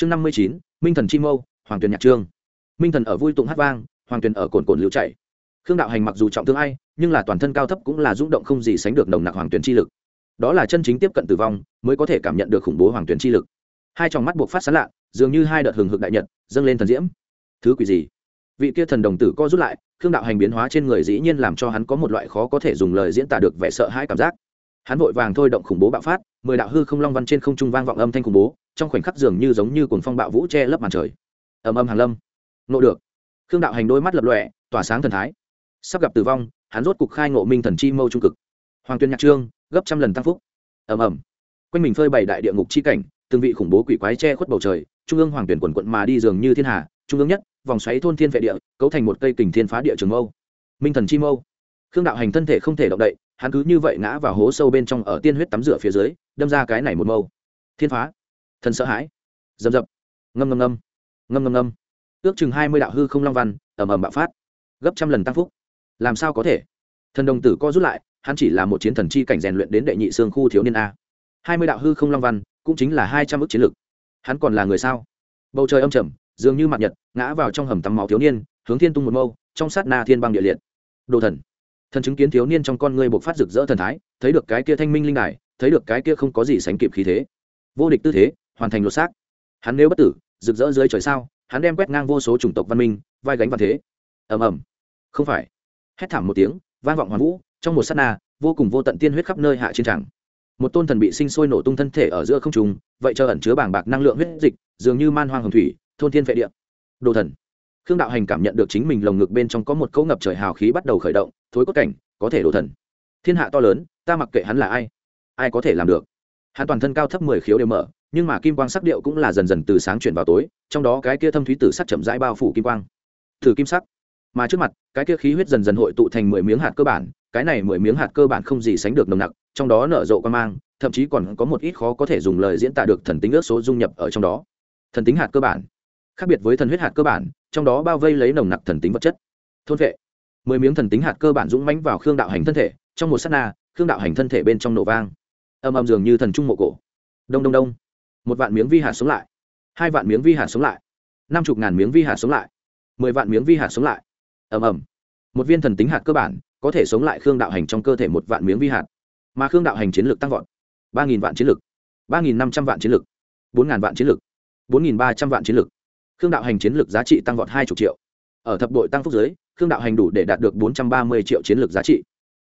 chương năm mươi chín, minh thần chi mâu, hoàng tuyền nhạc trương. Minh thần ở vui tụng hát vang, hoàng tuyền ở cồn cồn lưu chạy. Khương đạo hành mặc dù trọng thương ai, nhưng là toàn thân cao thấp cũng là rung động không gì sánh được nồng nặc hoàng tuyền chi lực. Đó là chân chính tiếp cận tử vong, mới có thể cảm nhận được khủng bố hoàng tuyền chi lực. Hai tròng mắt buộc phát sán lạ, dường như hai đợt hừng hực đại nhật, dâng lên thần diễm. Thứ quỷ gì? Vị kia thần đồng tử co rút lại, khương đạo hành biến hóa trên người dĩ nhiên làm cho hắn có một loại khó có thể dùng lời diễn tả được vẻ sợ hãi cảm giác hắn vội vàng thôi động khủng bố bạo phát, mười đạo hư không long văn trên không trung vang vọng âm thanh khủng bố, trong khoảnh khắc dường như giống như cồn phong bạo vũ che lấp màn trời. Ầm ầm hàn lâm. Nộ được. Khương đạo hành đôi mắt lập lọe tỏa sáng thần thái. Sắp gặp tử vong, hắn rốt cục khai ngộ minh thần chi mâu trung cực. Hoàng tuyên nhạc trương, gấp trăm lần tăng phúc. Ầm ầm. Quanh mình phơi bày đại địa ngục chi cảnh, từng vị khủng bố quỷ quái che khuất bầu trời, trung ương hoàng tuyển quần quận mà đi dường như thiên hà, trung ương nhất, vòng xoáy thôn thiên vệ địa, cấu thành một cây kình thiên phá địa trường mâu. Minh thần chi mâu. Khương đạo hành thân thể không thể động đậy hắn cứ như vậy ngã vào hố sâu bên trong ở tiên huyết tắm rửa phía dưới, đâm ra cái này một mâu. Thiên phá. Thần sợ hãi. Dầm dập. Ngâm ngâm ngâm. Ngâm ngâm ngâm. Ước chừng hai mươi đạo hư không long văn, ầm ầm bạo phát. Gấp trăm lần tăng phúc. Làm sao có thể? Thần đồng tử co rút lại, hắn chỉ là một chiến thần chi cảnh rèn luyện đến đệ nhị xương khu thiếu niên a. Hai mươi đạo hư không long văn, cũng chính là hai trăm ước chiến lực. Hắn còn là người sao? Bầu trời âm trầm, dường như mặt nhật, ngã vào trong hầm tắm máu thiếu niên, hướng thiên tung một mâu, trong sát na thiên băng địa liệt. Đồ thần thần chứng kiến thiếu niên trong con ngươi buộc phát rực rỡ thần thái, thấy được cái kia thanh minh linh đài, thấy được cái kia không có gì sánh kịp khí thế. Vô địch tư thế, hoàn thành lột xác. Hắn nếu bất tử, rực rỡ dưới trời sao, hắn đem quét ngang vô số chủng tộc văn minh, vai gánh văn thế. Ầm ầm. Không phải. Hét thảm một tiếng, vang vọng hoàn vũ, trong một sát na, vô cùng vô tận tiên huyết khắp nơi hạ chiến tràng. Một tôn thần bị sinh sôi nổ tung thân thể ở giữa không trung, vậy chờ ẩn chứa bảng bạc năng lượng huyết dịch, dường như man hoang hồng thủy, thôn thiên vệ địa. Đồ thần. Khương đạo hành cảm nhận được chính mình lồng ngực bên trong có một cỗ ngập trời hào khí bắt đầu khởi động thối cốt cảnh, có thể đổ thần. Thiên hạ to lớn, ta mặc kệ hắn là ai ai có thể làm được. Hắn toàn thân cao thấp mười khiếu đều mở, nhưng mà kim quang sắc điệu cũng là dần dần từ sáng chuyển vào tối, trong đó cái kia thâm thúy tử sắc chậm rãi bao phủ kim quang. Thử kim sắc. Mà trước mặt, cái kia khí huyết dần dần hội tụ thành mười miếng hạt cơ bản, cái này mười miếng hạt cơ bản không gì sánh được nồng nặc, trong đó nở rộ quan mang, thậm chí còn có một ít khó có thể dùng lời diễn tả được thần tính ước số dung nhập ở trong đó. Thần tính hạt cơ bản. Khác biệt với thần huyết hạt cơ bản, trong đó bao vây lấy nồng nặc thần tính vật chất. Thôn vệ mười miếng thần tính hạt cơ bản dũng mãnh vào khương đạo hành thân thể, trong một s á t na, khương đạo hành thân thể bên trong nổ vang. Âm âm dường như thần trung mộ cổ. Đông đông đông. Một vạn miếng vi hạt sống lại. Hai vạn miếng vi hạt sống lại. Năm chục ngàn miếng vi hạt sống lại. Mười vạn miếng vi hạt sống lại. Ầm ầm. Một viên thần tính hạt cơ bản, có thể sống lại khương đạo hành trong cơ thể một vạn miếng vi hạt. Mà khương đạo hành chiến lược tăng vọt. Ba nghìn vạn chiến lược ba nghìn năm trăm vạn chiến lược bốn ngàn vạn chiến lược bốn nghìn ba trăm vạn chiến lược khương đạo hành chiến lược giá trị tăng vọt hai chục triệu. Ở thập đội tăng phúc giới khương đạo hành đủ để đạt được bốn trăm ba mươi triệu chiến lược giá trị.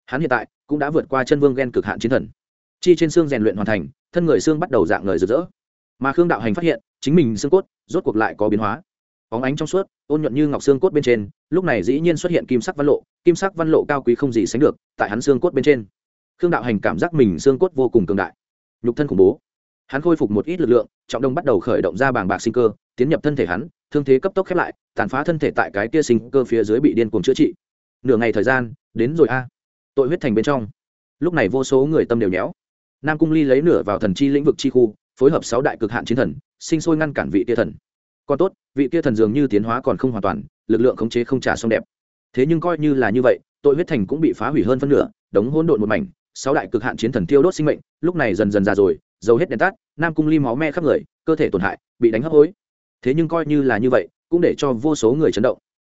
Hắn hiện tại cũng đã vượt qua chân vương ghen cực hạn chiến thần. Chi trên xương rèn luyện hoàn thành, thân người xương bắt đầu dạng ngời rực rỡ. Mà khương đạo hành phát hiện, chính mình xương cốt rốt cuộc lại có biến hóa. Óng ánh trong suốt, ôn nhuận như ngọc xương cốt bên trên, lúc này dĩ nhiên xuất hiện kim sắc văn lộ, kim sắc văn lộ cao quý không gì sánh được, tại hắn xương cốt bên trên. Khương đạo hành cảm giác mình xương cốt vô cùng cường đại. Nhục thân khủng bố. Hắn khôi phục một ít lực lượng, trọng đông bắt đầu khởi động ra bàng bạc sinh cơ tiến nhập thân thể hắn, thương thế cấp tốc khép lại, tàn phá thân thể tại cái kia sinh cơ phía dưới bị điên cuồng chữa trị. Nửa ngày thời gian, đến rồi a. Tội huyết thành bên trong. Lúc này vô số người tâm đều nhéo. Nam cung ly lấy nửa vào thần chi lĩnh vực chi khu, phối hợp sáu đại cực hạn chiến thần, sinh sôi ngăn cản vị kia thần. Còn tốt, vị kia thần dường như tiến hóa còn không hoàn toàn, lực lượng khống chế không trả xong đẹp. Thế nhưng coi như là như vậy, tội huyết thành cũng bị phá hủy hơn phân nửa, đống hỗn độn một mảnh, sáu đại cực hạn chiến thần tiêu đốt sinh mệnh, lúc này dần dần già rồi, dầu hết đèn tắt, nam cung ly máu me khắp người, cơ thể tổn hại, bị đánh hấp hối thế nhưng coi như là như vậy, cũng để cho vô số người chấn động.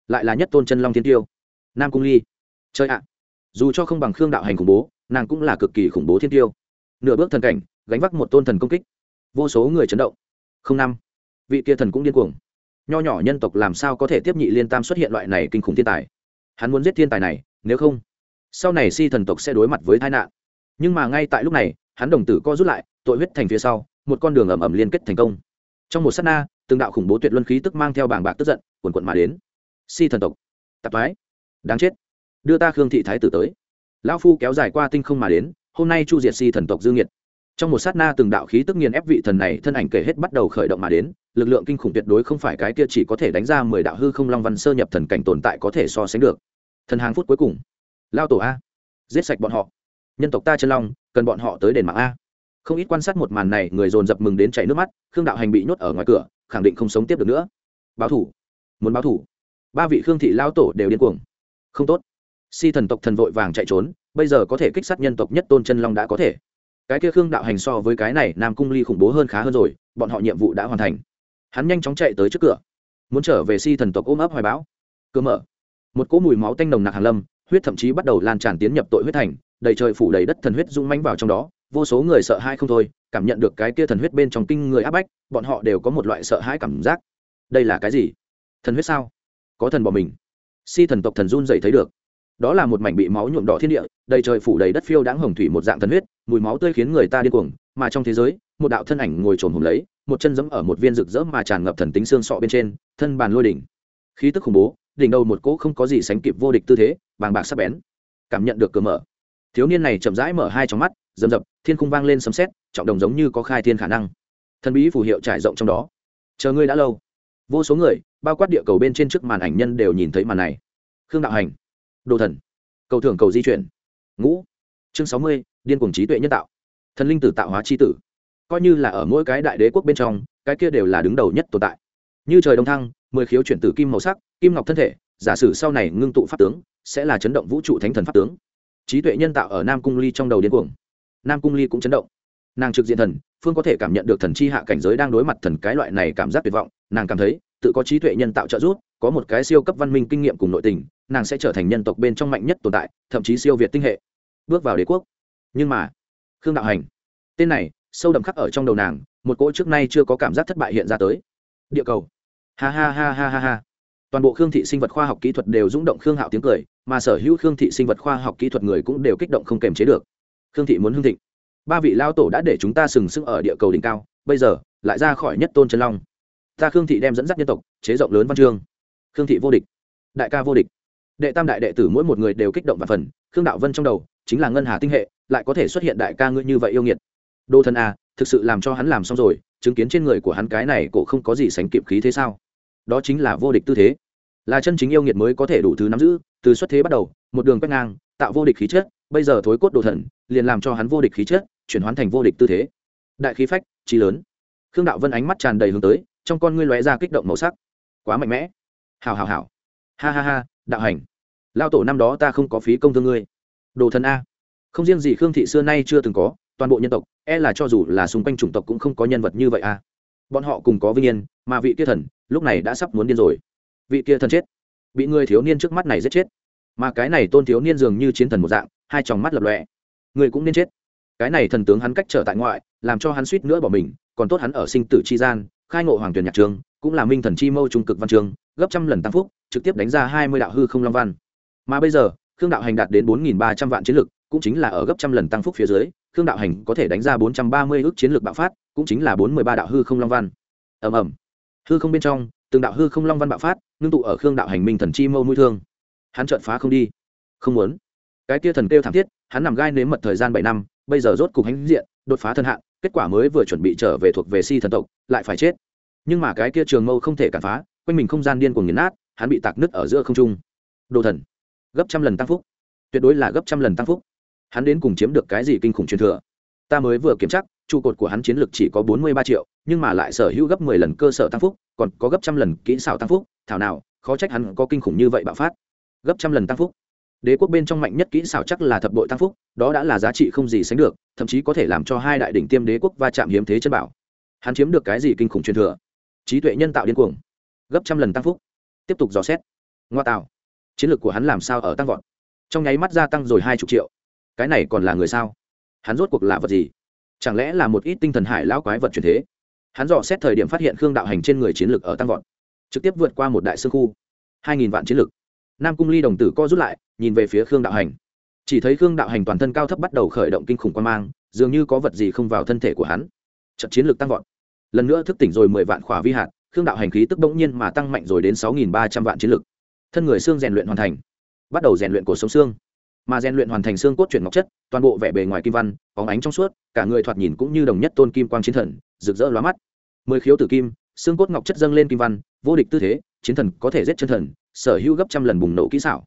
Lại là nhất tôn chân long thiên tiêu, nam cung ly. Chơi ạ! Dù cho không bằng khương đạo hành khủng bố, nàng cũng là cực kỳ khủng bố thiên tiêu. Nửa bước thần cảnh, gánh vác một tôn thần công kích. Vô số người chấn động. Không năm, vị kia thần cũng điên cuồng. Nho nhỏ nhân tộc làm sao có thể tiếp nhị liên tam xuất hiện loại này kinh khủng thiên tài? Hắn muốn giết thiên tài này, nếu không, sau này si thần tộc sẽ đối mặt với tai nạn. Nhưng mà ngay tại lúc này, hắn đồng tử co rút lại, tội huyết thành phía sau, một con đường ẩm ẩm liên kết thành công. Trong một s á t na từng đạo khủng bố tuyệt luân khí tức mang theo bảng bạc tức giận, quần quận mà đến. Si thần tộc, tạp thái đáng chết. Đưa ta khương thị thái tử tới. Lão phu kéo dài qua tinh không mà đến, hôm nay chu diệt si thần tộc dương nhiệt trong một sát na từng đạo khí tức nghiền ép vị thần này, thân ảnh kể hết bắt đầu khởi động mà đến, lực lượng kinh khủng tuyệt đối không phải cái kia chỉ có thể đánh ra mười đạo hư không long văn sơ nhập thần cảnh tồn tại có thể so sánh được. Thần hàng phút cuối cùng. Lao tổ a. Giết sạch bọn họ. Nhân tộc ta chân long, cần bọn họ tới đền mạng a. Không ít quan sát một màn này, người dồn dập mừng đến chảy nước mắt, khương đạo hành bị nhốt ở ngoài cửa khẳng định không sống tiếp được nữa. Báo thủ. Muốn báo thủ. Ba vị khương thị lao tổ đều điên cuồng. Không tốt. Si thần tộc thần vội vàng chạy trốn, bây giờ có thể kích sát nhân tộc nhất tôn chân long đã có thể. Cái kia khương đạo hành so với cái này nam cung ly khủng bố hơn khá hơn rồi, bọn họ nhiệm vụ đã hoàn thành. Hắn nhanh chóng chạy tới trước cửa. Muốn trở về si thần tộc ôm ấp hoài bão. Cửa mở. Một cỗ mùi máu tanh nồng nặc hàn lâm, huyết thậm chí bắt đầu lan tràn tiến nhập tội huyết thành, đầy trời phủ đầy đất thần huyết rung manh vào trong đó, vô số người sợ hãi không thôi cảm nhận được cái kia thần huyết bên trong kinh người áp bách, bọn họ đều có một loại sợ hãi cảm giác. Đây là cái gì? Thần huyết sao? Có thần bỏ mình. Si thần tộc thần run dậy thấy được. Đó là một mảnh bị máu nhuộm đỏ thiên địa, đầy trời phủ đầy đất phiêu đáng hồng thủy một dạng thần huyết, mùi máu tươi khiến người ta điên cuồng, mà trong thế giới, một đạo thân ảnh ngồi trồn hùng lấy, một chân giẫm ở một viên rực rỡ mà tràn ngập thần tính xương sọ bên trên, thân bàn lôi đỉnh. Khí tức khủng bố, đỉnh đầu một cỗ không có gì sánh kịp vô địch tư thế, bàng bạc sắc bén. Cảm nhận được cửa mở. Thiếu niên này chậm rãi mở hai trong mắt dầm dập thiên khung vang lên sấm sét, trọng đồng giống như có khai thiên khả năng. Thần bí phù hiệu trải rộng trong đó. Chờ ngươi đã lâu. Vô số người, bao quát địa cầu bên trên trước màn ảnh nhân đều nhìn thấy màn này. Khương đạo hành. Đồ thần. Cầu thưởng cầu di chuyển. Ngũ. Chương sáu mươi, điên cuồng trí tuệ nhân tạo. Thần linh tử tạo hóa c h i tử. Coi như là ở mỗi cái đại đế quốc bên trong, cái kia đều là đứng đầu nhất tồn tại. Như trời đông thăng, mười khiếu chuyển từ kim màu sắc, kim ngọc thân thể, giả sử sau này ngưng tụ pháp tướng, sẽ là chấn động vũ trụ thánh thần pháp tướng. Trí tuệ nhân tạo ở nam cung ly trong đầu điên cuồng nam cung ly cũng chấn động. Nàng trực diện thần, phương có thể cảm nhận được thần chi hạ cảnh giới đang đối mặt thần cái loại này cảm giác tuyệt vọng. Nàng cảm thấy, tự có trí tuệ nhân tạo trợ giúp, có một cái siêu cấp văn minh kinh nghiệm cùng nội tình, nàng sẽ trở thành nhân tộc bên trong mạnh nhất tồn tại, thậm chí siêu việt tinh hệ. Bước vào đế quốc. Nhưng mà, khương đạo hành, tên này, sâu đậm khắc ở trong đầu nàng, một cỗ trước nay chưa có cảm giác thất bại hiện ra tới. Địa cầu. Ha ha ha ha ha ha. Toàn bộ khương thị sinh vật khoa học kỹ thuật đều rung động khương hạo tiếng cười, mà sở hữu khương thị sinh vật khoa học kỹ thuật người cũng đều kích động không kềm chế được khương thị muốn hưng thịnh. Ba vị lao tổ đã để chúng ta sừng sững ở địa cầu đỉnh cao, bây giờ, lại ra khỏi nhất tôn trần long. Ta khương thị đem dẫn dắt nhân tộc, chế rộng lớn văn chương. Khương thị vô địch. Đại ca vô địch. Đệ tam đại đệ tử mỗi một người đều kích động và phần, khương đạo vân trong đầu, chính là ngân hà tinh hệ, lại có thể xuất hiện đại ca ngươi như vậy yêu nghiệt. Đô thân a, thực sự làm cho hắn làm xong rồi, chứng kiến trên người của hắn cái này cổ không có gì sánh kịp khí thế sao? Đó chính là vô địch tư thế. Là chân chính yêu nghiệt mới có thể đủ thứ nắm giữ, từ xuất thế bắt đầu, một đường quét ngang, tạo vô địch khí chất bây giờ thối cốt đồ thần, liền làm cho hắn vô địch khí chất, chuyển hoán thành vô địch tư thế. Đại khí phách trí lớn. Khương đạo vân ánh mắt tràn đầy hướng tới, trong con ngươi lóe ra kích động màu sắc. Quá mạnh mẽ. Hào hào hào ha ha ha, đạo hành. Lao tổ năm đó ta không có phí công thương ngươi. Đồ thần a. Không riêng gì khương thị xưa nay chưa từng có, toàn bộ nhân tộc e là cho dù là xung quanh chủng tộc cũng không có nhân vật như vậy a. Bọn họ cùng có vinh yên, mà vị kia thần, lúc này đã sắp muốn điên rồi. Vị kia thần chết. Bị người thiếu niên trước mắt này giết chết. Mà cái này tôn thiếu niên dường như chiến thần một dạng hai tròng mắt lập lòe. Người cũng nên chết. Cái này thần tướng hắn cách trở tại ngoại, làm cho hắn suýt nữa bỏ mình, còn tốt hắn ở sinh tử chi gian, khai ngộ hoàng tuyển nhạc trường, cũng là minh thần chi mâu trung cực văn trường, gấp trăm lần tăng phúc, trực tiếp đánh ra hai mươi đạo hư không long văn. Mà bây giờ, khương đạo hành đạt đến bốn nghìn ba trăm vạn chiến lực, cũng chính là ở gấp trăm lần tăng phúc phía dưới, khương đạo hành có thể đánh ra bốn trăm ba mươi ước chiến lược bạo phát, cũng chính là bốn mươi ba đạo hư không long văn. Ầm ầm. Hư không bên trong, từng đạo hư không long văn bạo phát, ngưng tụ ở khương đạo hành minh thần chi mâu nuôi thương. Hắn chợt phá không đi. Không muốn cái tia thần kêu thảm thiết, hắn nằm gai nếm mật thời gian bảy năm, bây giờ rốt cục hãnh diện, đột phá thân hạn, kết quả mới vừa chuẩn bị trở về thuộc về si thần tộc, lại phải chết. Nhưng mà cái kia trường mâu không thể cản phá, quanh mình không gian điên cuồng nghiền nát, hắn bị tạc nứt ở giữa không trung. Đồ thần, gấp trăm lần tăng phúc. Tuyệt đối là gấp trăm lần tăng phúc. Hắn đến cùng chiếm được cái gì kinh khủng truyền thừa? Ta mới vừa kiểm tra, trụ cột của hắn chiến lược chỉ có bốn mươi ba triệu, nhưng mà lại sở hữu gấp mười lần cơ sở tăng phúc, còn có gấp trăm lần kỹ xảo tăng phúc. Thảo nào, khó trách hắn có kinh khủng như vậy bạo phát. Gấp trăm lần tăng phúc đế quốc bên trong mạnh nhất kỹ xảo chắc là thập bội tăng phúc, đó đã là giá trị không gì sánh được, thậm chí có thể làm cho hai đại đỉnh tiêm đế quốc va chạm hiếm thế chân bảo. Hắn chiếm được cái gì kinh khủng truyền thừa? Trí tuệ nhân tạo điên cuồng, gấp trăm lần tăng phúc. Tiếp tục dò xét. Ngoa tạo. Chiến lược của hắn làm sao ở tăng vọt? Trong nháy mắt gia tăng rồi hai chục triệu. Cái này còn là người sao? Hắn rốt cuộc là vật gì? Chẳng lẽ là một ít tinh thần hải lão quái vật truyền thế? Hắn dò xét thời điểm phát hiện khương đạo hành trên người chiến lược ở tăng vọt, trực tiếp vượt qua một đại sương khu. Hai nghìn vạn chiến lược nam cung ly đồng tử co rút lại, nhìn về phía khương đạo hành. Chỉ thấy khương đạo hành toàn thân cao thấp bắt đầu khởi động kinh khủng quan mang, dường như có vật gì không vào thân thể của hắn. Trận chiến lược tăng vọt. Lần nữa thức tỉnh rồi mười vạn khỏa vi hạt, khương đạo hành khí tức bỗng nhiên mà tăng mạnh rồi đến sáu nghìn ba trăm vạn chiến lược thân người xương rèn luyện hoàn thành. Bắt đầu rèn luyện cổ sống xương. Mà rèn luyện hoàn thành xương cốt chuyển ngọc chất, toàn bộ vẻ bề ngoài kim văn, bóng ánh trong suốt, cả người thoạt nhìn cũng như đồng nhất tôn kim quang chiến thần, rực rỡ lóa mắt. Mười khiếu tử kim, xương cốt ngọc chất dâng lên kim văn, vô địch tư thế chiến thần có thể giết chân thần, sở hữu gấp trăm lần bùng nổ kỹ xảo.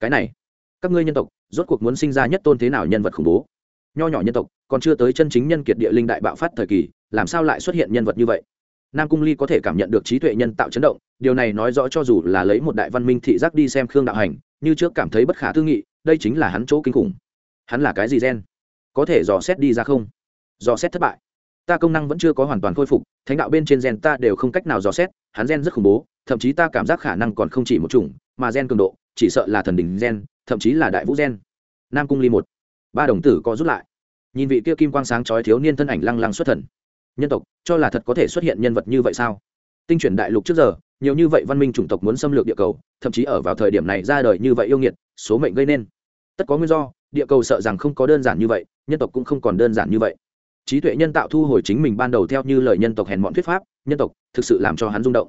Cái này, các ngươi nhân tộc, rốt cuộc muốn sinh ra nhất tôn thế nào nhân vật khủng bố? Nho nhỏ nhân tộc, còn chưa tới chân chính nhân kiệt địa linh đại bạo phát thời kỳ, làm sao lại xuất hiện nhân vật như vậy? Nam cung ly có thể cảm nhận được trí tuệ nhân tạo chấn động, điều này nói rõ cho dù là lấy một đại văn minh thị giác đi xem khương đạo hành, như trước cảm thấy bất khả tư nghị, đây chính là hắn chỗ kinh khủng. Hắn là cái gì gen? Có thể dò xét đi ra không? Dò xét thất bại ta công năng vẫn chưa có hoàn toàn khôi phục, thánh đạo bên trên gen ta đều không cách nào dò xét, hắn gen rất khủng bố, thậm chí ta cảm giác khả năng còn không chỉ một chủng, mà gen cường độ, chỉ sợ là thần đỉnh gen, thậm chí là đại vũ gen. Nam cung ly một. Ba đồng tử có rút lại. Nhìn vị kia kim quang sáng chói thiếu niên thân ảnh lăng lăng xuất thần. Nhân tộc, cho là thật có thể xuất hiện nhân vật như vậy sao? Tinh chuyển đại lục trước giờ, nhiều như vậy văn minh chủng tộc muốn xâm lược địa cầu, thậm chí ở vào thời điểm này ra đời như vậy yêu nghiệt, số mệnh gây nên. Tất có nguyên do, địa cầu sợ rằng không có đơn giản như vậy, nhân tộc cũng không còn đơn giản như vậy trí tuệ nhân tạo thu hồi chính mình ban đầu theo như lời nhân tộc hèn mọn thuyết pháp, nhân tộc thực sự làm cho hắn rung động.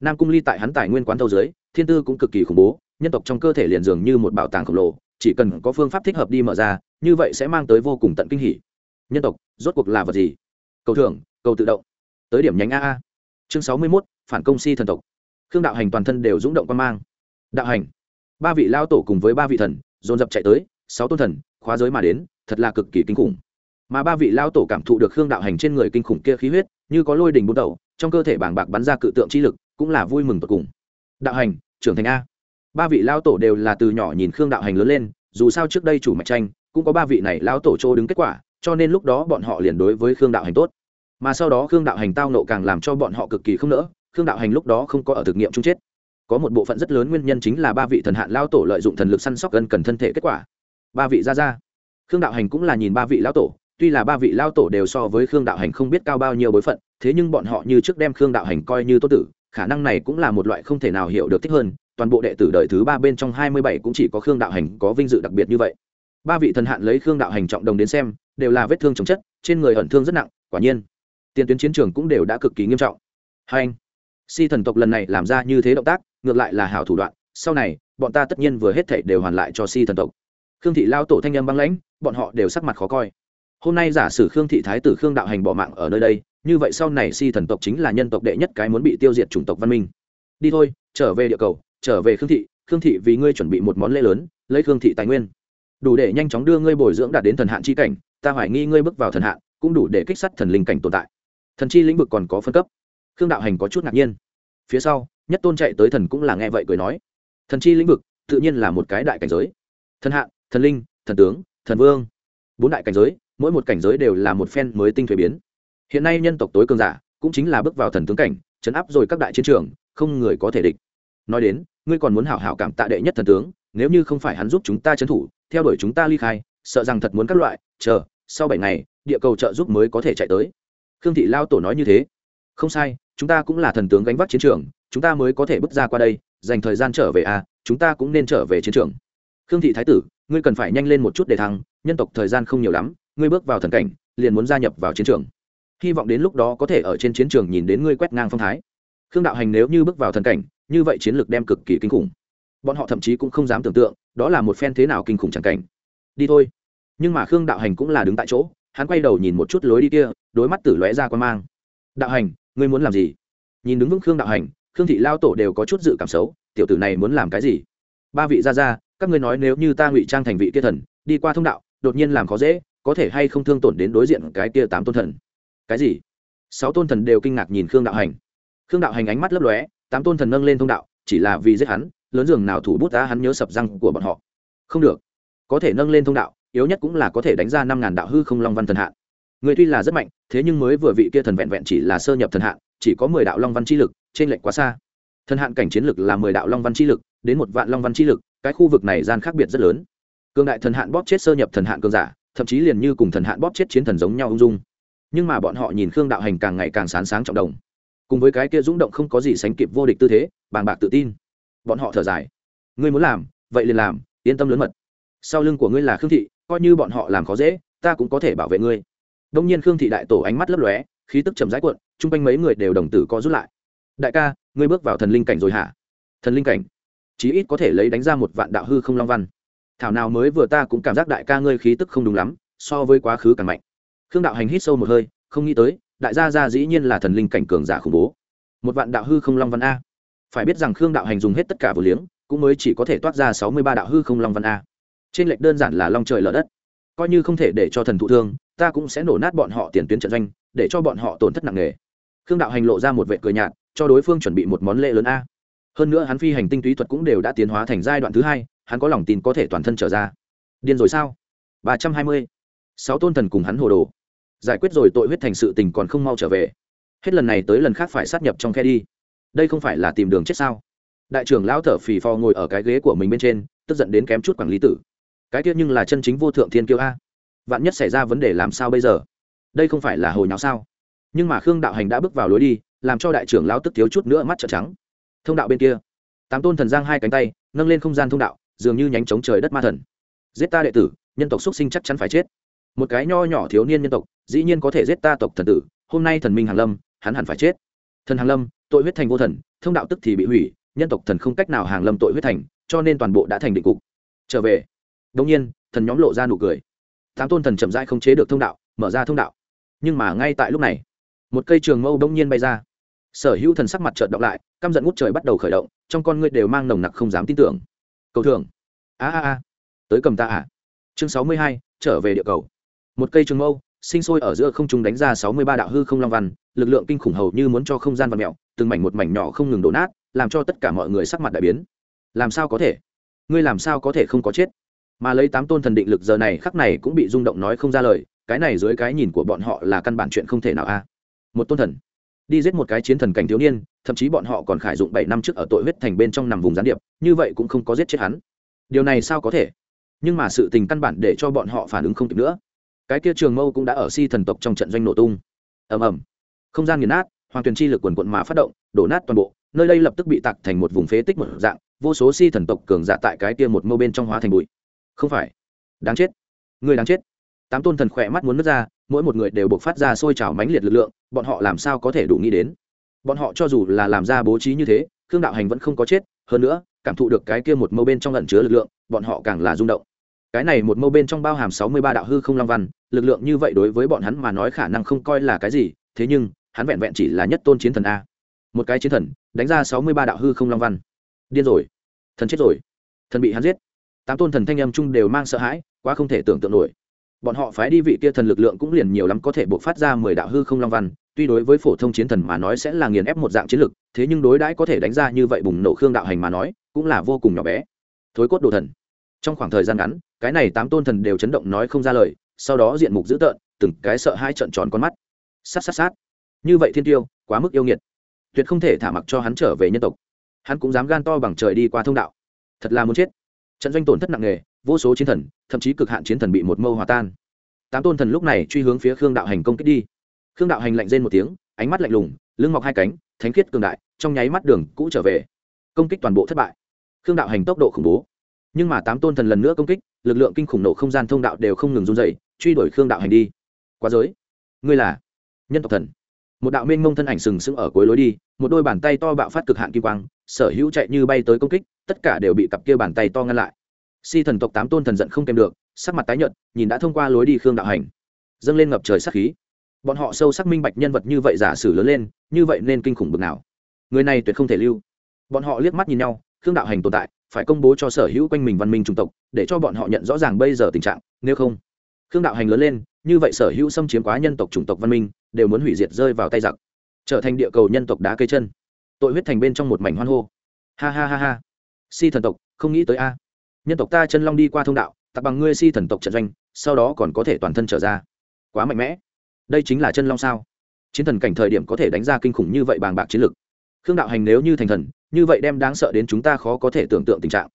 Nam cung ly tại hắn tài nguyên quán thâu dưới, thiên tư cũng cực kỳ khủng bố, nhân tộc trong cơ thể liền dường như một bảo tàng khổng lồ, chỉ cần có phương pháp thích hợp đi mở ra, như vậy sẽ mang tới vô cùng tận kinh hỉ. Nhân tộc, rốt cuộc là vật gì? Cầu thưởng, cầu tự động. Tới điểm nhánh a chương sáu mươi mốt, phản công si thần tộc. Khương đạo hành toàn thân đều rung động quan mang. Đạo hành. Ba vị lao tổ cùng với ba vị thần, dồn dập chạy tới, sáu tôn thần, khóa giới mà đến, thật là cực kỳ kinh khủng mà ba vị lao tổ cảm thụ được khương đạo hành trên người kinh khủng kia khí huyết, như có lôi đình bút đầu, trong cơ thể bảng bạc bắn ra cự tượng chi lực, cũng là vui mừng tột cùng. Đạo hành, trưởng thành a. Ba vị lao tổ đều là từ nhỏ nhìn khương đạo hành lớn lên, dù sao trước đây chủ mạch tranh, cũng có ba vị này lao tổ chỗ đứng kết quả, cho nên lúc đó bọn họ liền đối với khương đạo hành tốt. Mà sau đó khương đạo hành tao nộ càng làm cho bọn họ cực kỳ không nỡ, khương đạo hành lúc đó không có ở thực nghiệm chung chết. Có một bộ phận rất lớn nguyên nhân chính là ba vị thần hạn lao tổ lợi dụng thần lực săn sóc gần cần thân thể kết quả. Ba vị ra ra khương đạo hành cũng là nhìn ba vị lao tổ tuy là ba vị lao tổ đều so với khương đạo hành không biết cao bao nhiêu bối phận, thế nhưng bọn họ như trước đem khương đạo hành coi như tốt tử, khả năng này cũng là một loại không thể nào hiểu được thích hơn. Toàn bộ đệ tử đời thứ ba bên trong hai mươi bảy cũng chỉ có khương đạo hành có vinh dự đặc biệt như vậy. Ba vị thần hạn lấy khương đạo hành trọng đồng đến xem, đều là vết thương chồng chất, trên người ẩn thương rất nặng, quả nhiên, tiền tuyến chiến trường cũng đều đã cực kỳ nghiêm trọng. Hai anh, si thần tộc lần này làm ra như thế động tác, ngược lại là hảo thủ đoạn, sau này, bọn ta tất nhiên vừa hết thảy đều hoàn lại cho si thần tộc. Khương thị lao tổ thanh âm băng lãnh, bọn họ đều sắc mặt khó coi hôm nay giả sử khương thị thái tử khương đạo hành bỏ mạng ở nơi đây như vậy sau này si thần tộc chính là nhân tộc đệ nhất cái muốn bị tiêu diệt chủng tộc văn minh. Đi thôi trở về địa cầu trở về khương thị khương thị vì ngươi chuẩn bị một món lễ lớn lấy khương thị tài nguyên. Đủ để nhanh chóng đưa ngươi bồi dưỡng đạt đến thần hạn chi cảnh ta hoài nghi ngươi bước vào thần hạn cũng đủ để kích sát thần linh cảnh tồn tại. Thần chi lĩnh vực còn có phân cấp. Khương đạo hành có chút ngạc nhiên. Phía sau nhất tôn chạy tới thần cũng là nghe vậy cười nói. Thần chi lĩnh vực tự nhiên là một cái đại cảnh giới. Thần hạn, thần linh thần tướng thần vương. Bốn đại cảnh giới mỗi một cảnh giới đều là một phen mới tinh thuế biến. Hiện nay nhân tộc tối cường giả cũng chính là bước vào thần tướng cảnh, chấn áp rồi các đại chiến trường, không người có thể địch. Nói đến, ngươi còn muốn hảo hảo cảm tạ đệ nhất thần tướng, nếu như không phải hắn giúp chúng ta trấn thủ, theo đuổi chúng ta ly khai, sợ rằng thật muốn các loại, chờ, sau bảy ngày, địa cầu trợ giúp mới có thể chạy tới. Khương thị lao tổ nói như thế. Không sai, chúng ta cũng là thần tướng gánh vác chiến trường, chúng ta mới có thể bước ra qua đây, dành thời gian trở về à chúng ta cũng nên trở về chiến trường. Khương thị thái tử, ngươi cần phải nhanh lên một chút để thăng, nhân tộc thời gian không nhiều lắm ngươi bước vào thần cảnh, liền muốn gia nhập vào chiến trường. Hy vọng đến lúc đó có thể ở trên chiến trường nhìn đến ngươi quét ngang phong thái. Khương đạo hành nếu như bước vào thần cảnh, như vậy chiến lược đem cực kỳ kinh khủng. Bọn họ thậm chí cũng không dám tưởng tượng, đó là một phen thế nào kinh khủng chẳng cảnh. Đi thôi. Nhưng mà khương đạo hành cũng là đứng tại chỗ, hắn quay đầu nhìn một chút lối đi kia, đôi mắt tử lóe ra quan mang. Đạo hành, ngươi muốn làm gì? Nhìn đứng vững khương đạo hành, khương thị lao tổ đều có chút dự cảm xấu, tiểu tử này muốn làm cái gì? Ba vị ra ra các ngươi nói nếu như ta ngụy trang thành vị kia thần, đi qua thông đạo, đột nhiên làm khó dễ có thể hay không thương tổn đến đối diện cái kia tám tôn thần? Cái gì? Sáu tôn thần đều kinh ngạc nhìn khương đạo hành. Khương đạo hành ánh mắt lấp lóe, tám tôn thần nâng lên thông đạo, chỉ là vì giết hắn, lớn giường nào thủ bút ta hắn nhớ sập răng của bọn họ. Không được. Có thể nâng lên thông đạo, yếu nhất cũng là có thể đánh ra năm ngàn đạo hư không long văn thần hạn. Người tuy là rất mạnh, thế nhưng mới vừa vị kia thần vẹn vẹn chỉ là sơ nhập thần hạn, chỉ có mười đạo long văn chi lực trên lệnh quá xa. Thần hạn cảnh chiến lực là mười đạo long văn chi lực, đến một vạn long văn chi lực, cái khu vực này gian khác biệt rất lớn. Cường đại thần hạn bóp chết sơ nhập thần hạn cường giả thậm chí liền như cùng thần hạn bóp chết chiến thần giống nhau ung dung. Nhưng mà bọn họ nhìn khương đạo hành càng ngày càng sán sáng trọng đồng. Cùng với cái kia rúng động không có gì sánh kịp vô địch tư thế, bàng bạc tự tin. Bọn họ thở dài. Ngươi muốn làm, vậy liền làm, yên tâm lớn mật. Sau lưng của ngươi là khương thị, coi như bọn họ làm khó dễ, ta cũng có thể bảo vệ ngươi. Đông nhiên khương thị đại tổ ánh mắt lấp lóe, khí tức chầm rãi cuộn, chung quanh mấy người đều đồng tử co rút lại. Đại ca, ngươi bước vào thần linh cảnh rồi hả? Thần linh cảnh? Chí ít có thể lấy đánh ra một vạn đạo hư không long văn thảo nào mới vừa ta cũng cảm giác đại ca ngươi khí tức không đúng lắm, so với quá khứ càng mạnh. Khương đạo hành hít sâu một hơi, không nghĩ tới, đại gia gia dĩ nhiên là thần linh cảnh cường giả khủng bố. Một vạn đạo hư không long văn a. Phải biết rằng khương đạo hành dùng hết tất cả vừa liếng, cũng mới chỉ có thể toát ra sáu mươi ba đạo hư không long văn a. Trên lệch đơn giản là long trời lở đất. Coi như không thể để cho thần thụ thương, ta cũng sẽ nổ nát bọn họ tiền tuyến trận doanh, để cho bọn họ tổn thất nặng nề. Khương đạo hành lộ ra một vệ cười nhạt, cho đối phương chuẩn bị một món lễ lớn a. Hơn nữa hắn phi hành tinh túy thuật cũng đều đã tiến hóa thành giai đoạn thứ hai hắn có lòng tin có thể toàn thân trở ra. Điên rồi sao? Ba trăm hai mươi. Sáu tôn thần cùng hắn hồ đồ. Giải quyết rồi tội huyết thành sự tình còn không mau trở về. Hết lần này tới lần khác phải sát nhập trong khe đi. Đây không phải là tìm đường chết sao? Đại trưởng lão thở phì phò ngồi ở cái ghế của mình bên trên, tức giận đến kém chút quản lý tử. Cái tiết nhưng là chân chính vô thượng thiên kiêu a. Vạn nhất xảy ra vấn đề làm sao bây giờ? Đây không phải là hồi nháo sao? Nhưng mà khương đạo hành đã bước vào lối đi, làm cho đại trưởng lão tức thiếu chút nữa mắt trợn trắng. Thông đạo bên kia. Tám tôn thần giang hai cánh tay, nâng lên không gian thông đạo dường như nhánh chống trời đất ma thần. Giết ta đệ tử, nhân tộc xuất sinh chắc chắn phải chết. Một cái nho nhỏ thiếu niên nhân tộc, dĩ nhiên có thể giết ta tộc thần tử, hôm nay thần minh hàng lâm, hắn hẳn phải chết. Thần hàng lâm, tội huyết thành vô thần, thông đạo tức thì bị hủy, nhân tộc thần không cách nào hàng lâm tội huyết thành, cho nên toàn bộ đã thành định cục. Trở về. Đông nhiên, thần nhóm lộ ra nụ cười. Tám tôn thần chậm rãi không chế được thông đạo, mở ra thông đạo. Nhưng mà ngay tại lúc này, một cây trường mâu đông nhiên bay ra. Sở hữu thần sắc mặt trợn động lại, căm giận ngút trời bắt đầu khởi động, trong con ngươi đều mang nồng nặc không dám tin tưởng cầu thường a a a. Tới cầm ta à? Chương sáu mươi hai, trở về địa cầu. Một cây trường mâu, sinh sôi ở giữa không trung đánh ra sáu mươi ba đạo hư không long văn, lực lượng kinh khủng hầu như muốn cho không gian và mẹo từng mảnh một mảnh nhỏ không ngừng đổ nát, làm cho tất cả mọi người sắc mặt đại biến. Làm sao có thể? Ngươi làm sao có thể không có chết? Mà lấy tám tôn thần định lực giờ này khắc này cũng bị rung động nói không ra lời, cái này dưới cái nhìn của bọn họ là căn bản chuyện không thể nào a. Một tôn thần. Đi giết một cái chiến thần cảnh thiếu niên thậm chí bọn họ còn khải dụng bảy năm trước ở tội huyết thành bên trong nằm vùng gián điệp, như vậy cũng không có giết chết hắn. Điều này sao có thể? Nhưng mà sự tình căn bản để cho bọn họ phản ứng không kịp nữa. Cái kia trường mâu cũng đã ở si thần tộc trong trận doanh nổ tung. Ầm ầm. Không gian nghiền nát, hoàng tuyền chi lực quần quận mà phát động, đổ nát toàn bộ, nơi đây lập tức bị tạc thành một vùng phế tích một dạng, vô số si thần tộc cường giả tại cái kia một mâu bên trong hóa thành bụi. Không phải. Đáng chết. Người đáng chết. Tám tôn thần khỏe mắt muốn nứt ra, mỗi một người đều buộc phát ra sôi trào mãnh liệt lực lượng, bọn họ làm sao có thể đủ nghĩ đến? Bọn họ cho dù là làm ra bố trí như thế, khương đạo hành vẫn không có chết, hơn nữa, cảm thụ được cái kia một mâu bên trong lẩn chứa lực lượng, bọn họ càng là rung động. Cái này một mâu bên trong bao hàm sáu mươi ba đạo hư không long văn, lực lượng như vậy đối với bọn hắn mà nói khả năng không coi là cái gì, thế nhưng, hắn vẹn vẹn chỉ là nhất tôn chiến thần a. Một cái chiến thần, đánh ra sáu mươi ba đạo hư không long văn. Điên rồi. Thần chết rồi. Thần bị hắn giết. Tám tôn thần thanh âm chung đều mang sợ hãi, quá không thể tưởng tượng nổi. Bọn họ phái đi vị kia thần lực lượng cũng liền nhiều lắm có thể buộc phát ra mười đạo hư không long văn tuy đối với phổ thông chiến thần mà nói sẽ là nghiền ép một dạng chiến lực, thế nhưng đối đãi có thể đánh ra như vậy bùng nổ khương đạo hành mà nói, cũng là vô cùng nhỏ bé. Thối cốt đồ thần. Trong khoảng thời gian ngắn, cái này tám tôn thần đều chấn động nói không ra lời, sau đó diện mục dữ tợn, từng cái sợ hai trận tròn con mắt. Sát sát sát. Như vậy thiên tiêu, quá mức yêu nghiệt. Tuyệt không thể thả mặc cho hắn trở về nhân tộc. Hắn cũng dám gan to bằng trời đi qua thông đạo. Thật là muốn chết. Trận doanh tổn thất nặng nề, vô số chiến thần, thậm chí cực hạn chiến thần bị một mâu hòa tan. Tám tôn thần lúc này truy hướng phía khương đạo hành công kích đi khương đạo hành lạnh rên một tiếng, ánh mắt lạnh lùng, lưng mọc hai cánh, thánh khiết cường đại, trong nháy mắt đường cũ trở về. Công kích toàn bộ thất bại. Khương đạo hành tốc độ khủng bố. Nhưng mà tám tôn thần lần nữa công kích, lực lượng kinh khủng nổ không gian thông đạo đều không ngừng run dày truy đuổi khương đạo hành đi. Quá giới. Ngươi là nhân tộc thần. Một đạo mênh mông thân ảnh sừng sững ở cuối lối đi, một đôi bàn tay to bạo phát cực hạn kim quang, sở hữu chạy như bay tới công kích, tất cả đều bị cặp kia bàn tay to ngăn lại. Si thần tộc tám tôn thần giận không kèm được, sắc mặt tái nhợt, nhìn đã thông qua lối đi khương đạo hành. Dâng lên ngập trời sắc khí bọn họ sâu sắc minh bạch nhân vật như vậy giả sử lớn lên, như vậy nên kinh khủng bực nào. Người này tuyệt không thể lưu. Bọn họ liếc mắt nhìn nhau, khương đạo hành tồn tại, phải công bố cho sở hữu quanh mình văn minh chủng tộc, để cho bọn họ nhận rõ ràng bây giờ tình trạng, nếu không, khương đạo hành lớn lên, như vậy sở hữu xâm chiếm quá nhân tộc chủng tộc văn minh, đều muốn hủy diệt rơi vào tay giặc, trở thành địa cầu nhân tộc đá cây chân. Tội huyết thành bên trong một mảnh hoan hô. Ha ha ha ha. Si thần tộc, không nghĩ tới a. Nhân tộc ta chân long đi qua thông đạo, tặc bằng ngươi si thần tộc trận doanh, sau đó còn có thể toàn thân trở ra. Quá mạnh mẽ đây chính là chân long sao? Chiến thần cảnh thời điểm có thể đánh ra kinh khủng như vậy bàng bạc chiến lực. Khương đạo hành nếu như thành thần, như vậy đem đáng sợ đến chúng ta khó có thể tưởng tượng tình trạng.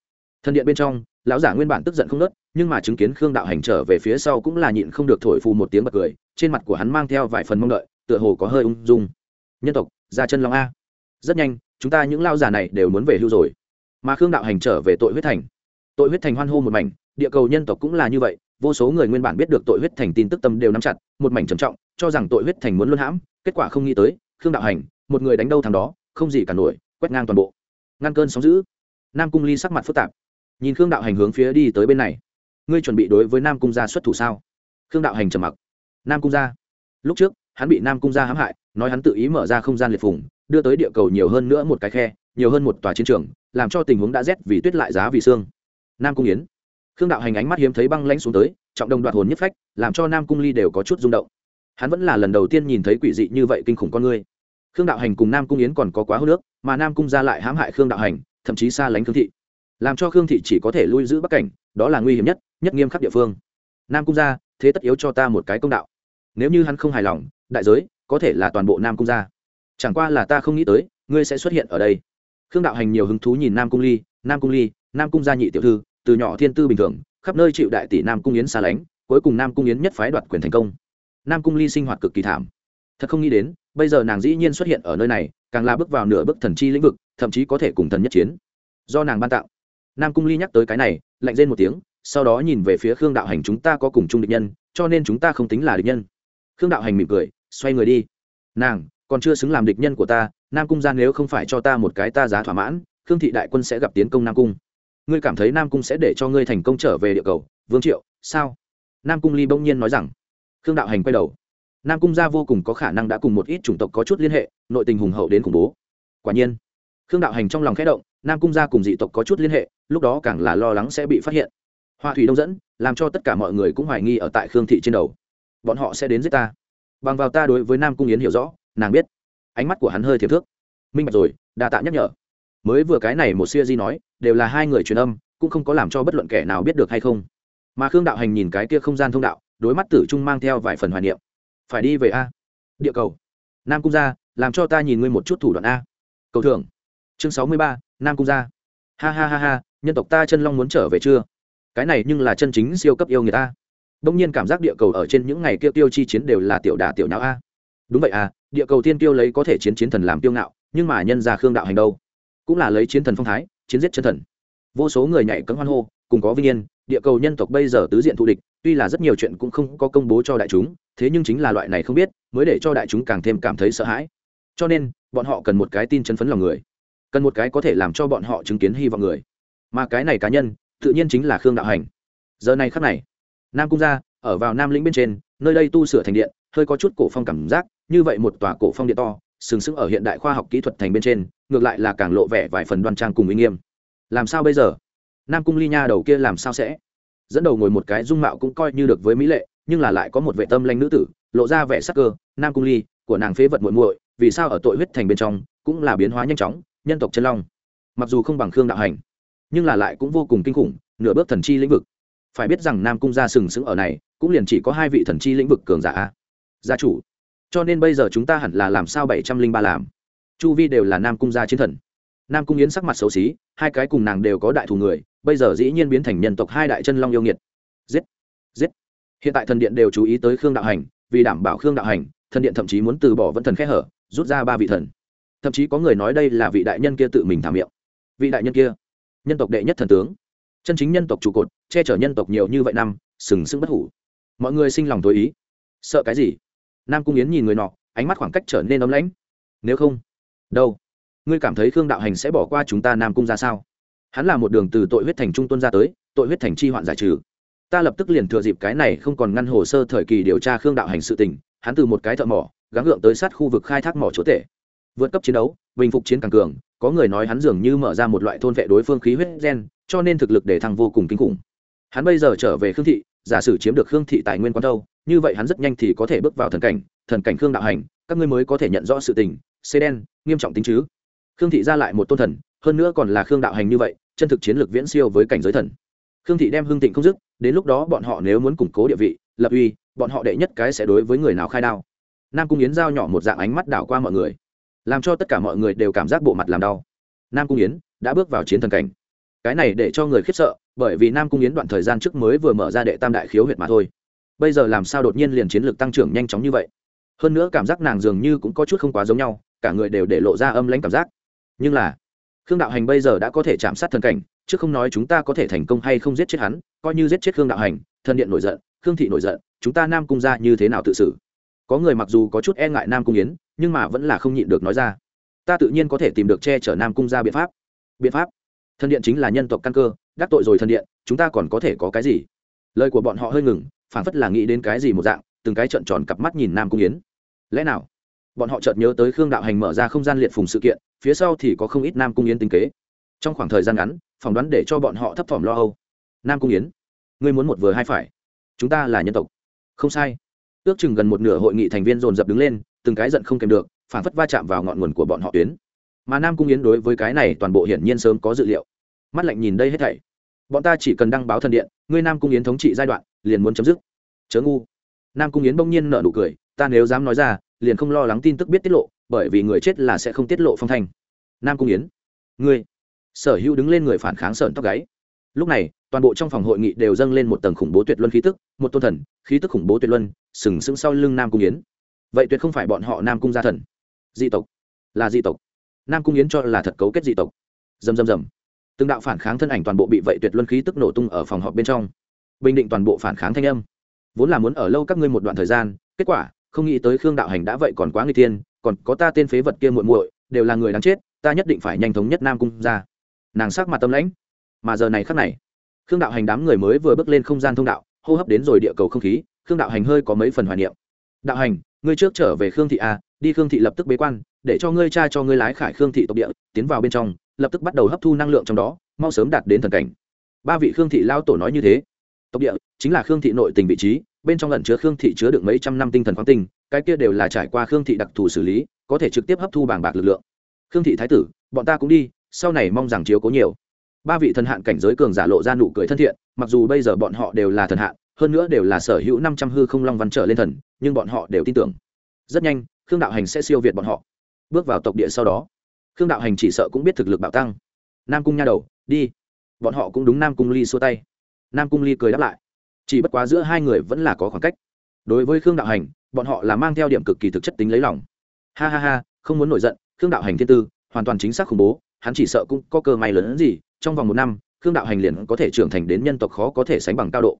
Thần điện bên trong, lão giả nguyên bản tức giận không nớt nhưng mà chứng kiến khương đạo hành trở về phía sau cũng là nhịn không được thổi phù một tiếng bật cười, trên mặt của hắn mang theo vài phần mong đợi, tựa hồ có hơi ung dung. Nhân tộc, ra chân long a. Rất nhanh, chúng ta những lao giả này đều muốn về hưu rồi. Mà khương đạo hành trở về tội huyết thành. Tội huyết thành hoan hô một mảnh, địa cầu nhân tộc cũng là như vậy, vô số người nguyên bản biết được tội huyết thành tin tức tâm đều nắm chặt, một mảnh trầm trọng cho rằng tội huyết thành muốn luân hãm, kết quả không nghĩ tới, khương đạo hành, một người đánh đâu thằng đó, không gì cả nổi, quét ngang toàn bộ. Ngăn cơn sóng giữ nam cung ly sắc mặt phức tạp. Nhìn khương đạo hành hướng phía đi tới bên này. Ngươi chuẩn bị đối với nam cung gia xuất thủ sao? Khương đạo hành trầm mặc. Nam cung gia? Lúc trước, hắn bị nam cung gia hãm hại, nói hắn tự ý mở ra không gian liệt phủng đưa tới địa cầu nhiều hơn nữa một cái khe, nhiều hơn một tòa chiến trường, làm cho tình huống đã rét vì tuyết lại giá vì xương. Nam cung yến. Khương đạo hành ánh mắt hiếm thấy băng lãnh xuống tới, trọng đồng đoạt hồn nhất phách, làm cho nam cung ly đều có chút rung động hắn vẫn là lần đầu tiên nhìn thấy quỷ dị như vậy kinh khủng con người. Khương đạo hành cùng nam cung yến còn có quá hô nước, mà nam cung ra lại hãm hại khương đạo hành, thậm chí xa lánh khương thị. Làm cho khương thị chỉ có thể lui giữ bắc cảnh, đó là nguy hiểm nhất nhất nghiêm khắc địa phương. Nam cung ra thế tất yếu cho ta một cái công đạo. Nếu như hắn không hài lòng, đại giới, có thể là toàn bộ nam cung gia. Chẳng qua là ta không nghĩ tới, ngươi sẽ xuất hiện ở đây. Khương đạo hành nhiều hứng thú nhìn nam cung ly, nam cung ly, nam cung gia nhị tiểu thư, từ nhỏ thiên tư bình thường, khắp nơi chịu đại tỷ nam cung yến xa lánh, cuối cùng nam cung yến nhất phái đoạt quyền thành công nam cung ly sinh hoạt cực kỳ thảm. Thật không nghĩ đến, bây giờ nàng dĩ nhiên xuất hiện ở nơi này, càng là bước vào nửa bước thần chi lĩnh vực, thậm chí có thể cùng thần nhất chiến. Do nàng ban tạo nam cung ly nhắc tới cái này, lạnh rên một tiếng, sau đó nhìn về phía khương đạo hành chúng ta có cùng chung địch nhân, cho nên chúng ta không tính là địch nhân. Khương đạo hành mỉm cười, xoay người đi. Nàng, còn chưa xứng làm địch nhân của ta, nam cung ra nếu không phải cho ta một cái ta giá thỏa mãn, khương thị đại quân sẽ gặp tiến công nam cung. Ngươi cảm thấy nam cung sẽ để cho ngươi thành công trở về địa cầu, vương triệu, sao? Nam cung ly bỗng nhiên nói rằng khương đạo hành quay đầu. Nam cung gia vô cùng có khả năng đã cùng một ít chủng tộc có chút liên hệ, nội tình hùng hậu đến khủng bố. Quả nhiên, khương đạo hành trong lòng khẽ động, nam cung gia cùng dị tộc có chút liên hệ, lúc đó càng là lo lắng sẽ bị phát hiện. Hoa thủy đông dẫn, làm cho tất cả mọi người cũng hoài nghi ở tại khương thị trên đầu. Bọn họ sẽ đến giết ta. Bằng vào ta đối với nam cung yến hiểu rõ, nàng biết. Ánh mắt của hắn hơi thiệp thước. Minh bạch rồi, đa tạ nhắc nhở. Mới vừa cái này một siêu di nói, đều là hai người truyền âm, cũng không có làm cho bất luận kẻ nào biết được hay không. Mà khương đạo hành nhìn cái kia không gian thông đạo đối mắt tử trung mang theo vài phần hoài niệm. Phải đi về a. Địa cầu. Nam cung gia, làm cho ta nhìn ngươi một chút thủ đoạn a. Cầu thưởng. Chương sáu mươi ba, nam cung gia. Ha ha ha ha, nhân tộc ta chân long muốn trở về chưa? Cái này nhưng là chân chính siêu cấp yêu người ta đông nhiên cảm giác địa cầu ở trên những ngày kia tiêu chi chiến đều là tiểu đà tiểu não a. Đúng vậy à địa cầu tiên tiêu lấy có thể chiến chiến thần làm tiêu ngạo, nhưng mà nhân ra khương đạo hành đâu? Cũng là lấy chiến thần phong thái, chiến giết chân thần. Vô số người nhảy cấm hoan hô, cùng có vinh yên, địa cầu nhân tộc bây giờ tứ diện thù địch tuy là rất nhiều chuyện cũng không có công bố cho đại chúng, thế nhưng chính là loại này không biết, mới để cho đại chúng càng thêm cảm thấy sợ hãi. Cho nên, bọn họ cần một cái tin chân phấn lòng người, cần một cái có thể làm cho bọn họ chứng kiến hy vọng người. Mà cái này cá nhân, tự nhiên chính là khương đạo hành. Giờ này khắc này, nam cung gia, ở vào nam lĩnh bên trên, nơi đây tu sửa thành điện, hơi có chút cổ phong cảm giác, như vậy một tòa cổ phong điện to, sừng sững ở hiện đại khoa học kỹ thuật thành bên trên, ngược lại là càng lộ vẻ vài phần đoan trang cùng uy nghiêm. Làm sao bây giờ? Nam cung ly nha đầu kia làm sao sẽ? Dẫn đầu ngồi một cái dung mạo cũng coi như được với mỹ lệ, nhưng là lại có một vệ tâm lanh nữ tử, lộ ra vẻ sắc cơ, nam cung ly, của nàng phế vật muội muội, vì sao ở tội huyết thành bên trong, cũng là biến hóa nhanh chóng, nhân tộc chân long. Mặc dù không bằng khương đạo hành, nhưng là lại cũng vô cùng kinh khủng, nửa bước thần chi lĩnh vực. Phải biết rằng nam cung gia sừng sững ở này, cũng liền chỉ có hai vị thần chi lĩnh vực cường giả gia chủ. Cho nên bây giờ chúng ta hẳn là làm sao bảy trăm linh ba làm? Chu vi đều là nam cung gia chiến thần. Nam cung yến sắc mặt xấu xí, hai cái cùng nàng đều có đại thù người bây giờ dĩ nhiên biến thành nhân tộc hai đại chân long yêu nghiệt. Giết giết. Hiện tại thần điện đều chú ý tới khương đạo hành, vì đảm bảo khương đạo hành, thần điện thậm chí muốn từ bỏ vẫn thần khẽ hở, rút ra ba vị thần. Thậm chí có người nói đây là vị đại nhân kia tự mình thả miệng. Vị đại nhân kia, nhân tộc đệ nhất thần tướng. Chân chính nhân tộc trụ cột, che chở nhân tộc nhiều như vậy năm, sừng sững bất hủ. Mọi người sinh lòng tối ý. Sợ cái gì? Nam cung yến nhìn người nọ, ánh mắt khoảng cách trở nên ấm lãnh. Nếu không, đâu? Ngươi cảm thấy khương đạo hành sẽ bỏ qua chúng ta nam cung ra sao? Hắn là một đường từ tội huyết thành trung tuân ra tới, tội huyết thành chi hoạn giải trừ. Ta lập tức liền thừa dịp cái này không còn ngăn hồ sơ thời kỳ điều tra khương đạo hành sự tình, hắn từ một cái thợ mỏ, gắng gượng tới sát khu vực khai thác mỏ chúa tể. Vượt cấp chiến đấu, bình phục chiến càng cường, có người nói hắn dường như mở ra một loại thôn vệ đối phương khí huyết gen, cho nên thực lực để thăng vô cùng kinh khủng. Hắn bây giờ trở về khương thị, giả sử chiếm được khương thị tài nguyên quán đâu, như vậy hắn rất nhanh thì có thể bước vào thần cảnh thần cảnh khương đạo hành, các ngươi mới có thể nhận rõ sự tình, xê đen, nghiêm trọng tính chứ. Khương thị ra lại một tôn thần, hơn nữa còn là khương đạo hành như vậy chân thực chiến lược viễn siêu với cảnh giới thần. Khương thị đem hương thịnh không dứt, đến lúc đó bọn họ nếu muốn củng cố địa vị, lập uy, bọn họ đệ nhất cái sẽ đối với người nào khai đao? Nam cung yến giao nhỏ một dạng ánh mắt đảo qua mọi người, làm cho tất cả mọi người đều cảm giác bộ mặt làm đau. Nam cung yến đã bước vào chiến thần cảnh. Cái này để cho người khiếp sợ, bởi vì nam cung yến đoạn thời gian trước mới vừa mở ra đệ tam đại khiếu huyệt mà thôi. Bây giờ làm sao đột nhiên liền chiến lược tăng trưởng nhanh chóng như vậy? Hơn nữa cảm giác nàng dường như cũng có chút không quá giống nhau, cả người đều để lộ ra âm lãnh cảm giác. Nhưng là khương đạo hành bây giờ đã có thể chạm sát thần cảnh, chứ không nói chúng ta có thể thành công hay không giết chết hắn, coi như giết chết khương đạo hành, thần điện nổi giận, khương thị nổi giận, chúng ta nam cung ra như thế nào tự xử? Có người mặc dù có chút e ngại nam cung yến, nhưng mà vẫn là không nhịn được nói ra. Ta tự nhiên có thể tìm được che chở nam cung ra biện pháp. Biện pháp? Thần điện chính là nhân tộc căn cơ, đắc tội rồi thần điện, chúng ta còn có thể có cái gì? Lời của bọn họ hơi ngừng phản phất là nghĩ đến cái gì một dạng, từng cái trợn tròn cặp mắt nhìn nam cung yến. Lẽ nào? Bọn họ chợt nhớ tới khương đạo hành mở ra không gian liệt phùng sự kiện, phía sau thì có không ít nam cung yến tính kế. Trong khoảng thời gian ngắn, phỏng đoán để cho bọn họ thấp thỏm lo âu. Nam cung yến, ngươi muốn một vừa hai phải. Chúng ta là nhân tộc. Không sai. Ước chừng gần một nửa hội nghị thành viên dồn dập đứng lên, từng cái giận không kèm được phản phất va chạm vào ngọn nguồn của bọn họ tuyến. Mà nam cung yến đối với cái này toàn bộ hiển nhiên sớm có dự liệu. Mắt lạnh nhìn đây hết thảy. Bọn ta chỉ cần đăng báo thần điện, ngươi nam cung yến thống trị giai đoạn, liền muốn chấm dứt. Chớ ngu. Nam cung yến bỗng nhiên nở nụ cười, ta nếu dám nói ra liền không lo lắng tin tức biết tiết lộ, bởi vì người chết là sẽ không tiết lộ phong thanh. Nam cung yến, ngươi, sở hữu đứng lên người phản kháng sợn tóc gáy. Lúc này, toàn bộ trong phòng hội nghị đều dâng lên một tầng khủng bố tuyệt luân khí tức, một tôn thần, khí tức khủng bố tuyệt luân, sừng sững sau lưng nam cung yến. Vậy tuyệt không phải bọn họ nam cung gia thần. Dị tộc, là dị tộc. Nam cung yến cho là thật cấu kết dị tộc. Dầm dầm dầm từng đạo phản kháng thân ảnh toàn bộ bị vậy tuyệt luân khí tức nổ tung ở phòng họp bên trong. Bình định toàn bộ phản kháng thanh âm. Vốn là muốn ở lâu các ngươi một đoạn thời gian, kết quả không nghĩ tới khương đạo hành đã vậy còn quá người tiên còn có ta tên phế vật kia muội muội, đều là người đáng chết, ta nhất định phải nhanh thống nhất nam cung ra. Nàng sắc mặt tâm lãnh. Mà giờ này khắc này, khương đạo hành đám người mới vừa bước lên không gian thông đạo, hô hấp đến rồi địa cầu không khí, khương đạo hành hơi có mấy phần hoài niệm. Đạo hành, ngươi trước trở về khương thị a đi khương thị lập tức bế quan, để cho ngươi cha cho ngươi lái khải khương thị tộc địa, tiến vào bên trong, lập tức bắt đầu hấp thu năng lượng trong đó, mau sớm đạt đến thần cảnh. Ba vị khương thị lao tổ nói như thế. Tộc địa chính là khương thị nội tình vị trí bên trong lần chứa khương thị chứa được mấy trăm năm tinh thần khoáng tinh, cái kia đều là trải qua khương thị đặc thù xử lý, có thể trực tiếp hấp thu bảng bạc lực lượng. Khương thị thái tử, bọn ta cũng đi, sau này mong rằng chiếu cố nhiều. Ba vị thần hạn cảnh giới cường giả lộ ra nụ cười thân thiện, mặc dù bây giờ bọn họ đều là thần hạn, hơn nữa đều là sở hữu năm trăm hư không long văn trở lên thần, nhưng bọn họ đều tin tưởng. Rất nhanh, khương đạo hành sẽ siêu việt bọn họ. Bước vào tộc địa sau đó, khương đạo hành chỉ sợ cũng biết thực lực bạo tăng. Nam cung nha đầu, đi. Bọn họ cũng đúng nam cung ly xua tay. Nam cung ly cười đáp lại chỉ bất quá giữa hai người vẫn là có khoảng cách. Đối với khương đạo hành, bọn họ là mang theo điểm cực kỳ thực chất tính lấy lòng. Ha ha ha, không muốn nổi giận, khương đạo hành thiên tư, hoàn toàn chính xác khủng bố, hắn chỉ sợ cũng có cơ may lớn hơn gì, trong vòng một năm, khương đạo hành liền có thể trưởng thành đến nhân tộc khó có thể sánh bằng cao độ.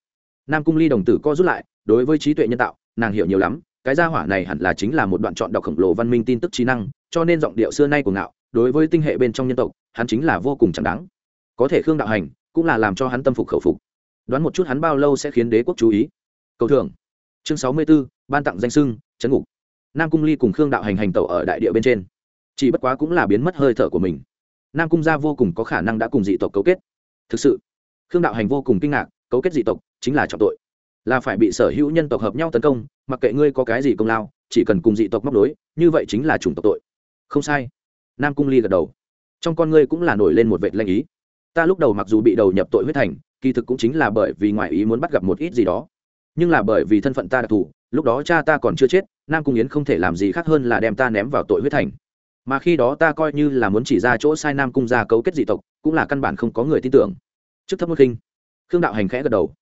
Nam cung ly đồng tử co rút lại, đối với trí tuệ nhân tạo, nàng hiểu nhiều lắm, cái gia hỏa này hẳn là chính là một đoạn chọn đọc khổng lồ văn minh tin tức trí năng, cho nên giọng điệu xưa nay của ngạo, đối với tinh hệ bên trong nhân tộc, hắn chính là vô cùng chẳng đáng. Có thể khương đạo hành cũng là làm cho hắn tâm phục khẩu phục đoán một chút hắn bao lâu sẽ khiến đế quốc chú ý. Cầu thưởng. Chương sáu mươi b ố ban tặng danh sưng chấn ngục. Nam cung ly cùng khương đạo hành hành tẩu ở đại địa bên trên. Chỉ bất quá cũng là biến mất hơi thở của mình. Nam cung gia vô cùng có khả năng đã cùng dị tộc cấu kết. Thực sự khương đạo hành vô cùng kinh ngạc cấu kết dị tộc chính là trọng tội. Là phải bị sở hữu nhân tộc hợp nhau tấn công mặc kệ ngươi có cái gì công lao chỉ cần cùng dị tộc móc nối, như vậy chính là chủng tộc tội. Không sai. Nam cung ly gật đầu. Trong con ngươi cũng là nổi lên một vệt lanh ý. Ta lúc đầu mặc dù bị đầu nhập tội huyết thành kỳ thực cũng chính là bởi vì ngoại ý muốn bắt gặp một ít gì đó. Nhưng là bởi vì thân phận ta đặc thù, lúc đó cha ta còn chưa chết, nam cung yến không thể làm gì khác hơn là đem ta ném vào tội huyết thành. Mà khi đó ta coi như là muốn chỉ ra chỗ sai nam cung ra cấu kết dị tộc, cũng là căn bản không có người tin tưởng. Trước thấp mức khinh khương đạo hành khẽ gật đầu.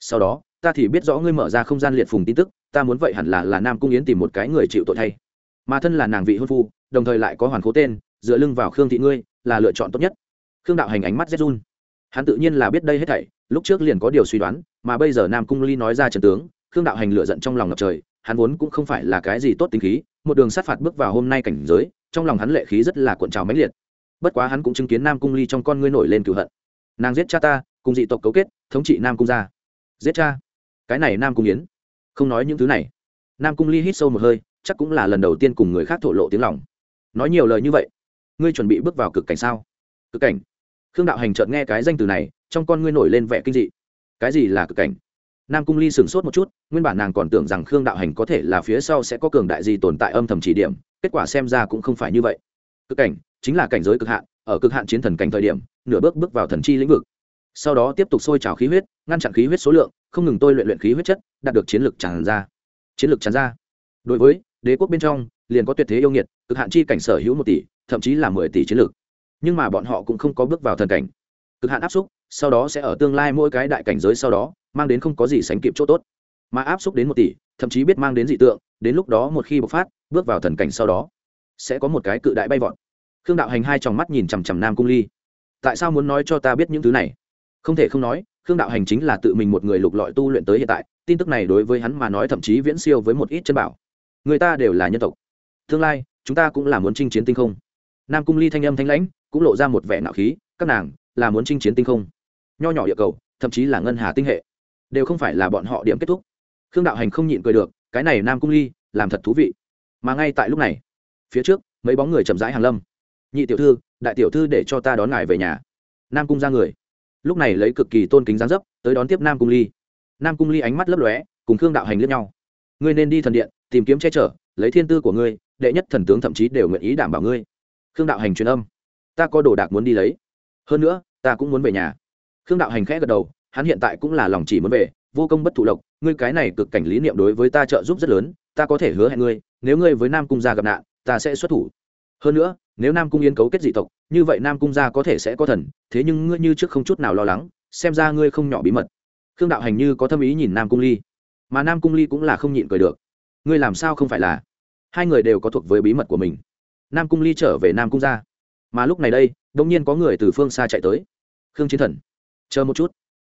Sau đó, ta thì biết rõ ngươi mở ra không gian liệt phùng tin tức, ta muốn vậy hẳn là là nam cung yến tìm một cái người chịu tội thay. Mà thân là nàng vị hôn phu, đồng thời lại có hoàn cố tên, dựa lưng vào khương thị ngươi, là lựa chọn tốt nhất. Khương đạo hành ánh mắt rét run hắn tự nhiên là biết đây hết thảy, lúc trước liền có điều suy đoán, mà bây giờ nam cung ly nói ra trần tướng, khương đạo hành lựa giận trong lòng ngập trời, hắn vốn cũng không phải là cái gì tốt tính khí, một đường sát phạt bước vào hôm nay cảnh giới, trong lòng hắn lệ khí rất là cuộn trào mãnh liệt. Bất quá hắn cũng chứng kiến nam cung ly trong con ngươi nổi lên cửu hận. Nàng giết cha ta, cùng dị tộc cấu kết, thống trị nam cung gia. Giết cha? Cái này nam cung yến. Không nói những thứ này. Nam cung ly hít sâu một hơi, chắc cũng là lần đầu tiên cùng người khác thổ lộ tiếng lòng. Nói nhiều lời như vậy. Ngươi chuẩn bị bước vào cực cảnh sao? Cực cảnh? Khương đạo hành chợt nghe cái danh từ này, trong con ngươi nổi lên vẻ kinh dị. Cái gì là cực cảnh? Nam cung ly sửng sốt một chút, nguyên bản nàng còn tưởng rằng khương đạo hành có thể là phía sau sẽ có cường đại gì tồn tại âm thầm chỉ điểm, kết quả xem ra cũng không phải như vậy. Cực cảnh chính là cảnh giới cực hạn, ở cực hạn chiến thần cảnh thời điểm, nửa bước bước vào thần chi lĩnh vực. Sau đó tiếp tục sôi trào khí huyết, ngăn chặn khí huyết số lượng, không ngừng tôi luyện luyện khí huyết chất, đạt được chiến lược tràn ra. Chiến lược tràn ra. Đối với đế quốc bên trong, liền có tuyệt thế yêu nghiệt, cực hạn chi cảnh sở hữu một tỷ, thậm chí là mười tỷ chiến lược nhưng mà bọn họ cũng không có bước vào thần cảnh. Cực hạn áp xúc, sau đó sẽ ở tương lai mỗi cái đại cảnh giới sau đó, mang đến không có gì sánh kịp chỗ tốt. Mà áp xúc đến một tỷ, thậm chí biết mang đến dị tượng, đến lúc đó một khi bộc phát, bước vào thần cảnh sau đó, sẽ có một cái cự đại bay vọt. Khương đạo hành hai tròng mắt nhìn chằm chằm nam cung ly. Tại sao muốn nói cho ta biết những thứ này? Không thể không nói, khương đạo hành chính là tự mình một người lục lọi tu luyện tới hiện tại, tin tức này đối với hắn mà nói thậm chí viễn siêu với một ít chân bảo. Người ta đều là nhân tộc. Tương lai, chúng ta cũng là muốn chinh chiến tinh không. Nam cung ly thanh âm thanh lãnh cũng lộ ra một vẻ nạo khí, các nàng, là muốn chinh chiến tinh không? Nho nhỏ địa cầu, thậm chí là ngân hà tinh hệ, đều không phải là bọn họ điểm kết thúc. Khương đạo hành không nhịn cười được, cái này nam cung ly, làm thật thú vị. Mà ngay tại lúc này, phía trước, mấy bóng người chậm rãi hàng lâm. Nhị tiểu thư, đại tiểu thư để cho ta đón ngài về nhà. Nam cung ra người. Lúc này lấy cực kỳ tôn kính gián dấp, tới đón tiếp nam cung ly. Nam cung ly ánh mắt lấp lóe, cùng khương đạo hành lướt nhau. Ngươi nên đi thần điện, tìm kiếm che chở, lấy thiên tư của ngươi, đệ nhất thần tướng thậm chí đều nguyện ý đảm bảo ngươi. Khương đạo hành truyền âm ta có đồ đạc muốn đi lấy. Hơn nữa, ta cũng muốn về nhà. Khương đạo hành khẽ gật đầu, hắn hiện tại cũng là lòng chỉ muốn về, vô công bất thụ lộc, ngươi cái này cực cảnh lý niệm đối với ta trợ giúp rất lớn, ta có thể hứa hẹn ngươi, nếu ngươi với nam cung gia gặp nạn, ta sẽ xuất thủ. Hơn nữa, nếu nam cung yên cấu kết dị tộc, như vậy nam cung gia có thể sẽ có thần, thế nhưng ngươi như trước không chút nào lo lắng, xem ra ngươi không nhỏ bí mật. Khương đạo hành như có tâm ý nhìn nam cung ly, mà nam cung ly cũng là không nhịn cười được. Ngươi làm sao không phải là? Hai người đều có thuộc với bí mật của mình. Nam cung ly trở về nam cung gia mà lúc này đây đ ỗ n g nhiên có người từ phương xa chạy tới. Khương chiến thần, chờ một chút,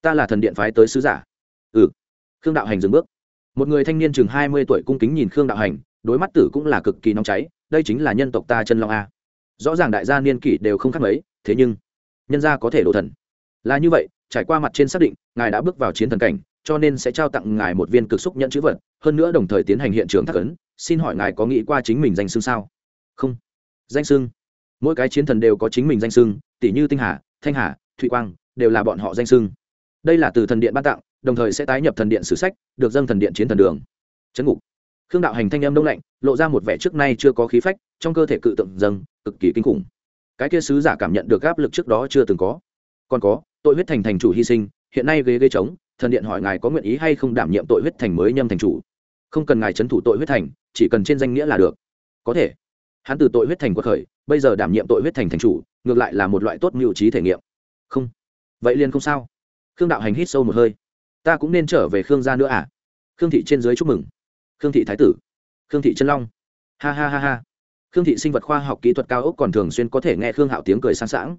ta là thần điện phái tới sứ giả. Ừ. Khương đạo hành dừng bước. Một người thanh niên chừng hai mươi tuổi cung kính nhìn khương đạo hành, đối mắt tử cũng là cực kỳ nóng cháy, đây chính là nhân tộc ta chân long a. Rõ ràng đại gia niên kỷ đều không khác mấy, thế nhưng, nhân gia có thể đổ thần. Là như vậy, trải qua mặt trên xác định, ngài đã bước vào chiến thần cảnh, cho nên sẽ trao tặng ngài một viên cực xúc nhận chữ vật, hơn nữa đồng thời tiến hành hiện trường thắc ấn, xin hỏi ngài có nghĩ qua chính mình danh xưng sao? Không. Danh xưng? Mỗi cái chiến thần đều có chính mình danh sưng tỷ như tinh hà, thanh hà, thụy quang, đều là bọn họ danh sưng đây là từ thần điện ban tặng, đồng thời sẽ tái nhập thần điện sử sách, được dâng thần điện chiến thần đường. Chấn ngục. Khương đạo hành thanh âm đông lạnh, lộ ra một vẻ trước nay chưa có khí phách, trong cơ thể cự tượng dâng, cực kỳ kinh khủng. Cái kia sứ giả cảm nhận được áp lực trước đó chưa từng có. Còn có, tội huyết thành thành chủ hy sinh, hiện nay ghế ghế trống, thần điện hỏi ngài có nguyện ý hay không đảm nhiệm tội huyết thành mới nhâm thành chủ? Không cần ngài trấn thủ tội huyết thành, chỉ cần trên danh nghĩa là được. Có thể. Hắn từ tội huyết thành quật khởi bây giờ đảm nhiệm tội huyết thành thành chủ, ngược lại là một loại tốt mưu trí thể nghiệm. Không. Vậy liền không sao. Khương đạo hành hít sâu một hơi. Ta cũng nên trở về khương gia nữa à? Khương thị trên dưới chúc mừng. Khương thị thái tử. Khương thị chân long. Ha ha ha ha. Khương thị sinh vật khoa học kỹ thuật cao ốc còn thường xuyên có thể nghe khương hạo tiếng cười sáng sảng.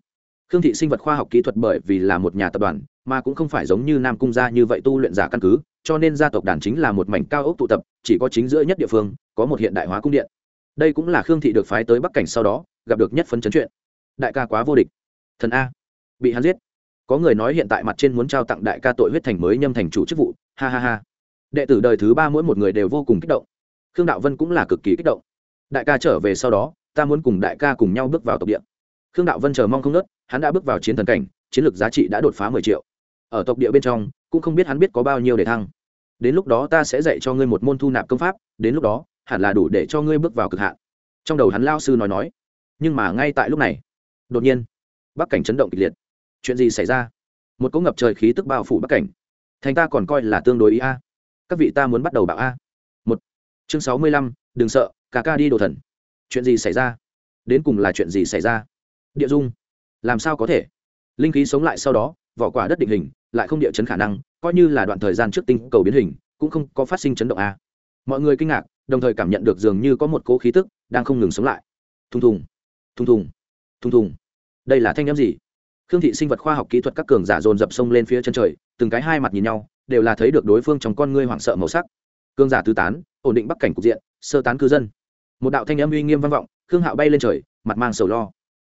Khương thị sinh vật khoa học kỹ thuật bởi vì là một nhà tập đoàn, mà cũng không phải giống như nam cung gia như vậy tu luyện giả căn cứ, cho nên gia tộc đàn chính là một mảnh cao ốc tụ tập, chỉ có chính giữa nhất địa phương, có một hiện đại hóa cung điện. Đây cũng là khương thị được phái tới bắc cảnh sau đó gặp được nhất phấn chấn chuyện. Đại ca quá vô địch. Thần a. Bị hắn giết. Có người nói hiện tại mặt trên muốn trao tặng đại ca tội huyết thành mới nhâm thành chủ chức vụ. Ha ha ha. Đệ tử đời thứ ba mỗi một người đều vô cùng kích động. Khương đạo vân cũng là cực kỳ kích động. Đại ca trở về sau đó, ta muốn cùng đại ca cùng nhau bước vào tộc địa. Khương đạo vân chờ mong không nớt, hắn đã bước vào chiến thần cảnh, chiến lược giá trị đã đột phá mười triệu. Ở tộc địa bên trong, cũng không biết hắn biết có bao nhiêu để thăng. Đến lúc đó ta sẽ dạy cho ngươi một môn thu nạp công pháp, đến lúc đó, hẳn là đủ để cho ngươi bước vào cực hạn. Trong đầu hắn lao sư nói nói nhưng mà ngay tại lúc này, đột nhiên, bắc cảnh chấn động kịch liệt. Chuyện gì xảy ra? Một cỗ ngập trời khí tức bao phủ bắc cảnh. Thành ta còn coi là tương đối ý a. Các vị ta muốn bắt đầu bảo a. Một, chương sáu mươi lăm, đừng sợ cả ca đi đồ thần. Chuyện gì xảy ra? Đến cùng là chuyện gì xảy ra? Địa dung, làm sao có thể? Linh khí sống lại sau đó, vỏ quả đất định hình, lại không địa chấn khả năng, coi như là đoạn thời gian trước tinh cầu biến hình, cũng không có phát sinh chấn động a. Mọi người kinh ngạc, đồng thời cảm nhận được dường như có một cỗ khí tức đang không ngừng sống lại. Thùng thùng thùng thùng thùng thùng. Đây là thanh n m gì? Khương thị sinh vật khoa học kỹ thuật các cường giả dồn dập sông lên phía chân trời, từng cái hai mặt nhìn nhau, đều là thấy được đối phương trong con ngươi hoảng sợ màu sắc. Cường giả tứ tán, ổn định bắc cảnh cục diện, sơ tán cư dân. Một đạo thanh âm uy nghiêm vang vọng, khương hạo bay lên trời, mặt mang sầu lo.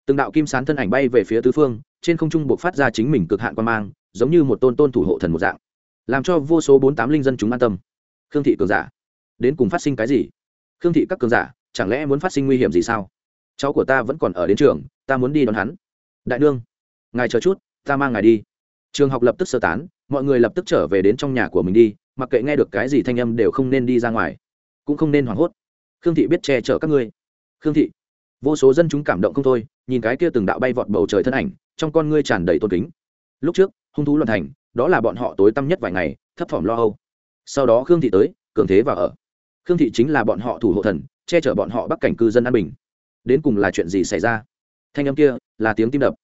Từng đạo kim sán thân ảnh bay về phía tứ phương, trên không trung buộc phát ra chính mình cực hạn quan mang, giống như một tôn tôn thủ hộ thần một dạng. Làm cho vô số bốn tám linh dân chúng an tâm. Khương thị cường giả, đến cùng phát sinh cái gì? Khương thị các cường giả, chẳng lẽ muốn phát sinh nguy hiểm gì sao? Cháu của ta vẫn còn ở đến trường, ta muốn đi đón hắn. Đại nương, ngài chờ chút, ta mang ngài đi. Trường học lập tức sơ tán, mọi người lập tức trở về đến trong nhà của mình đi, mặc kệ nghe được cái gì thanh âm đều không nên đi ra ngoài. Cũng không nên hoảng hốt. Khương thị biết che chở các ngươi. Khương thị, vô số dân chúng cảm động không thôi, nhìn cái kia từng đạo bay vọt bầu trời thân ảnh, trong con ngươi tràn đầy tôn kính. Lúc trước, hung thú loạn thành, đó là bọn họ tối tăm nhất vài ngày, thấp thỏm lo âu. Sau đó khương thị tới, cường thế và ở. Khương thị chính là bọn họ thủ hộ thần, che chở bọn họ bắc cảnh cư dân an bình đến cùng là chuyện gì xảy ra? Thanh âm kia là tiếng tim đập.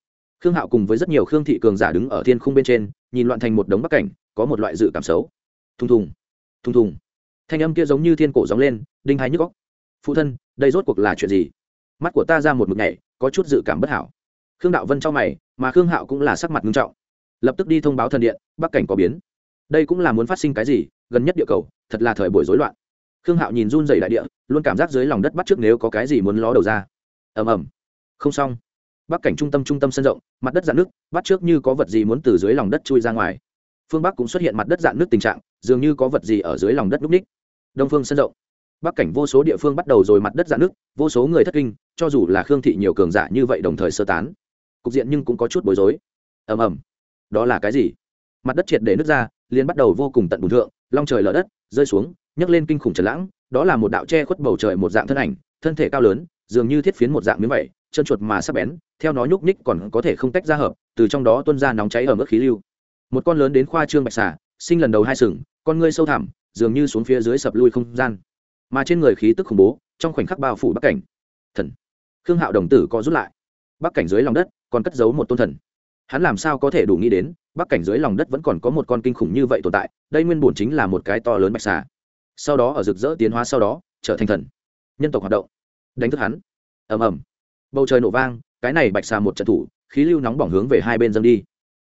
Khương hạo cùng với rất nhiều khương thị cường giả đứng ở thiên khung bên trên, nhìn loạn thành một đống bắc cảnh, có một loại dự cảm xấu. Thùng thùng thùng thùng. Thanh âm kia giống như thiên cổ gióng lên, đinh hai nhức góc phụ thân, đây rốt cuộc là chuyện gì? Mắt của ta ra một mực nhảy, có chút dự cảm bất hảo. Khương đạo vân cho mày, mà khương hạo cũng là sắc mặt nghiêm trọng. Lập tức đi thông báo thần điện, bắc cảnh có biến. Đây cũng là muốn phát sinh cái gì, gần nhất địa cầu, thật là thời buổi rối loạn khương hạo nhìn run dày đại địa, luôn cảm giác dưới lòng đất bắt trước nếu có cái gì muốn ló đầu ra. Ầm ầm. Không xong. Bắc cảnh trung tâm trung tâm sân rộng, mặt đất dạn nước bắt trước như có vật gì muốn từ dưới lòng đất chui ra ngoài. Phương bắc cũng xuất hiện mặt đất dạn nước tình trạng, dường như có vật gì ở dưới lòng đất núp ních. Đông phương sân rộng. Bắc cảnh vô số địa phương bắt đầu rồi mặt đất dạn nước vô số người thất kinh, cho dù là khương thị nhiều cường giả như vậy đồng thời sơ tán. Cục diện nhưng cũng có chút bối rối. Ầm ầm. Đó là cái gì? Mặt đất triệt để nước ra, liền bắt đầu vô cùng tận bùn thượng, long trời lở đất, rơi xuống nhấc lên kinh khủng trần lãng, đó là một đạo che khuất bầu trời một dạng thân ảnh, thân thể cao lớn, dường như thiết phiến một dạng miếng vẩy chân chuột mà sắp bén, theo nó nhúc nhích còn có thể không tách ra hợp, từ trong đó tuôn ra nóng cháy ở mức khí lưu. Một con lớn đến khoa trương bạch xà, sinh lần đầu hai sừng, con ngươi sâu thẳm, dường như xuống phía dưới sập lui không gian. Mà trên người khí tức khủng bố, trong khoảnh khắc bao phủ bắc cảnh. Thần. Khương hạo đồng tử co rút lại. Bắc cảnh dưới lòng đất còn cất giấu một tôn thần. Hắn làm sao có thể đủ nghĩ đến, bắc cảnh dưới lòng đất vẫn còn có một con kinh khủng như vậy tồn tại, đây nguyên bổn chính là một cái to lớn bạch xà sau đó ở rực rỡ tiến hóa sau đó, trở thành thần. Nhân tộc hoạt động. Đánh thức hắn. Ầm ầm. Bầu trời nổ vang, cái này bạch xà một trận thủ, khí lưu nóng bỏng hướng về hai bên dâng đi.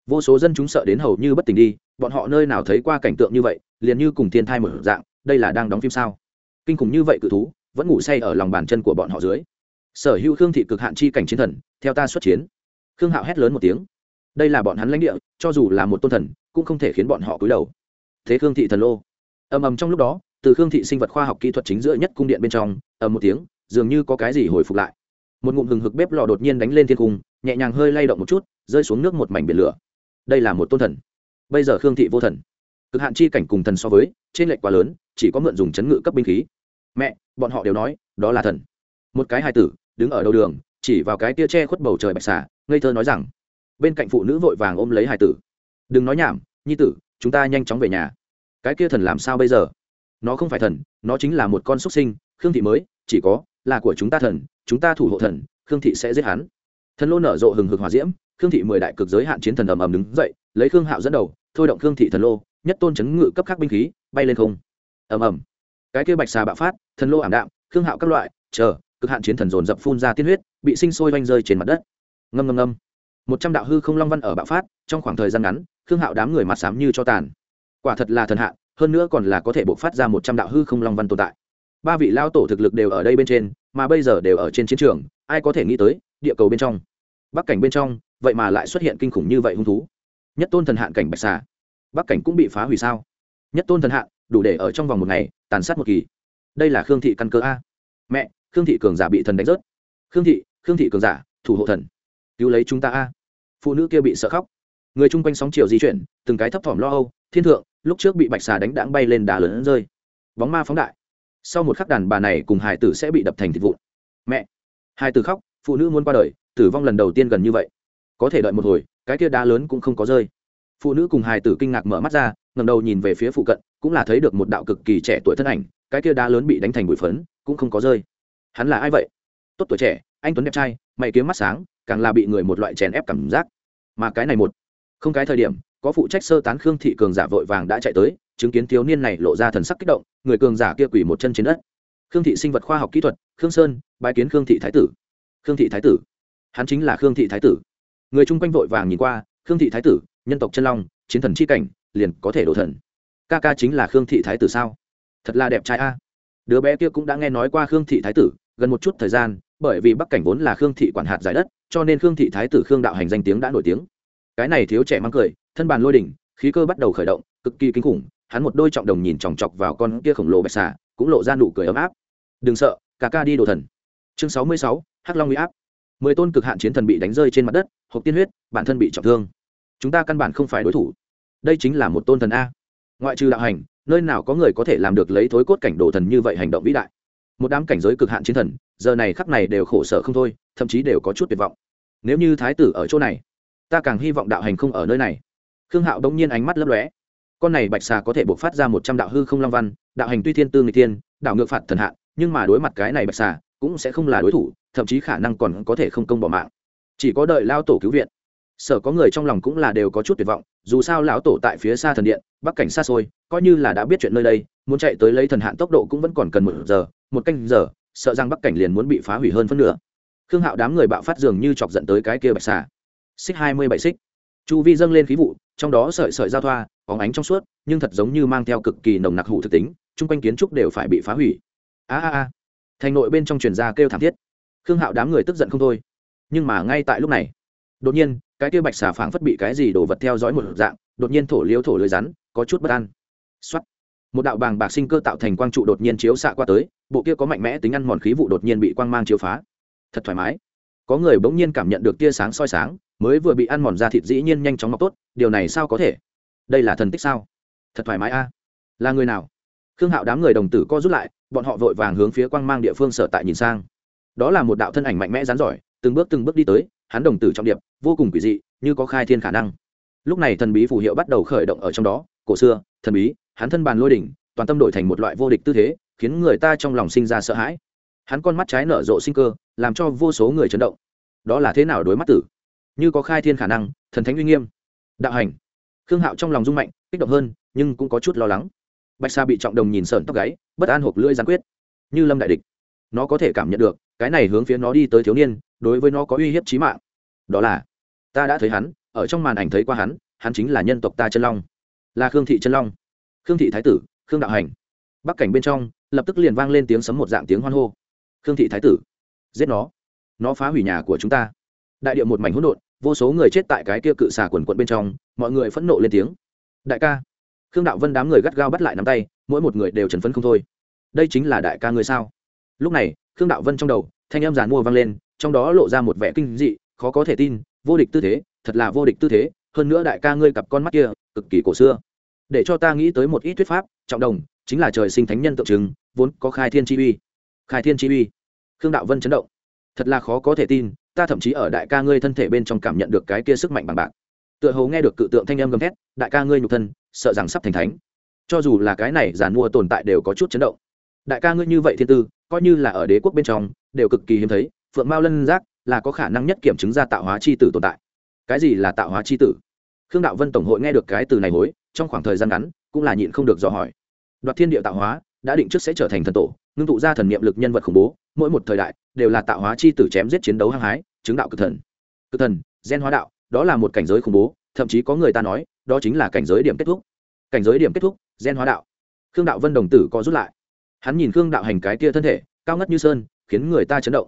Vô số dân chúng sợ đến hầu như bất tỉnh đi, bọn họ nơi nào thấy qua cảnh tượng như vậy, liền như cùng thiên thai một dạng, đây là đang đóng phim sao? Kinh khủng như vậy cự thú, vẫn ngủ say ở lòng bàn chân của bọn họ dưới. Sở hữu khương thị cực hạn chi cảnh chiến thần, theo ta xuất chiến. Khương hạo hét lớn một tiếng. Đây là bọn hắn lãnh địa, cho dù là một tôn thần, cũng không thể khiến bọn họ cúi đầu. Thế khương thị thần lô. Ầm ầm trong lúc đó từ khương thị sinh vật khoa học kỹ thuật chính giữa nhất cung điện bên trong, ầm một tiếng, dường như có cái gì hồi phục lại. Một ngụm hừng hực bếp lò đột nhiên đánh lên thiên cung, nhẹ nhàng hơi lay động một chút, rơi xuống nước một mảnh biển lửa. Đây là một tôn thần. Bây giờ khương thị vô thần. Cực hạn chi cảnh cùng thần so với, trên lệch quá lớn, chỉ có mượn dùng chấn ngự cấp binh khí. Mẹ, bọn họ đều nói, đó là thần. Một cái hài tử, đứng ở đầu đường, chỉ vào cái tia che khuất bầu trời bạch xà, ngây thơ nói rằng, bên cạnh phụ nữ vội vàng ôm lấy hài tử. Đừng nói nhảm, nhi tử, chúng ta nhanh chóng về nhà. Cái kia thần làm sao bây giờ? Nó không phải thần, nó chính là một con xuất sinh, khương thị mới, chỉ có là của chúng ta thần, chúng ta thủ hộ thần, khương thị sẽ giết hắn. Thần lô nở rộ hừng hực hòa diễm, khương thị mười đại cực giới hạn chiến thần ầm ầm đứng dậy, lấy khương hạo dẫn đầu, thôi động khương thị thần lô, nhất tôn chấn ngự cấp các binh khí, bay lên không. Ầm ầm. Cái kia bạch xà bạo phát, thần lô ảm đạm, khương hạo các loại, chờ, cực hạn chiến thần dồn dập phun ra tiên huyết, bị sinh sôi vanh rơi trên mặt đất. Ngâm ngâm ngâm. Một trăm đạo hư không long văn ở bạo phát, trong khoảng thời gian ngắn, khương hạo đám người mặt sám như cho tàn. Quả thật là thần hạ hơn nữa còn là có thể bộc phát ra một trăm đạo hư không long văn tồn tại. Ba vị lao tổ thực lực đều ở đây bên trên, mà bây giờ đều ở trên chiến trường, ai có thể nghĩ tới, địa cầu bên trong. Bắc cảnh bên trong, vậy mà lại xuất hiện kinh khủng như vậy hung thú. Nhất tôn thần hạn cảnh bạch xà. Bắc cảnh cũng bị phá hủy sao? Nhất tôn thần hạn, đủ để ở trong vòng một ngày, tàn sát một kỳ. Đây là khương thị căn cơ a. Mẹ, khương thị cường giả bị thần đánh rớt. Khương thị khương thị cường giả, thủ hộ thần. Cứu lấy chúng ta a. Phụ nữ kia bị sợ khóc. Người chung quanh sóng chiều di chuyển, từng cái thấp thỏm lo âu, thiên thượng lúc trước bị bạch xà đánh đãng bay lên đá lớn rơi. Bóng ma phóng đại. Sau một khắc đàn bà này cùng hải tử sẽ bị đập thành thịt vụn. Mẹ! Hai tử khóc, phụ nữ muốn qua đời, tử vong lần đầu tiên gần như vậy. Có thể đợi một hồi, cái kia đá lớn cũng không có rơi. Phụ nữ cùng hải tử kinh ngạc mở mắt ra ngầm đầu nhìn về phía phụ cận, cũng là thấy được một đạo cực kỳ trẻ tuổi thân ảnh, cái kia đá lớn bị đánh thành bụi phấn, cũng không có rơi. Hắn là ai vậy? Tốt tuổi trẻ, anh tuấn đẹp trai, mày kiếm mắt sáng, càng là bị người một loại chèn ép cảm giác. Mà cái này một, không cái thời điểm có phụ trách sơ tán khương thị cường giả vội vàng đã chạy tới chứng kiến thiếu niên này lộ ra thần sắc kích động người cường giả kia quỳ một chân trên đất khương thị sinh vật khoa học kỹ thuật khương sơn bãi kiến khương thị thái tử khương thị thái tử hắn chính là khương thị thái tử người chung quanh vội vàng nhìn qua khương thị thái tử nhân tộc chân long chiến thần c h i cảnh liền có thể đổ thần ca ca chính là khương thị thái tử sao thật là đẹp trai a đứa bé kia cũng đã nghe nói qua khương thị thái tử gần một chút thời gian bởi vì bắc cảnh vốn là khương thị quản hạt giải đất cho nên khương thị thái tử khương đạo hành danh tiếng đã nổi tiếng cái này thiếu trẻ mang cười thân bàn lôi đỉnh, khí cơ bắt đầu khởi động, cực kỳ kinh khủng, hắn một đôi trọng đồng nhìn chòng chọc vào con kia khổng lồ bạch xà, cũng lộ ra nụ cười ấm áp. Đừng sợ cả ca đi đồ thần. Chương sáu mươi sáu, hắc long huy áp. Mười tôn cực hạn chiến thần bị đánh rơi trên mặt đất, hộp tiên huyết, bản thân bị trọng thương. Chúng ta căn bản không phải đối thủ. Đây chính là một tôn thần a. Ngoại trừ đạo hành, nơi nào có người có thể làm được lấy thối cốt cảnh đồ thần như vậy hành động vĩ đại? Một đám cảnh giới cực hạn chiến thần, giờ này khắc này đều khổ sở không thôi, thậm chí đều có chút tuyệt vọng. Nếu như thái tử ở chỗ này, ta càng hy vọng đạo hành không ở nơi này khương hạo đông nhiên ánh mắt lấp lóe. Con này bạch xà có thể buộc phát ra một trăm đạo hư không long văn, đạo hành tuy thiên tư người tiên đạo ngược phạt thần hạ, nhưng mà đối mặt cái này bạch xà, cũng sẽ không là đối thủ, thậm chí khả năng còn có thể không công bỏ mạng. Chỉ có đợi lao tổ cứu viện. Sở có người trong lòng cũng là đều có chút tuyệt vọng, dù sao lão tổ tại phía xa thần điện, bắc cảnh xa xôi, coi như là đã biết chuyện nơi đây, muốn chạy tới lấy thần hạn tốc độ cũng vẫn còn cần một giờ, một canh giờ, sợ rằng bắc cảnh liền muốn bị phá hủy hơn phân nửa. Khương hạo đám người bạo phát dường như chọc dẫn tới cái kia bạch xà. Xích hai mươi bảy xích. Chu vi dâng lên khí vụ trong đó sợi sợi giao thoa óng ánh trong suốt, nhưng thật giống như mang theo cực kỳ nồng nặc hủ thực tính, chung quanh kiến trúc đều phải bị phá hủy. A a a. Thành nội bên trong truyền ra kêu thảm thiết. Khương hạo đám người tức giận không thôi. Nhưng mà ngay tại lúc này, đột nhiên, cái kia bạch xà phảng phất bị cái gì đổ vật theo dõi một dạng, đột nhiên thổ liêu thổ lưới rắn, có chút bất an. Xuất một đạo bàng bạc sinh cơ tạo thành quang trụ đột nhiên chiếu xạ qua tới, bộ kia có mạnh mẽ tính ăn mòn khí vụ đột nhiên bị quang mang chiếu phá. Thật thoải mái. Có người bỗng nhiên cảm nhận được tia sáng soi sáng mới vừa bị ăn mòn ra thịt dĩ nhiên nhanh chóng mọc tốt, điều này sao có thể? Đây là thần tích sao? Thật thoải mái a. Là người nào? Khương hạo đám người đồng tử co rút lại, bọn họ vội vàng hướng phía quang mang địa phương sở tại nhìn sang. Đó là một đạo thân ảnh mạnh mẽ rán giỏi, từng bước từng bước đi tới, hắn đồng tử trọng điệp, vô cùng quỷ dị, như có khai thiên khả năng. Lúc này thần bí phù hiệu bắt đầu khởi động ở trong đó, cổ xưa, thần bí, hắn thân bàn lôi đỉnh, toàn tâm đổi thành một loại vô địch tư thế, khiến người ta trong lòng sinh ra sợ hãi. Hắn con mắt trái nở rộ sinh cơ, làm cho vô số người chấn động. Đó là thế nào đối mắt tử? Như có khai thiên khả năng, thần thánh uy nghiêm. Đạo hành. Khương hạo trong lòng rung mạnh, kích động hơn, nhưng cũng có chút lo lắng. Bạch sa bị trọng đồng nhìn sợn tóc gáy, bất an hộp lưỡi gián quyết. Như lâm đại địch. Nó có thể cảm nhận được, cái này hướng phía nó đi tới thiếu niên, đối với nó có uy hiếp trí mạng. Đó là, ta đã thấy hắn, ở trong màn ảnh thấy qua hắn hắn chính là nhân tộc ta chân long. Là khương thị chân long. Khương thị thái tử, khương đạo hành. Bắc cảnh bên trong, lập tức liền vang lên tiếng sấm một dạng tiếng hoan hô. Khương thị thái tử, giết nó. Nó phá hủy nhà của chúng ta. Đại điệu một mảnh hỗn độn vô số người chết tại cái kia cự xà quần quận bên trong, mọi người phẫn nộ lên tiếng. Đại ca, khương đạo vân đám người gắt gao bắt lại nắm tay, mỗi một người đều trần phấn không thôi. Đây chính là đại ca ngươi sao? Lúc này, khương đạo vân trong đầu, thanh em giàn mua vang lên, trong đó lộ ra một vẻ kinh dị, khó có thể tin, vô địch tư thế, thật là vô địch tư thế, hơn nữa đại ca ngươi cặp con mắt kia, cực kỳ cổ xưa. Để cho ta nghĩ tới một ít thuyết pháp, trọng đồng, chính là trời sinh thánh nhân tượng trưng, vốn có khai thiên chi uy. Khai thiên chi uy. Khương đạo vân chấn động. Thật là khó có thể tin ta thậm chí ở đại ca ngươi thân thể bên trong cảm nhận được cái kia sức mạnh bằng bạc. Tựa hồ nghe được cự tượng thanh âm gầm thét, đại ca ngươi nhục thân, sợ rằng sắp thành thánh. Cho dù là cái này giàn mua tồn tại đều có chút chấn động. Đại ca ngươi như vậy thiên tư, coi như là ở đế quốc bên trong, đều cực kỳ hiếm thấy, phượng mao lân giác là có khả năng nhất kiểm chứng ra tạo hóa c h i tử tồn tại. Cái gì là tạo hóa c h i tử? Khương đạo vân tổng hội nghe được cái từ này hối, trong khoảng thời gian ngắn cũng là nhịn không được dò hỏi. Đoạt thiên địa tạo hóa, đã định trước sẽ trở thành thần tổ, ngưng tụ ra thần niệm lực nhân vật khủng bố, mỗi một thời đại đều là tạo hóa c h i tử chém giết chiến đấu hăng hái chứng đạo cực thần. Cực thần, gen hóa đạo, đó là một cảnh giới khủng bố, thậm chí có người ta nói, đó chính là cảnh giới điểm kết thúc. Cảnh giới điểm kết thúc, gen hóa đạo. Khương đạo vân đồng tử có rút lại. Hắn nhìn khương đạo hành cái kia thân thể, cao ngất như sơn, khiến người ta chấn động.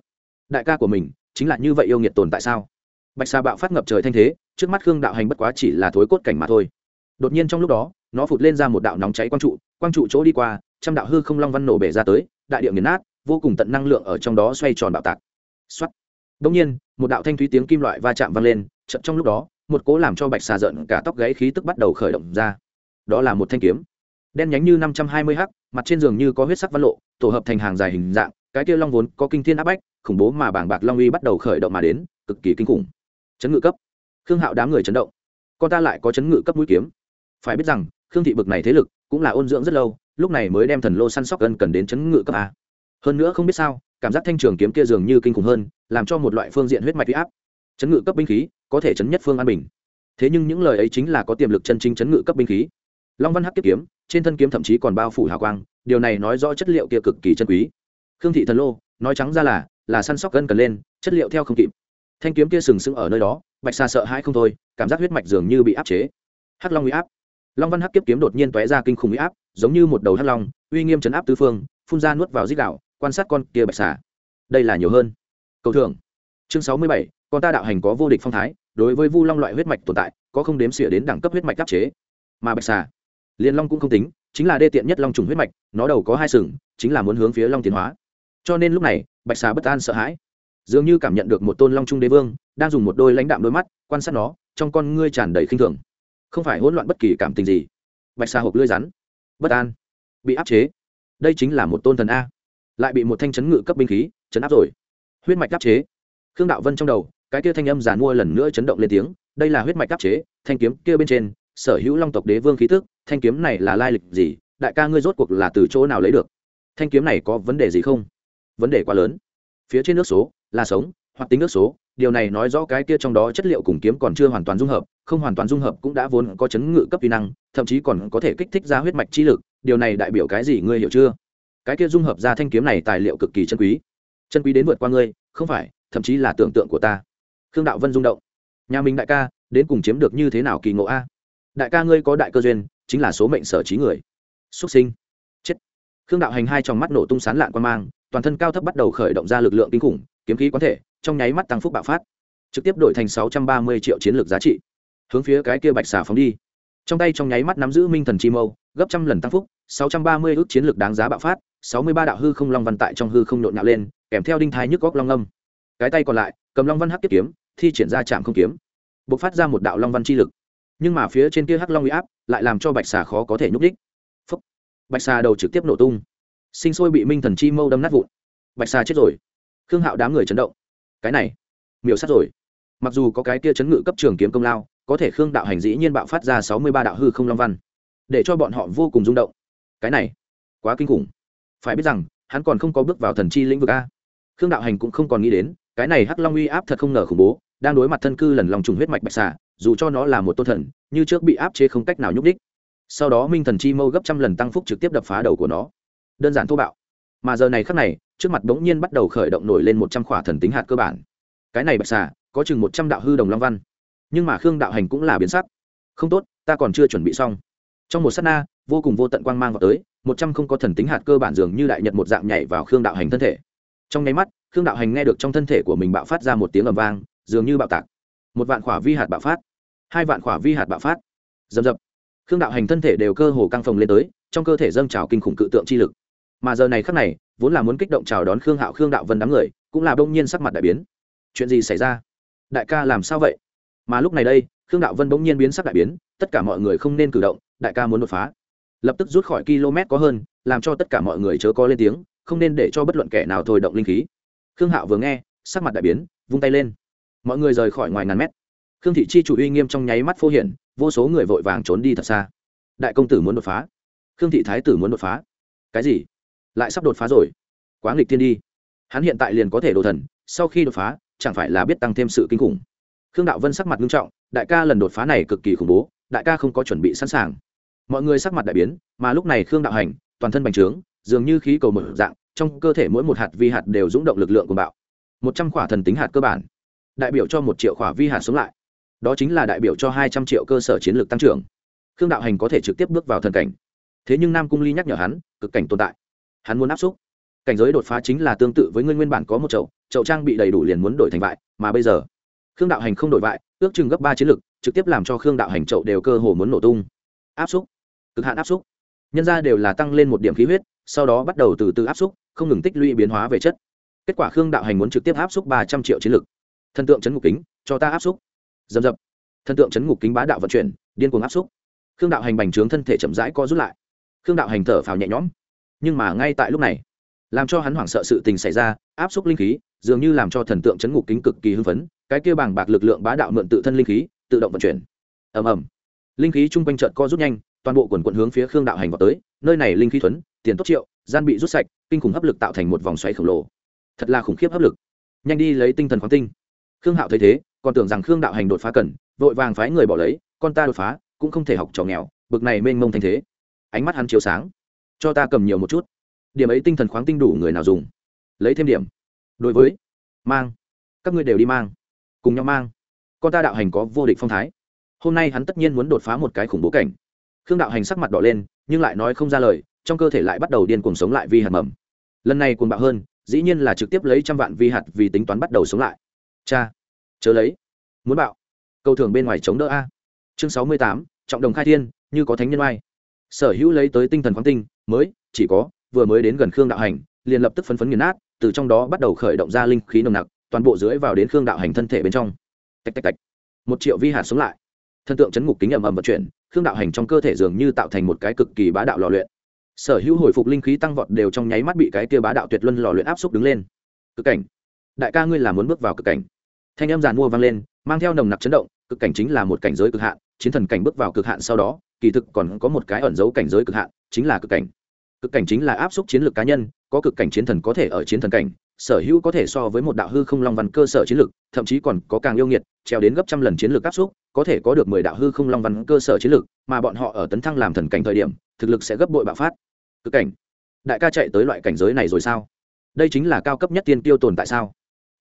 Đại ca của mình, chính là như vậy yêu nghiệt tồn tại sao? Bạch xà bạo phát ngập trời thanh thế, trước mắt khương đạo hành bất quá chỉ là thối cốt cảnh mà thôi. Đột nhiên trong lúc đó, nó phụt lên ra một đạo nóng cháy quang trụ quang trụ chỗ đi qua, trăm đạo hư không long văn nổ bể ra tới, đại điệu nghiền nát, vô cùng tận năng lượng ở trong đó xoay tròn bạo tạc. Xuất đông nhiên, một đạo thanh thúy tiếng kim loại va chạm vang lên chậm trong lúc đó, một cố làm cho bạch xà giận cả tóc gáy khí tức bắt đầu khởi động ra. Đó là một thanh kiếm. Đen nhánh như năm trăm hai mươi h mặt trên giường như có huyết sắc văn lộ, tổ hợp thành hàng dài hình dạng, cái kia long vốn có kinh thiên áp bách, khủng bố mà bảng bạc long uy bắt đầu khởi động mà đến, cực kỳ kinh khủng. Chấn ngự cấp. Khương hạo đám người chấn động. Con ta lại có chấn ngự cấp mũi kiếm. Phải biết rằng, khương thị bực này thế lực cũng là ôn dưỡng rất lâu, lúc này mới đem thần lô săn sóc gần cần đến chấn ngự cấp a hơn nữa không biết sao, cảm giác thanh trường kiếm kia dường như kinh khủng hơn, làm cho một loại phương diện huyết mạch huy áp. Chấn ngự cấp binh khí, có thể chấn nhất phương an bình. Thế nhưng những lời ấy chính là có tiềm lực chân chính chấn ngự cấp binh khí. Long văn hắc kiếp kiếm, trên thân kiếm thậm chí còn bao phủ hào quang, điều này nói rõ chất liệu kia cực kỳ chân quý. Khương thị thần lô, nói trắng ra là là săn sóc gân cần lên, chất liệu theo không kịp. Thanh kiếm kia sừng sững ở nơi đó, bạch xa sợ hãi không thôi, cảm giác huyết mạch dường như bị áp chế. Hắc long uy áp. Long văn hắc kiếp kiếm đột nhiên tóe ra kinh khủng uy áp, giống như một đầu hắc long, uy nghiêm chấn áp tứ phương, phun ra nuốt vào dít đạo quan sát con kia bạch xà. Đây là nhiều hơn. Cầu thưởng. Chương sáu mươi bảy, con ta đạo hành có vô địch phong thái, đối với vu long loại huyết mạch tồn tại, có không đếm xỉa đến đẳng cấp huyết mạch đắc chế. Mà bạch xà, liên long cũng không tính, chính là đê tiện nhất long trùng huyết mạch, nó đầu có hai sừng, chính là muốn hướng phía long tiến hóa. Cho nên lúc này, bạch xà bất an sợ hãi. Dường như cảm nhận được một tôn long trung đế vương, đang dùng một đôi lãnh đạm đôi mắt, quan sát nó, trong con ngươi tràn đầy khinh thường. Không phải hỗn loạn bất kỳ cảm tình gì. Bạch xà hộp lưỡi rắn. Bất an. Bị áp chế. Đây chính là một tôn thần a lại bị một thanh chấn ngự cấp binh khí chấn áp rồi. Huyết mạch đáp chế. Khương đạo vân trong đầu, cái kia thanh âm giàn mua lần nữa chấn động lên tiếng, đây là huyết mạch đáp chế, thanh kiếm kia bên trên, sở hữu long tộc đế vương khí tức, thanh kiếm này là lai lịch gì, đại ca ngươi rốt cuộc là từ chỗ nào lấy được? Thanh kiếm này có vấn đề gì không? Vấn đề quá lớn. Phía trên nước số, là sống, hoặc tính nước số, điều này nói rõ cái kia trong đó chất liệu cùng kiếm còn chưa hoàn toàn dung hợp, không hoàn toàn dung hợp cũng đã vốn có chấn ngự cấp kỹ năng, thậm chí còn có thể kích thích ra huyết mạch chi lực, điều này đại biểu cái gì ngươi hiểu chưa? Cái kia dung hợp ra thanh kiếm này tài liệu cực kỳ chân quý. Chân quý đến vượt qua ngươi, không phải, thậm chí là tưởng tượng của ta. Khương đạo vân rung động. Nhà mình đại ca, đến cùng chiếm được như thế nào kỳ ngộ a? Đại ca ngươi có đại cơ duyên, chính là số mệnh sở trí người. Xuất sinh. Chết. Khương đạo hành hai trong mắt nổ tung sán lạn quan mang, toàn thân cao thấp bắt đầu khởi động ra lực lượng kinh khủng, kiếm khí quán thể, trong nháy mắt tăng phúc bạo phát. Trực tiếp đổi thành sáu trăm ba mươi triệu chiến lược giá trị. Hướng phía cái kia bạch xà phóng đi. Trong tay trong nháy mắt nắm giữ minh thần chi mâu, gấp trăm lần tăng phúc, sáu trăm ba mươi ước chiến lược đáng giá bạo phát sáu mươi ba đạo hư không long văn tại trong hư không nhộn nhạo lên, kèm theo đinh thái nhức góc long âm. Cái tay còn lại, cầm long văn hắc kiếp kiếm, thi triển ra chạm không kiếm. B ộ c phát ra một đạo long văn chi lực. Nhưng mà phía trên kia hắc long uy áp, lại làm cho bạch xà khó có thể nhúc đích Phúc. bạch xà đầu trực tiếp nổ tung. Sinh sôi bị minh thần chi mâu đâm nát vụn. Bạch xà chết rồi. Khương hạo đám người chấn động. Cái này, miểu sát rồi. Mặc dù có cái kia chấn ngự cấp trường kiếm công lao, có thể khương đạo hành dĩ nhiên bạo phát ra sáu mươi ba đạo hư không long văn, để cho bọn họ vô cùng rung động. Cái này, quá kinh khủng phải biết rằng, hắn còn không có bước vào thần chi lĩnh vực a. Khương đạo hành cũng không còn nghĩ đến, cái này hắc long uy áp thật không ngờ khủng bố, đang đối mặt thân cư lần lòng trùng huyết mạch bạch xà, dù cho nó là một tôn thần, như trước bị áp chế không cách nào nhúc đích sau đó minh thần chi mâu gấp trăm lần tăng phúc trực tiếp đập phá đầu của nó. Đơn giản thô bạo. Mà giờ này khắc này, trước mặt bỗng nhiên bắt đầu khởi động nổi lên một trăm khỏa thần tính hạt cơ bản. Cái này bạch xà, có chừng một trăm đạo hư đồng long văn. Nhưng mà khương đạo hành cũng là biến sắc. Không tốt, ta còn chưa chuẩn bị xong trong một s á t na, vô cùng vô tận quang mang vào tới, một trăm không có thần tính hạt cơ bản dường như đại nhật một dạng nhảy vào khương đạo hành thân thể. Trong nháy mắt, khương đạo hành nghe được trong thân thể của mình bạo phát ra một tiếng ầm vang, dường như bạo tạc. Một vạn khỏa vi hạt bạo phát. Hai vạn khỏa vi hạt bạo phát. Dầm dập khương đạo hành thân thể đều cơ hồ căng phồng lên tới, trong cơ thể dâng trào kinh khủng cự tượng chi lực. Mà giờ này khắc này, vốn là muốn kích động chào đón khương hạo khương đạo vân đám người, cũng là bỗng nhiên sắc mặt đại biến. Chuyện gì xảy ra? Đại ca làm sao vậy? Mà lúc này đây, khương đạo vân bỗng nhiên biến sắc đại biến, tất cả mọi người không nên cử động đại ca muốn đột phá. Lập tức rút khỏi km có hơn, làm cho tất cả mọi người chớ có lên tiếng, không nên để cho bất luận kẻ nào thôi động linh khí. Khương hạo vừa nghe, sắc mặt đại biến, vung tay lên. Mọi người rời khỏi ngoài ngàn mét. Khương thị chi chủ uy nghiêm trong nháy mắt phô hiển, vô số người vội vàng trốn đi thật xa. Đại công tử muốn đột phá. Khương thị thái tử muốn đột phá. Cái gì? Lại sắp đột phá rồi. Quá nghịch tiên đi. Hắn hiện tại liền có thể đồ thần, sau khi đột phá, chẳng phải là biết tăng thêm sự kinh khủng. Khương đạo vân sắc mặt nghiêm trọng, đại ca lần đột phá này cực kỳ khủng bố, đại ca không có chuẩn bị sẵn sàng mọi người sắc mặt đại biến mà lúc này khương đạo hành toàn thân bành trướng dường như khí cầu mở dạng trong cơ thể mỗi một hạt vi hạt đều rúng động lực lượng của bạo. Một trăm khỏa thần tính hạt cơ bản đại biểu cho một triệu khỏa vi hạt sống lại. Đó chính là đại biểu cho hai trăm triệu cơ sở chiến lược tăng trưởng. Khương đạo hành có thể trực tiếp bước vào thần cảnh. Thế nhưng nam cung ly nhắc nhở hắn cực cảnh tồn tại. Hắn muốn áp xúc. Cảnh giới đột phá chính là tương tự với ngươi nguyên bản có một chậu chậu trang bị đầy đủ liền muốn đổi thành vại mà bây giờ khương đạo hành không đổi vại ước chừng gấp ba chiến lược, trực tiếp làm cho khương đạo hành chậu đều cơ hồ muốn nổ tung. Áp xúc cực hạn áp xúc. Nhân ra đều là tăng lên một điểm khí huyết, sau đó bắt đầu từ từ áp xúc, không ngừng tích lũy biến hóa về chất. Kết quả khương đạo hành muốn trực tiếp áp xúc ba trăm triệu chiến lực. Thần tượng chấn ngục kính, cho ta áp xúc. Dầm dập. Thần tượng chấn ngục kính bá đạo vận chuyển, điên cuồng áp xúc. Khương đạo hành bành trướng thân thể chậm rãi co rút lại. Khương đạo hành thở phào nhẹ nhõm. Nhưng mà ngay tại lúc này, làm cho hắn hoảng sợ sự tình xảy ra, áp xúc linh khí, dường như làm cho thần tượng chấn ngục kính cực kỳ hưng phấn, cái kia bàng bạc lực lượng bá đạo mượn tự thân linh khí, tự động vận chuyển. Ầm ầm. Linh khí chung quanh trợt co rút nhanh toàn bộ quần quận hướng phía khương đạo hành vào tới, nơi này linh khí thuấn tiền tốt triệu, gian bị rút sạch, kinh khủng hấp lực tạo thành một vòng xoáy khổng lồ. Thật là khủng khiếp hấp lực. Nhanh đi lấy tinh thần khoáng tinh. Khương hạo thấy thế, còn tưởng rằng khương đạo hành đột phá cần, vội vàng phái người bỏ lấy, con ta đột phá, cũng không thể học trò nghèo, bực này mênh mông thành thế. Ánh mắt hắn chiếu sáng. Cho ta cầm nhiều một chút. Điểm ấy tinh thần khoáng tinh đủ người nào dùng? Lấy thêm điểm. Đối với. Mang. Các ngươi đều đi mang. Cùng nhau mang. Con ta đạo hành có vô địch phong thái. Hôm nay hắn tất nhiên muốn đột phá một cái khủng bố cảnh khương đạo hành sắc mặt đỏ lên, nhưng lại nói không ra lời, trong cơ thể lại bắt đầu điên cuồng sống lại vi hạt mầm. Lần này cuồng bạo hơn, dĩ nhiên là trực tiếp lấy trăm vạn vi hạt vì tính toán bắt đầu sống lại. Cha, chớ lấy. Muốn bạo. Cầu thường bên ngoài chống đỡ a. Chương sáu mươi tám, trọng đồng khai thiên, như có thánh nhân oai. Sở hữu lấy tới tinh thần khoáng tinh, mới, chỉ có, vừa mới đến gần khương đạo hành, liền lập tức phấn phấn nghiền nát, từ trong đó bắt đầu khởi động ra linh khí nồng nặc, toàn bộ dưới vào đến khương đạo hành thân thể bên trong. Tạch tạch tạch. Một triệu vi hạt sống lại. Thân tượng chấn ngục kính ầm ầm vận chuyển khương đạo hành trong cơ thể dường như tạo thành một cái cực kỳ bá đạo lò luyện. Sở hữu hồi phục linh khí tăng vọt đều trong nháy mắt bị cái kia bá đạo tuyệt luân lò luyện áp xúc đứng lên. Cực cảnh. Đại ca ngươi là muốn bước vào cực cảnh. Thanh âm giàn mua vang lên, mang theo nồng nặc chấn động, cực cảnh chính là một cảnh giới cực hạn, chiến thần cảnh bước vào cực hạn sau đó, kỳ thực còn có một cái ẩn dấu cảnh giới cực hạn, chính là cực cảnh. Cực cảnh chính là áp xúc chiến lược cá nhân, có cực cảnh chiến thần có thể ở chiến thần cảnh, sở hữu có thể so với một đạo hư không long văn cơ sở chiến lược, thậm chí còn có càng yêu nghiệt treo đến gấp trăm lần chiến lược áp xúc có thể có được mười đạo hư không long văn cơ sở chiến lược mà bọn họ ở tấn thăng làm thần cảnh thời điểm, thực lực sẽ gấp bội bạo phát. Cực cảnh. Đại ca chạy tới loại cảnh giới này rồi sao? Đây chính là cao cấp nhất tiên tiêu tồn tại sao?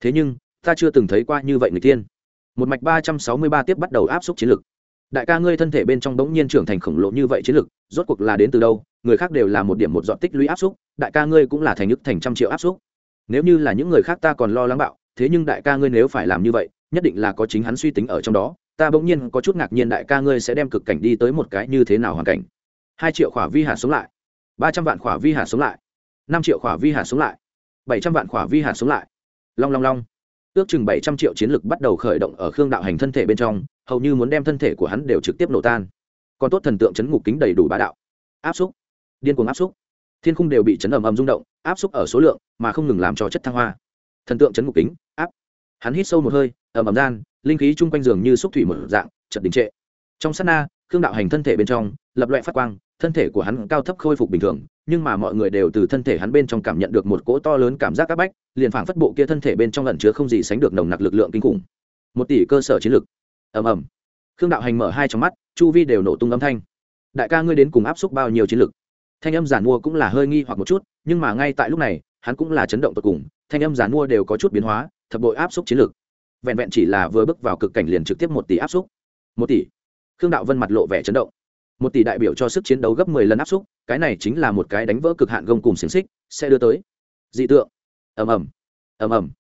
Thế nhưng, ta chưa từng thấy qua như vậy người tiên. Một mạch ba trăm sáu mươi ba tiếp bắt đầu áp suất chiến lược đại ca ngươi thân thể bên trong bỗng nhiên trưởng thành khổng lồ như vậy chiến lược rốt cuộc là đến từ đâu? Người khác đều là một điểm một dọn tích lũy áp suất đại ca ngươi cũng là thành nhức thành trăm triệu áp suất nếu như là những người khác ta còn lo lắng bạo, thế nhưng đại ca ngươi nếu phải làm như vậy, nhất định là có chính hắn suy tính ở trong đó ta bỗng nhiên có chút ngạc nhiên đại ca ngươi sẽ đem cực cảnh đi tới một cái như thế nào hoàn cảnh. Hai triệu khỏa vi hạt sống lại. Ba trăm vạn khỏa vi hạt sống lại. Năm triệu khỏa vi hạt sống lại. Bảy trăm vạn khỏa vi hạt sống lại. Long long long. Ước chừng bảy trăm triệu chiến lực bắt đầu khởi động ở khương đạo hành thân thể bên trong, hầu như muốn đem thân thể của hắn đều trực tiếp nổ tan. Còn tốt thần tượng chấn ngục kính đầy đủ bá đạo. Áp xúc. Điên cuồng áp xúc. Thiên khung đều bị chấn ầm ầm rung động, áp xúc ở số lượng mà không ngừng làm cho chất thăng hoa. Thần tượng chấn ngục kính, áp. Hắn hít sâu một hơi, ầm ầm gian linh khí chung quanh giường như xúc thủy mở dạng chật đình trệ. Trong sát na, khương đạo hành thân thể bên trong, lập loại phát quang, thân thể của hắn cao thấp khôi phục bình thường, nhưng mà mọi người đều từ thân thể hắn bên trong cảm nhận được một cỗ to lớn cảm giác áp bách, liền phảng phất bộ kia thân thể bên trong lẩn chứa không gì sánh được nồng nặc lực lượng kinh khủng. Một tỷ cơ sở chiến lực. Ầm ầm. Khương đạo hành mở hai trong mắt, chu vi đều nổ tung âm thanh. Đại ca ngươi đến cùng áp xúc bao nhiêu chiến lực? Thanh âm giản mua cũng là hơi nghi hoặc một chút, nhưng mà ngay tại lúc này, hắn cũng là chấn động tột cùng, thanh âm giản mua đều có chút biến hóa, thập bội áp xúc chiến lực vẹn vẹn chỉ là vừa bước vào cực cảnh liền trực tiếp một tỷ áp xúc. Một tỷ. Khương đạo vân mặt lộ vẻ chấn động. Một tỷ đại biểu cho sức chiến đấu gấp mười lần áp xúc, cái này chính là một cái đánh vỡ cực hạn gông cùng xiềng xích, sẽ đưa tới. Dị tượng. Ầm ầm. Ầm ầm.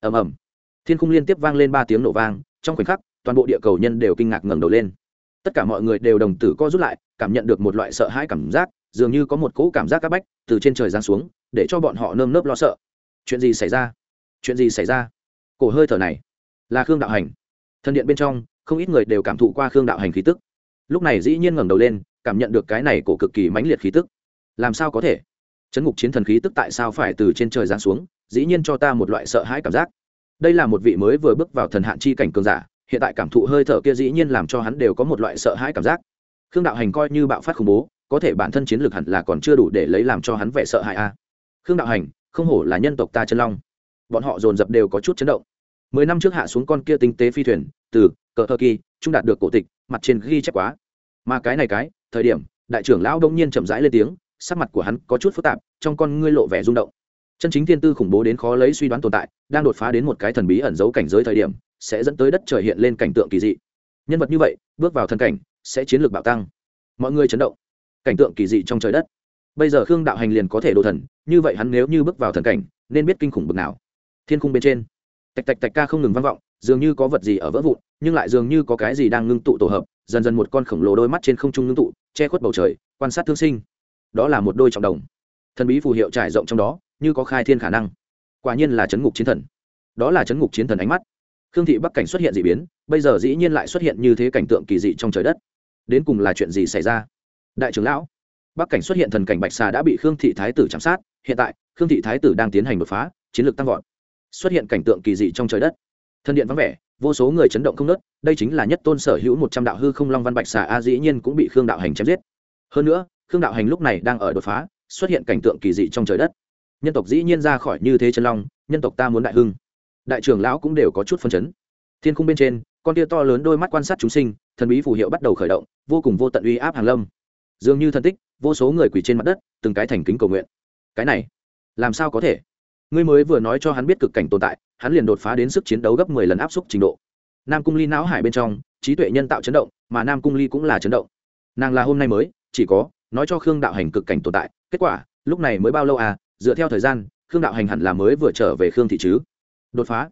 Ầm ầm. Thiên khung liên tiếp vang lên ba tiếng nổ vang, trong khoảnh khắc, toàn bộ địa cầu nhân đều kinh ngạc ngẩng đầu lên. Tất cả mọi người đều đồng tử co rút lại, cảm nhận được một loại sợ hãi cảm giác, dường như có một cỗ cảm giác c áp bách từ trên trời giáng xuống, để cho bọn họ nơm nớp lo sợ. Chuyện gì xảy ra? Chuyện gì xảy ra? Cổ hơi thở này là khương đạo hành. Thân điện bên trong, không ít người đều cảm thụ qua khương đạo hành khí tức. Lúc này dĩ nhiên ngẩng đầu lên, cảm nhận được cái này cổ cực kỳ mãnh liệt khí tức. Làm sao có thể? Chấn ngục chiến thần khí tức tại sao phải từ trên trời giáng xuống, dĩ nhiên cho ta một loại sợ hãi cảm giác. Đây là một vị mới vừa bước vào thần hạn chi cảnh cường giả, hiện tại cảm thụ hơi thở kia dĩ nhiên làm cho hắn đều có một loại sợ hãi cảm giác. Khương đạo hành coi như bạo phát khủng bố, có thể bản thân chiến lược hẳn là còn chưa đủ để lấy làm cho hắn vẻ sợ hãi a. Khương đạo hành, không hổ là nhân tộc ta chân long. Bọn họ dồn dập đều có chút chấn động mười năm trước hạ xuống con kia tinh tế phi thuyền, từ cờ thơ kỳ, trung đạt được cổ tịch, mặt trên ghi chép quá. Mà cái này cái, thời điểm, đại trưởng lão đông nhiên chậm rãi lên tiếng, sắc mặt của hắn có chút phức tạp, trong con ngươi lộ vẻ rung động. Chân chính thiên tư khủng bố đến khó lấy suy đoán tồn tại, đang đột phá đến một cái thần bí ẩn giấu cảnh giới thời điểm, sẽ dẫn tới đất trời hiện lên cảnh tượng kỳ dị. Nhân vật như vậy, bước vào thần cảnh, sẽ chiến lược bạo tăng. Mọi người chấn động. Cảnh tượng kỳ dị trong trời đất. Bây giờ khương đạo hành liền có thể đồ thần, như vậy hắn nếu như bước vào thần cảnh, nên biết kinh khủng bực nào. Thiên khung bên trên tạch tạch tạch ca không ngừng vang vọng, dường như có vật gì ở vỡ vụn, nhưng lại dường như có cái gì đang ngưng tụ tổ hợp, dần dần một con khổng lồ đôi mắt trên không trung ngưng tụ, che khuất bầu trời, quan sát thương sinh. Đó là một đôi trọng đồng. Thần bí phù hiệu trải rộng trong đó, như có khai thiên khả năng. Quả nhiên là chấn ngục chiến thần. Đó là chấn ngục chiến thần ánh mắt. Khương thị bắc cảnh xuất hiện d ị biến, bây giờ dĩ nhiên lại xuất hiện như thế cảnh tượng kỳ dị trong trời đất. Đến cùng là chuyện gì xảy ra? Đại trưởng lão, bắc cảnh xuất hiện thần cảnh bạch xà đã bị khương thị thái tử chạm sát. Hiện tại, khương thị thái tử đang tiến hành đột phá, chiến lược tăng vọt xuất hiện cảnh tượng kỳ dị trong trời đất. Thân điện vắng vẻ, vô số người chấn động không nớt đây chính là nhất tôn sở hữu một trăm đạo hư không long văn bạch xà a dĩ nhiên cũng bị khương đạo hành chém giết. Hơn nữa, khương đạo hành lúc này đang ở đột phá, xuất hiện cảnh tượng kỳ dị trong trời đất. Nhân tộc dĩ nhiên ra khỏi như thế chân long, nhân tộc ta muốn đại hưng. Đại trưởng lão cũng đều có chút phân chấn. Thiên khung bên trên, con tia to lớn đôi mắt quan sát chúng sinh, thần bí phù hiệu bắt đầu khởi động, vô cùng vô tận uy áp hàng lâm. Dường như thân tích, vô số người quỳ trên mặt đất, từng cái thành kính cầu nguyện. Cái này, làm sao có thể? Ngươi mới vừa nói cho hắn biết cực cảnh tồn tại, hắn liền đột phá đến sức chiến đấu gấp mười lần áp suất trình độ. Nam cung ly não hải bên trong, trí tuệ nhân tạo chấn động, mà nam cung ly cũng là chấn động. Nàng là hôm nay mới, chỉ có, nói cho khương đạo hành cực cảnh tồn tại, kết quả, lúc này mới bao lâu à dựa theo thời gian, khương đạo hành hẳn là mới vừa trở về khương thị chứ. Đột phá.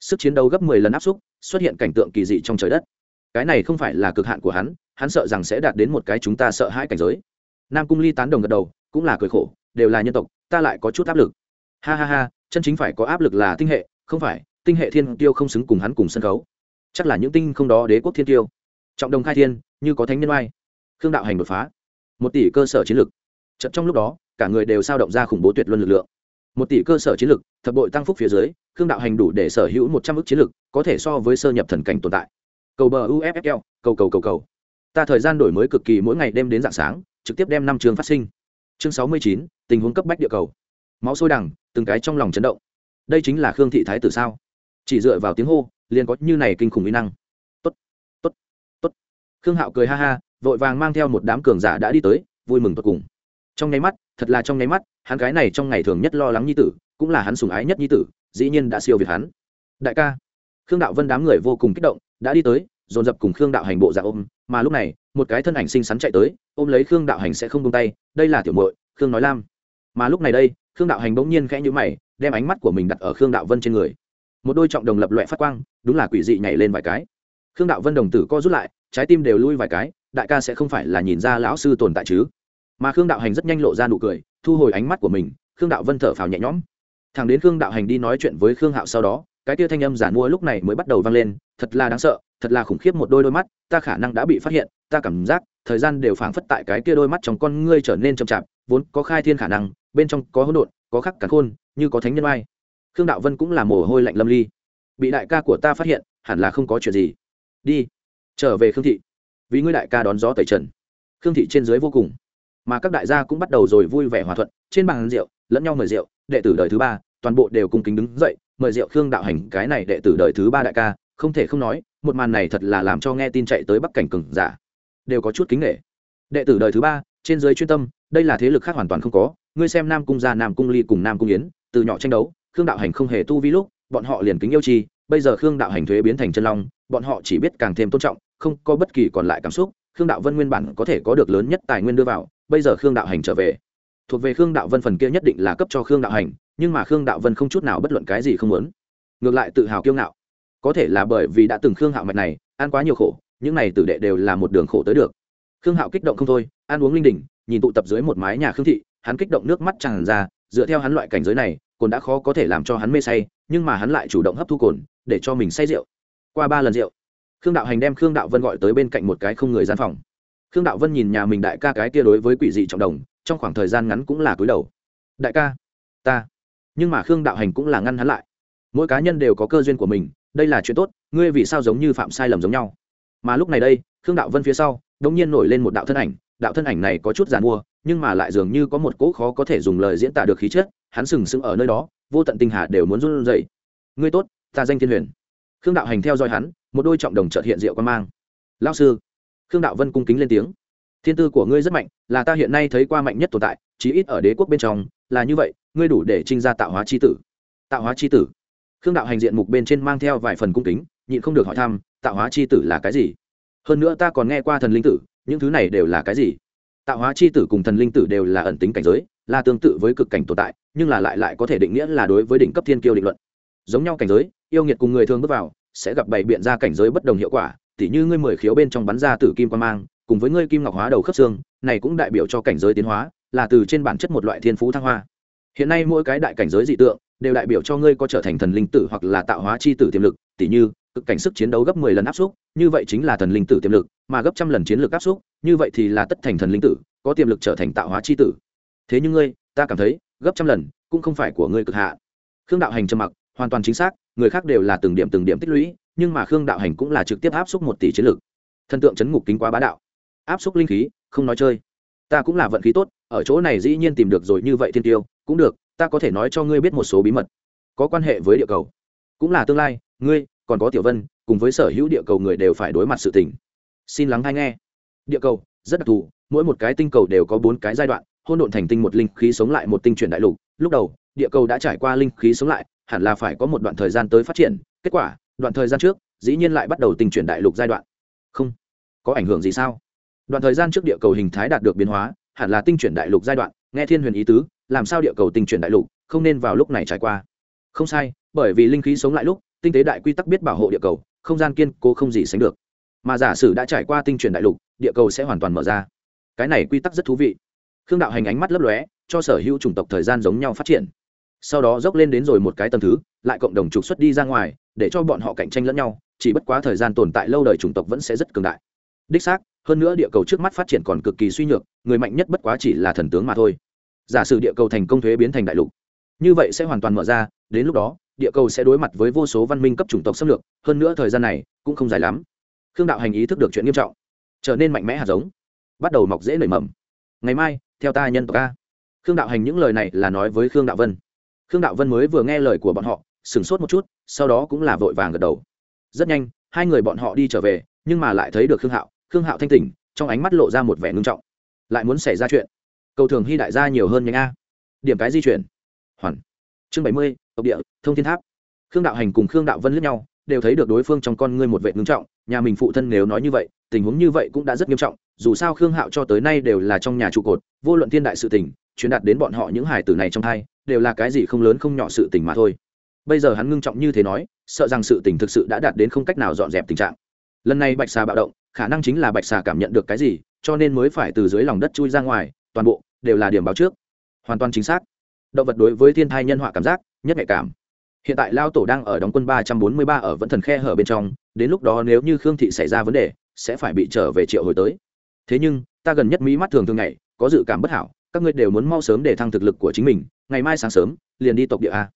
Sức chiến đấu gấp mười lần áp suất, xuất hiện cảnh tượng kỳ dị trong trời đất. Cái này không phải là cực hạn của hắn hắn sợ rằng sẽ đạt đến một cái chúng ta sợ hãi cảnh giới. Nam cung ly tán đồng gật đầu, cũng là cười khổ, đều là nhân tộc, ta lại có chút áp lực ha ha ha, chân chính phải có áp lực là tinh hệ, không phải, tinh hệ thiên tiêu không xứng cùng hắn cùng sân khấu. Chắc là những tinh không đó đế quốc thiên tiêu trọng đồng khai thiên, như có thánh nhân oai. Khương đạo hành đột phá. Một tỷ cơ sở chiến lược trận trong lúc đó, cả người đều sao động ra khủng bố tuyệt luân lực lượng. Một tỷ cơ sở chiến lược thập bội tăng phúc phía dưới, khương đạo hành đủ để sở hữu một trăm ước chiến lược có thể so với sơ nhập thần cảnh tồn tại. Cầu bờ uffl cầu cầu cầu cầu. Ta thời gian đổi mới cực kỳ mỗi ngày đêm đến dạng sáng, trực tiếp đem năm chương phát sinh. Chương sáu mươi chín, tình huống cấp bách địa cầu máu sôi đằng, từng cái trong lòng chấn động. Đây chính là khương thị thái tử sao? Chỉ dựa vào tiếng hô, liền có như này kinh khủng mỹ năng. Tốt tốt tốt. Khương hạo cười ha ha, vội vàng mang theo một đám cường giả đã đi tới, vui mừng tột cùng. Trong nháy mắt, thật là trong nháy mắt, hắn gái này trong ngày thường nhất lo lắng nhi tử, cũng là hắn sùng ái nhất nhi tử, dĩ nhiên đã siêu việt hắn. Đại ca. Khương đạo vân đám người vô cùng kích động, đã đi tới, dồn dập cùng khương đạo hành bộ dạng ôm, mà lúc này, một cái thân ảnh xinh xắn chạy tới, ôm lấy khương đạo hành sẽ không tung tay, đây là tiểu muội, khương nói lam. Mà lúc này đây khương đạo hành bỗng nhiên khẽ nhữ mày, đem ánh mắt của mình đặt ở khương đạo vân trên người. Một đôi trọng đồng lập loẹ phát quang, đúng là quỷ dị nhảy lên vài cái. Khương đạo vân đồng tử co rút lại, trái tim đều lui vài cái, đại ca sẽ không phải là nhìn ra lão sư tồn tại chứ? Mà khương đạo hành rất nhanh lộ ra nụ cười, thu hồi ánh mắt của mình, khương đạo vân thở phào nhẹ nhõm. Thằng đến khương đạo hành đi nói chuyện với khương hạo sau đó, cái tia thanh âm giả mua lúc này mới bắt đầu vang lên, thật là đáng sợ, thật là khủng khiếp một đôi đôi mắt, ta khả năng đã bị phát hiện, ta cảm giác, thời gian đều phảng phất tại cái kia đôi mắt trong con ngươi trở nên chậm chạp, vốn có khai thiên khả năng bên trong có hỗn độn, có khắc cả khôn, như có thánh nhân ai khương đạo vân cũng là mồ hôi lạnh lâm ly. Bị đại ca của ta phát hiện, hẳn là không có chuyện gì. Đi, trở về khương thị. Vì ngươi đại ca đón gió tẩy trần. Khương thị trên dưới vô cùng. Mà các đại gia cũng bắt đầu rồi vui vẻ hòa thuận, trên bàn rượu, lẫn nhau mời rượu, đệ tử đời thứ ba, toàn bộ đều cung kính đứng dậy, mời rượu khương đạo hành, cái này đệ tử đời thứ ba đại ca, không thể không nói, một màn này thật là làm cho nghe tin chạy tới bắc cảnh cừng giả. Đều có chút kính nghệ đệ tử đời thứ ba trên dưới chuyên tâm, đây là thế lực khác hoàn toàn không có. Ngươi xem nam cung gia, nam cung ly cùng nam cung yến, từ nhỏ tranh đấu, khương đạo hành không hề tu vi lúc, bọn họ liền kính yêu chi, bây giờ khương đạo hành thuế biến thành chân long, bọn họ chỉ biết càng thêm tôn trọng, không có bất kỳ còn lại cảm xúc. Khương đạo vân nguyên bản có thể có được lớn nhất tài nguyên đưa vào, bây giờ khương đạo hành trở về. Thuộc về khương đạo vân phần kia nhất định là cấp cho khương đạo hành, nhưng mà khương đạo vân không chút nào bất luận cái gì không muốn. Ngược lại tự hào kiêu ngạo. Có thể là bởi vì đã từng khương hạo mạch này, ăn quá nhiều khổ, những này tử đệ đều là một đường khổ tới được khương hạo kích động không thôi, ăn uống linh đình nhìn tụ tập dưới một mái nhà khương thị, hắn kích động nước mắt tràn ra, dựa theo hắn loại cảnh giới này cồn đã khó có thể làm cho hắn mê say, nhưng mà hắn lại chủ động hấp thu cồn, để cho mình say rượu. Qua ba lần rượu, khương đạo hành đem khương đạo vân gọi tới bên cạnh một cái không người gian phòng. Khương đạo vân nhìn nhà mình đại ca cái tia đối với quỷ dị trọng đồng, trong khoảng thời gian ngắn cũng là cúi đầu. Đại ca, ta. Nhưng mà khương đạo hành cũng là ngăn hắn lại. Mỗi cá nhân đều có cơ duyên của mình, đây là chuyện tốt, ngươi vì sao giống như phạm sai lầm giống nhau? Mà lúc này đây, khương đạo vân phía sau đông nhiên nổi lên một đạo thân ảnh, đạo thân ảnh này có chút giàn mua, nhưng mà lại dường như có một cỗ khó có thể dùng lời diễn tả được khí chất, hắn sừng sững ở nơi đó, vô tận tinh hà đều muốn run rẩy. ngươi tốt, ta danh thiên huyền. Khương đạo hành theo dõi hắn, một đôi trọng đồng trợt hiện diệu quan mang. Lao sư. Khương đạo vân cung kính lên tiếng. Thiên tư của ngươi rất mạnh, là ta hiện nay thấy qua mạnh nhất tồn tại, chí ít ở đế quốc bên trong, là như vậy, ngươi đủ để trinh ra tạo hóa c h i tử. Tạo hóa c h i tử? Khương đạo hành diện mục bên trên mang theo vài phần cung kính, nhịn không được hỏi thăm, tạo hóa c h i tử là cái gì? Hơn nữa ta còn nghe qua thần linh tử, những thứ này đều là cái gì? Tạo hóa c h i tử cùng thần linh tử đều là ẩn tính cảnh giới, là tương tự với cực cảnh tồn tại, nhưng là lại lại có thể định nghĩa là đối với đỉnh cấp thiên kiêu định luận. Giống nhau cảnh giới, yêu nghiệt cùng người thường bước vào, sẽ gặp bày biện ra cảnh giới bất đồng hiệu quả, tỉ như ngươi mười khiếu bên trong bắn ra tử kim quan mang, cùng với ngươi kim ngọc hóa đầu khớp xương, này cũng đại biểu cho cảnh giới tiến hóa, là từ trên bản chất một loại thiên phú thăng hoa. Hiện nay mỗi cái đại cảnh giới dị tượng, đều đại biểu cho ngươi có trở thành thần linh tử hoặc là tạo hóa c h i tử tiềm lực, tỉ như cực cảnh sức chiến đấu gấp mười lần áp xúc như vậy chính là thần linh tử tiềm lực, mà gấp trăm lần chiến lược áp xúc như vậy thì là tất thành thần linh tử, có tiềm lực trở thành tạo hóa chi tử. Thế nhưng ngươi, ta cảm thấy, gấp trăm lần cũng không phải của ngươi cực hạ. Khương đạo hành trầm mặc, hoàn toàn chính xác, người khác đều là từng điểm từng điểm tích lũy, nhưng mà khương đạo hành cũng là trực tiếp áp xúc một tỷ chiến lược. Thần tượng chấn ngục kính quá bá đạo. Áp xúc linh khí, không nói chơi. Ta cũng là vận khí tốt, ở chỗ này dĩ nhiên tìm được rồi như vậy thiên tiêu, cũng được, ta có thể nói cho ngươi biết một số bí mật, có quan hệ với địa cầu. Cũng là tương lai, ngươi còn có tiểu vân, cùng với sở hữu địa cầu người đều phải đối mặt sự tình. Xin lắng hay nghe. Địa cầu, rất đặc thù, mỗi một cái tinh cầu đều có bốn cái giai đoạn hôn độn thành tinh một linh khí sống lại một tinh chuyển đại lục. Lúc đầu, địa cầu đã trải qua linh khí sống lại, hẳn là phải có một đoạn thời gian tới phát triển. Kết quả, đoạn thời gian trước, dĩ nhiên lại bắt đầu tinh chuyển đại lục giai đoạn. Không, có ảnh hưởng gì sao? Đoạn thời gian trước địa cầu hình thái đạt được biến hóa, hẳn là tinh chuyển đại lục giai đoạn. Nghe thiên huyền ý tứ, làm sao địa cầu tinh chuyển đại lục, không nên vào lúc này trải qua? Không sai, bởi vì linh khí sống lại lúc tinh tế đại quy tắc biết bảo hộ địa cầu, không gian kiên cố không gì sánh được. Mà giả sử đã trải qua tinh chuyển đại lục, địa cầu sẽ hoàn toàn mở ra. Cái này quy tắc rất thú vị. Khương đạo hành ánh mắt lấp lóe, cho sở hữu chủng tộc thời gian giống nhau phát triển. Sau đó dốc lên đến rồi một cái tầng thứ, lại cộng đồng trục xuất đi ra ngoài, để cho bọn họ cạnh tranh lẫn nhau, chỉ bất quá thời gian tồn tại lâu đời chủng tộc vẫn sẽ rất cường đại. Đích xác, hơn nữa địa cầu trước mắt phát triển còn cực kỳ suy nhược, người mạnh nhất bất quá chỉ là thần tướng mà thôi. Giả sử địa cầu thành công thuế biến thành đại lục như vậy sẽ hoàn toàn mở ra, đến lúc đó, địa cầu sẽ đối mặt với vô số văn minh cấp chủng tộc xâm lược, hơn nữa thời gian này cũng không dài lắm. Khương đạo hành ý thức được chuyện nghiêm trọng, trở nên mạnh mẽ hạt giống, bắt đầu mọc dễ nảy mầm. Ngày mai, theo ta nhân tộc a. Khương đạo hành những lời này là nói với khương đạo vân. Khương đạo vân mới vừa nghe lời của bọn họ, sửng sốt một chút, sau đó cũng là vội vàng gật đầu. Rất nhanh, hai người bọn họ đi trở về, nhưng mà lại thấy được khương hạo khương hạo thanh tỉnh, trong ánh mắt lộ ra một vẻ ngưng trọng. Lại muốn xảy ra chuyện. Cầu thường hy đại gia nhiều hơn nhanh a. Điểm cái di chuyển hoàn. Chương bảy mươi, tộc địa, thông thiên tháp. Khương đạo hành cùng khương đạo vân lướt nhau, đều thấy được đối phương trong con ngươi một vệ ngưng trọng, nhà mình phụ thân nếu nói như vậy, tình huống như vậy cũng đã rất nghiêm trọng, dù sao khương hạo cho tới nay đều là trong nhà trụ cột, vô luận thiên đại sự tình, truyền đạt đến bọn họ những hải tử này trong thai, đều là cái gì không lớn không nhỏ sự tình mà thôi. Bây giờ hắn ngưng trọng như thế nói, sợ rằng sự tình thực sự đã đạt đến không cách nào dọn dẹp tình trạng. Lần này bạch xà bạo động, khả năng chính là bạch xà cảm nhận được cái gì, cho nên mới phải từ dưới lòng đất chui ra ngoài, toàn bộ đều là điểm báo trước. Hoàn toàn chính xác động vật đối với thiên thai nhân họa cảm giác nhất nhạy cảm. Hiện tại lao tổ đang ở đóng quân ba trăm bốn mươi ba ở vẫn thần khe hở bên trong, đến lúc đó nếu như khương thị xảy ra vấn đề, sẽ phải bị trở về triệu hồi tới. Thế nhưng, ta gần nhất mỹ mắt thường thường ngày, có dự cảm bất hảo, các ngươi đều muốn mau sớm để thăng thực lực của chính mình, ngày mai sáng sớm, liền đi tộc địa a.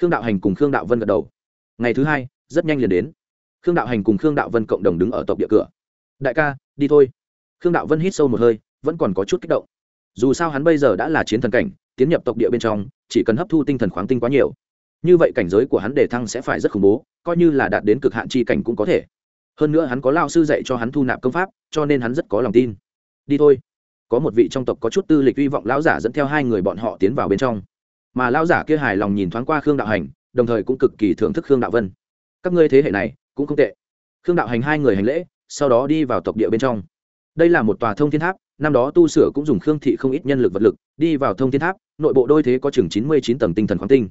Khương đạo hành cùng khương đạo vân gật đầu. Ngày thứ hai, rất nhanh liền đến. Khương đạo hành cùng khương đạo vân cộng đồng đứng ở tộc địa cửa. Đại ca, đi thôi. Khương đạo vân hít sâu một hơi, vẫn còn có chút kích động. Dù sao hắn bây giờ đã là chiến thần cảnh tiến nhập tộc địa bên trong, chỉ cần hấp thu tinh thần khoáng tinh quá nhiều. Như vậy cảnh giới của hắn đề thăng sẽ phải rất khủng bố, coi như là đạt đến cực hạn chi cảnh cũng có thể. Hơn nữa hắn có lao sư dạy cho hắn thu nạp công pháp, cho nên hắn rất có lòng tin. Đi thôi. Có một vị trong tộc có chút tư lịch hy vọng lão giả dẫn theo hai người bọn họ tiến vào bên trong. Mà lão giả kia hài lòng nhìn thoáng qua khương đạo hành, đồng thời cũng cực kỳ thưởng thức khương đạo vân. Các ngươi thế hệ này, cũng không tệ. Khương đạo hành hai người hành lễ, sau đó đi vào tộc địa bên trong. Đây là một tòa thông thiên tháp năm đó tu sửa cũng dùng khương thị không ít nhân lực vật lực, đi vào thông thiên tháp, nội bộ đôi thế có chừng chín mươi chín tầng tinh thần khoáng tinh.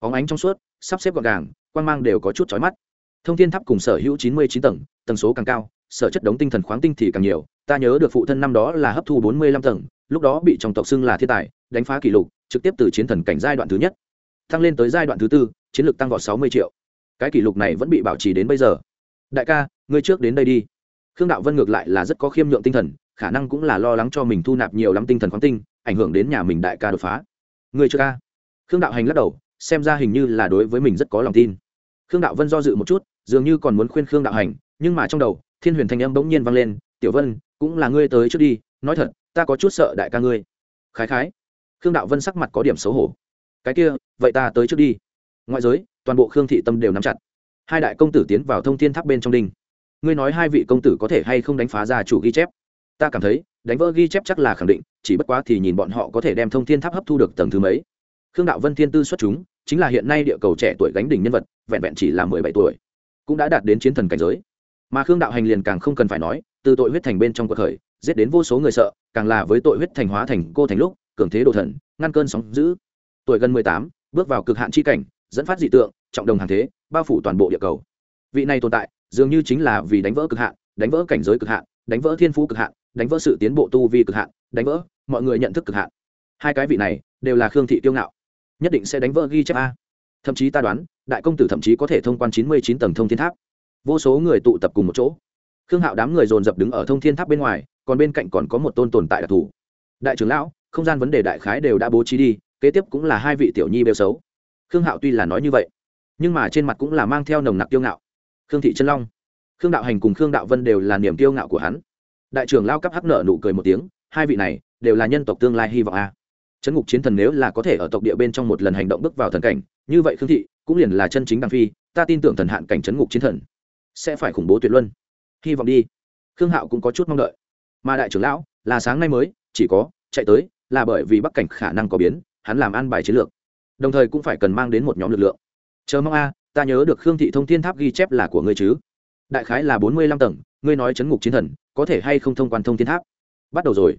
Óng ánh trong suốt, sắp xếp gọn gàng quan mang đều có chút chói mắt. Thông thiên tháp cùng sở hữu chín mươi chín tầng tầng số càng cao, sở chất đống tinh thần khoáng tinh thì càng nhiều. Ta nhớ được phụ thân năm đó là hấp thu bốn mươi lăm tầng, lúc đó bị trong tộc xưng là thiên tài, đánh phá kỷ lục, trực tiếp từ chiến thần cảnh giai đoạn thứ nhất, tăng lên tới giai đoạn thứ tư, chiến lược tăng vọt sáu mươi triệu. Cái kỷ lục này vẫn bị bảo trì đến bây giờ. Đại ca, ngươi trước đến đây đi. Khương đạo vân ngược lại là rất có khiêm nhượng tinh thần khả năng cũng là lo lắng cho mình thu nạp nhiều lắm tinh thần khoáng tinh, ảnh hưởng đến nhà mình đại ca đột phá. Ngươi chưa ca? Khương đạo hành lắc đầu, xem ra hình như là đối với mình rất có lòng tin. Khương đạo vân do dự một chút, dường như còn muốn khuyên khương đạo hành, nhưng mà trong đầu, thiên huyền thanh âm bỗng nhiên vang lên, tiểu vân, cũng là ngươi tới trước đi, nói thật, ta có chút sợ đại ca ngươi. Khái khái. Khương đạo vân sắc mặt có điểm xấu hổ. Cái kia, vậy ta tới trước đi. Ngoại giới, toàn bộ khương thị tâm đều nắm chặt. Hai đại công tử tiến vào thông thiên tháp bên trong đinh. Ngươi nói hai vị công tử có thể hay không đánh phá ra chủ ghi chép? Ta cảm thấy, đánh vỡ ghi chép chắc là khẳng định, chỉ bất quá thì nhìn bọn họ có thể đem thông thiên tháp hấp thu được tầng thứ mấy. Khương đạo vân thiên tư xuất chúng, chính là hiện nay địa cầu trẻ tuổi gánh đỉnh nhân vật, vẹn vẹn chỉ là mười bảy tuổi, cũng đã đạt đến chiến thần cảnh giới. Mà khương đạo hành liền càng không cần phải nói, từ tội huyết thành bên trong cuộc khởi, giết đến vô số người sợ, càng là với tội huyết thành hóa thành cô thành lúc, cường thế đồ thần, ngăn cơn sóng giữ tuổi gần mười tám, bước vào cực hạn chi cảnh, dẫn phát dị tượng, trọng đồng hàng thế, bao phủ toàn bộ địa cầu. Vị này tồn tại, dường như chính là vì đánh vỡ cực hạn, đánh vỡ cảnh giới cực hạn, đánh vỡ thiên phú cực hạn đánh vỡ sự tiến bộ tu vi cực hạn, đánh vỡ mọi người nhận thức cực hạn. Hai cái vị này đều là khương thị tiêu ngạo, nhất định sẽ đánh vỡ ghi chép a. Thậm chí ta đoán, đại công tử thậm chí có thể thông quan chín mươi chín tầng thông thiên tháp. Vô số người tụ tập cùng một chỗ. Khương hạo đám người dồn dập đứng ở thông thiên tháp bên ngoài, còn bên cạnh còn có một tôn tồn tại đặc thù. Đại trưởng lão, không gian vấn đề đại khái đều đã bố trí đi, kế tiếp cũng là hai vị tiểu nhi bêu xấu. Khương hạo tuy là nói như vậy, nhưng mà trên mặt cũng là mang theo nồng nặc kiêu ngạo. Khương thị chân long, khương đạo hành cùng khương đạo vân đều là niềm kiêu ngạo của hắn đại trưởng lao cấp hắc nợ nụ cười một tiếng hai vị này đều là nhân tộc tương lai hy vọng a Trấn ngục chiến thần nếu là có thể ở tộc địa bên trong một lần hành động bước vào thần cảnh, như vậy Khương thị cũng liền là chân chính đăng phi, ta tin tưởng thần hạn cảnh trấn ngục chiến thần sẽ phải khủng bố tuyệt luân. Hy vọng đi. Khương Hạo cũng có chút mong đợi. Mà đại trưởng lão, là sáng nay mới, chỉ có chạy tới, là bởi vì Bắc cảnh khả năng có biến, hắn làm an bài chiến lược. Đồng thời cũng phải cần mang đến một nhóm lực lượng. Chờ mong a, ta nhớ được Khương thị thông thiên tháp ghi chép là của ngươi chứ? Đại khái là bốn mươi lăm tầng, ngươi nói chấn ngục chiến thần, có thể hay không thông quan thông thiên tháp? Bắt đầu rồi.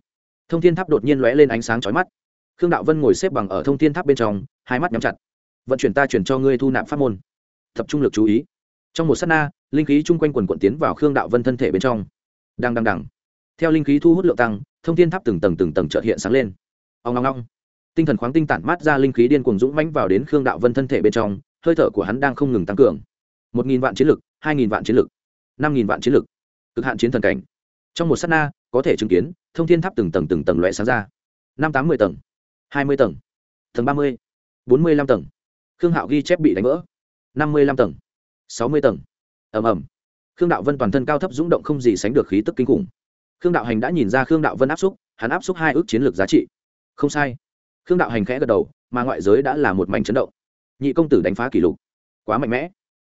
Thông thiên tháp đột nhiên lóe lên ánh sáng chói mắt. Khương đạo vân ngồi xếp bằng ở thông thiên tháp bên trong hai mắt nhắm chặt. Vận chuyển ta chuyển cho ngươi thu nạp pháp môn. Tập trung lực chú ý. Trong một s á t na linh khí chung quanh quần quận tiến vào khương đạo vân thân thể bên trong. Đang đằng đằng theo linh khí thu hút lượng tăng thông thiên tháp từng tầng từng tầng trợt hiện sáng lên. Ông ngong ngong tinh thần khoáng tinh tản mát ra linh khí điên cuồng dũng mãnh vào đến khương đạo vân thân thể bên trong hơi thở của hắn đang không ngừng tăng cường. Một nghìn vạn chiến lực hai nghìn vạn chiến lực năm nghìn vạn chiến lực cực hạn chiến thần cảnh. Trong một s á t na, có thể chứng kiến, thông thiên tháp từng tầng từng tầng loại sáng ra. Năm tám mươi tầng, hai mươi tầng tầng ba mươi, bốn mươi lăm tầng. Khương hạo ghi chép bị đánh vỡ. Năm mươi lăm tầng, sáu mươi tầng. Ẩm ẩm khương đạo vân toàn thân cao thấp rung động không gì sánh được khí tức kinh khủng. Khương đạo hành đã nhìn ra khương đạo vân áp xúc, hắn áp xúc hai ước chiến lược giá trị. Không sai. Khương đạo hành khẽ gật đầu, mà ngoại giới đã là một mảnh chấn động. Nhị công tử đánh phá kỷ lục. Quá mạnh mẽ.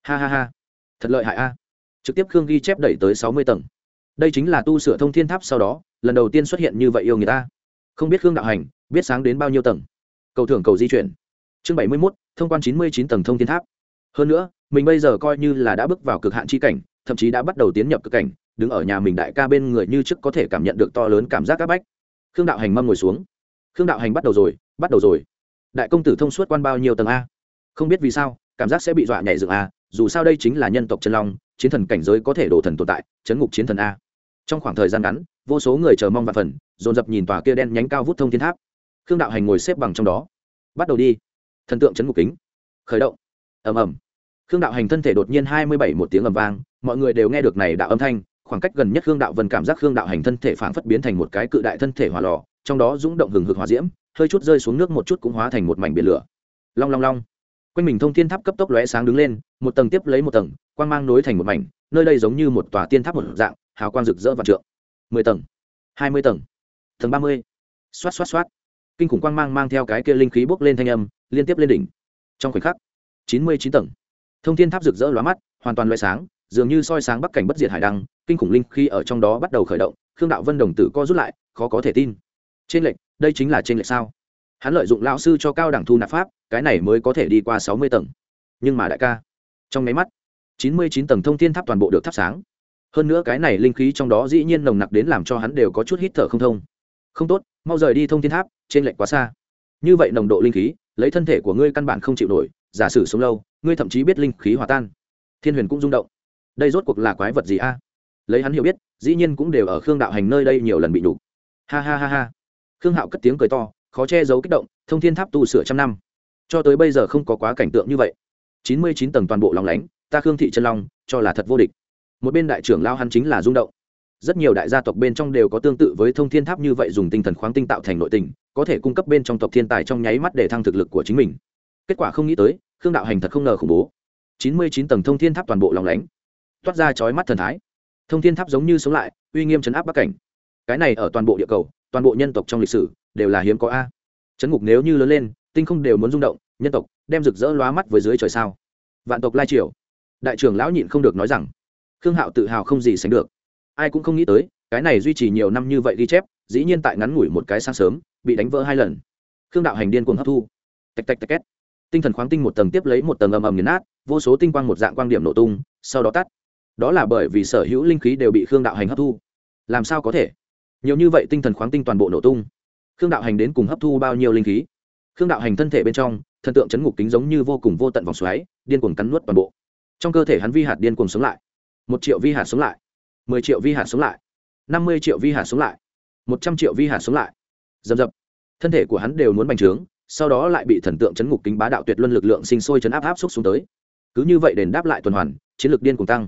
Ha ha ha. Thật lợi hại a trực tiếp khương ghi chép đẩy tới sáu mươi tầng. Đây chính là tu sửa thông thiên tháp sau đó, lần đầu tiên xuất hiện như vậy yêu người ta. Không biết khương đạo hành, biết sáng đến bao nhiêu tầng? Cầu thưởng cầu di chuyển. Chương bảy mươi mốt, thông quan chín mươi chín tầng thông thiên tháp. Hơn nữa, mình bây giờ coi như là đã bước vào cực hạn chi cảnh, thậm chí đã bắt đầu tiến nhập cực cảnh, đứng ở nhà mình đại ca bên người như trước có thể cảm nhận được to lớn cảm giác áp bách. Khương đạo hành mâm ngồi xuống. Khương đạo hành bắt đầu rồi, bắt đầu rồi. Đại công tử thông suốt quan bao nhiêu tầng a? Không biết vì sao, cảm giác sẽ bị dọa nhảy dựng a, dù sao đây chính là nhân tộc chân long chiến thần cảnh giới có thể đổ thần tồn tại, chấn ngục chiến thần a. Trong khoảng thời gian ngắn, vô số người chờ mong và phần, dồn dập nhìn tòa kia đen nhánh cao vút thông thiên tháp. Khương đạo hành ngồi xếp bằng trong đó. Bắt đầu đi. Thần tượng chấn ngục kính. Khởi động. Ầm ầm. Khương đạo hành thân thể đột nhiên hai mươi bảy một tiếng ầm vang, mọi người đều nghe được này đạo âm thanh, khoảng cách gần nhất khương đạo vân cảm giác khương đạo hành thân thể phảng phất biến thành một cái cự đại thân thể hỏa lò, trong đó rung động hừng hực hỏa diễm, hơi chút rơi xuống nước một chút cũng hóa thành một mảnh biển lửa. Long long long. Quanh mình thông thiên tháp cấp tốc lóe sáng đứng lên, một tầng tiếp lấy một tầng quang mang nối thành một mảnh, nơi đây giống như một tòa tiên tháp một dạng, hào quang rực rỡ và trượng. Mười tầng, hai mươi tầng tầng ba mươi. Xoát xoát xoát. Kinh khủng quang mang mang theo cái kia linh khí bốc lên thanh âm, liên tiếp lên đỉnh. Trong khoảnh khắc, chín mươi chín tầng. Thông thiên tháp rực rỡ lóa mắt, hoàn toàn loại sáng, dường như soi sáng bắc cảnh bất diệt hải đăng, kinh khủng linh khi ở trong đó bắt đầu khởi động, khương đạo vân đồng tử co rút lại, khó có thể tin. Trên lệnh đây chính là trên lệnh sao? Hắn lợi dụng lão sư cho cao đẳng thu nạp pháp, cái này mới có thể đi qua sáu mươi tầng. Nhưng mà đại ca, trong nháy mắt chín mươi chín tầng thông thiên tháp toàn bộ được thắp sáng. Hơn nữa cái này linh khí trong đó dĩ nhiên nồng nặc đến làm cho hắn đều có chút hít thở không thông. Không tốt, mau rời đi thông thiên tháp, trên lệnh quá xa. Như vậy nồng độ linh khí, lấy thân thể của ngươi căn bản không chịu nổi, giả sử sống lâu, ngươi thậm chí biết linh khí hòa tan. Thiên huyền cũng rung động. Đây rốt cuộc là quái vật gì a? Lấy hắn hiểu biết, dĩ nhiên cũng đều ở khương đạo hành nơi đây nhiều lần bị nhục. Ha ha ha ha. Khương hạo cất tiếng cười to, khó che giấu kích động, thông thiên tháp tu sửa trăm năm. Cho tới bây giờ không có quá cảnh tượng như vậy. Chín mươi chín tầng toàn bộ lòng lánh ta khương thị chân long, cho là thật vô địch. Một bên đại trưởng lao hắn chính là rung động. Rất nhiều đại gia tộc bên trong đều có tương tự với thông thiên tháp như vậy dùng tinh thần khoáng tinh tạo thành nội tình, có thể cung cấp bên trong tộc thiên tài trong nháy mắt để thăng thực lực của chính mình. Kết quả không nghĩ tới, khương đạo hành thật không ngờ khủng bố. Chín mươi chín tầng thông thiên tháp toàn bộ lòng lánh, toát ra chói mắt thần thái. Thông thiên tháp giống như sống lại, uy nghiêm chấn áp bắc cảnh. Cái này ở toàn bộ địa cầu, toàn bộ nhân tộc trong lịch sử, đều là hiếm có a. Chấn ngục nếu như lớn lên, tinh không đều muốn rung động, nhân tộc đem rực rỡ lóa mắt với dưới trời sao. Vạn tộc lai triều đại trưởng lão nhịn không được nói rằng, khương hạo tự hào không gì sánh được. Ai cũng không nghĩ tới, cái này duy trì nhiều năm như vậy ghi chép, dĩ nhiên tại ngắn ngủi một cái sáng sớm, bị đánh vỡ hai lần. Khương đạo hành điên cuồng hấp thu. Tạch tạch tạch két. Tinh thần khoáng tinh một tầng tiếp lấy một tầng ầm ầm nghiền nát, vô số tinh quang một dạng quang điểm nổ tung, sau đó tắt. Đó là bởi vì sở hữu linh khí đều bị khương đạo hành hấp thu. Làm sao có thể? Nhiều như vậy tinh thần khoáng tinh toàn bộ nổ tung. Khương đạo hành đến cùng hấp thu bao nhiêu linh khí? Khương đạo hành thân thể bên trong, thần tượng chấn ngục kính giống như vô cùng vô tận vòng xoáy, điên cuồng cắn nuốt toàn bộ trong cơ thể hắn vi hạt điên cuồng sống lại. Một triệu vi hạt sống lại. Mười triệu vi hạt sống lại. Năm mươi triệu vi hạt sống lại. Một trăm triệu vi hạt sống lại. Dầm dập. Thân thể của hắn đều muốn bành trướng, sau đó lại bị thần tượng chấn ngục kính bá đạo tuyệt luân lực lượng sinh sôi chấn áp áp xúc xuống tới. Cứ như vậy đền đáp lại tuần hoàn, chiến lược điên cùng tăng.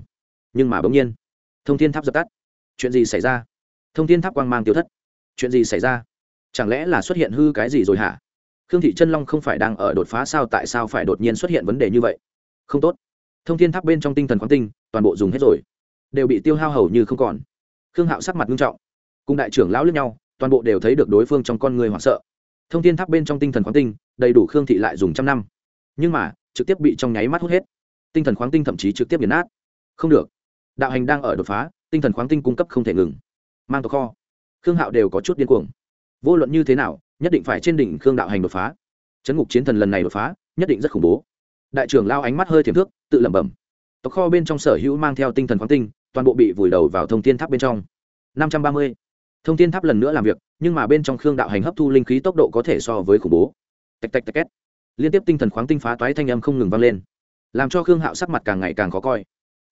Nhưng mà bỗng nhiên, thông thiên tháp dập tắt. Chuyện gì xảy ra? Thông thiên tháp quang mang tiêu thất. Chuyện gì xảy ra? Chẳng lẽ là xuất hiện hư cái gì rồi hả? Khương thị chân long không phải đang ở đột phá sao tại sao phải đột nhiên xuất hiện vấn đề như vậy? Không tốt thông thiên tháp bên trong tinh thần khoáng tinh, toàn bộ dùng hết rồi. Đều bị tiêu hao hầu như không còn. Khương hạo sắc mặt nghiêm trọng. Cùng đại trưởng lão lướt nhau, toàn bộ đều thấy được đối phương trong con người hoảng sợ. Thông thiên tháp bên trong tinh thần khoáng tinh, đầy đủ khương thị lại dùng trăm năm. Nhưng mà, trực tiếp bị trong nháy mắt hút hết. Tinh thần khoáng tinh thậm chí trực tiếp biến nát. Không được. Đạo hành đang ở đột phá, tinh thần khoáng tinh cung cấp không thể ngừng. Mang tộc kho. Khương hạo đều có chút điên cuồng. Vô luận như thế nào, nhất định phải trên đỉnh khương đạo hành đột phá. Chấn ngục chiến thần lần này đột phá, nhất định rất khủng bố đại trưởng lao ánh mắt hơi thiềm thước, tự lẩm bẩm. Tộc kho bên trong sở hữu mang theo tinh thần khoáng tinh, toàn bộ bị vùi đầu vào thông thiên tháp bên trong. Năm trăm ba mươi. Thông thiên tháp lần nữa làm việc, nhưng mà bên trong khương đạo hành hấp thu linh khí tốc độ có thể so với khủng bố. Tạch tạch tạch két liên tiếp tinh thần khoáng tinh phá toái thanh âm không ngừng vang lên, làm cho khương hạo sắc mặt càng ngày càng khó coi.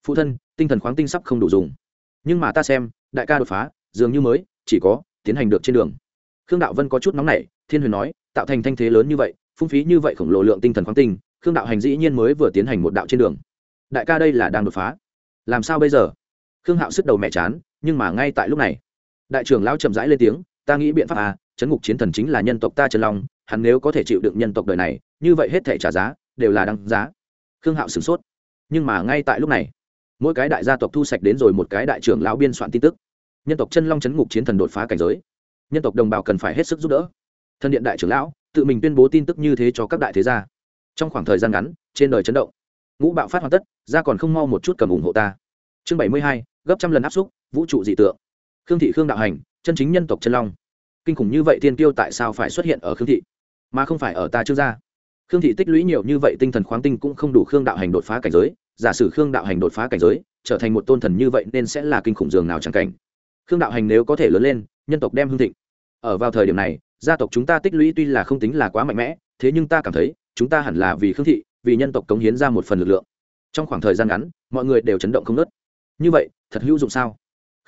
Phụ thân, tinh thần khoáng tinh sắp không đủ dùng. Nhưng mà ta xem, đại ca đột phá, dường như mới, chỉ có tiến hành được trên đường. Khương đạo vân có chút nóng nảy, thiên huyền nói, tạo thành thanh thế lớn như vậy, phung phí như vậy khổng lồ lượng tinh thần khoáng tinh khương đạo hành dĩ nhiên mới vừa tiến hành một đạo trên đường. Đại ca đây là đang đột phá. Làm sao bây giờ? Khương hạo sức đầu mẹ chán, nhưng mà ngay tại lúc này, đại trưởng lão chậm rãi lên tiếng, ta nghĩ biện pháp à chấn ngục chiến thần chính là nhân tộc ta trần long, hắn nếu có thể chịu đựng nhân tộc đời này, như vậy hết thể trả giá, đều là đăng giá. Khương hạo sửng sốt, nhưng mà ngay tại lúc này, mỗi cái đại gia tộc thu sạch đến rồi một cái đại trưởng lão biên soạn tin tức. Nhân tộc chân long chấn ngục chiến thần đột phá cảnh giới. Nhân tộc đồng bào cần phải hết sức giúp đỡ. Thân điện đại trưởng lão, tự mình tuyên bố tin tức như thế cho các đại thế gia trong khoảng thời gian ngắn, trên đời chấn động. Ngũ bạo phát hoàn tất, ra còn không mau một chút cầm ủng hộ ta. Chương bảy mươi hai, gấp trăm lần áp xúc, vũ trụ dị tượng. Khương thị khương đạo hành, chân chính nhân tộc chân long. Kinh khủng như vậy tiên tiêu tại sao phải xuất hiện ở khương thị? Mà không phải ở ta trước ra khương thị tích lũy nhiều như vậy tinh thần khoáng tinh cũng không đủ khương đạo hành đột phá cảnh giới. Giả sử khương đạo hành đột phá cảnh giới, trở thành một tôn thần như vậy nên sẽ là kinh khủng dường nào chẳng cảnh. Khương đạo hành nếu có thể lớn lên, nhân tộc đem hương thịnh. Ở vào thời điểm này, gia tộc chúng ta tích lũy tuy là không tính là quá mạnh mẽ, thế nhưng ta cảm thấy chúng ta hẳn là vì khương thị, vì nhân tộc cống hiến ra một phần lực lượng. Trong khoảng thời gian ngắn, mọi người đều chấn động không nớt như vậy, thật hữu dụng sao?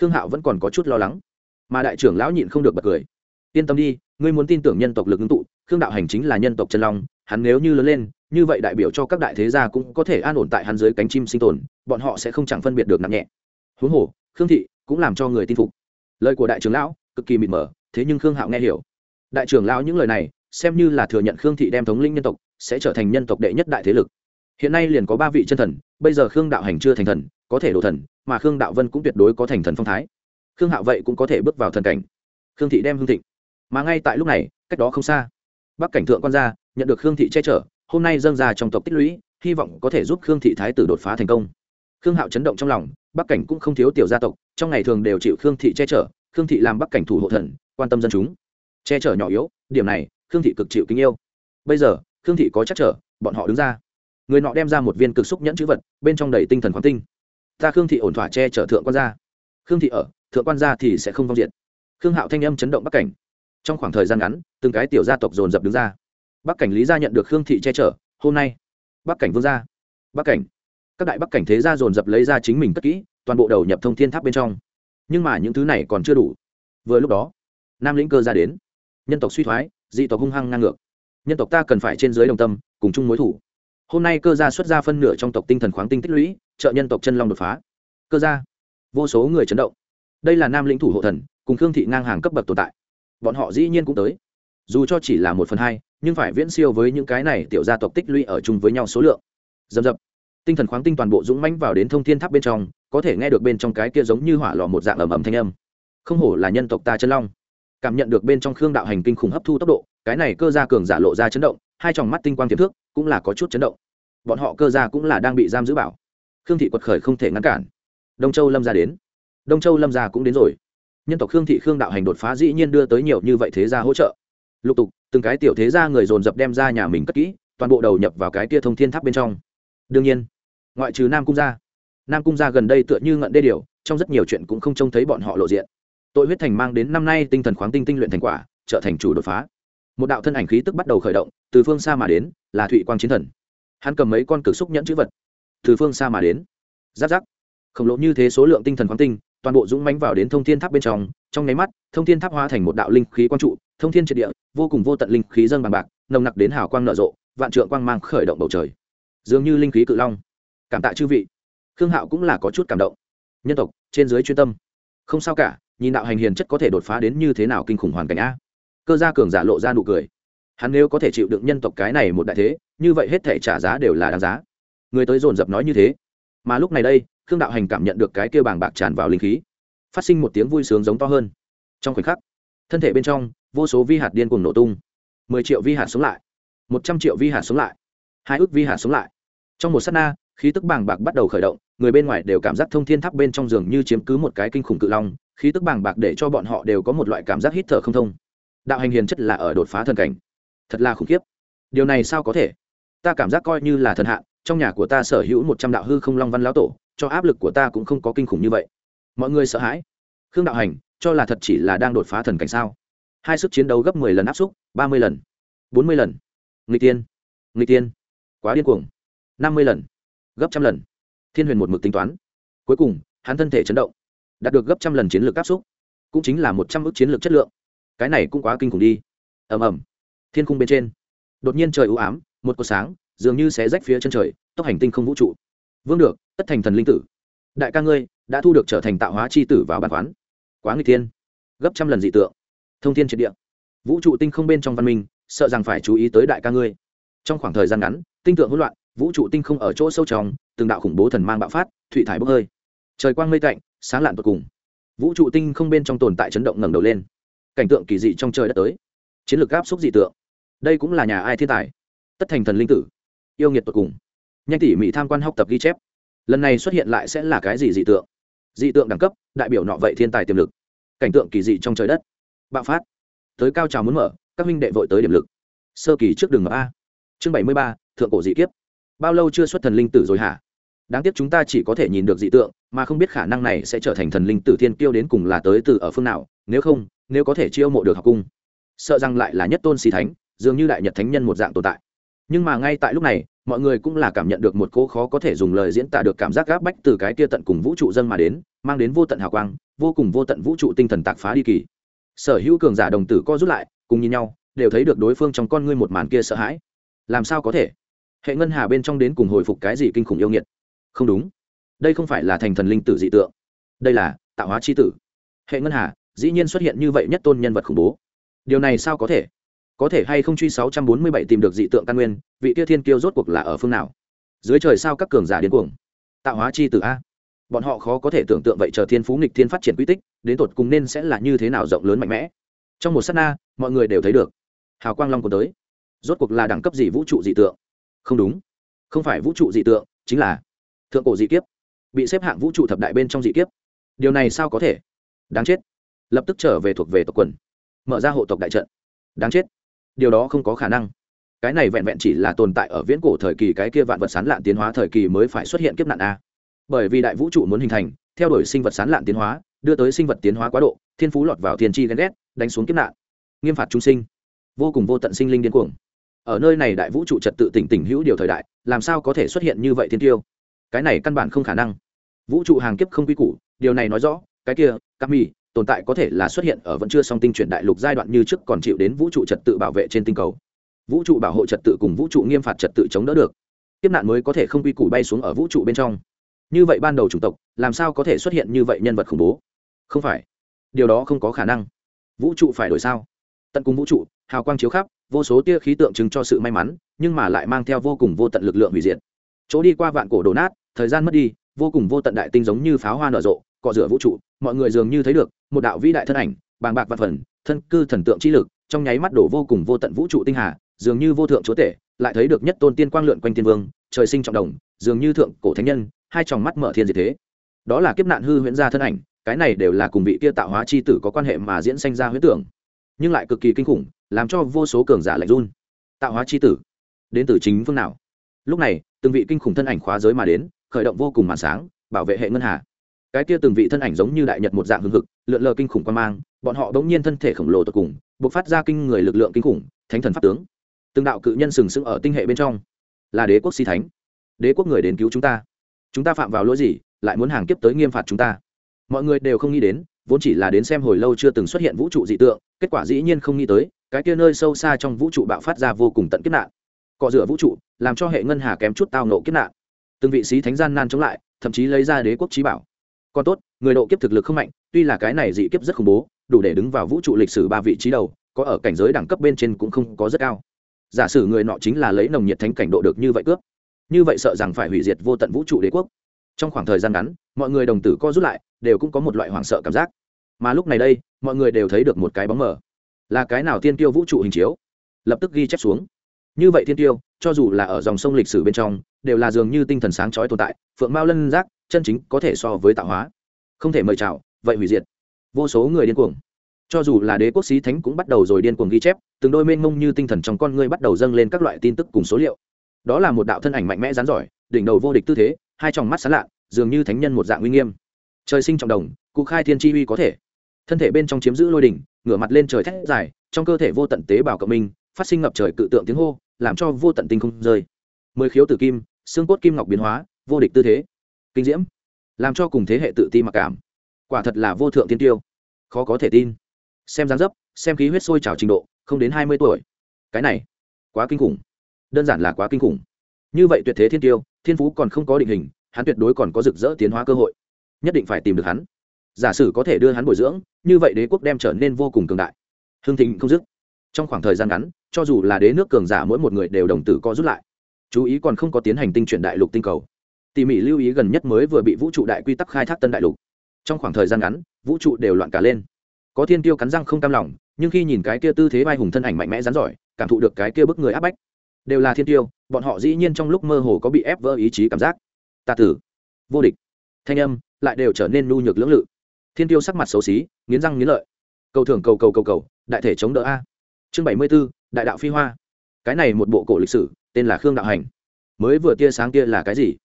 Khương hạo vẫn còn có chút lo lắng. Mà đại trưởng lão nhịn không được bật cười. Yên tâm đi, ngươi muốn tin tưởng nhân tộc lực ứng tụ, khương đạo hành chính là nhân tộc chân long, hắn nếu như lớn lên, như vậy đại biểu cho các đại thế gia cũng có thể an ổn tại hắn dưới cánh chim sinh tồn, bọn họ sẽ không chẳng phân biệt được nặng nhẹ. Huống hồ, khương thị cũng làm cho người tin phục. Lời của đại trưởng lão cực kỳ mịt mờ, thế nhưng khương hạo nghe hiểu. Đại trưởng lão những lời này, xem như là thừa nhận khương thị đem thống lĩnh nhân tộc sẽ trở thành nhân tộc đệ nhất đại thế lực. Hiện nay liền có ba vị chân thần, bây giờ khương đạo hành chưa thành thần, có thể đổ thần, mà khương đạo vân cũng tuyệt đối có thành thần phong thái. Khương hạo vậy cũng có thể bước vào thần cảnh. Khương thị đem hương thịnh. Mà ngay tại lúc này, cách đó không xa, bắc cảnh thượng quan gia nhận được khương thị che chở, hôm nay dâng ra trong tộc tích lũy, hy vọng có thể giúp khương thị thái tử đột phá thành công. Khương hạo chấn động trong lòng, bắc cảnh cũng không thiếu tiểu gia tộc, trong ngày thường đều chịu khương thị che chở, khương thị làm bắc cảnh thủ hộ thần, quan tâm dân chúng. Che chở nhỏ yếu, điểm này, khương thị cực chịu kính yêu. Bây giờ khương thị có chắc trở, bọn họ đứng ra. Người nọ đem ra một viên cực xúc nhẫn chữ vật, bên trong đầy tinh thần khoáng tinh. Ta khương thị ổn thỏa che chở thượng quan gia. Khương thị ở, thượng quan gia thì sẽ không vong diện khương hạo thanh âm chấn động bắc cảnh. Trong khoảng thời gian ngắn, từng cái tiểu gia tộc dồn dập đứng ra. Bắc cảnh lý gia nhận được khương thị che chở, hôm nay, bắc cảnh vương gia. Bắc cảnh. Các đại bắc cảnh thế gia dồn dập lấy ra chính mình cất kỹ, toàn bộ đầu nhập thông thiên tháp bên trong. Nhưng mà những thứ này còn chưa đủ. Vừa lúc đó, nam lĩnh cơ ra đến. Nhân tộc suy thoái, dị tộc hung hăng ngang ngược nhân tộc ta cần phải trên dưới đồng tâm, cùng chung mối thủ. Hôm nay cơ gia xuất ra phân nửa trong tộc tinh thần khoáng tinh tích lũy, trợ nhân tộc chân long đột phá. Cơ gia, vô số người chấn động. Đây là nam lĩnh thủ hộ thần, cùng khương thị ngang hàng cấp bậc tồn tại. Bọn họ dĩ nhiên cũng tới. Dù cho chỉ là một phần hai, nhưng phải viễn siêu với những cái này tiểu gia tộc tích lũy ở chung với nhau số lượng. Dầm dập. Tinh thần khoáng tinh toàn bộ dũng mãnh vào đến thông thiên tháp bên trong, có thể nghe được bên trong cái kia giống như hỏa lò một dạng ầm ầm thanh âm. Không hổ là nhân tộc ta chân long. Cảm nhận được bên trong khương đạo hành kinh khủng hấp thu tốc độ cái này cơ gia cường giả lộ ra chấn động, hai tròng mắt tinh quang tiềm thước cũng là có chút chấn động. Bọn họ cơ gia cũng là đang bị giam giữ bảo. Khương thị quật khởi không thể ngăn cản. Đông châu lâm gia đến. Đông châu lâm gia cũng đến rồi. Nhân tộc khương thị khương đạo hành đột phá dĩ nhiên đưa tới nhiều như vậy thế gia hỗ trợ. Lục tục, từng cái tiểu thế gia người dồn dập đem ra nhà mình cất kỹ, toàn bộ đầu nhập vào cái tia thông thiên tháp bên trong. Đương nhiên, ngoại trừ nam cung gia. Nam cung gia gần đây tựa như ngận đê điều, trong rất nhiều chuyện cũng không trông thấy bọn họ lộ diện. Tội huyết thành mang đến năm nay tinh thần khoáng tinh tinh luyện thành quả, trở thành chủ đột phá một đạo thân ảnh khí tức bắt đầu khởi động, từ phương xa mà đến, là thụy quang chiến thần. Hắn cầm mấy con cực xúc nhẫn chữ vật, từ phương xa mà đến. Giáp giáp. Khổng lồ như thế số lượng tinh thần khoáng tinh, toàn bộ dũng mánh vào đến thông thiên tháp bên trong trong nháy mắt, thông thiên tháp hóa thành một đạo linh khí quang trụ, thông thiên triệt địa, vô cùng vô tận linh khí dâng bằng bạc, nồng nặc đến hào quang nở rộ, vạn trượng quang mang khởi động bầu trời. Dường như linh khí cự long. Cảm tạ chư vị. Khương hạo cũng là có chút cảm động. Nhân tộc, trên dưới chuyên tâm. Không sao cả, nhìn đạo hành hiền chất có thể đột phá đến như thế nào kinh khủng hoàn cảnh a cơ gia cường giả lộ ra nụ cười. Hắn nếu có thể chịu đựng nhân tộc cái này một đại thế, như vậy hết thể trả giá đều là đáng giá. Người tới dồn dập nói như thế. Mà lúc này đây, khương đạo hành cảm nhận được cái kêu bàng bạc tràn vào linh khí. Phát sinh một tiếng vui sướng giống to hơn. Trong khoảnh khắc, thân thể bên trong, vô số vi hạt điên cùng nổ tung. Mười triệu vi hạt sống lại. Một trăm triệu vi hạt sống lại. Hai ước vi hạt sống lại. Trong một s á t na, khí tức bàng bạc bắt đầu khởi động, người bên ngoài đều cảm giác thông thiên tháp bên trong giường như chiếm cứ một cái kinh khủng cự long, khí tức bàng bạc để cho bọn họ đều có một loại cảm giác hít thở không thông đạo hành hiền chất là ở đột phá thần cảnh. Thật là khủng khiếp. Điều này sao có thể? Ta cảm giác coi như là thần hạ, trong nhà của ta sở hữu một trăm đạo hư không long văn lão tổ, cho áp lực của ta cũng không có kinh khủng như vậy. Mọi người sợ hãi. Khương đạo hành, cho là thật chỉ là đang đột phá thần cảnh sao? Hai sức chiến đấu gấp mười lần áp xúc, ba mươi lần, bốn mươi lần. Nghịch tiên nghịch tiên, quá điên cuồng. Năm mươi lần, gấp trăm lần. Thiên huyền một mực tính toán. Cuối cùng, hắn thân thể chấn động, đạt được gấp trăm lần chiến lược áp xúc, cũng chính là một trăm ước chiến lược chất lượng cái này cũng quá kinh khủng đi. Ầm ầm. Thiên khung bên trên, đột nhiên trời ưu ám, một cột sáng, dường như sẽ rách phía chân trời, tốc hành tinh không vũ trụ. Vương được, tất thành thần linh tử. Đại ca ngươi, đã thu được trở thành tạo hóa c h i tử vào bản khoán. Quá người thiên. Gấp trăm lần dị tượng. Thông thiên triệt địa. Vũ trụ tinh không bên trong văn minh, sợ rằng phải chú ý tới đại ca ngươi. Trong khoảng thời gian ngắn, tinh tượng hỗn loạn, vũ trụ tinh không ở chỗ sâu trong, từng đạo khủng bố thần mang bạo phát thụy thải bốc hơi. Trời quang mây tạnh, sáng lạn tột cùng. Vũ trụ tinh không bên trong tồn tại chấn động ngẩng đầu lên cảnh tượng kỳ dị trong trời đất tới. Chiến lược áp xúc dị tượng. Đây cũng là nhà ai thiên tài? Tất thành thần linh tử. Yêu nghiệt tột cùng. Nhanh tỉ mỉ tham quan học tập ghi chép. Lần này xuất hiện lại sẽ là cái gì dị tượng? Dị tượng đẳng cấp, đại biểu nọ vậy thiên tài tiềm lực. Cảnh tượng kỳ dị trong trời đất. Bạo phát. Tới cao trào muốn mở, các minh đệ vội tới điểm lực. Sơ kỳ trước đường a. Chương bảy mươi ba, thượng cổ dị kiếp. Bao lâu chưa xuất thần linh tử rồi hả? Đáng tiếc chúng ta chỉ có thể nhìn được dị tượng, mà không biết khả năng này sẽ trở thành thần linh tử thiên kiêu đến cùng là tới từ ở phương nào, nếu không nếu có thể chiêu mộ được học cung, sợ rằng lại là nhất tôn xì thánh, dường như đại nhật thánh nhân một dạng tồn tại. Nhưng mà ngay tại lúc này, mọi người cũng là cảm nhận được một cỗ khó có thể dùng lời diễn tả được cảm giác gáp bách từ cái kia tận cùng vũ trụ dân mà đến, mang đến vô tận hào quang, vô cùng vô tận vũ trụ tinh thần tạc phá đi kỳ. Sở hữu cường giả đồng tử co rút lại, cùng nhìn nhau, đều thấy được đối phương trong con ngươi một màn kia sợ hãi. Làm sao có thể? Hệ ngân hà bên trong đến cùng hồi phục cái gì kinh khủng yêu nghiệt? Không đúng. Đây không phải là thành thần linh tử dị tượng. Đây là tạo hóa c h i tử. Hệ ngân hà dĩ nhiên xuất hiện như vậy nhất tôn nhân vật khủng bố. Điều này sao có thể? Có thể hay không truy sáu trăm bốn mươi bảy tìm được dị tượng căn nguyên, vị kia thiên kiêu rốt cuộc là ở phương nào? Dưới trời sao các cường giả điên cuồng? Tạo hóa chi tử a. Bọn họ khó có thể tưởng tượng vậy chờ thiên phú nghịch thiên phát triển quy tích, đến tột cùng nên sẽ là như thế nào rộng lớn mạnh mẽ. Trong một s á t na, mọi người đều thấy được. Hào quang long của tới. Rốt cuộc là đẳng cấp gì vũ trụ dị tượng? Không đúng. Không phải vũ trụ dị tượng, chính là thượng cổ dị kiếp. Bị xếp hạng vũ trụ thập đại bên trong dị kiếp. Điều này sao có thể? Đáng chết lập tức trở về thuộc về tộc quần. Mở ra hộ tộc đại trận. Đáng chết. Điều đó không có khả năng. Cái này vẹn vẹn chỉ là tồn tại ở viễn cổ thời kỳ, cái kia vạn vật sán lạn tiến hóa thời kỳ mới phải xuất hiện kiếp nạn a. Bởi vì đại vũ trụ muốn hình thành, theo đuổi sinh vật sán lạn tiến hóa, đưa tới sinh vật tiến hóa quá độ, thiên phú lọt vào thiên tri ghen ghét, đánh xuống kiếp nạn. Nghiêm phạt chúng sinh. Vô cùng vô tận sinh linh điên cuồng. Ở nơi này đại vũ trụ trật tự tỉnh tỉnh hữu điều thời đại, làm sao có thể xuất hiện như vậy thiên tiêu? Cái này căn bản không khả năng. Vũ trụ hàng kiếp không quy củ, điều này nói rõ, cái kia các mì tồn tại có thể là xuất hiện ở vẫn chưa song tinh chuyển đại lục giai đoạn như trước còn chịu đến vũ trụ trật tự bảo vệ trên tinh cầu. Vũ trụ bảo hộ trật tự cùng vũ trụ nghiêm phạt trật tự chống đỡ được. Kiếp nạn mới có thể không quy củ bay xuống ở vũ trụ bên trong. Như vậy ban đầu chủng tộc, làm sao có thể xuất hiện như vậy nhân vật khủng bố? Không phải. Điều đó không có khả năng. Vũ trụ phải đổi sao? Tận cùng vũ trụ, hào quang chiếu khắp, vô số tia khí tượng chứng cho sự may mắn, nhưng mà lại mang theo vô cùng vô tận lực lượng hủy diệt. Chỗ đi qua vạn cổ đổ nát, thời gian mất đi, vô cùng vô tận đại tinh giống như pháo hoa nở rộ, cọ rửa vũ trụ mọi người dường như thấy được, một đạo vĩ đại thân ảnh, bàng bạc vật phần, thân cư thần tượng trí lực, trong nháy mắt đổ vô cùng vô tận vũ trụ tinh hà, dường như vô thượng chúa tể, lại thấy được nhất tôn tiên quang lượn quanh tiên vương, trời sinh trọng đồng, dường như thượng cổ thánh nhân, hai tròng mắt mở thiên diệt thế. Đó là kiếp nạn hư huyễn gia thân ảnh, cái này đều là cùng vị kia tạo hóa c h i tử có quan hệ mà diễn sanh ra huyễn tưởng. Nhưng lại cực kỳ kinh khủng, làm cho vô số cường giả lạnh run. Tạo hóa c h i tử, đến từ chính phương nào? Lúc này, từng vị kinh khủng thân ảnh khóa giới mà đến, khởi động vô cùng màn sáng, bảo vệ hệ ngân hà cái kia từng vị thân ảnh giống như đại nhật một dạng hưng hực, lượn lờ kinh khủng quan mang, bọn họ đ n g nhiên thân thể khổng lồ tột cùng buộc phát ra kinh người lực lượng kinh khủng, thánh thần pháp tướng. Từng đạo cự nhân sừng sững ở tinh hệ bên trong. Là đế quốc si thánh. Đế quốc người đến cứu chúng ta. Chúng ta phạm vào lỗi gì, lại muốn hàng kiếp tới nghiêm phạt chúng ta? Mọi người đều không nghĩ đến, vốn chỉ là đến xem hồi lâu chưa từng xuất hiện vũ trụ dị tượng, kết quả dĩ nhiên không nghĩ tới, cái kia nơi sâu xa trong vũ trụ bạo phát ra vô cùng tận kiếp nạn. Cọ rửa vũ trụ, làm cho hệ ngân hà kém chút tao nộ kiếp nạn. Từng vị sĩ thánh gian nan chống lại, thậm chí lấy ra đế quốc trí bảo còn tốt, người độ kiếp thực lực không mạnh, tuy là cái này dị kiếp rất khủng bố, đủ để đứng vào vũ trụ lịch sử ba vị trí đầu, có ở cảnh giới đẳng cấp bên trên cũng không có rất cao. Giả sử người nọ chính là lấy nồng nhiệt thánh cảnh độ được như vậy cướp, như vậy sợ rằng phải hủy diệt vô tận vũ trụ đế quốc. Trong khoảng thời gian ngắn, mọi người đồng tử co rút lại, đều cũng có một loại hoảng sợ cảm giác. Mà lúc này đây, mọi người đều thấy được một cái bóng mờ. Là cái nào tiên tiêu vũ trụ hình chiếu? Lập tức ghi chép xuống như vậy thiên tiêu, cho dù là ở dòng sông lịch sử bên trong, đều là dường như tinh thần sáng chói tồn tại, phượng mao lân giác, chân chính có thể so với tạo hóa. Không thể mời chào, vậy hủy diệt. Vô số người điên cuồng. Cho dù là đế quốc sĩ thánh cũng bắt đầu rồi điên cuồng ghi chép, từng đôi mênh mông như tinh thần trong con ngươi bắt đầu dâng lên các loại tin tức cùng số liệu. Đó là một đạo thân ảnh mạnh mẽ rán giỏi, đỉnh đầu vô địch tư thế, hai tròng mắt sán lạ dường như thánh nhân một dạng uy nghiêm. Trời sinh trọng đồng, cụ khai thiên chi uy có thể. Thân thể bên trong chiếm giữ lôi đỉnh, ngửa mặt lên trời thét dài, trong cơ thể vô tận tế bào cộng minh, phát sinh ngập trời cự tượng tiếng hô làm cho vô tận tinh không rơi. Mười khiếu tử kim, xương cốt kim ngọc biến hóa, vô địch tư thế. Kinh diễm. Làm cho cùng thế hệ tự ti mặc cảm. Quả thật là vô thượng tiên tiêu. Khó có thể tin. Xem dáng dấp, xem khí huyết sôi trào trình độ, không đến hai mươi tuổi. Cái này, quá kinh khủng. Đơn giản là quá kinh khủng. Như vậy tuyệt thế thiên tiêu, thiên phú còn không có định hình, hắn tuyệt đối còn có rực rỡ tiến hóa cơ hội. Nhất định phải tìm được hắn. Giả sử có thể đưa hắn bồi dưỡng, như vậy đế quốc đem trở nên vô cùng cường đại. Hương thịnh không dứt. Trong khoảng thời gian ngắn cho dù là đế nước cường giả mỗi một người đều đồng tử co rút lại. Chú ý còn không có tiến hành tinh chuyển đại lục tinh cầu. Tỉ mỉ lưu ý gần nhất mới vừa bị vũ trụ đại quy tắc khai thác tân đại lục. Trong khoảng thời gian ngắn, vũ trụ đều loạn cả lên. Có thiên tiêu cắn răng không cam lòng, nhưng khi nhìn cái kia tư thế vai hùng thân ảnh mạnh mẽ rắn giỏi, cảm thụ được cái kia bức người áp bách. Đều là thiên tiêu bọn họ dĩ nhiên trong lúc mơ hồ có bị ép vỡ ý chí cảm giác. Tà tử, vô địch. Thanh âm lại đều trở nên nu nhược lưỡng lự. Thiên tiêu sắc mặt xấu xí, nghiến răng nghiến lợi. Cầu thưởng cầu cầu cầu cầu, đại thể chống đỡ a. Chương bảy mươi b ố đại đạo phi hoa. Cái này một bộ cổ lịch sử, tên là khương đạo hành. Mới vừa tia sáng kia là cái gì?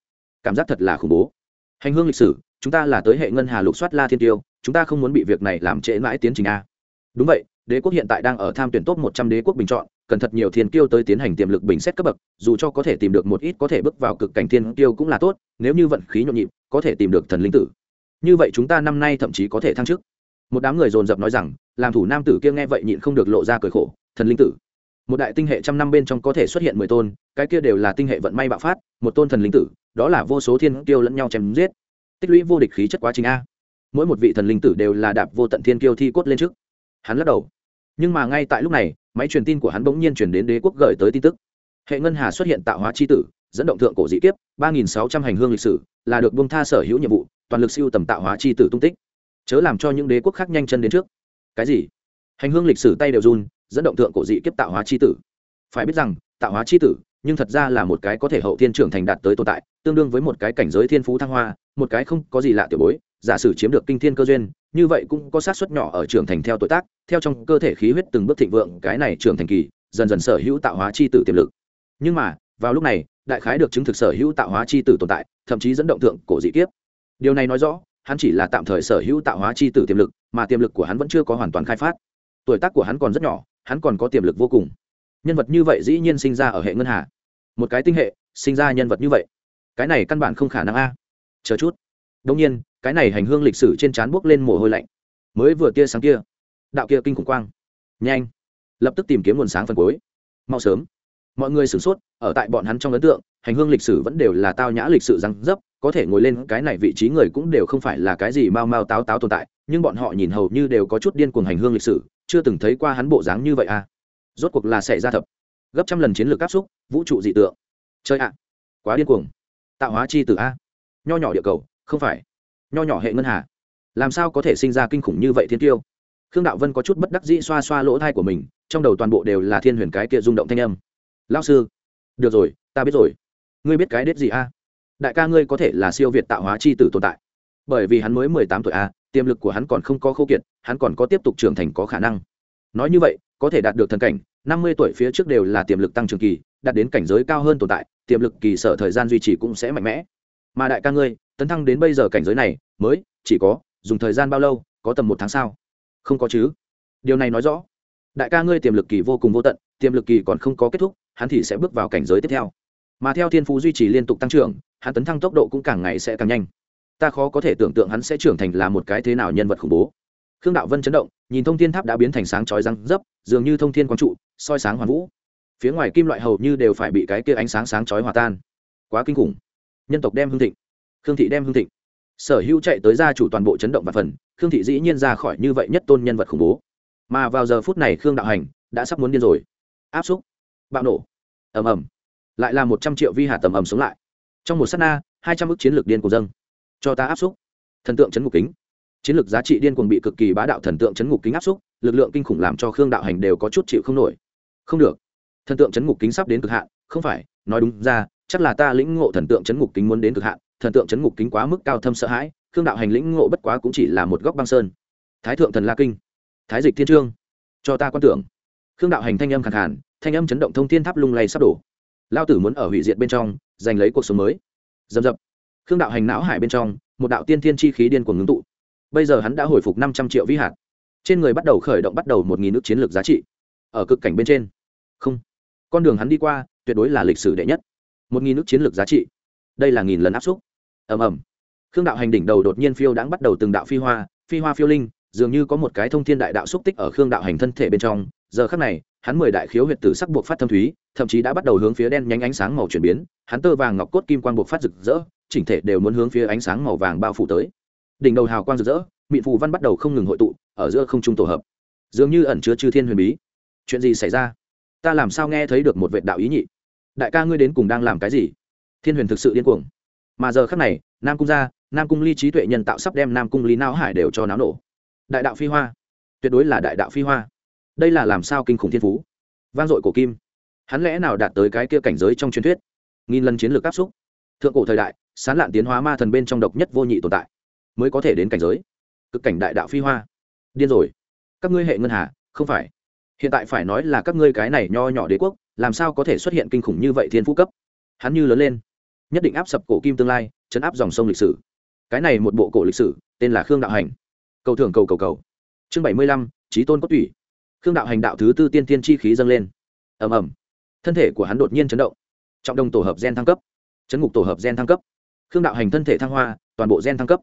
Cảm giác thật là khủng bố. Hành hương lịch sử, chúng ta là tới hệ ngân hà lục soát la thiên tiêu, chúng ta không muốn bị việc này làm trễ mãi tiến trình a. Đúng vậy, đế quốc hiện tại đang ở tham tuyển top một trăm đế quốc bình chọn, cần thật nhiều thiên kiêu tới tiến hành tiềm lực bình xét cấp bậc, dù cho có thể tìm được một ít có thể bước vào cực cảnh thiên kiêu cũng là tốt, nếu như vận khí nhộn nhịp, có thể tìm được thần linh tử. Như vậy chúng ta năm nay thậm chí có thể thăng chức. Một đám người dồn dập nói rằng, làm thủ nam tử kia nghe vậy nhịn không được lộ ra cười khổ, thần linh tử một đại tinh hệ trăm năm bên trong có thể xuất hiện mười tôn, cái kia đều là tinh hệ vận may bạo phát, một tôn thần linh tử, đó là vô số thiên kiêu lẫn nhau chém giết. Tích lũy vô địch khí chất quá trình a. Mỗi một vị thần linh tử đều là đạp vô tận thiên kiêu thi cốt lên trước. Hắn lắc đầu. Nhưng mà ngay tại lúc này, máy truyền tin của hắn bỗng nhiên chuyển đến đế quốc gửi tới tin tức. Hệ ngân hà xuất hiện tạo hóa c h i tử, dẫn động thượng cổ dị kiếp, ba nghìn sáu trăm hành hương lịch sử, là được bông tha sở hữu nhiệm vụ, toàn lực siêu tầm tạo hóa c h i tử tung tích. Chớ làm cho những đế quốc khác nhanh chân đến trước. Cái gì? Hành hương lịch sử tay đều run dẫn động thượng cổ dị kiếp tạo hóa c h i tử. Phải biết rằng, tạo hóa c h i tử, nhưng thật ra là một cái có thể hậu thiên trưởng thành đạt tới tồn tại, tương đương với một cái cảnh giới thiên phú thăng hoa, một cái không có gì lạ tiểu bối, giả sử chiếm được kinh thiên cơ duyên, như vậy cũng có sát xuất nhỏ ở trưởng thành theo tuổi tác, theo trong cơ thể khí huyết từng bước thịnh vượng, cái này trưởng thành kỳ, dần dần sở hữu tạo hóa c h i tử tiềm lực. Nhưng mà, vào lúc này, đại khái được chứng thực sở hữu tạo hóa c h i tử tồn tại, thậm chí dẫn động thượng cổ dị kiếp. Điều này nói rõ, hắn chỉ là tạm thời sở hữu tạo hóa c h i tử tiềm lực, mà tiềm lực của hắn vẫn chưa có hoàn toàn khai phát. Tuổi tác của hắn còn rất nhỏ hắn còn có tiềm lực vô cùng. Nhân vật như vậy dĩ nhiên sinh ra ở hệ ngân hà. Một cái tinh hệ, sinh ra nhân vật như vậy. Cái này căn bản không khả năng a. Chờ chút. Đông nhiên, cái này hành hương lịch sử trên trán buốc lên mồ hôi lạnh. Mới vừa tia sáng kia, đạo kia kinh khủng quang. Nhanh. Lập tức tìm kiếm nguồn sáng phần cuối. Mau sớm. Mọi người sửng sốt, ở tại bọn hắn trong ấn tượng, hành hương lịch sử vẫn đều là tao nhã lịch sử răng dấp, có thể ngồi lên cái này vị trí người cũng đều không phải là cái gì mau mau táo táo tồn tại, nhưng bọn họ nhìn hầu như đều có chút điên cuồng hành hương lịch sử chưa từng thấy qua hắn bộ dáng như vậy à. Rốt cuộc là xảy ra thập gấp trăm lần chiến lược áp xúc, vũ trụ dị tượng. Chơi ạ. Quá điên cuồng. Tạo hóa chi từ a. Nho nhỏ địa cầu, không phải. Nho nhỏ hệ ngân hà. Làm sao có thể sinh ra kinh khủng như vậy thiên tiêu khương đạo vân có chút bất đắc dĩ xoa xoa lỗ thai của mình, trong đầu toàn bộ đều là thiên huyền cái kia rung động thanh âm. Lao sư. Được rồi, ta biết rồi. Ngươi biết cái đết gì a? Đại ca ngươi có thể là siêu việt tạo hóa c h i tử tồn tại. Bởi vì hắn mới mười tám tuổi a tiềm lực của hắn còn không có khâu kiệt, hắn còn có tiếp tục trưởng thành có khả năng. Nói như vậy, có thể đạt được thần cảnh, năm mươi tuổi phía trước đều là tiềm lực tăng trưởng kỳ, đạt đến cảnh giới cao hơn tồn tại, tiềm lực kỳ sở thời gian duy trì cũng sẽ mạnh mẽ. Mà đại ca ngươi, tấn thăng đến bây giờ cảnh giới này, mới chỉ có dùng thời gian bao lâu, có tầm một tháng sao? không có chứ. Điều này nói rõ, đại ca ngươi tiềm lực kỳ vô cùng vô tận, tiềm lực kỳ còn không có kết thúc, hắn thì sẽ bước vào cảnh giới tiếp theo. Mà theo thiên phú duy trì liên tục tăng trưởng, hắn tấn thăng tốc độ cũng càng ngày sẽ càng nhanh ta khó có thể tưởng tượng hắn sẽ trưởng thành là một cái thế nào nhân vật khủng bố. Khương đạo vân chấn động, nhìn thông thiên tháp đã biến thành sáng chói răng dấp, dường như thông thiên quang trụ, soi sáng hoàn vũ. Phía ngoài kim loại hầu như đều phải bị cái kia ánh sáng sáng chói hòa tan. Quá kinh khủng. Nhân tộc đem hương thịnh. Khương thị đem hương thịnh. Sở hữu chạy tới gia chủ toàn bộ chấn động và phần, khương thị dĩ nhiên ra khỏi như vậy nhất tôn nhân vật khủng bố. Mà vào giờ phút này khương đạo hành đã sắp muốn điên rồi. Áp xúc. Bạo nổ. Ầm ầm. Lại là một trăm triệu vi hạt tầm ầm sống lại. Trong một s á t na, hai trăm ước chiến lược điên cuồng dâng cho ta áp xúc. Thần tượng chấn ngục kính. Chiến lược giá trị điên cuồng bị cực kỳ bá đạo thần tượng chấn ngục kính áp xúc, lực lượng kinh khủng làm cho khương đạo hành đều có chút chịu không nổi. Không được. Thần tượng chấn ngục kính sắp đến cực hạn, không phải, nói đúng ra, chắc là ta lĩnh ngộ thần tượng chấn ngục kính muốn đến cực hạn, thần tượng chấn ngục kính quá mức cao thâm sợ hãi, khương đạo hành lĩnh ngộ bất quá cũng chỉ là một góc băng sơn. Thái thượng thần la kinh. Thái dịch thiên trương. Cho ta quan tưởng. Khương đạo hành thanh âm khẳng hẳn thanh âm chấn động thông thiên tháp lung lay sắp đổ. Lao tử muốn ở hủy diệt bên trong, giành lấy cuộc sống mới. Dầm dập khương đạo hành não hải bên trong, một đạo tiên thiên chi khí điên cuồng ngưng tụ. Bây giờ hắn đã hồi phục năm trăm triệu vĩ hạt. Trên người bắt đầu khởi động bắt đầu một nghìn nước chiến lược giá trị. Ở cực cảnh bên trên. Không. Con đường hắn đi qua, tuyệt đối là lịch sử đệ nhất. Một nghìn nước chiến lược giá trị. Đây là nghìn lần áp xúc ầm ầm. Khương đạo hành đỉnh đầu đột nhiên phiêu đãng bắt đầu từng đạo phi hoa phi hoa phiêu linh, dường như có một cái thông thiên đại đạo xúc tích ở khương đạo hành thân thể bên trong. Giờ khắc này, hắn mười đại khiếu huyệt tử sắc buộc phát thâm thúy, thậm chí đã bắt đầu hướng phía đen nhánh ánh sáng màu chuyển biến. Hắn tơ vàng ngọc cốt kim quang buộc phát rực rỡ chỉnh thể đều muốn hướng phía ánh sáng màu vàng bao phủ tới. Đỉnh đầu hào quang rực rỡ, mịn phù văn bắt đầu không ngừng hội tụ, ở giữa không trung tổ hợp. Dường như ẩn chứa chư thiên huyền bí. Chuyện gì xảy ra? Ta làm sao nghe thấy được một vệ đạo ý nhị đại ca ngươi đến cùng đang làm cái gì? Thiên huyền thực sự điên cuồng. Mà giờ khắc này, nam cung gia nam cung ly trí tuệ nhân tạo sắp đem nam cung lý não hải đều cho náo nổ. Đại đạo phi hoa. Tuyệt đối là đại đạo phi hoa. Đây là làm sao kinh khủng thiên phú? Vang dội cổ kim. Hắn lẽ nào đạt tới cái kia cảnh giới trong truyền thuyết? Nghìn lần chiến lược áp xúc thượng cổ thời đại, sán lạn tiến hóa ma thần bên trong độc nhất vô nhị tồn tại, mới có thể đến cảnh giới. Cực cảnh đại đạo phi hoa. Điên rồi. Các ngươi hệ ngân hà, không phải. Hiện tại phải nói là các ngươi cái này nho nhỏ đế quốc, làm sao có thể xuất hiện kinh khủng như vậy thiên phú cấp? Hắn như lớn lên, nhất định áp sập cổ kim tương lai, chấn áp dòng sông lịch sử. Cái này một bộ cổ lịch sử, tên là khương đạo hành. Cầu thưởng cầu cầu cầu. Chương bảy mươi lăm trí tôn cốt tủy. Khương đạo hành đạo thứ tư tiên tiên chi khí dâng lên. Ầm ầm. Thân thể của hắn đột nhiên chấn động. Trọng đồng tổ hợp gen thăng cấp chấn ngục tổ hợp gen thăng cấp. Khương đạo hành thân thể thăng hoa, toàn bộ gen thăng cấp.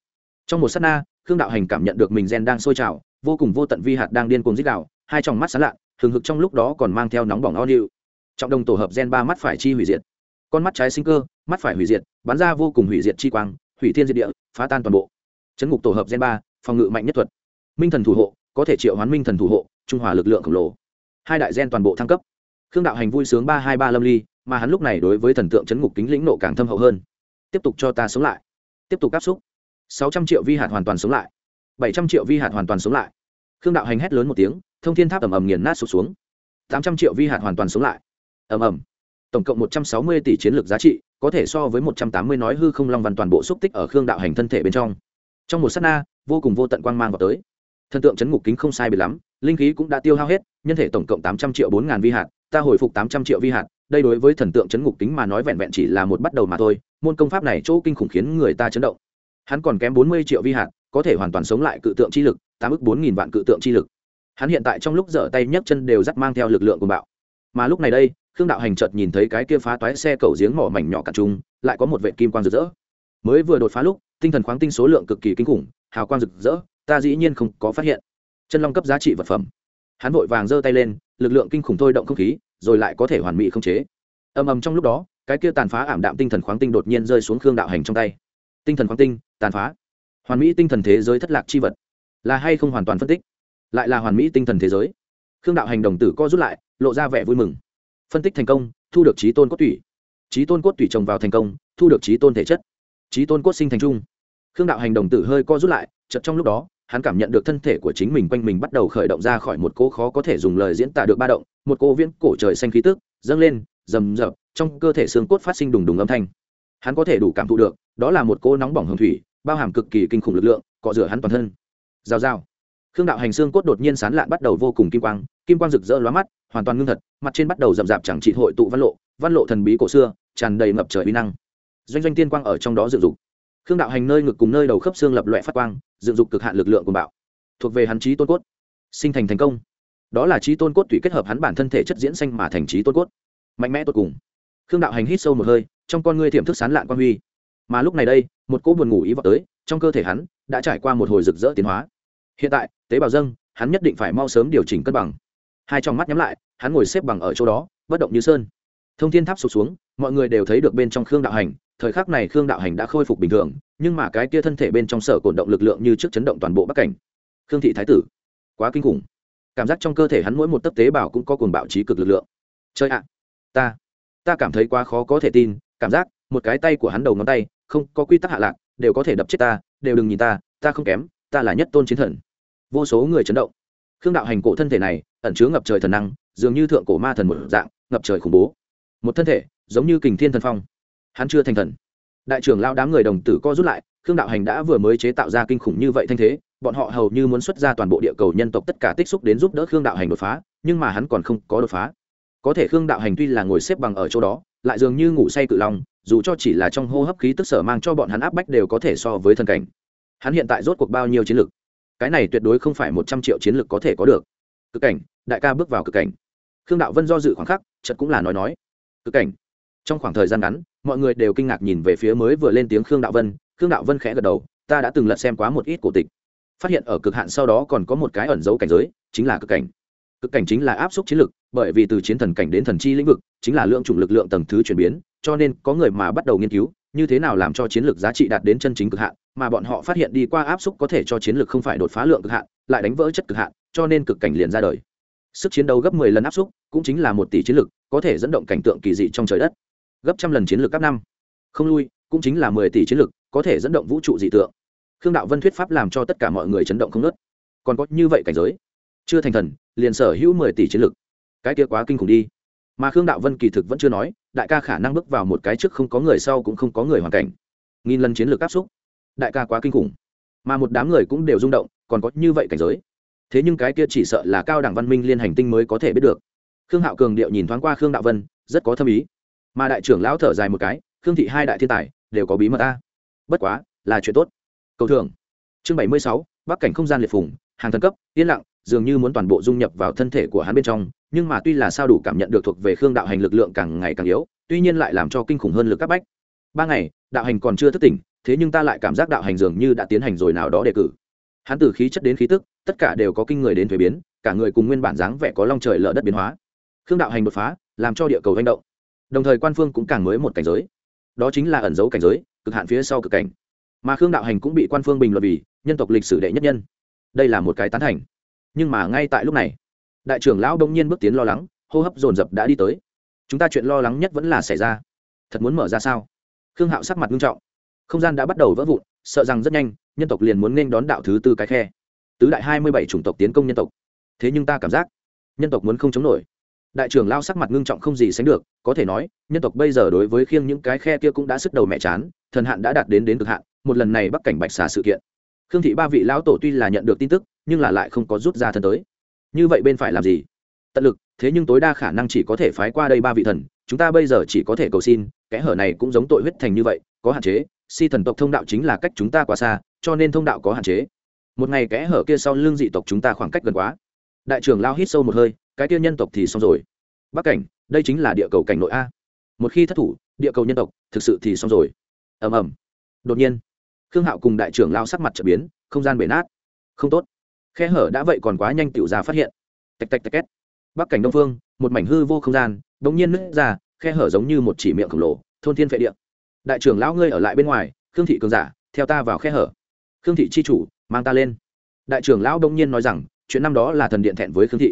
Trong một s á t na, khương đạo hành cảm nhận được mình gen đang sôi trào, vô cùng vô tận vi hạt đang điên cuồng dích đạo hai tròng mắt sán lạ thường hực trong lúc đó còn mang theo nóng bỏng o nịu trọng đồng tổ hợp gen ba mắt phải chi hủy diệt. Con mắt trái sinh cơ, mắt phải hủy diệt, bắn ra vô cùng hủy diệt chi quang, hủy thiên diệt địa, phá tan toàn bộ. Chấn ngục tổ hợp gen ba, phòng ngự mạnh nhất thuật. Minh thần thủ hộ, có thể triệu hoán minh thần thủ hộ, trung hòa lực lượng khổng lồ. Hai đại gen toàn bộ thăng cấp. Khương đạo hành vui sướng ba hai ba lâm ly mà hắn lúc này đối với thần tượng chấn ngục kính lĩnh nộ càng thâm hậu hơn. Tiếp tục cho ta sống lại. Tiếp tục áp xúc. Sáu trăm triệu vi hạt hoàn toàn sống lại. Bảy trăm triệu vi hạt hoàn toàn sống lại. Khương đạo hành hét lớn một tiếng, thông thiên tháp ầm ầm nghiền nát sụp xuống. Tám trăm triệu vi hạt hoàn toàn sống lại. Ầm ầm. Tổng cộng một trăm sáu mươi tỷ chiến lược giá trị, có thể so với một trăm tám mươi nói hư không long văn toàn bộ xúc tích ở khương đạo hành thân thể bên trong. Trong một s á t na, vô cùng vô tận quang mang vào tới. Thần tượng chấn ngục kính không sai bị lắm, linh khí cũng đã tiêu hao hết, nhân thể tổng cộng tám trăm triệu bốn ngàn vi hạt ta hồi phục tám trăm triệu vi hạt, đây đối với thần tượng chấn ngục tính mà nói vẹn vẹn chỉ là một bắt đầu mà thôi, môn công pháp này chỗ kinh khủng khiến người ta chấn động. Hắn còn kém bốn mươi triệu vi hạt, có thể hoàn toàn sống lại cự tượng chi lực, tám ức bốn nghìn vạn cự tượng chi lực. Hắn hiện tại trong lúc dở tay nhấc chân đều dắt mang theo lực lượng của bạo. Mà lúc này đây, khương đạo hành chợt nhìn thấy cái kia phá toái xe cầu giếng mỏ mảnh nhỏ cả trung lại có một vệ kim quang rực rỡ. Mới vừa đột phá lúc, tinh thần khoáng tinh số lượng cực kỳ kinh khủng, hào quang rực rỡ, ta dĩ nhiên không có phát hiện. Chân long cấp giá trị vật phẩm. Hắn vội vàng giơ tay lên lực lượng kinh khủng thôi động không khí, rồi lại có thể hoàn mỹ không chế. Ầm ầm trong lúc đó, cái kia tàn phá ảm đạm tinh thần khoáng tinh đột nhiên rơi xuống khương đạo hành trong tay. Tinh thần khoáng tinh, tàn phá. Hoàn mỹ tinh thần thế giới thất lạc chi vật. Là hay không hoàn toàn phân tích? Lại là hoàn mỹ tinh thần thế giới. Khương đạo hành đồng tử co rút lại, lộ ra vẻ vui mừng. Phân tích thành công, thu được trí tôn cốt tủy. Trí tôn cốt tủy trồng vào thành công, thu được trí tôn thể chất. Trí tôn cốt sinh thành trung. Khương đạo hành đồng tử hơi co rút lại chật trong lúc đó hắn cảm nhận được thân thể của chính mình quanh mình bắt đầu khởi động ra khỏi một cỗ khó có thể dùng lời diễn tả được ba động, một cỗ viễn cổ trời xanh khí tức dâng lên, rầm rập, trong cơ thể xương cốt phát sinh đùng đùng âm thanh. Hắn có thể đủ cảm thụ được, đó là một cỗ nóng bỏng hồng thủy, bao hàm cực kỳ kinh khủng lực lượng, cọ rửa hắn toàn thân. Giao giao khương đạo hành xương cốt đột nhiên sán lạn bắt đầu vô cùng kim quang kim quang rực rỡ lóa mắt, hoàn toàn ngưng thật, mặt trên bắt đầu rậm rạp chẳng trị hội tụ văn lộ văn lộ thần bí cổ xưa, tràn đầy ngập trời uy năng. Doanh doanh tiên quang ở trong đó dựng dục. Khương đạo hành nơi ngực cùng nơi đầu khớp xương lập loẹ phát quang dựng dục cực hạn lực lượng của bạo, thuộc về hắn trí tôn cốt, sinh thành thành công. Đó là trí tôn cốt tùy kết hợp hắn bản thân thể chất diễn xanh mà thành trí tôn cốt. Mạnh mẽ tột cùng. Khương đạo hành hít sâu một hơi, trong con ngươi thiểm thức sán lạn quan huy. Mà lúc này đây, một cỗ buồn ngủ ý vào tới, trong cơ thể hắn đã trải qua một hồi rực rỡ tiến hóa. Hiện tại, tế bào dâng, hắn nhất định phải mau sớm điều chỉnh cân bằng. Hai trong mắt nhắm lại, hắn ngồi xếp bằng ở chỗ đó, bất động như sơn. Thông thiên tháp sụp xuống, mọi người đều thấy được bên trong khương đạo hành thời khắc này khương đạo hành đã khôi phục bình thường, nhưng mà cái kia thân thể bên trong sở cổn động lực lượng như trước chấn động toàn bộ bắc cảnh. Khương thị thái tử, quá kinh khủng. Cảm giác trong cơ thể hắn mỗi một tấc tế bào cũng có cuồng bạo trí cực lực lượng. Chơi ạ à, ta ta cảm thấy quá khó có thể tin, cảm giác một cái tay của hắn đầu ngón tay, không có quy tắc hạ lạc, đều có thể đập chết ta, đều đừng nhìn ta ta không kém, ta là nhất tôn chiến thần. Vô số người chấn động. Khương đạo hành cổ thân thể này, ẩn chứa ngập trời thần năng, dường như thượng cổ ma thần một dạng, ngập trời khủng bố. Một thân thể, giống như kình thiên thần phong hắn chưa thành thần. Đại trưởng lao đám người đồng tử co rút lại, khương đạo hành đã vừa mới chế tạo ra kinh khủng như vậy thanh thế, bọn họ hầu như muốn xuất ra toàn bộ địa cầu nhân tộc tất cả tích xúc đến giúp đỡ khương đạo hành đột phá, nhưng mà hắn còn không có đột phá. Có thể khương đạo hành tuy là ngồi xếp bằng ở chỗ đó, lại dường như ngủ say cự long, dù cho chỉ là trong hô hấp khí tức sở mang cho bọn hắn áp bách đều có thể so với thân cảnh. Hắn hiện tại rốt cuộc bao nhiêu chiến lược cái này tuyệt đối không phải một trăm triệu chiến lược có thể có được. Cực cảnh, đại ca bước vào cực cảnh. Khương đạo vân do dự khoảng khắc chật cũng là nói nói. Cực cảnh. Trong khoảng thời gian ngắn mọi người đều kinh ngạc nhìn về phía mới vừa lên tiếng khương đạo vân. Khương đạo vân khẽ gật đầu, ta đã từng lật xem quá một ít cổ tịch. Phát hiện ở cực hạn sau đó còn có một cái ẩn dấu cảnh giới, chính là cực cảnh. Cực cảnh chính là áp suất chiến lực, bởi vì từ chiến thần cảnh đến thần chi lĩnh vực, chính là lượng chủng lực lượng tầng thứ chuyển biến, cho nên có người mà bắt đầu nghiên cứu, như thế nào làm cho chiến lược giá trị đạt đến chân chính cực hạn, mà bọn họ phát hiện đi qua áp suất có thể cho chiến lược không phải đột phá lượng cực hạn, lại đánh vỡ chất cực hạn, cho nên cực cảnh liền ra đời. Sức chiến đấu gấp 10 lần áp suất cũng chính là một tỷ chiến lược có thể dẫn động cảnh tượng kỳ dị trong trời đất gấp trăm lần chiến lược cấp năm. Không lui, cũng chính là 10 tỷ chiến lược, có thể dẫn động vũ trụ dị tượng. Khương đạo vân thuyết pháp làm cho tất cả mọi người chấn động không nớt còn có như vậy cảnh giới, chưa thành thần, liền sở hữu 10 tỷ chiến lược. Cái kia quá kinh khủng đi. Mà khương đạo vân kỳ thực vẫn chưa nói, đại ca khả năng bước vào một cái trước không có người sau cũng không có người hoàn cảnh. Nghìn lần chiến lược áp xúc, đại ca quá kinh khủng. Mà một đám người cũng đều rung động, còn có như vậy cảnh giới. Thế nhưng cái kia chỉ sợ là cao đẳng văn minh liên hành tinh mới có thể biết được. Khương hạo cường điệu nhìn thoáng qua khương đạo vân, rất có thâm ý mà đại trưởng lão thở dài một cái, khương thị hai đại thiên tài đều có bí mật ta bất quá, là chuyện tốt. Cầu thường chương bảy mươi sáu, bắc cảnh không gian liệt phùng, hàng thần cấp, yên lặng, dường như muốn toàn bộ dung nhập vào thân thể của hắn bên trong, nhưng mà tuy là sao đủ cảm nhận được thuộc về khương đạo hành lực lượng càng ngày càng yếu, tuy nhiên lại làm cho kinh khủng hơn lực các bách. Ba ngày, đạo hành còn chưa thức tỉnh, thế nhưng ta lại cảm giác đạo hành dường như đã tiến hành rồi nào đó đề cử. Hắn từ khí chất đến khí tức, tất cả đều có kinh người đến thuế biến, cả người cùng nguyên bản dáng vẻ có long trời lở đất biến hóa. Khương đạo hành đột phá, làm cho địa cầu manh động đồng thời quan phương cũng càng mới một cảnh giới. Đó chính là ẩn dấu cảnh giới, cực hạn phía sau cực cảnh. Mà khương đạo hành cũng bị quan phương bình luận vì nhân tộc lịch sử đệ nhất nhân. Đây là một cái tán thành. Nhưng mà ngay tại lúc này, đại trưởng lão đông nhiên bước tiến lo lắng, hô hấp dồn dập đã đi tới. Chúng ta chuyện lo lắng nhất vẫn là xảy ra. Thật muốn mở ra sao? Khương hạo sắc mặt nghiêm trọng. Không gian đã bắt đầu vỡ vụn, sợ rằng rất nhanh, nhân tộc liền muốn nên đón đạo thứ tư cái khe. Tứ đại hai mươi bảy chủng tộc tiến công nhân tộc. Thế nhưng ta cảm giác, nhân tộc muốn không chống nổi đại trưởng lao sắc mặt ngưng trọng không gì sánh được, có thể nói, nhân tộc bây giờ đối với khiêng những cái khe kia cũng đã sức đầu mẹ chán, thần hạn đã đạt đến đến cực hạn, một lần này bắc cảnh bạch xà sự kiện. Khương thị ba vị lão tổ tuy là nhận được tin tức, nhưng là lại không có rút ra thần tới. Như vậy bên phải làm gì? Tận lực, thế nhưng tối đa khả năng chỉ có thể phái qua đây ba vị thần, chúng ta bây giờ chỉ có thể cầu xin kẽ hở này cũng giống tội huyết thành như vậy, có hạn chế, si thần tộc thông đạo chính là cách chúng ta quá xa, cho nên thông đạo có hạn chế. Một ngày kẽ hở kia sau lưng dị tộc chúng ta khoảng cách gần quá. Đại trưởng lao hít sâu một hơi cái kia nhân tộc thì xong rồi. Bắc cảnh, đây chính là địa cầu cảnh nội a. Một khi thất thủ, địa cầu nhân tộc thực sự thì xong rồi. Ầm ầm. Đột nhiên, khương hạo cùng đại trưởng lao sắc mặt trở biến, không gian bể nát. Không tốt. Khe hở đã vậy còn quá nhanh tiểu ra phát hiện. Tạch tạch tạch két. Bắc cảnh đông phương, một mảnh hư vô không gian đ ỗ n g nhiên nứt ra, khe hở giống như một chỉ miệng khổng lồ, thôn thiên vệ địa. Đại trưởng lão ngươi ở lại bên ngoài, khương thị cường giả, theo ta vào khe hở. Khương thị c h i chủ, mang ta lên. Đại trưởng lão đông nhiên nói rằng, chuyện năm đó là thần điện thẹn với khương thị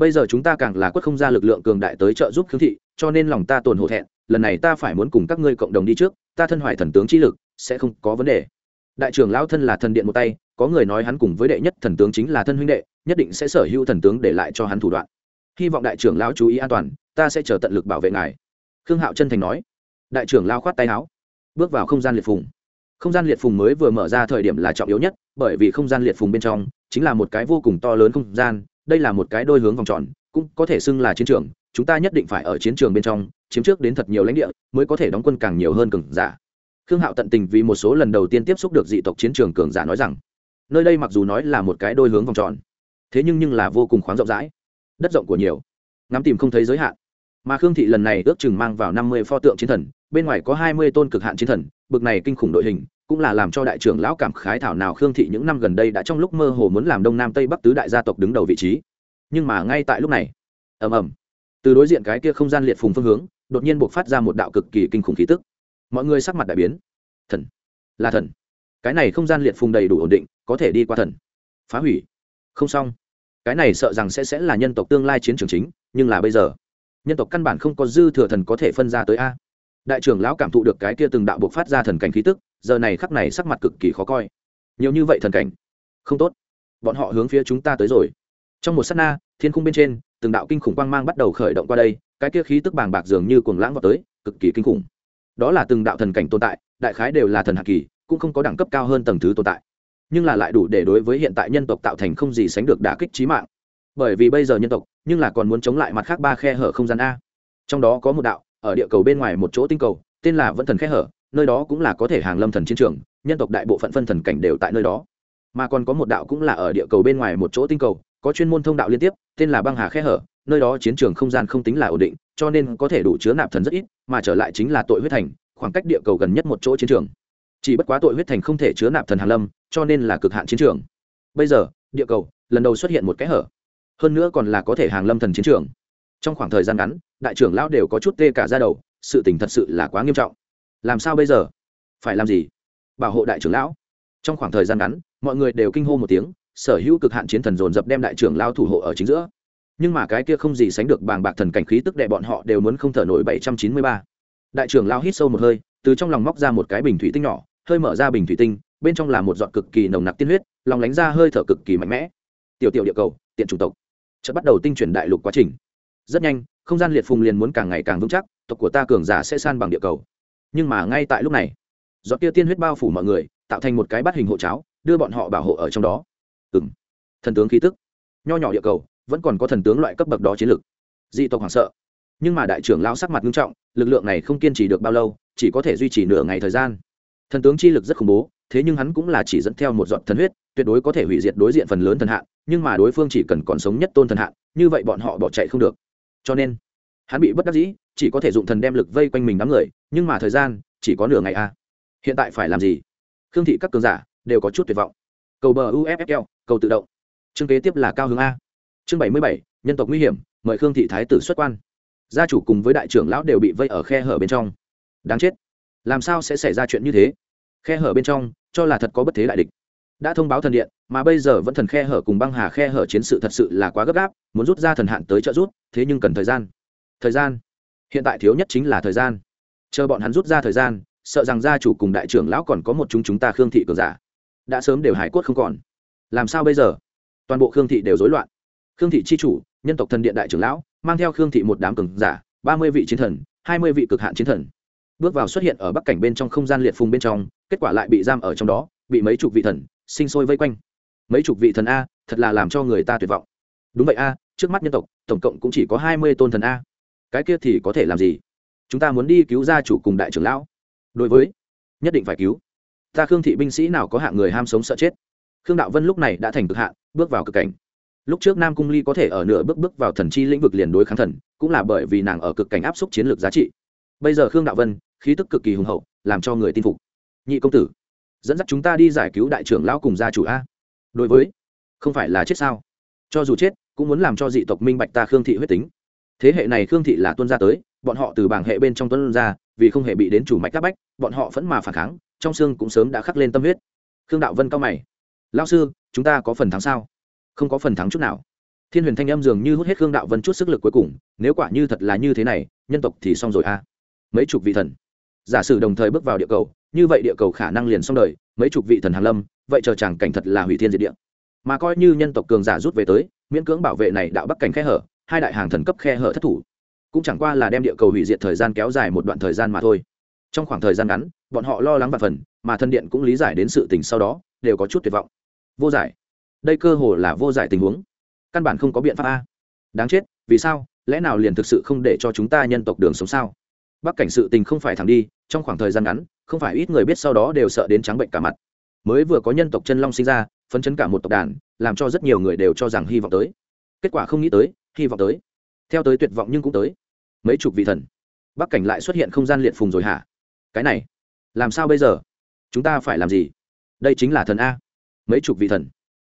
bây giờ chúng ta càng là quất không ra lực lượng cường đại tới trợ giúp khương thị, cho nên lòng ta tồn hổ thẹn, lần này ta phải muốn cùng các ngươi cộng đồng đi trước, ta thân hoài thần tướng trí lực, sẽ không có vấn đề. Đại trưởng lão thân là thần điện một tay, có người nói hắn cùng với đệ nhất thần tướng chính là thân huynh đệ, nhất định sẽ sở hữu thần tướng để lại cho hắn thủ đoạn. Hy vọng đại trưởng lão chú ý an toàn, ta sẽ chờ tận lực bảo vệ ngài. Khương hạo chân thành nói. Đại trưởng lao khoát tay áo, bước vào không gian liệt phùng. Không gian liệt phùng mới vừa mở ra thời điểm là trọng yếu nhất, bởi vì không gian liệt phùng bên trong chính là một cái vô cùng to lớn không gian đây là một cái đôi hướng vòng tròn, cũng có thể xưng là chiến trường, chúng ta nhất định phải ở chiến trường bên trong, chiếm trước đến thật nhiều lãnh địa, mới có thể đóng quân càng nhiều hơn cường giả. Khương hạo tận tình vì một số lần đầu tiên tiếp xúc được dị tộc chiến trường cường giả nói rằng, nơi đây mặc dù nói là một cái đôi hướng vòng tròn, thế nhưng nhưng là vô cùng khoáng rộng rãi, đất rộng của nhiều, ngắm tìm không thấy giới hạn. Mà khương thị lần này ước chừng mang vào năm mươi pho tượng chiến thần, bên ngoài có hai mươi tôn cực hạn chiến thần, bực này kinh khủng đội hình cũng là làm cho đại trưởng lão cảm khái thảo nào khương thị những năm gần đây đã trong lúc mơ hồ muốn làm đông nam tây bắc tứ đại gia tộc đứng đầu vị trí. Nhưng mà ngay tại lúc này, ầm ầm, từ đối diện cái kia không gian liệt phùng phương hướng, đột nhiên buộc phát ra một đạo cực kỳ kinh khủng khí tức. Mọi người sắc mặt đại biến. Thần, là thần. Cái này không gian liệt phùng đầy đủ ổn định, có thể đi qua thần. Phá hủy. Không xong. Cái này sợ rằng sẽ sẽ là nhân tộc tương lai chiến trường chính, nhưng là bây giờ, nhân tộc căn bản không có dư thừa thần có thể phân ra tới a. Đại trưởng lão cảm thụ được cái kia từng đạo buộc phát ra thần cảnh khí tức giờ này khắc này sắc mặt cực kỳ khó coi. Nhiều như vậy thần cảnh. Không tốt. Bọn họ hướng phía chúng ta tới rồi. Trong một s á t na, thiên khung bên trên, từng đạo kinh khủng quang mang bắt đầu khởi động qua đây, cái kia khí tức bàng bạc dường như cuồng lãng vào tới, cực kỳ kinh khủng. Đó là từng đạo thần cảnh tồn tại, đại khái đều là thần hạ kỳ, cũng không có đẳng cấp cao hơn tầng thứ tồn tại. Nhưng là lại đủ để đối với hiện tại nhân tộc tạo thành không gì sánh được đả kích trí mạng. Bởi vì bây giờ nhân tộc, nhưng là còn muốn chống lại mặt khác ba khe hở không gian a. Trong đó có một đạo, ở địa cầu bên ngoài một chỗ tinh cầu, tên là vẫn thần khe hở nơi đó cũng là có thể hàng lâm thần chiến trường, nhân tộc đại bộ phận phân thần cảnh đều tại nơi đó. Mà còn có một đạo cũng là ở địa cầu bên ngoài một chỗ tinh cầu, có chuyên môn thông đạo liên tiếp, tên là băng hà khe hở, nơi đó chiến trường không gian không tính là ổn định, cho nên có thể đủ chứa nạp thần rất ít, mà trở lại chính là tội huyết thành, khoảng cách địa cầu gần nhất một chỗ chiến trường. Chỉ bất quá tội huyết thành không thể chứa nạp thần hàn lâm, cho nên là cực hạn chiến trường. Bây giờ, địa cầu, lần đầu xuất hiện một kẽ hở. Hơn nữa còn là có thể hàng lâm thần chiến trường. Trong khoảng thời gian ngắn, đại trưởng lão đều có chút tê cả ra đầu, sự tình thật sự là quá nghiêm trọng làm sao bây giờ? Phải làm gì? Bảo hộ đại trưởng lão. Trong khoảng thời gian ngắn, mọi người đều kinh hô một tiếng, sở hữu cực hạn chiến thần dồn dập đem đại trưởng lão thủ hộ ở chính giữa. Nhưng mà cái kia không gì sánh được bàng bạc thần cảnh khí tức đệ bọn họ đều muốn không thở nổi bảy trăm chín mươi ba. Đại trưởng lão hít sâu một hơi, từ trong lòng móc ra một cái bình thủy tinh nhỏ, hơi mở ra bình thủy tinh, bên trong là một giọt cực kỳ nồng nặc tiên huyết, lòng lánh ra hơi thở cực kỳ mạnh mẽ. Tiểu tiểu địa cầu, tiện chủng tộc. Chợt bắt đầu tinh chuyển đại lục quá trình. Rất nhanh, không gian liệt phùng liền muốn càng ngày càng vững chắc, tộc của ta cường giả sẽ san bằng địa cầu nhưng mà ngay tại lúc này, giọt kia tiên huyết bao phủ mọi người, tạo thành một cái bát hình hộ cháo, đưa bọn họ bảo hộ ở trong đó. Ừng thần tướng khí tức, nho nhỏ địa cầu, vẫn còn có thần tướng loại cấp bậc đó chiến lược dị tộc hoảng sợ, nhưng mà đại trưởng lao sắc mặt nghiêm trọng, lực lượng này không kiên trì được bao lâu, chỉ có thể duy trì nửa ngày thời gian. Thần tướng chi lực rất khủng bố, thế nhưng hắn cũng là chỉ dẫn theo một dọn thần huyết, tuyệt đối có thể hủy diệt đối diện phần lớn thần hạn, nhưng mà đối phương chỉ cần còn sống nhất tôn thần hạn, như vậy bọn họ bỏ chạy không được. Cho nên, hắn bị bất đắc dĩ chỉ có thể dụng thần đem lực vây quanh mình đám người, nhưng mà thời gian chỉ có nửa ngày a hiện tại phải làm gì? Khương thị các cường giả đều có chút tuyệt vọng. Cầu bờ uffl cầu tự động. Chương kế tiếp là cao hướng a. Chương bảy mươi bảy, nhân tộc nguy hiểm, mời khương thị thái tử xuất quan. Gia chủ cùng với đại trưởng lão đều bị vây ở khe hở bên trong. Đáng chết. Làm sao sẽ xảy ra chuyện như thế? Khe hở bên trong, cho là thật có bất thế đại địch. Đã thông báo thần điện, mà bây giờ vẫn thần khe hở cùng băng hà khe hở chiến sự thật sự là quá gấp gáp, muốn rút ra thần hạn tới trợ rút thế nhưng cần thời gian. Thời gian hiện tại thiếu nhất chính là thời gian. Chờ bọn hắn rút ra thời gian, sợ rằng gia chủ cùng đại trưởng lão còn có một chúng chúng ta khương thị cường giả. Đã sớm đều hải quất không còn. Làm sao bây giờ? Toàn bộ khương thị đều rối loạn. Khương thị c h i chủ, nhân tộc thần điện đại trưởng lão, mang theo khương thị một đám cường giả, ba mươi vị chiến thần, hai mươi vị cực hạn chiến thần. Bước vào xuất hiện ở bắc cảnh bên trong không gian liệt phùng bên trong, kết quả lại bị giam ở trong đó, bị mấy chục vị thần sinh sôi vây quanh. Mấy chục vị thần a, thật là làm cho người ta tuyệt vọng. Đúng vậy a, trước mắt nhân tộc, tổng cộng cũng chỉ có hai mươi tôn thần a cái kia thì có thể làm gì? Chúng ta muốn đi cứu gia chủ cùng đại trưởng lão. Đối với, nhất định phải cứu. Ta khương thị binh sĩ nào có hạng người ham sống sợ chết? Khương đạo vân lúc này đã thành cực hạn, bước vào cực cảnh. Lúc trước nam cung ly có thể ở nửa bước bước vào thần chi lĩnh vực liền đối kháng thần, cũng là bởi vì nàng ở cực cảnh áp suất chiến lược giá trị. Bây giờ khương đạo vân, khí tức cực kỳ hùng hậu, làm cho người tin phục. Nhị công tử, dẫn dắt chúng ta đi giải cứu đại trưởng lão cùng gia chủ a. Đối với, không phải là chết sao? Cho dù chết, cũng muốn làm cho dị tộc minh bạch ta khương thị huyết tính thế hệ này khương thị là tuân gia tới, bọn họ từ bảng hệ bên trong tuân ra vì không hề bị đến chủ mạch các bách, bọn họ vẫn mà phản kháng, trong xương cũng sớm đã khắc lên tâm huyết. Khương đạo vân cao mày. Lao sư, chúng ta có phần thắng sao? Không có phần thắng chút nào. Thiên huyền thanh âm dường như hút hết khương đạo vân chút sức lực cuối cùng, nếu quả như thật là như thế này, nhân tộc thì xong rồi a mấy chục vị thần. Giả sử đồng thời bước vào địa cầu, như vậy địa cầu khả năng liền xong đời, mấy chục vị thần hàn lâm, vậy chờ chàng cảnh thật là hủy thiên diệt địa. Mà coi như nhân tộc cường giả rút về tới, miễn cưỡng bảo vệ này đạo bắc cảnh khẽ hở hai đại hàng thần cấp khe hở thất thủ. Cũng chẳng qua là đem địa cầu hủy diệt thời gian kéo dài một đoạn thời gian mà thôi. Trong khoảng thời gian ngắn, bọn họ lo lắng và phần, mà thân điện cũng lý giải đến sự tình sau đó, đều có chút tuyệt vọng. Vô giải. Đây cơ hồ là vô giải tình huống. Căn bản không có biện pháp a. Đáng chết, vì sao? Lẽ nào liền thực sự không để cho chúng ta nhân tộc đường sống sao? Bắc cảnh sự tình không phải thẳng đi, trong khoảng thời gian ngắn, không phải ít người biết sau đó đều sợ đến trắng bệnh cả mặt. Mới vừa có nhân tộc chân long sinh ra, phấn chấn cả một tộc đàn, làm cho rất nhiều người đều cho rằng hy vọng tới. Kết quả không nghĩ tới hy vọng tới. Theo tới tuyệt vọng nhưng cũng tới. Mấy chục vị thần. Bắc cảnh lại xuất hiện không gian liệt phùng rồi hả? Cái này, làm sao bây giờ? Chúng ta phải làm gì? Đây chính là thần a. Mấy chục vị thần.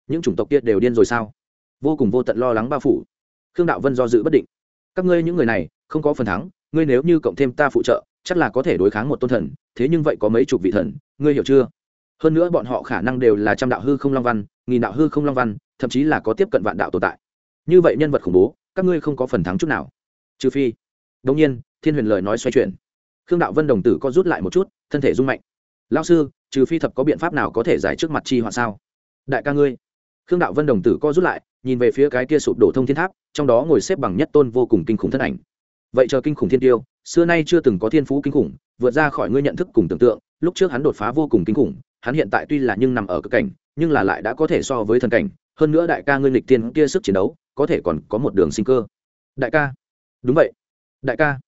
Những chủng tộc kia đều điên rồi sao? Vô cùng vô tận lo lắng bao phủ. Khương đạo vân do dự bất định. Các ngươi những người này, không có phần thắng, ngươi nếu như cộng thêm ta phụ trợ, chắc là có thể đối kháng một tôn thần, thế nhưng vậy có mấy chục vị thần, ngươi hiểu chưa? Hơn nữa bọn họ khả năng đều là trăm đạo hư không long văn, nghìn đạo hư không long văn, thậm chí là có tiếp cận vạn đạo tồn tại như vậy nhân vật khủng bố, các ngươi không có phần thắng chút nào. Trừ phi đông nhiên, thiên huyền lời nói xoay chuyển. Khương đạo vân đồng tử có rút lại một chút, thân thể rung mạnh. Lao sư, trừ phi thập có biện pháp nào có thể giải trước mặt chi hoạn sao? Đại ca ngươi. Khương đạo vân đồng tử co rút lại, nhìn về phía cái kia sụp đổ thông thiên tháp, trong đó ngồi xếp bằng nhất tôn vô cùng kinh khủng thân ảnh. Vậy chờ kinh khủng thiên tiêu, xưa nay chưa từng có thiên phú kinh khủng, vượt ra khỏi ngươi nhận thức cùng tưởng tượng, lúc trước hắn đột phá vô cùng kinh khủng, hắn hiện tại tuy là nhưng nằm ở cực cảnh, nhưng là lại đã có thể so với thần cảnh, hơn nữa đại ca ngươi lịch tiên kia sức chiến đấu có thể còn có một đường sinh cơ. Đại ca. Đúng vậy. Đại ca.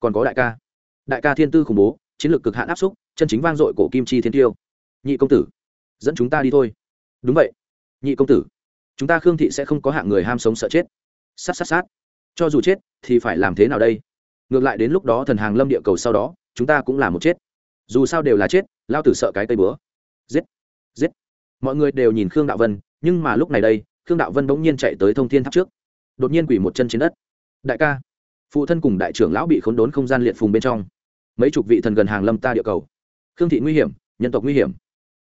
Còn có đại ca. Đại ca thiên tư khủng bố, chiến lược cực hạn áp xúc, chân chính vang dội cổ kim chi thiên tiêu. Nhị công tử, dẫn chúng ta đi thôi. Đúng vậy. Nhị công tử, chúng ta khương thị sẽ không có hạng người ham sống sợ chết. Sát sát sát. Cho dù chết, thì phải làm thế nào đây? Ngược lại đến lúc đó thần hàng lâm địa cầu sau đó, chúng ta cũng là một chết. Dù sao đều là chết, lao tử sợ cái tây bữa. Giết giết. Mọi người đều nhìn khương đạo vân, nhưng mà lúc này đây khương đạo vân bỗng nhiên chạy tới thông thiên tháp trước. Đột nhiên quỷ một chân trên đất. Đại ca, phụ thân cùng đại trưởng lão bị khốn đốn không gian liệt phùng bên trong. Mấy chục vị thần gần hàng lâm ta địa cầu. Khương thị nguy hiểm, nhân tộc nguy hiểm.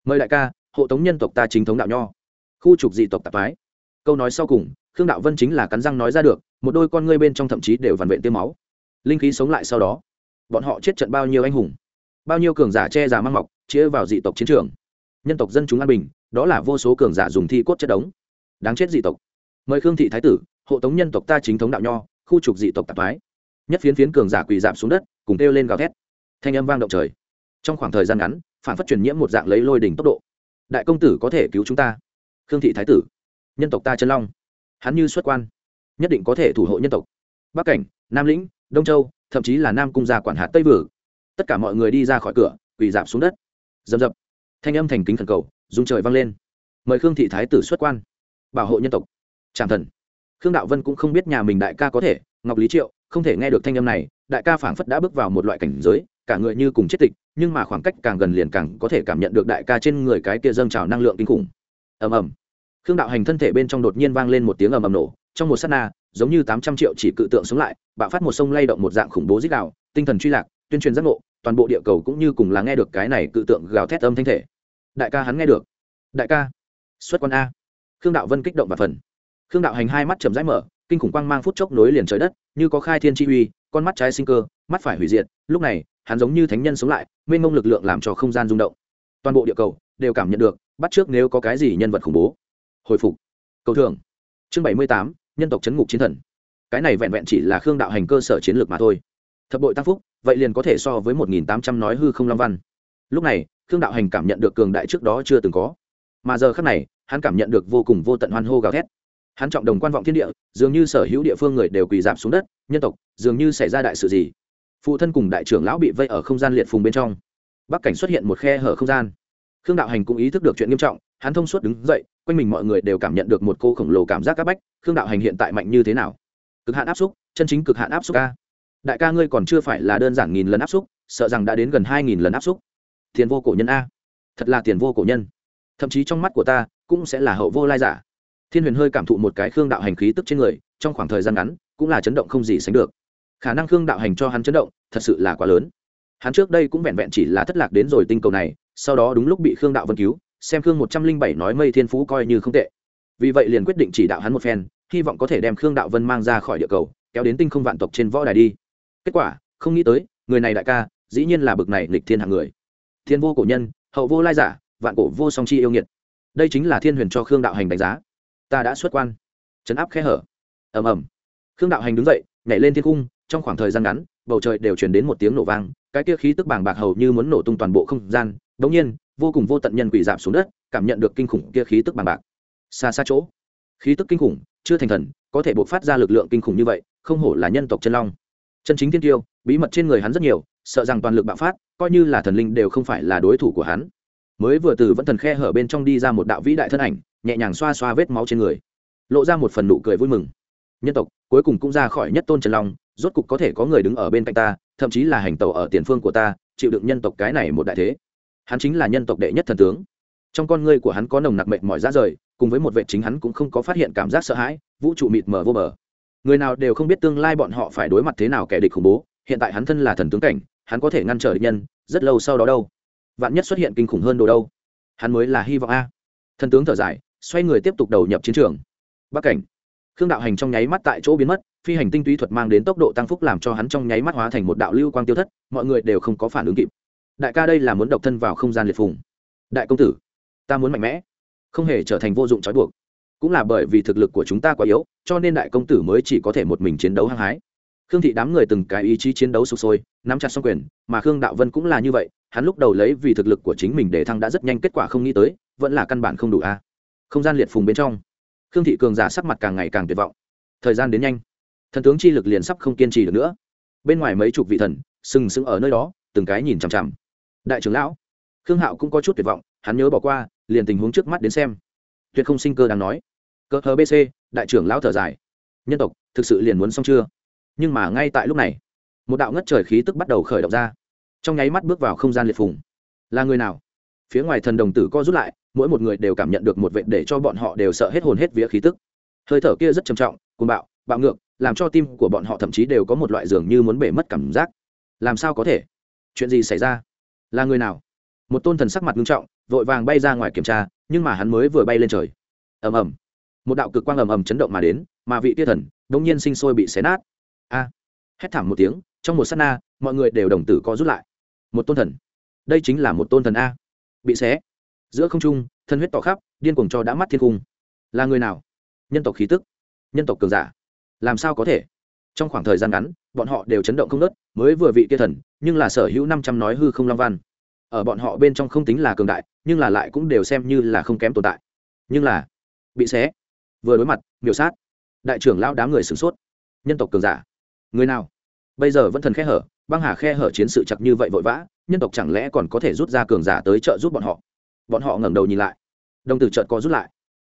Mời đại ca, hộ tống nhân tộc ta chính thống đạo nho. Khu trục dị tộc tạp phái. câu nói sau cùng, khương đạo vân chính là cắn răng nói ra được, một đôi con ngươi bên trong thậm chí đều vằn vện tiêm máu. Linh khí sống lại sau đó, bọn họ chết trận bao nhiêu anh hùng. Bao nhiêu cường giả che giả mang mọc chia vào dị tộc chiến trường. Nhân tộc dân chúng an bình, đó là vô số cường giả dùng thi cốt chất đống đáng chết dị tộc. Mời khương thị thái tử, hộ tống nhân tộc ta chính thống đạo nho, khu trục dị tộc tạp thái nhất phiến phiến cường giả quỳ giảm xuống đất, cùng kêu lên gào thét. Thanh âm vang động trời. Trong khoảng thời gian ngắn, phản phát truyền nhiễm một dạng lấy lôi đỉnh tốc độ. Đại công tử có thể cứu chúng ta? Khương thị thái tử. Nhân tộc ta chân long. Hắn như xuất quan, nhất định có thể thủ hộ nhân tộc. Bắc cảnh, nam lĩnh, đông châu, thậm chí là nam cung gia quản hạt tây vử. Tất cả mọi người đi ra khỏi cửa, quỳ giảm xuống đất. Dầm dập thanh âm thành kính thần cầu dùng trời vang lên. Mời khương thị thái tử xuất quan bảo hộ nhân tộc. Tràng thần. Khương đạo vân cũng không biết nhà mình đại ca có thể, ngọc lý triệu, không thể nghe được thanh âm này, đại ca phảng phất đã bước vào một loại cảnh giới, cả người như cùng chết tịch, nhưng mà khoảng cách càng gần liền càng có thể cảm nhận được đại ca trên người cái kia dâng trào năng lượng kinh khủng. Ầm ầm. Khương đạo hành thân thể bên trong đột nhiên vang lên một tiếng ầm ầm nổ, trong một sát na, giống như tám trăm triệu chỉ cự tượng sống lại, bạo phát một sông lay động một dạng khủng bố dích đạo tinh thần truy lạc, tuyên truyền giác ngộ, toàn bộ địa cầu cũng như cùng là nghe được cái này cự tượng gào thét âm thanh thể. Đại ca hắn nghe được. Đại ca, xuất quan a khương đạo vân kích động và phần. Khương đạo hành hai mắt chầm rãi mở, kinh khủng quang mang phút chốc nối liền trời đất, như có khai thiên chi uy, con mắt trái sinh cơ, mắt phải hủy diệt, lúc này, hắn giống như thánh nhân sống lại, mênh mông lực lượng làm cho không gian rung động. Toàn bộ địa cầu đều cảm nhận được, bắt trước nếu có cái gì nhân vật khủng bố. Hồi phục. Cầu thưởng chương bảy mươi tám, nhân tộc chấn ngục chiến thần. Cái này vẹn vẹn chỉ là khương đạo hành cơ sở chiến lược mà thôi. Thập bội tăng phúc, vậy liền có thể so với một nghìn tám trăm nói hư không long văn. Lúc này, khương đạo hành cảm nhận được cường đại trước đó chưa từng có. Mà giờ khác này hắn cảm nhận được vô cùng vô tận hoan hô gào thét. Hắn trọng đồng quan vọng thiên địa, dường như sở hữu địa phương người đều quỳ dạp xuống đất, nhân tộc, dường như xảy ra đại sự gì. Phụ thân cùng đại trưởng lão bị vây ở không gian liệt phùng bên trong. Bắc cảnh xuất hiện một khe hở không gian. Khương đạo hành cũng ý thức được chuyện nghiêm trọng, hắn thông suốt đứng dậy, quanh mình mọi người đều cảm nhận được một cô khổng lồ cảm giác áp bách, khương đạo hành hiện tại mạnh như thế nào? Cực hạn áp xúc, chân chính cực hạn áp xúc ca đại ca ngươi còn chưa phải là đơn giản nghìn lần áp xúc, sợ rằng đã đến gần hai nghìn lần áp xúc. Tiền vô cổ nhân a. Thật là tiền vô cổ nhân. Thậm chí trong mắt của ta cũng sẽ là hậu vô lai giả. Thiên huyền hơi cảm thụ một cái khương đạo hành khí tức trên người, trong khoảng thời gian ngắn, cũng là chấn động không gì sánh được. Khả năng khương đạo hành cho hắn chấn động, thật sự là quá lớn. Hắn trước đây cũng vẹn vẹn chỉ là thất lạc đến rồi tinh cầu này, sau đó đúng lúc bị khương đạo vân cứu, xem khương một trăm linh bảy nói mây thiên phú coi như không tệ. Vì vậy liền quyết định chỉ đạo hắn một phen, hy vọng có thể đem khương đạo vân mang ra khỏi địa cầu, kéo đến tinh không vạn tộc trên võ đài đi. Kết quả, không nghĩ tới, người này đại ca, dĩ nhiên là bực này lịch thiên hạng người. Thiên vô cổ nhân, hậu vô lai giả, vạn cổ vô song chi yêu nghiệt đây chính là thiên huyền cho khương đạo hành đánh giá ta đã xuất quan chấn áp khe hở ầm ầm khương đạo hành đứng dậy nhảy lên thiên cung trong khoảng thời gian ngắn bầu trời đều truyền đến một tiếng nổ vang cái kia khí tức bàng bạc hầu như muốn nổ tung toàn bộ không gian đống nhiên vô cùng vô tận nhân quỷ giảm xuống đất cảm nhận được kinh khủng kia khí tức bàng bạc xa xa chỗ khí tức kinh khủng chưa thành thần có thể buộc phát ra lực lượng kinh khủng như vậy không hổ là nhân tộc chân long chân chính thiên tiêu bí mật trên người hắn rất nhiều sợ rằng toàn lực bạo phát coi như là thần linh đều không phải là đối thủ của hắn mới vừa từ vẫn thần khe hở bên trong đi ra một đạo vĩ đại thân ảnh, nhẹ nhàng xoa xoa vết máu trên người. Lộ ra một phần nụ cười vui mừng. Nhân tộc, cuối cùng cũng ra khỏi nhất tôn trần long, rốt cục có thể có người đứng ở bên cạnh ta, thậm chí là hành tàu ở tiền phương của ta, chịu đựng nhân tộc cái này một đại thế. Hắn chính là nhân tộc đệ nhất thần tướng. Trong con ngươi của hắn có nồng nặc mệnh mỏi ra rời, cùng với một vệ chính hắn cũng không có phát hiện cảm giác sợ hãi, vũ trụ mịt mờ vô bờ. Người nào đều không biết tương lai bọn họ phải đối mặt thế nào kẻ địch khủng bố, hiện tại hắn thân là thần tướng cảnh, hắn có thể ngăn trở địch nhân, rất lâu sau đó đâu vạn nhất xuất hiện kinh khủng hơn đồ đâu? Hắn mới là hy vọng a. Thần tướng thở dài, xoay người tiếp tục đầu nhập chiến trường. Bắc cảnh. Khương đạo hành trong nháy mắt tại chỗ biến mất, phi hành tinh túy thuật mang đến tốc độ tăng phúc làm cho hắn trong nháy mắt hóa thành một đạo lưu quang tiêu thất, mọi người đều không có phản ứng kịp. Đại ca đây là muốn độc thân vào không gian liệt phùng. Đại công tử, ta muốn mạnh mẽ, không hề trở thành vô dụng trói buộc. Cũng là bởi vì thực lực của chúng ta quá yếu, cho nên đại công tử mới chỉ có thể một mình chiến đấu hăng hái. Khương thị đám người từng cái ý chí chiến đấu sụp sôi, nắm chặt xong quyền, mà khương đạo vân cũng là như vậy hắn lúc đầu lấy vì thực lực của chính mình để thăng đã rất nhanh kết quả không nghĩ tới, vẫn là căn bản không đủ a. Không gian liệt phùng bên trong, khương thị cường giả sắc mặt càng ngày càng tuyệt vọng. Thời gian đến nhanh, thần tướng chi lực liền sắp không kiên trì được nữa. Bên ngoài mấy chục vị thần, sừng sững ở nơi đó, từng cái nhìn chằm chằm. Đại trưởng lão, khương hạo cũng có chút tuyệt vọng, hắn nhớ bỏ qua, liền tình huống trước mắt đến xem. Tuyệt không sinh cơ đang nói. Cơ hờ bc đại trưởng lão thở dài. Nhân tộc, thực sự liền muốn xong chưa? Nhưng mà ngay tại lúc này, một đạo ngất trời khí tức bắt đầu khởi động ra trong nháy mắt bước vào không gian liệt phùng. Là người nào? Phía ngoài thần đồng tử co rút lại, mỗi một người đều cảm nhận được một vệ để cho bọn họ đều sợ hết hồn hết vía khí tức. Hơi thở kia rất trầm trọng, cuồng bạo bạo ngược, làm cho tim của bọn họ thậm chí đều có một loại dường như muốn bể mất cảm giác. Làm sao có thể? Chuyện gì xảy ra? Là người nào? Một tôn thần sắc mặt nghiêm trọng, vội vàng bay ra ngoài kiểm tra, nhưng mà hắn mới vừa bay lên trời. Ầm ầm. Một đạo cực quang ầm ầm chấn động mà đến, mà vị tia thần đống nhiên sinh sôi bị xé nát. A. Hét thảm một tiếng, trong một sát na, mọi người đều đồng tử co rút lại một tôn thần. Đây chính là một tôn thần a. Bị xé. Giữa không trung, thân huyết tỏ khắp, điên cuồng cho đã mắt thiên cung là người nào? Nhân tộc khí tức. Nhân tộc cường giả. Làm sao có thể? Trong khoảng thời gian ngắn, bọn họ đều chấn động không nớt mới vừa vị kia thần, nhưng là sở hữu năm trăm nói hư không long văn. Ở bọn họ bên trong không tính là cường đại, nhưng là lại cũng đều xem như là không kém tồn tại. Nhưng là, bị xé. Vừa đối mặt, miểu sát. Đại trưởng lão đám người sửng sốt. Nhân tộc cường giả. Người nào? Bây giờ vẫn thần khẽ hở băng hà khe hở chiến sự chặt như vậy vội vã, nhân tộc chẳng lẽ còn có thể rút ra cường giả tới trợ giúp bọn họ? Bọn họ ngẩng đầu nhìn lại. Đồng tử trợt có rút lại.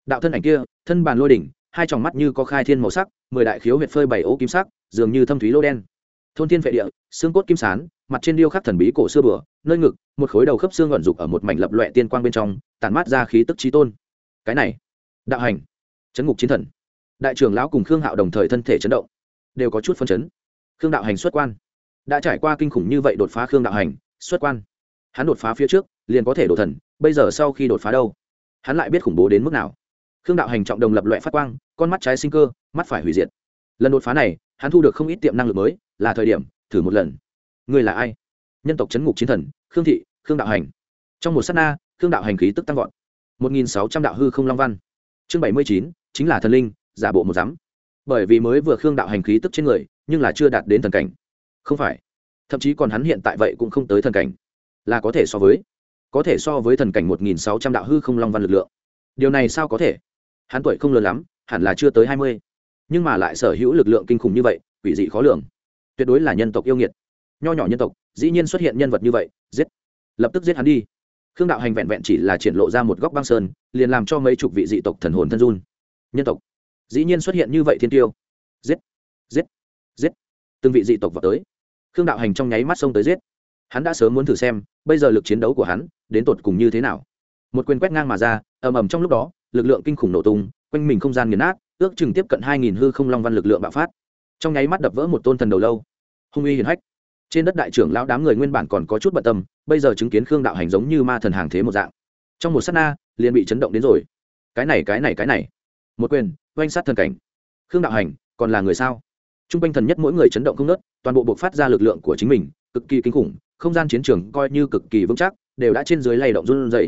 Đạo thân ảnh kia, thân bàn lôi đỉnh, hai tròng mắt như có khai thiên màu sắc, mười đại khiếu huyệt phơi bảy ô kim sắc, dường như thâm thúy lô đen. Thôn thiên vệ địa, xương cốt kim sán, mặt trên điêu khắc thần bí cổ xưa bừa, nơi ngực, một khối đầu khớp xương gọn dục ở một mảnh lập loẹ tiên quang bên trong, tản mát ra khí tức trí tôn. Cái này, đạo hành, chấn ngục chiến thần. Đại trưởng lão cùng khương hạo đồng thời thân thể chấn động, đều có chút phân chấn. Khương đạo hành xuất quan đã trải qua kinh khủng như vậy đột phá khương đạo hành, xuất quan. Hắn đột phá phía trước, liền có thể đổ thần, bây giờ sau khi đột phá đâu? Hắn lại biết khủng bố đến mức nào? Khương đạo hành trọng đồng lập loại phát quang, con mắt trái sinh cơ, mắt phải hủy diệt. Lần đột phá này, hắn thu được không ít tiệm năng lực mới, là thời điểm, thử một lần. Người là ai? Nhân tộc chấn ngục chiến thần, khương thị, khương đạo hành. Trong một s á t na, khương đạo hành khí tức tăng vọt. Một nghìn sáu trăm đạo hư không long văn. Chương bảy mươi chín, chính là thần linh, giả bộ một giám. Bởi vì mới vừa khương đạo hành khí tức trên người, nhưng là chưa đạt đến thần cảnh không phải. Thậm chí còn hắn hiện tại vậy cũng không tới thần cảnh. Là có thể so với, có thể so với thần cảnh một nghìn sáu trăm đạo hư không long văn lực lượng. Điều này sao có thể? Hắn tuổi không lớn lắm, hẳn là chưa tới hai mươi. Nhưng mà lại sở hữu lực lượng kinh khủng như vậy, quỷ dị khó lường. Tuyệt đối là nhân tộc yêu nghiệt. Nho nhỏ nhân tộc, dĩ nhiên xuất hiện nhân vật như vậy, giết. Lập tức giết hắn đi. Khương đạo hành vẹn vẹn chỉ là triển lộ ra một góc băng sơn, liền làm cho mấy chục vị dị tộc thần hồn thân run. Nhân tộc. Dĩ nhiên xuất hiện như vậy thiên tiêu. Giết. Giết. Giết. Từng vị dị tộc vào tới khương đạo hành trong nháy mắt xông tới giết. Hắn đã sớm muốn thử xem, bây giờ lực chiến đấu của hắn, đến tột cùng như thế nào? Một quyền quét ngang mà ra, ầm ầm trong lúc đó, lực lượng kinh khủng nổ tung, quanh mình không gian nghiền nát, ước chừng tiếp cận hai nghìn hư không long văn lực lượng bạo phát. Trong nháy mắt đập vỡ một tôn thần đầu lâu. Hung uy hiển hách. Trên đất đại trưởng lão đám người nguyên bản còn có chút bận tâm, bây giờ chứng kiến khương đạo hành giống như ma thần hàng thế một dạng. Trong một s á t na, liền bị chấn động đến rồi. Cái này cái này cái này. Một quyền, oanh sát thần cảnh. Khương đạo hành, còn là người sao? T r u n g quanh thần nhất mỗi người chấn động không nớt toàn bộ buộc phát ra lực lượng của chính mình, cực kỳ kinh khủng, không gian chiến trường coi như cực kỳ vững chắc, đều đã trên dưới lay động run dày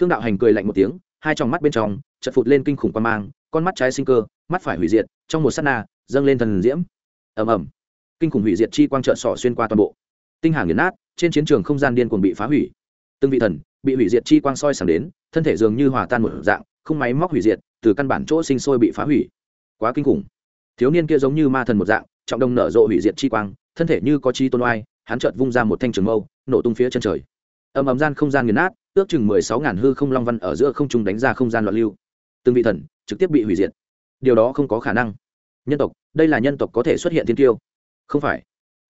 khương đạo hành cười lạnh một tiếng, hai trong mắt bên trong chật phụt lên kinh khủng quan mang, con mắt trái sinh cơ, mắt phải hủy diệt, trong một s á t na, dâng lên thần diễm. Ầm ầm. Kinh khủng hủy diệt chi quang trợ sỏ xuyên qua toàn bộ. Tinh hàng nghiền nát, trên chiến trường không gian điên cuồng bị phá hủy. Từng vị thần bị hủy diệt chi quang soi sàng đến, thân thể dường như hòa tan một dạng, không máy móc hủy diệt, từ căn bản chỗ sinh sôi bị phá hủy. Quá kinh khủng thiếu niên kia giống như ma thần một dạng, trọng đông nở rộ hủy diệt chi quang, thân thể như có chi tôn oai, hắn chợt vung ra một thanh trường mâu, nổ tung phía chân trời. Ầm ầm gian không gian nghiền nát, ước chừng mười sáu ngàn hư không long văn ở giữa không trung đánh ra không gian loạn lưu. Từng vị thần trực tiếp bị hủy diệt. Điều đó không có khả năng. Nhân tộc, đây là nhân tộc có thể xuất hiện thiên tiêu không phải.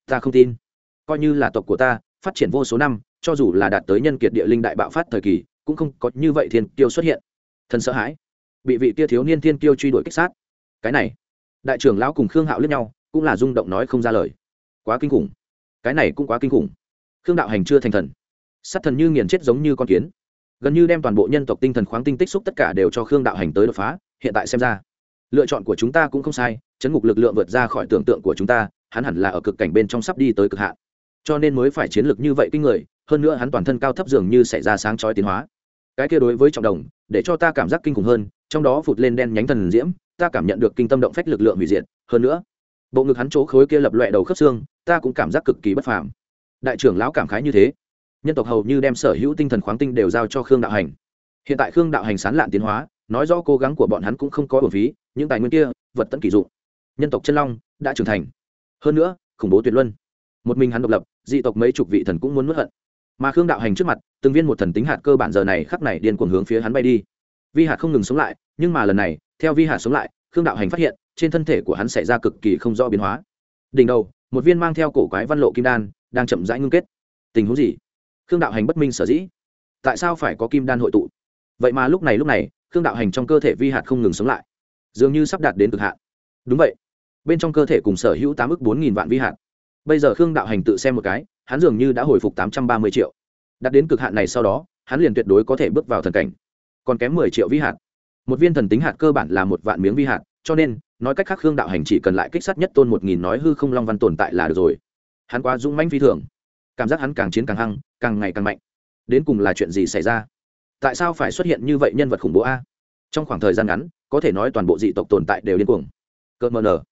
Ta không tin. Coi như là tộc của ta, phát triển vô số năm, cho dù là đạt tới nhân kiệt địa linh đại bạo phát thời kỳ, cũng không có như vậy thiên tiêu xuất hiện. Thần sợ hãi. Bị vị tia thiếu niên thiên tiêu truy đuổi kích sát. Cái này đại trưởng lão cùng khương hạo lướt nhau cũng là rung động nói không ra lời quá kinh khủng cái này cũng quá kinh khủng khương đạo hành chưa thành thần sát thần như nghiền chết giống như con kiến gần như đem toàn bộ nhân tộc tinh thần khoáng tinh tích xúc tất cả đều cho khương đạo hành tới đột phá hiện tại xem ra lựa chọn của chúng ta cũng không sai chấn ngục lực lượng vượt ra khỏi tưởng tượng của chúng ta hắn hẳn là ở cực cảnh bên trong sắp đi tới cực hạn cho nên mới phải chiến lược như vậy kinh người hơn nữa hắn toàn thân cao thấp dường như xảy ra sáng chói tiến hóa cái kia đối với trọng đồng để cho ta cảm giác kinh khủng hơn trong đó phụt lên đen nhánh thần diễm ta cảm nhận được kinh tâm động phách lực lượng hủy diệt, hơn nữa, bộ ngực hắn chỗ khối kia lập loẹ đầu khớp xương, ta cũng cảm giác cực kỳ bất phàm. Đại trưởng lão cảm khái như thế, nhân tộc hầu như đem sở hữu tinh thần khoáng tinh đều giao cho khương đạo hành. Hiện tại khương đạo hành sán lạn tiến hóa, nói rõ cố gắng của bọn hắn cũng không có bổn phí, những tài nguyên kia, vật tận kỳ dụng. Nhân tộc chân long đã trưởng thành. Hơn nữa, khủng bố tuyệt luân. Một mình hắn độc lập, dị tộc mấy chục vị thần cũng muốn mất hận. Mà khương đạo hành trước mặt, từng viên một thần tính hạt cơ bản giờ này khắc này điên cuồng hướng phía hắn bay đi. Vi hạt không ngừng sống lại, nhưng mà lần này theo vi Hà sống lại, khương đạo hành phát hiện, trên thân thể của hắn xảy ra cực kỳ không rõ biến hóa. Đỉnh đầu, một viên mang theo cổ quái văn lộ kim đan, đang chậm rãi ngưng kết. Tình huống gì? Khương đạo hành bất minh sở dĩ. Tại sao phải có kim đan hội tụ? Vậy mà lúc này lúc này, khương đạo hành trong cơ thể vi hạt không ngừng sống lại. Dường như sắp đạt đến cực hạn. Đúng vậy. Bên trong cơ thể cùng sở hữu tám ước bốn nghìn vạn vi hạt bây giờ khương đạo hành tự xem một cái, hắn dường như đã hồi phục tám trăm ba mươi triệu. Đạt đến cực hạn này sau đó, hắn liền tuyệt đối có thể bước vào thần cảnh. Còn kém mười triệu vi hạt một viên thần tính hạt cơ bản là một vạn miếng vi hạt, cho nên, nói cách khác khương đạo hành chỉ cần lại kích sát nhất tôn một nghìn nói hư không long văn tồn tại là được rồi. Hắn quá dũng mãnh phi thường. Cảm giác hắn càng chiến càng hăng, càng ngày càng mạnh. Đến cùng là chuyện gì xảy ra? Tại sao phải xuất hiện như vậy nhân vật khủng bố a? Trong khoảng thời gian ngắn, có thể nói toàn bộ dị tộc tồn tại đều điên cuồng. Cơ mờ nở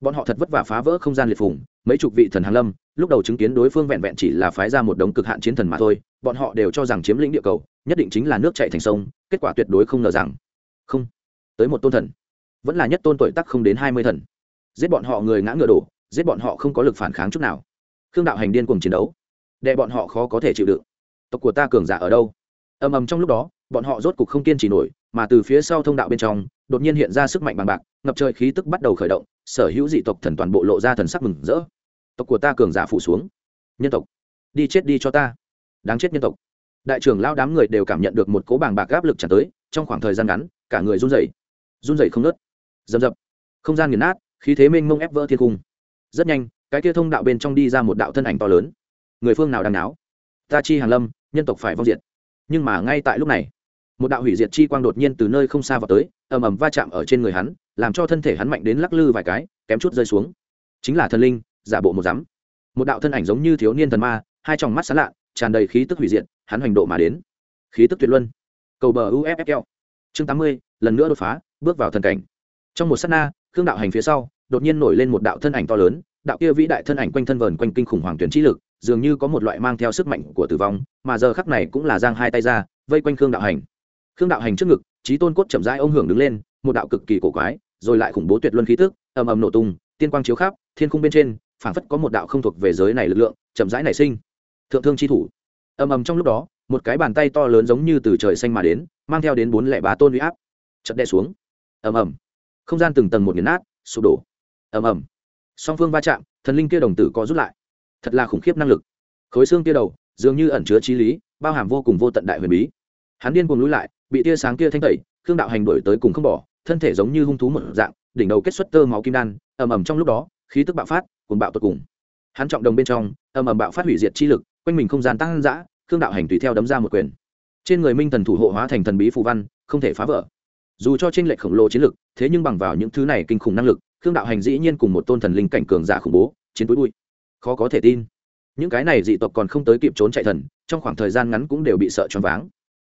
bọn họ thật vất vả phá vỡ không gian liệt phùng, mấy chục vị thần hàn lâm, lúc đầu chứng kiến đối phương vẹn vẹn chỉ là phái ra một đống cực hạn chiến thần mà thôi, bọn họ đều cho rằng chiếm lĩnh địa cầu, nhất định chính là nước chạy thành sông, kết quả tuyệt đối không ngờ rằng không. Tới một tôn thần. Vẫn là nhất tôn tuổi tắc không đến hai mươi thần. Giết bọn họ người ngã ngựa đổ, giết bọn họ không có lực phản kháng chút nào. Khương đạo hành điên cùng chiến đấu. Để bọn họ khó có thể chịu đựng. Tộc của ta cường giả ở đâu? Ầm ầm trong lúc đó, bọn họ rốt cục không kiên trì nổi, mà từ phía sau thông đạo bên trong, đột nhiên hiện ra sức mạnh bằng bạc, ngập trời khí tức bắt đầu khởi động, sở hữu dị tộc thần toàn bộ lộ ra thần sắc mừng rỡ. Tộc của ta cường giả phủ xuống. Nhân tộc, đi chết đi cho ta. Đáng chết nhân tộc. Đại trưởng lao đám người đều cảm nhận được một cố bàng bạc áp lực tràn tới trong khoảng thời gian ngắn, cả người run rẩy. Run rẩy không nớt dầm dập. Không gian nghiền nát, khí thế mênh mông ép vỡ thiên cung rất nhanh, cái kia thông đạo bên trong đi ra một đạo thân ảnh to lớn. Người phương nào đang náo? Ta chi hàng lâm, nhân tộc phải vong diệt. Nhưng mà ngay tại lúc này, một đạo hủy diệt chi quang đột nhiên từ nơi không xa vào tới, ầm ầm va chạm ở trên người hắn, làm cho thân thể hắn mạnh đến lắc lư vài cái, kém chút rơi xuống. Chính là thần linh, giả bộ một rắm một đạo thân ảnh giống như thiếu niên thần ma, hai tròng mắt sán lạ, tràn đầy khí tức hủy diệt, hắn hoành độ mà đến. Khí tức tuyệt luân cầu bờ uffl chương tám mươi, lần nữa đột phá, bước vào thần cảnh. Trong một s á t na, khương đạo hành phía sau, đột nhiên nổi lên một đạo thân ảnh to lớn, đạo kia vĩ đại thân ảnh quanh thân vờn quanh kinh khủng hoàng tuyển trí lực, dường như có một loại mang theo sức mạnh của tử vong, mà giờ khắc này cũng là giang hai tay ra, vây quanh khương đạo hành. Khương đạo hành trước ngực trí tôn cốt chậm rãi ông hưởng đứng lên, một đạo cực kỳ cổ quái, rồi lại khủng bố tuyệt luân khí tức, ầm ầm nổ tung, tiên quang chiếu khắp, thiên khung bên trên, phảng phất có một đạo không thuộc về giới này lực lượng, chậm rãi nảy sinh. Thượng thương chi thủ. Ầm ầm trong lúc đó một cái bàn tay to lớn giống như từ trời xanh mà đến, mang theo đến bốn lẻ ba tôn huy áp. Chật đe xuống. Ầm ầm. Không gian từng tầng một nghiền nát, sụp đổ. Ầm ầm. Song phương va chạm, thần linh kia đồng tử có rút lại. Thật là khủng khiếp năng lực. Khối xương kia đầu, dường như ẩn chứa trí lý, bao hàm vô cùng vô tận đại huyền bí. Hắn điên cuồng lùi lại, bị tia sáng kia thanh tẩy, khương đạo hành đổi tới cùng không bỏ, thân thể giống như hung thú một dạng, đỉnh đầu kết xuất tơ máu kim đan, ầm ầm trong lúc đó, khí tức bạo phát, cuồng bạo tột cùng. Hắn trọng đồng bên trong, ầm ầm bạo phát hủy diệt chi lực, quanh mình không gian tăng dã khương đạo hành tùy theo đấm ra một quyền. Trên người minh thần thủ hộ hóa thành thần bí phù văn, không thể phá vỡ. Dù cho trên lệch khổng lồ chiến lực, thế nhưng bằng vào những thứ này kinh khủng năng lực, khương đạo hành dĩ nhiên cùng một tôn thần linh cảnh cường giả khủng bố, chiến túi bụi khó có thể tin. Những cái này dị tộc còn không tới kịp trốn chạy thần, trong khoảng thời gian ngắn cũng đều bị sợ choáng váng.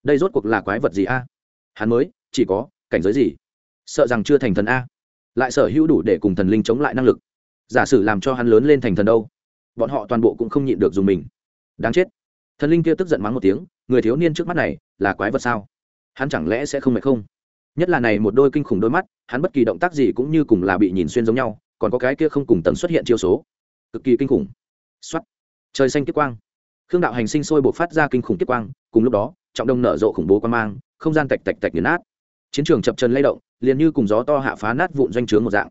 Đây rốt cuộc là quái vật gì a? Hắn mới, chỉ có, cảnh giới gì? Sợ rằng chưa thành thần a. Lại sở hữu đủ để cùng thần linh chống lại năng lực. Giả sử làm cho hắn lớn lên thành thần đâu, bọn họ toàn bộ cũng không nhịn được dùng mình. Đáng chết thần linh kia tức giận mắng một tiếng, người thiếu niên trước mắt này là quái vật sao? Hắn chẳng lẽ sẽ không mệt không? Nhất là này một đôi kinh khủng đôi mắt, hắn bất kỳ động tác gì cũng như cùng là bị nhìn xuyên giống nhau, còn có cái kia không cùng tần xuất hiện chiêu số. Cực kỳ kinh khủng. Xuất trời xanh kiếp quang. Khương đạo hành sinh sôi buộc phát ra kinh khủng kiếp quang, cùng lúc đó, trọng đông nở rộ khủng bố quan mang, không gian tạch tạch tạch nghiền nát. Chiến trường chập chân lay động, liền như cùng gió to hạ phá nát vụn doanh trướng một dạng.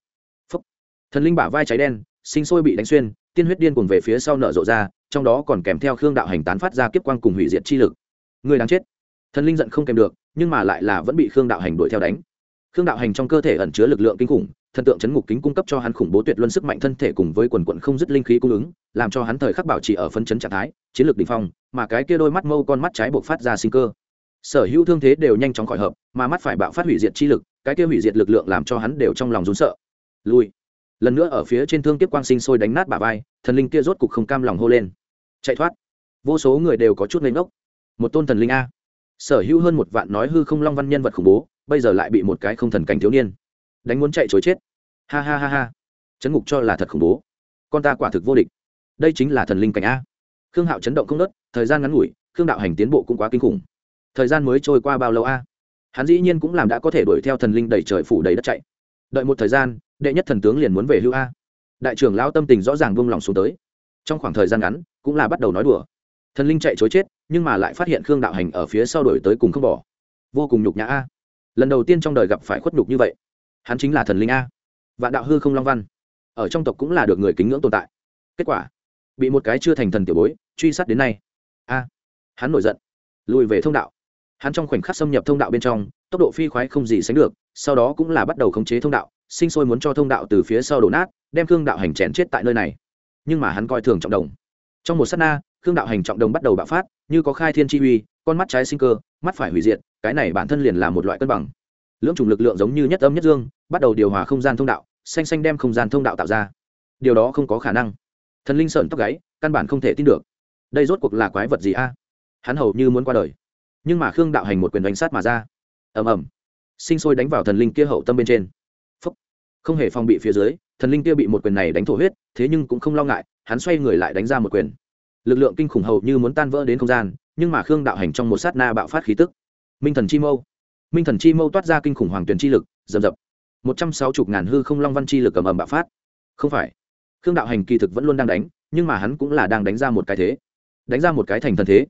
Phúc. thần linh bả vai cháy đen sinh sôi bị đánh xuyên, tiên huyết điên cuồng về phía sau nở rộ ra, trong đó còn kèm theo khương đạo hành tán phát ra kiếp quang cùng hủy diệt chi lực. Người đáng chết. Thần linh giận không kèm được, nhưng mà lại là vẫn bị khương đạo hành đuổi theo đánh. Khương đạo hành trong cơ thể ẩn chứa lực lượng kinh khủng, thần tượng chấn ngục kính cung cấp cho hắn khủng bố tuyệt luân sức mạnh thân thể cùng với quần quận không dứt linh khí cung ứng, làm cho hắn thời khắc bảo trì ở phân chấn trạng thái, chiến lược đ ỉ n h phong, mà cái kia đôi mắt mâu con mắt trái buộc phát ra sinh cơ. Sở hữu thương thế đều nhanh chóng khỏi hợp, mà mắt phải bạo phát hủy diệt chi lực, cái kia hủy diệt lực lượng làm cho hắn đều trong lòng rún sợ. Lui lần nữa ở phía trên thương tiếp quang sinh sôi đánh nát bả vai, thần linh kia rốt cục không cam lòng hô lên. Chạy thoát. Vô số người đều có chút lên ngốc. Một tôn thần linh a. Sở hữu hơn một vạn nói hư không long văn nhân vật khủng bố, bây giờ lại bị một cái không thần cảnh thiếu niên đánh muốn chạy chối chết. Ha ha ha ha. Chấn ngục cho là thật khủng bố. Con ta quả thực vô địch. Đây chính là thần linh cảnh a. Khương hạo chấn động không nớt, thời gian ngắn ngủi, khương đạo hành tiến bộ cũng quá kinh khủng. Thời gian mới trôi qua bao lâu a? Hắn dĩ nhiên cũng làm đã có thể đuổi theo thần linh đẩy trời phủ đầy đất chạy. Đợi một thời gian đệ nhất thần tướng liền muốn về hưu a. Đại trưởng lão tâm tình rõ ràng vung lòng xuống tới. Trong khoảng thời gian ngắn, cũng là bắt đầu nói đùa. Thần linh chạy chối chết, nhưng mà lại phát hiện khương đạo hành ở phía sau đổi tới cùng không bỏ. Vô cùng nhục nhã a. Lần đầu tiên trong đời gặp phải khuất nhục như vậy. Hắn chính là thần linh a. Vạn đạo hư không long văn. Ở trong tộc cũng là được người kính ngưỡng tồn tại. Kết quả, bị một cái chưa thành thần tiểu bối truy sát đến nay. A. Hắn nổi giận, lùi về thông đạo. Hắn trong khoảnh khắc xâm nhập thông đạo bên trong tốc độ phi khoái không gì sánh được, sau đó cũng là bắt đầu khống chế thông đạo, sinh sôi muốn cho thông đạo từ phía sau đổ nát, đem khương đạo hành chèn chết tại nơi này. Nhưng mà hắn coi thường trọng đồng. Trong một s á t na, khương đạo hành trọng đồng bắt đầu bạo phát, như có khai thiên chi uy, con mắt trái sinh cơ, mắt phải hủy diệt, cái này bản thân liền là một loại cân bằng. Lưỡng chủng lực lượng giống như nhất âm nhất dương, bắt đầu điều hòa không gian thông đạo, xanh xanh đem không gian thông đạo tạo ra. Điều đó không có khả năng. Thần linh sởn tóc gáy, căn bản không thể tin được. Đây rốt cuộc là quái vật gì a? Hắn hầu như muốn qua đời. Nhưng mà khương đạo hành một quyền đánh sát mà ra ầm ầm. Sinh sôi đánh vào thần linh kia hậu tâm bên trên. Phúc. không hề phong bị phía dưới, thần linh kia bị một quyền này đánh thổ huyết, thế nhưng cũng không lo ngại, hắn xoay người lại đánh ra một quyền. Lực lượng kinh khủng hầu như muốn tan vỡ đến không gian, nhưng mà khương đạo hành trong một sát na bạo phát khí tức. Minh thần chi mâu. Minh thần chi mâu toát ra kinh khủng hoàng tuyển chi lực dầm dập một trăm sáu chục ngàn hư không long văn chi lực ầm ầm bạo phát. Không phải. Khương đạo hành kỳ thực vẫn luôn đang đánh, nhưng mà hắn cũng là đang đánh ra một cái thế. Đánh ra một cái thành thần thế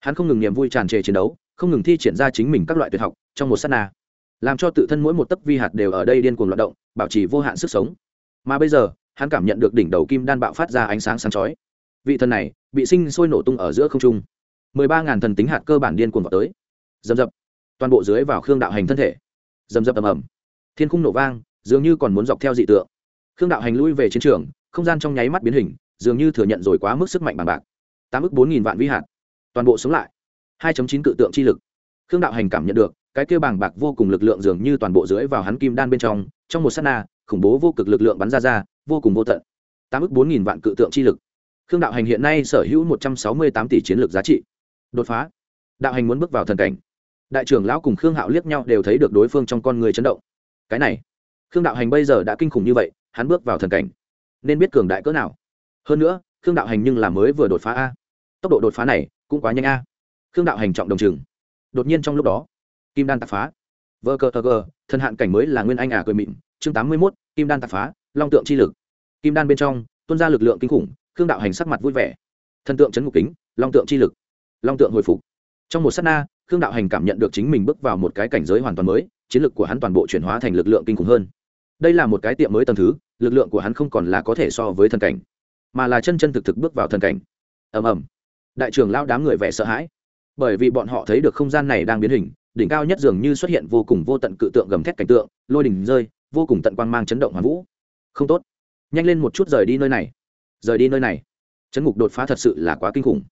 hắn không ngừng niềm vui tràn trề chiến đấu, không ngừng thi triển ra chính mình các loại tuyệt học trong một s á t na, làm cho tự thân mỗi một tấc vi hạt đều ở đây điên cuồng loạt động, bảo trì vô hạn sức sống. Mà bây giờ, hắn cảm nhận được đỉnh đầu kim đan bạo phát ra ánh sáng sáng chói. Vị thần này, bị sinh sôi nổ tung ở giữa không trung. Mười ba ngàn thần tính hạt cơ bản điên cuồng vào tới. Dầm dập toàn bộ dưới vào khương đạo hành thân thể. Dầm dập ầm ầm. Thiên khung nổ vang, dường như còn muốn dọc theo dị tượng. Khương đạo hành lui về chiến trường, không gian trong nháy mắt biến hình, dường như thừa nhận rồi quá mức sức mạnh bằng bạc. Tám ước bốn nghìn vạn vi hạt toàn bộ sống lại. 2.9 cự tượng chi lực. Khương đạo hành cảm nhận được, cái kia bàng bạc vô cùng lực lượng dường như toàn bộ dưới vào hắn kim đan bên trong trong một sát na, khủng bố vô cực lực lượng bắn ra ra, vô cùng vô tận. Tám ước bốn nghìn vạn cự tượng chi lực. Khương đạo hành hiện nay sở hữu một trăm sáu mươi tám tỷ chiến lược giá trị. Đột phá. Đạo hành muốn bước vào thần cảnh. Đại trưởng lão cùng khương hạo liếc nhau đều thấy được đối phương trong con người chấn động. Cái này. Khương đạo hành bây giờ đã kinh khủng như vậy, hắn bước vào thần cảnh. Nên biết cường đại cỡ nào. Hơn nữa, khương đạo hành nhưng là mới vừa đột phá a. Tốc độ đột phá này cũng quá nhanh a. Khương đạo hành trọng đồng chừng đột nhiên trong lúc đó, kim đan tạp phá. Vơ cơ tờ gờ thần hạn cảnh mới là nguyên anh ả à cười mịn. Chương tám mươi mốt, kim đan tạp phá, long tượng chi lực. Kim đan bên trong, tuôn ra lực lượng kinh khủng, khương đạo hành sắc mặt vui vẻ. Thần tượng chấn ngục kính, long tượng chi lực. Long tượng hồi phục. Trong một s á t na, khương đạo hành cảm nhận được chính mình bước vào một cái cảnh giới hoàn toàn mới, chiến lực của hắn toàn bộ chuyển hóa thành lực lượng kinh khủng hơn. Đây là một cái tiệm mới tầng thứ, lực lượng của hắn không còn là có thể so với thần cảnh, mà là chân chân thực thực bước vào thần cảnh. Ầm ầm đại trưởng lao đám người vẻ sợ hãi. Bởi vì bọn họ thấy được không gian này đang biến hình, đỉnh cao nhất dường như xuất hiện vô cùng vô tận cự tượng gầm thét cảnh tượng, lôi đỉnh rơi, vô cùng tận quang mang chấn động hoàn vũ. Không tốt. Nhanh lên một chút rời đi nơi này. Rời đi nơi này. Chấn ngục đột phá thật sự là quá kinh khủng.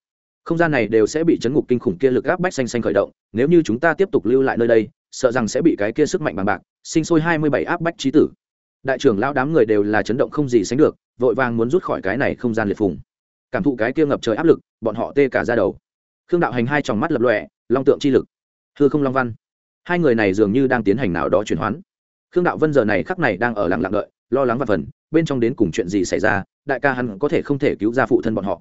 Không gian này đều sẽ bị chấn ngục kinh khủng kia lực áp bách xanh xanh khởi động, nếu như chúng ta tiếp tục lưu lại nơi đây, sợ rằng sẽ bị cái kia sức mạnh bằng bạc, sinh sôi hai mươi bảy áp bách trí tử. Đại trưởng lao đám người đều là chấn động không gì sánh được, vội vàng muốn rút khỏi cái này không gian liệt phùng cảm thụ cái kia ngập trời áp lực, bọn họ tê cả ra đầu. Khương đạo hành hai tròng mắt lập lọe long tượng chi lực. Hư không long văn. Hai người này dường như đang tiến hành nào đó chuyển hoán. Khương đạo vân giờ này khắc này đang ở lặng lặng đợi, lo lắng và phần, bên trong đến cùng chuyện gì xảy ra, đại ca hắn có thể không thể cứu ra phụ thân bọn họ.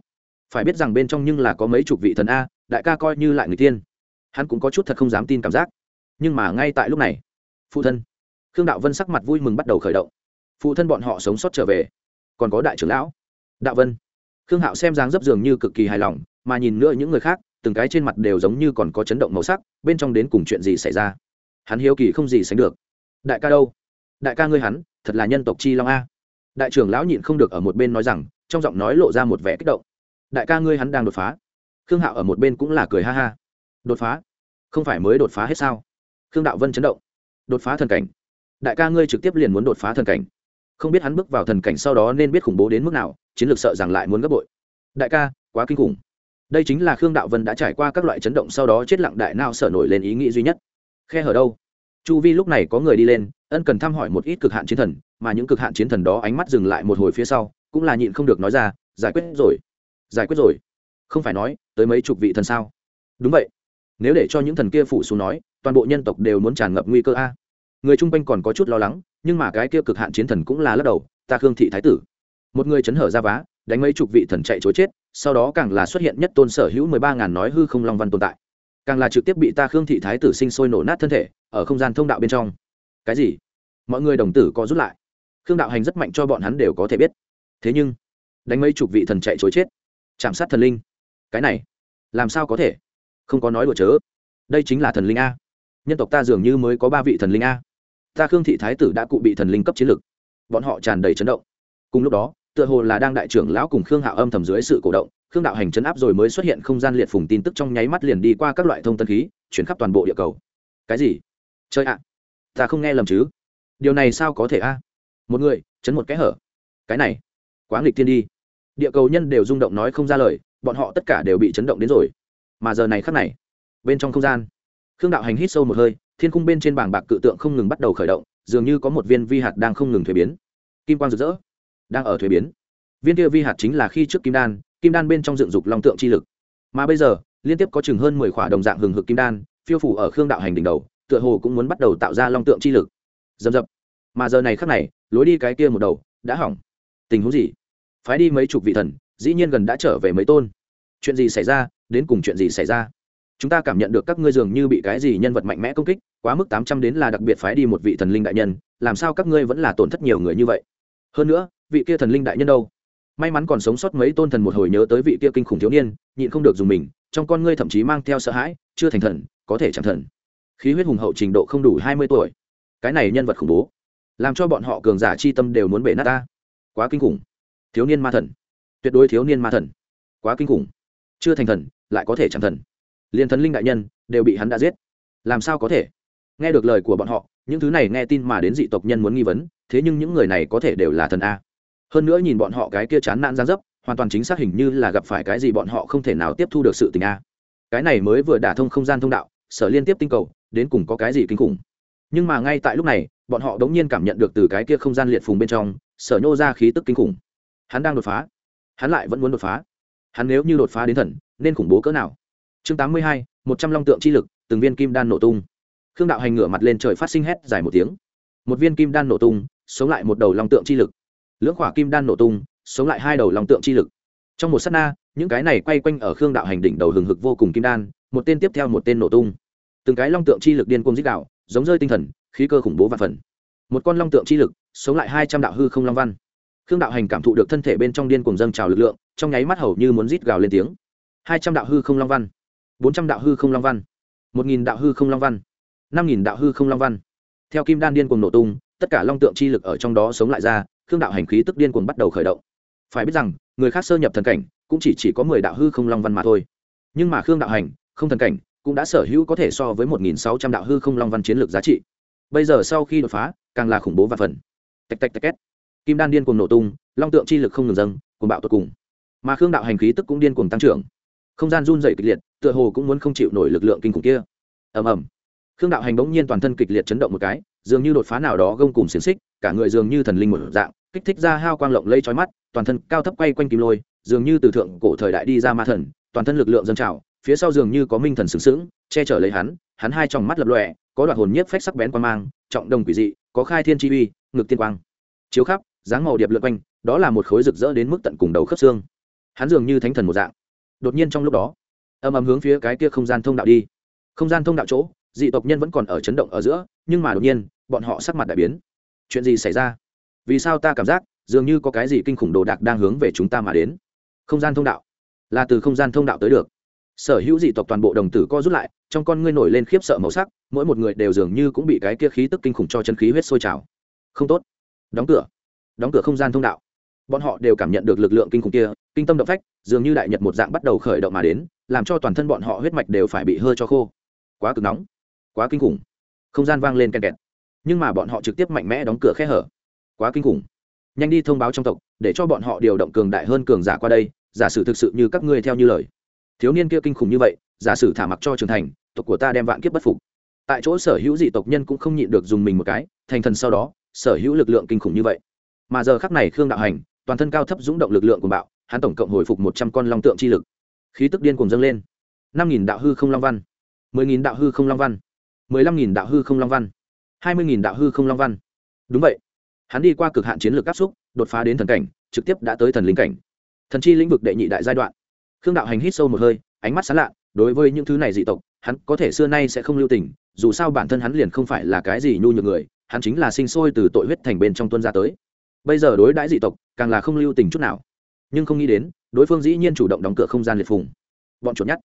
Phải biết rằng bên trong nhưng là có mấy chục vị thần a, đại ca coi như lại người tiên. Hắn cũng có chút thật không dám tin cảm giác. Nhưng mà ngay tại lúc này, phụ thân. Khương đạo vân sắc mặt vui mừng bắt đầu khởi động. Phụ thân bọn họ sống sót trở về. Còn có đại trưởng lão. Đạo vân khương hạo xem dáng dấp dường như cực kỳ hài lòng, mà nhìn nữa những người khác, từng cái trên mặt đều giống như còn có chấn động màu sắc, bên trong đến cùng chuyện gì xảy ra? Hắn hiếu kỳ không gì sánh được. Đại ca đâu? Đại ca ngươi hắn, thật là nhân tộc chi long a. Đại trưởng lão nhịn không được ở một bên nói rằng, trong giọng nói lộ ra một vẻ kích động. Đại ca ngươi hắn đang đột phá. Khương hạo ở một bên cũng là cười ha ha. Đột phá? Không phải mới đột phá hết sao? Khương đạo vân chấn động. Đột phá thần cảnh. Đại ca ngươi trực tiếp liền muốn đột phá thần cảnh không biết hắn bước vào thần cảnh sau đó nên biết khủng bố đến mức nào, chiến lược sợ rằng lại muốn gấp bội. Đại ca, quá kinh khủng. Đây chính là khương đạo vân đã trải qua các loại chấn động sau đó chết lặng đại nao sở nổi lên ý nghĩ duy nhất. Khe hở đâu? Chu vi lúc này có người đi lên, ân cần thăm hỏi một ít cực hạn chiến thần, mà những cực hạn chiến thần đó ánh mắt dừng lại một hồi phía sau, cũng là nhịn không được nói ra, giải quyết rồi. Giải quyết rồi. Không phải nói, tới mấy chục vị thần sao? Đúng vậy. Nếu để cho những thần kia phủ xuống nói, toàn bộ nhân tộc đều muốn tràn ngập nguy cơ a. Người chung quanh còn có chút lo lắng nhưng mà cái kia cực hạn chiến thần cũng là lắc đầu, ta khương thị thái tử. Một người chấn hở ra vá, đánh mấy chục vị thần chạy chối chết, sau đó càng là xuất hiện nhất tôn sở hữu mười ba ngàn nói hư không long văn tồn tại. Càng là trực tiếp bị ta khương thị thái tử sinh sôi nổ nát thân thể, ở không gian thông đạo bên trong. Cái gì? Mọi người đồng tử có rút lại. Khương đạo hành rất mạnh cho bọn hắn đều có thể biết. Thế nhưng, đánh mấy chục vị thần chạy chối chết, chạm sát thần linh. Cái này, làm sao có thể? Không có nói đùa chớ. Đây chính là thần linh a. Nhân tộc ta dường như mới có ba vị thần linh a ta khương thị thái tử đã cụ bị thần linh cấp chiến lực. Bọn họ tràn đầy chấn động. Cùng lúc đó, tựa hồ là đang đại trưởng lão cùng khương hạo âm thầm dưới sự cổ động, khương đạo hành chấn áp rồi mới xuất hiện không gian liệt phùng tin tức trong nháy mắt liền đi qua các loại thông tân khí, chuyển khắp toàn bộ địa cầu. Cái gì? Chơi ạ! Ta không nghe lầm chứ? Điều này sao có thể a? Một người, chấn một cái hở. Cái này, quá nghịch thiên đi. Địa cầu nhân đều rung động nói không ra lời, bọn họ tất cả đều bị chấn động đến rồi. Mà giờ này khắc này, bên trong không gian, khương đạo hành hít sâu một hơi thiên cung bên trên bảng bạc cự tượng không ngừng bắt đầu khởi động, dường như có một viên vi hạt đang không ngừng thuế biến. Kim quang rực rỡ, đang ở thuế biến. Viên kia vi hạt chính là khi trước kim đan kim đan bên trong dựng dục long tượng chi lực. Mà bây giờ, liên tiếp có chừng hơn mười khỏa đồng dạng hừng hực kim đan, phiêu phủ ở khương đạo hành đỉnh đầu, tựa hồ cũng muốn bắt đầu tạo ra long tượng chi lực. Dầm dập mà giờ này khắc này, lối đi cái kia một đầu, đã hỏng. Tình huống gì? Phái đi mấy chục vị thần, dĩ nhiên gần đã trở về mấy tôn. Chuyện gì xảy ra? Đến cùng chuyện gì xảy ra? Chúng ta cảm nhận được các ngươi dường như bị cái gì nhân vật mạnh mẽ công kích, quá mức tám trăm đến là đặc biệt phái đi một vị thần linh đại nhân, làm sao các ngươi vẫn là tổn thất nhiều người như vậy? Hơn nữa, vị kia thần linh đại nhân đâu? May mắn còn sống sót mấy tôn thần một hồi nhớ tới vị kia kinh khủng thiếu niên, nhịn không được dùng mình, trong con ngươi thậm chí mang theo sợ hãi, chưa thành thần, có thể chẳng thần. Khí huyết hùng hậu trình độ không đủ hai mươi tuổi. Cái này nhân vật khủng bố. Làm cho bọn họ cường giả chi tâm đều muốn bể nát ta. Quá kinh khủng. Thiếu niên ma thần. Tuyệt đối thiếu niên ma thần. Quá kinh khủng. Chưa thành thần, lại có thể chẳng thần liền thần linh đại nhân đều bị hắn đã giết. Làm sao có thể? Nghe được lời của bọn họ, những thứ này nghe tin mà đến dị tộc nhân muốn nghi vấn, thế nhưng những người này có thể đều là thần a. Hơn nữa nhìn bọn họ cái kia chán nản gián dấp, hoàn toàn chính xác hình như là gặp phải cái gì bọn họ không thể nào tiếp thu được sự tình a. Cái này mới vừa đả thông không gian thông đạo, sở liên tiếp tinh cầu, đến cùng có cái gì kinh khủng. Nhưng mà ngay tại lúc này, bọn họ đống nhiên cảm nhận được từ cái kia không gian liệt phùng bên trong, sở nhô ra khí tức kinh khủng. Hắn đang đột phá. Hắn lại vẫn muốn đột phá. Hắn nếu như đột phá đến thần, nên khủng bố cỡ nào? Chương tám mươi hai, một trăm long tượng chi lực, từng viên kim đan nổ tung. Khương đạo hành ngửa mặt lên trời phát sinh hét dài một tiếng. Một viên kim đan nổ tung, sống lại một đầu long tượng chi lực. Lưỡng khỏa kim đan nổ tung, sống lại hai đầu long tượng chi lực. Trong một s á t na, những cái này quay quanh ở khương đạo hành đỉnh đầu hừng hực vô cùng kim đan, một tên tiếp theo một tên nổ tung. Từng cái long tượng chi lực điên cuồng dích đạo giống rơi tinh thần, khí cơ khủng bố và phần. Một con long tượng chi lực, sống lại hai trăm đạo hư không long văn. Khương đạo hành cảm thụ được thân thể bên trong điên cuồng dâng trào lực lượng, trong nháy mắt hầu như muốn rít gào lên tiếng. Hai trăm đạo hư không long văn bốn trăm đạo hư không long văn một nghìn đạo hư không long văn năm nghìn đạo hư không long văn. Theo kim đan điên cuồng nổ tung tất cả long tượng chi lực ở trong đó sống lại ra khương đạo hành khí tức điên cuồng bắt đầu khởi động. Phải biết rằng người khác sơ nhập thần cảnh cũng chỉ, chỉ có mười đạo hư không long văn mà thôi. Nhưng mà khương đạo hành không thần cảnh cũng đã sở hữu có thể so với một nghìn sáu trăm đạo hư không long văn chiến lược giá trị. Bây giờ sau khi đột phá càng là khủng bố và phần. Tạch tạch tạch két. Kim đan điên cuồng nổ tung long tượng chi lực không ngừng dâng cuồng bạo tột cùng. Mà khương đạo hành khí tức cũng điên cuồng tăng trưởng không gian run dày kịch liệt, tựa hồ cũng muốn không chịu nổi lực lượng kinh khủng kia. Ầm ầm. Khương đạo hành bỗng nhiên toàn thân kịch liệt chấn động một cái, dường như đột phá nào đó gông cùng xiềng xích, cả người dường như thần linh một dạng, kích thích ra hao quang lộng lây trói mắt, toàn thân cao thấp quay quanh kim lôi, dường như từ thượng cổ thời đại đi ra ma thần, toàn thân lực lượng dâng trào, phía sau dường như có minh thần sừng sững, che chở lấy hắn hắn hai tròng mắt lập lòe, có đoạn hồn nhiếp phách sắc bén quan mang, trọng đồng quỷ dị, có khai thiên chi uy, ngực tiên quang. Chiếu khắp, dáng màu điệp lượn quanh, đó là một khối rực rỡ đến mức tận cùng đầu khớp xương. Hắn dường như thánh thần một dạng đột nhiên trong lúc đó, âm ầm hướng phía cái kia không gian thông đạo đi. Không gian thông đạo chỗ, dị tộc nhân vẫn còn ở chấn động ở giữa, nhưng mà đột nhiên, bọn họ sắc mặt đại biến. Chuyện gì xảy ra? Vì sao ta cảm giác, dường như có cái gì kinh khủng đồ đạc đang hướng về chúng ta mà đến? Không gian thông đạo. Là từ không gian thông đạo tới được. Sở hữu dị tộc toàn bộ đồng tử co rút lại, trong con ngươi nổi lên khiếp sợ màu sắc, mỗi một người đều dường như cũng bị cái kia khí tức kinh khủng cho chân khí huyết sôi trào. Không tốt. Đóng cửa. Đóng cửa không gian thông đạo bọn họ đều cảm nhận được lực lượng kinh khủng kia, kinh tâm động phách, dường như đại nhật một dạng bắt đầu khởi động mà đến, làm cho toàn thân bọn họ huyết mạch đều phải bị hơi cho khô. Quá cực nóng, quá kinh khủng. Không gian vang lên kèn kẹt. Nhưng mà bọn họ trực tiếp mạnh mẽ đóng cửa khe hở. Quá kinh khủng. Nhanh đi thông báo trong tộc, để cho bọn họ điều động cường đại hơn cường giả qua đây, giả sử thực sự như các ngươi theo như lời. Thiếu niên kia kinh khủng như vậy, giả sử thả mặc cho trưởng thành, tộc của ta đem vạn kiếp bất phục. Tại chỗ sở hữu dị tộc nhân cũng không nhịn được dùng mình một cái, thành thần sau đó, sở hữu lực lượng kinh khủng như vậy. Mà giờ khắc này khương đạo hành toàn thân cao thấp dũng động lực lượng của bạo, hắn tổng cộng hồi phục một trăm con long tượng chi lực. Khí tức điên cùng dâng lên. Năm nghìn đạo hư không long văn. Mười nghìn đạo hư không long văn. Mười lăm nghìn đạo hư không long văn. Hai mươi nghìn đạo hư không long văn. Đúng vậy. Hắn đi qua cực hạn chiến lược áp xúc, đột phá đến thần cảnh, trực tiếp đã tới thần linh cảnh. Thần chi lĩnh vực đệ nhị đại giai đoạn. Khương đạo hành hít sâu một hơi, ánh mắt sán lạ, đối với những thứ này dị tộc, hắn có thể xưa nay sẽ không lưu tình, dù sao bản thân hắn liền không phải là cái gì nhu nhược người, hắn chính là sinh sôi từ tội huyết thành bên trong tuân ra tới bây giờ đối đãi dị tộc, càng là không lưu tình chút nào. Nhưng không nghĩ đến, đối phương dĩ nhiên chủ động đóng cửa không gian liệt phùng. Bọn chuột nhắt.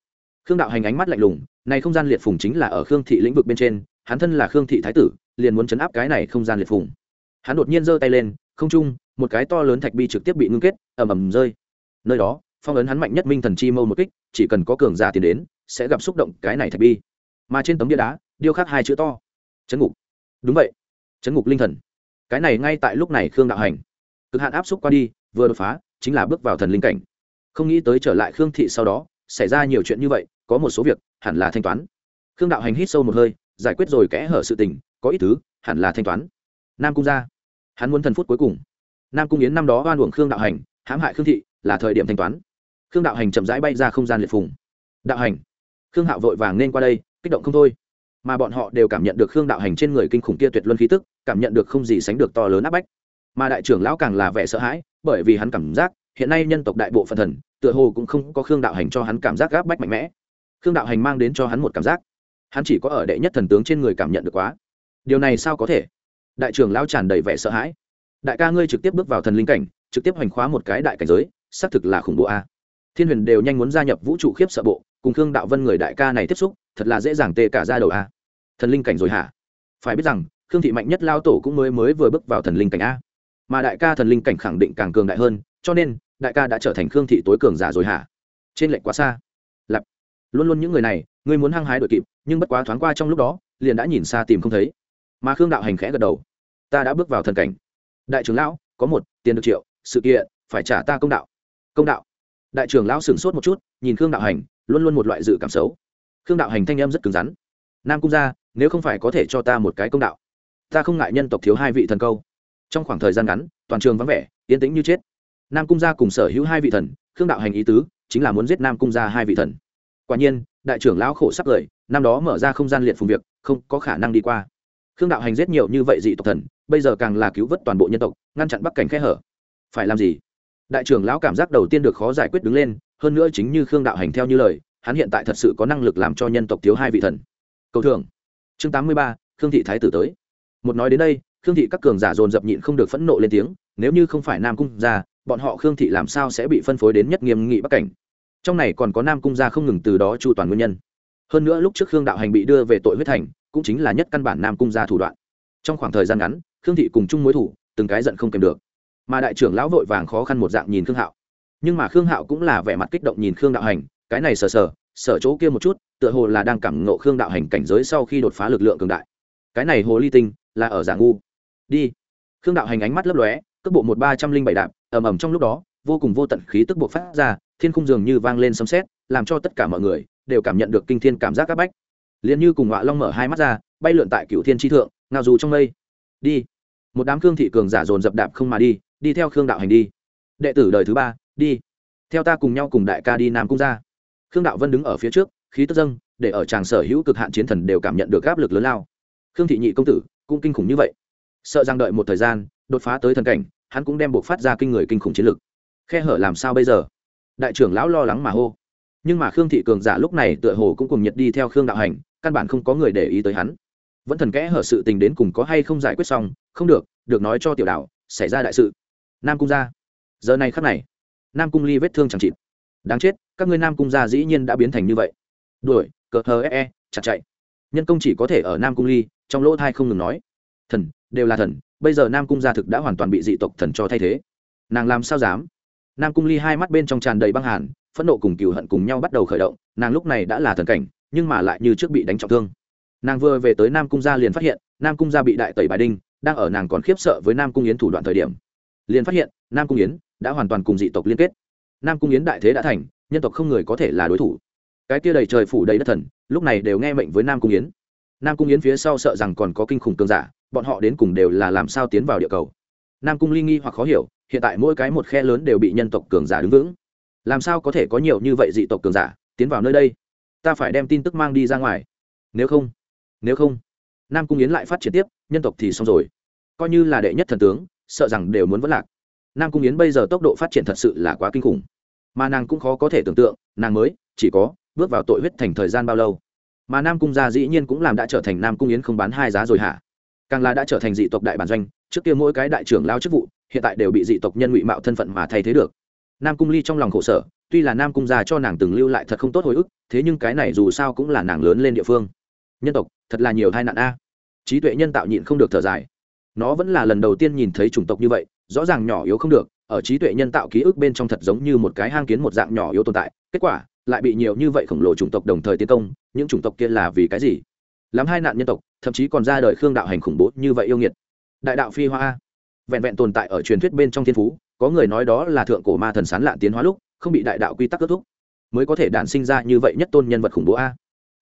Khương đạo hành ánh mắt lạnh lùng, này không gian liệt phùng chính là ở khương thị lĩnh vực bên trên, hắn thân là khương thị thái tử, liền muốn chấn áp cái này không gian liệt phùng. Hắn đột nhiên giơ tay lên, không trung, một cái to lớn thạch bi trực tiếp bị ngưng kết, ầm ầm rơi. Nơi đó, phong ấn hắn mạnh nhất minh thần chi mâu một kích, chỉ cần có cường giả tiến đến, sẽ gặp xúc động cái này thạch bi. Mà trên tấm bia đá, điêu khắc hai chữ to. Chấn ngục. Đúng vậy. Chấn ngục linh thần cái này ngay tại lúc này khương đạo hành cực hạn áp xúc qua đi, vừa đột phá, chính là bước vào thần linh cảnh. Không nghĩ tới trở lại khương thị sau đó, xảy ra nhiều chuyện như vậy, có một số việc, hẳn là thanh toán. Khương đạo hành hít sâu một hơi, giải quyết rồi kẽ hở sự tình, có ít thứ, hẳn là thanh toán. Nam cung ra, hắn muốn thần phút cuối cùng. Nam cung yến năm đó oan uổng khương đạo hành, hãm hại khương thị, là thời điểm thanh toán. Khương đạo hành chậm rãi bay ra không gian liệt phùng. Đạo hành, khương hạo vội vàng nên qua đây, kích động không thôi. Mà bọn họ đều cảm nhận được khương đạo hành trên người kinh khủng kia tuyệt luân khí tức cảm nhận được không gì sánh được to lớn áp bách. Mà đại trưởng lão càng là vẻ sợ hãi, bởi vì hắn cảm giác, hiện nay nhân tộc đại bộ phận thần, tựa hồ cũng không có khương đạo hành cho hắn cảm giác gáp bách mạnh mẽ. Khương đạo hành mang đến cho hắn một cảm giác. Hắn chỉ có ở đệ nhất thần tướng trên người cảm nhận được quá. Điều này sao có thể? Đại trưởng lão tràn đầy vẻ sợ hãi. Đại ca ngươi trực tiếp bước vào thần linh cảnh, trực tiếp hoành khóa một cái đại cảnh giới, xác thực là khủng bố a. Thiên huyền đều nhanh muốn gia nhập vũ trụ khiếp sợ bộ, cùng khương đạo vân người đại ca này tiếp xúc, thật là dễ dàng tê cả ra đầu a. Thần linh cảnh rồi hả? Phải biết rằng khương thị mạnh nhất lao tổ cũng mới mới vừa bước vào thần linh cảnh a. Mà đại ca thần linh cảnh khẳng định càng cường đại hơn, cho nên, đại ca đã trở thành khương thị tối cường giả rồi hả? Trên lệnh quá xa. Lặp luôn luôn những người này, ngươi muốn hăng hái đội kịp, nhưng bất quá thoáng qua trong lúc đó, liền đã nhìn xa tìm không thấy. Mà khương đạo hành khẽ gật đầu. Ta đã bước vào thần cảnh. Đại trưởng lão, có một, tiền được triệu, sự kiện, phải trả ta công đạo. Công đạo. Đại trưởng lão sửng sốt một chút, nhìn khương đạo hành, luôn luôn một loại dự cảm xấu. Khương đạo hành thanh em rất cứng rắn. Nam cung ra nếu không phải có thể cho ta một cái công đạo ta không ngại nhân tộc thiếu hai vị thần câu. Trong khoảng thời gian ngắn, toàn trường vắng vẻ, yên tĩnh như chết. Nam cung gia cùng sở hữu hai vị thần, khương đạo hành ý tứ, chính là muốn giết nam cung gia hai vị thần. Quả nhiên, đại trưởng lão khổ sắp lời năm đó mở ra không gian liệt phùng việc, không có khả năng đi qua. Khương đạo hành giết nhiều như vậy dị tộc thần, bây giờ càng là cứu vớt toàn bộ nhân tộc, ngăn chặn bắc cảnh khe hở. Phải làm gì? Đại trưởng lão cảm giác đầu tiên được khó giải quyết đứng lên, hơn nữa chính như khương đạo hành theo như lời, hắn hiện tại thật sự có năng lực làm cho nhân tộc thiếu hai vị thần. Cầu thường chương tám mươi ba, khương thị thái tử tới một nói đến đây, khương thị các cường giả dồn dập nhịn không được phẫn nộ lên tiếng, nếu như không phải nam cung gia, bọn họ khương thị làm sao sẽ bị phân phối đến nhất nghiêm nghị bắc cảnh? Trong này còn có nam cung gia không ngừng từ đó chu toàn nguyên nhân. Hơn nữa lúc trước khương đạo hành bị đưa về tội huyết thành, cũng chính là nhất căn bản nam cung gia thủ đoạn. Trong khoảng thời gian ngắn, khương thị cùng chung mối thủ, từng cái giận không kèm được. Mà đại trưởng lão vội vàng khó khăn một dạng nhìn khương hạo. Nhưng mà khương hạo cũng là vẻ mặt kích động nhìn khương đạo hành, cái này sờ sờ sở chỗ kia một chút, tựa hồ là đang cảm ngộ khương đạo hành cảnh giới sau khi đột phá lực lượng cường đại cái này hồ ly tinh, là ở giả ngu. Đi. Khương đạo hành ánh mắt lấp lóe, cước bộ một ba trăm linh bảy đạp, ầm ầm trong lúc đó, vô cùng vô tận khí tức buộc phát ra, thiên khung dường như vang lên sấm sét, làm cho tất cả mọi người đều cảm nhận được kinh thiên cảm giác áp bách. Liền như cùng ngọa long mở hai mắt ra, bay lượn tại cựu thiên tri thượng, ngao dù trong mây. Đi. Một đám khương thị cường giả dồn dập đạp không mà đi đi theo khương đạo hành đi. Đệ tử đời thứ ba, đi. Theo ta cùng nhau cùng đại ca đi nam cung ra. Khương đạo vân đứng ở phía trước, khí tức dâng, để ở tràng sở hữu cực hạn chiến thần đều cảm nhận được áp lực lớn lao khương thị nhị công tử cũng kinh khủng như vậy. Sợ rằng đợi một thời gian, đột phá tới thần cảnh, hắn cũng đem buộc phát ra kinh người kinh khủng chiến lực. Khe hở làm sao bây giờ? Đại trưởng lão lo lắng mà hô. Nhưng mà khương thị cường giả lúc này tựa hồ cũng cùng nhật đi theo khương đạo hành, căn bản không có người để ý tới hắn. Vẫn thần kẽ hở sự tình đến cùng có hay không giải quyết xong, không được được nói cho tiểu đạo, xảy ra đại sự. Nam cung gia. Giờ này khắc này, nam cung ly vết thương chẳng chịt. Đáng chết, các ngươi nam cung gia dĩ nhiên đã biến thành như vậy. Đuổi, cờ hờ e e chặt chạy. Nhân công chỉ có thể ở nam cung ly trong lỗ thai không ngừng nói, thần, đều là thần, bây giờ nam cung gia thực đã hoàn toàn bị dị tộc thần cho thay thế. Nàng làm sao dám? Nam cung ly hai mắt bên trong tràn đầy băng hàn, phẫn nộ cùng cừu hận cùng nhau bắt đầu khởi động, nàng lúc này đã là thần cảnh, nhưng mà lại như trước bị đánh trọng thương. Nàng vừa về tới nam cung gia liền phát hiện, nam cung gia bị đại tẩy bài đinh, đang ở nàng còn khiếp sợ với nam cung yến thủ đoạn thời điểm. Liền phát hiện, nam cung yến đã hoàn toàn cùng dị tộc liên kết. Nam cung yến đại thế đã thành, nhân tộc không người có thể là đối thủ. Cái kia đầy trời phủ đầy đất thần, lúc này đều nghe mệnh với nam cung yến nam cung yến phía sau sợ rằng còn có kinh khủng cường giả, bọn họ đến cùng đều là làm sao tiến vào địa cầu. Nam cung ly nghi hoặc khó hiểu, hiện tại mỗi cái một khe lớn đều bị nhân tộc cường giả đứng vững. Làm sao có thể có nhiều như vậy dị tộc cường giả tiến vào nơi đây? Ta phải đem tin tức mang đi ra ngoài. Nếu không nếu không, nam cung yến lại phát triển tiếp, nhân tộc thì xong rồi. Coi như là đệ nhất thần tướng, sợ rằng đều muốn vất lạc. Nam cung yến bây giờ tốc độ phát triển thật sự là quá kinh khủng. Mà nàng cũng khó có thể tưởng tượng, nàng mới chỉ có bước vào tội huyết thành thời gian bao lâu mà nam cung gia dĩ nhiên cũng làm đã trở thành nam cung yến không bán hai giá rồi hả? Càng là đã trở thành dị tộc đại bản doanh, trước kia mỗi cái đại trưởng lao chức vụ, hiện tại đều bị dị tộc nhân ngụy mạo thân phận mà thay thế được. Nam cung ly trong lòng khổ sở, tuy là nam cung gia cho nàng từng lưu lại thật không tốt hồi ức, thế nhưng cái này dù sao cũng là nàng lớn lên địa phương. Nhân tộc, thật là nhiều tai nạn a. Trí tuệ nhân tạo nhịn không được thở dài. Nó vẫn là lần đầu tiên nhìn thấy chủng tộc như vậy, rõ ràng nhỏ yếu không được, ở trí tuệ nhân tạo ký ức bên trong thật giống như một cái hang kiến một dạng nhỏ yếu tồn tại. Kết quả lại bị nhiều như vậy khổng lồ chủng tộc đồng thời tiến công, những chủng tộc kia là vì cái gì? Lắm hai nạn nhân tộc, thậm chí còn ra đời khương đạo hành khủng bố như vậy yêu nghiệt. Đại đạo phi hoa. Vẹn vẹn tồn tại ở truyền thuyết bên trong thiên phú, có người nói đó là thượng cổ ma thần sán lạ tiến hóa lúc, không bị đại đạo quy tắc kết thúc, mới có thể đản sinh ra như vậy nhất tôn nhân vật khủng bố a.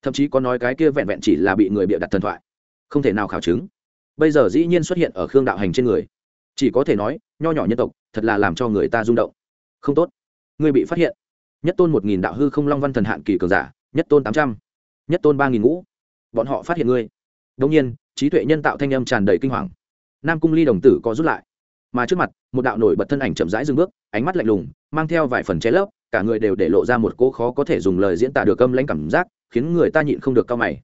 Thậm chí có nói cái kia vẹn vẹn chỉ là bị người bịa đặt thần thoại, không thể nào khảo chứng. Bây giờ dĩ nhiên xuất hiện ở khương đạo hành trên người. Chỉ có thể nói, nho nhỏ nhân tộc, thật là làm cho người ta rung động. Không tốt. Người bị phát hiện nhất tôn một nghìn đạo hư không long văn thần hạn kỳ cường giả, nhất tôn tám trăm, nhất tôn ba nghìn ngũ. Bọn họ phát hiện ngươi. Đông nhiên, trí tuệ nhân tạo thanh âm tràn đầy kinh hoàng. Nam cung ly đồng tử có rút lại. Mà trước mặt, một đạo nổi bật thân ảnh chậm rãi dừng bước, ánh mắt lạnh lùng, mang theo vài phần che lấp, cả người đều để lộ ra một cỗ khó có thể dùng lời diễn tả được âm lãnh cảm giác, khiến người ta nhịn không được cao mày.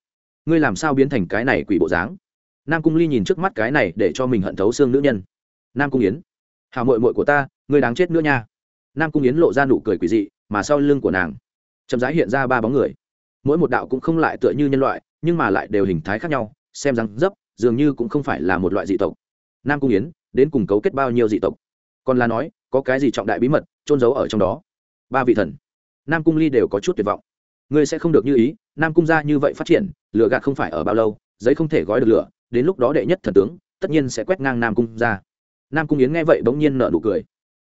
Ngươi làm sao biến thành cái này quỷ bộ dáng? Nam cung ly nhìn trước mắt cái này để cho mình hận thấu xương nữ nhân. Nam cung yến. Hào mội mội của ta, ngươi đáng chết nữa nha. Nam cung yến lộ ra nụ cười quỷ dị mà sau lưng của nàng, chậm rãi hiện ra ba bóng người. Mỗi một đạo cũng không lại tựa như nhân loại, nhưng mà lại đều hình thái khác nhau, xem rằng dấp, dường như cũng không phải là một loại dị tộc. Nam cung yến, đến cùng cấu kết bao nhiêu dị tộc? Còn là nói, có cái gì trọng đại bí mật trôn giấu ở trong đó? Ba vị thần, nam cung ly đều có chút tuyệt vọng. Ngươi sẽ không được như ý, nam cung ra như vậy phát triển, lửa gạt không phải ở bao lâu, giấy không thể gói được lửa, đến lúc đó đệ nhất thần tướng, tất nhiên sẽ quét ngang nam cung ra nam cung yến nghe vậy bỗng nhiên nở nụ cười.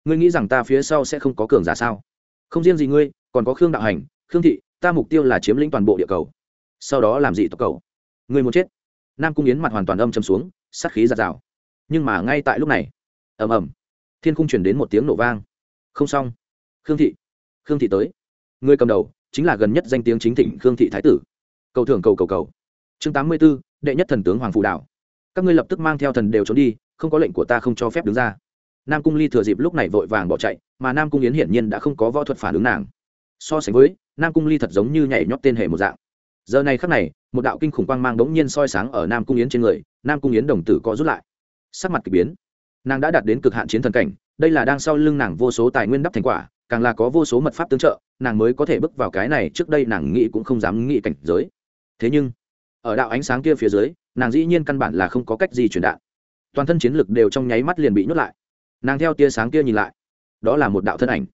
Ngươi nghĩ rằng ta phía sau sẽ không có cường giả sao? Không riêng gì ngươi, còn có khương đạo hành, khương thị, ta mục tiêu là chiếm lĩnh toàn bộ địa cầu. Sau đó làm gì tộc cầu. Ngươi muốn chết. Nam cung yến mặt hoàn toàn âm chầm xuống, sát khí giạt rào. Nhưng mà ngay tại lúc này, ầm ầm, thiên cung chuyển đến một tiếng nổ vang. Không xong. Khương thị khương thị tới. Người cầm đầu, chính là gần nhất danh tiếng chính thịnh khương thị thái tử. Cầu thưởng cầu cầu cầu. Chương tám mươi b ố đệ nhất thần tướng hoàng phụ đạo các ngươi lập tức mang theo thần đều trốn đi, không có lệnh của ta không cho phép đứng ra. Nam cung ly thừa dịp lúc này vội vàng bỏ chạy mà nam cung yến hiển nhiên đã không có võ thuật phản ứng nàng. So sánh với, nam cung ly thật giống như nhảy nhót tên hệ một dạng. Giờ này khắc này, một đạo kinh khủng quang mang đống nhiên soi sáng ở nam cung yến trên người, nam cung yến đồng tử có rút lại. Sắc mặt k ỳ biến. Nàng đã đạt đến cực hạn chiến thần cảnh, đây là đang sau lưng nàng vô số tài nguyên đắp thành quả, càng là có vô số mật pháp tương trợ, nàng mới có thể bước vào cái này trước đây nàng nghĩ cũng không dám nghĩ cảnh giới. Thế nhưng, ở đạo ánh sáng kia phía dưới, nàng dĩ nhiên căn bản là không có cách gì truyền đạn. Toàn thân chiến lực đều trong nháy mắt liền bị nhốt lại. Nàng theo tia sáng kia nhìn lại đó là một đạo thân ảnh.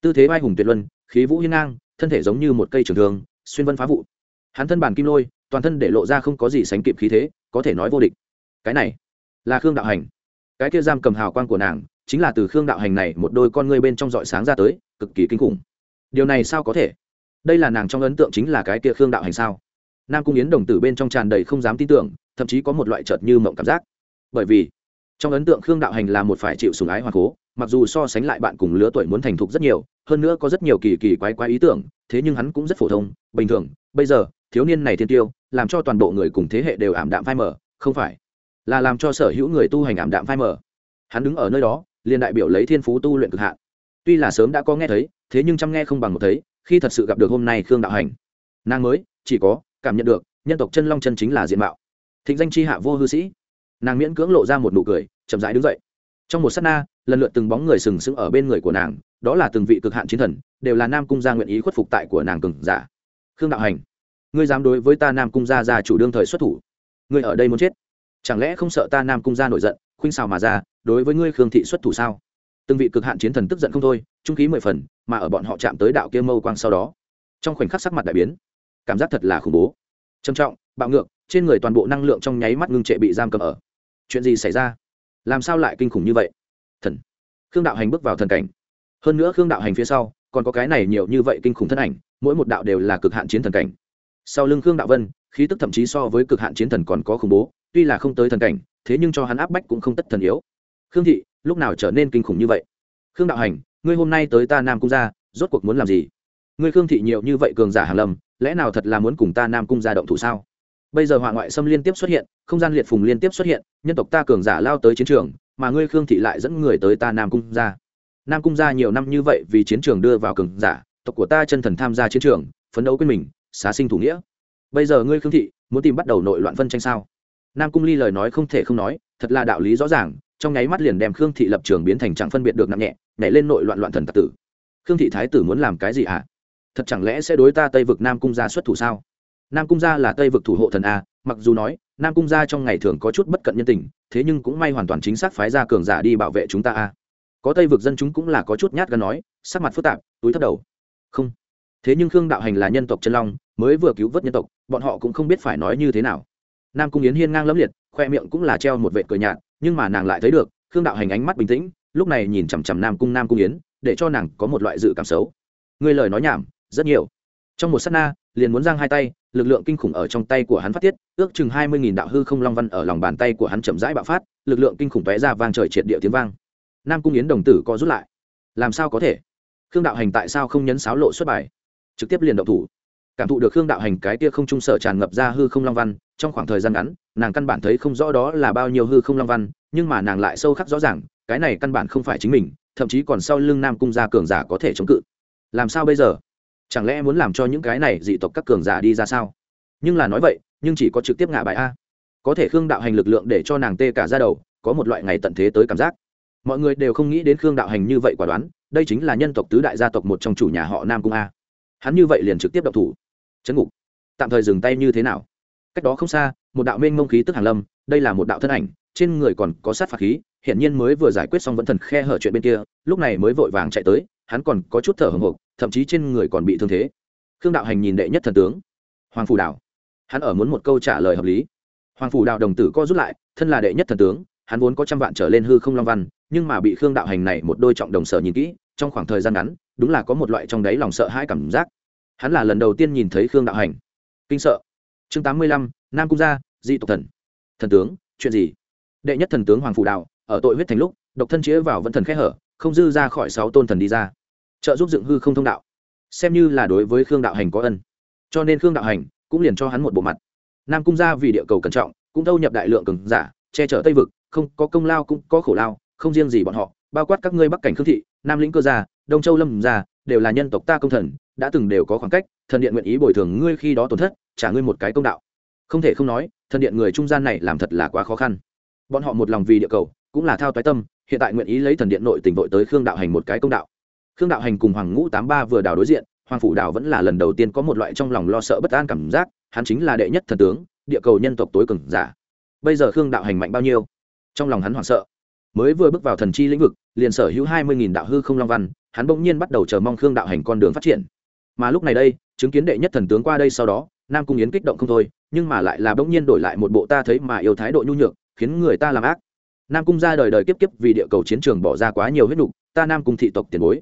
Tư thế vai hùng tuyệt luân, khí vũ hiên ngang, thân thể giống như một cây trường thường xuyên vân phá vụ. Hắn thân bản kim lôi, toàn thân để lộ ra không có gì sánh kịp khí thế, có thể nói vô địch. Cái này là khương đạo hành. Cái kia giam cầm hào quang của nàng, chính là từ khương đạo hành này một đôi con ngươi bên trong dọi sáng ra tới, cực kỳ kinh khủng. Điều này sao có thể? Đây là nàng trong ấn tượng chính là cái kia khương đạo hành sao? Nam cung yến đồng tử bên trong tràn đầy không dám tin tưởng, thậm chí có một loại chợt như mộng cảm giác. Bởi vì, trong ấn tượng khương đạo hành là một phải chịu sùng ái hoa cố mặc dù so sánh lại bạn cùng lứa tuổi muốn thành thục rất nhiều, hơn nữa có rất nhiều kỳ kỳ quái quái ý tưởng, thế nhưng hắn cũng rất phổ thông, bình thường, bây giờ, thiếu niên này thiên tiêu, làm cho toàn bộ người cùng thế hệ đều ảm đạm phai mở không phải, là làm cho sở hữu người tu hành ảm đạm phai mở hắn đứng ở nơi đó, liền đại biểu lấy thiên phú tu luyện cực hạn. Tuy là sớm đã có nghe thấy, thế nhưng chăm nghe không bằng một thấy, khi thật sự gặp được hôm nay khương đạo hành. Nàng mới, chỉ có, cảm nhận được, nhân tộc chân long chân chính là diện mạo. Thịnh danh c h i hạ vô hư sĩ. Nàng miễn cưỡng lộ ra một nụ cười, chậm rãi đứng dậy trong một s á t na, lần lượt từng bóng người sừng sững ở bên người của nàng, đó là từng vị cực hạn chiến thần, đều là nam cung gia nguyện ý khuất phục tại của nàng cừng giả. Khương đạo hành, ngươi dám đối với ta nam cung gia già chủ đương thời xuất thủ? Ngươi ở đây muốn chết? Chẳng lẽ không sợ ta nam cung gia nổi giận, khuynh xào mà ra, đối với ngươi khương thị xuất thủ sao? Từng vị cực hạn chiến thần tức giận không thôi, trung khí mười phần, mà ở bọn họ chạm tới đạo kia mâu quang sau đó, trong khoảnh khắc sắc mặt đại biến. Cảm giác thật là khủng bố. Trầm trọng, bạo ngược, trên người toàn bộ năng lượng trong nháy mắt ngưng trệ bị giam cầm ở. Chuyện gì xảy ra? Làm sao lại kinh khủng như vậy? Thần. Khương đạo hành bước vào thần cảnh. Hơn nữa khương đạo hành phía sau, còn có cái này nhiều như vậy kinh khủng thân ảnh, mỗi một đạo đều là cực hạn chiến thần cảnh. Sau lưng khương đạo vân, khí tức thậm chí so với cực hạn chiến thần còn có khủng bố, tuy là không tới thần cảnh, thế nhưng cho hắn áp bách cũng không tất thần yếu. Khương thị, lúc nào trở nên kinh khủng như vậy? Khương đạo hành, ngươi hôm nay tới ta nam cung ra rốt cuộc muốn làm gì? Ngươi khương thị nhiều như vậy cường giả hàn lâm, lẽ nào thật là muốn cùng ta nam cung ra động thủ sao? Bây giờ họa ngoại xâm liên tiếp xuất hiện, không gian liệt phùng liên tiếp xuất hiện, nhân tộc ta cường giả lao tới chiến trường, mà ngươi khương thị lại dẫn người tới ta nam cung ra nam cung ra nhiều năm như vậy vì chiến trường đưa vào cường giả, tộc của ta chân thần tham gia chiến trường, phấn đấu quên mình, xá sinh thủ nghĩa. Bây giờ ngươi khương thị muốn tìm bắt đầu nội loạn phân tranh sao? Nam cung ly lời nói không thể không nói, thật là đạo lý rõ ràng, trong nháy mắt liền đem khương thị lập trường biến thành chẳng phân biệt được nặng nhẹ, nhảy lên nội loạn loạn thần tặc tử. Khương thị thái tử muốn làm cái gì hả? Thật chẳng lẽ sẽ đối ta tây vực nam cung gia xuất thủ sao? Nam cung gia là tây vực thủ hộ thần a, mặc dù nói, nam cung gia trong ngày thường có chút bất cận nhân tình, thế nhưng cũng may hoàn toàn chính xác phái ra cường giả đi bảo vệ chúng ta a. Có tây vực dân chúng cũng là có chút nhát gan nói, sắc mặt phức tạp, túi thấp đầu. Không. Thế nhưng khương đạo hành là nhân tộc chân long, mới vừa cứu vớt nhân tộc, bọn họ cũng không biết phải nói như thế nào. Nam cung yến hiên ngang lẫm liệt, khoe miệng cũng là treo một vệ cười nhạt, nhưng mà nàng lại thấy được, khương đạo hành ánh mắt bình tĩnh, lúc này nhìn chằm chằm nam cung nam cung yến, để cho nàng có một loại dự cảm xấu. Ngươi lời nói nhảm, rất nhiều. Trong một s á t na, liền muốn giang hai tay lực lượng kinh khủng ở trong tay của hắn phát tiết, ước chừng hai mươi nghìn đạo hư không long văn ở lòng bàn tay của hắn chậm rãi bạo phát, lực lượng kinh khủng tóe ra vang trời triệt địa tiếng vang. Nam cung yến đồng tử có rút lại. Làm sao có thể? Khương đạo hành tại sao không nhấn sáo lộ xuất bài? Trực tiếp liền động thủ. Cảm thụ được khương đạo hành cái tia không trung sở tràn ngập ra hư không long văn, trong khoảng thời gian ngắn, nàng căn bản thấy không rõ đó là bao nhiêu hư không long văn, nhưng mà nàng lại sâu khắc rõ ràng, cái này căn bản không phải chính mình, thậm chí còn sau lưng nam cung gia cường giả có thể chống cự. Làm sao bây giờ? Chẳng lẽ muốn làm cho những cái này dị tộc các cường giả đi ra sao? Nhưng là nói vậy, nhưng chỉ có trực tiếp ngã bài a. Có thể khương đạo hành lực lượng để cho nàng tê cả ra đầu, có một loại ngày tận thế tới cảm giác. Mọi người đều không nghĩ đến khương đạo hành như vậy quả đoán, đây chính là nhân tộc tứ đại gia tộc một trong chủ nhà họ nam cung a. Hắn như vậy liền trực tiếp đậu thủ. Chấn ngục. Tạm thời dừng tay như thế nào? Cách đó không xa, một đạo mênh mông khí tức hàng lâm, đây là một đạo thân ảnh, trên người còn có sát phạt khí hiện nhiên mới vừa giải quyết xong vẫn thần khe hở chuyện bên kia, lúc này mới vội vàng chạy tới hắn còn có chút thở hồng hộc, thậm chí trên người còn bị thương thế. Khương đạo hành nhìn đệ nhất thần tướng, hoàng phủ đạo hắn ở muốn một câu trả lời hợp lý. Hoàng phủ đạo đồng tử co rút lại, thân là đệ nhất thần tướng, hắn vốn có trăm vạn trở lên hư không long văn, nhưng mà bị khương đạo hành này một đôi trọng đồng sở nhìn kỹ, trong khoảng thời gian ngắn, đúng là có một loại trong đáy lòng sợ hãi cảm giác. Hắn là lần đầu tiên nhìn thấy khương đạo hành. Kinh sợ. Chương tám mươi lăm, nam cung gia di tộc thần. Thần tướng, chuyện gì? Đệ nhất thần tướng hoàng Phủ đạo ở tội huyết thành lúc, độc thân chĩa vào vẫn thần khẽ hở không dư ra khỏi sáu tôn thần đi ra. Trợ giúp dựng hư không thông đạo. Xem như là đối với khương đạo hành có ân. Cho nên khương đạo hành cũng liền cho hắn một bộ mặt. Nam cung ra vì địa cầu cẩn trọng, cũng thâu nhập đại lượng cường giả, che chở tây vực, không có công lao cũng có khổ lao, không riêng gì bọn họ, bao quát các ngươi bắc cảnh khương thị, nam lĩnh cơ gia, đông châu lâm gia, đều là nhân tộc ta công thần, đã từng đều có khoảng cách, thần điện nguyện ý bồi thường ngươi khi đó tổn thất, trả ngươi một cái công đạo. Không thể không nói, thần điện người trung gian này làm thật là quá khó khăn. Bọn họ một lòng vì địa cầu, cũng là thao toái tâm hiện tại nguyện ý lấy thần điện nội tình vội tới khương đạo hành một cái công đạo. Khương đạo hành cùng hoàng ngũ tám ba vừa đào đối diện, hoàng phủ đào vẫn là lần đầu tiên có một loại trong lòng lo sợ bất an cảm giác, hắn chính là đệ nhất thần tướng, địa cầu nhân tộc tối cường giả. Bây giờ khương đạo hành mạnh bao nhiêu? Trong lòng hắn hoảng sợ. Mới vừa bước vào thần chi lĩnh vực, liền sở hữu hai mươi nghìn đạo hư không long văn, hắn bỗng nhiên bắt đầu chờ mong khương đạo hành con đường phát triển. Mà lúc này đây, chứng kiến đệ nhất thần tướng qua đây sau đó, nam cung yến kích động không thôi, nhưng mà lại là bỗng nhiên đổi lại một bộ ta thấy mà yêu thái độ nhu nhược, khiến người ta làm ác nam cung ra đời đời kiếp kiếp vì địa cầu chiến trường bỏ ra quá nhiều huyết nhục ta nam cung thị tộc tiền bối.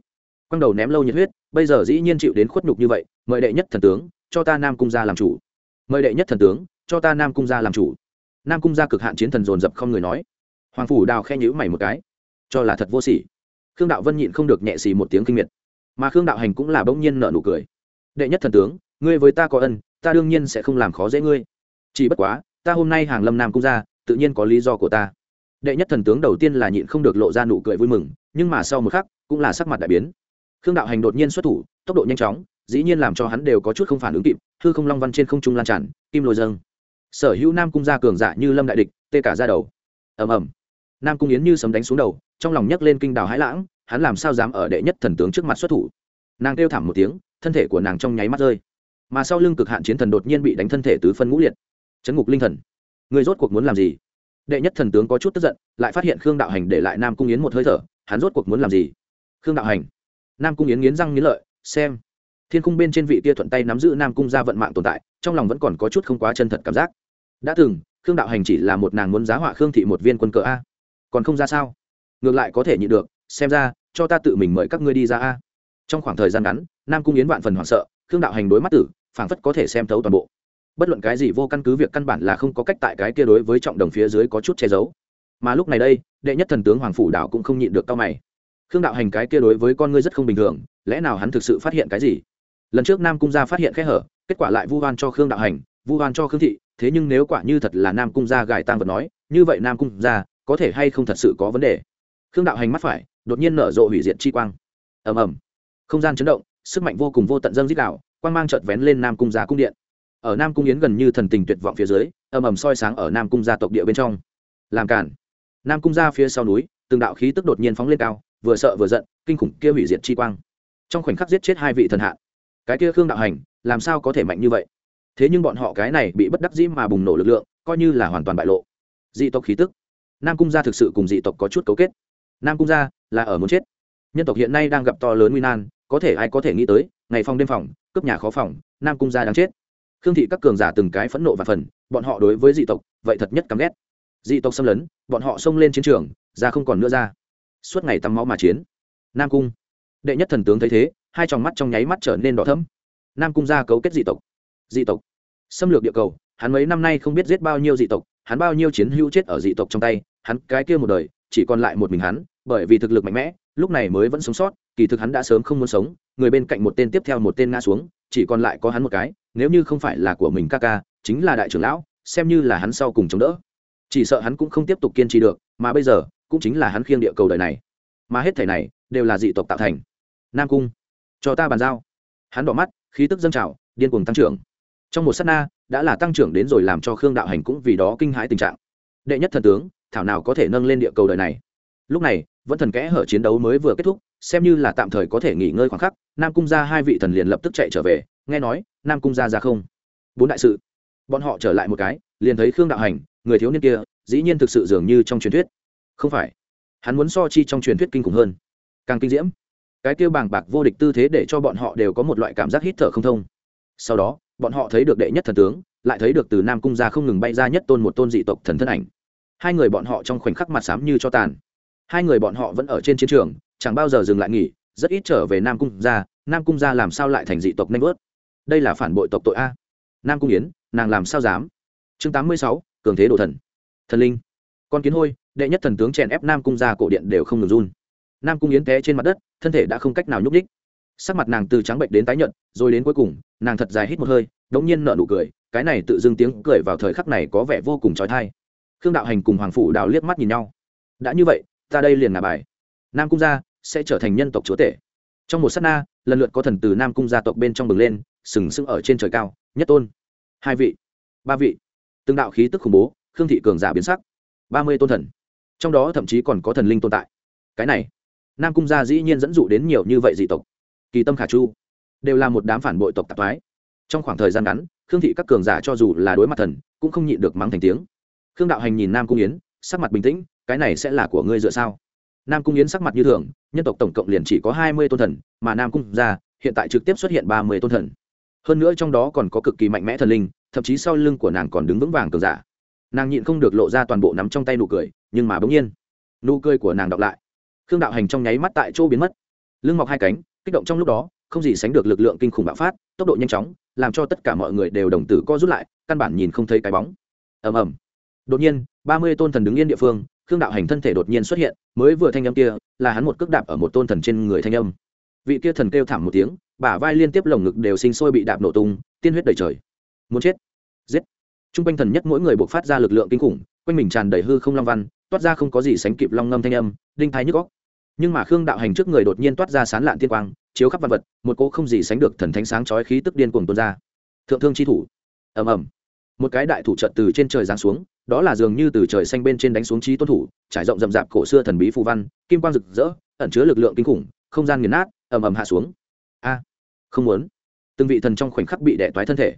Quang đầu ném lâu nhiệt huyết, bây giờ dĩ nhiên chịu đến khuất nhục như vậy, mời đệ nhất thần tướng, cho ta nam cung ra làm chủ. Mời đệ nhất thần tướng, cho ta nam cung ra làm chủ. Nam cung ra cực hạn chiến thần dồn dập không người nói. Hoàng phủ đào khen nhữ mày một cái. Cho là thật vô sỉ. Khương đạo vân nhịn không được nhẹ xì một tiếng kinh miệt. Mà khương đạo hành cũng là bỗng nhiên nợ nụ cười. Đệ nhất thần tướng, ngươi với ta có ân, ta đương nhiên sẽ không làm khó dễ ngươi. Chỉ bất quá, ta hôm nay hàng lâm nam cung ra, tự nhiên có lý do của ta đệ nhất thần tướng đầu tiên là nhịn không được lộ ra nụ cười vui mừng, nhưng mà sau một khắc, cũng là sắc mặt đại biến. Khương đạo hành đột nhiên xuất thủ, tốc độ nhanh chóng, dĩ nhiên làm cho hắn đều có chút không phản ứng kịp, hư không long văn trên không trung lan tràn, kim lôi dâng. Sở hữu nam cung gia cường giả như lâm đại địch, tê cả ra đầu. Ầm ầm. Nam cung yến như sấm đánh xuống đầu, trong lòng nhấc lên kinh đào hãi lãng, hắn làm sao dám ở đệ nhất thần tướng trước mặt xuất thủ? Nàng kêu thảm một tiếng, thân thể của nàng trong nháy mắt rơi. Mà sau lưng cực hạn chiến thần đột nhiên bị đánh thân thể tứ phân ngũ liệt. Chấn ngục linh thần. Người rốt cuộc muốn làm gì? Đệ nhất thần tướng có chút tức giận, lại phát hiện khương đạo hành để lại nam cung yến một hơi thở, hắn rốt cuộc muốn làm gì? Khương đạo hành. Nam cung yến nghiến răng nghiến lợi, xem. Thiên cung bên trên vị tia thuận tay nắm giữ nam cung ra vận mạng tồn tại, trong lòng vẫn còn có chút không quá chân thật cảm giác. Đã từng, khương đạo hành chỉ là một nàng muốn giá họa khương thị một viên quân cờ a. Còn không ra sao? Ngược lại có thể nhịn được, xem ra, cho ta tự mình mời các ngươi đi ra a. Trong khoảng thời gian ngắn, nam cung yến vạn phần hoảng sợ, khương đạo hành đối mắt tử, phảng phất có thể xem thấu toàn bộ bất luận cái gì vô căn cứ việc căn bản là không có cách tại cái kia đối với trọng đồng phía dưới có chút che giấu. Mà lúc này đây, đệ nhất thần tướng hoàng phủ đạo cũng không nhịn được cao mày. Khương đạo hành cái kia đối với con ngươi rất không bình thường, lẽ nào hắn thực sự phát hiện cái gì? Lần trước nam cung gia phát hiện kẽ hở, kết quả lại vu oan cho khương đạo hành, vu oan cho khương thị, thế nhưng nếu quả như thật là nam cung gia gài tang vật nói, như vậy nam cung gia có thể hay không thật sự có vấn đề? Khương đạo hành mắt phải, đột nhiên nở rộ hủy diệt chi quang. Ầm ầm. Không gian chấn động, sức mạnh vô cùng vô tận dâng dít đạo, quang mang chợt vén lên nam cung gia cung điện ở nam cung yến gần như thần tình tuyệt vọng phía dưới ầm ầm soi sáng ở nam cung gia tộc địa bên trong. Làm cản. Nam cung gia phía sau núi, từng đạo khí tức đột nhiên phóng lên cao, vừa sợ vừa giận, kinh khủng kia hủy diệt chi quang. Trong khoảnh khắc giết chết hai vị thần hạ. Cái kia khương đạo hành, làm sao có thể mạnh như vậy? Thế nhưng bọn họ cái này bị bất đắc dĩ mà bùng nổ lực lượng, coi như là hoàn toàn bại lộ. Dị tộc khí tức. Nam cung gia thực sự cùng dị tộc có chút cấu kết. Nam cung gia là ở muốn chết. Nhân tộc hiện nay đang gặp to lớn nguy nan, có thể ai có thể nghĩ tới, ngày phòng đêm phòng, cướp nhà khó phòng, nam cung gia đang chết khương thị các cường giả từng cái phẫn nộ và phần, bọn họ đối với dị tộc, vậy thật nhất căm ghét. Dị tộc xâm lấn, bọn họ xông lên chiến trường, ra không còn nữa ra. Suốt ngày tắm máu mà chiến. Nam cung. Đệ nhất thần tướng thấy thế, hai tròng mắt trong nháy mắt trở nên đỏ thẫm. Nam cung ra cấu kết dị tộc. Dị tộc. Xâm lược địa cầu, hắn mấy năm nay không biết giết bao nhiêu dị tộc, hắn bao nhiêu chiến hữu chết ở dị tộc trong tay, hắn cái kia một đời, chỉ còn lại một mình hắn, bởi vì thực lực mạnh mẽ, lúc này mới vẫn sống sót, kỳ thực hắn đã sớm không muốn sống, người bên cạnh một tên tiếp theo một tên ngã xuống, chỉ còn lại có hắn một cái nếu như không phải là của mình ca ca, chính là đại trưởng lão, xem như là hắn sau cùng chống đỡ. Chỉ sợ hắn cũng không tiếp tục kiên trì được, mà bây giờ, cũng chính là hắn khiêng địa cầu đời này. Mà hết thể này, đều là dị tộc tạo thành. Nam cung, cho ta bàn giao. Hắn đỏ mắt, khí tức dâng trào, điên cuồng tăng trưởng. Trong một s á t na, đã là tăng trưởng đến rồi làm cho khương đạo hành cũng vì đó kinh hãi tình trạng. Đệ nhất thần tướng, thảo nào có thể nâng lên địa cầu đời này? Lúc này, vẫn thần kẽ hở chiến đấu mới vừa kết thúc, xem như là tạm thời có thể nghỉ ngơi khoảng khắc, nam cung ra hai vị thần liền lập tức chạy trở về nghe nói, nam cung ra ra không? Bốn đại sự. Bọn họ trở lại một cái, liền thấy khương đạo hành, người thiếu niên kia, dĩ nhiên thực sự dường như trong truyền thuyết. Không phải. Hắn muốn so chi trong truyền thuyết kinh khủng hơn. Càng kinh diễm. Cái tiêu bàng bạc vô địch tư thế để cho bọn họ đều có một loại cảm giác hít thở không thông. Sau đó, bọn họ thấy được đệ nhất thần tướng, lại thấy được từ nam cung ra không ngừng bay ra nhất tôn một tôn dị tộc thần thân ảnh. Hai người bọn họ trong khoảnh khắc mặt xám như cho tàn. Hai người bọn họ vẫn ở trên chiến trường, chẳng bao giờ dừng lại nghỉ, rất ít trở về nam cung ra. Nam cung ra làm sao lại thành dị tộc nanh vớt? Đây là phản bội tộc tội a. Nam cung yến, nàng làm sao dám? Chương tám mươi sáu, cường thế đồ thần. Thần linh. Con kiến hôi, đệ nhất thần tướng chèn ép nam cung ra cổ điện đều không ngừng run. Nam cung yến té trên mặt đất, thân thể đã không cách nào nhúc ních sắc mặt nàng từ trắng bệnh đến tái nhợt, rồi đến cuối cùng, nàng thật dài hít một hơi đống nhiên nở nụ cười, cái này tự dưng tiếng cười vào thời khắc này có vẻ vô cùng trói thai khương đạo hành cùng hoàng phủ đào liếc mắt nhìn nhau. Đã như vậy, ta đây liền ngả bài. Nam cung gia sẽ trở thành nhân tộc chúa tể. Trong một s á t na, lần lượt có thần từ nam cung gia tộc bên trong bừng lên sừng sững ở trên trời cao, nhất tôn, hai vị, ba vị. Từng đạo khí tức khủng bố, khương thị cường giả biến sắc. Ba mươi tôn thần. Trong đó thậm chí còn có thần linh tồn tại. Cái này, nam cung gia dĩ nhiên dẫn dụ đến nhiều như vậy dị tộc. Kỳ tâm khả chu đều là một đám phản bội tộc tạp thoái. Trong khoảng thời gian ngắn, khương thị các cường giả cho dù là đối mặt thần, cũng không nhịn được mắng thành tiếng. Khương đạo hành nhìn nam cung yến, sắc mặt bình tĩnh, cái này sẽ là của ngươi dựa sao? Nam cung yến sắc mặt như thường, nhân tộc tổng cộng liền chỉ có hai mươi tôn thần, mà nam cung gia hiện tại trực tiếp xuất hiện ba mươi tôn thần hơn nữa trong đó còn có cực kỳ mạnh mẽ thần linh, thậm chí sau lưng của nàng còn đứng vững vàng cường giả. Nàng nhịn không được lộ ra toàn bộ nắm trong tay nụ cười, nhưng mà bỗng nhiên, nụ cười của nàng đọc lại. Khương đạo hành trong nháy mắt tại chỗ biến mất. Lưng mọc hai cánh, kích động trong lúc đó, không gì sánh được lực lượng kinh khủng bạo phát, tốc độ nhanh chóng, làm cho tất cả mọi người đều đồng tử co rút lại, căn bản nhìn không thấy cái bóng. Ầm ầm. Đột nhiên, ba mươi tôn thần đứng yên địa phương, khương đạo hành thân thể đột nhiên xuất hiện, mới vừa thanh âm kia, là hắn một cước đạp ở một tôn thần trên người thanh âm vị kia thần kêu thảm một tiếng, bả vai liên tiếp lồng ngực đều sinh sôi bị đạp nổ tung, tiên huyết đầy trời. Muốn chết? Giết! T r u n g quanh thần nhất mỗi người buộc phát ra lực lượng kinh khủng, quanh mình tràn đầy hư không long văn, toát ra không có gì sánh kịp long ngâm thanh âm, đinh thái nhức góc nhưng mà khương đạo hành trước người đột nhiên toát ra sán lạn tiên quang, chiếu khắp vật vật, một cỗ không gì sánh được thần thánh sáng chói khí tức điên cuồng tuôn ra. Thượng thương chi thủ. Ầm ầm. Một cái đại thủ trận từ trên trời giáng xuống, đó là dường như từ trời xanh bên trên đánh xuống trí tôn thủ, trải rộng rậm rạp cổ xưa thần bí phù văn, kim quang rực rỡ, ẩn chứa lực lượng kinh khủng không gian nghiền nát, ầm ầm hạ xuống. A, không muốn. Từng vị thần trong khoảnh khắc bị đẻ toái thân thể.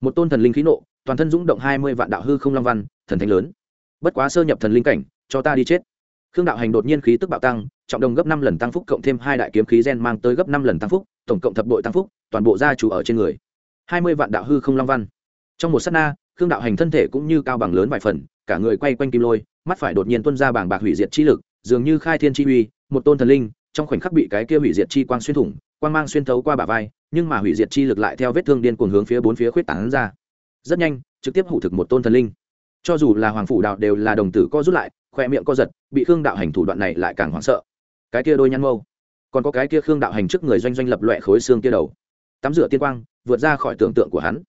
Một tôn thần linh khí nộ, toàn thân dũng động hai mươi vạn đạo hư không long văn, thần thánh lớn. Bất quá sơ nhập thần linh cảnh, cho ta đi chết. Khương đạo hành đột nhiên khí tức bạo tăng, trọng đồng gấp năm lần tăng phúc cộng thêm hai đại kiếm khí gen mang tới gấp năm lần tăng phúc, tổng cộng thập đội tăng phúc, toàn bộ gia chủ ở trên người. Hai mươi vạn đạo hư không long văn. Trong một s á t na, khương đạo hành thân thể cũng như cao bằng lớn vài phần, cả người quay quanh kim lôi, mắt phải đột nhiên tuân ra bảng bạc hủy diệt chi lực, dường như khai thiên chi uy, một tôn thần linh trong khoảnh khắc bị cái kia hủy diệt chi quang xuyên thủng, quang mang xuyên thấu qua bả vai, nhưng mà hủy diệt chi lực lại theo vết thương điên cuồng hướng phía bốn phía khuyết tán ra. Rất nhanh, trực tiếp hủ thực một tôn thần linh. Cho dù là hoàng phủ đạo đều là đồng tử co rút lại khoe miệng co giật, bị khương đạo hành thủ đoạn này lại càng hoảng sợ. Cái kia đôi nhăn mâu. Còn có cái kia khương đạo hành trước người doanh doanh lập loẹ khối xương kia đầu. Tắm rửa tiên quang, vượt ra khỏi tưởng tượng của hắn.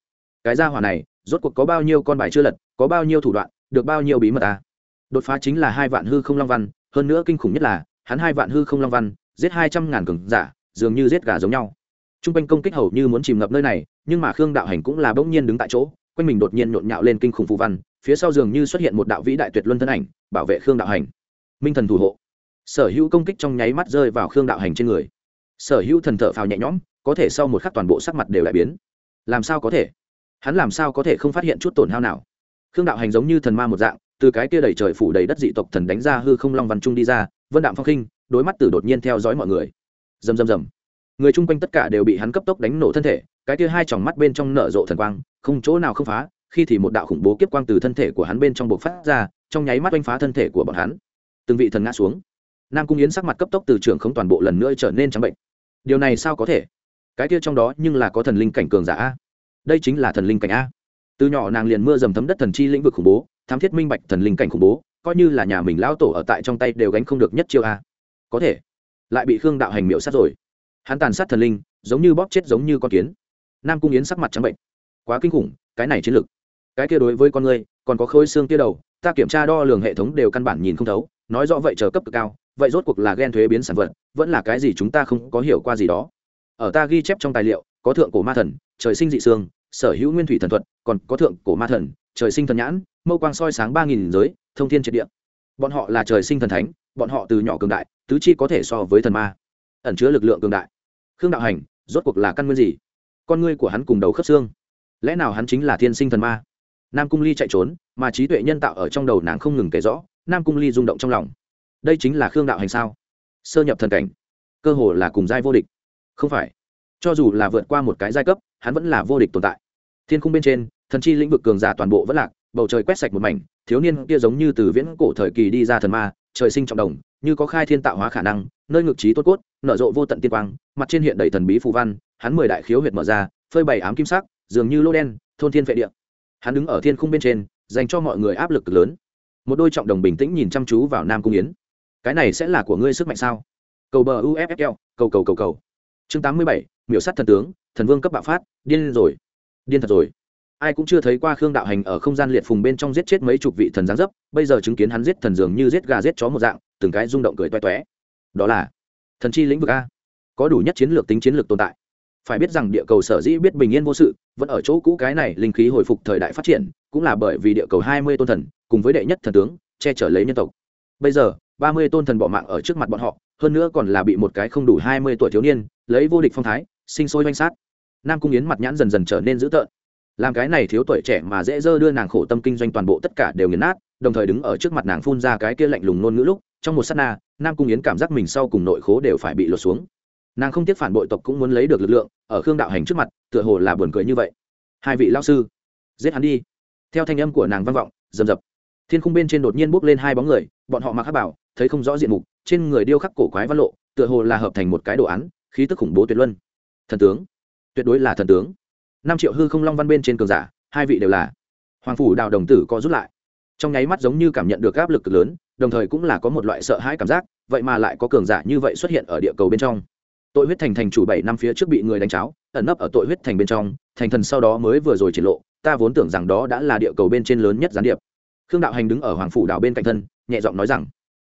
Cái gia hỏa này, rốt cuộc có bao nhiêu con bài chưa lật, có bao nhiêu thủ đoạn, được bao nhiêu bí mật à? Đột phá chính là hai vạn hư không long văn, hơn nữa kinh khủng nhất là hắn hai vạn hư không long văn, giết hai trăm ngàn cường giả, dường như giết gà giống nhau. T r u n g quanh công kích hầu như muốn chìm ngập nơi này, nhưng mà khương đạo hành cũng là bỗng nhiên đứng tại chỗ, quanh mình đột nhiên nhộn nhạo lên kinh khủng phù văn, phía sau dường như xuất hiện một đạo vĩ đại tuyệt luân thân ảnh, bảo vệ khương đạo hành. Minh thần thủ hộ. Sở hữu công kích trong nháy mắt rơi vào khương đạo hành trên người. Sở hữu thần thợ phào nhẹ nhõm, có thể sau một khắc toàn bộ sắc mặt đều lại biến. Làm sao có thể? Hắn làm sao có thể không phát hiện chút tổn hao nào? Khương đạo hành giống như thần ma một dạng, từ cái kia đầy trời phủ đầy đất dị tộc thần đánh ra hư không long văn trung đi ra vân đạm phong khinh, đối mắt tử đột nhiên theo dõi mọi người. Rầm rầm rầm. Người chung quanh tất cả đều bị hắn cấp tốc đánh nổ thân thể, cái kia hai tròng mắt bên trong nở rộ thần quang, không chỗ nào không phá, khi thì một đạo khủng bố kiếp quang từ thân thể của hắn bên trong bộc phát ra, trong nháy mắt oanh phá thân thể của bọn hắn. Từng vị thần ngã xuống. Nam cung yến sắc mặt cấp tốc từ trường không toàn bộ lần nữa trở nên trắng bệnh. Điều này sao có thể? Cái kia trong đó nhưng là có thần linh cảnh cường giả a. Đây chính là thần linh cảnh a. Từ nhỏ nàng liền mưa dầm thấm đất thần chi lĩnh vực khủng bố, thám thiết minh bạch thần linh cảnh khủng bố coi như là nhà mình lão tổ ở tại trong tay đều gánh không được nhất chiêu a. Có thể. Lại bị khương đạo hành miệu sát rồi. Hắn tàn sát thần linh, giống như bóp chết giống như con kiến. Nam cung yến sắc mặt trắng bệnh. Quá kinh khủng, cái này chiến lược cái kia đối với con người còn có khối xương kia đầu, ta kiểm tra đo lường hệ thống đều căn bản nhìn không thấu, nói rõ vậy chờ cấp cực cao, vậy rốt cuộc là ghen thuế biến sản vật, vẫn là cái gì chúng ta không có hiểu qua gì đó. Ở ta ghi chép trong tài liệu, có thượng cổ ma thần, trời sinh dị xương, sở hữu nguyên thủy thần thuật, còn có thượng cổ ma thần, trời sinh thần nhãn mâu quang soi sáng ba nghìn giới, thông thiên triệt địa. Bọn họ là trời sinh thần thánh, bọn họ từ nhỏ cường đại, tứ chi có thể so với thần ma. Ẩn chứa lực lượng cường đại. Khương đạo hành, rốt cuộc là căn nguyên gì? Con ngươi của hắn cùng đầu khớp xương. Lẽ nào hắn chính là thiên sinh thần ma? Nam cung ly chạy trốn, mà trí tuệ nhân tạo ở trong đầu nàng không ngừng kể rõ, nam cung ly rung động trong lòng. Đây chính là khương đạo hành sao? Sơ nhập thần cảnh, cơ hồ là cùng giai vô địch. Không phải. Cho dù là vượt qua một cái giai cấp, hắn vẫn là vô địch tồn tại. Thiên khung bên trên, thần chi lĩnh vực cường giả toàn bộ vẫn lạc bầu trời quét sạch một mảnh, thiếu niên kia giống như từ viễn cổ thời kỳ đi ra thần ma, trời sinh trọng đồng, như có khai thiên tạo hóa khả năng, nơi ngực trí tốt cốt, nở rộ vô tận tiên quang, mặt trên hiện đầy thần bí phù văn, hắn mười đại khiếu huyệt mở ra, phơi bày ám kim sắc, dường như lô đen, thôn thiên vệ địa. Hắn đứng ở thiên khung bên trên, dành cho mọi người áp lực cực lớn. Một đôi trọng đồng bình tĩnh nhìn chăm chú vào nam cung yến. Cái này sẽ là của ngươi sức mạnh sao? Cầu bờ uffl cầu cầu cầu cầu. Chương tám mươi bảy, miểu sát thần tướng, thần vương cấp bạo phát, điên rồi. Điên thật rồi ai cũng chưa thấy qua khương đạo hành ở không gian liệt phùng bên trong giết chết mấy chục vị thần giáng dấp, bây giờ chứng kiến hắn giết thần dường như giết gà giết chó một dạng, từng cái rung động cười toe toé. Đó là thần chi lĩnh vực a. Có đủ nhất chiến lược tính chiến lược tồn tại. Phải biết rằng địa cầu sở dĩ biết bình yên vô sự, vẫn ở chỗ cũ cái này linh khí hồi phục thời đại phát triển, cũng là bởi vì địa cầu hai mươi tôn thần, cùng với đệ nhất thần tướng, che chở lấy nhân tộc. Bây giờ, ba mươi tôn thần bỏ mạng ở trước mặt bọn họ, hơn nữa còn là bị một cái không đủ hai mươi tuổi thiếu niên, lấy vô địch phong thái, sinh sôi oanh sát. Nam cung yến mặt nhãn dần dần trở nên dữ tợn làm cái này thiếu tuổi trẻ mà dễ dơ đưa nàng khổ tâm kinh doanh toàn bộ tất cả đều nghiền nát, đồng thời đứng ở trước mặt nàng phun ra cái kia lạnh lùng nôn ngữ lúc, trong một s á t na, nam cung yến cảm giác mình sau cùng nội khố đều phải bị lột xuống. Nàng không tiếc phản bội tộc cũng muốn lấy được lực lượng, ở khương đạo hành trước mặt, tựa hồ là buồn cười như vậy. Hai vị lao sư, giết hắn đi. Theo thanh âm của nàng vang vọng, rầm rập. Thiên khung bên trên đột nhiên bốc lên hai bóng người, bọn họ mặc hát bảo, thấy không rõ diện mục, trên người điêu khắc cổ quái văn lộ, tựa hồ là hợp thành một cái đồ án, khí tức khủng bố tuyệt luân. Thần tướng. Tuyệt đối là thần tướng năm triệu hư không long văn bên trên cường giả, hai vị đều là. Hoàng phủ đào đồng tử có rút lại. Trong nháy mắt giống như cảm nhận được áp lực cực lớn, đồng thời cũng là có một loại sợ hãi cảm giác, vậy mà lại có cường giả như vậy xuất hiện ở địa cầu bên trong. Tội huyết thành thành chủ bảy năm phía trước bị người đánh cháo, ẩn nấp ở tội huyết thành bên trong, thành thần sau đó mới vừa rồi triển lộ, ta vốn tưởng rằng đó đã là địa cầu bên trên lớn nhất gián điệp. Khương đạo hành đứng ở hoàng phủ đảo bên cạnh thân, nhẹ giọng nói rằng,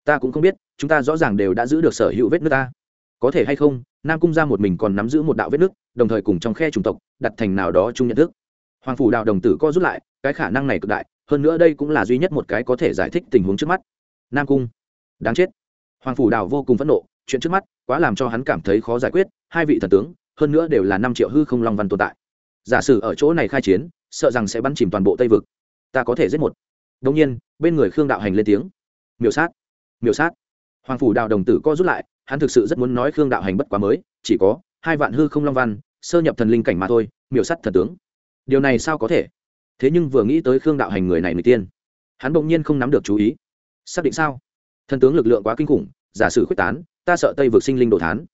ta cũng không biết, chúng ta rõ ràng đều đã giữ được sở hữu vết nước ta. Có thể hay không nam cung ra một mình còn nắm giữ một đạo vết nước đồng thời cùng trong khe chủng tộc, đặt thành nào đó chung nhận thức. Hoàng phủ đạo đồng tử co rút lại, cái khả năng này cực đại, hơn nữa đây cũng là duy nhất một cái có thể giải thích tình huống trước mắt. Nam cung. Đáng chết. Hoàng phủ đào vô cùng phẫn nộ, chuyện trước mắt quá làm cho hắn cảm thấy khó giải quyết, hai vị thần tướng, hơn nữa đều là năm triệu hư không long văn tồn tại. Giả sử ở chỗ này khai chiến, sợ rằng sẽ bắn chìm toàn bộ tây vực. Ta có thể giết một. Đông nhiên, bên người khương đạo hành lên tiếng. Miểu sát. Miểu sát. Hoàng phủ đào đồng tử co rút lại hắn thực sự rất muốn nói khương đạo hành bất quá mới, chỉ có hai vạn hư không long văn, sơ nhập thần linh cảnh mà thôi, miểu sát thần tướng. Điều này sao có thể? Thế nhưng vừa nghĩ tới khương đạo hành người này người tiên, hắn bỗng nhiên không nắm được chú ý. Xác định sao? Thần tướng lực lượng quá kinh khủng, giả sử quyết tán, ta sợ tây vực sinh linh đồ thán.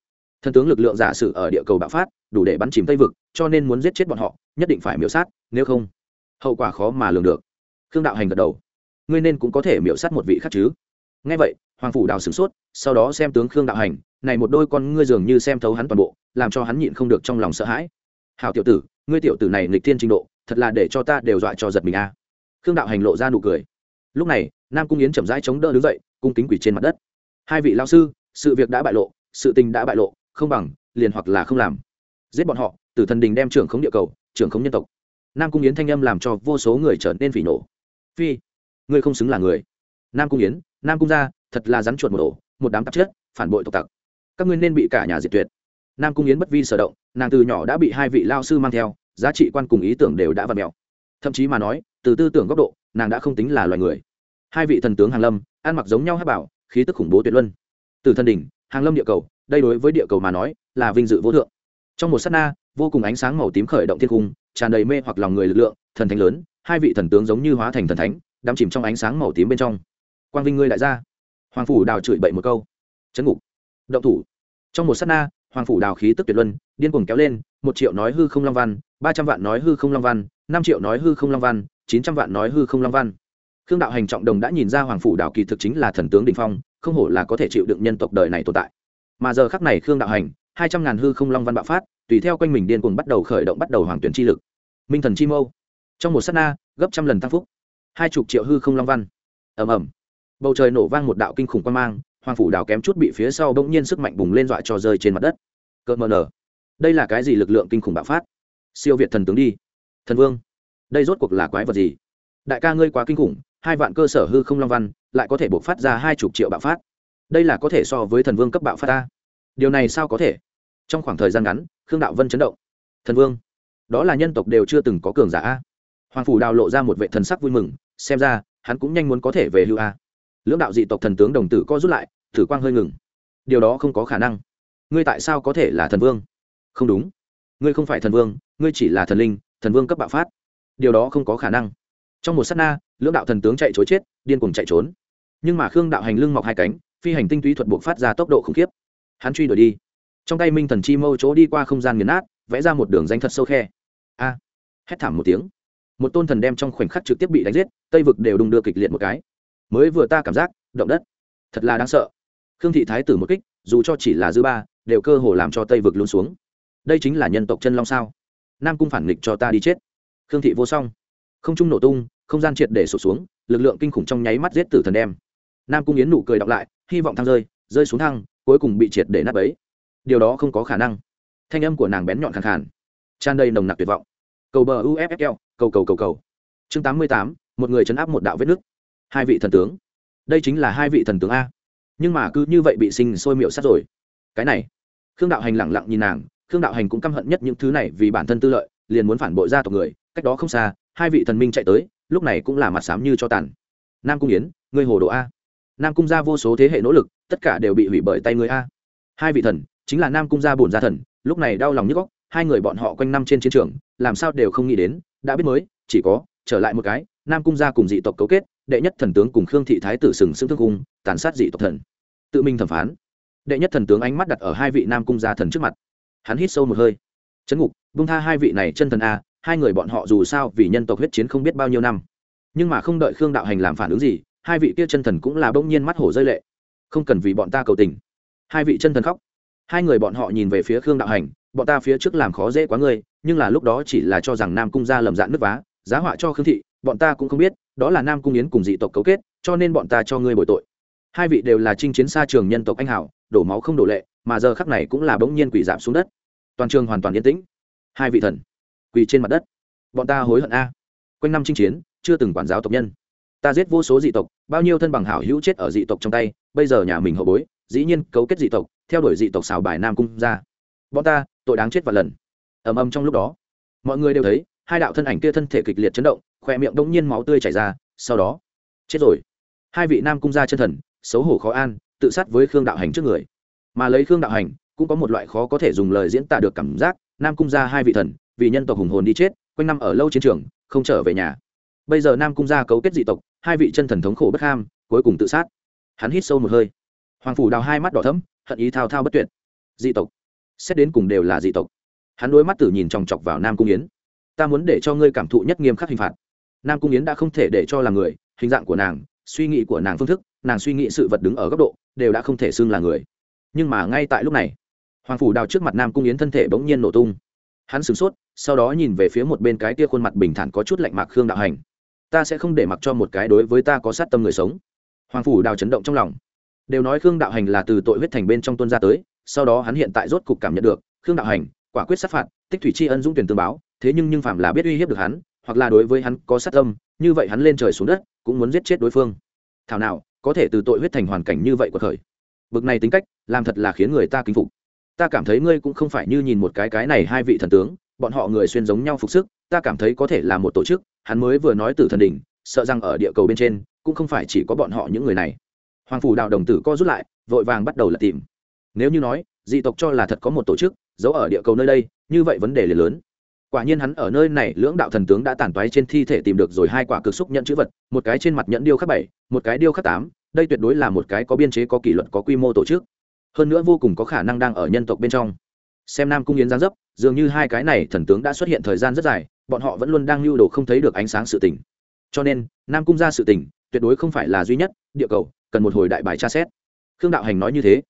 Thần tướng lực lượng giả sử ở địa cầu bạo phát, đủ để bắn chìm tây vực, cho nên muốn giết chết bọn họ, nhất định phải miểu sát, nếu không, hậu quả khó mà lường được. Khương đạo hành gật đầu. Ngươi nên cũng có thể miểu sát một vị khác chứ. Ngay vậy hoàng phủ đào sửng sốt, sau đó xem tướng khương đạo hành, này một đôi con ngươi dường như xem thấu hắn toàn bộ, làm cho hắn nhịn không được trong lòng sợ hãi. Hào tiểu tử, ngươi tiểu tử này nghịch thiên trình độ, thật là để cho ta đều dọa cho giật mình a. Khương đạo hành lộ ra nụ cười. Lúc này, nam cung yến chậm rãi chống đỡ đứng dậy, cung kính quỷ trên mặt đất. Hai vị lao sư, sự việc đã bại lộ, sự tình đã bại lộ, không bằng, liền hoặc là không làm. Giết bọn họ, tử thần đình đem trưởng khống địa cầu, trưởng khống nhân tộc. Nam cung yến thanh âm làm cho vô số người trở nên phỉ nổ phi, ngươi không xứng là người. Nam cung yến, nam cung gia thật là rắn chuột một ổ, một đám tạp chất, phản bội tộc tặc. Các ngươi nên bị cả nhà diệt tuyệt. Nam cung yến bất vi sở động, nàng từ nhỏ đã bị hai vị lao sư mang theo, giá trị quan cùng ý tưởng đều đã vặt mèo. thậm chí mà nói, từ tư tưởng góc độ, nàng đã không tính là loài người. Hai vị thần tướng hàng lâm, ăn mặc giống nhau hát bảo, khí tức khủng bố tuyệt luân. Từ thân đỉnh, hàng lâm địa cầu, đây đối với địa cầu mà nói, là vinh dự vô thượng. Trong một s á t na, vô cùng ánh sáng màu tím khởi động thiên cung, tràn đầy mê hoặc lòng người lực lượng, thần thánh lớn, hai vị thần tướng giống như hóa thành thần thánh, đắm chìm trong ánh sáng màu tím bên trong. Quang vinh ngươi đại gia hoàng phủ đào chửi bậy một câu. Chấn ngục. Động thủ. Trong một s á t na, hoàng phủ đào khí tức tuyệt luân, điên cuồng kéo lên, một triệu nói hư không long văn, ba trăm vạn nói hư không long văn, năm triệu nói hư không long văn, chín trăm vạn nói hư không long văn. Khương đạo hành trọng đồng đã nhìn ra hoàng phủ đào kỳ thực chính là thần tướng đình phong, không hổ là có thể chịu đựng nhân tộc đời này tồn tại. Mà giờ khắc này khương đạo hành, hai trăm ngàn hư không long văn bạo phát, tùy theo quanh mình điên cuồng bắt đầu khởi động bắt đầu hoàng tuyển chi lực. Minh thần chi mâu. Trong một s á t na, gấp trăm lần tăng phúc. Hai chục triệu hư không long văn. Ẩm ẩm bầu trời nổ vang một đạo kinh khủng quan mang, hoàng phủ đào kém chút bị phía sau bỗng nhiên sức mạnh bùng lên dọa cho rơi trên mặt đất. Cợt mờ nở. Đây là cái gì lực lượng kinh khủng bạo phát? Siêu việt thần tướng đi. Thần vương, đây rốt cuộc là quái vật gì? Đại ca ngươi quá kinh khủng, hai vạn cơ sở hư không long văn, lại có thể buộc phát ra hai chục triệu bạo phát. Đây là có thể so với thần vương cấp bạo phát ta. Điều này sao có thể? Trong khoảng thời gian ngắn, khương đạo vân chấn động. Thần vương, đó là nhân tộc đều chưa từng có cường giả a. Hoàng phủ đào lộ ra một vệ thần sắc vui mừng, xem ra, hắn cũng nhanh muốn có thể về hưu a lưỡng đạo dị tộc thần tướng đồng tử co rút lại thử quang hơi ngừng. Điều đó không có khả năng. Ngươi tại sao có thể là thần vương? Không đúng. Ngươi không phải thần vương, ngươi chỉ là thần linh, thần vương cấp bạo phát. Điều đó không có khả năng. Trong một s á t na, lưỡng đạo thần tướng chạy chối chết, điên cùng chạy trốn. Nhưng mà khương đạo hành lưng mọc hai cánh, phi hành tinh túy thuật buộc phát ra tốc độ khủng khiếp. Hắn truy đuổi đi. Trong tay minh thần chi mâu chỗ đi qua không gian nghiền nát, vẽ ra một đường danh thật sâu khe. A! Hét thảm một tiếng. Một tôn thần đem trong khoảnh khắc trực tiếp bị đánh giết, tây vực đều đung đưa kịch liệt một cái mới vừa ta cảm giác, động đất. Thật là đáng sợ. Khương thị thái tử một kích, dù cho chỉ là dư ba, đều cơ hồ làm cho tây vực luôn xuống. Đây chính là nhân tộc chân long sao? Nam cung phản nghịch cho ta đi chết. Khương thị vô song. Không trung nổ tung, không gian triệt để sụt xuống, lực lượng kinh khủng trong nháy mắt giết tử thần đem. Nam cung yến nụ cười đọc lại, hy vọng thăng rơi rơi xuống thăng, cuối cùng bị triệt để nát ấy điều đó không có khả năng. Thanh âm của nàng bén nhọn khàn khàn, tràn đầy nồng nặc tuyệt vọng. Cầu bờ uffl cầu cầu cầu cầu. Chương tám mươi tám, một người chấn áp một đạo vết nứt hai vị thần tướng. Đây chính là hai vị thần tướng a. Nhưng mà cứ như vậy bị sinh sôi miệu sát rồi. Cái này, khương đạo hành lẳng lặng nhìn nàng, khương đạo hành cũng căm hận nhất những thứ này vì bản thân tư lợi, liền muốn phản bội gia tộc người, cách đó không xa, hai vị thần minh chạy tới, lúc này cũng là mặt sám như cho tàn. Nam cung yến người hồ đồ a. Nam cung gia vô số thế hệ nỗ lực, tất cả đều bị hủy bởi tay người a. Hai vị thần, chính là nam cung gia bổn gia thần, lúc này đau lòng nhức góc, hai người bọn họ quanh năm trên chiến trường, làm sao đều không nghĩ đến, đã biết mới, chỉ có, trở lại một cái, nam cung gia cùng dị tộc cấu kết đệ nhất thần tướng cùng khương thị thái tử sừng sững thương cung, tàn sát dị tộc thần. Tự mình thẩm phán. Đệ nhất thần tướng ánh mắt đặt ở hai vị nam cung gia thần trước mặt. Hắn hít sâu một hơi. Chấn ngục bung tha hai vị này chân thần a, hai người bọn họ dù sao vì nhân tộc huyết chiến không biết bao nhiêu năm. Nhưng mà không đợi khương đạo hành làm phản ứng gì, hai vị kia chân thần cũng là bỗng nhiên mắt hổ rơi lệ. Không cần vì bọn ta cầu tình. Hai vị chân thần khóc. Hai người bọn họ nhìn về phía khương đạo hành, bọn ta phía trước làm khó dễ quá ngươi, nhưng là lúc đó chỉ là cho rằng nam cung gia lầm dạn nước vá, giá họa cho khương thị, bọn ta cũng không biết đó là nam cung yến cùng dị tộc cấu kết, cho nên bọn ta cho ngươi bồi tội. Hai vị đều là chinh chiến xa trường nhân tộc anh hảo đổ máu không đổ lệ, mà giờ khắc này cũng là bỗng nhiên quỷ giảm xuống đất. Toàn trường hoàn toàn yên tĩnh. Hai vị thần, quỳ trên mặt đất. Bọn ta hối hận a. Quanh năm chinh chiến, chưa từng quản giáo tộc nhân. Ta giết vô số dị tộc, bao nhiêu thân bằng hảo hữu chết ở dị tộc trong tay, bây giờ nhà mình hậu bối, dĩ nhiên cấu kết dị tộc, theo đuổi dị tộc xào bài nam cung ra. Bọn ta, tội đáng chết và lần. Ầm ầm trong lúc đó, mọi người đều thấy hai đạo thân ảnh kia thân thể kịch liệt chấn động khoe miệng đông nhiên máu tươi chảy ra, sau đó, chết rồi. Hai vị nam cung gia chân thần, xấu hổ khó an, tự sát với khương đạo hành trước người. Mà lấy khương đạo hành, cũng có một loại khó có thể dùng lời diễn tả được cảm giác, nam cung gia hai vị thần, vì nhân tộc hùng hồn đi chết, quanh năm ở lâu chiến trường, không trở về nhà. Bây giờ nam cung gia cấu kết dị tộc, hai vị chân thần thống khổ bất ham, cuối cùng tự sát. Hắn hít sâu một hơi. Hoàng phủ đào hai mắt đỏ thấm hận ý thao thao bất tuyệt. Dị tộc. Xét đến cùng đều là dị tộc. Hắn đôi mắt tử nhìn chòng chọc vào nam cung yến ta muốn để cho ngươi cảm thụ nhất nghiêm khắc hình phạt. Nam cung yến đã không thể để cho là người, hình dạng của nàng, suy nghĩ của nàng phương thức, nàng suy nghĩ sự vật đứng ở góc độ, đều đã không thể xưng là người. Nhưng mà ngay tại lúc này, hoàng phủ đào trước mặt nam cung yến thân thể bỗng nhiên nổ tung. Hắn sửng sốt, sau đó nhìn về phía một bên cái tia khuôn mặt bình thản có chút lạnh mạc khương đạo hành. Ta sẽ không để mặc cho một cái đối với ta có sát tâm người sống. Hoàng phủ đào chấn động trong lòng. Đều nói khương đạo hành là từ tội huyết thành bên trong tuân ra tới, sau đó hắn hiện tại rốt cục cảm nhận được, khương đạo hành, quả quyết sát phạt, tích thủy tri ân dũng tuyển tương báo thế nhưng nhưng phạm là biết uy hiếp được hắn, hoặc là đối với hắn có sát tâm, như vậy hắn lên trời xuống đất, cũng muốn giết chết đối phương. Thảo nào, có thể từ tội huyết thành hoàn cảnh như vậy của thời bực này tính cách, làm thật là khiến người ta kính phục. Ta cảm thấy ngươi cũng không phải như nhìn một cái cái này hai vị thần tướng, bọn họ người xuyên giống nhau phục sức, ta cảm thấy có thể là một tổ chức, hắn mới vừa nói từ thần đỉnh, sợ rằng ở địa cầu bên trên, cũng không phải chỉ có bọn họ những người này. Hoàng phủ đạo đồng tử co rút lại, vội vàng bắt đầu là tìm. Nếu như nói, dị tộc cho là thật có một tổ chức, giấu ở địa cầu nơi đây, như vậy vấn đề liền lớn quả nhiên hắn ở nơi này lưỡng đạo thần tướng đã tàn toái trên thi thể tìm được rồi hai quả cực xúc nhận chữ vật một cái trên mặt nhẫn điêu khắc bảy một cái điêu khắc tám đây tuyệt đối là một cái có biên chế có kỷ luật có quy mô tổ chức. Hơn nữa vô cùng có khả năng đang ở nhân tộc bên trong. Xem nam cung yến gián dấp dường như hai cái này thần tướng đã xuất hiện thời gian rất dài bọn họ vẫn luôn đang lưu đồ không thấy được ánh sáng sự tỉnh. cho nên nam cung ra sự tỉnh, tuyệt đối không phải là duy nhất địa cầu cần một hồi đại bài tra xét. Khương đạo hành nói như thế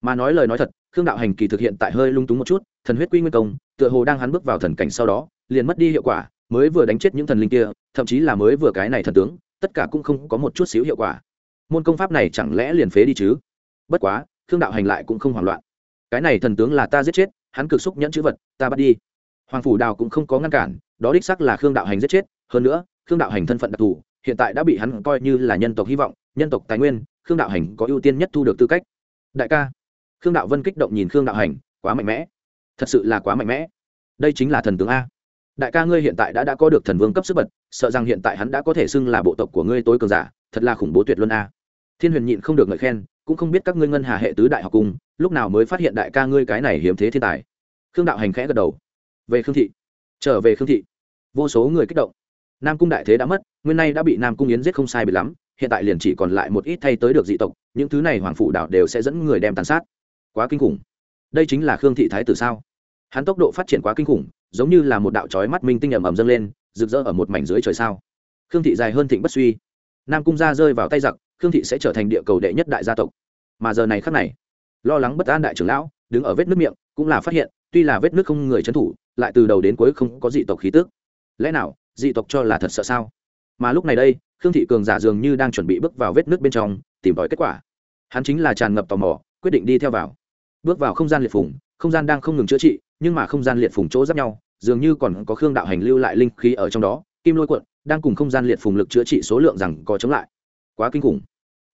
mà nói lời nói thật, khương đạo hành kỳ thực hiện tại hơi lung túng một chút, thần huyết quy nguyên công, tựa hồ đang hắn bước vào thần cảnh sau đó, liền mất đi hiệu quả, mới vừa đánh chết những thần linh kia, thậm chí là mới vừa cái này thần tướng, tất cả cũng không có một chút xíu hiệu quả. Môn công pháp này chẳng lẽ liền phế đi chứ? Bất quá, khương đạo hành lại cũng không hoảng loạn. Cái này thần tướng là ta giết chết, hắn cực xúc nhẫn chữ vật, ta bắt đi. Hoàng phủ đào cũng không có ngăn cản, đó đích sắc là khương đạo hành giết chết, hơn nữa, khương đạo hành thân phận đặc thù, hiện tại đã bị hắn coi như là nhân tộc hy vọng, nhân tộc tài nguyên, khương đạo hành có ưu tiên nhất thu được tư cách. Đại ca khương đạo vân kích động nhìn khương đạo hành, quá mạnh mẽ. Thật sự là quá mạnh mẽ. Đây chính là thần tướng a. Đại ca ngươi hiện tại đã đã có được thần vương cấp sức bật, sợ rằng hiện tại hắn đã có thể xưng là bộ tộc của ngươi tối cường giả, thật là khủng bố tuyệt luân a. Thiên huyền nhịn không được ngợi khen, cũng không biết các ngươi ngân hà hệ tứ đại học cung lúc nào mới phát hiện đại ca ngươi cái này hiếm thế thiên tài. Khương đạo hành khẽ gật đầu. Về khương thị. Trở về khương thị. Vô số người kích động. Nam cung đại thế đã mất, nguyên nay đã bị nam cung yến giết không sai bị lắm, hiện tại liền chỉ còn lại một ít thay tới được dị tộc, những thứ này hoàng phủ đạo đều sẽ dẫn người đem tàn sát quá kinh khủng. Đây chính là khương thị thái tử sao? Hắn tốc độ phát triển quá kinh khủng, giống như là một đạo trói mắt minh tinh ầm ầm dâng lên, rực rỡ ở một mảnh dưới trời sao? Khương thị dài hơn thịnh bất suy. Nam cung ra rơi vào tay giặc, khương thị sẽ trở thành địa cầu đệ nhất đại gia tộc. Mà giờ này khắc này, lo lắng bất an đại trưởng lão, đứng ở vết nước miệng, cũng là phát hiện, tuy là vết nước không người trấn thủ, lại từ đầu đến cuối không có dị tộc khí tức. Lẽ nào, dị tộc cho là thật sợ sao? Mà lúc này đây, khương thị cường giả dường như đang chuẩn bị bước vào vết nước bên trong, tìm tòi kết quả. Hắn chính là tràn ngập tò mò, quyết định đi theo vào bước vào không gian liệt phùng, không gian đang không ngừng chữa trị, nhưng mà không gian liệt phùng chỗ giáp nhau, dường như còn có khương đạo hành lưu lại linh khí ở trong đó, kim lôi cuộn đang cùng không gian liệt phùng lực chữa trị số lượng rằng có chống lại. Quá kinh khủng.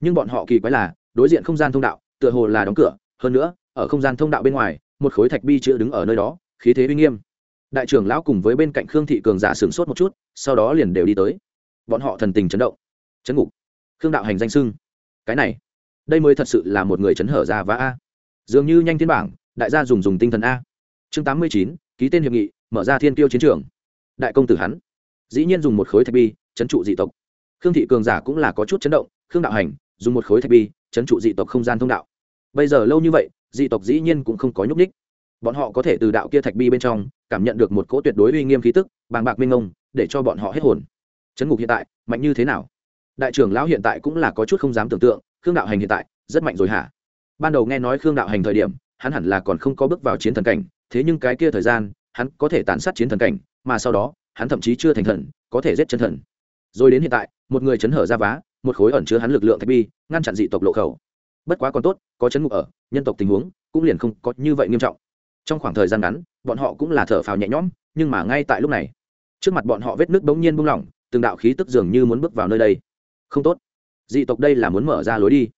Nhưng bọn họ kỳ quái là, đối diện không gian thông đạo, tựa hồ là đóng cửa, hơn nữa, ở không gian thông đạo bên ngoài, một khối thạch bi chữa đứng ở nơi đó, khí thế uy nghiêm. Đại trưởng lão cùng với bên cạnh khương thị cường giả sửng sốt một chút, sau đó liền đều đi tới. Bọn họ thần tình chấn động. Chấn ngục. Khương đạo hành danh sưng. Cái này, đây mới thật sự là một người chấn hở ra và a dường như nhanh thiên bảng, đại gia dùng dùng tinh thần a. Chương tám mươi chín, ký tên hiệp nghị, mở ra thiên tiêu chiến trường. Đại công tử hắn. Dĩ nhiên dùng một khối thạch bi, chấn trụ dị tộc. Khương thị cường giả cũng là có chút chấn động, khương đạo hành, dùng một khối thạch bi, chấn trụ dị tộc không gian thông đạo. Bây giờ lâu như vậy, dị tộc dĩ nhiên cũng không có nhúc ních bọn họ có thể từ đạo kia thạch bi bên trong, cảm nhận được một cỗ tuyệt đối uy nghiêm khí tức, bàng bạc minh ngông để cho bọn họ hết hồn. Chấn ngục hiện tại, mạnh như thế nào? Đại trưởng lão hiện tại cũng là có chút không dám tưởng tượng, khương đạo hành hiện tại, rất mạnh rồi hả? Ban đầu nghe nói khương đạo hành thời điểm, hắn hẳn là còn không có bước vào chiến thần cảnh, thế nhưng cái kia thời gian, hắn có thể tàn sát chiến thần cảnh, mà sau đó, hắn thậm chí chưa thành thần, có thể giết chân thần. Rồi đến hiện tại, một người chấn hở ra vá, một khối ẩn chứa hắn lực lượng thạch bi, ngăn chặn dị tộc lộ khẩu. Bất quá còn tốt, có chấn ngục ở, nhân tộc tình huống cũng liền không có như vậy nghiêm trọng. Trong khoảng thời gian ngắn, bọn họ cũng là thở phào nhẹ nhõm, nhưng mà ngay tại lúc này, trước mặt bọn họ vết nước bỗng nhiên buông lỏng, từng đạo khí tức dường như muốn bước vào nơi đây. Không tốt. Dị tộc đây là muốn mở ra lối đi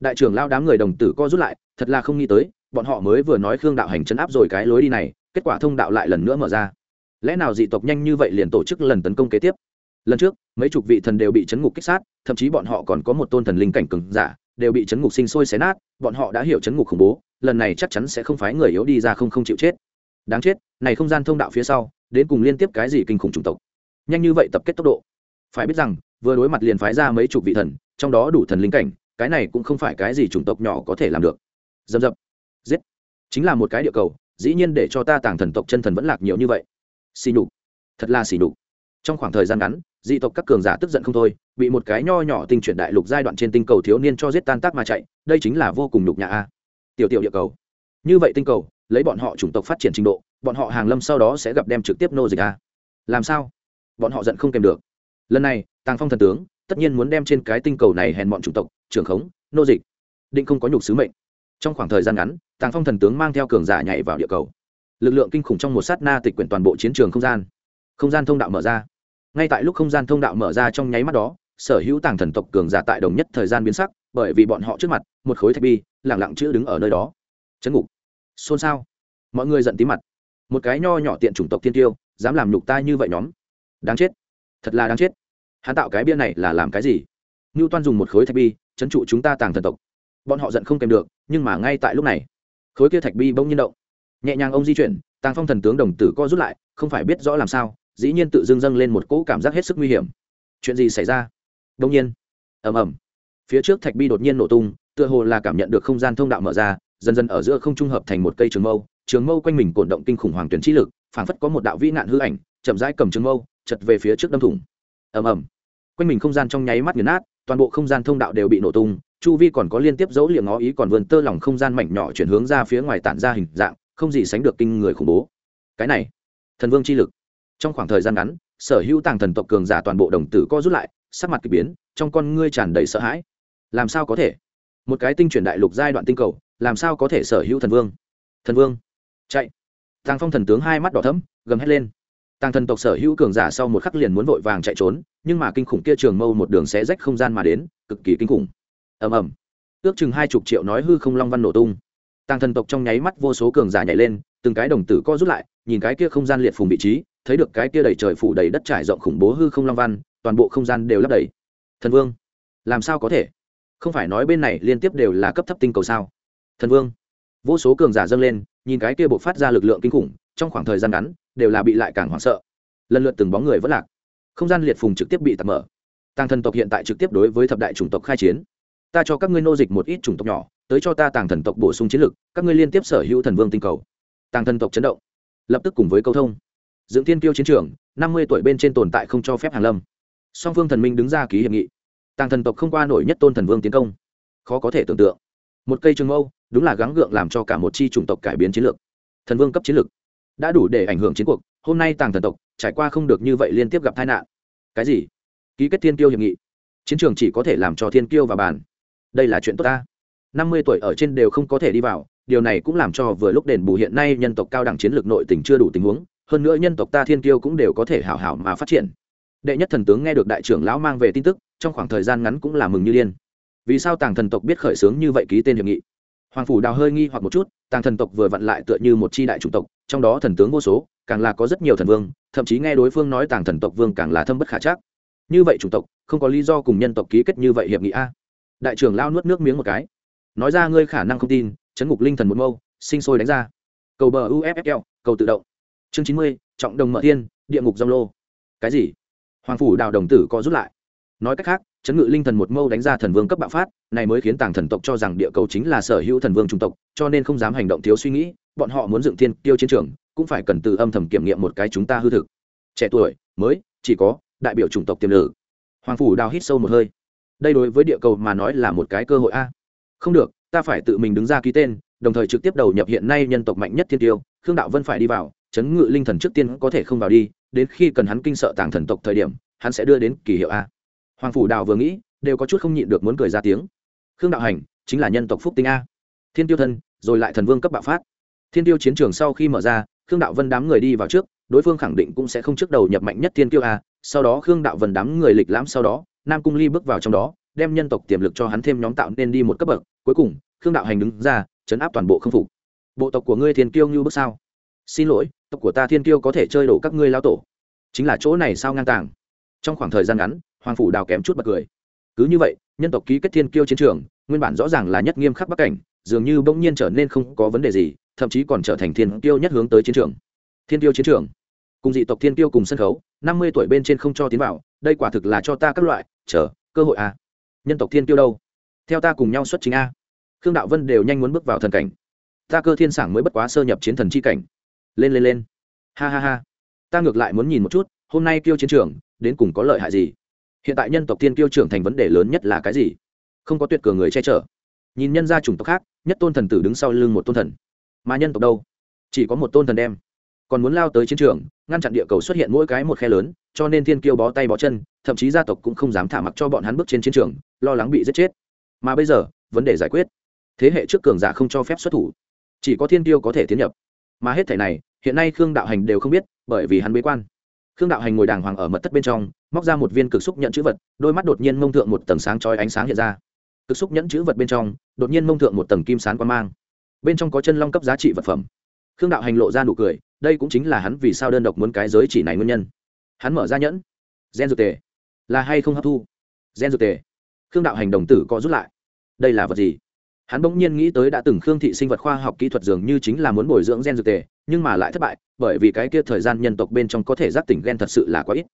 đại trưởng lao đám người đồng tử co rút lại, thật là không nghĩ tới, bọn họ mới vừa nói khương đạo hành chấn áp rồi cái lối đi này, kết quả thông đạo lại lần nữa mở ra. Lẽ nào dị tộc nhanh như vậy liền tổ chức lần tấn công kế tiếp? Lần trước, mấy chục vị thần đều bị chấn ngục kích sát, thậm chí bọn họ còn có một tôn thần linh cảnh cừng giả, đều bị chấn ngục sinh sôi xé nát, bọn họ đã hiểu chấn ngục khủng bố, lần này chắc chắn sẽ không phái người yếu đi ra không không chịu chết. Đáng chết, này không gian thông đạo phía sau, đến cùng liên tiếp cái gì kinh khủng chủng tộc? Nhanh như vậy tập kết tốc độ. Phải biết rằng, vừa đối mặt liền phái ra mấy chục vị thần, trong đó đủ thần linh cảnh cái này cũng không phải cái gì chủng tộc nhỏ có thể làm được. Dầm dập. Giết. Chính là một cái địa cầu, dĩ nhiên để cho ta tàng thần tộc chân thần vẫn lạc nhiều như vậy. Xì nhục. Thật là xì nhục. Trong khoảng thời gian ngắn, dị tộc các cường giả tức giận không thôi, bị một cái nho nhỏ tinh chuyển đại lục giai đoạn trên tinh cầu thiếu niên cho giết tan tác mà chạy, đây chính là vô cùng nhục nhã a. Tiểu tiểu địa cầu. Như vậy tinh cầu, lấy bọn họ chủng tộc phát triển trình độ, bọn họ hàng lâm sau đó sẽ gặp đem trực tiếp nô dịch a. Làm sao? Bọn họ giận không kèm được. Lần này, tàng phong thần tướng tất nhiên muốn đem trên cái tinh cầu này hèn bọn chủng tộc, trưởng khống, nô dịch. Định không có nhục sứ mệnh. Trong khoảng thời gian ngắn, tàng phong thần tướng mang theo cường giả nhảy vào địa cầu. Lực lượng kinh khủng trong một sát na tịch quyển toàn bộ chiến trường không gian. Không gian thông đạo mở ra. Ngay tại lúc không gian thông đạo mở ra trong nháy mắt đó, sở hữu tàng thần tộc cường giả tại đồng nhất thời gian biến sắc, bởi vì bọn họ trước mặt, một khối thạch bi lẳng lặng chữ đứng ở nơi đó. Chấn ngục. Xôn xao. Mọi người giận tí mặt. Một cái nho nhỏ tiện chủng tộc thiên tiêu, dám làm nhục ta như vậy nhóm. Đáng chết. Thật là đáng chết hắn tạo cái bia này là làm cái gì? Ngưu toan dùng một khối thạch bi, chấn trụ chúng ta tàng thần tộc. Bọn họ giận không kèm được, nhưng mà ngay tại lúc này, khối kia thạch bi bỗng nhiên động. Nhẹ nhàng ông di chuyển, tàng phong thần tướng đồng tử co rút lại, không phải biết rõ làm sao, dĩ nhiên tự dưng dâng lên một cỗ cảm giác hết sức nguy hiểm. Chuyện gì xảy ra? Đông nhiên, ầm ầm, phía trước thạch bi đột nhiên nổ tung, tựa hồ là cảm nhận được không gian thông đạo mở ra, dần dần ở giữa không trung hợp thành một cây trường mâu trường mâu quanh mình cổn động kinh khủng hoàng tuyển trí lực, phảng phất có một đạo vĩ nạn hư ảnh, chậm rãi cầm trường mâu, chật về phía trước đâm thủng. Ầm ầm quanh mình không gian trong nháy mắt nghiền nát, toàn bộ không gian thông đạo đều bị nổ tung, chu vi còn có liên tiếp dấu liệng ngó ý còn vườn tơ lỏng không gian mảnh nhỏ chuyển hướng ra phía ngoài tản ra hình dạng, không gì sánh được kinh người khủng bố. Cái này, thần vương chi lực. Trong khoảng thời gian ngắn, sở hữu tàng thần tộc cường giả toàn bộ đồng tử co rút lại, sắc mặt k ỳ biến, trong con ngươi tràn đầy sợ hãi. Làm sao có thể? Một cái tinh chuyển đại lục giai đoạn tinh cầu, làm sao có thể sở hữu thần vương? Thần vương. Chạy. Tàng phong thần tướng hai mắt đỏ thấm gầm hét lên tàng thần tộc sở hữu cường giả sau một khắc liền muốn vội vàng chạy trốn, nhưng mà kinh khủng kia trường mâu một đường xé rách không gian mà đến, cực kỳ kinh khủng. Ầm ầm. Ước chừng hai chục triệu nói hư không long văn nổ tung. Tàng thần tộc trong nháy mắt vô số cường giả nhảy lên, từng cái đồng tử co rút lại, nhìn cái kia không gian liệt phùng vị trí, thấy được cái kia đầy trời phủ đầy đất trải rộng khủng bố hư không long văn, toàn bộ không gian đều lấp đầy. Thần vương, làm sao có thể? Không phải nói bên này liên tiếp đều là cấp thấp tinh cầu sao? Thần vương. Vô số cường giả dâng lên, nhìn cái kia bộ phát ra lực lượng kinh khủng trong khoảng thời gian ngắn, đều là bị lại càng hoảng sợ. Lần lượt từng bóng người vẫn lạc. Không gian liệt phùng trực tiếp bị tạm mở. Tàng thần tộc hiện tại trực tiếp đối với thập đại chủng tộc khai chiến. Ta cho các ngươi nô dịch một ít chủng tộc nhỏ, tới cho ta tàng thần tộc bổ sung chiến lực, các ngươi liên tiếp sở hữu thần vương tinh cầu. Tàng thần tộc chấn động. Lập tức cùng với câu thông. Dưỡng thiên kiêu chiến trường, năm mươi tuổi bên trên tồn tại không cho phép hàn lâm. Song phương thần minh đứng ra ký hiệp nghị. Tàng thần tộc không qua nổi nhất tôn thần vương tiến công. Khó có thể tưởng tượng. Một cây trường mâu, đúng là gắng gượng làm cho cả một chi chủng tộc cải biến chiến lược. Thần vương cấp chiến lược đã đủ để ảnh hưởng chiến cuộc, hôm nay tàng thần tộc, trải qua không được như vậy liên tiếp gặp tai nạn. Cái gì? Ký kết thiên kiêu hiệp nghị. Chiến trường chỉ có thể làm cho thiên kiêu và bàn. Đây là chuyện tốt ta. Năm mươi tuổi ở trên đều không có thể đi vào, điều này cũng làm cho vừa lúc đền bù hiện nay nhân tộc cao đẳng chiến lược nội tỉnh chưa đủ tình huống, hơn nữa nhân tộc ta thiên kiêu cũng đều có thể hảo hảo mà phát triển. Đệ nhất thần tướng nghe được đại trưởng lão mang về tin tức, trong khoảng thời gian ngắn cũng là mừng như điên. Vì sao tàng thần tộc biết khởi xướng như vậy ký tên hiệp nghị? Hoàng phủ đào hơi nghi hoặc một chút, tàng thần tộc vừa vặn lại tựa như một c h i đại chủng tộc, trong đó thần tướng vô số, càng là có rất nhiều thần vương, thậm chí nghe đối phương nói tàng thần tộc vương càng là thâm bất khả chắc. Như vậy chủng tộc, không có lý do cùng nhân tộc ký kết như vậy hiệp nghị a. Đại trưởng lao nuốt nước miếng một cái. Nói ra ngươi khả năng không tin, chấn ngục linh thần một mâu, sinh sôi đánh ra. Cầu bờ uffl cầu tự động. Chương chín mươi, trọng đồng mở thiên, địa ngục dông lô. Cái gì? Hoàng phủ đào đồng tử có rút lại nói cách khác, chấn ngự linh thần một mâu đánh ra thần vương cấp bạo phát, này mới khiến tàng thần tộc cho rằng địa cầu chính là sở hữu thần vương trung tộc, cho nên không dám hành động thiếu suy nghĩ, bọn họ muốn dựng thiên tiêu chiến trường, cũng phải cần từ âm thầm kiểm nghiệm một cái chúng ta hư thực. Trẻ tuổi, mới, chỉ có đại biểu chủng tộc tiềm lực. Hoàng phủ đào hít sâu một hơi. Đây đối với địa cầu mà nói là một cái cơ hội a. Không được, ta phải tự mình đứng ra ký tên, đồng thời trực tiếp đầu nhập hiện nay nhân tộc mạnh nhất thiên tiêu, khương đạo vân phải đi vào, chấn ngự linh thần trước tiên có thể không vào đi, đến khi cần hắn kinh sợ tàng thần tộc thời điểm, hắn sẽ đưa đến kỳ hiệu a hoàng phủ đào vừa nghĩ, đều có chút không nhịn được muốn cười ra tiếng. Khương đạo hành, chính là nhân tộc phúc tinh a. Thiên tiêu thân, rồi lại thần vương cấp bạo phát. Thiên tiêu chiến trường sau khi mở ra, khương đạo vân đám người đi vào trước, đối phương khẳng định cũng sẽ không trước đầu nhập mạnh nhất thiên tiêu a. Sau đó khương đạo vân đám người lịch lãm sau đó, nam cung ly bước vào trong đó, đem nhân tộc tiềm lực cho hắn thêm nhóm tạo nên đi một cấp bậc. Cuối cùng, khương đạo hành đứng ra, chấn áp toàn bộ không phục. Bộ tộc của ngươi thiên tiêu như bước sao? Xin lỗi, tộc của ta thiên tiêu có thể chơi đổ các ngươi lao tổ. Chính là chỗ này sao ngang tàng? Trong khoảng thời gian ngắn hoàng phủ đào kém chút bật cười. Cứ như vậy, nhân tộc ký kết thiên kiêu chiến trường, nguyên bản rõ ràng là nhất nghiêm khắc bắc cảnh, dường như bỗng nhiên trở nên không có vấn đề gì, thậm chí còn trở thành thiên kiêu nhất hướng tới chiến trường. Thiên kiêu chiến trường. Cùng dị tộc thiên kiêu cùng sân khấu, năm mươi tuổi bên trên không cho tiến vào, đây quả thực là cho ta các loại, chờ, cơ hội a nhân tộc thiên kiêu đâu? Theo ta cùng nhau xuất chính a. Khương đạo vân đều nhanh muốn bước vào thần cảnh. Ta cơ thiên sảng mới bất quá sơ nhập chiến thần c h i cảnh. Lên lên lên. Ha ha ha. Ta ngược lại muốn nhìn một chút, hôm nay kêu chiến trường, đến cùng có lợi hại gì? Hiện tại nhân tộc tiên kiêu trưởng thành vấn đề lớn nhất là cái gì? Không có tuyệt cường người che chở. Nhìn nhân gia chủng tộc khác, nhất tôn thần tử đứng sau lưng một tôn thần. Mà nhân tộc đâu? Chỉ có một tôn thần đem. Còn muốn lao tới chiến trường, ngăn chặn địa cầu xuất hiện mỗi cái một khe lớn, cho nên thiên kiêu bó tay bó chân, thậm chí gia tộc cũng không dám thả mặc cho bọn hắn bước trên chiến trường, lo lắng bị giết chết. Mà bây giờ, vấn đề giải quyết. Thế hệ trước cường giả không cho phép xuất thủ. Chỉ có thiên kiêu có thể tiến nhập. Mà hết thể này, hiện nay khương đạo hành đều không biết, bởi vì hắn bế quan khương đạo hành ngồi đàng hoàng ở mật thất bên trong, móc ra một viên cực xúc nhận chữ vật, đôi mắt đột nhiên mông thượng một tầng sáng trói ánh sáng hiện ra. Cực xúc nhẫn chữ vật bên trong, đột nhiên mông thượng một tầng kim sán quan mang. Bên trong có chân long cấp giá trị vật phẩm. Khương đạo hành lộ ra nụ cười, đây cũng chính là hắn vì sao đơn độc muốn cái giới chỉ này nguyên nhân. Hắn mở ra nhẫn. Gen dược tề. Là hay không hấp thu? Gen dược tề. Khương đạo hành đồng tử có rút lại. Đây là vật gì? Hắn bỗng nhiên nghĩ tới đã từng khương thị sinh vật khoa học kỹ thuật dường như chính là muốn bồi dưỡng gen dược tề, nhưng mà lại thất bại, bởi vì cái kia thời gian nhân tộc bên trong có thể giác tỉnh gen thật sự là quá ít.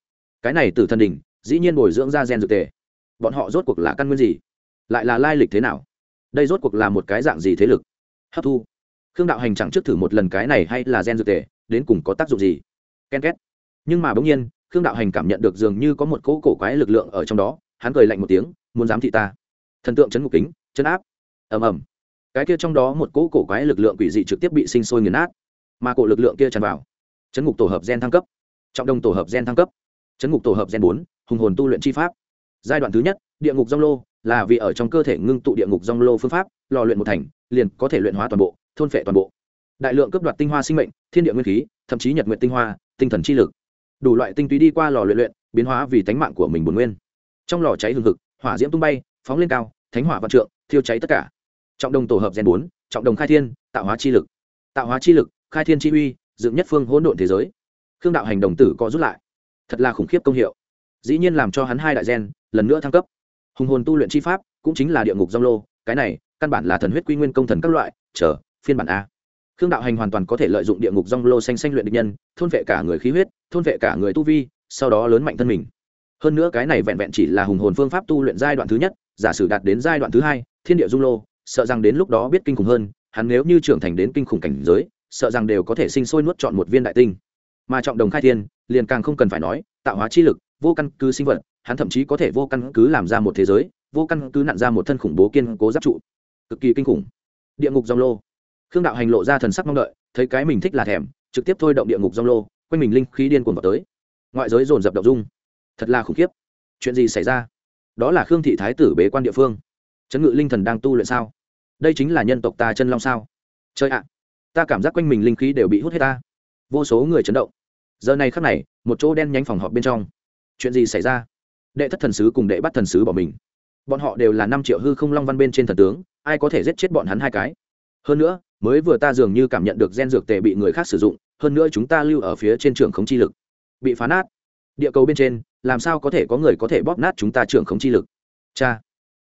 Cái này từ thần đình dĩ nhiên bồi dưỡng ra gen dược tề. Bọn họ rốt cuộc là căn nguyên gì? Lại là lai lịch thế nào? Đây rốt cuộc là một cái dạng gì thế lực? Hấp thu. Khương đạo hành chẳng trước thử một lần cái này hay là gen dược tề, đến cùng có tác dụng gì? Ken két. Nhưng mà bỗng nhiên, khương đạo hành cảm nhận được dường như có một cỗ cổ quái lực lượng ở trong đó, hắn cười lạnh một tiếng, muốn dám thị ta. Thần tượng chấn ngục kính, chấn áp ầm ầm. Cái kia trong đó một cỗ cổ quái lực lượng quỷ dị trực tiếp bị sinh sôi nghiền nát, mà cổ lực lượng kia tràn vào. Chấn ngục tổ hợp gen thăng cấp. Trọng đồng tổ hợp gen thăng cấp. Chấn ngục tổ hợp gen bốn, hùng hồn tu luyện chi pháp. Giai đoạn thứ nhất, địa ngục rong lô, là vì ở trong cơ thể ngưng tụ địa ngục rong lô phương pháp, lò luyện một thành, liền có thể luyện hóa toàn bộ, thôn phệ toàn bộ. Đại lượng cấp đoạt tinh hoa sinh mệnh, thiên địa nguyên khí, thậm chí nhật nguyện tinh hoa, tinh thần chi lực. Đủ loại tinh túy đi qua lò luyện luyện, biến hóa vì tánh mạng của mình bổn nguyên. Trong lò cháy hừng hực, hỏa diễm tung bay, phóng lên cao, thánh hỏa vạn trượng, thiêu cháy tất cả trọng đồng tổ hợp gen bốn, trọng đồng khai thiên, tạo hóa chi lực. Tạo hóa chi lực, khai thiên chi uy, dựng nhất phương hỗn độn thế giới. Khương đạo hành đồng tử có rút lại. Thật là khủng khiếp công hiệu. Dĩ nhiên làm cho hắn hai đại gen, lần nữa thăng cấp. Hùng hồn tu luyện chi pháp, cũng chính là địa ngục dông lô, cái này, căn bản là thần huyết quy nguyên công thần các loại, chờ, phiên bản a. Khương đạo hành hoàn toàn có thể lợi dụng địa ngục dông lô xanh xanh luyện địch nhân, thôn vệ cả người khí huyết, thôn vệ cả người tu vi, sau đó lớn mạnh thân mình. Hơn nữa cái này vẹn vẹn chỉ là hùng hồn phương pháp tu luyện giai đoạn thứ nhất, giả sử đạt đến giai đoạn thứ hai, thiên địa dung lô sợ rằng đến lúc đó biết kinh khủng hơn, hắn nếu như trưởng thành đến kinh khủng cảnh giới, sợ rằng đều có thể sinh sôi nuốt chọn một viên đại tinh. Mà trọng đồng khai thiên, liền càng không cần phải nói, tạo hóa chi lực, vô căn cứ sinh vật, hắn thậm chí có thể vô căn cứ làm ra một thế giới, vô căn cứ nặn ra một thân khủng bố kiên cố giáp trụ. Cực kỳ kinh khủng. Địa ngục dòng lô. Khương đạo hành lộ ra thần sắc mong đợi, thấy cái mình thích là thèm, trực tiếp thôi động địa ngục dòng lô, quanh mình linh khí điên cuồng vào tới. Ngoại giới dồn dập động dung. Thật là khủng khiếp. Chuyện gì xảy ra? Đó là khương thị thái tử bế quan địa phương trấn ngự linh thần đang tu luyện sao? Đây chính là nhân tộc ta chân long sao? Chơi ạ, ta cảm giác quanh mình linh khí đều bị hút hết ta. Vô số người chấn động. Giờ này khắc này, một chỗ đen nhánh phòng họp bên trong. Chuyện gì xảy ra? Đệ thất thần sứ cùng đệ bắt thần sứ bỏ mình. Bọn họ đều là năm triệu hư không long văn bên trên thần tướng, ai có thể giết chết bọn hắn hai cái? Hơn nữa, mới vừa ta dường như cảm nhận được gen dược tệ bị người khác sử dụng, hơn nữa chúng ta lưu ở phía trên trường khống chi lực. Bị phá nát. Địa cầu bên trên, làm sao có thể có người có thể bóp nát chúng ta trường khống chi lực? Cha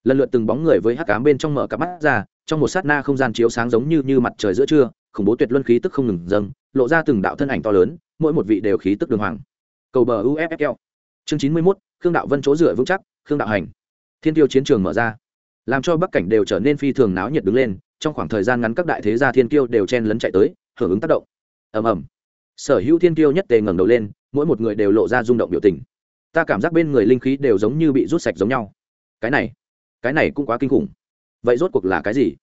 lần lượt từng bóng người với hắc cám bên trong mở cặp mắt ra, trong một sát na không gian chiếu sáng giống như như mặt trời giữa trưa, khủng bố tuyệt luân khí tức không ngừng dâng, lộ ra từng đạo thân ảnh to lớn, mỗi một vị đều khí tức đường hoàng. Cầu bờ uffl chương chín mươi mốt, khương đạo vân chỗ dựa vững chắc, khương đạo hành. Thiên tiêu chiến trường mở ra. Làm cho bắc cảnh đều trở nên phi thường náo nhiệt đứng lên, trong khoảng thời gian ngắn các đại thế gia thiên tiêu đều chen lấn chạy tới, hưởng ứng tác động. Ầm ầm. Sở hữu thiên tiêu nhất tề ngẩng đầu lên, mỗi một người đều lộ ra rung động biểu tình. Ta cảm giác bên người linh khí đều giống như bị rút sạch giống nhau. Cái này cái này cũng quá kinh khủng. Vậy rốt cuộc là cái gì?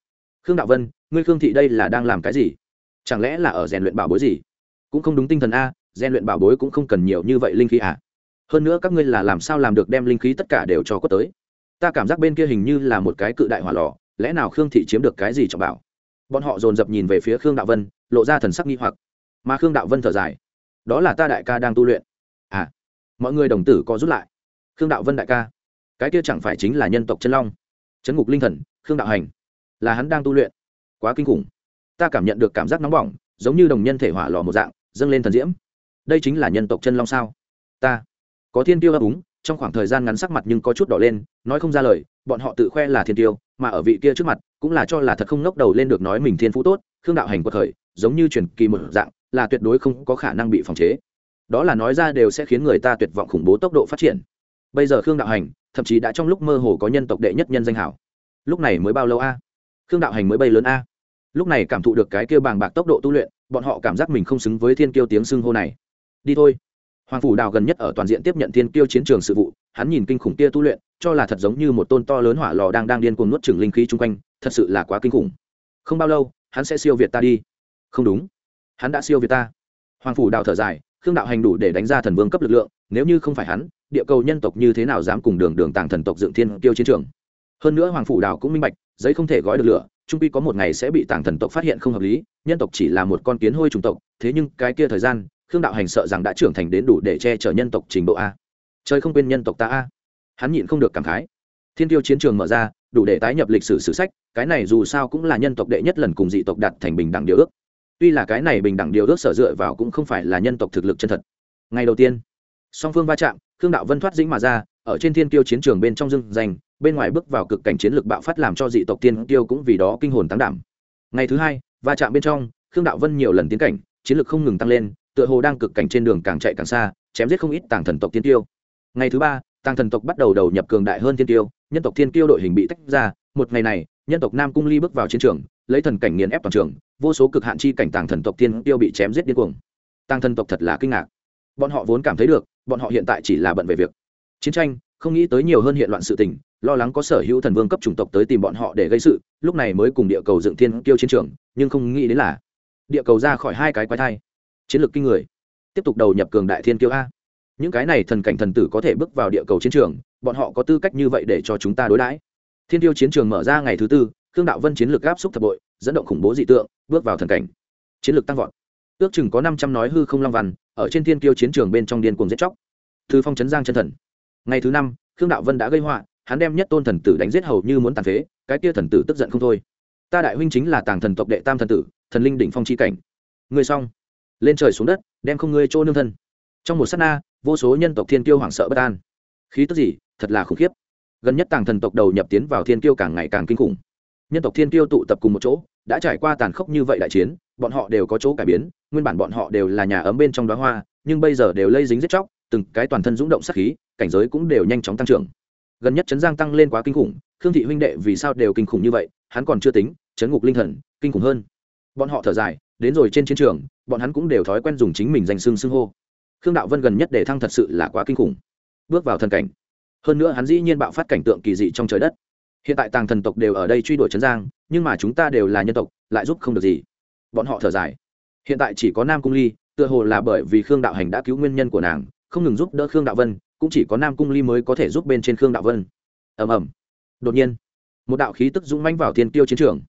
Khương đạo vân, ngươi khương thị đây là đang làm cái gì? Chẳng lẽ là ở rèn luyện bảo bối gì? Cũng không đúng tinh thần a, rèn luyện bảo bối cũng không cần nhiều như vậy linh khí à? Hơn nữa các ngươi là làm sao làm được đem linh khí tất cả đều cho quất tới? Ta cảm giác bên kia hình như là một cái cự đại hỏa lò, lẽ nào khương thị chiếm được cái gì trọng bảo? Bọn họ dồn dập nhìn về phía khương đạo vân, lộ ra thần sắc nghi hoặc. Mà khương đạo vân thở dài. Đó là ta đại ca đang tu luyện. À mọi người đồng tử có rút lại. Khương đạo vân đại ca cái kia chẳng phải chính là nhân tộc chân long, chấn ngục linh thần, khương đạo hành, là hắn đang tu luyện. Quá kinh khủng. Ta cảm nhận được cảm giác nóng bỏng, giống như đồng nhân thể hỏa lò một dạng, dâng lên thần diễm. Đây chính là nhân tộc chân long sao? Ta. Có thiên tiêu ấp úng, trong khoảng thời gian ngắn sắc mặt nhưng có chút đỏ lên, nói không ra lời, bọn họ tự khoe là thiên tiêu, mà ở vị kia trước mặt, cũng là cho là thật không ngốc đầu lên được nói mình thiên phú tốt, khương đạo hành quật khởi, giống như truyền kỳ một dạng, là tuyệt đối không có khả năng bị phòng chế. Đó là nói ra đều sẽ khiến người ta tuyệt vọng khủng bố tốc độ phát triển. Bây giờ khương đạo hành thậm chí đã trong lúc mơ hồ có nhân tộc đệ nhất nhân danh hảo. Lúc này mới bao lâu a? Khương đạo hành mới bay lớn a. Lúc này cảm thụ được cái kêu bàng bạc tốc độ tu luyện, bọn họ cảm giác mình không xứng với thiên kiêu tiếng xưng hô này. Đi thôi. Hoàng phủ đào gần nhất ở toàn diện tiếp nhận thiên kiêu chiến trường sự vụ, hắn nhìn kinh khủng kia tu luyện, cho là thật giống như một tôn to lớn hỏa lò đang đang điên cuồng nuốt trừng linh khí chung quanh, thật sự là quá kinh khủng. Không bao lâu, hắn sẽ siêu việt ta đi. Không đúng. Hắn đã siêu việt ta. Hoàng phủ đào thở dài, khương đạo hành đủ để đánh ra thần vương cấp lực lượng, nếu như không phải hắn địa cầu nhân tộc như thế nào dám cùng đường đường tàng thần tộc dựng thiên tiêu chiến trường. Hơn nữa hoàng phủ đào cũng minh bạch, giấy không thể gói được lửa, trung quy có một ngày sẽ bị tàng thần tộc phát hiện không hợp lý, nhân tộc chỉ là một con kiến hôi trùng tộc, thế nhưng cái kia thời gian, khương đạo hành sợ rằng đã trưởng thành đến đủ để che chở nhân tộc trình độ a. Trời không quên nhân tộc ta a. Hắn nhịn không được cảm khái. Thiên tiêu chiến trường mở ra, đủ để tái nhập lịch sử sử sách, cái này dù sao cũng là nhân tộc đệ nhất lần cùng dị tộc đạt thành bình đẳng điều ước. Tuy là cái này bình đẳng điều ước sở dựa vào cũng không phải là nhân tộc thực lực chân thật. Ngày đầu tiên song phương va chạm, khương đạo vân thoát dĩnh mà ra, ở trên thiên tiêu chiến trường bên trong dưng danh, bên ngoài bước vào cực cảnh chiến lược bạo phát làm cho dị tộc tiên tiêu cũng vì đó kinh hồn tăng đảm. Ngày thứ hai, va chạm bên trong, khương đạo vân nhiều lần tiến cảnh, chiến lược không ngừng tăng lên, tựa hồ đang cực cảnh trên đường càng chạy càng xa, chém giết không ít tàng thần tộc tiên tiêu ngày thứ ba, tàng thần tộc bắt đầu đầu nhập cường đại hơn tiên tiêu nhân tộc tiên tiêu đội hình bị tách ra, một ngày này, nhân tộc nam cung ly bước vào chiến trường, lấy thần cảnh nghiền ép toàn trường, vô số cực hạn chi cảnh tàng thần tộc tiên tiêu bị chém giết điên cuồng. Tàng thần tộc thật là kinh ngạc bọn họ vốn cảm thấy được, bọn họ hiện tại chỉ là bận về việc chiến tranh, không nghĩ tới nhiều hơn hiện loạn sự tình, lo lắng có sở hữu thần vương cấp chủng tộc tới tìm bọn họ để gây sự, lúc này mới cùng địa cầu dựng thiên kiêu chiến trường, nhưng không nghĩ đến là địa cầu ra khỏi hai cái quái thai. Chiến lược kinh người. Tiếp tục đầu nhập cường đại thiên kiêu a. Những cái này thần cảnh thần tử có thể bước vào địa cầu chiến trường, bọn họ có tư cách như vậy để cho chúng ta đối đãi. Thiên tiêu chiến trường mở ra ngày thứ tư, khương đạo vân chiến lược áp xúc thập bội, dẫn động khủng bố dị tượng, bước vào thần cảnh. Chiến lược tăng vọt ước chừng có năm trăm nói hư không long văn, ở trên thiên kiêu chiến trường bên trong điên cuồng giết chóc. Thư phong chấn giang chân thần. Ngày thứ năm, khương đạo vân đã gây họa, hắn đem nhất tôn thần tử đánh giết hầu như muốn tàn phế, cái kia thần tử tức giận không thôi. Ta đại huynh chính là tàng thần tộc đệ tam thần tử, thần linh đỉnh phong c h i cảnh. Ngươi xong. Lên trời xuống đất, đem không ngươi chỗ nương thân. Trong một s á t na, vô số nhân tộc thiên kiêu hoảng sợ bất an. Khí tức gì, thật là khủng khiếp. Gần nhất tàng thần tộc đầu nhập tiến vào thiên kiêu càng ngày càng kinh khủng. Nhân tộc thiên kiêu tụ tập cùng một chỗ đã trải qua tàn khốc như vậy đại chiến, bọn họ đều có chỗ cải biến, nguyên bản bọn họ đều là nhà ấm bên trong đó hoa, nhưng bây giờ đều lây dính giết chóc, từng cái toàn thân rúng động sắc khí, cảnh giới cũng đều nhanh chóng tăng trưởng. Gần nhất chấn giang tăng lên quá kinh khủng, khương thị huynh đệ vì sao đều kinh khủng như vậy, hắn còn chưa tính chấn ngục linh thần, kinh khủng hơn. Bọn họ thở dài, đến rồi trên chiến trường, bọn hắn cũng đều thói quen dùng chính mình danh xưng xưng hô. Khương đạo vân gần nhất để thăng thật sự là quá kinh khủng. Bước vào thần cảnh. Hơn nữa hắn dĩ nhiên bạo phát cảnh tượng kỳ dị trong trời đất hiện tại tàng thần tộc đều ở đây truy đuổi trấn giang, nhưng mà chúng ta đều là nhân tộc, lại giúp không được gì. Bọn họ thở dài. Hiện tại chỉ có nam cung ly, tựa hồ là bởi vì khương đạo hành đã cứu nguyên nhân của nàng, không ngừng giúp đỡ khương đạo vân, cũng chỉ có nam cung ly mới có thể giúp bên trên khương đạo vân. Ầm ầm. Đột nhiên, một đạo khí tức dũng mãnh vào thiên tiêu chiến trường.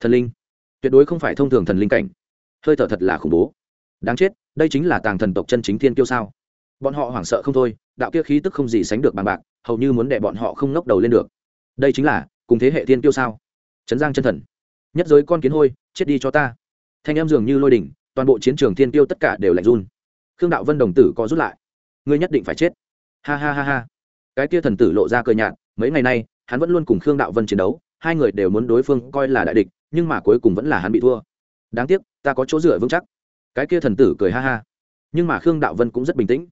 Thần linh. Tuyệt đối không phải thông thường thần linh cảnh. Hơi thở thật là khủng bố. Đáng chết, đây chính là tàng thần tộc chân chính thiên tiêu sao? Bọn họ hoảng sợ không thôi, đạo kia khí tức không gì sánh được bằng bạc, hầu như muốn để bọn họ không ngóc đầu lên được đây chính là, cùng thế hệ thiên tiêu sao? Trấn giang chân thần. Nhất giới con kiến hôi, chết đi cho ta. Thanh em dường như lôi đỉnh, toàn bộ chiến trường thiên tiêu tất cả đều lạnh run. Khương đạo vân đồng tử có rút lại. Ngươi nhất định phải chết. Ha ha ha ha. Cái kia thần tử lộ ra cờ nhạt, mấy ngày nay, hắn vẫn luôn cùng khương đạo vân chiến đấu, hai người đều muốn đối phương coi là đại địch, nhưng mà cuối cùng vẫn là hắn bị thua. Đáng tiếc, ta có chỗ dựa vững chắc. Cái kia thần tử cười ha ha. Nhưng mà khương đạo vân cũng rất bình tĩnh.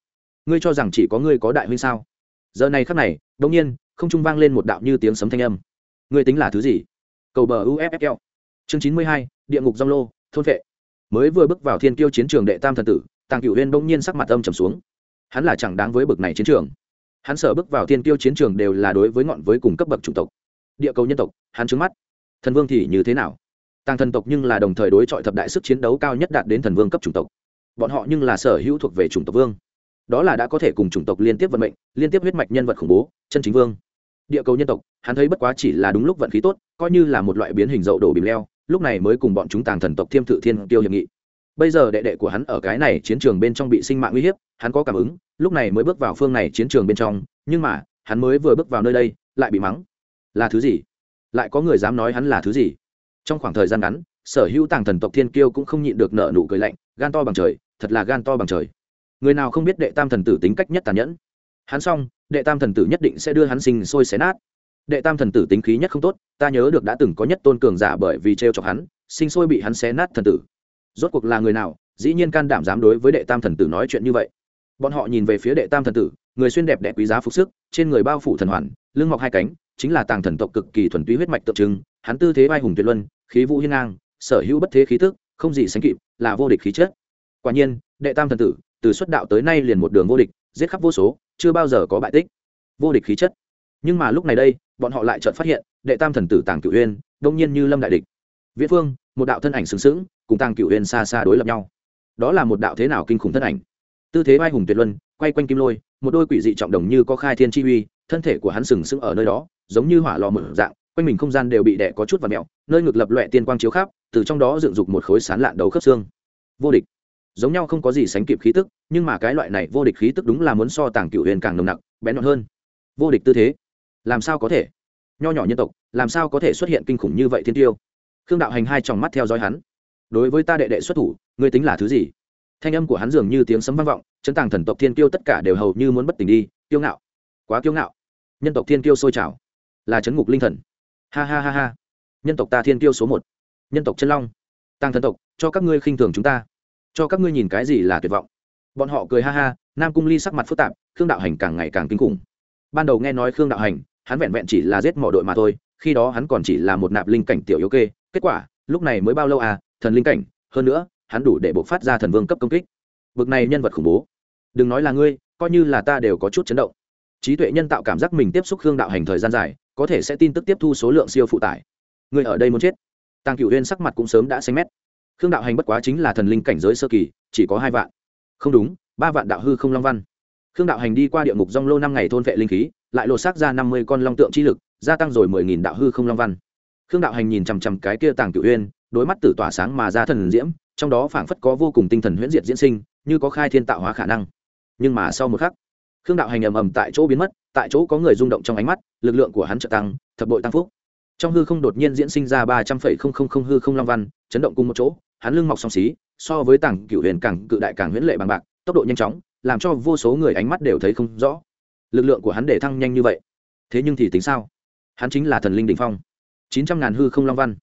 Ngươi cho rằng chỉ có ngươi có đại huynh sao? Giờ này khắc này đông nhiên không trung vang lên một đạo như tiếng sấm thanh âm. Ngươi tính là thứ gì? Cầu bờ uffl chương chín mươi hai, địa ngục dông lô, thôn vệ. Mới vừa bước vào thiên kiêu chiến trường đệ tam thần tử, tàng cửu huyên bỗng nhiên sắc mặt âm trầm xuống. Hắn là chẳng đáng với bực này chiến trường. Hắn sở bước vào thiên kiêu chiến trường đều là đối với ngọn với cùng cấp bậc chủng tộc. Địa cầu nhân tộc, hắn trứng mắt. Thần vương thì như thế nào? Tàng thần tộc nhưng là đồng thời đối chọi thập đại sức chiến đấu cao nhất đạt đến thần vương cấp chủng tộc. Bọn họ nhưng là sở hữu thuộc về chủng tộc vương. Đó là đã có thể cùng chủng tộc liên tiếp vận mệnh, liên tiếp huyết mạch nhân vật khủng bố, chân chính vương địa cầu nhân tộc, hắn thấy bất quá chỉ là đúng lúc vận khí tốt, coi như là một loại biến hình dậu đổ bìm leo, lúc này mới cùng bọn chúng tàng thần tộc thiêm thự thiên tiêu hiệp nghị. Bây giờ đệ đệ của hắn ở cái này chiến trường bên trong bị sinh mạng uy hiếp, hắn có cảm ứng, lúc này mới bước vào phương này chiến trường bên trong, nhưng mà, hắn mới vừa bước vào nơi đây, lại bị mắng. Là thứ gì? Lại có người dám nói hắn là thứ gì? Trong khoảng thời gian ngắn, sở hữu tàng thần tộc thiên kiêu cũng không nhịn được nợ nụ cười lạnh, gan to bằng trời, thật là gan to bằng trời. Người nào không biết đệ tam thần tử tính cách nhất tàn nhẫn? Hắn xong, đệ tam thần tử nhất định sẽ đưa hắn sinh sôi xé nát. Đệ tam thần tử tính khí nhất không tốt, ta nhớ được đã từng có nhất tôn cường giả bởi vì t r e o chọc hắn, sinh sôi bị hắn xé nát thần tử. Rốt cuộc là người nào, dĩ nhiên can đảm dám đối với đệ tam thần tử nói chuyện như vậy. Bọn họ nhìn về phía đệ tam thần tử, người xuyên đẹp đẽ quý giá phục sức, trên người bao phủ thần hoàn, lưng mọc hai cánh, chính là tàng thần tộc cực kỳ thuần túy huyết mạch tượng trưng, hắn tư thế vai hùng tuyệt luân, khí vũ hiên ngang, sở hữu bất thế khí thức không gì sánh kịp, là vô địch khí chất. Quả nhiên, đệ tam thần tử, từ xuất đạo tới nay liền một đường vô địch, giết khắp vô số chưa bao giờ có bại tích, vô địch khí chất. Nhưng mà lúc này đây, bọn họ lại chợt phát hiện, đệ tam thần tử tàng cửu uyên, đông nhiên như lâm đại địch. Viễn phương, một đạo thân ảnh sừng sững, cùng tàng cửu uyên xa xa đối lập nhau. Đó là một đạo thế nào kinh khủng thân ảnh. Tư thế vai hùng tuyệt luân, quay quanh kim lôi, một đôi quỷ dị trọng đồng như có khai thiên chi uy, thân thể của hắn sừng sững ở nơi đó, giống như hỏa lò mở dạng, quanh mình không gian đều bị đẻ có chút và mẹo nơi ngực lập loẹ tiên quang chiếu khắp, từ trong đó dựng dục một khối sán lạn đầu khớp xương. Vô địch giống nhau không có gì sánh kịp khí tức, nhưng mà cái loại này vô địch khí tức đúng là muốn so tàng cựu huyền càng nồng nặc, bén nhọn hơn. Vô địch tư thế, làm sao có thể? Nho nhỏ nhân tộc, làm sao có thể xuất hiện kinh khủng như vậy thiên tiêu? Khương đạo hành hai tròng mắt theo dõi hắn. Đối với ta đệ đệ xuất thủ, ngươi tính là thứ gì? Thanh âm của hắn dường như tiếng sấm vang vọng, chấn tàng thần tộc thiên tiêu tất cả đều hầu như muốn bất tỉnh đi, kiêu ngạo, quá kiêu ngạo. Nhân tộc thiên tiêu sôi trào, là chấn ngục linh thần. Ha ha ha ha. Nhân tộc ta thiên tiêu số một, nhân tộc chân long tăng thần tộc, cho các ngươi khinh thường chúng ta cho các ngươi nhìn cái gì là tuyệt vọng. Bọn họ cười ha ha, nam cung ly sắc mặt phức tạp, khương đạo hành càng ngày càng kinh khủng. Ban đầu nghe nói khương đạo hành, hắn vẹn vẹn chỉ là giết mỏ đội mà thôi, khi đó hắn còn chỉ là một nạp linh cảnh tiểu yếu kê, kết quả, lúc này mới bao lâu à thần linh cảnh, hơn nữa, hắn đủ để buộc phát ra thần vương cấp công kích. Bực này nhân vật khủng bố. Đừng nói là ngươi, coi như là ta đều có chút chấn động. Trí tuệ nhân tạo cảm giác mình tiếp xúc khương đạo hành thời gian dài, có thể sẽ tin tức tiếp thu số lượng siêu phụ tải. Người ở đây muốn chết. Tăng cựu huyên sắc mặt cũng sớm đã xanh mét khương đạo hành bất quá chính là thần linh cảnh giới sơ kỳ chỉ có hai vạn. Không đúng ba vạn đạo hư không long văn. Khương đạo hành đi qua địa ngục dong lô năm ngày thôn vệ linh khí lại lột xác ra năm mươi con long tượng chi lực gia tăng rồi mười nghìn đạo hư không long văn. Khương đạo hành nhìn chằm chằm cái kia tàng cựu uyên, đôi mắt tử tỏa sáng mà ra thần diễm trong đó phảng phất có vô cùng tinh thần huyễn diệt diễn sinh như có khai thiên tạo hóa khả năng. Nhưng mà sau một khắc khương đạo hành ầm ầm tại chỗ biến mất tại chỗ có người rung động trong ánh mắt lực lượng của hắn trợ tăng thập bội tăng phúc. Trong hư không đột nhiên diễn sinh ra ba trăm phẩy không không không hư không long văn chấn động cùng một chỗ hắn lưng mọc song xí, so với tảng cựu huyền càng cự đại càng huyễn lệ bằng bạc, tốc độ nhanh chóng, làm cho vô số người ánh mắt đều thấy không rõ. Lực lượng của hắn để thăng nhanh như vậy, thế nhưng thì tính sao? Hắn chính là thần linh đình phong. Chín trăm ngàn hư không long văn.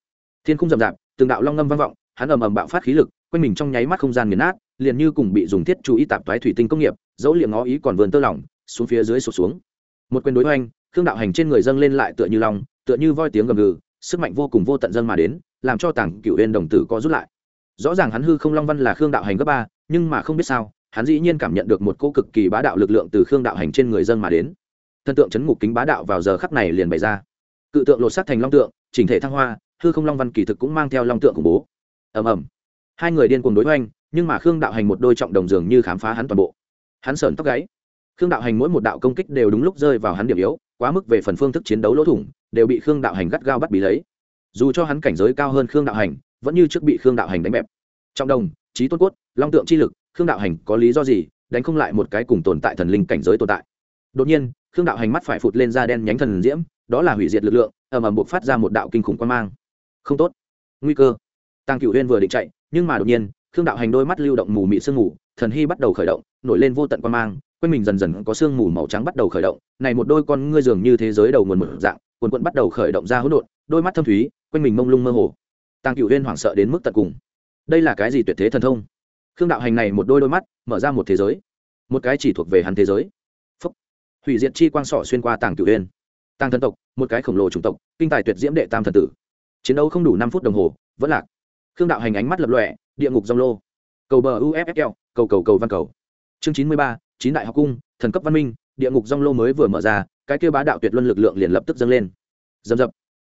Thiên không rậm rạp, từng đạo long ngâm vang vọng, hắn ầm ầm bạo phát khí lực, quanh mình trong nháy mắt không gian nghiền nát, liền như cùng bị dùng thiết chú ý tạp toái thủy tinh công nghiệp, dẫu liệm ngó ý còn vườn tơ lỏng, xuống phía dưới sụt xuống. Một quyền đối hoành, khương đạo hành trên người dâng lên lại tựa như lòng tựa như voi tiếng gầm gừ, sức mạnh vô cùng vô tận dâng mà đến, làm cho tảng cựu huyền đồng tử có rút lại rõ ràng hắn hư không long văn là khương đạo hành cấp ba, nhưng mà không biết sao, hắn dĩ nhiên cảm nhận được một cô cực kỳ bá đạo lực lượng từ khương đạo hành trên người dân mà đến. Thần tượng chấn ngục kính bá đạo vào giờ khắc này liền bày ra. Cự tượng lột xác thành long tượng, chỉnh thể thăng hoa, hư không long văn kỳ thực cũng mang theo long tượng khủng bố. Ầm ầm. Hai người điên cuồng đối hoành, nhưng mà khương đạo hành một đôi trọng đồng dường như khám phá hắn toàn bộ. Hắn sởn tóc gáy. Khương đạo hành mỗi một đạo công kích đều đúng lúc rơi vào hắn điểm yếu, quá mức về phần phương thức chiến đấu lỗ thủng, đều bị khương đạo hành gắt gao bắt bí lấy. Dù cho hắn cảnh giới cao hơn khương đạo hành vẫn như trước bị khương đạo hành đánh bẹp. Trong đồng trí tôn cốt, long tượng chi lực, khương đạo hành có lý do gì đánh không lại một cái cùng tồn tại thần linh cảnh giới tồn tại? Đột nhiên, khương đạo hành mắt phải phụt lên da đen nhánh thần diễm, đó là hủy diệt lực lượng, ầm ầm buộc phát ra một đạo kinh khủng quan mang. Không tốt. Nguy cơ. Tăng Cựu huyên vừa định chạy, nhưng mà đột nhiên, khương đạo hành đôi mắt lưu động mù mị sương mù, thần hy bắt đầu khởi động, nổi lên vô tận quan mang, quanh mình dần dần có sương mù màu trắng bắt đầu khởi động, này một đôi con ngươi dường như thế giới đầu nguồn một dạng, quần quận bắt đầu khởi động ra hỗn độn, đôi mắt thâm thúy, quanh mình mông lung mơ hồ tăng cửu huyên hoảng sợ đến mức tận cùng. Đây là cái gì tuyệt thế thần thông? Khương đạo hành này một đôi đôi mắt, mở ra một thế giới. Một cái chỉ thuộc về hắn thế giới. Phúc. hủy diệt chi quang sọ xuyên qua tàng cửu huyên tăng thần tộc, một cái khổng lồ chủng tộc, kinh tài tuyệt diễm đệ tam thần tử. Chiến đấu không đủ năm phút đồng hồ, vẫn lạc. Khương đạo hành ánh mắt lập lọe địa ngục dông lô. Cầu bờ uffl cầu cầu cầu văn cầu. Chương chín mươi ba, chín đại học cung, thần cấp văn minh, địa ngục dông lô mới vừa mở ra, cái kêu bá đạo tuyệt luân lực lượng liền lập tức dâng lên. Dầm dập.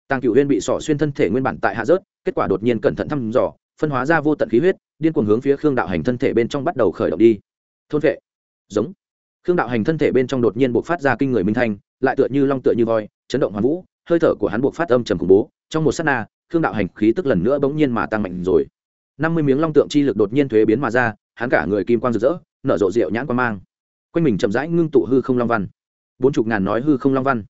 Tàng cựu huyên bị sỏ xuyên thân thể nguyên bản tại hạ rớt kết quả đột nhiên cẩn thận thăm dò, phân hóa ra vô tận khí huyết, điên cuồng hướng phía khương đạo hành thân thể bên trong bắt đầu khởi động đi. Thôn vệ. Giống. Khương đạo hành thân thể bên trong đột nhiên buộc phát ra kinh người minh thanh, lại tựa như long tựa như voi, chấn động hoàn vũ, hơi thở của hắn buộc phát âm trầm khủng bố. Trong một s á t na, khương đạo hành khí tức lần nữa bỗng nhiên mà tăng mạnh rồi. Năm mươi miếng long tượng chi lực đột nhiên thuế biến mà ra, hắn cả người kim quang rực rỡ, nở rộ rượu nhãn quan mang. Quanh mình chậm rãi ngưng tụ hư không long văn. Bốn chục ngàn nói hư không long văn.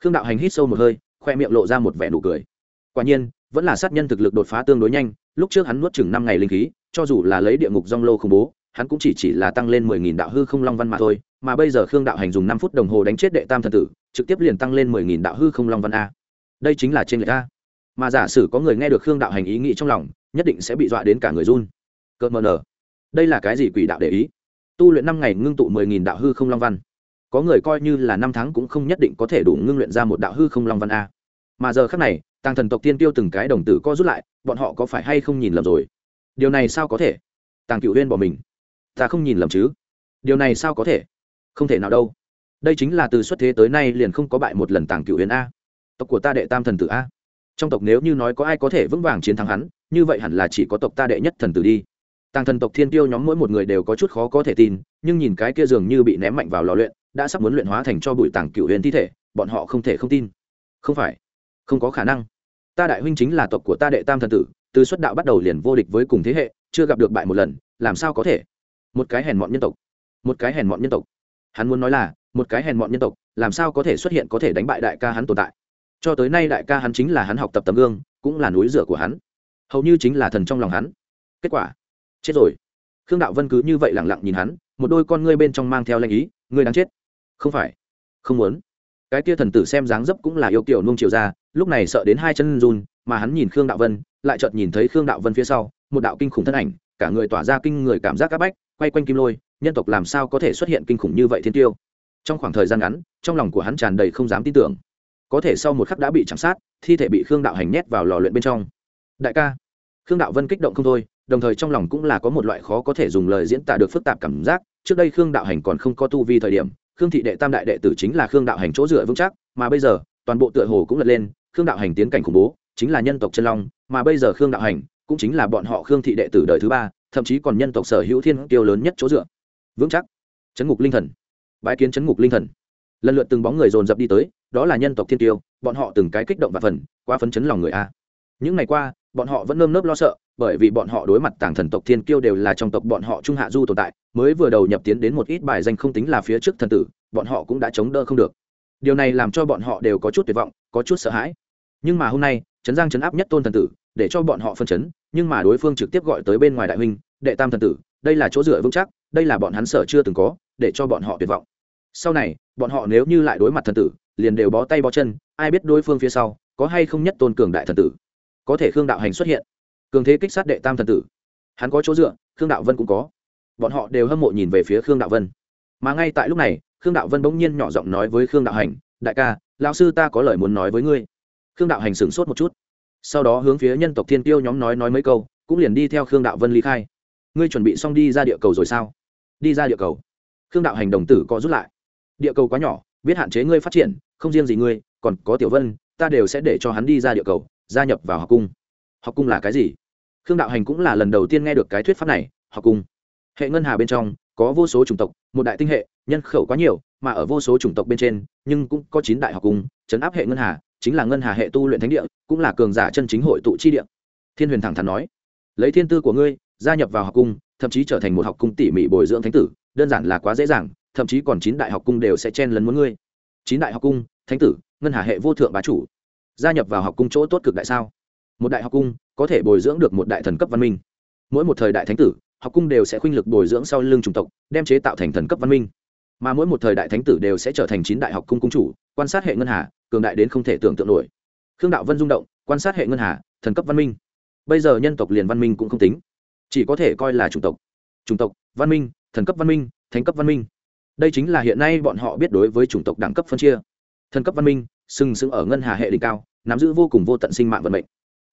Khương đạo hành hít sâu một hơi, khoe miệng lộ ra một vẻ nụ cười. Quả nhiên vẫn là sát nhân thực lực đột phá tương đối nhanh, lúc trước hắn nuốt chừng năm ngày linh khí, cho dù là lấy địa ngục dong lô khủng bố, hắn cũng chỉ chỉ là tăng lên mười nghìn đạo hư không long văn mà thôi, mà bây giờ khương đạo hành dùng năm phút đồng hồ đánh chết đệ tam thần tử, trực tiếp liền tăng lên mười nghìn đạo hư không long văn a. Đây chính là trên lệch a. Mà giả sử có người nghe được khương đạo hành ý nghĩ trong lòng, nhất định sẽ bị dọa đến cả người run. Cợt mờ nở. Đây là cái gì quỷ đạo để ý? Tu luyện năm ngày ngưng tụ mười nghìn đạo hư không long văn. Có người coi như là năm tháng cũng không nhất định có thể đủ ngưng luyện ra một đạo hư không long văn a. Mà giờ khác này tàng thần tộc tiên tiêu từng cái đồng tử co rút lại, bọn họ có phải hay không nhìn lầm rồi? Điều này sao có thể? Tàng cựu huyên bỏ mình. Ta không nhìn lầm chứ? Điều này sao có thể? Không thể nào đâu. Đây chính là từ xuất thế tới nay liền không có bại một lần tàng cựu huyên a. Tộc của ta đệ tam thần tử a. Trong tộc nếu như nói có ai có thể vững vàng chiến thắng hắn, như vậy hẳn là chỉ có tộc ta đệ nhất thần tử đi. Tàng thần tộc thiên tiêu nhóm mỗi một người đều có chút khó có thể tin, nhưng nhìn cái kia dường như bị ném mạnh vào lò luyện, đã sắp muốn luyện hóa thành cho bụi tàng cựu huyền thi thể, bọn họ không thể không tin. Không phải. Không có khả năng ta đại huynh chính là tộc của ta đệ tam thần tử, từ xuất đạo bắt đầu liền vô địch với cùng thế hệ, chưa gặp được bại một lần, làm sao có thể? Một cái hèn mọn nhân tộc. Một cái hèn mọn nhân tộc. Hắn muốn nói là, một cái hèn mọn nhân tộc, làm sao có thể xuất hiện có thể đánh bại đại ca hắn tồn tại? Cho tới nay đại ca hắn chính là hắn học tập tấm gương, cũng là núi rửa của hắn. Hầu như chính là thần trong lòng hắn. Kết quả, chết rồi. Khương đạo vân cứ như vậy lẳng lặng nhìn hắn, một đôi con ngươi bên trong mang theo lanh ý, ngươi đang chết. Không phải, không muốn. Cái kia thần tử xem dáng dấp cũng là yêu kiểu nung chiều ra lúc này sợ đến hai chân run, mà hắn nhìn khương đạo vân, lại chợt nhìn thấy khương đạo vân phía sau, một đạo kinh khủng thân ảnh, cả người tỏa ra kinh người cảm giác áp bách, quay quanh kim lôi, nhân tộc làm sao có thể xuất hiện kinh khủng như vậy thiên tiêu? Trong khoảng thời gian ngắn, trong lòng của hắn tràn đầy không dám tin tưởng. Có thể sau một khắc đã bị chạm sát, thi thể bị khương đạo hành nhét vào lò luyện bên trong. Đại ca, khương đạo vân kích động không thôi, đồng thời trong lòng cũng là có một loại khó có thể dùng lời diễn tả được phức tạp cảm giác, trước đây khương đạo hành còn không có tu vi thời điểm, khương thị đệ tam đại đệ tử chính là khương đạo hành chỗ dựa vững chắc, mà bây giờ, toàn bộ tựa hồ cũng lật lên khương đạo hành tiến cảnh khủng bố, chính là nhân tộc chân long, mà bây giờ khương đạo hành cũng chính là bọn họ khương thị đệ tử đời thứ ba, thậm chí còn nhân tộc sở hữu thiên tiêu lớn nhất chỗ dựa. Vững chắc. Chấn ngục linh thần. Bãi kiến chấn ngục linh thần. Lần lượt từng bóng người dồn dập đi tới, đó là nhân tộc thiên tiêu bọn họ từng cái kích động và phần, quá phấn chấn lòng người a. Những ngày qua, bọn họ vẫn nơm nớp lo sợ, bởi vì bọn họ đối mặt tàng thần tộc thiên kiêu đều là trong tộc bọn họ trung hạ du tồn tại, mới vừa đầu nhập tiến đến một ít bài danh không tính là phía trước thần tử, bọn họ cũng đã chống đỡ không được. Điều này làm cho bọn họ đều có chút tuyệt vọng, có chút sợ hãi nhưng mà hôm nay, trấn giang trấn áp nhất tôn thần tử, để cho bọn họ phân chấn, nhưng mà đối phương trực tiếp gọi tới bên ngoài đại huynh, đệ tam thần tử, đây là chỗ dựa vững chắc, đây là bọn hắn sợ chưa từng có, để cho bọn họ tuyệt vọng. Sau này, bọn họ nếu như lại đối mặt thần tử, liền đều bó tay bó chân, ai biết đối phương phía sau, có hay không nhất tôn cường đại thần tử. Có thể khương đạo hành xuất hiện. Cường thế kích sát đệ tam thần tử. Hắn có chỗ dựa, khương đạo vân cũng có. Bọn họ đều hâm mộ nhìn về phía khương đạo vân. Mà ngay tại lúc này, khương đạo vân bỗng nhiên nhỏ giọng nói với khương đạo hành, đại ca, lão sư ta có lời muốn nói với ngươi khương đạo hành sửng sốt một chút. Sau đó hướng phía nhân tộc thiên tiêu nhóm nói nói mấy câu, cũng liền đi theo khương đạo vân ly khai. Ngươi chuẩn bị xong đi ra địa cầu rồi sao? Đi ra địa cầu. Khương đạo hành đồng tử có rút lại. Địa cầu quá nhỏ, biết hạn chế ngươi phát triển, không riêng gì ngươi, còn có tiểu vân, ta đều sẽ để cho hắn đi ra địa cầu, gia nhập vào học cung. Học cung là cái gì? Khương đạo hành cũng là lần đầu tiên nghe được cái thuyết pháp này, học cung. Hệ ngân hà bên trong, có vô số chủng tộc, một đại tinh hệ, nhân khẩu quá nhiều, mà ở vô số chủng tộc bên trên, nhưng cũng có chín đại học cung, chấn áp hệ ngân hà chính là ngân hà hệ tu luyện thánh địa, cũng là cường giả chân chính hội tụ chi địa. Thiên huyền thẳng thắn nói, lấy thiên tư của ngươi, gia nhập vào học cung, thậm chí trở thành một học cung tỉ mỉ bồi dưỡng thánh tử, đơn giản là quá dễ dàng, thậm chí còn chín đại học cung đều sẽ chen lấn muốn ngươi. Chín đại học cung, thánh tử, ngân hà hệ vô thượng bá chủ. Gia nhập vào học cung chỗ tốt cực đại sao? Một đại học cung, có thể bồi dưỡng được một đại thần cấp văn minh. Mỗi một thời đại thánh tử, học cung đều sẽ khuynh lực bồi dưỡng sau lưng chủng tộc, đem chế tạo thành thần cấp văn minh. Mà mỗi một thời đại thánh tử đều sẽ trở thành chín đại học cung cung chủ, quan sát hệ ngân hà cường đại đến không thể tưởng tượng nổi. Khương đạo vân rung động, quan sát hệ ngân hà, thần cấp văn minh. Bây giờ nhân tộc liền văn minh cũng không tính, chỉ có thể coi là chủng tộc. Chủng tộc, văn minh, thần cấp văn minh, thánh cấp văn minh. Đây chính là hiện nay bọn họ biết đối với chủng tộc đẳng cấp phân chia. Thần cấp văn minh, sừng sững ở ngân hà hệ đỉnh cao, nắm giữ vô cùng vô tận sinh mạng vận mệnh.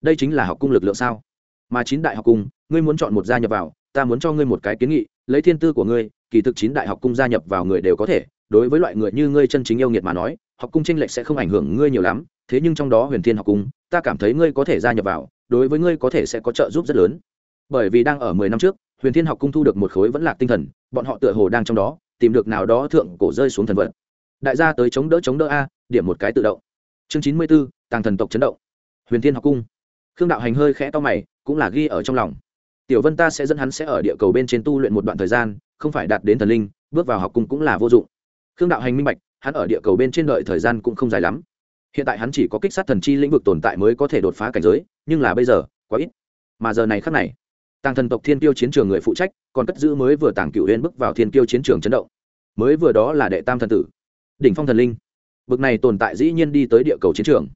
Đây chính là học cung lực lượng sao? Mà chín đại học cung, ngươi muốn chọn một gia nhập vào, ta muốn cho ngươi một cái kiến nghị, lấy thiên tư của ngươi, kỳ thực chín đại học cung gia nhập vào người đều có thể, đối với loại người như ngươi chân chính yêu nghiệt mà nói học cung tranh lệch sẽ không ảnh hưởng ngươi nhiều lắm, thế nhưng trong đó huyền thiên học cung, ta cảm thấy ngươi có thể gia nhập vào, đối với ngươi có thể sẽ có trợ giúp rất lớn. Bởi vì đang ở mười năm trước, huyền thiên học cung thu được một khối vẫn lạc tinh thần, bọn họ tựa hồ đang trong đó, tìm được nào đó thượng cổ rơi xuống thần vật. Đại gia tới chống đỡ chống đỡ a, điểm một cái tự động. Chương chín mươi b ố tàng thần tộc chấn động. Huyền thiên học cung. Khương đạo hành hơi khẽ to mày, cũng là ghi ở trong lòng. Tiểu vân ta sẽ dẫn hắn sẽ ở địa cầu bên trên tu luyện một đoạn thời gian, không phải đạt đến thần linh, bước vào học cung cũng là vô dụng. Khương đạo hành minh bạch hắn ở địa cầu bên trên đợi thời gian cũng không dài lắm. Hiện tại hắn chỉ có kích sát thần chi lĩnh vực tồn tại mới có thể đột phá cảnh giới, nhưng là bây giờ, quá ít. Mà giờ này khắc này, tàng thần tộc thiên tiêu chiến trường người phụ trách, còn cất giữ mới vừa tàng cựu huyên bước vào thiên tiêu chiến trường chấn động. Mới vừa đó là đệ tam thần tử, đỉnh phong thần linh. Bực này tồn tại dĩ nhiên đi tới địa cầu chiến trường.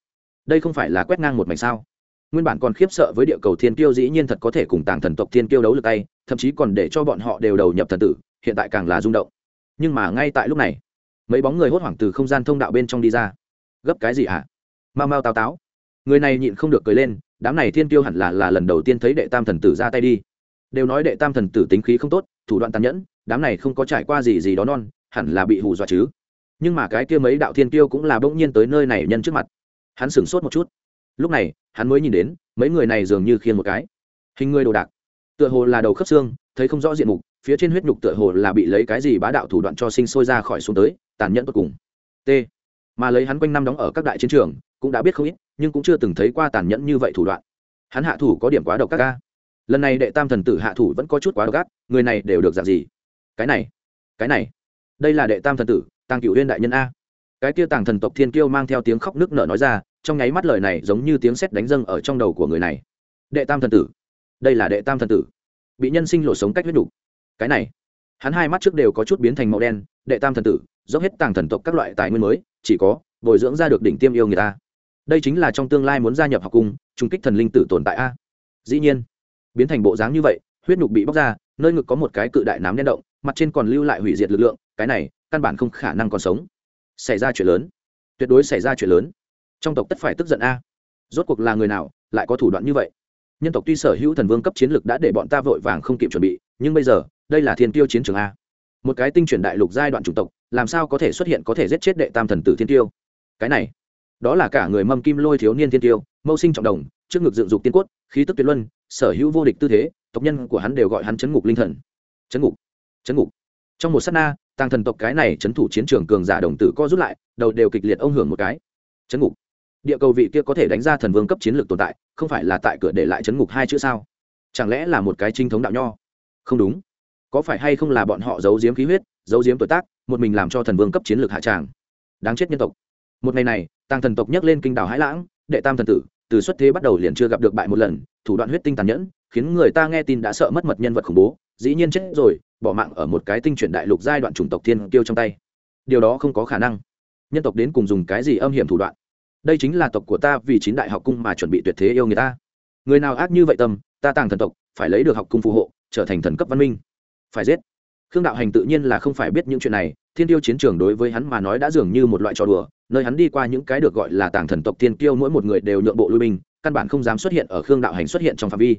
Đây không phải là quét ngang một mảnh sao? Nguyên bản còn khiếp sợ với địa cầu thiên tiêu dĩ nhiên thật có thể cùng tàng thần tộc thiên tiêu đấu lực tay, thậm chí còn để cho bọn họ đều đầu nhập thần tử, hiện tại càng là rung động. Nhưng mà ngay tại lúc này mấy bóng người hốt hoảng từ không gian thông đạo bên trong đi ra. Gấp cái gì hả? Mau mau tào táo. Người này nhịn không được cười lên, đám này thiên tiêu hẳn là là lần đầu tiên thấy đệ tam thần tử ra tay đi. Đều nói đệ tam thần tử tính khí không tốt, thủ đoạn tàn nhẫn, đám này không có trải qua gì gì đó non, hẳn là bị hù dọa chứ. Nhưng mà cái kia mấy đạo thiên tiêu cũng là bỗng nhiên tới nơi này nhân trước mặt. Hắn sửng sốt một chút. Lúc này, hắn mới nhìn đến, mấy người này dường như khiên một cái. Hình người đồ đạc. Tựa hồ là đầu khớp xương, thấy không rõ diện mục phía trên huyết nhục tựa hồ là bị lấy cái gì bá đạo thủ đoạn cho sinh sôi ra khỏi xuống tới, tàn nhẫn tột cùng. T. Mà lấy hắn quanh năm đóng ở các đại chiến trường, cũng đã biết không ít, nhưng cũng chưa từng thấy qua tàn nhẫn như vậy thủ đoạn. Hắn hạ thủ có điểm quá độc các ca lần này đệ tam thần tử hạ thủ vẫn có chút quá độc ác, người này đều được dạng gì? Cái này cái này. Đây là đệ tam thần tử tăng cựu huyên đại nhân a. Cái kia tàng thần tộc thiên kiêu mang theo tiếng khóc nước nở nói ra, trong nháy mắt lời này giống như tiếng sét đánh dâng ở trong đầu của người này. Đệ tam thần tử. Đây là đệ tam thần tử. Bị nhân sinh lộ sống cách huyết đủ cái này. Hắn hai mắt trước đều có chút biến thành màu đen, đệ tam thần tử, dốc hết tàng thần tộc các loại tài nguyên mới, chỉ có bồi dưỡng ra được đỉnh tiêm yêu người ta đây chính là trong tương lai muốn gia nhập học cung trung kích thần linh tử tồn tại a. Dĩ nhiên, biến thành bộ dáng như vậy, huyết nhục bị bóc ra, nơi ngực có một cái cự đại nám đen động, mặt trên còn lưu lại hủy diệt lực lượng, cái này, căn bản không khả năng còn sống. Xảy ra chuyện lớn. Tuyệt đối xảy ra chuyện lớn. Trong tộc tất phải tức giận a. Rốt cuộc là người nào, lại có thủ đoạn như vậy? Nhân tộc tuy sở hữu thần vương cấp chiến lược đã để bọn ta vội vàng không kịp chuẩn bị, nhưng bây giờ đây là thiên tiêu chiến trường a. Một cái tinh chuyển đại lục giai đoạn chủng tộc, làm sao có thể xuất hiện có thể giết chết đệ tam thần tử thiên tiêu? Cái này, đó là cả người mâm kim lôi thiếu niên thiên tiêu, mâu sinh trọng đồng, trước ngực dựng dục tiên cốt, khí tức tuyệt luân, sở hữu vô địch tư thế, tộc nhân của hắn đều gọi hắn chấn ngục linh thần. Chấn ngục chấn ngục. Trong một s á t na tăng thần tộc cái này chấn thủ chiến trường cường giả đồng tử co rút lại, đầu đều kịch liệt ông hưởng một cái. Chấn ngục. Địa cầu vị kia có thể đánh ra thần vương cấp chiến lược tồn tại, không phải là tại cửa để lại chấn ngục hai chữ sao? Chẳng lẽ là một cái trinh thống đạo nho? Không đúng có phải hay không là bọn họ giấu giếm khí huyết, giấu giếm tuổi tác, một mình làm cho thần vương cấp chiến lược hạ tràng? Đáng chết nhân tộc. Một ngày này tăng thần tộc nhắc lên kinh đảo hãi lãng, đệ tam thần tử, từ xuất thế bắt đầu liền chưa gặp được bại một lần, thủ đoạn huyết tinh tàn nhẫn, khiến người ta nghe tin đã sợ mất mật nhân vật khủng bố, dĩ nhiên chết rồi, bỏ mạng ở một cái tinh chuyển đại lục giai đoạn chủng tộc thiên kiêu trong tay. Điều đó không có khả năng. Nhân tộc đến cùng dùng cái gì âm hiểm thủ đoạn? Đây chính là tộc của ta vì chín đại học cung mà chuẩn bị tuyệt thế yêu người ta. Người nào ác như vậy tâm, ta tàng thần tộc, phải lấy được học cung phù hộ, trở thành thần cấp văn minh phải giết. Khương đạo hành tự nhiên là không phải biết những chuyện này, thiên tiêu chiến trường đối với hắn mà nói đã dường như một loại trò đùa, nơi hắn đi qua những cái được gọi là tàng thần tộc thiên tiêu mỗi một người đều nhượng bộ lui binh, căn bản không dám xuất hiện ở khương đạo hành xuất hiện trong phạm vi.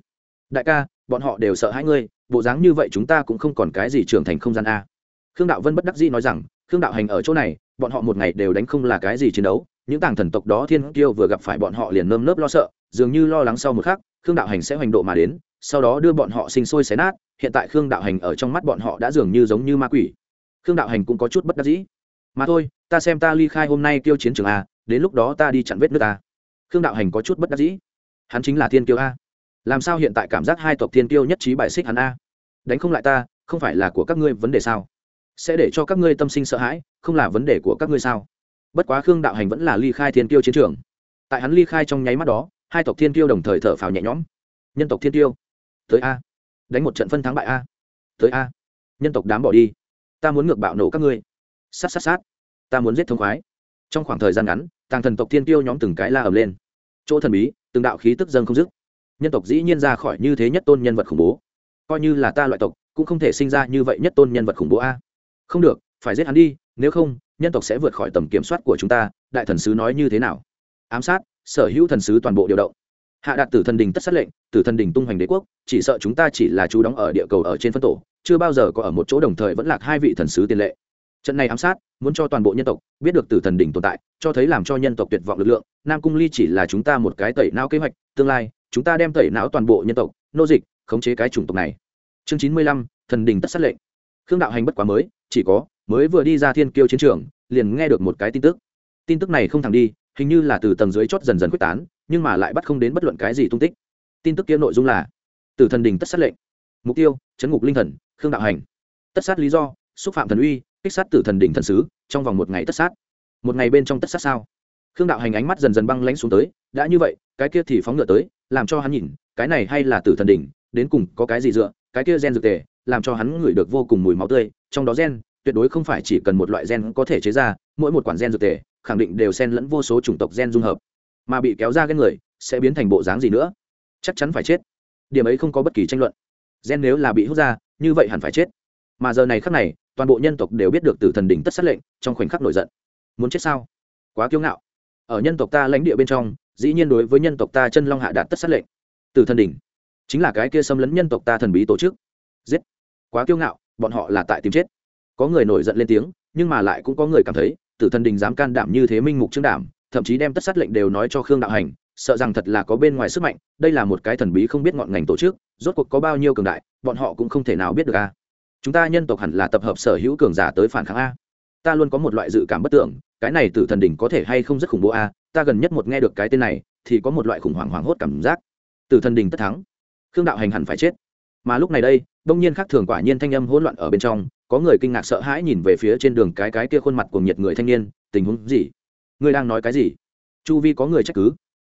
Đại ca, bọn họ đều sợ hãi ngươi, bộ dáng như vậy chúng ta cũng không còn cái gì trưởng thành không gian a. Khương đạo vân bất đắc dĩ nói rằng, khương đạo hành ở chỗ này, bọn họ một ngày đều đánh không là cái gì chiến đấu, những tàng thần tộc đó thiên tiêu vừa gặp phải bọn họ liền nơm nớp lo sợ, dường như lo lắng sau một khắc, khương đạo hành sẽ hoành độ mà đến, sau đó đưa bọn họ sinh sôi xé nát hiện tại khương đạo hành ở trong mắt bọn họ đã dường như giống như ma quỷ. Khương đạo hành cũng có chút bất đắc dĩ. Mà thôi, ta xem ta ly khai hôm nay kêu chiến trường a, đến lúc đó ta đi chặn vết nước ta khương đạo hành có chút bất đắc dĩ. Hắn chính là thiên kiêu a. Làm sao hiện tại cảm giác hai tộc thiên kiêu nhất trí bài xích hắn a? Đánh không lại ta, không phải là của các ngươi vấn đề sao? Sẽ để cho các ngươi tâm sinh sợ hãi, không là vấn đề của các ngươi sao? Bất quá khương đạo hành vẫn là ly khai thiên kiêu chiến trường. Tại hắn ly khai trong nháy mắt đó, hai tộc thiên kiêu đồng thời thở phào nhẹ nhõm. Nhân tộc thiên kiêu, tới a đánh một trận phân thắng bại a. Tới a. Nhân tộc đám bỏ đi. Ta muốn ngược bạo nổ các ngươi. Sát sát sát. Ta muốn giết thông khoái. Trong khoảng thời gian ngắn, tàng thần tộc thiên tiêu nhóm từng cái la ầm lên. Chỗ thần bí, từng đạo khí tức dâng không dứt. Nhân tộc dĩ nhiên ra khỏi như thế nhất tôn nhân vật khủng bố. Coi như là ta loại tộc, cũng không thể sinh ra như vậy nhất tôn nhân vật khủng bố a. Không được, phải giết hắn đi, nếu không, nhân tộc sẽ vượt khỏi tầm kiểm soát của chúng ta. Đại thần sứ nói như thế nào? Ám sát, sở hữu thần sứ toàn bộ điều động hạ đạt tử thần đình tất sát lệnh, tử thần đình tung hoành đế quốc, chỉ sợ chúng ta chỉ là chú đóng ở địa cầu ở trên phân tổ, chưa bao giờ có ở một chỗ đồng thời vẫn lạc hai vị thần sứ tiền lệ. Trận này ám sát, muốn cho toàn bộ nhân tộc biết được tử thần đình tồn tại, cho thấy làm cho nhân tộc tuyệt vọng lực lượng, nam cung ly chỉ là chúng ta một cái tẩy não kế hoạch, tương lai, chúng ta đem tẩy não toàn bộ nhân tộc, nô dịch, khống chế cái chủng tộc này. Chương chín mươi lăm, thần đình tất sát lệnh. Khương đạo hành bất quá mới, chỉ có, mới vừa đi ra thiên kiêu chiến trường, liền nghe được một cái tin tức. Tin tức này không thẳng đi, hình như là từ tầng dưới chót dần dần quyết tán nhưng mà lại bắt không đến bất luận cái gì tung tích. Tin tức kia nội dung là từ thần đình tất sát lệnh, mục tiêu, chấn ngục linh thần, khương đạo hành. Tất sát lý do, xúc phạm thần uy, kích sát tử thần đỉnh thần sứ, trong vòng một ngày tất sát. Một ngày bên trong tất sát sao? Khương đạo hành ánh mắt dần dần băng lãnh xuống tới, đã như vậy, cái kia thì phóng ngựa tới, làm cho hắn nhìn, cái này hay là tử thần đỉnh đến cùng có cái gì dựa, cái kia gen dược tề, làm cho hắn ngửi được vô cùng mùi máu tươi, trong đó gen, tuyệt đối không phải chỉ cần một loại gen có thể chế ra, mỗi một quản gen dược tề, khẳng định đều xen lẫn vô số chủng tộc gen dung hợp mà bị kéo ra cái người, sẽ biến thành bộ dáng gì nữa? Chắc chắn phải chết. Điểm ấy không có bất kỳ tranh luận. Gen nếu là bị hút ra, như vậy hẳn phải chết. Mà giờ này khắc này, toàn bộ nhân tộc đều biết được từ thần đỉnh tất sát lệnh, trong khoảnh khắc nổi giận. Muốn chết sao? Quá kiêu ngạo. Ở nhân tộc ta lãnh địa bên trong, dĩ nhiên đối với nhân tộc ta chân long hạ đạt tất sát lệnh. Từ thần đỉnh chính là cái kia xâm lấn nhân tộc ta thần bí tổ chức. Giết. Quá kiêu ngạo, bọn họ là tại tìm chết. Có người nổi giận lên tiếng, nhưng mà lại cũng có người cảm thấy, tử thần đình dám can đảm như thế minh mục trương đảm thậm chí đem tất sát lệnh đều nói cho khương đạo hành, sợ rằng thật là có bên ngoài sức mạnh, đây là một cái thần bí không biết ngọn ngành tổ chức, rốt cuộc có bao nhiêu cường đại, bọn họ cũng không thể nào biết được a. Chúng ta nhân tộc hẳn là tập hợp sở hữu cường giả tới phản kháng a. Ta luôn có một loại dự cảm bất tưởng, cái này từ thần đỉnh có thể hay không rất khủng bố a, ta gần nhất một nghe được cái tên này, thì có một loại khủng hoảng hoảng hốt cảm giác. Từ thần đỉnh tất thắng. Khương đạo hành hẳn phải chết. Mà lúc này đây, đông nhiên khác thường quả nhiên thanh âm hỗn loạn ở bên trong, có người kinh ngạc sợ hãi nhìn về phía trên đường cái cái kia khuôn mặt của nhiệt người thanh niên, tình huống gì? Ngươi đang nói cái gì? Chu vi có người trách cứ.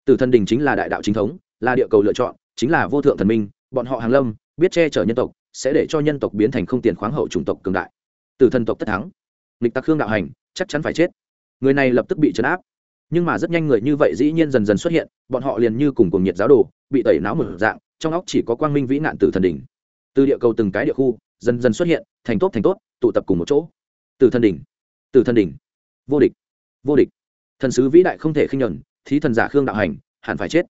Tử thần đình chính là đại đạo chính thống, là địa cầu lựa chọn, chính là vô thượng thần minh, bọn họ hàng lâm, biết che chở nhân tộc, sẽ để cho nhân tộc biến thành không tiền khoáng hậu chủng tộc cường đại. Tử thần tộc tất thắng. Nghịch tặc khương đạo hành, chắc chắn phải chết. Người này lập tức bị trấn áp. Nhưng mà rất nhanh người như vậy dĩ nhiên dần dần xuất hiện, bọn họ liền như cùng cùng nhiệt giáo đồ, bị tẩy não một dạng, trong óc chỉ có quang minh vĩ nạn tử thần đỉnh từ địa cầu từng cái địa khu, dần dần xuất hiện, thành tốt thành tốt, tụ tập cùng một chỗ. Tử thần đỉnh tử thần đỉnh vô địch. Vô địch thần sứ vĩ đại không thể khinh nhuận, thí thần giả khương đạo hành, hẳn phải chết.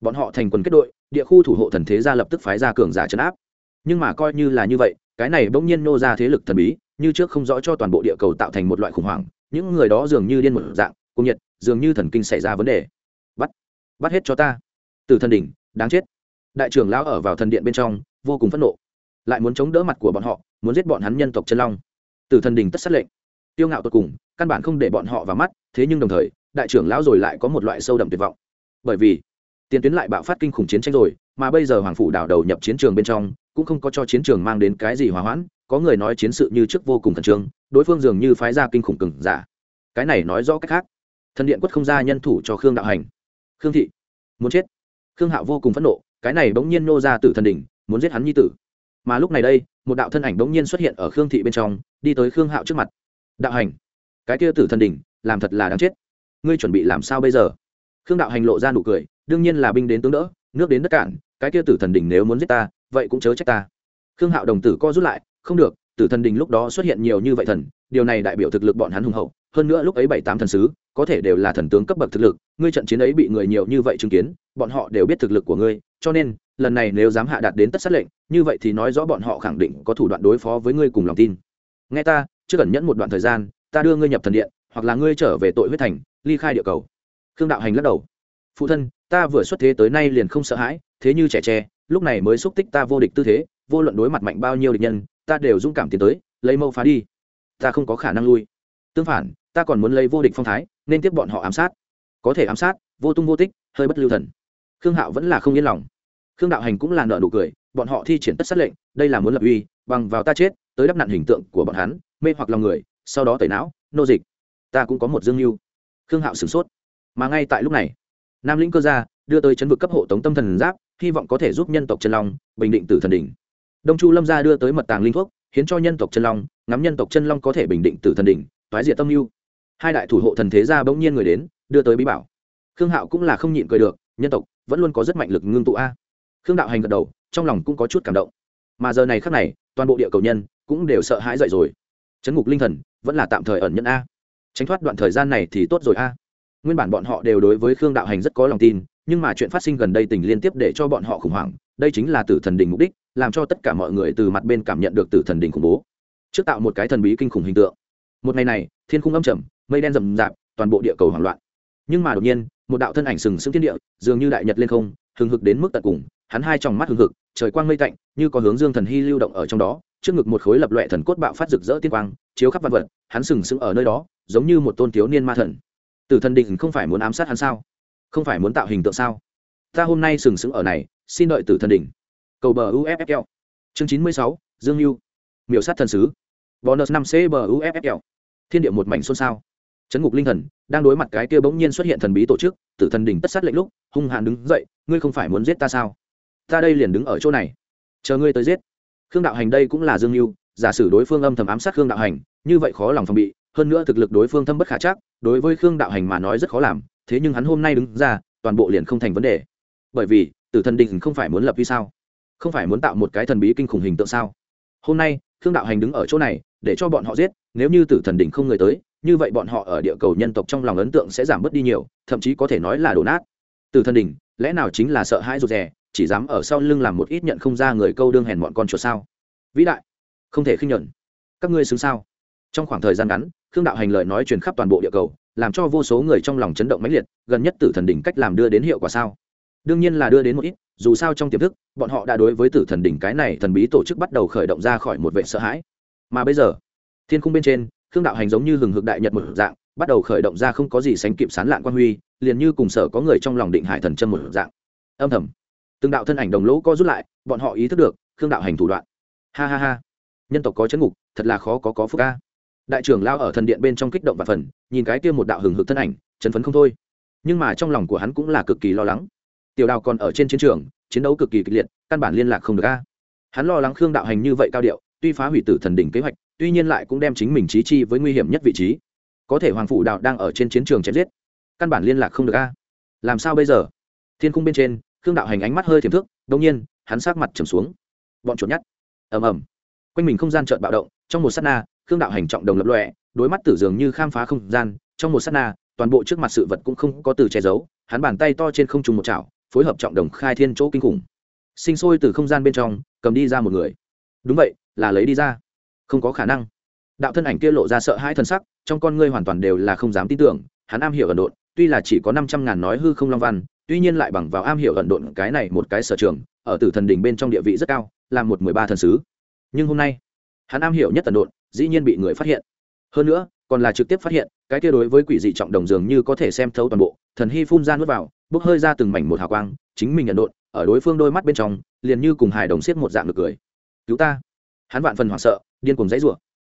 Bọn họ thành quần kết đội, địa khu thủ hộ thần thế gia lập tức phái ra cường giả trấn áp. Nhưng mà coi như là như vậy, cái này bỗng nhiên nô ra thế lực thần bí, như trước không rõ cho toàn bộ địa cầu tạo thành một loại khủng hoảng, những người đó dường như điên một dạng cung nhiệt, dường như thần kinh xảy ra vấn đề. Bắt bắt hết cho ta. Từ thần đỉnh, đáng chết. Đại trưởng lão ở vào thần điện bên trong, vô cùng phẫn nộ. Lại muốn chống đỡ mặt của bọn họ, muốn giết bọn hắn nhân tộc chân long. Từ thần đỉnh tất sát lệnh tiêu ngạo tột cùng, căn bản không để bọn họ vào mắt, thế nhưng đồng thời, đại trưởng lão rồi lại có một loại sâu đậm tuyệt vọng. Bởi vì, tiền tuyến lại bạo phát kinh khủng chiến tranh rồi, mà bây giờ hoàng phủ đảo đầu nhập chiến trường bên trong, cũng không có cho chiến trường mang đến cái gì hòa hoãn, có người nói chiến sự như trước vô cùng khẩn trương, đối phương dường như phái ra kinh khủng cừng giả. Cái này nói rõ cách khác. Thần điện quất không ra nhân thủ cho khương đạo hành. Khương thị, muốn chết. Khương hạo vô cùng phẫn nộ, cái này bỗng nhiên nô ra từ thần đỉnh, muốn giết hắn nhi tử. Mà lúc này đây, một đạo thân ảnh bỗng nhiên xuất hiện ở khương thị bên trong, đi tới khương hạo trước mặt đạo hành, cái kia tử thần đỉnh, làm thật là đáng chết. Ngươi chuẩn bị làm sao bây giờ? Khương đạo hành lộ ra nụ cười, đương nhiên là binh đến tướng đỡ, nước đến đất cản, cái kia tử thần đỉnh nếu muốn giết ta, vậy cũng chớ trách ta. Khương hạo đồng tử co rút lại, không được, tử thần đình lúc đó xuất hiện nhiều như vậy thần, điều này đại biểu thực lực bọn hắn hùng hậu, hơn nữa lúc ấy bảy tám thần sứ, có thể đều là thần tướng cấp bậc thực lực, ngươi trận chiến ấy bị người nhiều như vậy chứng kiến, bọn họ đều biết thực lực của ngươi, cho nên, lần này nếu dám hạ đạt đến tất sát lệnh, như vậy thì nói rõ bọn họ khẳng định có thủ đoạn đối phó với ngươi cùng lòng tin. Nghe ta chưa cần nhẫn một đoạn thời gian, ta đưa ngươi nhập thần điện, hoặc là ngươi trở về tội huyết thành, ly khai địa cầu. Khương đạo hành lắc đầu. Phụ thân, ta vừa xuất thế tới nay liền không sợ hãi, thế như trẻ tre, lúc này mới xúc tích ta vô địch tư thế, vô luận đối mặt mạnh bao nhiêu địch nhân, ta đều dũng cảm tiến tới, lấy mâu phá đi. Ta không có khả năng lui. Tương phản, ta còn muốn lấy vô địch phong thái, nên tiếp bọn họ ám sát. Có thể ám sát, vô tung vô tích, hơi bất lưu thần. Khương hạo vẫn là không yên lòng. Khương đạo hành cũng là nợ nụ cười, bọn họ thi triển tất sát lệnh, đây là muốn lập uy, bằng vào ta chết, tới đắp nặn hình tượng của bọn hắn mê hoặc lòng người, sau đó tẩy não, nô dịch. Ta cũng có một dương mưu. Khương hạo sửng sốt. Mà ngay tại lúc này, nam lĩnh cơ gia đưa tới chấn vực cấp hộ tống tâm thần giáp, hy vọng có thể giúp nhân tộc chân long bình định tử thần đỉnh. Đông chu lâm gia đưa tới mật tàng linh thuốc, hiến cho nhân tộc chân long, ngắm nhân tộc chân long có thể bình định tử thần đỉnh, toái diệt tâm mưu. Hai đại thủ hộ thần thế gia bỗng nhiên người đến, đưa tới bí bảo. Khương hạo cũng là không nhịn cười được, nhân tộc vẫn luôn có rất mạnh lực ngưng tụ a. Khương đạo hành gật đầu, trong lòng cũng có chút cảm động. Mà giờ này khác này, toàn bộ địa cầu nhân cũng đều sợ hãi dậy rồi chấn ngục linh thần, vẫn là tạm thời ẩn nhận a. Tránh thoát đoạn thời gian này thì tốt rồi a. Nguyên bản bọn họ đều đối với khương đạo hành rất có lòng tin, nhưng mà chuyện phát sinh gần đây tình liên tiếp để cho bọn họ khủng hoảng. Đây chính là tử thần đình mục đích, làm cho tất cả mọi người từ mặt bên cảm nhận được tử thần đình khủng bố. Trước tạo một cái thần bí kinh khủng hình tượng. Một ngày này, thiên khung âm trầm, mây đen rầm rạp, toàn bộ địa cầu hoảng loạn. Nhưng mà đột nhiên, một đạo thân ảnh sừng sững thiên địa, dường như đại nhật lên không, hừng hực đến mức tận cùng, hắn hai tròng mắt hừng hực, trời quang mây tạnh, như có hướng dương thần hy lưu động ở trong đó trước ngực một khối lập loẹ thần cốt bạo phát rực rỡ tiên quang, chiếu khắp văn vật, hắn sừng sững ở nơi đó, giống như một tôn thiếu niên ma thần. Tử thần định không phải muốn ám sát hắn sao? Không phải muốn tạo hình tượng sao? Ta hôm nay sừng sững ở này, xin đợi tử thần đỉnh cầu bờ uffl chương chín mươi sáu, dương mưu miểu sát thần sứ. Bonus năm c bờ uffl thiên địa một mảnh xôn xao. Chấn ngục linh thần, đang đối mặt cái kia bỗng nhiên xuất hiện thần bí tổ chức, tử thần đỉnh tất sát lệnh lúc, hung hãn đứng dậy, ngươi không phải muốn giết ta sao? Ta đây liền đứng ở chỗ này. Chờ ngươi tới giết khương đạo hành đây cũng là dương mưu giả sử đối phương âm thầm ám sát khương đạo hành, như vậy khó lòng phòng bị, hơn nữa thực lực đối phương thâm bất khả chắc, đối với khương đạo hành mà nói rất khó làm, thế nhưng hắn hôm nay đứng ra, toàn bộ liền không thành vấn đề. Bởi vì, tử thần đình không phải muốn lập vì sao? Không phải muốn tạo một cái thần bí kinh khủng hình tượng sao? Hôm nay, khương đạo hành đứng ở chỗ này, để cho bọn họ giết, nếu như tử thần đình không người tới, như vậy bọn họ ở địa cầu nhân tộc trong lòng ấn tượng sẽ giảm bớt đi nhiều, thậm chí có thể nói là đổ nát. Tử thần đình lẽ nào chính là sợ hãi rụt rè chỉ dám ở sau lưng làm một ít nhận không ra người câu đương hèn bọn con chuột sao? Vĩ đại, không thể khinh nhuận. Các ngươi xứng sao? Trong khoảng thời gian ngắn, khương đạo hành lời nói truyền khắp toàn bộ địa cầu, làm cho vô số người trong lòng chấn động mãnh liệt, gần nhất tử thần đỉnh cách làm đưa đến hiệu quả sao? Đương nhiên là đưa đến một ít, dù sao trong tiềm thức, bọn họ đã đối với tử thần đỉnh cái này thần bí tổ chức bắt đầu khởi động ra khỏi một vệ sợ hãi. Mà bây giờ, thiên khung bên trên, khương đạo hành giống như hừng hực đại nhật một dạng, bắt đầu khởi động ra không có gì sánh kịp sán lạn quan huy, liền như cùng sở có người trong lòng định hải thần chân một dạng. Âm thầm từng đạo thân ảnh đồng lỗ co rút lại, bọn họ ý thức được, khương đạo hành thủ đoạn. Ha ha ha. Nhân tộc có chấn ngục, thật là khó có có phúc ca. Đại trưởng lao ở thần điện bên trong kích động và phần, nhìn cái kia một đạo hừng hực thân ảnh, chấn phấn không thôi. Nhưng mà trong lòng của hắn cũng là cực kỳ lo lắng. Tiểu đào còn ở trên chiến trường, chiến đấu cực kỳ kịch liệt, căn bản liên lạc không được ca hắn lo lắng khương đạo hành như vậy cao điệu, tuy phá hủy tử thần đỉnh kế hoạch, tuy nhiên lại cũng đem chính mình trí chi với nguy hiểm nhất vị trí. Có thể hoàng phụ đạo đang ở trên chiến trường chém giết, căn bản liên lạc không được ca làm sao bây giờ? Thiên cung bên trên khương đạo hành ánh mắt hơi thiềm thức đông nhiên, hắn sát mặt trầm xuống. Bọn chuột nhắt ầm ầm. Quanh mình không gian trợn bạo động, trong một s á t na, khương đạo hành trọng đồng lập lọe đối mắt tử dường như khám phá không gian, trong một s á t na, toàn bộ trước mặt sự vật cũng không có từ che giấu, hắn bàn tay to trên không trùng một chảo, phối hợp trọng đồng khai thiên chỗ kinh khủng. Sinh sôi từ không gian bên trong, cầm đi ra một người. Đúng vậy, là lấy đi ra. Không có khả năng. Đạo thân ảnh kia lộ ra sợ hãi thân sắc, trong con ngươi hoàn toàn đều là không dám tin tưởng, hắn am hiểu ẩn độn, tuy là chỉ có năm trăm ngàn nói hư không long văn tuy nhiên lại bằng vào am hiểu ẩn độn cái này một cái sở trường, ở tử thần đình bên trong địa vị rất cao, là một mười ba thần sứ. Nhưng hôm nay, hắn am hiểu nhất ẩn độn, dĩ nhiên bị người phát hiện. Hơn nữa, còn là trực tiếp phát hiện, cái kia đối với quỷ dị trọng đồng dường như có thể xem thấu toàn bộ, thần hy phun ra nuốt vào, bốc hơi ra từng mảnh một hào quang, chính mình ẩn độn, ở đối phương đôi mắt bên trong, liền như cùng hài đồng xiết một dạng được cười. Cứu ta! Hắn vạn phần hoảng sợ, điên cùng dãy rủa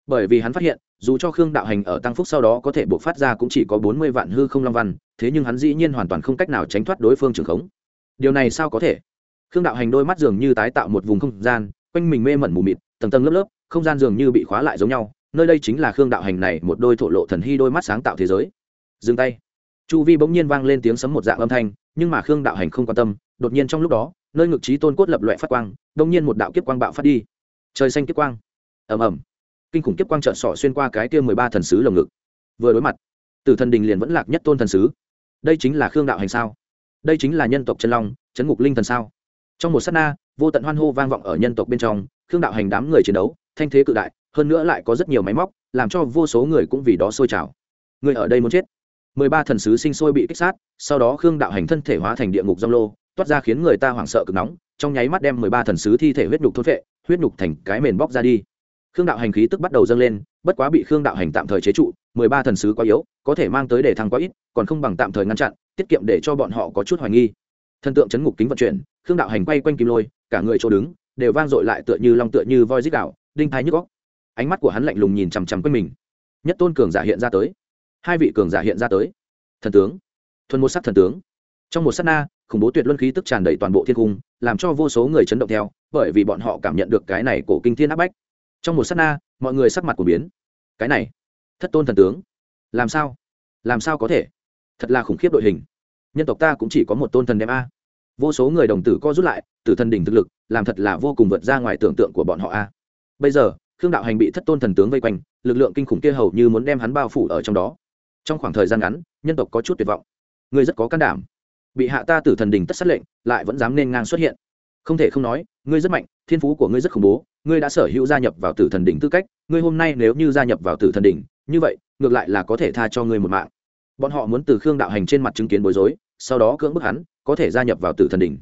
bởi vì hắn phát hiện, dù cho khương đạo hành ở tăng phúc sau đó có thể buộc phát ra cũng chỉ có bốn mươi vạn hư không long văn, thế nhưng hắn dĩ nhiên hoàn toàn không cách nào tránh thoát đối phương trường khống. Điều này sao có thể? Khương đạo hành đôi mắt dường như tái tạo một vùng không gian, quanh mình mê mẩn mù mịt, tầng tầng lớp lớp, không gian dường như bị khóa lại giống nhau. Nơi đây chính là khương đạo hành này, một đôi thổ lộ thần hy đôi mắt sáng tạo thế giới. Dừng tay. Chu vi bỗng nhiên vang lên tiếng sấm một dạng âm thanh, nhưng mà khương đạo hành không quan tâm. Đột nhiên trong lúc đó, nơi ngực trí tôn cốt lập loại phát quang bỗng nhiên một đạo kiếp quang bạo phát đi. Trời xanh kiếp quang. Ầm ầm kinh khủng kiếp quang trợn sọ xuyên qua cái kia mười ba thần sứ lồng ngực. Vừa đối mặt, tử thần đình liền vẫn lạc nhất tôn thần sứ. Đây chính là khương đạo hành sao? Đây chính là nhân tộc chân long, chấn ngục linh thần sao? Trong một s á t na, vô tận hoan hô vang vọng ở nhân tộc bên trong, khương đạo hành đám người chiến đấu, thanh thế cự đại, hơn nữa lại có rất nhiều máy móc, làm cho vô số người cũng vì đó sôi trào. Người ở đây muốn chết. Mười ba thần sứ sinh sôi bị kích sát, sau đó khương đạo hành thân thể hóa thành địa ngục giông lô, toát ra khiến người ta hoảng sợ cực nóng, trong nháy mắt đem mười ba thần sứ thi thể huyết nhục thốt vệ huyết nhục thành cái mền bóc ra đi khương đạo hành khí tức bắt đầu dâng lên, bất quá bị khương đạo hành tạm thời chế trụ, mười ba thần sứ quá yếu, có thể mang tới để thăng quá ít, còn không bằng tạm thời ngăn chặn, tiết kiệm để cho bọn họ có chút hoài nghi. Thần tượng chấn ngục kính vận chuyển, khương đạo hành quay quanh kim lôi, cả người chỗ đứng, đều vang dội lại tựa như long tựa như voi dích đạo đinh thái nhức góc ánh mắt của hắn lạnh lùng nhìn chằm chằm quanh mình. Nhất tôn cường giả hiện ra tới. Hai vị cường giả hiện ra tới. Thần tướng. Thuần một sắc thần tướng. Trong một s á t na, khủng bố tuyệt luân khí tức tràn đầy toàn bộ thiên cung, làm cho vô số người chấn động theo, bởi vì bọn họ cảm nhận được cái này cổ kinh thiên áp bách trong một s á t na, mọi người sắc mặt của biến. Cái này, thất tôn thần tướng. Làm sao? Làm sao có thể? Thật là khủng khiếp đội hình. Nhân tộc ta cũng chỉ có một tôn thần đem a. Vô số người đồng tử co rút lại, từ thần đỉnh thực lực, làm thật là vô cùng vượt ra ngoài tưởng tượng của bọn họ a. Bây giờ, khương đạo hành bị thất tôn thần tướng vây quanh, lực lượng kinh khủng kia hầu như muốn đem hắn bao phủ ở trong đó. Trong khoảng thời gian ngắn, nhân tộc có chút tuyệt vọng. Ngươi rất có can đảm. Bị hạ ta tử thần đình tất sát lệnh, lại vẫn dám nên ngang xuất hiện không thể không nói, ngươi rất mạnh, thiên phú của ngươi rất khủng bố, ngươi đã sở hữu gia nhập vào tử thần đỉnh tư cách, ngươi hôm nay nếu như gia nhập vào tử thần đỉnh, như vậy, ngược lại là có thể tha cho ngươi một mạng. Bọn họ muốn từ khương đạo hành trên mặt chứng kiến bối rối, sau đó cưỡng bức hắn, có thể gia nhập vào tử thần đỉnh.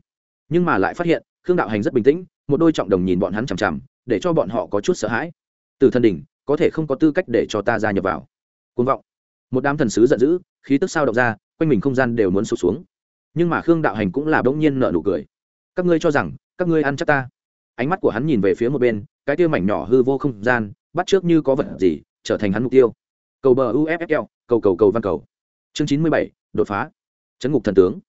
Nhưng mà lại phát hiện, khương đạo hành rất bình tĩnh, một đôi trọng đồng nhìn bọn hắn chằm chằm, để cho bọn họ có chút sợ hãi. Tử thần đỉnh, có thể không có tư cách để cho ta gia nhập vào. Côn vọng. Một đám thần sứ giận dữ, khí tức sao động ra, quanh mình không gian đều muốn sụp xuống. Nhưng mà khương đạo hành cũng là bỗng nhiên nợ nụ cười các ngươi cho rằng, các ngươi ăn chắc ta. Ánh mắt của hắn nhìn về phía một bên, cái tiêu mảnh nhỏ hư vô không gian, bắt trước như có vật gì, trở thành hắn mục tiêu. Cầu bờ uffl cầu cầu cầu văn cầu. Chương chín mươi bảy, đột phá. Chấn ngục thần tướng.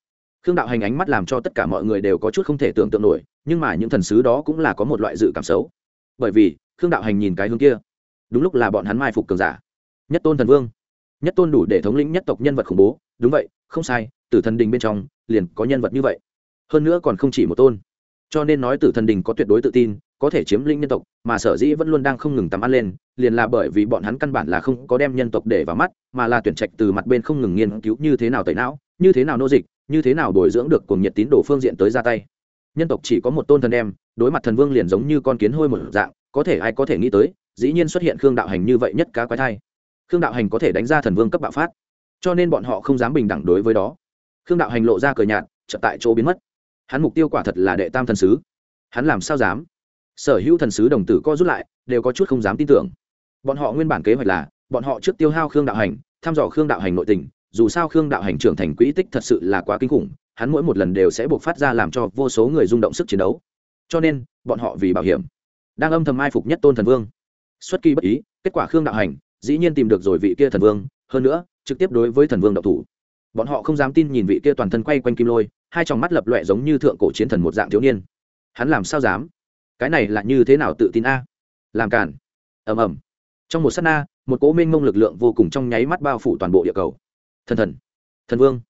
Khương đạo hành ánh mắt làm cho tất cả mọi người đều có chút không thể tưởng tượng nổi, nhưng mà những thần sứ đó cũng là có một loại dự cảm xấu. Bởi vì, khương đạo hành nhìn cái hướng kia. Đúng lúc là bọn hắn mai phục cường giả. Nhất tôn thần vương. Nhất tôn đủ để thống lĩnh nhất tộc nhân vật khủng bố. Đúng vậy, không sai, từ thần đình bên trong, liền có nhân vật như vậy hơn nữa còn không chỉ một tôn. Cho nên nói tử thần đình có tuyệt đối tự tin, có thể chiếm lĩnh nhân tộc, mà sở dĩ vẫn luôn đang không ngừng tắm ăn lên, liền là bởi vì bọn hắn căn bản là không có đem nhân tộc để vào mắt, mà là tuyển trạch từ mặt bên không ngừng nghiên cứu như thế nào tẩy não, như thế nào nô dịch, như thế nào bồi dưỡng được cùng nhiệt tín đồ phương diện tới ra tay. Nhân tộc chỉ có một tôn thần đem, đối mặt thần vương liền giống như con kiến hôi một dạng, có thể ai có thể nghĩ tới, dĩ nhiên xuất hiện khương đạo hành như vậy nhất cá quái thai. Khương đạo hành có thể đánh ra thần vương cấp bạo phát, cho nên bọn họ không dám bình đẳng đối với đó. Khương đạo hành lộ ra cờ nhạt, chợt tại chỗ biến mất hắn mục tiêu quả thật là đệ tam thần sứ. Hắn làm sao dám? Sở hữu thần sứ đồng tử co rút lại, đều có chút không dám tin tưởng. Bọn họ nguyên bản kế hoạch là, bọn họ trước tiêu hao khương đạo hành, thăm dò khương đạo hành nội tình, dù sao khương đạo hành trưởng thành quỹ tích thật sự là quá kinh khủng, hắn mỗi một lần đều sẽ buộc phát ra làm cho vô số người rung động sức chiến đấu. Cho nên, bọn họ vì bảo hiểm, đang âm thầm ai phục nhất tôn thần vương. Xuất kỳ bất ý, kết quả khương đạo hành dĩ nhiên tìm được rồi vị kia thần vương, hơn nữa, trực tiếp đối với thần vương độc thủ. Bọn họ không dám tin nhìn vị kia toàn thân quay quanh kim lôi hai tròng mắt lập loẹ giống như thượng cổ chiến thần một dạng thiếu niên. Hắn làm sao dám? Cái này là như thế nào tự tin a? Làm cản ầm ầm. Trong một s á t na, một cố minh mông lực lượng vô cùng trong nháy mắt bao phủ toàn bộ địa cầu. Thần thần. Thần vương.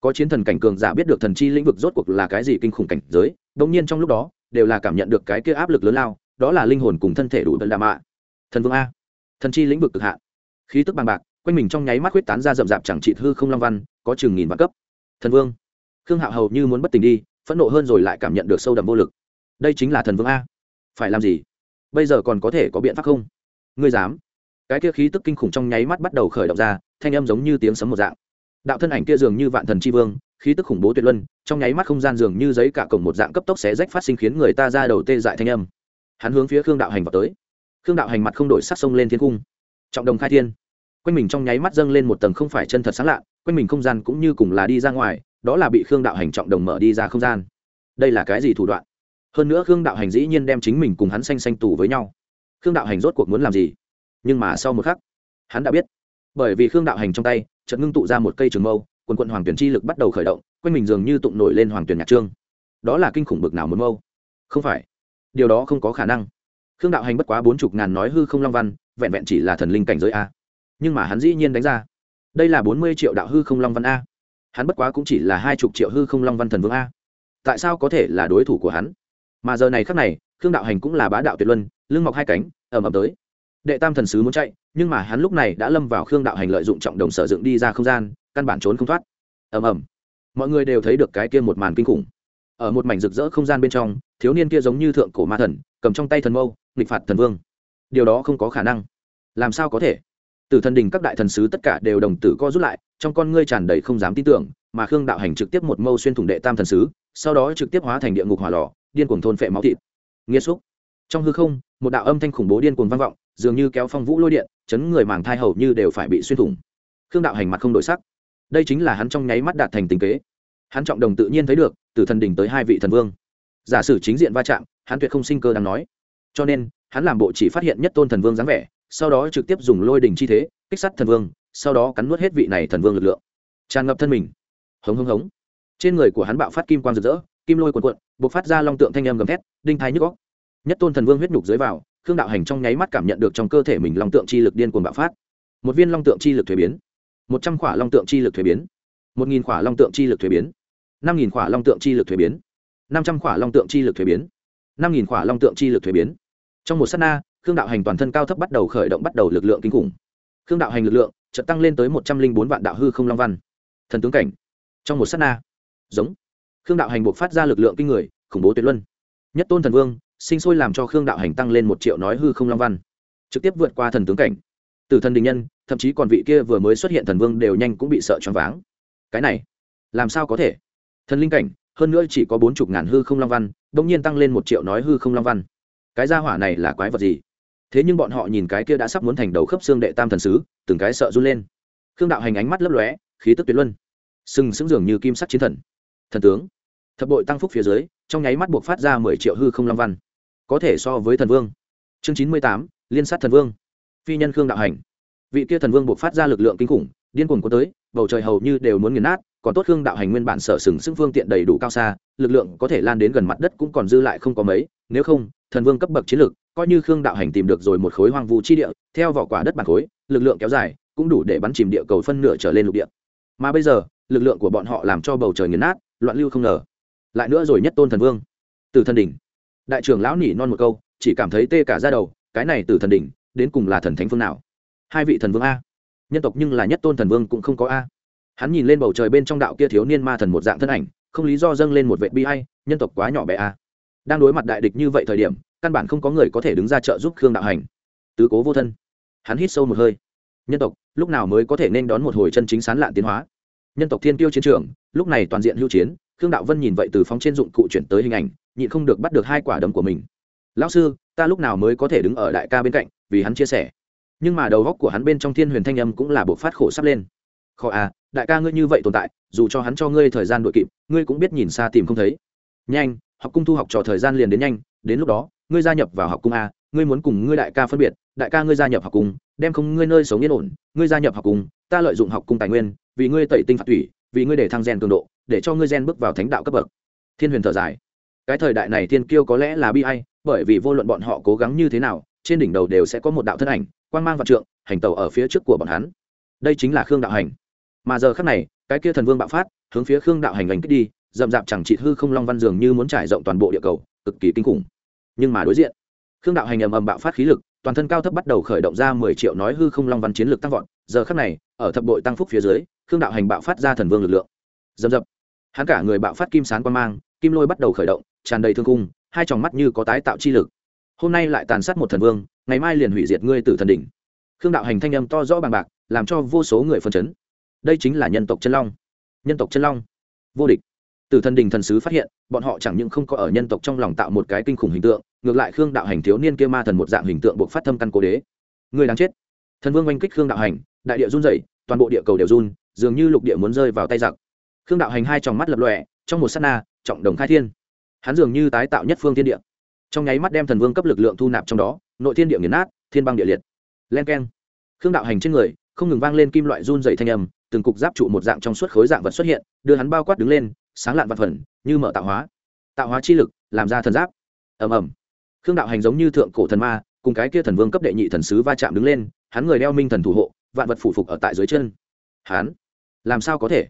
Có chiến thần cảnh cường giả biết được thần chi lĩnh vực rốt cuộc là cái gì kinh khủng cảnh giới đ ỗ n g nhiên trong lúc đó, đều là cảm nhận được cái kia áp lực lớn lao, đó là linh hồn cùng thân thể đủ tận đà mạ thần vương a. Thần chi lĩnh vực cực hạn. Khí tức bằng bạc, quanh mình trong nháy mắt huyết tán ra rậm rạp chẳng trị hư không long văn, có chừng nghìn vạn cấp. Thần vương khương hạo hầu như muốn bất tỉnh đi, phẫn nộ hơn rồi lại cảm nhận được sâu đậm vô lực. Đây chính là thần vương a. Phải làm gì? Bây giờ còn có thể có biện pháp không? Ngươi dám? Cái kia khí tức kinh khủng trong nháy mắt bắt đầu khởi động ra, thanh âm giống như tiếng sấm một dạng. Đạo thân ảnh kia dường như vạn thần c h i vương, khí tức khủng bố tuyệt luân, trong nháy mắt không gian dường như giấy cả cổng một dạng cấp tốc xé rách phát sinh khiến người ta ra đầu tê dại thanh âm. Hắn hướng phía khương đạo hành vào tới. Khương đạo hành mặt không đổi sắc sông lên thiên cung. Trọng đồng khai thiên. Quanh mình trong nháy mắt dâng lên một tầng không phải chân thật sáng lạ, quanh mình không gian cũng như cùng là đi ra ngoài đó là bị khương đạo hành trọng đồng mở đi ra không gian. Đây là cái gì thủ đoạn? Hơn nữa khương đạo hành dĩ nhiên đem chính mình cùng hắn xanh xanh tù với nhau. Khương đạo hành rốt cuộc muốn làm gì? Nhưng mà sau một khắc, hắn đã biết. Bởi vì khương đạo hành trong tay, chợt ngưng tụ ra một cây trường mâu, quần quận hoàng tuyển chi lực bắt đầu khởi động, quanh mình dường như tụng nổi lên hoàng tuyển nhạc trương. Đó là kinh khủng bực nào một mâu? Không phải. Điều đó không có khả năng. Khương đạo hành bất quá bốn chục ngàn nói hư không long văn, vẹn vẹn chỉ là thần linh cảnh giới a. Nhưng mà hắn dĩ nhiên đánh ra. Đây là bốn mươi triệu đạo hư không long văn a hắn bất quá cũng chỉ là hai chục triệu hư không long văn thần vương a. Tại sao có thể là đối thủ của hắn? Mà giờ này khác này, khương đạo hành cũng là bá đạo tuyệt luân, lưng mọc hai cánh ẩm ẩm tới. Đệ tam thần sứ muốn chạy, nhưng mà hắn lúc này đã lâm vào khương đạo hành lợi dụng trọng đồng sở dựng đi ra không gian, căn bản trốn không thoát. Ẩm ẩm mọi người đều thấy được cái kia một màn kinh khủng. Ở một mảnh rực rỡ không gian bên trong, thiếu niên kia giống như thượng cổ ma thần, cầm trong tay thần mâu, nghịch phạt thần vương. Điều đó không có khả năng. Làm sao có thể? Từ thần đình các đại thần sứ tất cả đều đồng tử co rút lại, trong con ngươi tràn đầy không dám tin tưởng, mà khương đạo hành trực tiếp một mâu xuyên thủng đệ tam thần sứ, sau đó trực tiếp hóa thành địa ngục hỏa lò, điên cuồng thôn phệ máu thịt. Nghĩa xúc. Trong hư không, một đạo âm thanh khủng bố điên cuồng vang vọng, dường như kéo phong vũ lôi điện, chấn người màng thai hầu như đều phải bị xuyên thủng. Khương đạo hành mặt không đổi sắc. Đây chính là hắn trong nháy mắt đạt thành tình kế. Hắn trọng đồng tự nhiên thấy được, từ thần đỉnh tới hai vị thần vương. Giả sử chính diện va chạm, hắn tuyệt không sinh cơ đang nói. Cho nên, hắn làm bộ chỉ phát hiện nhất tôn thần vương dáng vẻ sau đó trực tiếp dùng lôi đình chi thế, kích sát thần vương, sau đó cắn nuốt hết vị này thần vương lực lượng. Tràn ngập thân mình. Hống hống hống. Trên người của hắn bạo phát kim quang rực rỡ, kim lôi cuồn cuộn b ộ c phát ra long tượng thanh âm gầm thét, đinh thái nhức góc nhất tôn thần vương huyết nhục dưới vào, khương đạo hành trong nháy mắt cảm nhận được trong cơ thể mình long tượng chi lực điên cuồng bạo phát. Một viên long tượng chi lực thuế biến. Một trăm khỏa long tượng chi lực thuế biến. Một nghìn khỏa long tượng chi lực thuế biến. Năm nghìn khỏa long tượng chi lực thuế biến. Năm trăm khỏa long tượng chi lực thuế biến. Năm nghìn khỏa long tượng chi lực thuế biến. Trong một s á t na khương đạo hành toàn thân cao thấp bắt đầu khởi động bắt đầu lực lượng kinh khủng. Khương đạo hành lực lượng chợt tăng lên tới một trăm linh bốn vạn đạo hư không long văn. Thần tướng cảnh. Trong một s á t na. Giống. Khương đạo hành buộc phát ra lực lượng kinh người, khủng bố tuyệt luân. Nhất tôn thần vương, sinh sôi làm cho khương đạo hành tăng lên một triệu nói hư không long văn. Trực tiếp vượt qua thần tướng cảnh. Từ thần đình nhân, thậm chí còn vị kia vừa mới xuất hiện thần vương đều nhanh cũng bị sợ choáng váng. Cái này, làm sao có thể? Thần linh cảnh, hơn nữa chỉ có bốn chục ngàn hư không long văn đ ỗ n g nhiên tăng lên một triệu nói hư không long văn. Cái gia hỏa này là quái vật gì? Thế nhưng bọn họ nhìn cái kia đã sắp muốn thành đầu khớp xương đệ tam thần sứ, từng cái sợ run lên. Khương đạo hành ánh mắt lấp lóe, khí tức tuyệt luân. Sừng sững dường như kim sắc chiến thần. Thần tướng. Thập bội tăng phúc phía dưới, trong nháy mắt buộc phát ra mười triệu hư không long văn. Có thể so với thần vương. Chương chín mươi tám, liên sát thần vương. Phi nhân khương đạo hành. Vị kia thần vương buộc phát ra lực lượng kinh khủng, điên cuồng có tới, bầu trời hầu như đều muốn nghiền nát, còn tốt khương đạo hành nguyên bản sở sừng sững phương tiện đầy đủ cao xa, lực lượng có thể lan đến gần mặt đất cũng còn dư lại không có mấy, nếu không, thần vương cấp bậc chiến lực coi như khương đạo hành tìm được rồi một khối hoang vu chi địa, theo vỏ quả đất bản khối, lực lượng kéo dài, cũng đủ để bắn chìm địa cầu phân nửa trở lên lục địa. Mà bây giờ, lực lượng của bọn họ làm cho bầu trời nghiền nát, loạn lưu không ngờ. Lại nữa rồi nhất tôn thần vương từ thần đỉnh. Đại trưởng lão nỉ non một câu, chỉ cảm thấy tê cả ra đầu, cái này từ thần đỉnh, đến cùng là thần thánh phương nào? Hai vị thần vương a. Nhân tộc nhưng là nhất tôn thần vương cũng không có a. Hắn nhìn lên bầu trời bên trong đạo kia thiếu niên ma thần một dạng thân ảnh, không lý do dâng lên một vệ bi hay nhân tộc quá nhỏ bé a. Đang đối mặt đại địch như vậy thời điểm căn bản không có người có thể đứng ra trợ giúp khương đạo hành. Tứ cố vô thân. Hắn hít sâu một hơi. Nhân tộc, lúc nào mới có thể nên đón một hồi chân chính sán lạn tiến hóa? Nhân tộc thiên tiêu chiến trường, lúc này toàn diện hưu chiến, khương đạo vân nhìn vậy từ phóng trên dụng cụ chuyển tới hình ảnh, nhịn không được bắt được hai quả đấm của mình. Lão sư, ta lúc nào mới có thể đứng ở đại ca bên cạnh? vì hắn chia sẻ. Nhưng mà đầu góc của hắn bên trong thiên huyền thanh âm cũng là buộc phát khổ sắp lên. Khó à đại ca ngươi như vậy tồn tại, dù cho hắn cho ngươi thời gian đội kịp, ngươi cũng biết nhìn xa tìm không thấy. Nhanh, học cung thu học trò thời gian liền đến nhanh, đến lúc đó ngươi gia nhập vào học cung a ngươi muốn cùng ngươi đại ca phân biệt đại ca ngươi gia nhập học cung đem không ngươi nơi sống yên ổn ngươi gia nhập học cung ta lợi dụng học cung tài nguyên vì ngươi tẩy tinh phạt thủy vì ngươi để thăng gen cường độ để cho ngươi gen bước vào thánh đạo cấp bậc. Thiên huyền thở dài. Cái thời đại này thiên kiêu có lẽ là bi ai, bởi vì vô luận bọn họ cố gắng như thế nào trên đỉnh đầu đều sẽ có một đạo thân ảnh quang mang vạn trượng hành tàu ở phía trước của bọn hắn. Đây chính là khương đạo hành. Mà giờ khắc này cái kia thần vương bạo phát hướng phía khương đạo hành gành kích đi dậm dạp chẳng trị hư không long văn dường như muốn trải rộng toàn bộ địa cầu cực kỳ kinh khủng nhưng mà đối diện. Khương đạo hành ầm ầm bạo phát khí lực, toàn thân cao thấp bắt đầu khởi động ra mười triệu nói hư không long văn chiến lược tăng vọt. Giờ khắc này, ở thập đội tăng phúc phía dưới, khương đạo hành bạo phát ra thần vương lực lượng. Dầm dập hắn cả người bạo phát kim sán quan mang, kim lôi bắt đầu khởi động, tràn đầy thương cung, hai tròng mắt như có tái tạo chi lực. Hôm nay lại tàn sát một thần vương, ngày mai liền hủy diệt ngươi từ thần đỉnh. Khương đạo hành thanh âm to rõ bằng bạc, làm cho vô số người phân chấn. Đây chính là nhân tộc chân long. Nhân tộc chân long. Vô địch. Từ thần đình thần sứ phát hiện, bọn họ chẳng những không có ở nhân tộc trong lòng tạo một cái kinh khủng hình tượng ngược lại khương đạo hành thiếu niên kia ma thần một dạng hình tượng buộc phát thâm căn cố đế. Người đáng chết. Thần vương oanh kích khương đạo hành, đại địa run rẩy, toàn bộ địa cầu đều run, dường như lục địa muốn rơi vào tay giặc. Khương đạo hành hai tròng mắt lập lòe, trong một s á t na, trọng đồng khai thiên. Hắn dường như tái tạo nhất phương thiên địa. Trong nháy mắt đem thần vương cấp lực lượng thu nạp trong đó, nội thiên địa nghiền nát, thiên băng địa liệt. Len k e n khương đạo hành trên người, không ngừng vang lên kim loại run dày thanh âm, từng cục giáp trụ một dạng trong suốt khối dạng vật xuất hiện, đưa hắn bao quát đứng lên, sáng lạn vật phần, như mở tạo hóa. Tạo hóa chi lực, làm ra thần giáp. Ầm ầm khương đạo hành giống như thượng cổ thần ma, cùng cái kia thần vương cấp đệ nhị thần sứ va chạm đứng lên, hắn người đeo minh thần thủ hộ, vạn vật phủ phục ở tại dưới chân. Hắn, làm sao có thể?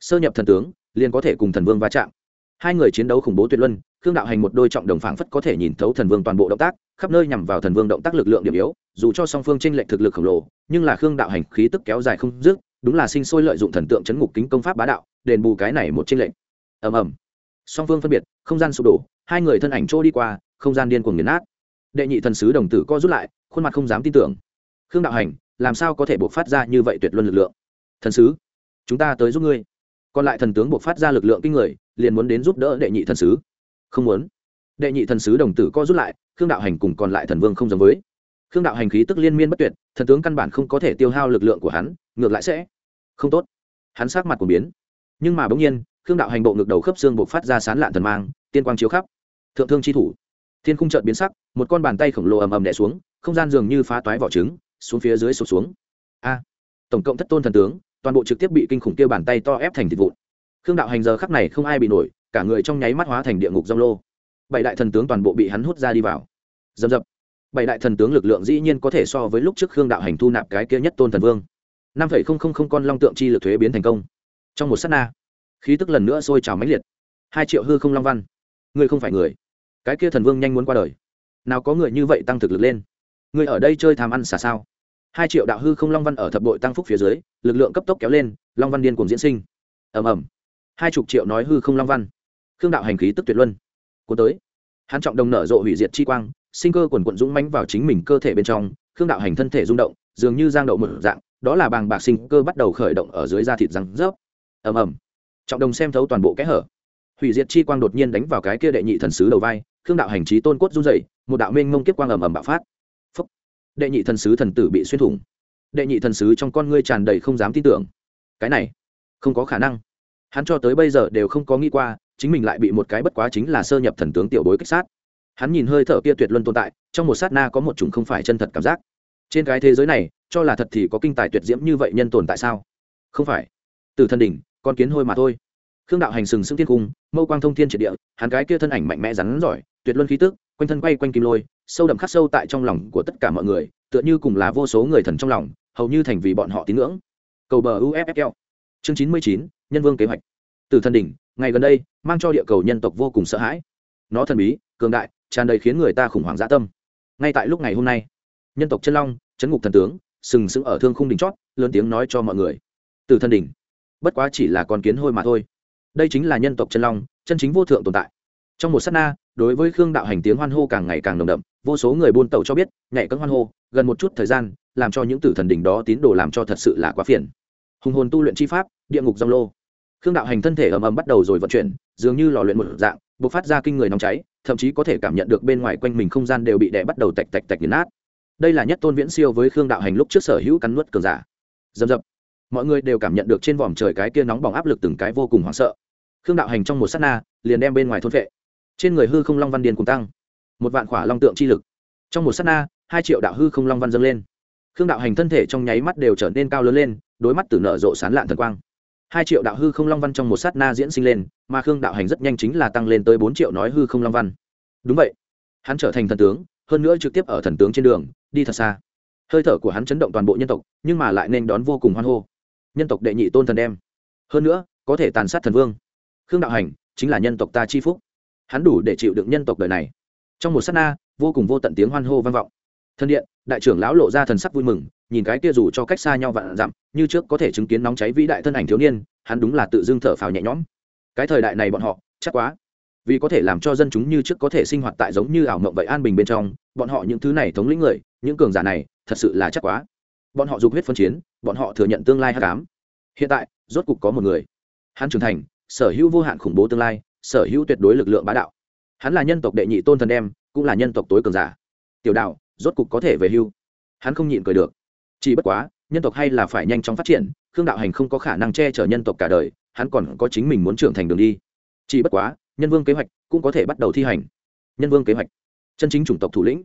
Sơ nhập thần tướng, liền có thể cùng thần vương va chạm. Hai người chiến đấu khủng bố tuyệt luân, khương đạo hành một đôi trọng đồng phảng phất có thể nhìn thấu thần vương toàn bộ động tác, khắp nơi nhằm vào thần vương động tác lực lượng điểm yếu, dù cho song phương tranh lệch thực lực khổng lồ, nhưng là khương đạo hành khí tức kéo dài không dứt, đúng là sinh sôi lợi dụng thần tượng chấn ngục kính công pháp bá đạo, đền bù cái này một tranh lệch. Ầm ầm. Song phương phân biệt, không gian sụp đổ, hai người thân ảnh trôi đi qua không gian điên cuồng nghiền nát. Đệ nhị thần sứ đồng tử co rút lại, khuôn mặt không dám tin tưởng. Khương đạo hành, làm sao có thể buộc phát ra như vậy tuyệt luân lực lượng? Thần sứ, chúng ta tới giúp ngươi. Còn lại thần tướng buộc phát ra lực lượng kinh người, liền muốn đến giúp đỡ đệ nhị thần sứ. Không muốn. Đệ nhị thần sứ đồng tử co rút lại, khương đạo hành cùng còn lại thần vương không giống với. Khương đạo hành khí tức liên miên bất tuyệt, thần tướng căn bản không có thể tiêu hao lực lượng của hắn, ngược lại sẽ không tốt. Hắn sát mặt của biến. Nhưng mà bỗng nhiên, khương đạo hành bộ ngực đầu khớp xương buộc phát ra sán lạn thần mang, tiên quang chiếu khắp. Thượng thương chi thủ thiên khung trợn biến sắc, một con bàn tay khổng lồ ầm ầm đẻ xuống, không gian dường như phá toái vỏ trứng, xuống phía dưới sụp xuống. A! Tổng cộng thất tôn thần tướng, toàn bộ trực tiếp bị kinh khủng kia bàn tay to ép thành thịt vụn. Khương đạo hành giờ khắc này không ai bị nổi, cả người trong nháy mắt hóa thành địa ngục dông lô. Bảy đại thần tướng toàn bộ bị hắn hút ra đi vào. Dầm dập bảy đại thần tướng lực lượng dĩ nhiên có thể so với lúc trước khương đạo hành thu nạp cái kia nhất tôn thần vương. Năm phẩy không không không con long tượng chi lực thuế biến thành công. Trong một s á t na, khí tức lần nữa sôi trào mãnh liệt. Hai triệu hư không long văn. Ngươi không phải người cái kia thần vương nhanh muốn qua đời. Nào có người như vậy tăng thực lực lên? Người ở đây chơi tham ăn xả sao? Hai triệu đạo hư không long văn ở thập đội tăng phúc phía dưới, lực lượng cấp tốc kéo lên, long văn điên cùng diễn sinh. Ầm ầm. Hai chục triệu nói hư không long văn. Khương đạo hành khí tức tuyệt luân. Cuốn tới. Hắn trọng đồng nở rộ hủy diệt chi quang, sinh cơ quần quận dũng mánh vào chính mình cơ thể bên trong, khương đạo hành thân thể rung động, dường như giang đậu một dạng, đó là bàng bạc sinh cơ bắt đầu khởi động ở dưới da thịt răng rớp. Ầm ầm. Trọng đồng xem thấu toàn bộ kẽ hở hủy diệt chi quang đột nhiên đánh vào cái kia đệ nhị thần sứ đầu vai, khương đạo hành trí tôn cốt run dậy một đạo minh ngông kiếp quang ầm ầm bạo phát、Phúc. Đệ nhị thần sứ thần tử bị xuyên thủng. Đệ nhị thần sứ trong con ngươi tràn đầy không dám tin tưởng. Cái này, không có khả năng. Hắn cho tới bây giờ đều không có nghĩ qua, chính mình lại bị một cái bất quá chính là sơ nhập thần tướng tiểu bối kích sát. Hắn nhìn hơi thở kia tuyệt luân tồn tại, trong một sát na có một chủng không phải chân thật cảm giác. Trên cái thế giới này, cho là thật thì có kinh tài tuyệt diễm như vậy nhân tồn tại sao? Không phải. Từ thân đỉnh, con kiến hôi mà thôi khương đạo hành sừng sững thiên cung, mâu quang thông thiên triệt địa, hắn cái kia thân ảnh mạnh mẽ rắn giỏi, tuyệt luân khí tức, quanh thân quay quanh kim lôi, sâu đậm khắc sâu tại trong lòng của tất cả mọi người, tựa như cùng là vô số người thần trong lòng, hầu như thành vì bọn họ tín ngưỡng. Cầu bờ uffl chương chín mươi chín, nhân vương kế hoạch. Từ thân đỉnh, ngày gần đây, mang cho địa cầu nhân tộc vô cùng sợ hãi. Nó thần bí, cường đại, tràn đầy khiến người ta khủng hoảng dã tâm. Ngay tại lúc ngày hôm nay, nhân tộc chân long, chấn ngục thần tướng, sừng sững ở thương khung đỉnh chót, lớn tiếng nói cho mọi người. Từ thân đỉnh, bất quá chỉ là con kiến hôi mà thôi đây chính là nhân tộc chân long, chân chính vô thượng tồn tại. Trong một s á t na, đối với khương đạo hành tiếng hoan hô càng ngày càng nồng đậm, vô số người buôn tàu cho biết, nhảy cân hoan hô, gần một chút thời gian, làm cho những tử thần đỉnh đó tín đồ làm cho thật sự là quá phiền. Hùng hồn tu luyện chi pháp, địa ngục dòng lô. Khương đạo hành thân thể ầm ầm bắt đầu rồi vận chuyển, dường như lò luyện một dạng b ộ c phát ra kinh người nóng cháy, thậm chí có thể cảm nhận được bên ngoài quanh mình không gian đều bị đẻ bắt đầu tạch tạch tạch nghiền nát. Đây là nhất tôn viễn siêu với khương đạo hành lúc trước sở hữu cắn nuốt cường giả. Dầm dập mọi người đều cảm nhận được trên vòm trời cái kia nóng bỏng áp lực từng cái vô cùng hoảng sợ khương đạo hành trong một s á t na, liền đem bên ngoài thôn vệ. Trên người hư không long văn điền cùng tăng. Một vạn khỏa long tượng chi lực. Trong một s á t na, hai triệu đạo hư không long văn dâng lên. Khương đạo hành thân thể trong nháy mắt đều trở nên cao lớn lên, đối mắt từ nở rộ sán lạn thần quang. Hai triệu đạo hư không long văn trong một sát na diễn sinh lên, mà khương đạo hành rất nhanh chính là tăng lên tới bốn triệu nói hư không long văn. Đúng vậy. Hắn trở thành thần tướng, hơn nữa trực tiếp ở thần tướng trên đường, đi thật xa. Hơi thở của hắn chấn động toàn bộ nhân tộc, nhưng mà lại nên đón vô cùng hoan hô. Nhân tộc đệ nhị tôn thần đem. Hơn nữa, có thể tàn sát thần vương khương đạo hành chính là nhân tộc ta chi phúc. Hắn đủ để chịu đựng nhân tộc đời này. Trong một s á t na, vô cùng vô tận tiếng hoan hô vang vọng. Thân điện, đại trưởng lão lộ ra thần sắc vui mừng, nhìn cái kia dù cho cách xa nhau vạn dặm, như trước có thể chứng kiến nóng cháy vĩ đại thân ảnh thiếu niên, hắn đúng là tự dưng thở phào nhẹ nhõm. Cái thời đại này bọn họ, chắc quá. Vì có thể làm cho dân chúng như trước có thể sinh hoạt tại giống như ảo mộng vậy an bình bên trong, bọn họ những thứ này thống lĩnh người, những cường giả này, thật sự là chắc quá. Bọn họ dục huyết phân chiến, bọn họ thừa nhận tương lai hát cám hiện tại, rốt cục có một người. Hắn trưởng thành sở hữu vô hạn khủng bố tương lai, sở hữu tuyệt đối lực lượng bá đạo. Hắn là nhân tộc đệ nhị tôn thần đem, cũng là nhân tộc tối cường giả. Tiểu đạo, rốt cục có thể về hưu. Hắn không nhịn cười được. Chỉ bất quá, nhân tộc hay là phải nhanh chóng phát triển, khương đạo hành không có khả năng che chở nhân tộc cả đời, hắn còn có chính mình muốn trưởng thành đường đi. Chỉ bất quá, nhân vương kế hoạch cũng có thể bắt đầu thi hành. Nhân vương kế hoạch. Chân chính chủng tộc thủ lĩnh.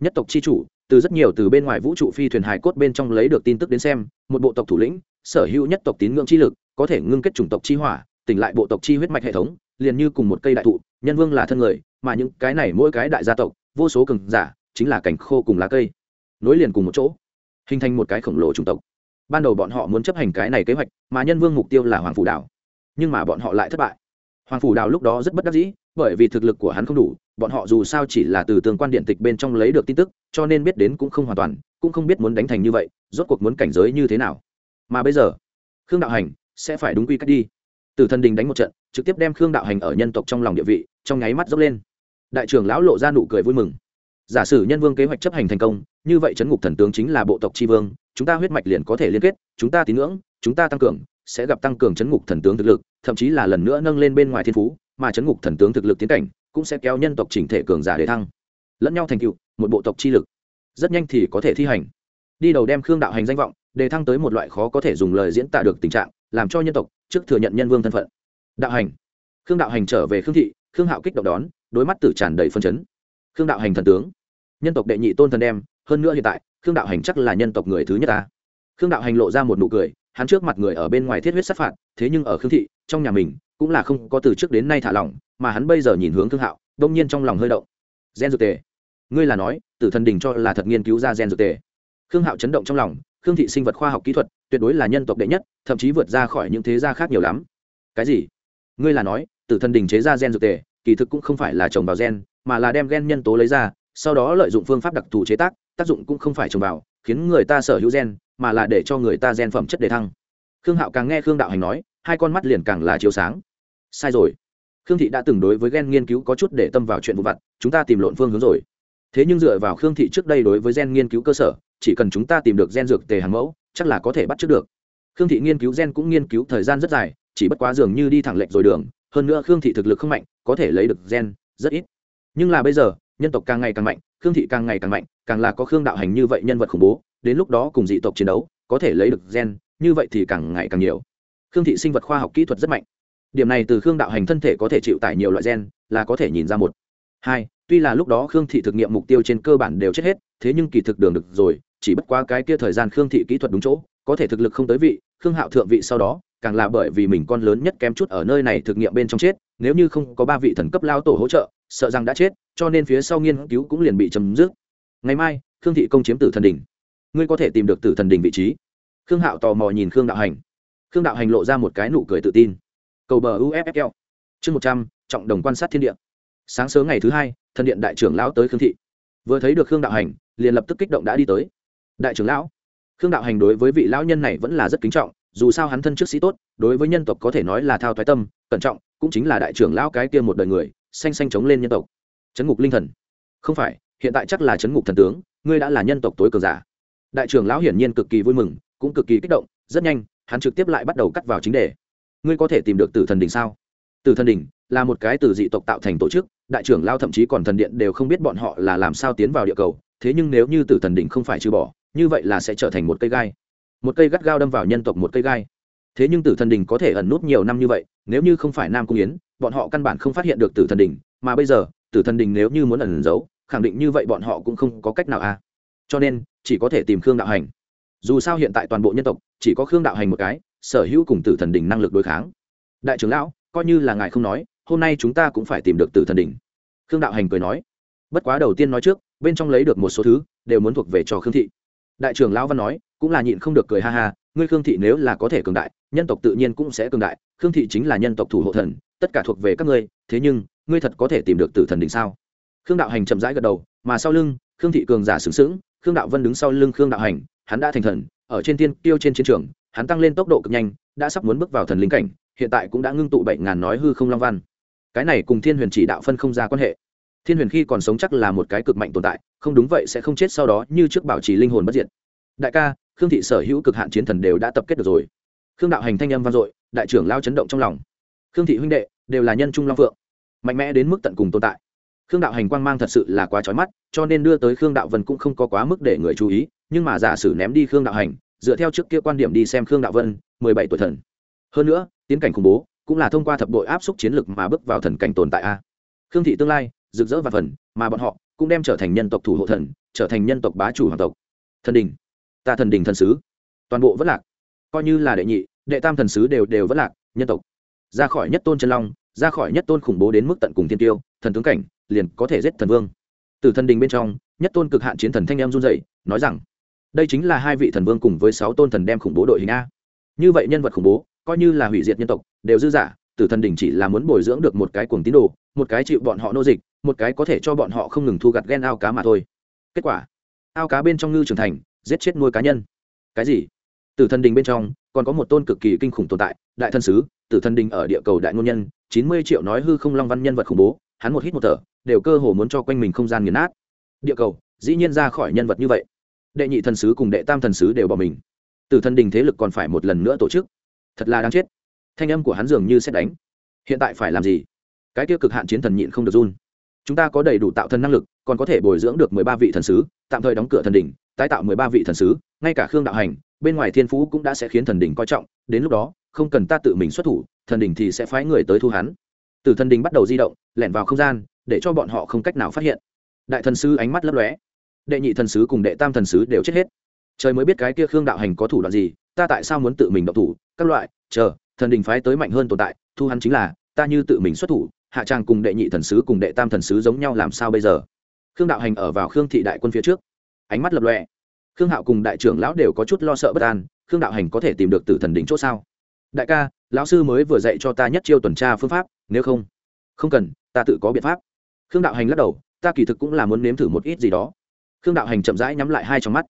Nhất tộc c h i chủ, từ rất nhiều từ bên ngoài vũ trụ phi thuyền hải cốt bên trong lấy được tin tức đến xem, một bộ tộc thủ lĩnh, sở hữu nhất tộc tín ngưỡng chi lực, có thể ngưng kết chủng tộc chi hỏa tỉnh lại bộ tộc chi huyết mạch hệ thống, liền như cùng một cây đại thụ, nhân vương là thân người, mà những cái này mỗi cái đại gia tộc, vô số cường giả, chính là cảnh khô cùng lá cây. Nối liền cùng một chỗ, hình thành một cái khổng lồ chủng tộc. Ban đầu bọn họ muốn chấp hành cái này kế hoạch, mà nhân vương mục tiêu là hoàng phủ đảo. Nhưng mà bọn họ lại thất bại. Hoàng phủ đảo lúc đó rất bất đắc dĩ, bởi vì thực lực của hắn không đủ, bọn họ dù sao chỉ là từ tương quan điện tịch bên trong lấy được tin tức, cho nên biết đến cũng không hoàn toàn, cũng không biết muốn đánh thành như vậy, rốt cuộc muốn cảnh giới như thế nào. Mà bây giờ, khương đạo hành sẽ phải đúng quy cách đi từ thần đình đánh một trận, trực tiếp đem khương đạo hành ở nhân tộc trong lòng địa vị, trong nháy mắt dốc lên. Đại trưởng lão lộ ra nụ cười vui mừng. Giả sử nhân vương kế hoạch chấp hành thành công, như vậy chấn ngục thần tướng chính là bộ tộc tri vương, chúng ta huyết mạch liền có thể liên kết, chúng ta tín ngưỡng, chúng ta tăng cường, sẽ gặp tăng cường chấn ngục thần tướng thực lực, thậm chí là lần nữa nâng lên bên ngoài thiên phú, mà chấn ngục thần tướng thực lực tiến cảnh, cũng sẽ kéo nhân tộc chỉnh thể cường giả để thăng. Lẫn nhau thành tựu, một bộ tộc chi lực. Rất nhanh thì có thể thi hành. Đi đầu đem khương đạo hành danh vọng để thăng tới một loại khó có thể dùng lời diễn tả được tình trạng, làm cho nhân tộc trước thừa nhận nhân vương thân phận. Đạo hành. Khương đạo hành trở về khương thị, khương hạo kích động đón đối mắt tử tràn đầy phân chấn. Khương đạo hành thần tướng. Nhân tộc đệ nhị tôn thần đem, hơn nữa hiện tại, khương đạo hành chắc là nhân tộc người thứ nhất ta. Khương đạo hành lộ ra một nụ cười, hắn trước mặt người ở bên ngoài thiết huyết sát phạt, thế nhưng ở khương thị, trong nhà mình, cũng là không có từ trước đến nay thả lỏng, mà hắn bây giờ nhìn hướng khương hạo, đông nhiên trong lòng hơi động. Gen dược tề. Ngươi là nói, tử thần đình cho là thật nghiên cứu ra gen dược tề. Khương hạo chấn động trong lòng, khương thị sinh vật khoa học kỹ thuật tuyệt đối là nhân tộc đệ nhất, thậm chí vượt ra khỏi những thế gia khác nhiều lắm. Cái gì? Ngươi là nói, tử thần đình chế ra gen dược tề, kỳ thực cũng không phải là trồng vào gen, mà là đem gen nhân tố lấy ra, sau đó lợi dụng phương pháp đặc thù chế tác tác dụng cũng không phải trồng vào, khiến người ta sở hữu gen, mà là để cho người ta gen phẩm chất đề thăng. Khương hạo càng nghe khương đạo hành nói, hai con mắt liền càng là chiếu sáng. Sai rồi. Khương thị đã từng đối với gen nghiên cứu có chút để tâm vào chuyện vụ vặt, chúng ta tìm lộn phương hướng rồi. Thế nhưng dựa vào khương thị trước đây đối với gen nghiên cứu cơ sở, chỉ cần chúng ta tìm được gen dược tề hàng mẫu chắc là có thể bắt trước được. Khương thị nghiên cứu gen cũng nghiên cứu thời gian rất dài, chỉ bất quá dường như đi thẳng lệch rồi đường, hơn nữa khương thị thực lực không mạnh, có thể lấy được gen rất ít. Nhưng là bây giờ, nhân tộc càng ngày càng mạnh, khương thị càng ngày càng mạnh, càng là có khương đạo hành như vậy nhân vật khủng bố, đến lúc đó cùng dị tộc chiến đấu, có thể lấy được gen, như vậy thì càng ngày càng nhiều. Khương thị sinh vật khoa học kỹ thuật rất mạnh. Điểm này từ khương đạo hành thân thể có thể chịu tải nhiều loại gen, là có thể nhìn ra một. Hai, tuy là lúc đó khương thị thực nghiệm mục tiêu trên cơ bản đều chết hết, thế nhưng kỳ thực đường được rồi chỉ bất quá cái kia thời gian khương thị kỹ thuật đúng chỗ, có thể thực lực không tới vị, khương hạo thượng vị sau đó, càng là bởi vì mình con lớn nhất kém chút ở nơi này thực nghiệm bên trong chết, nếu như không có ba vị thần cấp lao tổ hỗ trợ, sợ rằng đã chết, cho nên phía sau nghiên cứu cũng liền bị chấm dứt. Ngày mai, khương thị công chiếm tử thần đình ngươi có thể tìm được tử thần đình vị trí. Khương hạo tò mò nhìn khương đạo hành. Khương đạo hành lộ ra một cái nụ cười tự tin. Cầu bờ uffl chương một trăm, trọng đồng quan sát thiên địa. Sáng sớm ngày thứ hai, thần điện đại trưởng lão tới khương thị. Vừa thấy được khương đạo hành, liền lập tức kích động đã đi tới đại trưởng lão, khương đạo hành đối với vị lão nhân này vẫn là rất kính trọng, dù sao hắn thân trước sĩ tốt, đối với nhân tộc có thể nói là thao thoái tâm, cẩn trọng, cũng chính là đại trưởng lão cái kia một đời người, xanh xanh chống lên nhân tộc. Chấn ngục linh thần. Không phải, hiện tại chắc là chấn ngục thần tướng, ngươi đã là nhân tộc tối cường giả. Đại trưởng lão hiển nhiên cực kỳ vui mừng, cũng cực kỳ kích động, rất nhanh, hắn trực tiếp lại bắt đầu cắt vào chính đề. Ngươi có thể tìm được tử thần đỉnh sao? Tử thần đỉnh là một cái từ dị tộc tạo thành tổ chức, đại trưởng lao thậm chí còn thần điện đều không biết bọn họ là làm sao tiến vào địa cầu, thế nhưng nếu như tử thần đỉnh không phải trừ bỏ như vậy là sẽ trở thành một cây gai. Một cây gắt gao đâm vào nhân tộc một cây gai. Thế nhưng tử thần đình có thể ẩn nút nhiều năm như vậy, nếu như không phải nam cung yến, bọn họ căn bản không phát hiện được tử thần đình, mà bây giờ, tử thần đình nếu như muốn ẩn giấu, khẳng định như vậy bọn họ cũng không có cách nào à. cho nên, chỉ có thể tìm khương đạo hành. Dù sao hiện tại toàn bộ nhân tộc, chỉ có khương đạo hành một cái, sở hữu cùng tử thần đình năng lực đối kháng. Đại trưởng lão, coi như là ngài không nói, hôm nay chúng ta cũng phải tìm được tử thần đình. Khương đạo hành cười nói. Bất quá đầu tiên nói trước, bên trong lấy được một số thứ, đều muốn thuộc về cho khương thị đại trưởng lão văn nói, cũng là nhịn không được cười ha ha, ngươi khương thị nếu là có thể cường đại, nhân tộc tự nhiên cũng sẽ cường đại, khương thị chính là nhân tộc thủ hộ thần, tất cả thuộc về các ngươi, thế nhưng, ngươi thật có thể tìm được tử thần đỉnh sao? Khương đạo hành chậm rãi gật đầu, mà sau lưng, khương thị cường giả sướng sướng khương đạo vân đứng sau lưng khương đạo hành, hắn đã thành thần, ở trên tiên tiêu trên chiến trường, hắn tăng lên tốc độ cực nhanh, đã sắp muốn bước vào thần linh cảnh, hiện tại cũng đã ngưng tụ bảy ngàn nói hư không long văn. Cái này cùng thiên huyền chỉ đạo phân không ra quan hệ thiên huyền khi còn sống chắc là một cái cực mạnh tồn tại, không đúng vậy sẽ không chết sau đó như trước bảo trì linh hồn bất diệt. Đại ca, khương thị sở hữu cực hạn chiến thần đều đã tập kết được rồi. Khương đạo hành thanh âm vang dội, đại trưởng lao chấn động trong lòng. Khương thị huynh đệ, đều là nhân trung long phượng, mạnh mẽ đến mức tận cùng tồn tại. Khương đạo hành quang mang thật sự là quá trói mắt, cho nên đưa tới khương đạo vân cũng không có quá mức để người chú ý, nhưng mà giả sử ném đi khương đạo hành, dựa theo trước kia quan điểm đi xem khương đạo vân, mười bảy tuổi thần. Hơn nữa, tiến cảnh khủng bố, cũng là thông qua thập đội áp suất chiến lược mà bước vào thần cảnh tồn tại a. Khương thị tương lai rực rỡ và phần, mà bọn họ cũng đem trở thành nhân tộc thủ hộ thần, trở thành nhân tộc bá chủ hoàng tộc. Thần đình. Ta thần đình thần sứ. Toàn bộ vất lạc. Coi như là đệ nhị, đệ tam thần sứ đều đều vất lạc, nhân tộc. Ra khỏi nhất tôn chân long, ra khỏi nhất tôn khủng bố đến mức tận cùng thiên tiêu, thần tướng cảnh, liền có thể giết thần vương. Từ thần đình bên trong, nhất tôn cực hạn chiến thần thanh em run dậy nói rằng, đây chính là hai vị thần vương cùng với sáu tôn thần đem khủng bố đội hình a. Như vậy nhân vật khủng bố, coi như là hủy diệt nhân tộc, đều dư giả tử thần đình chỉ là muốn bồi dưỡng được một cái cuồng tín đồ, một cái chịu bọn họ nô dịch, một cái có thể cho bọn họ không ngừng thu gặt ghen ao cá mà thôi. Kết quả, ao cá bên trong ngư trưởng thành, giết chết nuôi cá nhân. Cái gì? Tử thần đình bên trong còn có một tôn cực kỳ kinh khủng tồn tại, đại thân sứ, tử thần đình ở địa cầu đại ngôn nhân, chín mươi triệu nói hư không long văn nhân vật khủng bố, hắn một hít một thở, đều cơ hồ muốn cho quanh mình không gian nghiền nát. Địa cầu, dĩ nhiên ra khỏi nhân vật như vậy. Đệ nhị thần sứ cùng đệ tam thần sứ đều bỏ mình. Tử thần đình thế lực còn phải một lần nữa tổ chức. Thật là đáng chết thanh âm của hắn dường như sẽ đánh. Hiện tại phải làm gì? Cái tiêu cực hạn chiến thần nhịn không được run. Chúng ta có đầy đủ tạo thần năng lực, còn có thể bồi dưỡng được mười ba vị thần sứ, tạm thời đóng cửa thần đỉnh, tái tạo mười ba vị thần sứ, ngay cả khương đạo hành, bên ngoài thiên phú cũng đã sẽ khiến thần đỉnh coi trọng, đến lúc đó, không cần ta tự mình xuất thủ, thần đỉnh thì sẽ phái người tới thu hắn. Từ thần đỉnh bắt đầu di động, lẻn vào không gian, để cho bọn họ không cách nào phát hiện. Đại thần sứ ánh mắt lấp lóe. Đệ nhị thần sứ cùng đệ tam thần sứ đều chết hết. Trời mới biết cái kia khương đạo hành có thủ đoạn gì, ta tại sao muốn tự mình động thủ? Các loại, chờ thần đình phái tới mạnh hơn tồn tại, thu hắn chính là, ta như tự mình xuất thủ, hạ trang cùng đệ nhị thần sứ cùng đệ tam thần sứ giống nhau làm sao bây giờ? Khương đạo hành ở vào khương thị đại quân phía trước, ánh mắt lập lọe khương hạo cùng đại trưởng lão đều có chút lo sợ bất an, khương đạo hành có thể tìm được từ thần đỉnh c h ỗ sao? Đại ca, lão sư mới vừa dạy cho ta nhất chiêu tuần tra phương pháp, nếu không không cần, ta tự có biện pháp. Khương đạo hành lắc đầu, ta kỳ thực cũng là muốn nếm thử một ít gì đó. Khương đạo hành chậm rãi nhắm lại hai trong mắt.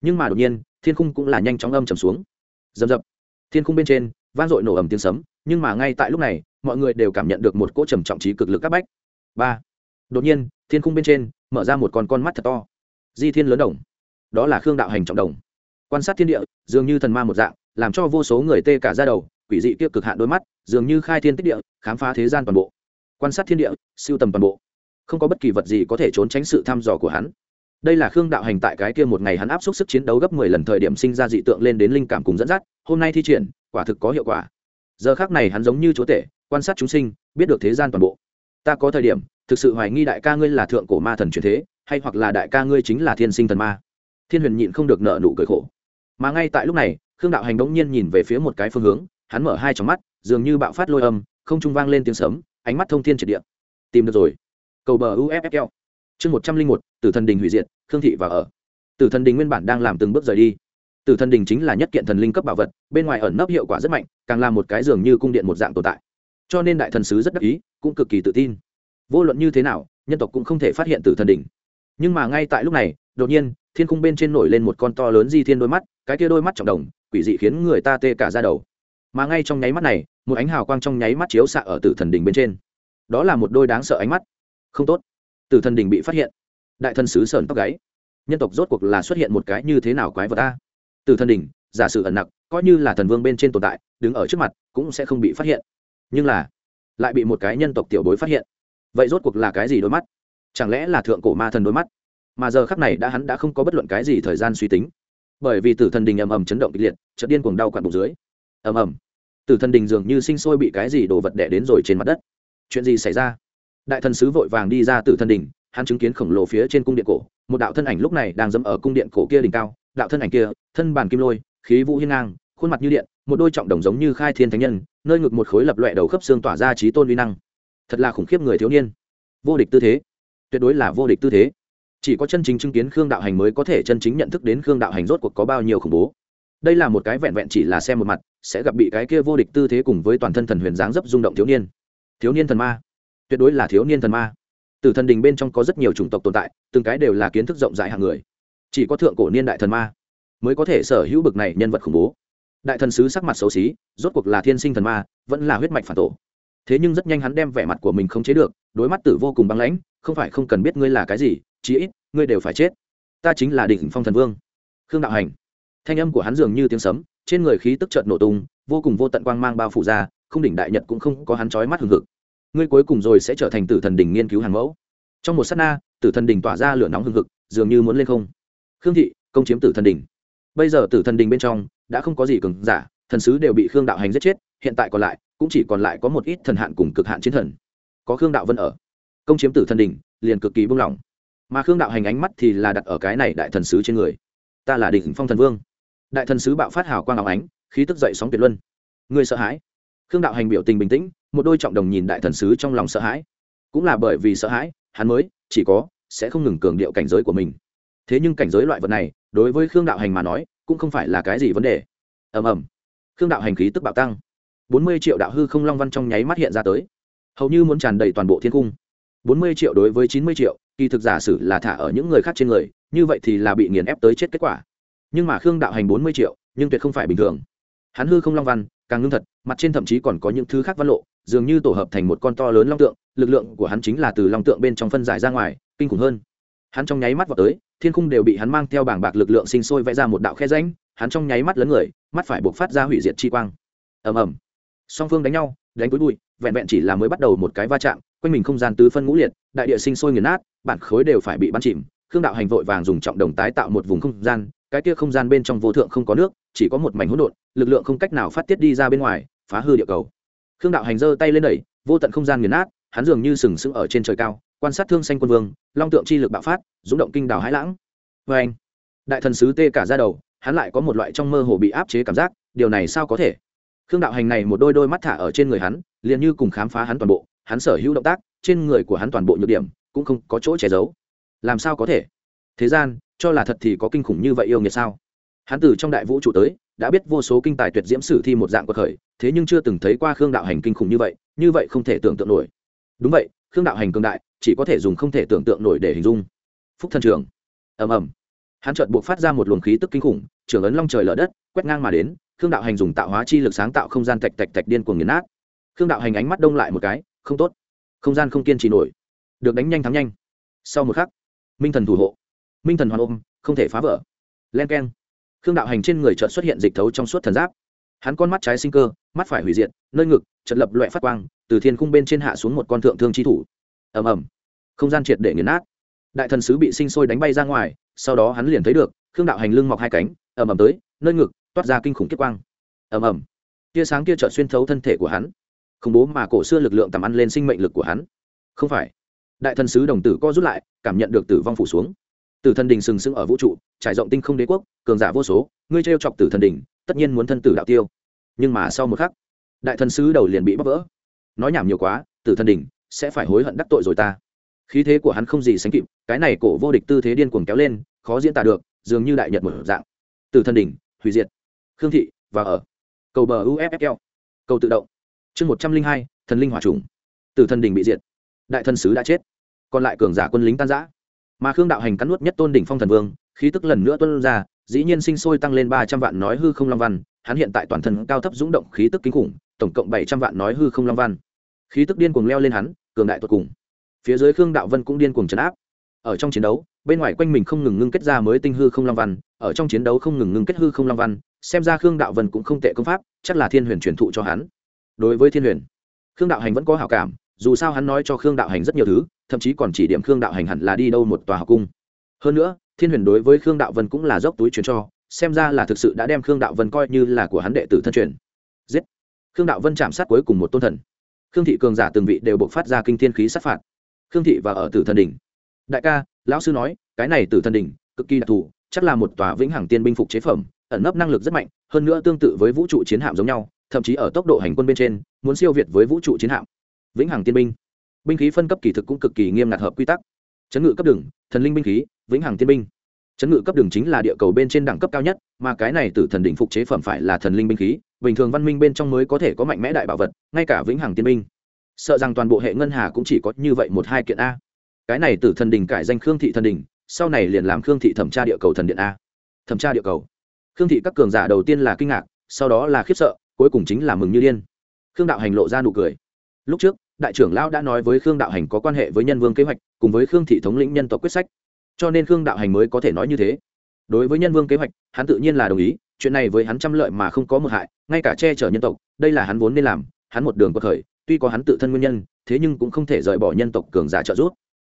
Nhưng mà đột nhiên, thiên khung cũng là nhanh chóng âm trầm xuống. Rầm dập thiên khung bên trên vang dội nổ ầm tiếng sấm, nhưng mà ngay tại lúc này, mọi người đều cảm nhận được một cỗ trầm trọng trí cực lực các bách. Ba. Đột nhiên, thiên khung bên trên mở ra một con con mắt thật to. Di thiên lớn đồng. Đó là khương đạo hành trọng đồng. Quan sát thiên địa, dường như thần ma một dạng, làm cho vô số người tê cả ra đầu, quỷ dị kia cực hạn đôi mắt, dường như khai thiên tích địa, khám phá thế gian toàn bộ. Quan sát thiên địa, siêu tầm toàn bộ. Không có bất kỳ vật gì có thể trốn tránh sự thăm dò của hắn đây là khương đạo hành tại cái kia một ngày hắn áp suất sức chiến đấu gấp mười lần thời điểm sinh ra dị tượng lên đến linh cảm cùng dẫn dắt, hôm nay thi triển, quả thực có hiệu quả. Giờ khác này hắn giống như chúa tể, quan sát chúng sinh, biết được thế gian toàn bộ. Ta có thời điểm, thực sự hoài nghi đại ca ngươi là thượng cổ ma thần truyền thế, hay hoặc là đại ca ngươi chính là thiên sinh thần ma. Thiên huyền nhịn không được nợ nụ cười khổ. Mà ngay tại lúc này, khương đạo hành đống nhiên nhìn về phía một cái phương hướng, hắn mở hai trong mắt, dường như bạo phát lôi âm, không trung vang lên tiếng sấm, ánh mắt thông thiên triệt địa. Tìm được rồi. Cầu bờ uffl chương một trăm linh một, tử thần đình hủy diệt, khương thị và ở. Tử thần đình nguyên bản đang làm từng bước rời đi. Tử thần đình chính là nhất kiện thần linh cấp bảo vật, bên ngoài ẩn nấp hiệu quả rất mạnh, càng là một cái dường như cung điện một dạng tồn tại. Cho nên đại thần sứ rất đắc ý, cũng cực kỳ tự tin. Vô luận như thế nào, nhân tộc cũng không thể phát hiện tử thần đình. Nhưng mà ngay tại lúc này, đột nhiên, thiên cung bên trên nổi lên một con to lớn di thiên đôi mắt, cái kia đôi mắt trọng đồng, quỷ dị khiến người ta tê cả ra đầu. Mà ngay trong nháy mắt này, một ánh hào quang trong nháy mắt chiếu xạ ở tử thần đình bên trên. Đó là một đôi đáng sợ ánh mắt. Không tốt tử thần đình bị phát hiện. Đại thần sứ sờn tóc gáy. Nhân tộc rốt cuộc là xuất hiện một cái như thế nào quái vật ta tử thần đình giả sử ẩn nặc, coi như là thần vương bên trên tồn tại, đứng ở trước mặt, cũng sẽ không bị phát hiện. Nhưng là, lại bị một cái nhân tộc tiểu bối phát hiện. Vậy rốt cuộc là cái gì đôi mắt? Chẳng lẽ là thượng cổ ma thần đôi mắt? Mà giờ khắc này đã hắn đã không có bất luận cái gì thời gian suy tính. Bởi vì tử thần đình ầm ầm chấn động kịch liệt, chợt điên cuồng đau quặn bụng dưới. Ầm ầm. Tử thần đình dường như sinh sôi bị cái gì đồ vật đẻ đến rồi trên mặt đất. Chuyện gì xảy ra? Đại thần sứ vội vàng đi ra từ thần đình hắn chứng kiến khổng lồ phía trên cung điện cổ, một đạo thân ảnh lúc này đang dẫm ở cung điện cổ kia đỉnh cao, đạo thân ảnh kia, thân bản kim lôi, khí vũ hiên ngang, khuôn mặt như điện, một đôi trọng đồng giống như khai thiên thánh nhân, nơi ngực một khối lập loẹ đầu khớp xương tỏa ra trí tôn uy năng. Thật là khủng khiếp người thiếu niên. Vô địch tư thế. Tuyệt đối là vô địch tư thế. Chỉ có chân chính chứng kiến khương đạo hành mới có thể chân chính nhận thức đến khương đạo hành rốt cuộc có bao nhiêu khủng bố. Đây là một cái vẹn vẹn chỉ là xem một mặt, sẽ gặp bị cái kia vô địch tư thế cùng với toàn thân thần huyền dáng dấp rung động thiếu niên. Thiếu niên thần ma tuyệt đối là thiếu niên thần ma. Từ thần đình bên trong có rất nhiều chủng tộc tồn tại, từng cái đều là kiến thức rộng rãi hàng người. Chỉ có thượng cổ niên đại thần ma mới có thể sở hữu bực này nhân vật khủng bố. Đại thần sứ sắc mặt xấu xí, rốt cuộc là thiên sinh thần ma, vẫn là huyết mạch phản tổ. Thế nhưng rất nhanh hắn đem vẻ mặt của mình không chế được, đối mắt tử vô cùng băng lãnh, không phải không cần biết ngươi là cái gì, chí ít, ngươi đều phải chết. Ta chính là đỉnh phong thần vương. Khương đạo hành. Thanh âm của hắn dường như tiếng sấm, trên người khí tức chợt nổ tung, vô cùng vô tận quang mang bao phủ ra, không đỉnh đại nhật cũng không có hắn chói mắt hừng hực ngươi cuối cùng rồi sẽ trở thành tử thần đình nghiên cứu hàng mẫu. Trong một s á t na, tử thần đình tỏa ra lửa nóng hừng hực, dường như muốn lên không. Khương thị, công chiếm tử thần đình. Bây giờ tử thần đình bên trong, đã không có gì cứng giả, thần sứ đều bị khương đạo hành giết chết, hiện tại còn lại, cũng chỉ còn lại có một ít thần hạn cùng cực hạn chiến thần. Có khương đạo vân ở. Công chiếm tử thần đình, liền cực kỳ buông lỏng mà khương đạo hành ánh mắt thì là đặt ở cái này đại thần sứ trên người. Ta là đỉnh phong thần vương. Đại thần sứ bạo phát hào quang áo ánh, khí tức dậy sóng tuyệt luân. Ngươi sợ hãi? Khương đạo hành biểu tình bình tĩnh một đôi trọng đồng nhìn đại thần sứ trong lòng sợ hãi. Cũng là bởi vì sợ hãi, hắn mới, chỉ có, sẽ không ngừng cường điệu cảnh giới của mình. Thế nhưng cảnh giới loại vật này, đối với khương đạo hành mà nói, cũng không phải là cái gì vấn đề. Ầm ầm. Khương đạo hành khí tức bạo tăng. Bốn mươi triệu đạo hư không long văn trong nháy mắt hiện ra tới. Hầu như muốn tràn đầy toàn bộ thiên cung. Bốn mươi triệu đối với chín mươi triệu, kỳ thực giả sử là thả ở những người khác trên người, như vậy thì là bị nghiền ép tới chết kết quả. Nhưng mà khương đạo hành bốn mươi triệu, nhưng tuyệt không phải bình thường hắn hư không long văn, càng ngưng thật, mặt trên thậm chí còn có những thứ khác văn lộ, dường như tổ hợp thành một con to lớn long tượng, lực lượng của hắn chính là từ long tượng bên trong phân giải ra ngoài, kinh khủng hơn. Hắn trong nháy mắt vào tới, thiên khung đều bị hắn mang theo bảng bạc lực lượng sinh sôi vẽ ra một đạo khe ránh hắn trong nháy mắt lớn người, mắt phải buộc phát ra hủy diệt chi quang. Ầm ầm. Song phương đánh nhau, đánh túi bụi, vẹn vẹn chỉ là mới bắt đầu một cái va chạm, quanh mình không gian tứ phân ngũ liệt, đại địa sinh sôi nghiền nát, bản khối đều phải bị bắn chìm, khương đạo hành vội vàng dùng trọng đồng tái tạo một vùng không gian cái kia không gian bên trong vô thượng không có nước, chỉ có một mảnh hỗn độn, lực lượng không cách nào phát tiết đi ra bên ngoài, phá hư địa cầu. Khương đạo hành giơ tay lên đẩy, vô tận không gian nghiền nát, hắn dường như sừng sững ở trên trời cao, quan sát thương xanh quân vương, long tượng chi lực bạo phát rúng động kinh đảo hãi lãng. Vê anh, đại thần sứ tê cả ra đầu, hắn lại có một loại trong mơ hồ bị áp chế cảm giác, điều này sao có thể? Khương đạo hành này một đôi đôi mắt thả ở trên người hắn, liền như cùng khám phá hắn toàn bộ, hắn sở hữu động tác, trên người của hắn toàn bộ nhược điểm, cũng không có chỗ che giấu. Làm sao có thể? Thế gian, cho là thật thì có kinh khủng như vậy yêu nghiệt sao? Hắn từ trong đại vũ trụ tới, đã biết vô số kinh tài tuyệt diễm sử thi một dạng cuộc khởi, thế nhưng chưa từng thấy qua khương đạo hành kinh khủng như vậy như vậy không thể tưởng tượng nổi. Đúng vậy, khương đạo hành cường đại, chỉ có thể dùng không thể tưởng tượng nổi để hình dung. Phúc thần trường. Ầm ầm. Hắn chợt buộc phát ra một luồng khí tức kinh khủng trưởng ấn long trời lở đất, quét ngang mà đến, khương đạo hành dùng tạo hóa chi lực sáng tạo không gian tạch tạch tạch điên cuồng nghiền nát. Khương đạo hành ánh mắt đông lại một cái, không tốt. Không gian không kiên trì nổi. Được đánh nhanh thắng nhanh. Sau một khắc, minh thần thủ hộ minh thần hoàn ôm, không thể phá vỡ. Len k e n khương đạo hành trên người trợt xuất hiện dịch thấu trong suốt thần giáp. Hắn con mắt trái sinh cơ, mắt phải hủy diệt, nơi ngực trật lập loại phát quang, từ thiên khung bên trên hạ xuống một con thượng thương chi thủ. Ầm ầm. Không gian triệt để nghiền nát. Đại thần sứ bị sinh sôi đánh bay ra ngoài, sau đó hắn liền thấy được, khương đạo hành lưng mọc hai cánh, ầm ầm tới, nơi ngực toát ra kinh khủng kết quang. Ầm ầm. Tia sáng kia trợt xuyên thấu thân thể của hắn. Khủng bố mà cổ xưa lực lượng tầm ăn lên sinh mệnh lực của hắn. Không phải. Đại thần sứ đồng tử co rút lại, cảm nhận được tử vong phủ xuống tử thần đình sừng sững ở vũ trụ, trải rộng tinh không đế quốc, cường giả vô số, ngươi trêu chọc tử thần đình, tất nhiên muốn thân tử đạo tiêu. Nhưng mà sau một khắc, đại thần sứ đầu liền bị bóc vỡ. Nói nhảm nhiều quá, tử thần đình sẽ phải hối hận đắc tội rồi ta. Khí thế của hắn không gì sánh kịp, cái này cổ vô địch tư thế điên cuồng kéo lên, khó diễn tả được, dường như đại nhật một dạng. Tử thần đình, hủy diệt. Khương thị và ở. Cầu bờ uffl cầu tự động. Chương một trăm linh hai, thần linh hỏa trùng. Tử thần đình bị diệt. Đại thần sứ đã chết. Còn lại cường giả quân lính tan giã mà khương đạo hành cắn nuốt nhất tôn đỉnh phong thần vương, khí tức lần nữa tuân ra, dĩ nhiên sinh sôi tăng lên ba trăm vạn nói hư không long văn, hắn hiện tại toàn thân cao thấp dũng động, khí tức kinh khủng, tổng cộng bảy trăm vạn nói hư không long văn. Khí tức điên cuồng leo lên hắn, cường đại tột cùng. Phía dưới khương đạo vân cũng điên cuồng trấn áp. Ở trong chiến đấu, bên ngoài quanh mình không ngừng ngưng kết ra mới tinh hư không long văn, ở trong chiến đấu không ngừng ngưng kết hư không long văn, xem ra khương đạo vân cũng không tệ công pháp, chắc là thiên huyền truyền thụ cho hắn. Đối với thiên huyền, khương đạo hành vẫn có hảo cảm dù sao hắn nói cho khương đạo hành rất nhiều thứ, thậm chí còn chỉ điểm khương đạo hành hẳn là đi đâu một tòa học cung. Hơn nữa, thiên huyền đối với khương đạo vân cũng là dốc túi truyền cho, xem ra là thực sự đã đem khương đạo vân coi như là của hắn đệ tử thân truyền. Giết! Khương đạo vân chạm sát cuối cùng một tôn thần. Khương thị cường giả từng vị đều buộc phát ra kinh thiên khí sát phạt. Khương thị và ở tử thần đỉnh. Đại ca, lão sư nói, cái này tử thần đỉnh, cực kỳ đặc thù, chắc là một tòa vĩnh hằng tiên binh phục chế phẩm, ẩn nấp năng lực rất mạnh, hơn nữa tương tự với vũ trụ chiến hạm giống nhau, thậm chí ở tốc độ hành quân bên trên, muốn siêu việt với vũ trụ chiến hạm vĩnh hằng tiên binh. Binh khí phân cấp kỳ thực cũng cực kỳ nghiêm ngặt hợp quy tắc. Chấn ngự cấp đường, thần linh binh khí, vĩnh hằng tiên binh. Chấn ngự cấp đường chính là địa cầu bên trên đẳng cấp cao nhất, mà cái này từ thần đỉnh phục chế phẩm phải là thần linh binh khí, bình thường văn minh bên trong mới có thể có mạnh mẽ đại bảo vật, ngay cả vĩnh hằng tiên binh. Sợ rằng toàn bộ hệ ngân hà cũng chỉ có như vậy một hai kiện a. Cái này từ thần đỉnh cải danh khương thị thần đỉnh, sau này liền làm khương thị thẩm tra địa cầu thần điện a. Thẩm tra địa cầu. Khương thị các cường giả đầu tiên là kinh ngạc, sau đó là khiếp sợ, cuối cùng chính là mừng như điên. Khương đạo hành lộ ra nụ cười. Lúc trước đại trưởng lão đã nói với khương đạo hành có quan hệ với nhân vương kế hoạch, cùng với khương thị thống lĩnh nhân tộc quyết sách. Cho nên khương đạo hành mới có thể nói như thế. Đối với nhân vương kế hoạch, hắn tự nhiên là đồng ý, chuyện này với hắn trăm lợi mà không có mực hại, ngay cả che chở nhân tộc, đây là hắn vốn nên làm, hắn một đường có khởi tuy có hắn tự thân nguyên nhân, thế nhưng cũng không thể rời bỏ nhân tộc cường giả trợ giúp.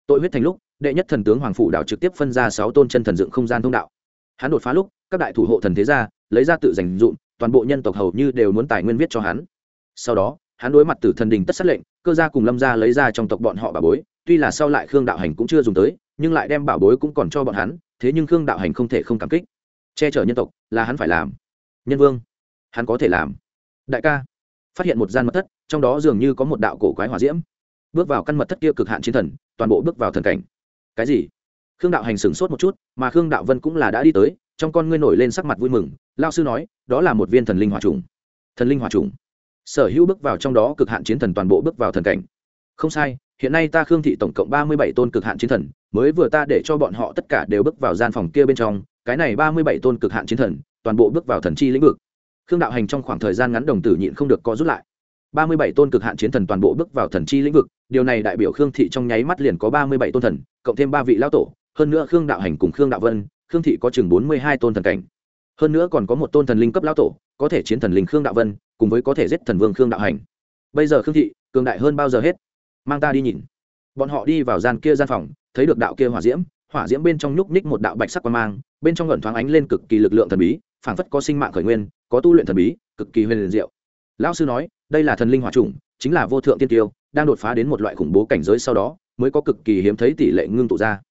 Tội huyết thành lúc, đệ nhất thần tướng hoàng phủ đảo trực tiếp phân ra sáu tôn chân thần dựng không gian thông đạo. Hắn đột phá lúc, các đại thủ hộ thần thế gia, lấy ra tự giành dụm toàn bộ nhân tộc hầu như đều muốn tài nguyên viết cho hắn. Sau đó, hắn đối mặt tử thần đình tất sát lệnh cơ gia cùng lâm gia lấy ra trong tộc bọn họ bà bối, tuy là sau lại khương đạo hành cũng chưa dùng tới, nhưng lại đem bảo bối cũng còn cho bọn hắn, thế nhưng khương đạo hành không thể không cảm kích. Che chở nhân tộc là hắn phải làm. Nhân vương, hắn có thể làm. Đại ca, phát hiện một gian mật thất, trong đó dường như có một đạo cổ quái hỏa diễm. Bước vào căn mật thất kia cực hạn chiến thần, toàn bộ bước vào thần cảnh. Cái gì? Khương đạo hành sửng sốt một chút, mà khương đạo vân cũng là đã đi tới, trong con ngươi nổi lên sắc mặt vui mừng. Lao sư nói, đó là một viên thần linh hỏa trùng. Thần linh hỏa trùng sở hữu bước vào trong đó cực hạn chiến thần toàn bộ bước vào thần cảnh. Không sai, hiện nay ta khương thị tổng cộng ba mươi bảy tôn cực hạn chiến thần, mới vừa ta để cho bọn họ tất cả đều bước vào gian phòng kia bên trong, cái này ba mươi bảy tôn cực hạn chiến thần, toàn bộ bước vào thần chi lĩnh vực. Khương đạo hành trong khoảng thời gian ngắn đồng tử nhịn không được có rút lại. ba mươi bảy tôn cực hạn chiến thần toàn bộ bước vào thần chi lĩnh vực, điều này đại biểu khương thị trong nháy mắt liền có ba mươi bảy tôn thần, cộng thêm ba vị lão tổ, hơn nữa khương đạo hành cùng khương đạo vân, khương thị có chừng bốn mươi hai tôn thần cảnh. Hơn nữa còn có một tôn thần linh cấp lão tổ, có thể chiến thần linh khương đạo vân cùng với có thể giết thần vương khương đạo hành. Bây giờ khương thị, cường đại hơn bao giờ hết. Mang ta đi nhìn. Bọn họ đi vào gian kia gian phòng, thấy được đạo kia hỏa diễm hỏa diễm bên trong nhúc nhích một đạo bạch sắc quan mang, bên trong ngẩn thoáng ánh lên cực kỳ lực lượng thần bí, phảng phất có sinh mạng khởi nguyên, có tu luyện thần bí, cực kỳ huyền diệu. Lão sư nói, đây là thần linh hỏa trùng chính là vô thượng tiên tiêu, đang đột phá đến một loại khủng bố cảnh giới sau đó, mới có cực kỳ hiếm thấy tỷ lệ ngưng tụ ra.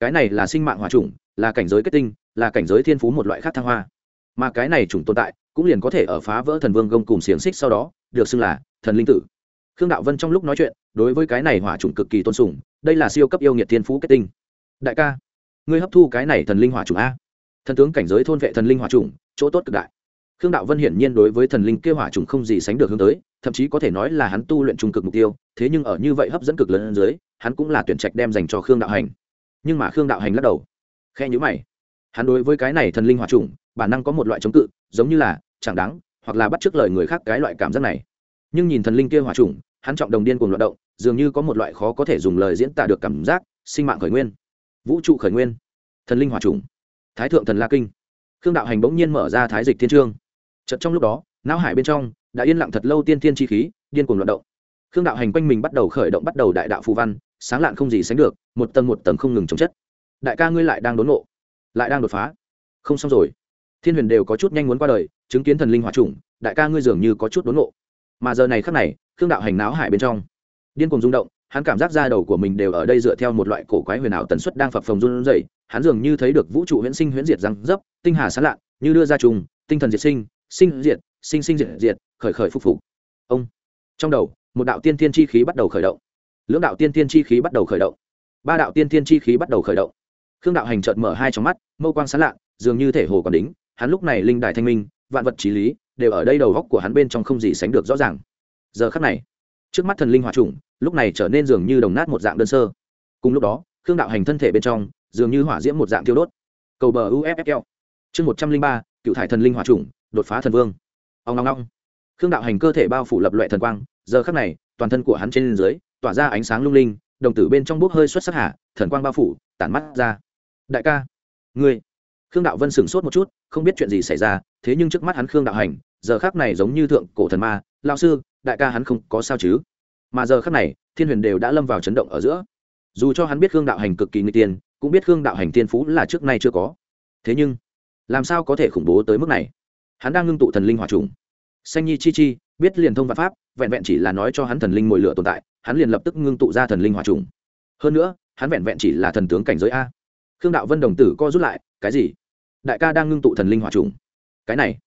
Cái này là sinh mạng hỏa trùng là cảnh giới kết tinh, là cảnh giới thiên phú một loại khác thăng hoa. Mà cái này chủng tồn tại cũng liền có thể ở phá vỡ thần vương gông cùng xiềng xích sau đó, được xưng là thần linh tử. Khương đạo vân trong lúc nói chuyện, đối với cái này hỏa trùng cực kỳ tôn sùng, đây là siêu cấp yêu nghiệt thiên phú kết tinh. Đại ca, ngươi hấp thu cái này thần linh hỏa trùng a. Thần tướng cảnh giới thôn vệ thần linh hỏa trùng chỗ tốt cực đại. Khương đạo vân hiển nhiên đối với thần linh kêu hỏa trùng không gì sánh được hướng tới, thậm chí có thể nói là hắn tu luyện trung cực mục tiêu, thế nhưng ở như vậy hấp dẫn cực lớn dưới, hắn cũng là tuyển trạch đem dành cho khương đạo hành. Nhưng mà khương đạo hành lắc đầu khe nhữ mày. Hắn đối với cái này thần linh hỏa trùng bản năng có một loại chống cự, giống như là chẳng đáng, hoặc là bắt chước lời người khác cái loại cảm giác này. Nhưng nhìn thần linh kia hòa trùng, hắn trọng đồng điên cuồng loạt động, dường như có một loại khó có thể dùng lời diễn tả được cảm giác, sinh mạng khởi nguyên. Vũ trụ khởi nguyên. Thần linh hòa trùng. Thái thượng thần la kinh. Khương đạo hành bỗng nhiên mở ra thái dịch thiên trương. Chật trong lúc đó, não hải bên trong đã yên lặng thật lâu tiên thiên chi khí, điên cuồng loạt động. Khương đạo hành quanh mình bắt đầu khởi động bắt đầu đại đạo phù văn, sáng lạn không gì sánh được, một tầng một tầng không ngừng chống chất. Đại ca ngươi lại đang đốn nộ lại đang đột phá. Không xong rồi. Thiên huyền đều có chút nhanh muốn qua đời chứng kiến thần linh hỏa trùng đại ca ngươi dường như có chút đốn nộ mà giờ này khắc này, khương đạo hành náo hải bên trong. Điên cuồng rung động, hắn cảm giác da đầu của mình đều ở đây dựa theo một loại cổ quái huyền ảo tần suất đang phập phồng run rẩy, hắn dường như thấy được vũ trụ huyễn sinh huyễn diệt răng dấp, tinh hà sán lạ, như đưa ra trùng, tinh thần diệt sinh sinh diệt, sinh sinh diệt diệt, khởi khởi phục phục. Ông. Trong đầu, một đạo tiên thiên chi khí bắt đầu khởi động. Lưỡng đạo tiên thiên chi khí bắt đầu khởi động. Ba đạo tiên thiên chi khí bắt đầu khởi động. Khương đạo hành chợt mở hai trong mắt, mâu quang sán lạ, dường như thể hồ còn đính, hắn lúc này linh đài thanh minh vạn vật trí lý đều ở đây đầu góc của hắn bên trong không gì sánh được rõ ràng. Giờ khắc này, trước mắt thần linh hòa trùng lúc này trở nên dường như đồng nát một dạng đơn sơ. Cùng lúc đó, khương đạo hành thân thể bên trong, dường như hỏa diễm một dạng tiêu đốt. Cầu bờ uffl chương một trăm linh ba, cựu thải thần linh hòa trùng đột phá thần vương. Ông long long khương đạo hành cơ thể bao phủ lập loại thần quang, giờ khắc này, toàn thân của hắn trên dưới, tỏa ra ánh sáng lung linh, đồng tử bên trong bốc hơi xuất sắc hạ, thần quang bao phủ, tản mắt ra. Đại ca, ngươi. Khương đạo vân sửng sốt một chút, không biết chuyện gì xảy ra thế nhưng trước mắt hắn khương đạo hành, giờ khác này giống như thượng cổ thần ma lao sư, đại ca hắn không có sao chứ? Mà giờ khác này, thiên huyền đều đã lâm vào chấn động ở giữa. Dù cho hắn biết khương đạo hành cực kỳ nguy tiên, cũng biết khương đạo hành tiên phú là trước nay chưa có. Thế nhưng, làm sao có thể khủng bố tới mức này? Hắn đang ngưng tụ thần linh hòa trùng. Xanh nhi chi chi, biết liền thông văn pháp, vẹn vẹn chỉ là nói cho hắn thần linh mồi lửa tồn tại, hắn liền lập tức ngưng tụ ra thần linh hòa trùng. Hơn nữa, hắn vẹn vẹn chỉ là thần tướng cảnh giới a. Khương đạo vân đồng tử co rút lại, cái gì? Đại ca đang ngưng tụ thần linh hỏa trùng? Cái này.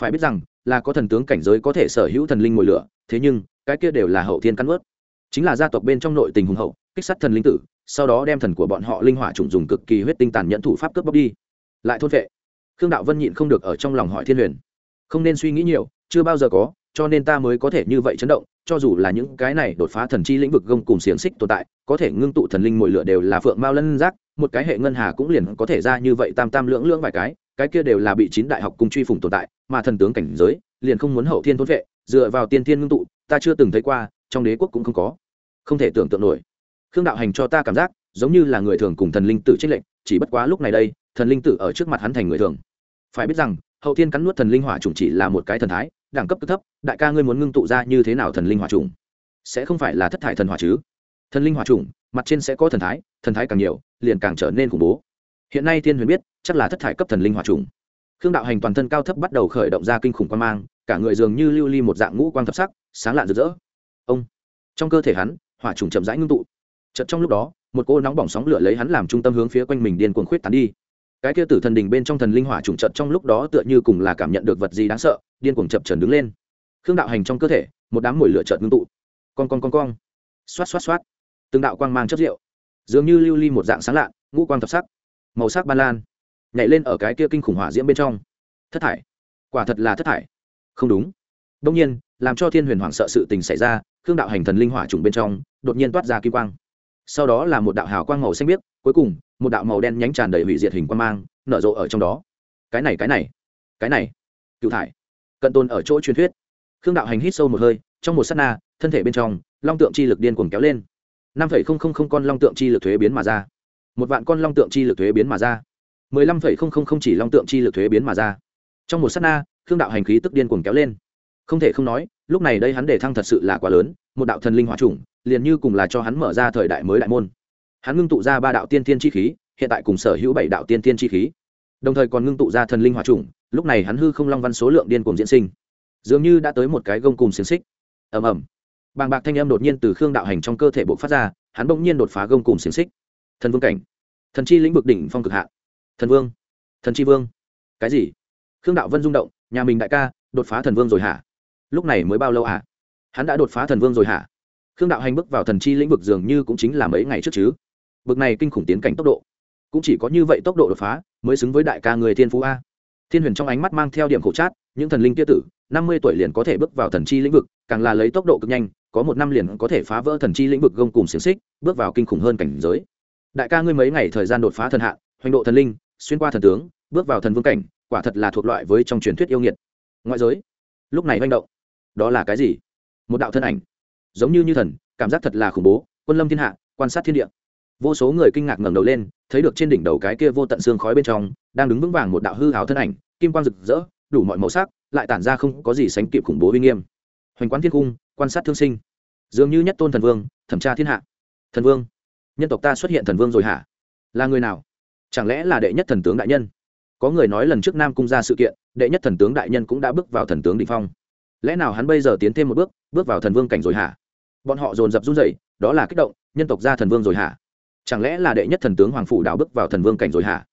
Phải biết rằng, là có thần tướng cảnh giới có thể sở hữu thần linh mồi lửa, thế nhưng, cái kia đều là hậu thiên cắn ướt. Chính là gia tộc bên trong nội tình hùng hậu, kích sát thần linh tử, sau đó đem thần của bọn họ linh hỏa trùng dùng cực kỳ huyết tinh tàn nhẫn thủ pháp cướp bóc đi. Lại thôn vệ. Khương đạo vân nhịn không được ở trong lòng hỏi thiên huyền. Không nên suy nghĩ nhiều, chưa bao giờ có, cho nên ta mới có thể như vậy chấn động, cho dù là những cái này đột phá thần chi lĩnh vực gông cùng xiềng xích tồn tại, có thể ngưng tụ thần linh mồi lửa đều là phượng mao lân giác, một cái hệ ngân hà cũng liền có thể ra như vậy tam tam lưỡng lưỡng vài cái cái kia đều là bị chín đại học cùng truy phủng tồn tại, mà thần tướng cảnh giới, liền không muốn hậu thiên thôn vệ, dựa vào tiên thiên ngưng tụ, ta chưa từng thấy qua, trong đế quốc cũng không có. Không thể tưởng tượng nổi. Khương đạo hành cho ta cảm giác, giống như là người thường cùng thần linh tử trích lệnh chỉ bất quá lúc này đây, thần linh tử ở trước mặt hắn thành người thường. Phải biết rằng, hậu thiên cắn nuốt thần linh hỏa trùng chỉ là một cái thần thái, đẳng cấp cực thấp, đại ca ngươi muốn ngưng tụ ra như thế nào thần linh hỏa trùng sẽ không phải là thất thải thần hỏa chứ? Thần linh hỏa trùng mặt trên sẽ có thần thái thần thái càng nhiều, liền càng trở nên khủng bố hiện nay thiên huyền biết, chắc là thất thải cấp thần linh hỏa trùng. Khương đạo hành toàn thân cao thấp bắt đầu khởi động ra kinh khủng quan mang, cả người dường như lưu ly một dạng ngũ quang thập sắc, sáng lạn rực rỡ. Ông, trong cơ thể hắn, hỏa trùng chậm rãi ngưng tụ. Chật trong lúc đó, một cô nóng bỏng sóng lửa lấy hắn làm trung tâm hướng phía quanh mình điên cuồng khuyết tán đi. Cái kia tử thần đình bên trong thần linh hỏa trùng chật trong lúc đó tựa như cùng là cảm nhận được vật gì đáng sợ, điên cuồng chập trần đứng lên. Khương đạo hành trong cơ thể, một đám mồi lửa chợt ngưng tụ. Con con con con xoát xoát xoát. Từng đạo quang mang chất rượu. Dường như lưu ly một dạng sáng lạ ngũ quang thập sắc màu sắc ban lan, nhảy lên ở cái kia kinh khủng hỏa diễm bên trong. Thất thải. Quả thật là thất thải. Không đúng. Đông nhiên, làm cho thiên huyền hoảng sợ sự tình xảy ra, khương đạo hành thần linh hỏa trùng bên trong, đột nhiên toát ra kim quang. Sau đó là một đạo hào quang màu xanh biếc, cuối cùng, một đạo màu đen nhánh tràn đầy hủy diệt hình quang mang, nở rộ ở trong đó. Cái này cái này cái này. Cựu thải. Cận tôn ở chỗ truyền thuyết. Khương đạo hành hít sâu một hơi, trong một s á t na, thân thể bên trong, long tượng chi lực điên cuồng kéo lên. năm phẩy không không không con long tượng chi lực thuế biến mà ra một vạn con long tượng chi lực thuế biến mà ra. mười lăm phẩy không không không chỉ long tượng chi lực thuế biến mà ra. Trong một s á t na, khương đạo hành khí tức điên cuồng kéo lên. Không thể không nói, lúc này đây hắn để thăng thật sự là quá lớn, một đạo thần linh hỏa trùng liền như cùng là cho hắn mở ra thời đại mới đại môn. Hắn ngưng tụ ra ba đạo tiên tiên chi khí, hiện tại cùng sở hữu bảy đạo tiên tiên chi khí. Đồng thời còn ngưng tụ ra thần linh hỏa trùng lúc này hắn hư không long văn số lượng điên cuồng diễn sinh. Dường như đã tới một cái gông cùng xiềng xích. Ầm ầm. Bàng bạc thanh âm đột nhiên từ khương đạo hành trong cơ thể bộ phát ra, hắn bỗng nhiên đột phá gông cùng xiềng xích thần vương cảnh. Thần chi lĩnh vực đỉnh phong cực hạ thần vương. Thần chi vương. Cái gì? Khương đạo vân rung động, nhà mình đại ca, đột phá thần vương rồi hả? Lúc này mới bao lâu hả? Hắn đã đột phá thần vương rồi hả? Khương đạo hành bước vào thần chi lĩnh vực dường như cũng chính là mấy ngày trước chứ. Bực này kinh khủng tiến cảnh tốc độ. Cũng chỉ có như vậy tốc độ đột phá mới xứng với đại ca người thiên phú a. Thiên huyền trong ánh mắt mang theo điểm khổ chát, những thần linh kia tử, năm mươi tuổi liền có thể bước vào thần chi lĩnh vực, càng là lấy tốc độ cực nhanh, có một năm liền có thể phá vỡ thần chi lĩnh vực gông cùng xiềng xích, bước vào kinh khủng hơn cảnh giới đại ca ngươi mấy ngày thời gian đột phá thần hạ hoành độ thần linh, xuyên qua thần tướng, bước vào thần vương cảnh, quả thật là thuộc loại với trong truyền thuyết yêu nghiệt. Ngoại giới, lúc này manh động, đó là cái gì? Một đạo thân ảnh, giống như như thần, cảm giác thật là khủng bố, quân lâm thiên hạ, quan sát thiên địa. Vô số người kinh ngạc ngẩng đầu lên, thấy được trên đỉnh đầu cái kia vô tận xương khói bên trong, đang đứng vững vàng một đạo hư hào thân ảnh, kim quang rực rỡ, đủ mọi màu sắc, lại tản ra không có gì sánh kịp khủng bố uy nghiêm. Hoành quán thiên cung, quan sát thương sinh. Dường như nhất tôn thần vương, thẩm tra thiên hạ. Thần vương nhân tộc ta xuất hiện thần vương rồi hả? Là người nào? Chẳng lẽ là đệ nhất thần tướng đại nhân? Có người nói lần trước nam cung ra sự kiện, đệ nhất thần tướng đại nhân cũng đã bước vào thần tướng đ ỉ n h phong. Lẽ nào hắn bây giờ tiến thêm một bước bước vào thần vương cảnh rồi hả? Bọn họ dồn dập run rẩy, đó là kích động, nhân tộc ra thần vương rồi hả? Chẳng lẽ là đệ nhất thần tướng hoàng phủ đào bước vào thần vương cảnh rồi hả?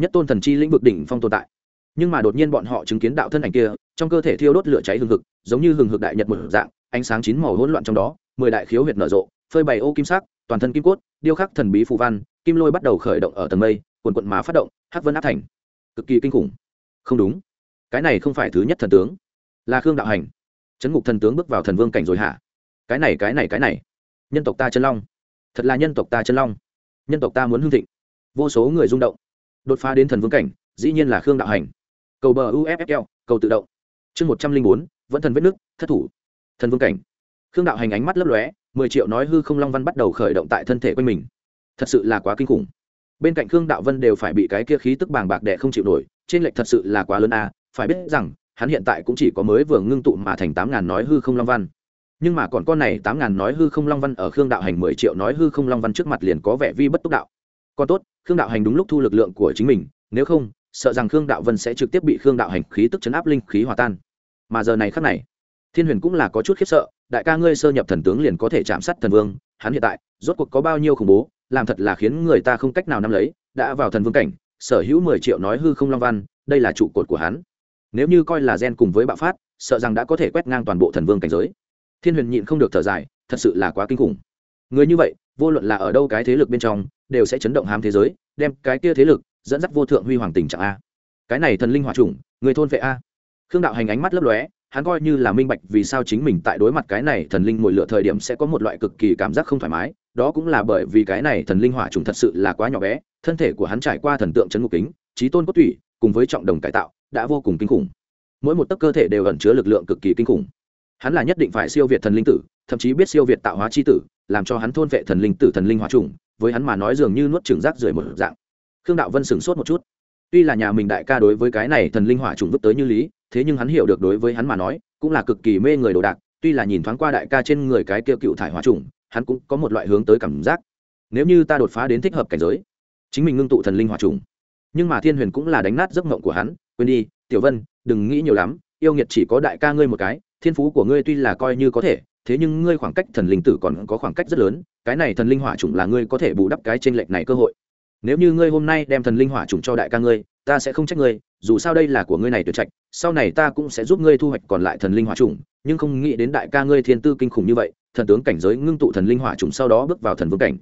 Nhất tôn thần chi lĩnh vực đỉnh phong tồn tại. Nhưng mà đột nhiên bọn họ chứng kiến đạo thân ảnh kia, trong cơ thể thiêu đốt lửa cháy hừng hực, giống như hừng hực đại nhật một dạng, ánh sáng chín màu hỗn loạn trong đó, mười đại khiếu huyệt nở rộ, phơi bày ô kim sắc toàn thân kim cốt, điêu khắc thần bí phù văn, kim lôi bắt đầu khởi động ở tầng mây quần quận má phát động, hắc vân áp thành. Cực kỳ kinh khủng. Không đúng. Cái này không phải thứ nhất thần tướng. Là khương đạo hành. Chấn ngục thần tướng bước vào thần vương cảnh rồi hả? Cái này cái này cái này. Nhân tộc ta chân long. Thật là nhân tộc ta chân long. Nhân tộc ta muốn hưng thịnh. Vô số người rung động. Đột phá đến thần vương cảnh, dĩ nhiên là khương đạo hành. Cầu bờ uffl cầu tự động. Chương một trăm linh bốn, vẫn thần vết nước, thất thủ. Thần vương cảnh. Khương đạo hành ánh mắt lấp lóe mười triệu nói hư không long văn bắt đầu khởi động tại thân thể quanh mình. Thật sự là quá kinh khủng. Bên cạnh khương đạo vân đều phải bị cái kia khí tức bàng bạc đẻ không chịu nổi, trên lệch thật sự là quá lớn a, phải biết rằng, hắn hiện tại cũng chỉ có mới vừa ngưng tụ mà thành tám ngàn nói hư không long văn. Nhưng mà còn con này tám ngàn nói hư không long văn ở khương đạo hành mười triệu nói hư không long văn trước mặt liền có vẻ vi bất túc đạo. Còn tốt, khương đạo hành đúng lúc thu lực lượng của chính mình, nếu không, sợ rằng khương đạo vân sẽ trực tiếp bị khương đạo hành khí tức chấn áp linh khí hòa tan. Mà giờ này khắc này, thiên huyền cũng là có chút khiếp sợ đại ca ngươi sơ nhập thần tướng liền có thể chạm sát thần vương, hắn hiện tại, rốt cuộc có bao nhiêu khủng bố, làm thật là khiến người ta không cách nào nắm lấy, đã vào thần vương cảnh, sở hữu mười triệu nói hư không long văn, đây là trụ cột của hắn. Nếu như coi là gen cùng với bạo phát, sợ rằng đã có thể quét ngang toàn bộ thần vương cảnh giới. Thiên huyền nhịn không được thở dài, thật sự là quá kinh khủng. Người như vậy, vô luận là ở đâu cái thế lực bên trong, đều sẽ chấn động hám thế giới, đem cái kia thế lực dẫn dắt vô thượng huy hoàng tình trạng a. Cái này thần linh hòa trùng người thôn vệ a. Khương đạo hành ánh mắt lấp lóe hắn coi như là minh bạch vì sao chính mình tại đối mặt cái này thần linh mồi lửa thời điểm sẽ có một loại cực kỳ cảm giác không thoải mái, đó cũng là bởi vì cái này thần linh hỏa trùng thật sự là quá nhỏ bé, thân thể của hắn trải qua thần tượng chấn ngục kính, trí tôn cốt tủy, cùng với trọng đồng cải tạo, đã vô cùng kinh khủng. Mỗi một tấc cơ thể đều ẩn chứa lực lượng cực kỳ kinh khủng. Hắn là nhất định phải siêu việt thần linh tử, thậm chí biết siêu việt tạo hóa c h i tử, làm cho hắn thôn vệ thần linh tử thần linh hỏa trùng, với hắn mà nói dường như nuốt trừng rác rưởi một dạng. Khương đạo vân sửng sốt một chút tuy là nhà mình đại ca đối với cái này thần linh hỏa trùng vứt tới như lý, thế nhưng hắn hiểu được đối với hắn mà nói, cũng là cực kỳ mê người đồ đạc. Tuy là nhìn thoáng qua đại ca trên người cái kia cựu thải hỏa trùng, hắn cũng có một loại hướng tới cảm giác. Nếu như ta đột phá đến thích hợp cảnh giới, chính mình ngưng tụ thần linh hỏa trùng. Nhưng mà thiên huyền cũng là đánh nát giấc mộng của hắn, quên đi, tiểu vân, đừng nghĩ nhiều lắm, yêu nghiệt chỉ có đại ca ngươi một cái, thiên phú của ngươi tuy là coi như có thể, thế nhưng ngươi khoảng cách thần linh tử còn có khoảng cách rất lớn, cái này thần linh hỏa trùng là ngươi có thể bù đắp cái t r ê n lệch này cơ hội nếu như ngươi hôm nay đem thần linh hỏa trùng cho đại ca ngươi, ta sẽ không trách ngươi, dù sao đây là của ngươi này tuyệt trạch, sau này ta cũng sẽ giúp ngươi thu hoạch còn lại thần linh hỏa trùng, nhưng không nghĩ đến đại ca ngươi thiên tư kinh khủng như vậy, thần tướng cảnh giới ngưng tụ thần linh hỏa trùng sau đó bước vào thần vương cảnh.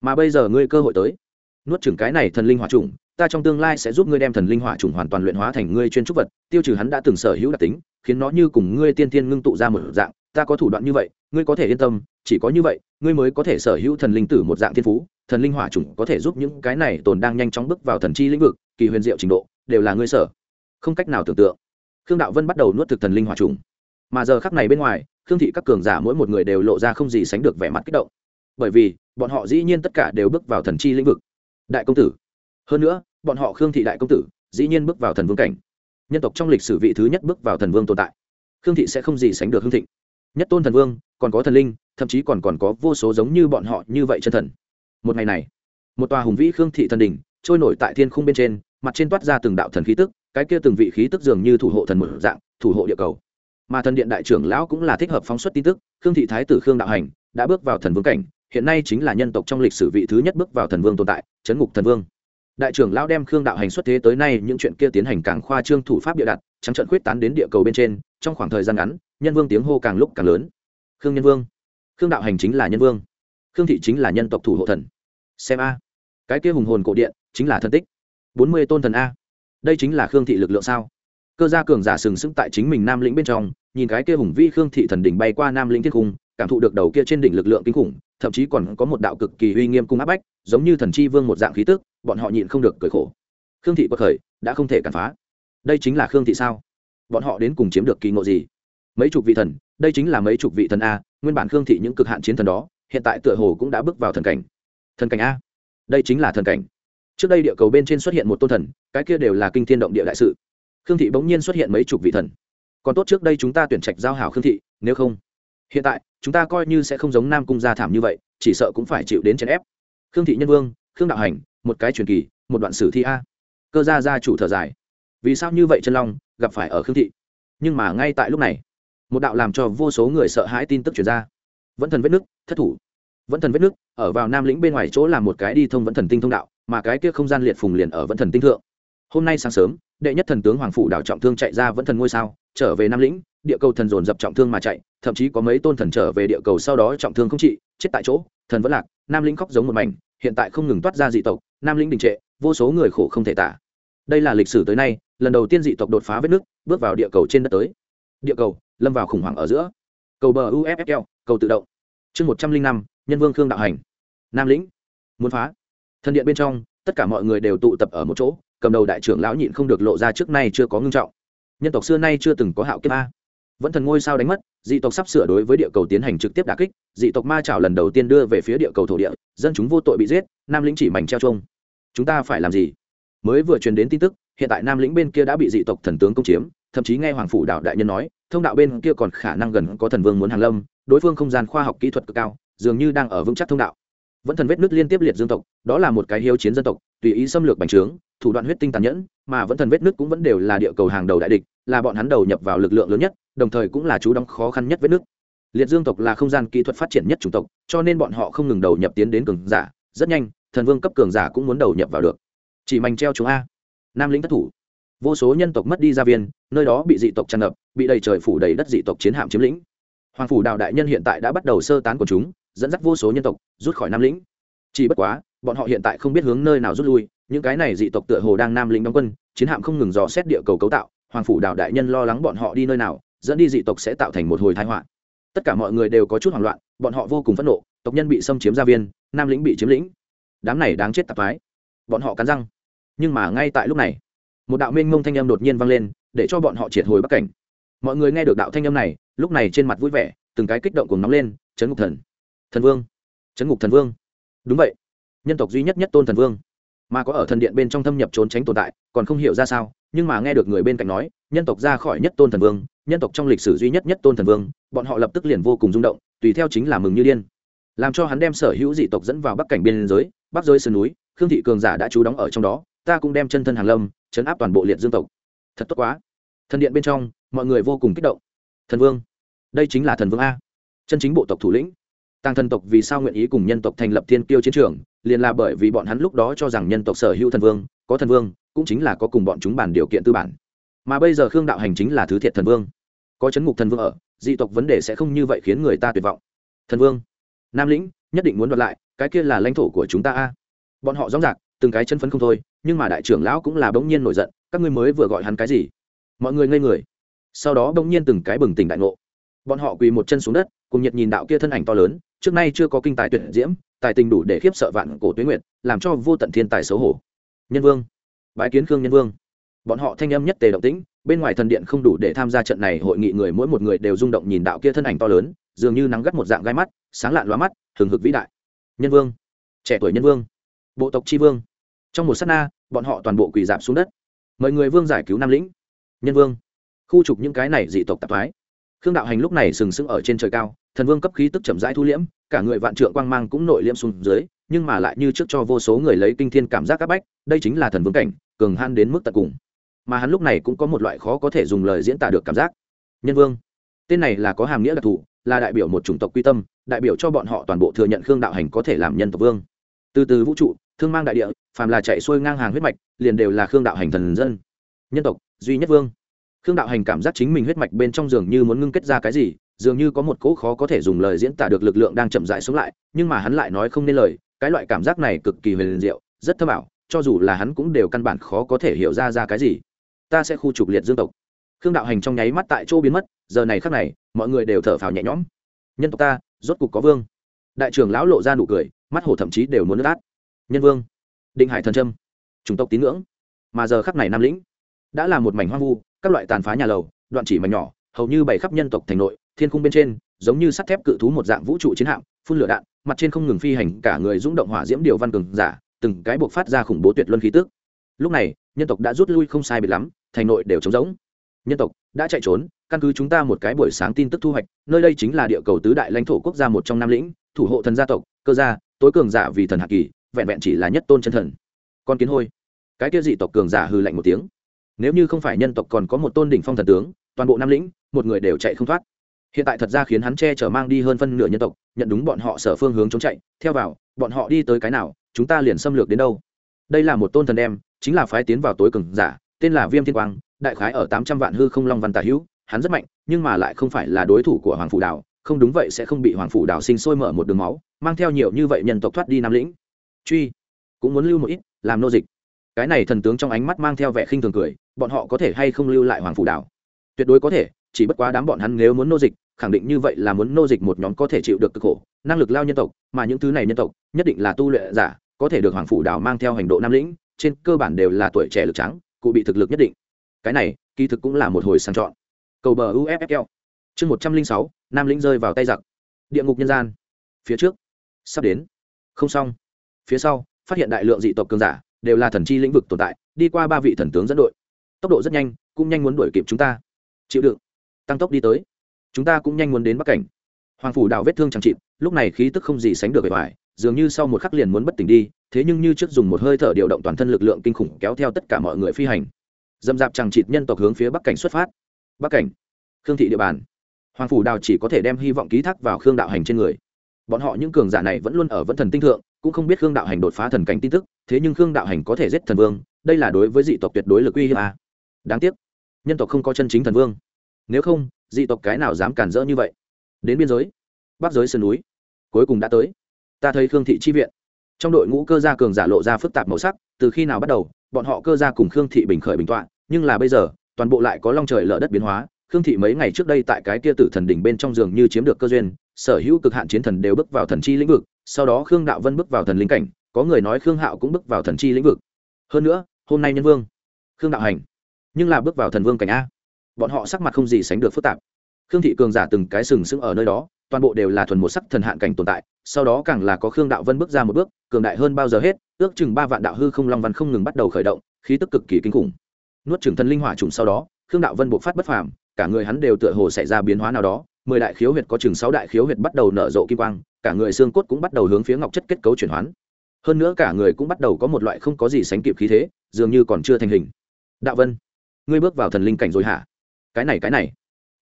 Mà bây giờ ngươi cơ hội tới, nuốt chừng cái này thần linh hỏa trùng, ta trong tương lai sẽ giúp ngươi đem thần linh hỏa trùng hoàn toàn luyện hóa thành ngươi chuyên trúc vật, tiêu trừ hắn đã từng sở hữu đặc tính, khiến nó như cùng ngươi tiên tiên ngưng tụ ra một dạng, ta có thủ đoạn như vậy, ngươi có thể yên tâm, chỉ có như vậy, ngươi mới có thể sở hữu thần linh tử một dạng thiên phú thần linh hỏa trùng có thể giúp những cái này tồn đang nhanh chóng bước vào thần chi lĩnh vực, kỳ huyền diệu trình độ, đều là ngươi sở không cách nào tưởng tượng. Khương đạo vân bắt đầu nuốt thực thần linh hỏa trùng mà giờ khắc này bên ngoài, khương thị các cường giả mỗi một người đều lộ ra không gì sánh được vẻ mặt kích động. Bởi vì, bọn họ dĩ nhiên tất cả đều bước vào thần chi lĩnh vực. Đại công tử. Hơn nữa, bọn họ khương thị đại công tử, dĩ nhiên bước vào thần vương cảnh. Nhân tộc trong lịch sử vị thứ nhất bước vào thần vương tồn tại. Khương thị sẽ không gì sánh được hương thịnh. Nhất tôn thần vương, còn có thần linh, thậm chí còn còn có vô số giống như bọn họ như vậy chân thần một ngày này, một tòa hùng vĩ khương thị thần đình trôi nổi tại thiên khung bên trên, mặt trên toát ra từng đạo thần khí tức, cái kia từng vị khí tức dường như thủ hộ thần một dạng, thủ hộ địa cầu. Mà thần điện đại trưởng lão cũng là thích hợp phóng xuất tin tức, khương thị thái tử khương đạo hành đã bước vào thần vương cảnh, hiện nay chính là nhân tộc trong lịch sử vị thứ nhất bước vào thần vương tồn tại, chấn ngục thần vương. Đại trưởng lão đem khương đạo hành xuất thế tới nay những chuyện kia tiến hành càng khoa trương thủ pháp địa đặt, trắng trận khuyết tán đến địa cầu bên trên, trong khoảng thời gian ngắn, nhân vương tiếng hô càng lúc càng lớn. Khương nhân vương. Khương đạo hành chính là nhân vương khương thị chính là nhân tộc thủ hộ thần. Xem a. Cái kia hùng hồn cổ điện chính là thân tích. Bốn mươi tôn thần a. Đây chính là khương thị lực lượng sao? Cơ gia cường giả sừng sững tại chính mình nam lĩnh bên trong, nhìn cái kia hùng vi khương thị thần đỉnh bay qua nam lĩnh thiên cung, cảm thụ được đầu kia trên đỉnh lực lượng kinh khủng, thậm chí còn có một đạo cực kỳ uy nghiêm cung áp bách, giống như thần chi vương một dạng khí tức, bọn họ nhịn không được cười khổ. Khương thị bất khởi, đã không thể cản phá. Đây chính là khương thị sao? Bọn họ đến cùng chiếm được kỳ ngộ gì? Mấy chục vị thần, đây chính là mấy chục vị thần a, nguyên bản khương thị những cực hạn chiến thần đó hiện tại tựa hồ cũng đã bước vào thần cảnh. Thần cảnh a? Đây chính là thần cảnh. Trước đây địa cầu bên trên xuất hiện một tôn thần, cái kia đều là kinh thiên động địa đại sự. Khương thị bỗng nhiên xuất hiện mấy chục vị thần. Còn tốt trước đây chúng ta tuyển trạch giao hảo khương thị, nếu không, hiện tại, chúng ta coi như sẽ không giống nam cung gia thảm như vậy, chỉ sợ cũng phải chịu đến chèn ép. Khương thị nhân vương, khương đạo hành, một cái truyền kỳ, một đoạn sử thi a. Cơ gia gia chủ thở dài. Vì sao như vậy chân long, gặp phải ở khương thị? Nhưng mà ngay tại lúc này, một đạo làm cho vô số người sợ hãi tin tức chuyển ra vẫn thần vết nước, thất thủ. Vẫn thần vết nước, ở vào nam lĩnh bên ngoài chỗ làm một cái đi thông vẫn thần tinh thông đạo, mà cái kia không gian liệt phùng liền ở vẫn thần tinh thượng. Hôm nay sáng sớm, đệ nhất thần tướng hoàng phủ đảo trọng thương chạy ra vẫn thần ngôi sao, trở về nam lĩnh, địa cầu thần dồn dập trọng thương mà chạy, thậm chí có mấy tôn thần trở về địa cầu sau đó trọng thương không trị, chết tại chỗ, thần vẫn lạc, nam lĩnh khóc giống một mảnh, hiện tại không ngừng toát ra dị tộc, nam lĩnh đình trệ, vô số người khổ không thể tả. Đây là lịch sử tới nay, lần đầu tiên dị tộc đột phá vết nước, bước vào địa cầu trên đất tới. Địa cầu, lâm vào khủng hoảng ở giữa. Cầu bờ uffl cầu tự động chương một trăm linh năm, nhân vương khương đạo hành. Nam lĩnh, muốn phá. Thân điện bên trong, tất cả mọi người đều tụ tập ở một chỗ, cầm đầu đại trưởng lão nhịn không được lộ ra trước nay chưa có ngưng trọng. Nhân tộc xưa nay chưa từng có hạo kiếp a. Vẫn thần ngôi sao đánh mất, dị tộc sắp sửa đối với địa cầu tiến hành trực tiếp đà kích, dị tộc ma trảo lần đầu tiên đưa về phía địa cầu thổ địa, dân chúng vô tội bị giết, nam lĩnh chỉ mảnh treo trông chúng ta phải làm gì? Mới vừa truyền đến tin tức, hiện tại nam lĩnh bên kia đã bị dị tộc thần tướng công chiếm, thậm chí nghe hoàng phủ đạo đại nhân nói, thông đạo bên kia còn khả năng gần có thần vương muốn hàng lâm đối phương không gian khoa học kỹ thuật cực cao, dường như đang ở vững chắc thông đạo. Vẫn thần vết nước liên tiếp liệt dương tộc, đó là một cái hiếu chiến dân tộc, tùy ý xâm lược bành trướng, thủ đoạn huyết tinh tàn nhẫn, mà vẫn thần vết nước cũng vẫn đều là địa cầu hàng đầu đại địch, là bọn hắn đầu nhập vào lực lượng lớn nhất, đồng thời cũng là chú đóng khó khăn nhất vết nước liệt dương tộc là không gian kỹ thuật phát triển nhất chủng tộc, cho nên bọn họ không ngừng đầu nhập tiến đến cường giả, rất nhanh, thần vương cấp cường giả cũng muốn đầu nhập vào được. Chỉ mảnh treo chúng a. Nam lĩnh thất thủ. Vô số nhân tộc mất đi gia viên, nơi đó bị dị tộc tràn ngập, bị đầy trời phủ đầy đất dị tộc chiến hạm chiếm lĩnh hoàng phủ đạo đại nhân hiện tại đã bắt đầu sơ tán của chúng, dẫn dắt vô số nhân tộc, rút khỏi nam lĩnh. Chỉ bất quá, bọn họ hiện tại không biết hướng nơi nào rút lui, những cái này dị tộc tựa hồ đang nam lĩnh đóng quân, chiến hạm không ngừng dò xét địa cầu cấu tạo, hoàng phủ đạo đại nhân lo lắng bọn họ đi nơi nào, dẫn đi dị tộc sẽ tạo thành một hồi thái họa. Tất cả mọi người đều có chút hoảng loạn, bọn họ vô cùng phẫn nộ, tộc nhân bị xâm chiếm gia viên, nam lĩnh bị chiếm lĩnh. Đám này đáng chết tạp thái bọn họ cắn răng. Nhưng mà ngay tại lúc này, một đạo mênh mông thanh âm đột nhiên vang lên, để cho bọn họ triệt hồi bắc cảnh. Mọi người nghe được đạo thanh âm này lúc này trên mặt vui vẻ, từng cái kích động cùng nóng lên chấn ngục thần. Thần vương. Chấn ngục thần vương. Đúng vậy. Nhân tộc duy nhất nhất tôn thần vương. Mà có ở thần điện bên trong thâm nhập trốn tránh tồn tại, còn không hiểu ra sao, nhưng mà nghe được người bên cạnh nói, nhân tộc ra khỏi nhất tôn thần vương, nhân tộc trong lịch sử duy nhất nhất tôn thần vương. Bọn họ lập tức liền vô cùng rung động, tùy theo chính là mừng như điên. Làm cho hắn đem sở hữu dị tộc dẫn vào bắc cảnh biên giới, bắc giới sườn núi, khương thị cường giả đã trú đóng ở trong đó, ta cũng đem chân thân hàng lâm, chấn áp toàn bộ liệt dương tộc. Thật tốt quá. Thần điện bên trong, mọi người vô cùng kích động thần vương. Đây chính là thần vương a. Chân chính bộ tộc thủ lĩnh. Tăng thần tộc vì sao nguyện ý cùng nhân tộc thành lập thiên kiêu chiến trường, liền là bởi vì bọn hắn lúc đó cho rằng nhân tộc sở hữu thần vương, có thần vương, cũng chính là có cùng bọn chúng bàn điều kiện tư bản. Mà bây giờ khương đạo hành chính là thứ thiệt thần vương. Có chấn ngục thần vương ở, dị tộc vấn đề sẽ không như vậy khiến người ta tuyệt vọng. Thần vương. Nam lĩnh, nhất định muốn đoạt lại, cái kia là lãnh thổ của chúng ta a. Bọn họ rõ rạc từng cái chân phấn không thôi, nhưng mà đại trưởng lão cũng là bỗng nhiên nổi giận, các ngươi mới vừa gọi hắn cái gì? Mọi người ngây người sau đó bỗng nhiên từng cái bừng tỉnh đại ngộ. Bọn họ quỳ một chân xuống đất, cùng nhật nhìn đạo kia thân ảnh to lớn, trước nay chưa có kinh tài tuyệt diễm, tài tình đủ để khiếp sợ vạn cổ tuyến nguyệt, làm cho vô tận thiên tài xấu hổ. Nhân vương, bái kiến khương nhân vương. Bọn họ thanh âm nhất tề động tĩnh, bên ngoài thần điện không đủ để tham gia trận này hội nghị người mỗi một người đều rung động nhìn đạo kia thân ảnh to lớn, dường như nắng gắt một dạng gai mắt, sáng lạn lóa mắt, hừng hực vĩ đại. Nhân vương, trẻ tuổi nhân vương, bộ tộc tri vương. Trong một s á t na, bọn họ toàn bộ quỳ dạp xuống đất. Mời người vương giải cứu nam lĩnh. Nhân vương khu trục những cái này dị tộc tạp thoái. Khương đạo hành lúc này sừng sững ở trên trời cao, thần vương cấp khí tức chậm rãi thu liễm, cả người vạn trượng quang mang cũng nội liễm xuống dưới, nhưng mà lại như trước cho vô số người lấy kinh thiên cảm giác áp bách, đây chính là thần vương cảnh, cường han đến mức tận cùng. Mà hắn lúc này cũng có một loại khó có thể dùng lời diễn tả được cảm giác. Nhân vương, tên này là có hàm nghĩa đặc thù, là đại biểu một chủng tộc quy tâm, đại biểu cho bọn họ toàn bộ thừa nhận khương đạo hành có thể làm nhân tộc vương. Từ từ vũ trụ, thương mang đại địa, phàm là chạy xuôi ngang hàng huyết mạch, liền đều là khương đạo hành thần dân. Nhân tộc, duy nhất vương khương đạo hành cảm giác chính mình huyết mạch bên trong giường như muốn ngưng kết ra cái gì, dường như có một cỗ khó có thể dùng lời diễn tả được lực lượng đang chậm rãi xuống lại, nhưng mà hắn lại nói không nên lời, cái loại cảm giác này cực kỳ huyền diệu, rất thâm ảo, cho dù là hắn cũng đều căn bản khó có thể hiểu ra ra cái gì. Ta sẽ khu trục liệt dương tộc. Khương đạo hành trong nháy mắt tại chỗ biến mất, giờ này khắc này, mọi người đều thở phào nhẹ nhõm. Nhân tộc ta, rốt cục có vương. Đại trưởng lão lộ ra nụ cười, mắt hổ thậm chí đều muốn nước át. Nhân vương. Định hải thần trâm. Chủng tộc tín ngưỡng. Mà giờ khắc này nam lĩnh. Đã là một mảnh hoang vu các loại tàn phá nhà lầu, đoạn chỉ mảnh nhỏ, hầu như bảy khắp nhân tộc thành nội, thiên khung bên trên, giống như sắt thép cự thú một dạng vũ trụ chiến hạm, phun lửa đạn, mặt trên không ngừng phi hành, cả người rung động hỏa diễm điều văn cường giả, từng cái buộc phát ra khủng bố tuyệt luân khí tức. Lúc này, nhân tộc đã rút lui không sai biệt lắm, thành nội đều trống rỗng. Nhân tộc đã chạy trốn, căn cứ chúng ta một cái buổi sáng tin tức thu hoạch, nơi đây chính là địa cầu tứ đại lãnh thổ quốc gia một trong nam lĩnh, thủ hộ thần gia tộc, cơ gia, tối cường giả vì thần hạ kỳ, vẹn vẹn chỉ là nhất tôn chân thần. Con kiến hôi. Cái kia dị tộc cường giả hư lạnh một tiếng nếu như không phải nhân tộc còn có một tôn đỉnh phong thần tướng, toàn bộ nam lĩnh, một người đều chạy không thoát. Hiện tại thật ra khiến hắn che chở mang đi hơn phân nửa nhân tộc, nhận đúng bọn họ sở phương hướng chống chạy. Theo vào, bọn họ đi tới cái nào, chúng ta liền xâm lược đến đâu. Đây là một tôn thần đem, chính là phái tiến vào tối cường giả, tên là viêm thiên quang, đại khái ở tám trăm vạn hư không long văn tả hữu, hắn rất mạnh, nhưng mà lại không phải là đối thủ của hoàng phủ đào không đúng vậy sẽ không bị hoàng phủ đào sinh sôi mở một đường máu, mang theo nhiều như vậy nhân tộc thoát đi nam lĩnh. Truy, cũng muốn lưu một ít, làm nô dịch. Cái này thần tướng trong ánh mắt mang theo vẻ khinh thường cười bọn họ có thể hay không lưu lại hoàng phủ đảo? Tuyệt đối có thể, chỉ bất quá đám bọn hắn nếu muốn nô dịch, khẳng định như vậy là muốn nô dịch một nhóm có thể chịu được cực khổ, năng lực lao nhân tộc, mà những thứ này nhân tộc, nhất định là tu luyện giả, có thể được hoàng phủ đảo mang theo hành độ nam lĩnh, trên cơ bản đều là tuổi trẻ lực trắng cụ bị thực lực nhất định. Cái này, kỳ thực cũng là một hồi sang chọn. Cầu bờ uffl chương một trăm linh sáu, nam lĩnh rơi vào tay giặc. Địa ngục nhân gian. Phía trước. Sắp đến. Không xong. Phía sau, phát hiện đại lượng dị tộc cường giả, đều là thần chi lĩnh vực tồn tại, đi qua ba vị thần tướng dẫn đội tốc độ rất nhanh, cũng nhanh muốn đuổi kịp chúng ta. Chịu đựng. Tăng tốc đi tới. Chúng ta cũng nhanh muốn đến bắc cảnh. Hoàng phủ đào vết thương chẳng chịt, lúc này khí tức không gì sánh được bề ngoài dường như sau một khắc liền muốn bất tỉnh đi, thế nhưng như trước dùng một hơi thở điều động toàn thân lực lượng kinh khủng kéo theo tất cả mọi người phi hành. Dầm dạp chẳng chịt nhân tộc hướng phía bắc cảnh xuất phát. Bắc cảnh, khương thị địa bàn. Hoàng phủ đào chỉ có thể đem hy vọng ký thác vào khương đạo hành trên người. Bọn họ những cường giả này vẫn luôn ở vẫn thần tinh thượng, cũng không biết khương đạo hành đột phá thần cảnh tin tức, thế nhưng khương đạo hành có thể giết thần vương, đây là đối với dị tộc tuyệt đối lực uy hiếp a đáng tiếc, nhân tộc không có chân chính thần vương. Nếu không, dị tộc cái nào dám cản rỡ như vậy? Đến biên giới, bắc giới sườn núi, cuối cùng đã tới. Ta thấy khương thị chi viện. Trong đội ngũ cơ gia cường giả lộ ra phức tạp màu sắc, từ khi nào bắt đầu, bọn họ cơ gia cùng khương thị bình khởi bình tọa, nhưng là bây giờ, toàn bộ lại có long trời lở đất biến hóa. Khương thị mấy ngày trước đây tại cái kia tử thần đỉnh bên trong giường như chiếm được cơ duyên, sở hữu cực hạn chiến thần đều bước vào thần chi lĩnh vực, sau đó khương đạo vân bước vào thần linh cảnh, có người nói khương hạo cũng bước vào thần chi lĩnh vực. Hơn nữa, hôm nay nhân vương, khương đạo hành nhưng là bước vào thần vương cảnh a. Bọn họ sắc mặt không gì sánh được phức tạp. Khương thị cường giả từng cái sừng sững ở nơi đó, toàn bộ đều là thuần một sắc thần hạn cảnh tồn tại, sau đó càng là có khương đạo vân bước ra một bước, cường đại hơn bao giờ hết, ước chừng ba vạn đạo hư không long văn không ngừng bắt đầu khởi động, khí tức cực kỳ kinh khủng. Nuốt chừng thần linh hỏa trùng sau đó, khương đạo vân bộ phát bất phàm, cả người hắn đều tựa hồ xảy ra biến hóa nào đó, mười đại khiếu huyệt có chừng sáu đại khiếu huyệt bắt đầu nở rộ kim quang, cả người xương cốt cũng bắt đầu hướng phía ngọc chất kết cấu chuyển hoán. Hơn nữa cả người cũng bắt đầu có một loại không có gì sánh kịp khí thế, dường như còn chưa thành hình. Đạo vân ngươi bước vào thần linh cảnh rồi hả? Cái này cái này.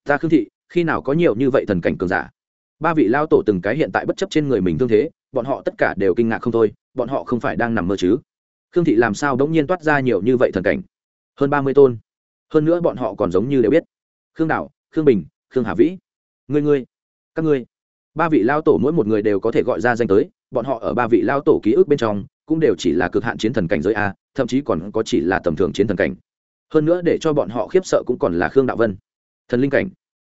Ta khương thị, khi nào có nhiều như vậy thần cảnh cường giả? Ba vị lao tổ từng cái hiện tại bất chấp trên người mình thương thế, bọn họ tất cả đều kinh ngạc không thôi, bọn họ không phải đang nằm mơ chứ? Khương thị làm sao đống nhiên toát ra nhiều như vậy thần cảnh? Hơn ba mươi tôn. Hơn nữa bọn họ còn giống như đều biết. Khương đạo, khương bình, khương hà vĩ. Ngươi ngươi, các ngươi. Ba vị lao tổ mỗi một người đều có thể gọi ra danh tới, bọn họ ở ba vị lao tổ ký ức bên trong, cũng đều chỉ là cực hạn chiến thần cảnh giới a, thậm chí còn có chỉ là tầm thường chiến thần cảnh hơn nữa để cho bọn họ khiếp sợ cũng còn là khương đạo vân. Thần linh cảnh,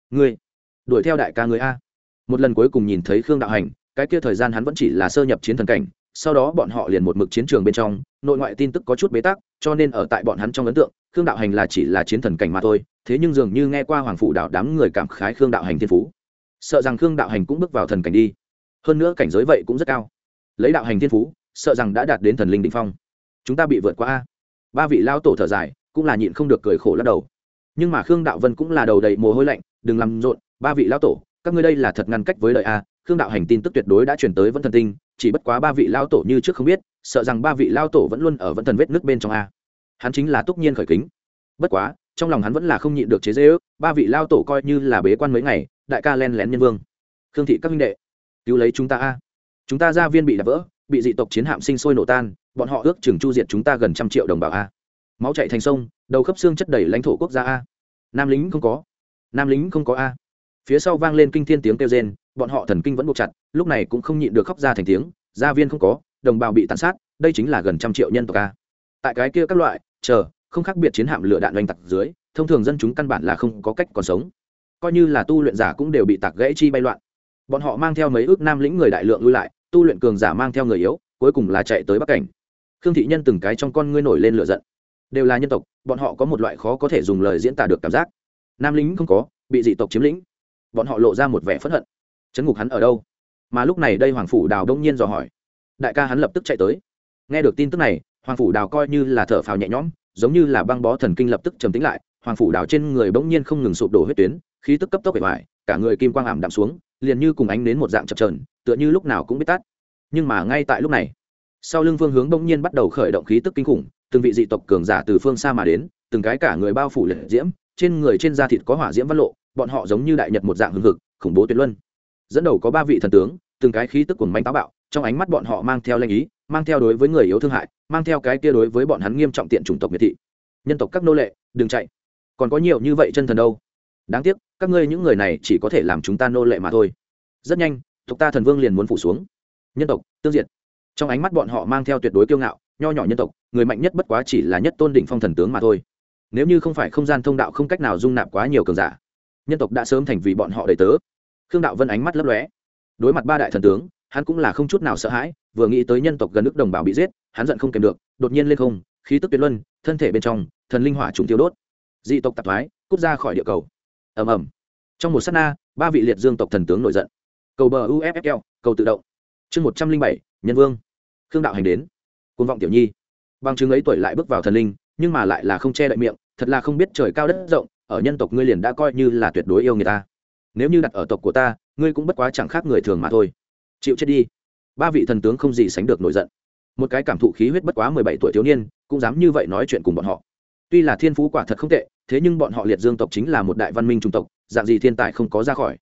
ngươi, đuổi theo đại ca người a. Một lần cuối cùng nhìn thấy khương đạo hành, cái kia thời gian hắn vẫn chỉ là sơ nhập chiến thần cảnh, sau đó bọn họ liền một mực chiến trường bên trong, nội ngoại tin tức có chút bế tắc, cho nên ở tại bọn hắn trong ấn tượng, khương đạo hành là chỉ là chiến thần cảnh mà thôi, thế nhưng dường như nghe qua hoàng phụ đạo đám người cảm khái khương đạo hành thiên phú. Sợ rằng khương đạo hành cũng bước vào thần cảnh đi. Hơn nữa cảnh giới vậy cũng rất cao. Lấy đạo hành thiên phú, sợ rằng đã đạt đến thần linh định phong. Chúng ta bị vượt qua a. Ba vị lao tổ thở dài cũng là nhịn không được cười khổ lắc đầu. Nhưng mà khương đạo vân cũng là đầu đầy mồ hôi lạnh, đừng làm rộn, ba vị lao tổ, các ngươi đây là thật ngăn cách với đời a, khương đạo hành tin tức tuyệt đối đã chuyển tới vẫn thần tinh, chỉ bất quá ba vị lao tổ như trước không biết, sợ rằng ba vị lao tổ vẫn luôn ở vẫn thần vết nước bên trong a. Hắn chính là túc nhiên khởi kính. Bất quá, trong lòng hắn vẫn là không nhịn được chế dễ ước ba vị lao tổ coi như là bế quan mấy ngày, đại ca len lén nhân vương. Khương thị các minh đệ, cứu lấy chúng ta a. Chúng ta gia viên bị đập vỡ, bị dị tộc chiến hạm sinh sôi nổ tan, bọn họ ước chừng chu diệt chúng ta gần trăm triệu đồng bào a máu chạy thành sông, đầu khớp xương chất đầy lãnh thổ quốc gia a. Nam lính không có. Nam lính không có a. Phía sau vang lên kinh thiên tiếng kêu rên, bọn họ thần kinh vẫn buộc chặt, lúc này cũng không nhịn được khóc ra thành tiếng, gia viên không có, đồng bào bị tàn sát, đây chính là gần trăm triệu nhân tộc a. Tại cái kia các loại, chờ, không khác biệt chiến hạm lửa đạn oanh tặc dưới, thông thường dân chúng căn bản là không có cách còn sống. Coi như là tu luyện giả cũng đều bị tạc gãy chi bay loạn. Bọn họ mang theo mấy ước nam lĩnh người đại lượng lui lại, tu luyện cường giả mang theo người yếu, cuối cùng là chạy tới bắc cảnh. Khương thị nhân từng cái trong con ngươi nổi lên lửa giận đều là nhân tộc, bọn họ có một loại khó có thể dùng lời diễn tả được cảm giác. Nam lính không có, bị dị tộc chiếm lĩnh. Bọn họ lộ ra một vẻ phẫn hận. Chấn ngục hắn ở đâu? Mà lúc này đây hoàng phủ đào đông nhiên dò hỏi. Đại ca hắn lập tức chạy tới. Nghe được tin tức này, hoàng phủ đào coi như là thở phào nhẹ nhõm, giống như là băng bó thần kinh lập tức trầm tính lại. Hoàng phủ đào trên người bỗng nhiên không ngừng sụp đổ huyết tuyến, khí tức cấp tốc bể ngoài cả người kim quang ảm đạm xuống, liền như cùng ánh đến một dạng chập trờn tựa như lúc nào cũng biết tắt nhưng mà ngay tại lúc này, sau lưng phương hướng bỗng nhiên bắt đầu khởi động khí tức kinh khủng từng vị dị tộc cường giả từ phương xa mà đến, từng cái cả người bao phủ liệt diễm, trên người trên da thịt có hỏa diễm văn lộ, bọn họ giống như đại nhật một dạng hưng hực, khủng bố tuyệt luân. Dẫn đầu có ba vị thần tướng, từng cái khí tức cuồng manh táo bạo, trong ánh mắt bọn họ mang theo lanh ý, mang theo đối với người yếu thương hại, mang theo cái kia đối với bọn hắn nghiêm trọng tiện chủng tộc miệt thị. Nhân tộc các nô lệ, đừng chạy. Còn có nhiều như vậy chân thần đâu? Đáng tiếc, các ngươi những người này chỉ có thể làm chúng ta nô lệ mà thôi. Rất nhanh, tộc ta thần vương liền muốn phủ xuống. Nhân tộc, tương diệt. Trong ánh mắt bọn họ mang theo tuyệt đối kiêu ngạo nho nhỏ nhân tộc, người mạnh nhất bất quá chỉ là nhất tôn đỉnh phong thần tướng mà thôi. Nếu như không phải không gian thông đạo không cách nào dung nạp quá nhiều cường giả, nhân tộc đã sớm thành vì bọn họ đầy tớ. Khương đạo vân ánh mắt lấp lóe. Đối mặt ba đại thần tướng, hắn cũng là không chút nào sợ hãi, vừa nghĩ tới nhân tộc gần nước đồng bào bị giết, hắn giận không kèm được, đột nhiên lên không, khí tức tuyệt luân, thân thể bên trong, thần linh hỏa trùng tiêu đốt. Dị tộc tạp thoái, cút ra khỏi địa cầu. Ầm ầm. Trong một s á t na, ba vị liệt dương tộc thần tướng nổi giận. Cầu bờ uffl cầu tự động. Chương một trăm linh bảy, nhân vương. Khương đạo hành đến côn vọng tiểu nhi. Bằng chứng ấy tuổi lại bước vào thần linh, nhưng mà lại là không che đậy miệng, thật là không biết trời cao đất rộng, ở nhân tộc ngươi liền đã coi như là tuyệt đối yêu người ta. Nếu như đặt ở tộc của ta, ngươi cũng bất quá chẳng khác người thường mà thôi. Chịu chết đi. Ba vị thần tướng không gì sánh được nổi giận. Một cái cảm thụ khí huyết bất quá mười bảy tuổi thiếu niên, cũng dám như vậy nói chuyện cùng bọn họ. Tuy là thiên phú quả thật không tệ, thế nhưng bọn họ liệt dương tộc chính là một đại văn minh trung tộc, dạng gì thiên tài không có ra khỏi.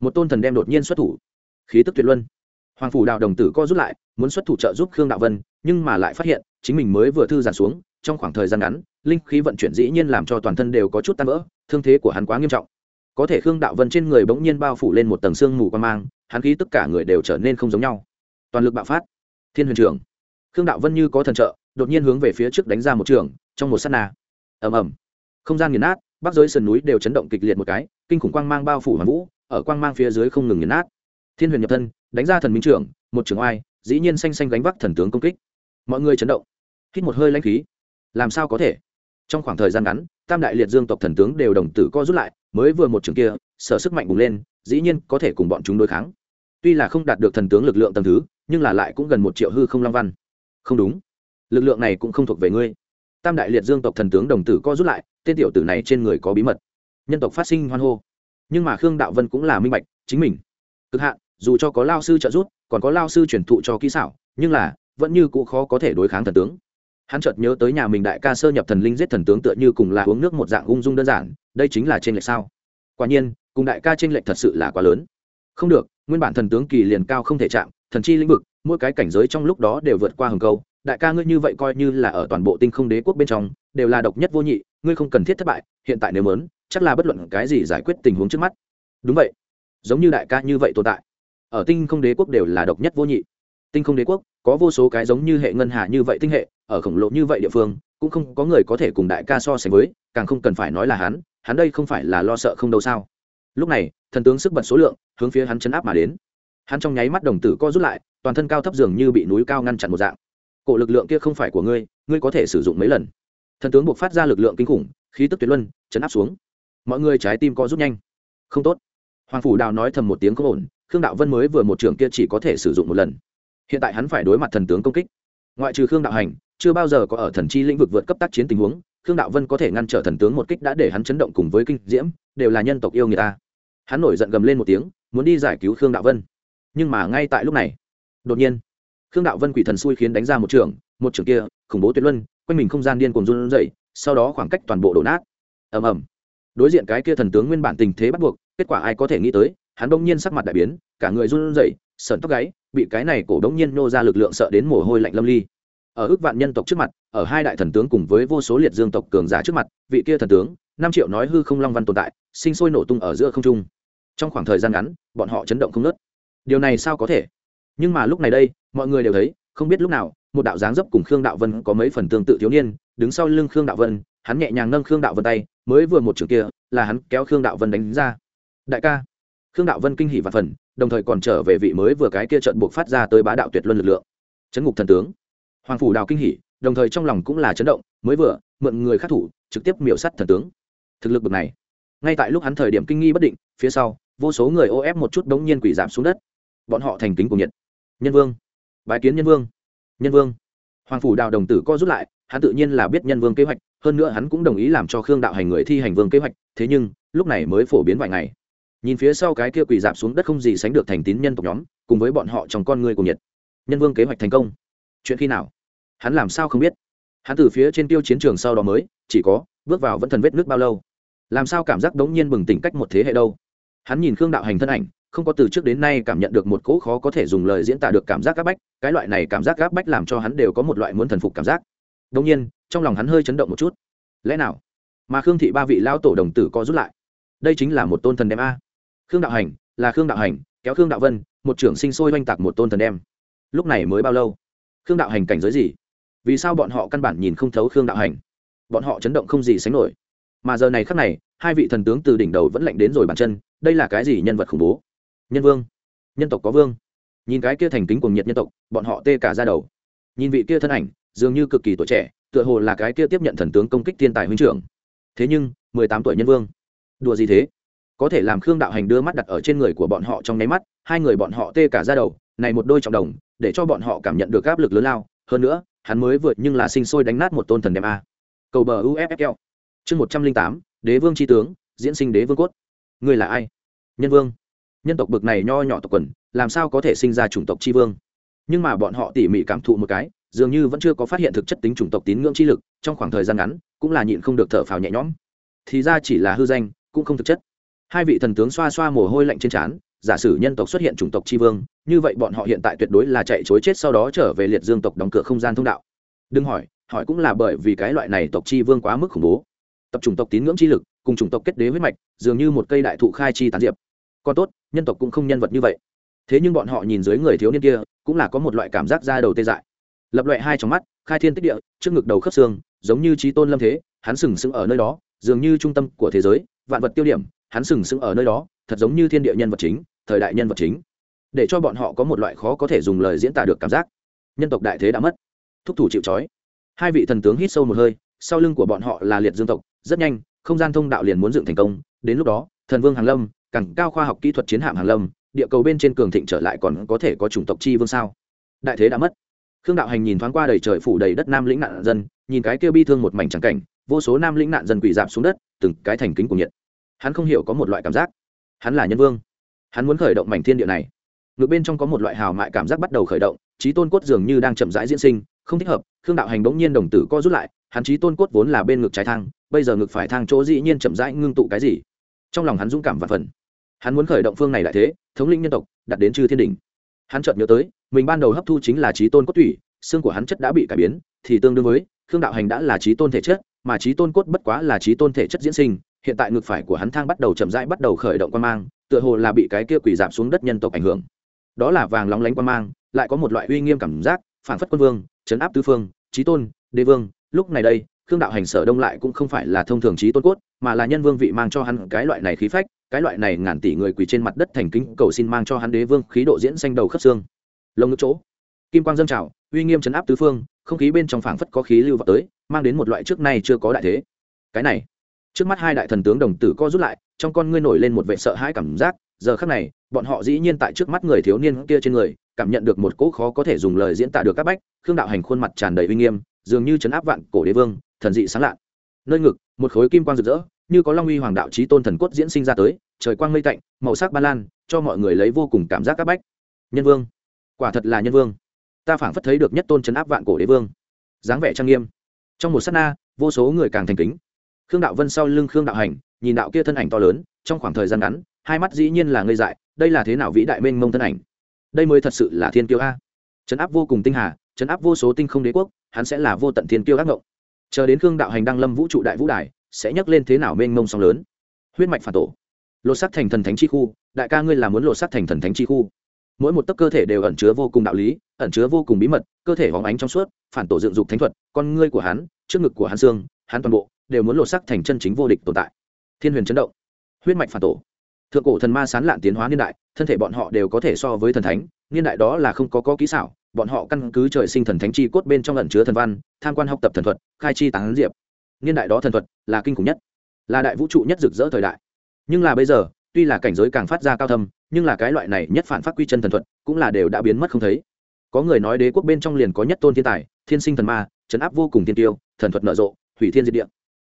Một tôn thần đem đột nhiên xuất thủ. Khí tức tuyệt luân. Hoàng phủ đạo đồng tử co rút lại muốn xuất thủ trợ giúp khương đạo vân, nhưng mà lại phát hiện, chính mình mới vừa thư giàn xuống, trong khoảng thời gian ngắn, linh khí vận chuyển dĩ nhiên làm cho toàn thân đều có chút tan vỡ, thương thế của hắn quá nghiêm trọng. Có thể khương đạo vân trên người bỗng nhiên bao phủ lên một tầng sương mù quan mang, hắn khí tất cả người đều trở nên không giống nhau. Toàn lực bạo phát. Thiên huyền trưởng khương đạo vân như có thần trợ, đột nhiên hướng về phía trước đánh ra một trường, trong một s á t na. Ầm ầm. Không gian nghiền nát, bắc giới sườn núi đều chấn động kịch liệt một cái, kinh khủng quang mang bao phủ hoàn vũ, ở quang mang phía dưới không ngừng nghiền nát. Thiên huyền nhập thân, đánh ra thần minh trưởng, một trường oai dĩ nhiên xanh xanh gánh vác thần tướng công kích. Mọi người chấn động. Hít một hơi lãnh khí. Làm sao có thể? Trong khoảng thời gian ngắn, tam đại liệt dương tộc thần tướng đều đồng tử co rút lại, mới vừa một trường kia, sở sức mạnh bùng lên, dĩ nhiên có thể cùng bọn chúng đối kháng. Tuy là không đạt được thần tướng lực lượng tầm thứ, nhưng là lại cũng gần một triệu hư không long văn. Không đúng. Lực lượng này cũng không thuộc về ngươi. Tam đại liệt dương tộc thần tướng đồng tử co rút lại, tên tiểu tử này trên người có bí mật. Nhân tộc phát sinh hoan hô. Nhưng mà khương đạo vân cũng là minh bạch, chính mình. Cực hạn, dù cho có lao sư trợ giúp còn có lao sư truyền thụ cho kỹ xảo, nhưng là, vẫn như cũ khó có thể đối kháng thần tướng. Hắn chợt nhớ tới nhà mình đại ca sơ nhập thần linh giết thần tướng tựa như cùng là uống nước một dạng ung dung đơn giản, đây chính là trên lệch sao? Quả nhiên, cùng đại ca trên lệch thật sự là quá lớn. Không được, nguyên bản thần tướng kỳ liền cao không thể chạm, thần chi lĩnh vực, mỗi cái cảnh giới trong lúc đó đều vượt qua hừng câu. Đại ca ngươi như vậy coi như là ở toàn bộ tinh không đế quốc bên trong, đều là độc nhất vô nhị, ngươi không cần thiết thất bại, hiện tại nếu mớn chắc là bất luận cái gì giải quyết tình huống trước mắt. Đúng vậy. Giống như đại ca như vậy tồn tại ở tinh không đế quốc đều là độc nhất vô nhị. Tinh không đế quốc, có vô số cái giống như hệ ngân hà như vậy tinh hệ, ở khổng lồ như vậy địa phương, cũng không có người có thể cùng đại ca so sánh với, càng không cần phải nói là hắn hắn đây không phải là lo sợ không đâu sao. Lúc này, thần tướng sức bật số lượng, hướng phía hắn chấn áp mà đến. Hắn trong nháy mắt đồng tử co rút lại, toàn thân cao thấp dường như bị núi cao ngăn chặn một dạng. Cổ lực lượng kia không phải của ngươi ngươi có thể sử dụng mấy lần. Thần tướng buộc phát ra lực lượng kinh khủng, khí tức tuyệt luân, chấn áp xuống. Mọi người trái tim co rút nhanh. Không tốt hoàng phủ đào nói thầm một tiếng không ổn, khương đạo vân mới vừa một trường kia chỉ có thể sử dụng một lần. Hiện tại hắn phải đối mặt thần tướng công kích. Ngoại trừ khương đạo hành, chưa bao giờ có ở thần chi lĩnh vực vượt cấp tác chiến tình huống, khương đạo vân có thể ngăn trở thần tướng một kích đã để hắn chấn động cùng với kinh diễm, đều là nhân tộc yêu người ta. Hắn nổi giận gầm lên một tiếng, muốn đi giải cứu khương đạo vân. Nhưng mà ngay tại lúc này, đột nhiên, khương đạo vân quỷ thần xui khiến đánh ra một trường một trường kia, khủng bố tuyệt luân, quanh mình không gian điên cuồng run dậy sau đó khoảng cách toàn bộ đổ nát. Ầm ầm. Đối diện cái kia thần tướng nguyên bản tình thế bắt buộc kết quả ai có thể nghĩ tới, hắn đông nhiên sắc mặt đại biến, cả người run rẩy sợn tóc gáy, bị cái này cổ đống nhiên nô ra lực lượng sợ đến mồ hôi lạnh lâm ly. Ở ước vạn nhân tộc trước mặt, ở hai đại thần tướng cùng với vô số liệt dương tộc cường giả trước mặt, vị kia thần tướng, năm triệu nói hư không long văn tồn tại, sinh sôi nổ tung ở giữa không trung. Trong khoảng thời gian ngắn, bọn họ chấn động không nớt điều này sao có thể? Nhưng mà lúc này đây, mọi người đều thấy, không biết lúc nào, một đạo dáng dấp cùng khương đạo vân có mấy phần tương tự thiếu niên, đứng sau lưng khương đạo vân, hắn nhẹ nhàng nâng khương đạo vân tay, mới vừa một trường kia, là hắn kéo khương đạo vân đánh ra đại ca. Khương đạo vân kinh hỉ và phần, đồng thời còn trở về vị mới vừa cái kia trận buộc phát ra tới bá đạo tuyệt luân lực lượng. Chấn ngục thần tướng. Hoàng phủ đào kinh hỉ, đồng thời trong lòng cũng là chấn động, mới vừa, mượn người khắc thủ, trực tiếp miểu sắt thần tướng. Thực lực bực này. Ngay tại lúc hắn thời điểm kinh nghi bất định, phía sau, vô số người ô ép một chút đống nhiên quỷ giảm xuống đất. Bọn họ thành kính cùng nhiệt. Nhân vương. Bài kiến nhân vương. Nhân vương. Hoàng phủ đào đồng tử co rút lại, hắn tự nhiên là biết nhân vương kế hoạch, hơn nữa hắn cũng đồng ý làm cho khương đạo hành người thi hành vương kế hoạch, thế nhưng, lúc này mới phổ biến vài ngày nhìn phía sau cái kia quỳ dạp xuống đất không gì sánh được thành tín nhân tộc nhóm, cùng với bọn họ trong con người của nhiệt nhân vương kế hoạch thành công. Chuyện khi nào? Hắn làm sao không biết? Hắn từ phía trên tiêu chiến trường sau đó mới, chỉ có, bước vào vẫn thần vết nước bao lâu. Làm sao cảm giác đống nhiên bừng tỉnh cách một thế hệ đâu? Hắn nhìn khương đạo hành thân ảnh, không có từ trước đến nay cảm nhận được một cỗ khó có thể dùng lời diễn tả được cảm giác gáp bách, cái loại này cảm giác gáp bách làm cho hắn đều có một loại muốn thần phục cảm giác. Đống nhiên, trong lòng hắn hơi chấn động một chút. Lẽ nào? Mà khương thị ba vị lao tổ đồng tử có rút lại. Đây chính là một tôn thần đem a khương đạo hành, là khương đạo hành, kéo khương đạo vân, một trưởng sinh sôi oanh tạc một tôn thần đem. Lúc này mới bao lâu? Khương đạo hành cảnh giới gì? Vì sao bọn họ căn bản nhìn không thấu khương đạo hành? Bọn họ chấn động không gì sánh nổi. Mà giờ này khắc này, hai vị thần tướng từ đỉnh đầu vẫn lạnh đến rồi bàn chân, đây là cái gì nhân vật khủng bố? Nhân vương. Nhân tộc có vương. Nhìn cái kia thành kính cuồng nhiệt nhân tộc, bọn họ tê cả ra đầu. Nhìn vị kia thân ảnh, dường như cực kỳ tuổi trẻ, tựa hồ là cái kia tiếp nhận thần tướng công kích thiên tài huynh trưởng. Thế nhưng, mười tám tuổi nhân vương. Đùa gì thế? Có thể làm khương đạo hành đưa mắt đặt ở trên người của bọn họ trong nháy mắt, hai người bọn họ tê cả ra đầu, này một đôi trọng đồng, để cho bọn họ cảm nhận được áp lực lớn lao. Hơn nữa, hắn mới vượt nhưng là sinh sôi đánh nát một tôn thần đem a. Cầu bờ uffl chương một trăm linh tám, đế vương tri tướng, diễn sinh đế vương cốt. Người là ai? Nhân vương. Nhân tộc bực này nho nhỏ tộc quần, làm sao có thể sinh ra chủng tộc tri vương? Nhưng mà bọn họ tỉ mỉ cảm thụ một cái, dường như vẫn chưa có phát hiện thực chất tính chủng tộc tín ngưỡng chi lực, trong khoảng thời gian ngắn, cũng là nhịn không được thở phào nhẹ nhõm. Thì ra chỉ là hư danh, cũng không thực chất hai vị thần tướng xoa xoa mồ hôi lạnh trên trán, giả sử nhân tộc xuất hiện chủng tộc tri vương, như vậy bọn họ hiện tại tuyệt đối là chạy chối chết sau đó trở về liệt dương tộc đóng cửa không gian thông đạo. Đừng hỏi hỏi cũng là bởi vì cái loại này tộc tri vương quá mức khủng bố. Tập chủng tộc tín ngưỡng chi lực, cùng chủng tộc kết đế huyết mạch, dường như một cây đại thụ khai chi tán diệp. Còn tốt, nhân tộc cũng không nhân vật như vậy. Thế nhưng bọn họ nhìn dưới người thiếu niên kia, cũng là có một loại cảm giác ra đầu tê dại. Lập loại hai trong mắt, khai thiên tích địa, trước ngực đầu khớp xương, giống như trí tôn lâm thế, hắn sừng sững ở nơi đó, dường như trung tâm của thế giới, vạn vật tiêu điểm hắn sừng sững ở nơi đó, thật giống như thiên địa nhân vật chính, thời đại nhân vật chính. Để cho bọn họ có một loại khó có thể dùng lời diễn tả được cảm giác. Nhân tộc đại thế đã mất. Thúc thủ chịu trói. Hai vị thần tướng hít sâu một hơi, sau lưng của bọn họ là liệt dương tộc, rất nhanh, không gian thông đạo liền muốn dựng thành công. Đến lúc đó, thần vương hàng lâm, càng cao khoa học kỹ thuật chiến hạm hàng lâm, địa cầu bên trên cường thịnh trở lại còn có thể có chủng tộc chi vương sao? Đại thế đã mất. Khương đạo hành nhìn thoáng qua đầy trời phủ đầy đất nam lĩnh nạn dân, nhìn cái kêu bi thương một mảnh trắng cảnh, vô số nam lĩnh nạn dân quỳ dạp xuống đất, từng cái thành kính của nhiệt hắn không hiểu có một loại cảm giác. Hắn là nhân vương. Hắn muốn khởi động mảnh thiên địa này. Ngược bên trong có một loại hào mại cảm giác bắt đầu khởi động, trí tôn cốt dường như đang chậm rãi diễn sinh, không thích hợp, khương đạo hành bỗng nhiên đồng tử co rút lại, hắn trí tôn cốt vốn là bên ngực trái thang, bây giờ ngực phải thang chỗ dĩ nhiên chậm rãi ngưng tụ cái gì? Trong lòng hắn dũng cảm và phần hắn muốn khởi động phương này đại thế, thống lĩnh nhân tộc, đặt đến chư thiên đình hắn chợt nhớ tới, mình ban đầu hấp thu chính là trí tôn cốt tủy, xương của hắn chất đã bị cải biến, thì tương đương với, khương đạo hành đã là trí tôn thể chất, mà trí tôn cốt bất quá là trí tôn thể chất diễn sinh hiện tại ngực phải của hắn thang bắt đầu chậm rãi bắt đầu khởi động quan mang, tựa hồ là bị cái kia quỷ giảm xuống đất nhân tộc ảnh hưởng. Đó là vàng lóng lánh quan mang, lại có một loại uy nghiêm cảm giác, phản phất quân vương chấn áp tứ phương trí tôn, đế vương. Lúc này đây, khương đạo hành sở đông lại cũng không phải là thông thường trí tôn cốt, mà là nhân vương vị mang cho hắn cái loại này khí phách, cái loại này ngàn tỷ người quỳ trên mặt đất thành kính cầu xin mang cho hắn đế vương khí độ diễn xanh đầu khớp xương. Lồng ngực chỗ, kim quang dâng trào, uy nghiêm chấn áp tứ phương, không khí bên trong phảng phất có khí lưu vào tới, mang đến một loại trước nay chưa có đại thế. Cái này trước mắt hai đại thần tướng đồng tử co rút lại, trong con ngươi nổi lên một vệ sợ hãi cảm giác, giờ khắc này, bọn họ dĩ nhiên tại trước mắt người thiếu niên kia trên người, cảm nhận được một cỗ khó có thể dùng lời diễn tả được các bách, khương đạo hành khuôn mặt tràn đầy uy nghiêm, dường như chấn áp vạn cổ đế vương, thần dị sáng lạ nơi ngực, một khối kim quang rực rỡ, như có long uy hoàng đạo trí tôn thần cốt diễn sinh ra tới, trời quang mây tạnh, màu sắc ba lan, cho mọi người lấy vô cùng cảm giác các bách. Nhân vương, quả thật là nhân vương. Ta phảng phất thấy được nhất tôn chấn áp vạn cổ đế vương. Dáng vẻ trang nghiêm. Trong một s á t na, vô số người càng thành kính khương đạo vân sau lưng khương đạo hành, nhìn đạo kia thân ảnh to lớn, trong khoảng thời gian ngắn, hai mắt dĩ nhiên là ngây dại, đây là thế nào vĩ đại mênh mông thân ảnh? Đây mới thật sự là thiên kiêu a. Trấn áp vô cùng tinh hà, trấn áp vô số tinh không đế quốc, hắn sẽ là vô tận thiên kiêu ác ngộng. Chờ đến khương đạo hành đăng lâm vũ trụ đại vũ đài, sẽ nhắc lên thế nào mênh mông song lớn? Huyết mạch phản tổ. Lột sắc thành thần thánh chi khu, đại ca ngươi là muốn lột sắc thành thần thánh chi khu. Mỗi một tấc cơ thể đều ẩn chứa vô cùng đạo lý, ẩn chứa vô cùng bí mật, cơ thể hóng ánh trong suốt, phản tổ dựng dục thánh thuật, con ngươi của hắn, trước ngực của hắn xương, hắn toàn bộ đều muốn lột sắc thành chân chính vô địch tồn tại. Thiên huyền chấn động, huyết mạch phản tổ. Thượng cổ thần ma sán lạn tiến hóa niên đại, thân thể bọn họ đều có thể so với thần thánh, niên đại đó là không có có kỹ xảo, bọn họ căn cứ trời sinh thần thánh chi cốt bên trong ẩn chứa thần văn, tham quan học tập thần thuật, khai chi tán diệp. Niên đại đó thần thuật là kinh khủng nhất, là đại vũ trụ nhất rực rỡ thời đại. Nhưng là bây giờ, tuy là cảnh giới càng phát ra cao thâm, nhưng là cái loại này nhất phản phát quy chân thần thuật cũng là đều đã biến mất không thấy. Có người nói đế quốc bên trong liền có nhất tôn thiên tài, thiên sinh thần ma, chấn áp vô cùng tiên tiêu, thần thuật nở rộ, hủy thiên diệt địa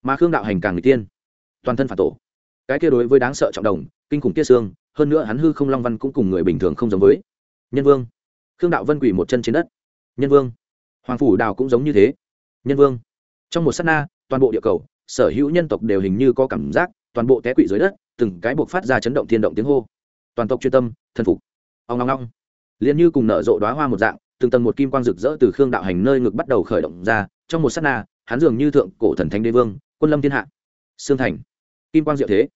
mà khương đạo hành càng người tiên. Toàn thân phản tổ. Cái kia đối với đáng sợ trọng đồng, kinh khủng kia xương, hơn nữa hắn hư không long văn cũng cùng người bình thường không giống với. Nhân vương. Khương đạo vân quỳ một chân trên đất. Nhân vương. Hoàng phủ đào cũng giống như thế. Nhân vương. Trong một s á t na, toàn bộ địa cầu, sở hữu nhân tộc đều hình như có cảm giác, toàn bộ té quỵ dưới đất, từng cái buộc phát ra chấn động thiên động tiếng hô. Toàn tộc chuyên tâm, thần phục. Ông long long liền như cùng nở rộ đoá hoa một dạng, từng tầng một kim quang rực rỡ từ khương đạo hành nơi ngực bắt đầu khởi động ra. Trong một s á t na, hắn dường như thượng cổ thần thánh đế vương quân lâm thiên hạ. Sương thành. Kim quang diệu thế.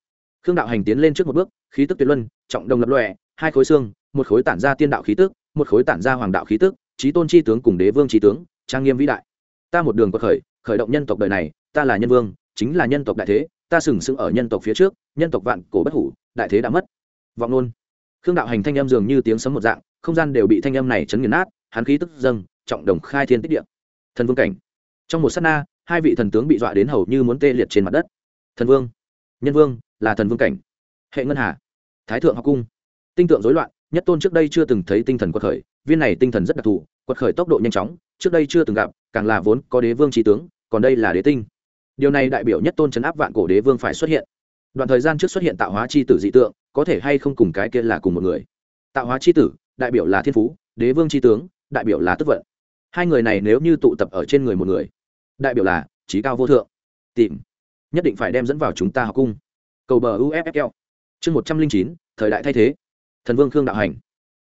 Khương đạo hành tiến lên trước một bước, khí tức tuyệt luân, trọng đồng lập lòe, hai khối xương, một khối tản ra tiên đạo khí tức, một khối tản ra hoàng đạo khí tức trí tôn chi tướng cùng đế vương trí tướng, trang nghiêm vĩ đại. Ta một đường có khởi khởi động nhân tộc đời này, ta là nhân vương, chính là nhân tộc đại thế, ta sừng sững ở nhân tộc phía trước, nhân tộc vạn cổ bất hủ, đại thế đã mất. Vọng luôn khương đạo hành thanh âm dường như tiếng sấm một dạng, không gian đều bị thanh âm này chấn nghiền nát, hắn khí tức dâng, trọng đồng khai thiên tích địa. Thần vương cảnh. Trong một s á t na hai vị thần tướng bị dọa đến hầu như muốn tê liệt trên mặt đất. Thần vương, nhân vương, là thần vương cảnh. Hệ ngân hà, thái thượng học cung. Tinh tượng rối loạn, nhất tôn trước đây chưa từng thấy tinh thần quật khởi, viên này tinh thần rất đặc thù, quật khởi tốc độ nhanh chóng, trước đây chưa từng gặp, càng là vốn có đế vương trí tướng, còn đây là đế tinh. Điều này đại biểu nhất tôn chấn áp vạn cổ đế vương phải xuất hiện. Đoạn thời gian trước xuất hiện tạo hóa c h i tử dị tượng, có thể hay không cùng cái kia là cùng một người. Tạo hóa c h i tử, đại biểu là thiên phú, đế vương tri tướng, đại biểu là tức vận. Hai người này nếu như tụ tập ở trên người một người đại biểu là, trí cao vô thượng. Tìm. Nhất định phải đem dẫn vào chúng ta học cung. Cầu bờ uffl chương một trăm linh chín, thời đại thay thế. Thần vương khương đạo hành.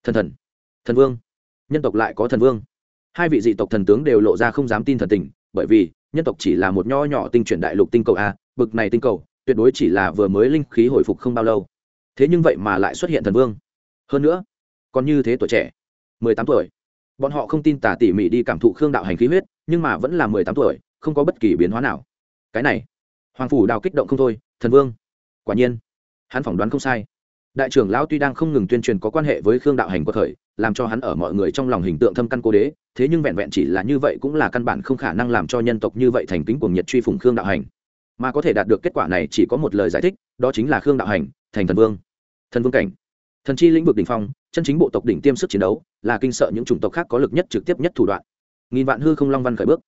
Thần thần. Thần vương. Nhân tộc lại có thần vương. Hai vị dị tộc thần tướng đều lộ ra không dám tin thần tình, bởi vì, nhân tộc chỉ là một nho nhỏ tinh chuyển đại lục tinh cầu a, bực này tinh cầu, tuyệt đối chỉ là vừa mới linh khí hồi phục không bao lâu. Thế nhưng vậy mà lại xuất hiện thần vương. Hơn nữa, còn như thế tuổi trẻ, mười tám tuổi. Bọn họ không tin tả tỉ mỉ đi cảm thụ khương đạo hành khí huyết nhưng mà vẫn là mười tám tuổi, không có bất kỳ biến hóa nào. Cái này, hoàng phủ đào kích động không thôi, thần vương. Quả nhiên, hắn phỏng đoán không sai. Đại trưởng lão tuy đang không ngừng tuyên truyền có quan hệ với khương đạo hành của khởi làm cho hắn ở mọi người trong lòng hình tượng thâm căn cố đế, thế nhưng vẹn vẹn chỉ là như vậy cũng là căn bản không khả năng làm cho nhân tộc như vậy thành kính cuồng nhiệt truy phủng khương đạo hành. Mà có thể đạt được kết quả này chỉ có một lời giải thích, đó chính là khương đạo hành, thành thần vương. Thần vương cảnh. Thần chi lĩnh vực đỉnh phong, chân chính bộ tộc đỉnh tiêm sức chiến đấu, là kinh sợ những chủng tộc khác có lực nhất trực tiếp nhất thủ đoạn nghìn vạn hư không long văn khởi bước.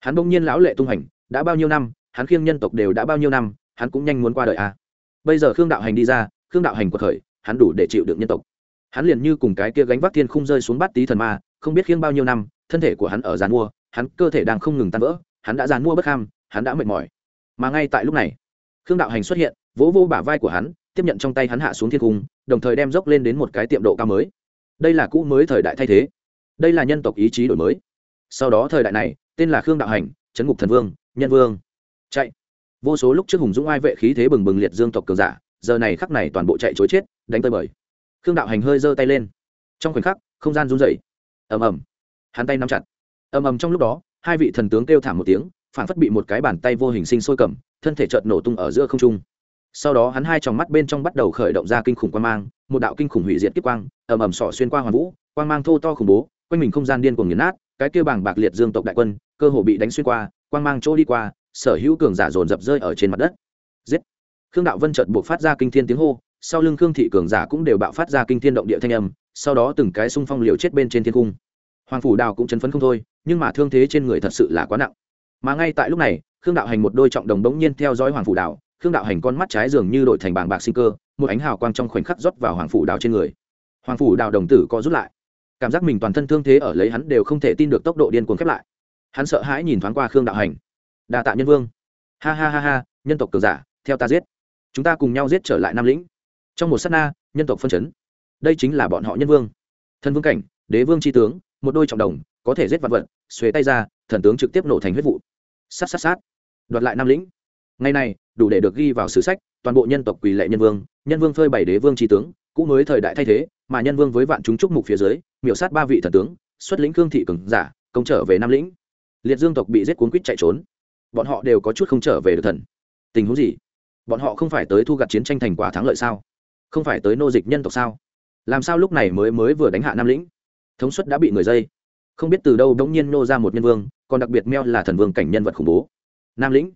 Hắn bỗng nhiên lão lệ tung hành, đã bao nhiêu năm, hắn khiêng nhân tộc đều đã bao nhiêu năm, hắn cũng nhanh muốn qua đời a à. bây giờ khương đạo hành đi ra, khương đạo hành của khởi, hắn đủ để chịu đựng nhân tộc. Hắn liền như cùng cái kia gánh vác thiên không rơi xuống bát tí thần ma, không biết khiêng bao nhiêu năm, thân thể của hắn ở giàn mua, hắn cơ thể đang không ngừng tan vỡ, hắn đã giàn mua bất kham hắn đã mệt mỏi. Mà ngay tại lúc này, khương đạo hành xuất hiện, vỗ vô bả vai của hắn, tiếp nhận trong tay hắn hạ xuống thiên cung đồng thời đem dốc lên đến một cái tiệm độ cao mới. Đây là cũ mới thời đại thay thế. Đây là nhân tộc ý chí đổi mới sau đó thời đại này, tên là khương đạo hành trấn ngục thần vương, nhân vương. Chạy. Vô số lúc trước hùng dũng ai vệ khí thế bừng bừng liệt dương tộc cường giả, giờ này khắc này toàn bộ chạy chối chết, đánh tơi bời. Khương đạo hành hơi giơ tay lên. Trong khoảnh khắc, không gian run rẩy. Ầm ầm. Hắn tay nắm chặt. Ầm ầm trong lúc đó, hai vị thần tướng kêu thảm một tiếng, phản phất bị một cái bàn tay vô hình sinh sôi cầm, thân thể chợt nổ tung ở giữa không trung. Sau đó hắn hai tròng mắt bên trong bắt đầu khởi động ra kinh khủng quang mang, một đạo kinh khủng hủy diệt kiếp quang, ầm ầm sỏ xuyên qua hoàn vũ, quang mang thô to khủng bố, quanh mình không gian điên cuồng nghiền nát cái kia bảng bạc liệt dương tộc đại quân, cơ hồ bị đánh xuyên qua, quang mang chỗ đi qua, sở hữu cường giả dồn dập rơi ở trên mặt đất. Giết! Khương đạo vân chợt buộc phát ra kinh thiên tiếng hô, sau lưng khương thị cường giả cũng đều bạo phát ra kinh thiên động địa thanh âm, sau đó từng cái xung phong liều chết bên trên thiên cung. Hoàng phủ đào cũng chấn phấn không thôi, nhưng mà thương thế trên người thật sự là quá nặng. Mà ngay tại lúc này, khương đạo hành một đôi trọng đồng bỗng nhiên theo dõi hoàng phủ đào, khương đạo hành con mắt trái dường như đội thành bàng bạc sinh cơ, một ánh hào quang trong khoảnh khắc rót vào hoàng phủ đào trên người. Hoàng phủ đào đồng tử co rút lại cảm giác mình toàn thân thương thế ở lấy hắn đều không thể tin được tốc độ điên cuồng khép lại. Hắn sợ hãi nhìn thoáng qua khương đạo hành. Đa tạ nhân vương. Ha ha ha ha, nhân tộc cường giả, theo ta giết. Chúng ta cùng nhau giết trở lại nam lĩnh. Trong một s á t na, nhân tộc phân chấn. Đây chính là bọn họ nhân vương. Thân vương cảnh, đế vương tri tướng, một đôi trọng đồng, có thể giết vật vật xuế tay ra, thần tướng trực tiếp nổ thành huyết vụ. Sát sát sát. Đoạt lại nam lĩnh. Ngày này, đủ để được ghi vào sử sách, toàn bộ nhân tộc quỳ lệ nhân vương nhân vương phơi bảy đế vương tri tướng cũng mới thời đại thay thế, mà nhân vương với vạn chúng trúc mục phía dưới, miểu sát ba vị thần tướng, xuất lĩnh cương thị cường giả, công trở về nam lĩnh. Liệt dương tộc bị giết cuốn quýt chạy trốn. Bọn họ đều có chút không trở về được thần. Tình huống gì? Bọn họ không phải tới thu gặt chiến tranh thành quả thắng lợi sao? Không phải tới nô dịch nhân tộc sao? Làm sao lúc này mới mới vừa đánh hạ nam lĩnh? Thống suất đã bị người dây. Không biết từ đâu đống nhiên nô ra một nhân vương, còn đặc biệt meo là thần vương cảnh nhân vật khủng bố. Nam lĩnh,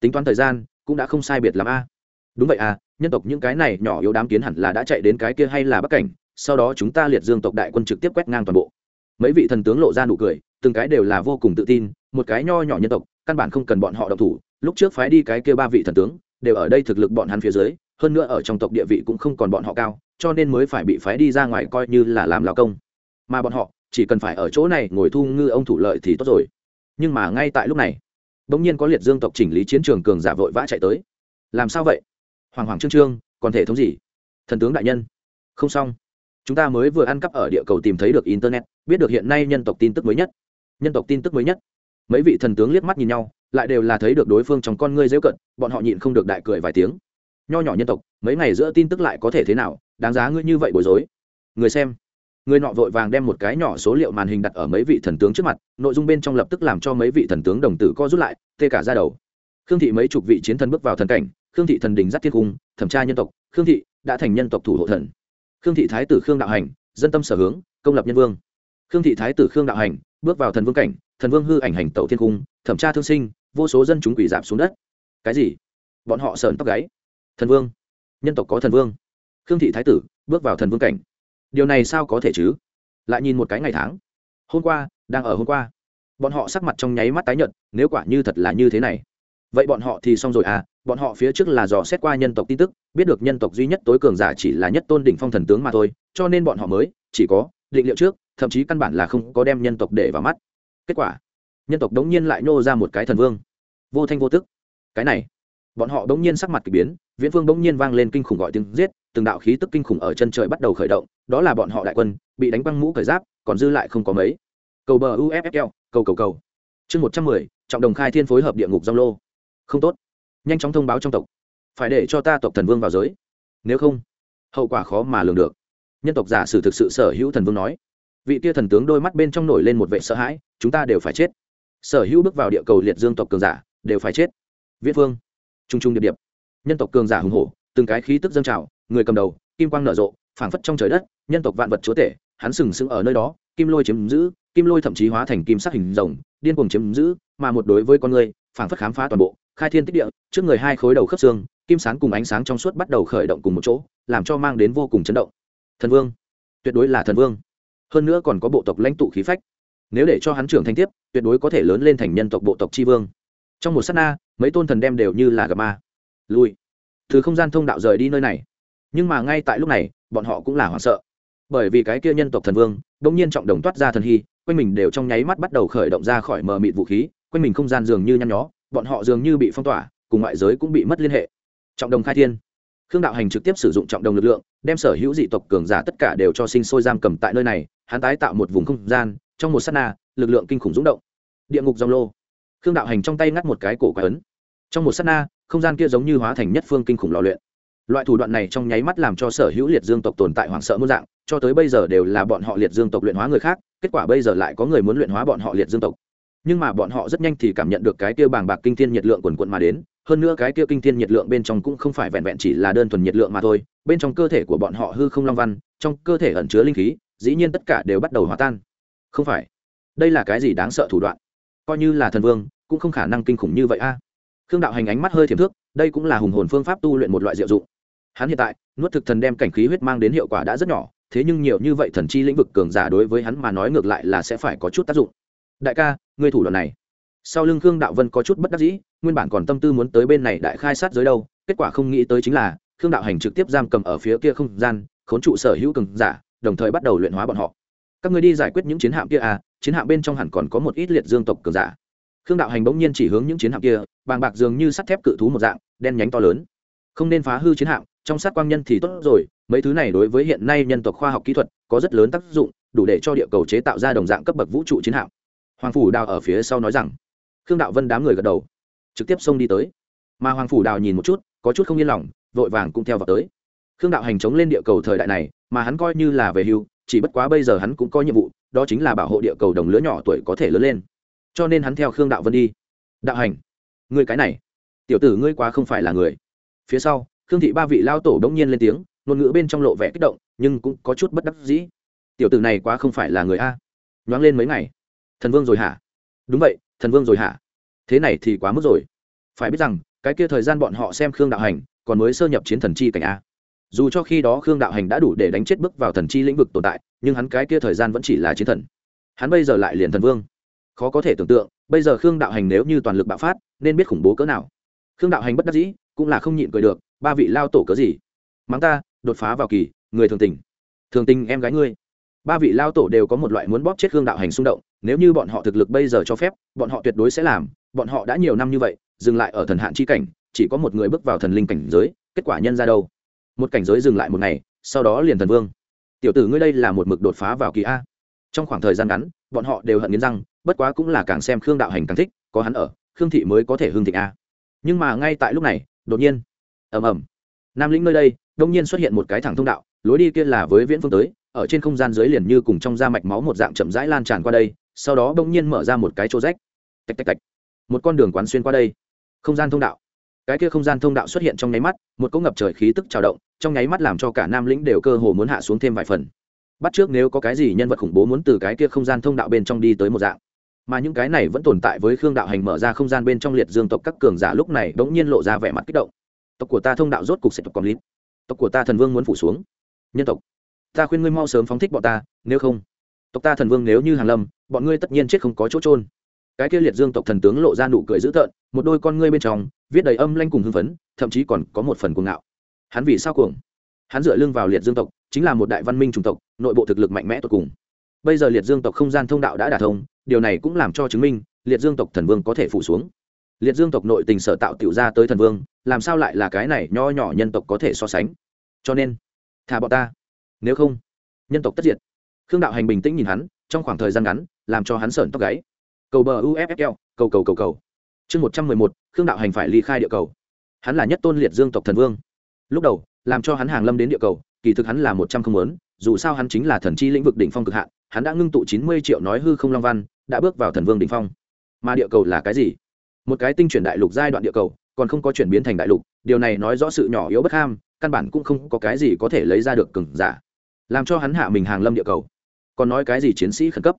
tính toán thời gian, cũng đã không sai biệt l a. Đúng vậy à nhân tộc những cái này nhỏ yếu đám kiến hẳn là đã chạy đến cái kia hay là bắc cảnh, sau đó chúng ta liệt dương tộc đại quân trực tiếp quét ngang toàn bộ. Mấy vị thần tướng lộ ra nụ cười, từng cái đều là vô cùng tự tin, một cái nho nhỏ nhân tộc, căn bản không cần bọn họ độc thủ, lúc trước phái đi cái kia ba vị thần tướng, đều ở đây thực lực bọn hắn phía dưới, hơn nữa ở trong tộc địa vị cũng không còn bọn họ cao, cho nên mới phải bị phái đi ra ngoài coi như là làm lao công. Mà bọn họ, chỉ cần phải ở chỗ này ngồi thu ngư ông thủ lợi thì tốt rồi. Nhưng mà ngay tại lúc này, bỗng nhiên có liệt dương tộc chỉnh lý chiến trường cường giả vội vã chạy tới. Làm sao vậy? Hoàng hoàng trương trương, còn thể thống gì? Thần tướng đại nhân. Không xong. Chúng ta mới vừa ăn cắp ở địa cầu tìm thấy được internet, biết được hiện nay nhân tộc tin tức mới nhất. Nhân tộc tin tức mới nhất. Mấy vị thần tướng liếc mắt nhìn nhau, lại đều là thấy được đối phương trong con ngươi dễu cận, bọn họ nhịn không được đại cười vài tiếng. Nho nhỏ nhân tộc, mấy ngày giữa tin tức lại có thể thế nào? Đáng giá ngươi như vậy bối rối. Người xem. Người nọ vội vàng đem một cái nhỏ số liệu màn hình đặt ở mấy vị thần tướng trước mặt, nội dung bên trong lập tức làm cho mấy vị thần tướng đồng tử co rút lại, tê cả ra đầu. Khương thị mấy chục vị chiến thần bước vào thần cảnh khương thị thần đình giắt thiên cung, thẩm tra nhân tộc, khương thị đã thành nhân tộc thủ hộ thần. Khương thị thái tử khương đạo hành, dân tâm sở hướng, công lập nhân vương. Khương thị thái tử khương đạo hành, bước vào thần vương cảnh, thần vương hư ảnh hành tẩu thiên cung, thẩm tra thương sinh, vô số dân chúng quỷ giảm xuống đất. Cái gì? Bọn họ sờn tóc gáy. Thần vương. Nhân tộc có thần vương. Khương thị thái tử bước vào thần vương cảnh. Điều này sao có thể chứ? Lại nhìn một cái ngày tháng. Hôm qua, đang ở hôm qua. Bọn họ sắc mặt trong nháy mắt tái nhợt, nếu quả như thật là như thế này. Vậy bọn họ thì xong rồi à? Bọn họ phía trước là dò xét qua nhân tộc tin tức, biết được nhân tộc duy nhất tối cường giả chỉ là nhất tôn đỉnh phong thần tướng mà thôi, cho nên bọn họ mới chỉ có định liệu trước, thậm chí căn bản là không có đem nhân tộc để vào mắt. Kết quả, nhân tộc đống nhiên lại nô ra một cái thần vương. Vô thanh vô tức. Cái này, bọn họ đống nhiên sắc mặt k ỳ biến, viễn phương đống nhiên vang lên kinh khủng gọi tiếng giết, từng đạo khí tức kinh khủng ở chân trời bắt đầu khởi động, đó là bọn họ đại quân, bị đánh băng mũ khởi giáp, còn dư lại không có mấy. Cầu bờ uffl cầu cầu cầu. Chương một trăm mười, trọng đồng khai thiên phối hợp địa ngục dông lô. Không tốt nhanh chóng thông báo trong tộc. Phải để cho ta tộc thần vương vào giới. Nếu không, hậu quả khó mà lường được. Nhân tộc giả sử thực sự sở hữu thần vương nói. Vị tia thần tướng đôi mắt bên trong nổi lên một vệ sợ hãi, chúng ta đều phải chết. Sở hữu bước vào địa cầu liệt dương tộc cường giả, đều phải chết. Viễn phương t r u n g t r u n g điệp điệp. Nhân tộc cường giả hùng hổ, từng cái khí tức dâng trào, người cầm đầu, kim quang nở rộ, phảng phất trong trời đất, nhân tộc vạn vật chúa tể, hắn sừng sững ở nơi đó, kim lôi chiếm giữ, kim lôi thậm chí hóa thành kim sắc hình rồng, điên cuồng chiếm giữ, mà một đối với con người, phảng phất khám phá toàn bộ khai thiên tích địa, trước người hai khối đầu khớp xương, kim sáng cùng ánh sáng trong suốt bắt đầu khởi động cùng một chỗ, làm cho mang đến vô cùng chấn động. Thần vương, tuyệt đối là thần vương. Hơn nữa còn có bộ tộc lãnh tụ khí phách. Nếu để cho hắn trưởng thành tiếp, tuyệt đối có thể lớn lên thành nhân tộc bộ tộc tri vương. Trong một s á t na, mấy tôn thần đem đều như là gặp ma. Lui. Từ không gian thông đạo rời đi nơi này. Nhưng mà ngay tại lúc này, bọn họ cũng là hoảng sợ. Bởi vì cái kia nhân tộc thần vương đ ỗ n g nhiên trọng đồng toát ra thần hy, quanh mình đều trong nháy mắt bắt đầu khởi động ra khỏi mờ mịt vũ khí, quanh mình không gian dường như nhăn nhó bọn họ dường như bị phong tỏa, cùng ngoại giới cũng bị mất liên hệ. Trọng đồng khai thiên. Khương đạo hành trực tiếp sử dụng trọng đồng lực lượng, đem sở hữu dị tộc cường giả tất cả đều cho sinh sôi giam cầm tại nơi này, hắn tái tạo một vùng không gian, trong một s á t na, lực lượng kinh khủng rúng động. Địa ngục dòng lô. Khương đạo hành trong tay ngắt một cái cổ quái ấn. Trong một s á t na, không gian kia giống như hóa thành nhất phương kinh khủng lò luyện. Loại thủ đoạn này trong nháy mắt làm cho sở hữu liệt dương tộc tồn tại hoảng sợ muôn dạng, cho tới bây giờ đều là bọn họ liệt dương tộc luyện hóa người khác, kết quả bây giờ lại có người muốn luyện hóa bọn họ liệt dương tộc nhưng mà bọn họ rất nhanh thì cảm nhận được cái kia bàng bạc kinh thiên nhiệt lượng quần quận mà đến, hơn nữa cái kia kinh thiên nhiệt lượng bên trong cũng không phải vẹn vẹn chỉ là đơn thuần nhiệt lượng mà thôi, bên trong cơ thể của bọn họ hư không long văn, trong cơ thể ẩn chứa linh khí, dĩ nhiên tất cả đều bắt đầu hòa tan. Không phải. Đây là cái gì đáng sợ thủ đoạn? Coi như là thần vương, cũng không khả năng kinh khủng như vậy a. Khương đạo hành ánh mắt hơi thiềm thước, đây cũng là hùng hồn phương pháp tu luyện một loại diệu dụng. Hắn hiện tại, nuốt thực thần đem cảnh khí huyết mang đến hiệu quả đã rất nhỏ, thế nhưng nhiều như vậy thần chi lĩnh vực cường giả đối với hắn mà nói ngược lại là sẽ phải có chút tác dụng đại ca, ngươi thủ đoạn này. Sau lưng khương đạo vân có chút bất đắc dĩ, nguyên bản còn tâm tư muốn tới bên này đại khai sát giới đâu, kết quả không nghĩ tới chính là, khương đạo hành trực tiếp giam cầm ở phía kia không gian, khốn trụ sở hữu cường giả, đồng thời bắt đầu luyện hóa bọn họ. Các người đi giải quyết những chiến hạm kia à chiến hạm bên trong hẳn còn có một ít liệt dương tộc cường giả. Khương đạo hành bỗng nhiên chỉ hướng những chiến hạm kia, bàng bạc dường như sắt thép cự thú một dạng, đen nhánh to lớn. Không nên phá hư chiến hạm, trong sát quang nhân thì tốt rồi, mấy thứ này đối với hiện nay nhân tộc khoa học kỹ thuật có rất lớn tác dụng, đủ để cho địa cầu chế tạo ra đồng dạng cấp bậc vũ trụ chiến hạm hoàng phủ đào ở phía sau nói rằng, khương đạo vân đám người gật đầu, trực tiếp xông đi tới. Mà hoàng phủ đào nhìn một chút, có chút không yên lòng, vội vàng cũng theo vào tới. Khương đạo hành chống lên địa cầu thời đại này, mà hắn coi như là về hưu, chỉ bất quá bây giờ hắn cũng có nhiệm vụ, đó chính là bảo hộ địa cầu đồng lứa nhỏ tuổi có thể lớn lên. Cho nên hắn theo khương đạo vân đi. Đạo hành người cái này, tiểu tử ngươi quá không phải là người. Phía sau, khương thị ba vị lao tổ đống nhiên lên tiếng, ngôn ngữ bên trong lộ vẻ kích động, nhưng cũng có chút bất đắc dĩ. Tiểu tử này quá không phải là người a. Nhoáng lên mấy ngày thần vương rồi hả? Đúng vậy, thần vương rồi hả? Thế này thì quá mức rồi. Phải biết rằng, cái kia thời gian bọn họ xem khương đạo hành còn mới sơ nhập chiến thần chi cảnh a. Dù cho khi đó khương đạo hành đã đủ để đánh chết bước vào thần chi lĩnh vực tồn tại, nhưng hắn cái kia thời gian vẫn chỉ là chiến thần. Hắn bây giờ lại liền thần vương. Khó có thể tưởng tượng, bây giờ khương đạo hành nếu như toàn lực bạo phát, nên biết khủng bố cỡ nào. Khương đạo hành bất đắc dĩ, cũng là không nhịn cười được, ba vị lao tổ cớ gì? Mắng ta, đột phá vào kỳ, người thường tình. Thường tình em gái ngươi. Ba vị lao tổ đều có một loại muốn bóp chết khương đạo hành xung động nếu như bọn họ thực lực bây giờ cho phép, bọn họ tuyệt đối sẽ làm. Bọn họ đã nhiều năm như vậy, dừng lại ở thần hạn chi cảnh, chỉ có một người bước vào thần linh cảnh giới, kết quả nhân ra đâu? Một cảnh giới dừng lại một ngày, sau đó liền thần vương. Tiểu tử ngươi đây là một mực đột phá vào kỳ a. Trong khoảng thời gian ngắn, bọn họ đều hận nghiến răng, bất quá cũng là càng xem khương đạo hành càng thích, có hắn ở, khương thị mới có thể hương thịnh a. Nhưng mà ngay tại lúc này, đột nhiên, ầm ầm. Nam lĩnh nơi đây, đông nhiên xuất hiện một cái thẳng thông đạo, lối đi kia là với viễn phương tới, ở trên không gian dưới liền như cùng trong da mạch máu một dạng chậm rãi lan tràn qua đây sau đó đông nhiên mở ra một cái chỗ rách. Tạch tạch tạch. Một con đường quán xuyên qua đây. Không gian thông đạo. Cái kia không gian thông đạo xuất hiện trong nháy mắt, một cỗ ngập trời khí tức trào động, trong nháy mắt làm cho cả nam lĩnh đều cơ hồ muốn hạ xuống thêm vài phần. Bắt trước nếu có cái gì nhân vật khủng bố muốn từ cái kia không gian thông đạo bên trong đi tới một dạng. Mà những cái này vẫn tồn tại với khương đạo hành mở ra không gian bên trong liệt dương tộc các cường giả lúc này bỗng nhiên lộ ra vẻ mặt kích động. Tộc của ta thông đạo rốt cục sẽ tộc còn lít. Tộc của ta thần vương muốn phủ xuống. Nhân tộc, ta khuyên ngươi mau sớm phóng thích bọn ta, nếu không tộc ta thần vương nếu như hàng lâm, bọn ngươi tất nhiên chết không có chỗ trôn cái kia liệt dương tộc thần tướng lộ ra nụ cười dữ tợn, một đôi con ngươi bên trong, viết đầy âm lanh cùng hưng phấn, thậm chí còn có một phần cuồng ngạo. Hắn vì sao cuồng? Hắn dựa lưng vào liệt dương tộc, chính là một đại văn minh chủng tộc, nội bộ thực lực mạnh mẽ tột cùng. Bây giờ liệt dương tộc không gian thông đạo đã đả thông, điều này cũng làm cho chứng minh, liệt dương tộc thần vương có thể phủ xuống. Liệt dương tộc nội tình sở tạo tiểu ra tới thần vương, làm sao lại là cái này nho nhỏ nhân tộc có thể so sánh? Cho nên, thả bọn ta. Nếu không, nhân tộc tất diệt khương đạo hành bình tĩnh nhìn hắn, trong khoảng thời gian ngắn, làm cho hắn sởn tóc gáy. Cầu bờ uffl cầu cầu cầu cầu. Chương một trăm mười một, khương đạo hành phải ly khai địa cầu. Hắn là nhất tôn liệt dương tộc thần vương. Lúc đầu, làm cho hắn hàng lâm đến địa cầu, kỳ thực hắn là một trăm không lớn dù sao hắn chính là thần chi lĩnh vực đỉnh phong cực hạn, hắn đã ngưng tụ chín mươi triệu nói hư không long văn, đã bước vào thần vương đỉnh phong. Mà địa cầu là cái gì? Một cái tinh chuyển đại lục giai đoạn địa cầu, còn không có chuyển biến thành đại lục, điều này nói rõ sự nhỏ yếu bất ham, căn bản cũng không có cái gì có thể lấy ra được cừng giả. Làm cho hắn hạ mình hàng lâm địa cầu còn nói cái gì chiến sĩ khẩn cấp?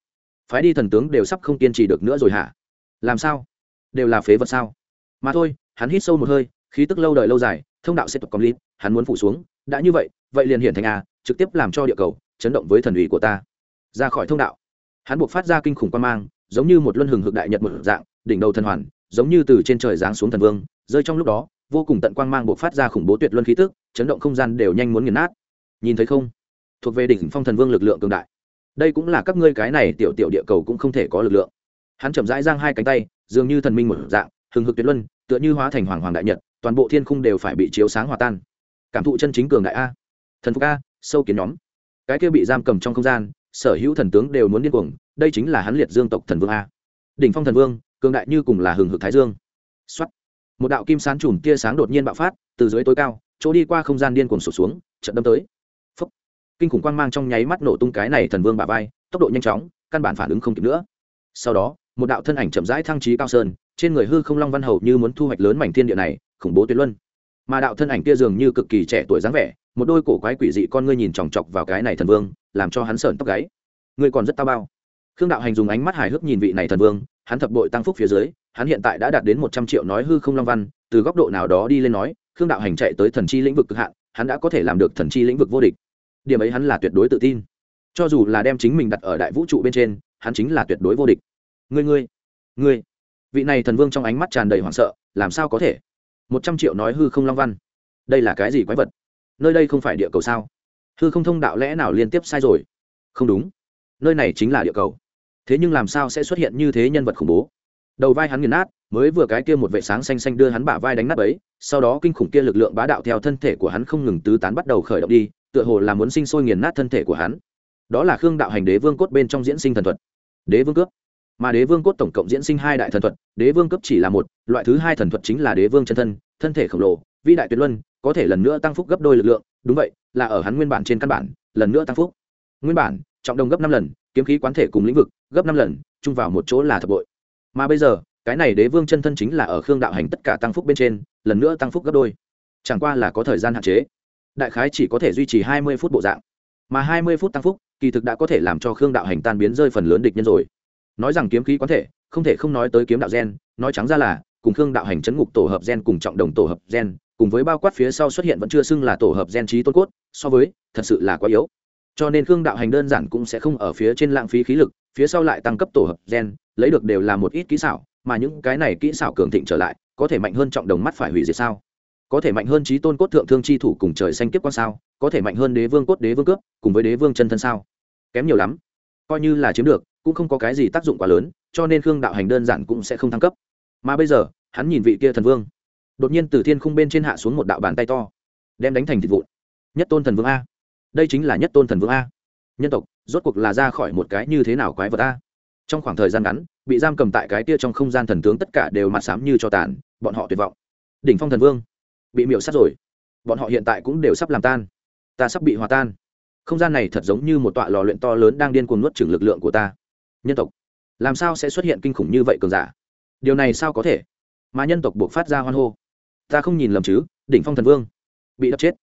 Phái đi thần tướng đều sắp không kiên trì được nữa rồi hả? Làm sao? Đều là phế vật sao? Mà thôi, hắn hít sâu một hơi, khí tức lâu đời lâu dài, thông đạo sẽ tục công lý hắn muốn phủ xuống. Đã như vậy vậy liền hiển thành a, trực tiếp làm cho địa cầu chấn động với thần ủy của ta. Ra khỏi thông đạo. Hắn buộc phát ra kinh khủng quan mang, giống như một luân hừng hực đại nhật một dạng, đỉnh đầu thần hoàn, giống như từ trên trời giáng xuống thần vương, rơi trong lúc đó, vô cùng tận quang mang buộc phát ra khủng bố tuyệt luân khí tức, chấn động không gian đều nhanh muốn nghiền nát. Nhìn thấy không? Thuộc về đỉnh phong thần vương lực lượng cường đại đây cũng là các ngươi cái này tiểu tiểu địa cầu cũng không thể có lực lượng. Hắn chậm rãi giang hai cánh tay, dường như thần minh một dạng, hừng hực tuyệt luân, tựa như hóa thành hoàng hoàng đại nhật, toàn bộ thiên khung đều phải bị chiếu sáng hòa tan. Cảm thụ chân chính cường đại a. Thần phục a, sâu kiến nhóm. Cái kia bị giam cầm trong không gian, sở hữu thần tướng đều muốn điên cuồng, đây chính là hắn liệt dương tộc thần vương a. Đỉnh phong thần vương, cường đại như cùng là hừng hực thái dương. Xuất một đạo kim sán chùm tia sáng đột nhiên bạo phát, từ dưới tối cao, chỗ đi qua không gian điên cuồng sụt xuống trận đâm tới kinh khủng quang mang trong nháy mắt nổ tung cái này thần vương bà vai, tốc độ nhanh chóng, căn bản phản ứng không kịp nữa. Sau đó, một đạo thân ảnh chậm rãi thăng trí cao sơn, trên người hư không long văn hầu như muốn thu hoạch lớn mảnh thiên địa này, khủng bố tuyệt luân. Mà đạo thân ảnh kia dường như cực kỳ trẻ tuổi dáng vẻ, một đôi cổ quái quỷ dị con ngươi nhìn chòng chọc vào cái này thần vương, làm cho hắn sởn tóc gáy. Ngươi còn rất tao bao. Khương đạo hành dùng ánh mắt hài hước nhìn vị này thần vương, hắn thập bội tăng phúc phía dưới, hắn hiện tại đã đạt đến một trăm triệu nói hư không long văn, từ góc độ nào đó đi lên nói, khương đạo hành chạy tới thần chi lĩnh vực cực hạn, hắn đã có thể làm được thần chi lĩnh vực vô địch điểm ấy hắn là tuyệt đối tự tin. Cho dù là đem chính mình đặt ở đại vũ trụ bên trên, hắn chính là tuyệt đối vô địch. Ngươi ngươi ngươi. Vị này thần vương trong ánh mắt tràn đầy hoảng sợ, làm sao có thể? Một trăm triệu nói hư không long văn. Đây là cái gì quái vật? Nơi đây không phải địa cầu sao? Hư không thông đạo lẽ nào liên tiếp sai rồi? Không đúng. Nơi này chính là địa cầu. Thế nhưng làm sao sẽ xuất hiện như thế nhân vật khủng bố? Đầu vai hắn nghiền nát, mới vừa cái kia một vệ sáng xanh xanh đưa hắn bả vai đánh nát ấy, sau đó kinh khủng kia lực lượng bá đạo theo thân thể của hắn không ngừng tứ tán bắt đầu khởi động đi tựa hồ là muốn sinh sôi nghiền nát thân thể của hắn. Đó là khương đạo hành đế vương cốt bên trong diễn sinh thần thuật. Đế vương cướp mà đế vương cốt tổng cộng diễn sinh hai đại thần thuật, đế vương cấp chỉ là một, loại thứ hai thần thuật chính là đế vương chân thân thân thể khổng lồ, vĩ đại tuyệt luân, có thể lần nữa tăng phúc gấp đôi lực lượng, đúng vậy, là ở hắn nguyên bản trên căn bản, lần nữa tăng phúc. Nguyên bản, trọng đồng gấp năm lần, kiếm khí quán thể cùng lĩnh vực, gấp năm lần, chung vào một chỗ là thập bội. Mà bây giờ, cái này đế vương chân thân chính là ở khương đạo hành tất cả tăng phúc bên trên, lần nữa tăng phúc gấp đôi. Chẳng qua là có thời gian hạn chế đại khái chỉ có thể duy trì hai mươi phút bộ dạng. Mà hai mươi phút tăng phúc, kỳ thực đã có thể làm cho khương đạo hành tan biến rơi phần lớn địch nhân rồi. Nói rằng kiếm khí quán thể, không thể không nói tới kiếm đạo gen, nói trắng ra là, cùng khương đạo hành chấn ngục tổ hợp gen cùng trọng đồng tổ hợp gen, cùng với bao quát phía sau xuất hiện vẫn chưa xưng là tổ hợp gen trí tôn cốt, so với, thật sự là quá yếu. Cho nên khương đạo hành đơn giản cũng sẽ không ở phía trên lãng phí khí lực, phía sau lại tăng cấp tổ hợp gen, lấy được đều là một ít kỹ xảo, mà những cái này kỹ xảo cường thịnh trở lại, có thể mạnh hơn trọng đồng mắt phải hủy diệt sao? Có thể mạnh hơn trí tôn cốt thượng thương chi thủ cùng trời xanh kiếp quan sao, có thể mạnh hơn đế vương cốt đế vương cướp cùng với đế vương chân thân sao? Kém nhiều lắm. Coi như là chiếm được, cũng không có cái gì tác dụng quá lớn, cho nên khương đạo hành đơn giản cũng sẽ không thăng cấp. Mà bây giờ, hắn nhìn vị kia thần vương. Đột nhiên từ thiên khung bên trên hạ xuống một đạo bàn tay to, đem đánh thành thịt vụn. Nhất tôn thần vương a. Đây chính là nhất tôn thần vương a. Nhân tộc, rốt cuộc là ra khỏi một cái như thế nào quái vật a? Trong khoảng thời gian ngắn, bị giam cầm tại cái kia trong không gian thần tướng tất cả đều mặt sám như cho tàn, bọn họ tuyệt vọng. Đỉnh phong thần vương bị miểu sát rồi. Bọn họ hiện tại cũng đều sắp làm tan. Ta sắp bị hòa tan. Không gian này thật giống như một tọa lò luyện to lớn đang điên cuồng nuốt chửng lực lượng của ta. Nhân tộc, làm sao sẽ xuất hiện kinh khủng như vậy cường giả? Điều này sao có thể? Mà nhân tộc buộc phát ra hoan hô. Ta không nhìn lầm chứ, đỉnh phong thần vương. Bị đập chết.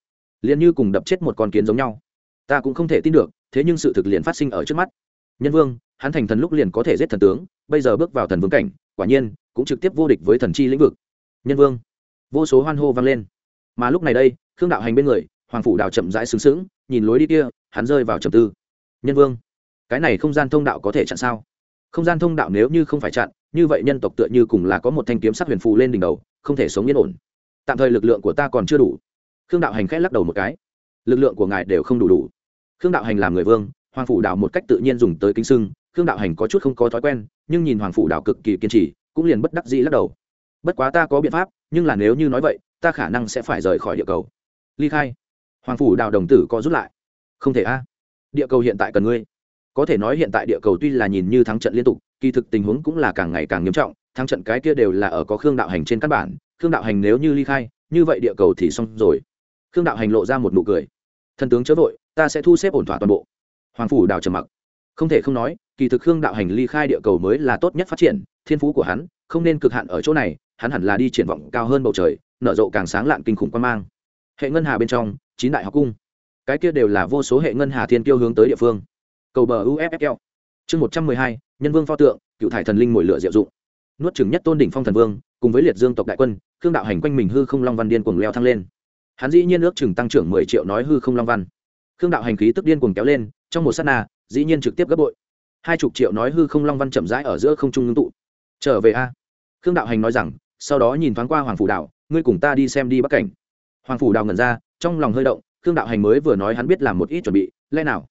Liền như cùng đập chết một con kiến giống nhau. Ta cũng không thể tin được, thế nhưng sự thực liền phát sinh ở trước mắt. Nhân vương, hắn thành thần lúc liền có thể giết thần tướng, bây giờ bước vào thần vương cảnh, quả nhiên, cũng trực tiếp vô địch với thần chi lĩnh vực. Nhân vương vô số hoan hô vang lên. Mà lúc này đây, khương đạo hành bên người, hoàng phủ đào chậm rãi xứng xứng nhìn lối đi kia, hắn rơi vào trầm tư. Nhân vương, cái này không gian thông đạo có thể chặn sao? Không gian thông đạo nếu như không phải chặn, như vậy nhân tộc tựa như cùng là có một thanh kiếm sắc huyền phù lên đỉnh đầu, không thể sống yên ổn. Tạm thời lực lượng của ta còn chưa đủ. Khương đạo hành khẽ lắc đầu một cái. Lực lượng của ngài đều không đủ đủ. Khương đạo hành làm người vương, hoàng phủ đào một cách tự nhiên dùng tới kính sưng, khương đạo hành có chút không có thói quen, nhưng nhìn hoàng phủ đào cực kỳ kiên trì, cũng liền bất đắc dĩ lắc đầu. Bất quá ta có biện pháp nhưng là nếu như nói vậy, ta khả năng sẽ phải rời khỏi địa cầu. Ly khai. Hoàng phủ đào đồng tử có rút lại. Không thể a. Địa cầu hiện tại cần ngươi. Có thể nói hiện tại địa cầu tuy là nhìn như thắng trận liên tục, kỳ thực tình huống cũng là càng ngày càng nghiêm trọng, thắng trận cái kia đều là ở có khương đạo hành trên căn bản, khương đạo hành nếu như ly khai, như vậy địa cầu thì xong rồi. Khương đạo hành lộ ra một nụ cười. Thần tướng chớ vội, ta sẽ thu xếp ổn thỏa toàn bộ. Hoàng phủ đào trầm mặc. Không thể không nói, kỳ thực khương đạo hành ly khai địa cầu mới là tốt nhất phát triển, thiên phú của hắn không nên cực hạn ở chỗ này hắn hẳn là đi triển vọng cao hơn bầu trời, nở rộ càng sáng lạn kinh khủng quan mang. Hệ ngân hà bên trong, chín đại học cung. Cái kia đều là vô số hệ ngân hà thiên tiêu hướng tới địa phương. Cầu bờ uffl chương một trăm mười hai, nhân vương pho tượng, cựu thải thần linh mồi lửa diệu dụng. Nuốt chừng nhất tôn đỉnh phong thần vương, cùng với liệt dương tộc đại quân, khương đạo hành quanh mình hư không long văn điên cuồng leo thăng lên. Hắn dĩ nhiên ước chừng tăng trưởng mười triệu nói hư không long văn. Khương đạo hành khí tức điên cuồng kéo lên, trong một s á t na, dĩ nhiên trực tiếp gấp bội. Hai chục triệu nói hư không long văn chậm rãi ở giữa không trung ngưng tụ. Trở về a. Khương đạo hành nói rằng sau đó nhìn thoáng qua hoàng phủ đạo ngươi cùng ta đi xem đi bắc cảnh. Hoàng phủ đào ngẩn ra, trong lòng hơi động, khương đạo hành mới vừa nói hắn biết làm một ít chuẩn bị, lẽ nào?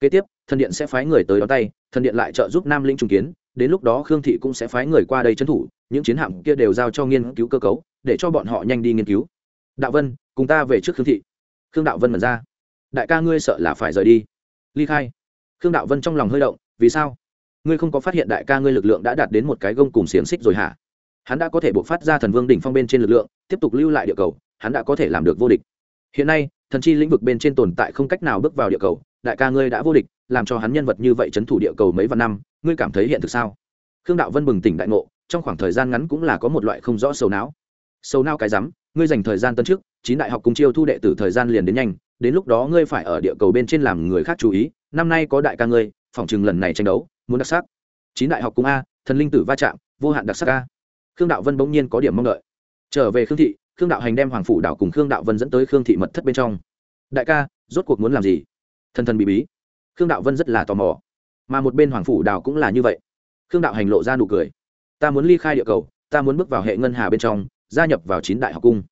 Kế tiếp, thần điện sẽ phái người tới đón tay, thần điện lại trợ giúp nam linh trung kiến, đến lúc đó khương thị cũng sẽ phái người qua đây trấn thủ, những chiến hạm kia đều giao cho nghiên cứu cơ cấu, để cho bọn họ nhanh đi nghiên cứu. Đạo vân, cùng ta về trước khương thị. Khương đạo vân mật ra. Đại ca ngươi sợ là phải rời đi. Ly khai. Khương đạo vân trong lòng hơi động, vì sao? Ngươi không có phát hiện đại ca ngươi lực lượng đã đạt đến một cái gông cùng xiềng xích rồi hả? Hắn đã có thể buộc phát ra thần vương đỉnh phong bên trên lực lượng, tiếp tục lưu lại địa cầu, hắn đã có thể làm được vô địch. Hiện nay, thần chi lĩnh vực bên trên tồn tại không cách nào bước vào địa cầu, đại ca ngươi đã vô địch, làm cho hắn nhân vật như vậy c h ấ n thủ địa cầu mấy vạn năm, ngươi cảm thấy hiện thực sao? Khương đạo vân bừng tỉnh đại ngộ, trong khoảng thời gian ngắn cũng là có một loại không rõ sầu não. Sầu não cái rắm, ngươi dành thời gian tân trước chín đại học cùng chiêu thu đệ tử thời gian liền đến nhanh, đến lúc đó ngươi phải ở địa cầu bên trên làm người khác chú ý, năm nay có đại ca ngươi, phỏng chừng lần này tranh đấu, muốn đặc sắc. Chín đại học cùng a, thần linh tử va chạm, vô hạn đặc sắc a khương đạo vân bỗng nhiên có điểm mong đợi. Trở về khương thị, khương đạo hành đem hoàng phủ đảo cùng khương đạo vân dẫn tới khương thị mật thất bên trong. Đại ca, rốt cuộc muốn làm gì? Thần thần bị bí. Khương đạo vân rất là tò mò. Mà một bên hoàng phủ đảo cũng là như vậy. Khương đạo hành lộ ra nụ cười. Ta muốn ly khai địa cầu, ta muốn bước vào hệ ngân hà bên trong, gia nhập vào chín đại học cung.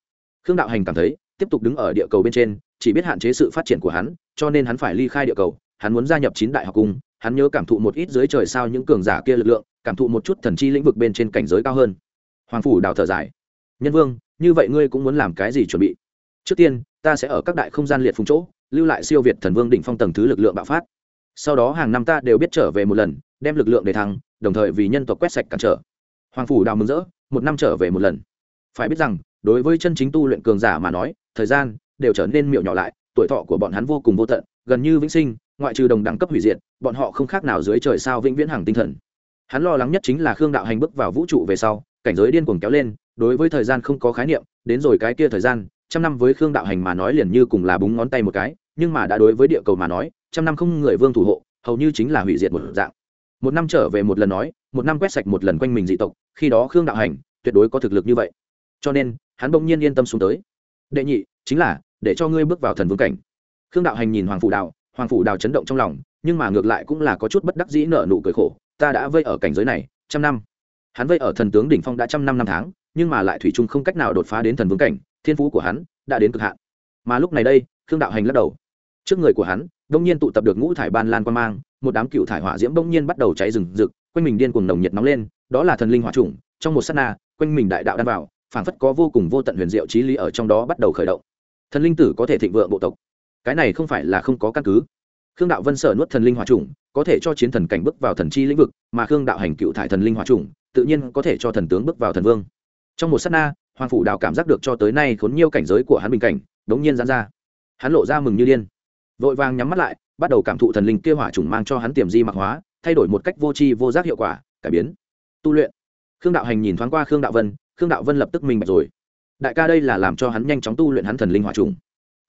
Khương đạo hành cảm thấy, tiếp tục đứng ở địa cầu bên trên, chỉ biết hạn chế sự phát triển của hắn, cho nên hắn phải ly khai địa cầu. Hắn muốn gia nhập chín đại học cung, hắn nhớ cảm thụ một ít dưới trời sao những cường giả kia lực lượng, cảm thụ một chút thần chi lĩnh vực bên trên cảnh giới cao hơn hoàng phủ đào thở dài. Nhân vương, như vậy ngươi cũng muốn làm cái gì chuẩn bị? Trước tiên, ta sẽ ở các đại không gian liệt phùng chỗ, lưu lại siêu việt thần vương đỉnh phong tầng thứ lực lượng bạo phát. Sau đó hàng năm ta đều biết trở về một lần, đem lực lượng để thăng, đồng thời vì nhân tộc quét sạch cản trở. Hoàng phủ đào mừng rỡ, một năm trở về một lần. Phải biết rằng, đối với chân chính tu luyện cường giả mà nói, thời gian đều trở nên miệu nhỏ lại, tuổi thọ của bọn hắn vô cùng vô tận, gần như vĩnh sinh, ngoại trừ đồng đẳng cấp hủy diệt, bọn họ không khác nào dưới trời sao vĩnh viễn hàng tinh thần. Hắn lo lắng nhất chính là khương đạo hành bước vào vũ trụ về sau cảnh giới điên cuồng kéo lên, đối với thời gian không có khái niệm, đến rồi cái kia thời gian, trăm năm với khương đạo hành mà nói liền như cùng là búng ngón tay một cái, nhưng mà đã đối với địa cầu mà nói, trăm năm không người vương thủ hộ, hầu như chính là hủy diệt một dạng. Một năm trở về một lần nói, một năm quét sạch một lần quanh mình dị tộc, khi đó khương đạo hành tuyệt đối có thực lực như vậy. Cho nên, hắn bỗng nhiên yên tâm xuống tới. Đệ nhị, chính là, để cho ngươi bước vào thần vương cảnh. Khương đạo hành nhìn hoàng phủ đào hoàng phủ đào chấn động trong lòng, nhưng mà ngược lại cũng là có chút bất đắc dĩ nợ nụ cười khổ, ta đã vây ở cảnh giới này, trăm năm hắn vây ở thần tướng đỉnh phong đã trăm năm năm tháng, nhưng mà lại thủy chung không cách nào đột phá đến thần vương cảnh, thiên phú của hắn đã đến cực hạn. Mà lúc này đây, khương đạo hành lắc đầu. Trước người của hắn, đông nhiên tụ tập được ngũ thải ban lan quan mang, một đám cựu thải hỏa diễm đông nhiên bắt đầu cháy rừng rực, quanh mình điên cuồng nồng nhiệt nóng lên, đó là thần linh hỏa trùng trong một s á t na, quanh mình đại đạo đan vào, phảng phất có vô cùng vô tận huyền diệu trí lý ở trong đó bắt đầu khởi động. Thần linh tử có thể thịnh vượng bộ tộc. Cái này không phải là không có căn cứ. Khương đạo vân sở nuốt thần linh hỏa trùng có thể cho chiến thần cảnh bước vào thần chi lĩnh vực, mà khương đạo hành cựu thải thần linh hỏa trùng tự nhiên có thể cho thần tướng bước vào thần vương. Trong một s á t na, hoàng phủ đào cảm giác được cho tới nay khốn nhiều cảnh giới của hắn bình cảnh, đống nhiên dán ra. Hắn lộ ra mừng như điên. Vội vàng nhắm mắt lại, bắt đầu cảm thụ thần linh kia hỏa trùng mang cho hắn tiềm di mặc hóa, thay đổi một cách vô tri vô giác hiệu quả, cải biến. Tu luyện. Khương đạo hành nhìn thoáng qua khương đạo vân, khương đạo vân lập tức minh bạch rồi. Đại ca đây là làm cho hắn nhanh chóng tu luyện hắn thần linh hỏa trùng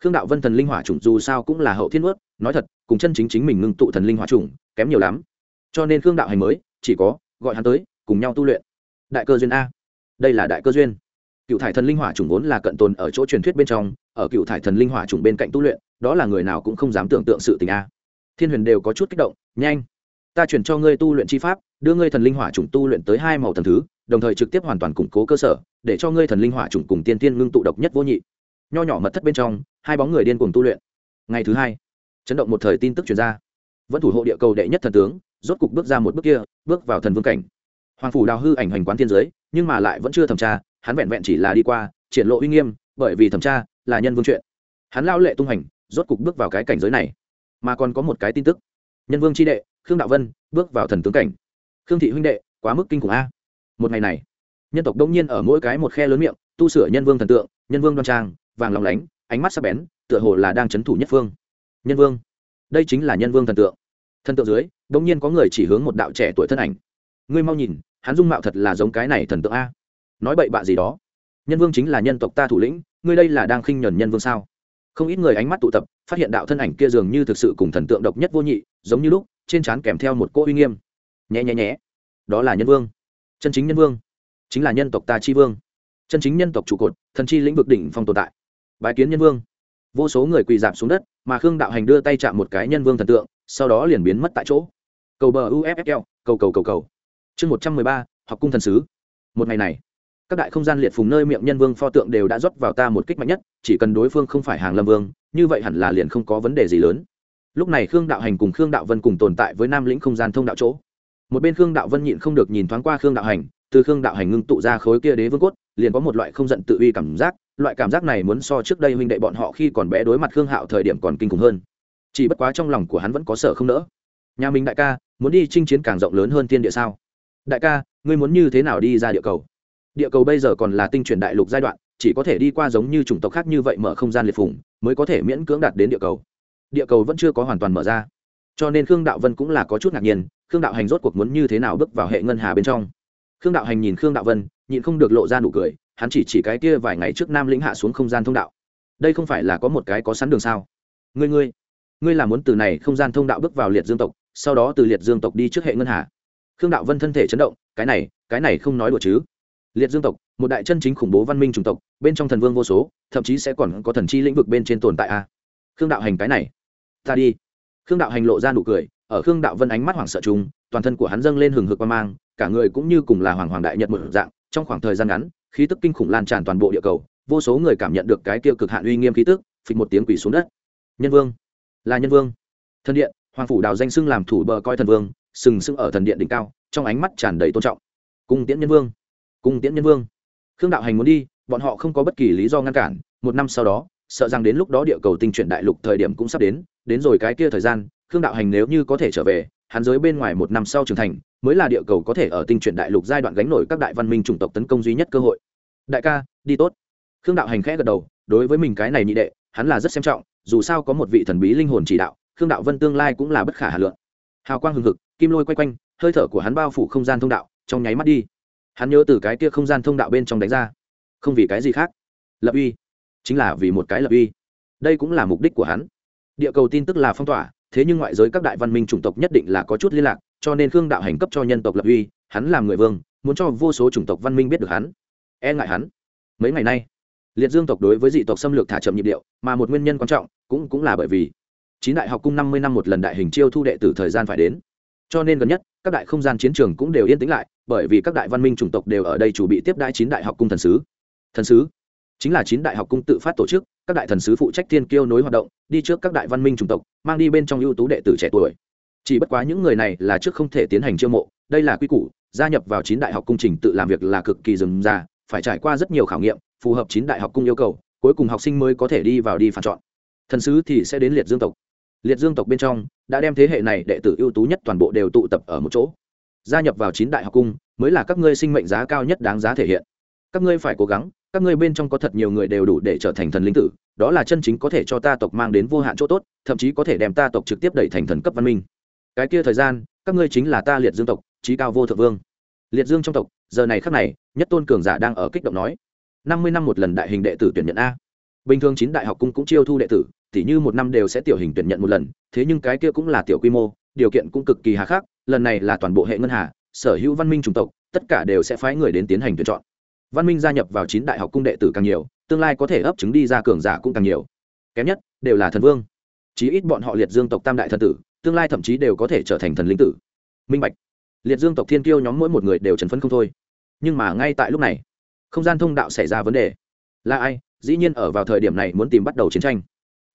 khương đạo vân thần linh hỏa trùng dù sao cũng là hậu thiên ướt nói thật, cùng chân chính chính mình ngưng tụ thần linh hỏa trùng kém nhiều lắm. Cho nên khương đạo hành mới, chỉ có gọi hắn tới cùng nhau tu luyện. Đại cơ duyên a. Đây là đại cơ duyên. Cựu thải thần linh hỏa trùng vốn là cận tồn ở chỗ truyền thuyết bên trong, ở cựu thải thần linh hỏa trùng bên cạnh tu luyện, đó là người nào cũng không dám tưởng tượng sự tình a. Thiên huyền đều có chút kích động, nhanh, ta chuyển cho ngươi tu luyện chi pháp, đưa ngươi thần linh hỏa trùng tu luyện tới hai màu thần thứ, đồng thời trực tiếp hoàn toàn củng cố cơ sở, để cho ngươi thần linh hỏa trùng cùng tiên tiên ngưng tụ độc nhất vô nhị. Nho nhỏ mật thất bên trong, hai bóng người điên cùng tu luyện. Ngày thứ hai, chấn động một thời tin tức chuyển ra. Vẫn thủ hộ địa cầu đệ nhất thần tướng, rốt cục bước ra một bước kia, bước vào thần vương cảnh hoàng phủ đào hư ảnh hành quán thiên giới, nhưng mà lại vẫn chưa thẩm tra, hắn vẹn vẹn chỉ là đi qua, triển lộ uy nghiêm, bởi vì thẩm tra là nhân vương chuyện. Hắn lao lệ tung hành, rốt cục bước vào cái cảnh giới này. Mà còn có một cái tin tức. Nhân vương tri đệ, khương đạo vân, bước vào thần tướng cảnh. Khương thị huynh đệ, quá mức kinh khủng a. Một ngày này, nhân tộc đông nhiên ở mỗi cái một khe lớn miệng, tu sửa nhân vương thần tượng, nhân vương đoan trang, vàng lòng lánh, ánh mắt sắc bén, tựa hồ là đang c h ấ n thủ nhất phương. Nhân vương, đây chính là nhân vương thần tượng. Thần tượng dưới, đông nhiên có người chỉ hướng một đạo trẻ tuổi thân ảnh. Ngươi mau nhìn hắn dung mạo thật là giống cái này thần tượng a. Nói bậy bạ gì đó. Nhân vương chính là nhân tộc ta thủ lĩnh, ngươi đây là đang khinh nhuần nhân vương sao? Không ít người ánh mắt tụ tập, phát hiện đạo thân ảnh kia dường như thực sự cùng thần tượng độc nhất vô nhị, giống như lúc, trên trán kèm theo một cỗ uy nghiêm. Nhé nhé nhé đó là nhân vương. Chân chính nhân vương. Chính là nhân tộc ta chi vương. Chân chính nhân tộc trụ cột, thần chi lĩnh vực đỉnh phong tồn tại. Bài kiến nhân vương. Vô số người quỳ giảm xuống đất, mà khương đạo hành đưa tay chạm một cái nhân vương thần tượng, sau đó liền biến mất tại chỗ. Cầu bờ uffl cầu cầu cầu cầu chương một trăm mười ba, học cung thần sứ. Một ngày này, các đại không gian liệt phùng nơi miệng nhân vương pho tượng đều đã rót vào ta một kích mạnh nhất, chỉ cần đối phương không phải hàng lâm vương, như vậy hẳn là liền không có vấn đề gì lớn. Lúc này khương đạo hành cùng khương đạo vân cùng tồn tại với nam lĩnh không gian thông đạo chỗ. Một bên khương đạo vân nhịn không được nhìn thoáng qua khương đạo hành, từ khương đạo hành ngưng tụ ra khối kia đế vương cốt, liền có một loại không giận tự uy cảm giác, loại cảm giác này muốn so trước đây huynh đệ bọn họ khi còn bé đối mặt khương hạo thời điểm còn kinh khủng hơn. Chỉ bất quá trong lòng của hắn vẫn có sợ không nỡ. Nhà mình đại ca, muốn đi chinh chiến càng rộng lớn hơn thiên địa sao? Đại ca, ngươi muốn như thế nào đi ra địa cầu? Địa cầu bây giờ còn là tinh chuyển đại lục giai đoạn, chỉ có thể đi qua giống như chủng tộc khác như vậy mở không gian liệt phủng mới có thể miễn cưỡng đạt đến địa cầu. Địa cầu vẫn chưa có hoàn toàn mở ra. Cho nên khương đạo vân cũng là có chút ngạc nhiên, khương đạo hành rốt cuộc muốn như thế nào bước vào hệ ngân hà bên trong. Khương đạo hành nhìn khương đạo vân, nhịn không được lộ ra nụ cười, hắn chỉ chỉ cái kia vài ngày trước nam lĩnh hạ xuống không gian thông đạo. Đây không phải là có một cái có sẵn đường sao? Ngươi ngươi ngươi là muốn từ này không gian thông đạo bước vào liệt dương tộc, sau đó từ liệt dương tộc đi trước hệ ngân hà khương đạo vân thân thể chấn động, cái này cái này không nói đùa chứ. Liệt dương tộc, một đại chân chính khủng bố văn minh chủng tộc, bên trong thần vương vô số, thậm chí sẽ còn có thần chi lĩnh vực bên trên tồn tại a. Khương đạo hành cái này, ta đi. Khương đạo hành lộ ra nụ cười, ở khương đạo vân ánh mắt hoảng sợ chúng toàn thân của hắn dâng lên hừng hực quan mang, cả người cũng như cùng là hoàng hoàng đại nhật một dạng, trong khoảng thời gian ngắn, khí tức kinh khủng lan tràn toàn bộ địa cầu, vô số người cảm nhận được cái tiêu cực hạn uy nghiêm khí tức, phịch một tiếng quỷ xuống đất. Nhân vương, là nhân vương. Thân điện, hoàng phủ đào danh xưng làm thủ bờ coi thần vương sừng sững ở thần điện đỉnh cao, trong ánh mắt tràn đầy tôn trọng. Cung tiễn nhân vương, cung tiễn nhân vương. Khương đạo hành muốn đi, bọn họ không có bất kỳ lý do ngăn cản, một năm sau đó, sợ rằng đến lúc đó địa cầu tinh chuyển đại lục thời điểm cũng sắp đến đến rồi cái kia thời gian, khương đạo hành nếu như có thể trở về, hắn giới bên ngoài một năm sau trưởng thành, mới là địa cầu có thể ở tinh chuyển đại lục giai đoạn gánh nổi các đại văn minh chủng tộc tấn công duy nhất cơ hội. Đại ca, đi tốt. Khương đạo hành khẽ gật đầu, đối với mình cái này nhị đệ, hắn là rất xem trọng, dù sao có một vị thần bí linh hồn chỉ đạo, khương đạo vân tương lai cũng là bất khả hà lượng hào quang hừng hực, kim lôi quay quanh, hơi thở của hắn bao phủ không gian thông đạo, trong nháy mắt đi. Hắn nhớ từ cái kia không gian thông đạo bên trong đánh ra. Không vì cái gì khác. Lập uy. Chính là vì một cái lập uy. Đây cũng là mục đích của hắn. Địa cầu tin tức là phong tỏa, thế nhưng ngoại giới các đại văn minh chủng tộc nhất định là có chút liên lạc, cho nên khương đạo hành cấp cho nhân tộc lập uy, hắn làm người vương, muốn cho vô số chủng tộc văn minh biết được hắn. E ngại hắn. Mấy ngày nay, liệt dương tộc đối với dị tộc xâm lược thả chậm nhịp điệu, mà một nguyên nhân quan trọng cũng cũng là bởi vì chín đại học cung năm mươi năm một lần đại hình chiêu thu đệ tử thời gian phải đến. Cho nên gần nhất, các đại không gian chiến trường cũng đều yên tĩnh lại, bởi vì các đại văn minh chủng tộc đều ở đây chủ bị tiếp đãi chín đại học cung thần sứ. Thần sứ? Chính là chín đại học cung tự phát tổ chức, các đại thần sứ phụ trách thiên kiêu nối hoạt động, đi trước các đại văn minh chủng tộc, mang đi bên trong ưu tú đệ tử trẻ tuổi. Chỉ bất quá những người này là trước không thể tiến hành chiêu mộ, đây là quy củ, gia nhập vào chín đại học cung trình tự làm việc là cực kỳ dườm già phải trải qua rất nhiều khảo nghiệm, phù hợp chín đại học cung yêu cầu, cuối cùng học sinh mới có thể đi vào đi phản chọn. Thần sứ thì sẽ đến liệt dương tộc liệt dương tộc bên trong, đã đem thế hệ này đệ tử ưu tú nhất toàn bộ đều tụ tập ở một chỗ. Gia nhập vào chín đại học cung, mới là các ngươi sinh mệnh giá cao nhất đáng giá thể hiện. Các ngươi phải cố gắng, các ngươi bên trong có thật nhiều người đều đủ để trở thành thần linh tử, đó là chân chính có thể cho ta tộc mang đến vô hạn chỗ tốt, thậm chí có thể đem ta tộc trực tiếp đẩy thành thần cấp văn minh. Cái kia thời gian, các ngươi chính là ta liệt dương tộc trí cao vô thượng vương. Liệt dương trong tộc, giờ này khắc này, nhất tôn cường giả đang ở kích động nói. Năm mươi năm một lần đại hình đệ tử tuyển nhận a bình thường chín đại học cung cũng chiêu thu đệ tử, tỉ như một năm đều sẽ tiểu hình tuyển nhận một lần, thế nhưng cái kia cũng là tiểu quy mô, điều kiện cũng cực kỳ hà khắc, lần này là toàn bộ hệ ngân hà, sở hữu văn minh chủng tộc, tất cả đều sẽ phái người đến tiến hành tuyển chọn. Văn minh gia nhập vào chín đại học cung đệ tử càng nhiều, tương lai có thể ấp chứng đi ra cường giả cũng càng nhiều. Kém nhất, đều là thần vương. Chí ít bọn họ liệt dương tộc tam đại thần tử, tương lai thậm chí đều có thể trở thành thần linh tử. Minh bạch. Liệt dương tộc thiên kiêu nhóm mỗi một người đều trần phấn không thôi. Nhưng mà ngay tại lúc này, không gian thông đạo xảy ra vấn đề. Là ai? Dĩ nhiên ở vào thời điểm này muốn tìm bắt đầu chiến tranh.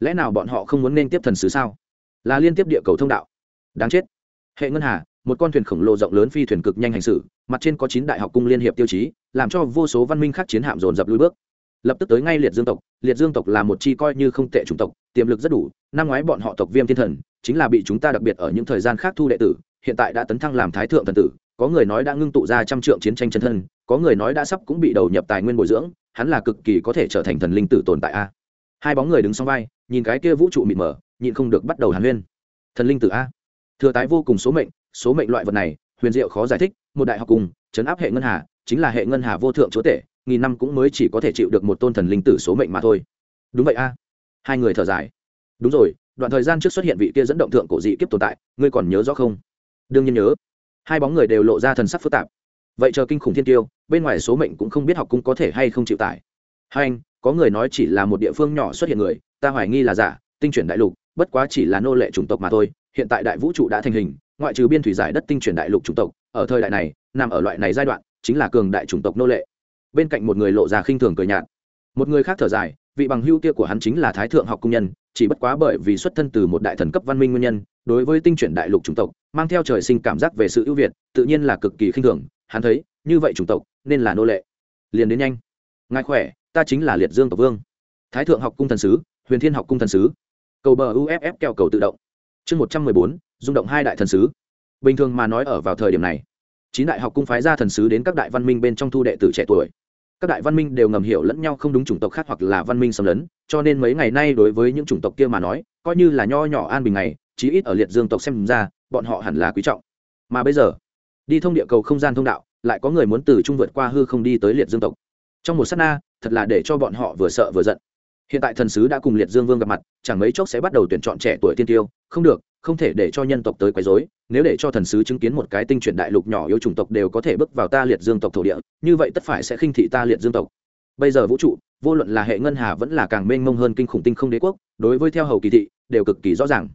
Lẽ nào bọn họ không muốn nên tiếp thần sứ sao? Là liên tiếp địa cầu thông đạo. Đáng chết. Hệ ngân hà, một con thuyền khổng lồ rộng lớn phi thuyền cực nhanh hành xử, mặt trên có chín đại học cung liên hiệp tiêu chí, làm cho vô số văn minh khác chiến hạm dồn dập lui bước. Lập tức tới ngay liệt dương tộc. Liệt dương tộc là một chi coi như không tệ chủng tộc, tiềm lực rất đủ, năm ngoái bọn họ tộc viêm thiên thần, chính là bị chúng ta đặc biệt ở những thời gian khác thu đệ tử, hiện tại đã tấn thăng làm thái thượng thần tử, có người nói đã ngưng tụ ra trăm trượng chiến tranh chân thân, có người nói đã sắp cũng bị đầu nhập tài nguyên bồi dưỡng hắn là cực kỳ có thể trở thành thần linh tử tồn tại a. Hai bóng người đứng sau vai, nhìn cái kia vũ trụ mịt mờ, nhịn không được bắt đầu hàn huyên. Thần linh tử a. Thừa tái vô cùng số mệnh số mệnh loại vật này, huyền diệu khó giải thích, một đại học cùng, chấn áp hệ ngân hà, chính là hệ ngân hà vô thượng chúa tể, nghìn năm cũng mới chỉ có thể chịu được một tôn thần linh tử số mệnh mà thôi. Đúng vậy a. Hai người thở dài. Đúng rồi, đoạn thời gian trước xuất hiện vị kia dẫn động thượng cổ dị kiếp tồn tại, ngươi còn nhớ rõ không? Đương nhiên nhớ. Hai bóng người đều lộ ra thần sắc phức tạp vậy chờ kinh khủng thiên tiêu, bên ngoài số mệnh cũng không biết học cung có thể hay không chịu tải. Hai anh, có người nói chỉ là một địa phương nhỏ xuất hiện người, ta hoài nghi là giả, tinh chuyển đại lục, bất quá chỉ là nô lệ chủng tộc mà thôi, hiện tại đại vũ trụ đã thành hình, ngoại trừ biên thủy giải đất tinh chuyển đại lục chủng tộc, ở thời đại này, nằm ở loại này giai đoạn, chính là cường đại chủng tộc nô lệ. Bên cạnh một người lộ ra khinh thường cười nhạt. Một người khác thở dài, vị bằng hưu kia của hắn chính là thái thượng học công nhân, chỉ bất quá bởi vì xuất thân từ một đại thần cấp văn minh nguyên nhân, đối với tinh chuyển đại lục chủng tộc, mang theo trời sinh cảm giác về sự ưu việt, tự nhiên là cực kỳ khinh thường hắn thấy, như vậy chủng tộc, nên là nô lệ. Liền đến nhanh. Ngài khỏe, ta chính là liệt dương tộc vương. Thái thượng học cung thần sứ, huyền thiên học cung thần sứ. Cầu bờ uff keo cầu tự động. Chương một trăm mười bốn, rung động hai đại thần sứ. Bình thường mà nói ở vào thời điểm này, chín đại học cung phái ra thần sứ đến các đại văn minh bên trong thu đệ tử trẻ tuổi. Các đại văn minh đều ngầm hiểu lẫn nhau không đúng chủng tộc khác hoặc là văn minh xâm lấn, cho nên mấy ngày nay đối với những chủng tộc kia mà nói, coi như là nho nhỏ an bình này chí ít ở liệt dương tộc xem ra, bọn họ hẳn là quý trọng. Mà bây giờ đi thông địa cầu không gian thông đạo, lại có người muốn từ trung vượt qua hư không đi tới liệt dương tộc. Trong một s á t na, thật là để cho bọn họ vừa sợ vừa giận. Hiện tại thần sứ đã cùng liệt dương vương gặp mặt, chẳng mấy chốc sẽ bắt đầu tuyển chọn trẻ tuổi tiên tiêu. Không được, không thể để cho nhân tộc tới quấy dối nếu để cho thần sứ chứng kiến một cái tinh chuyển đại lục nhỏ yêu chủng tộc đều có thể bước vào ta liệt dương tộc thổ địa, như vậy tất phải sẽ khinh thị ta liệt dương tộc. Bây giờ vũ trụ, vô luận là hệ ngân hà vẫn là càng mênh mông hơn kinh khủng tinh không đế quốc, đối với theo hầu kỳ thị, đều cực kỳ rõ ràng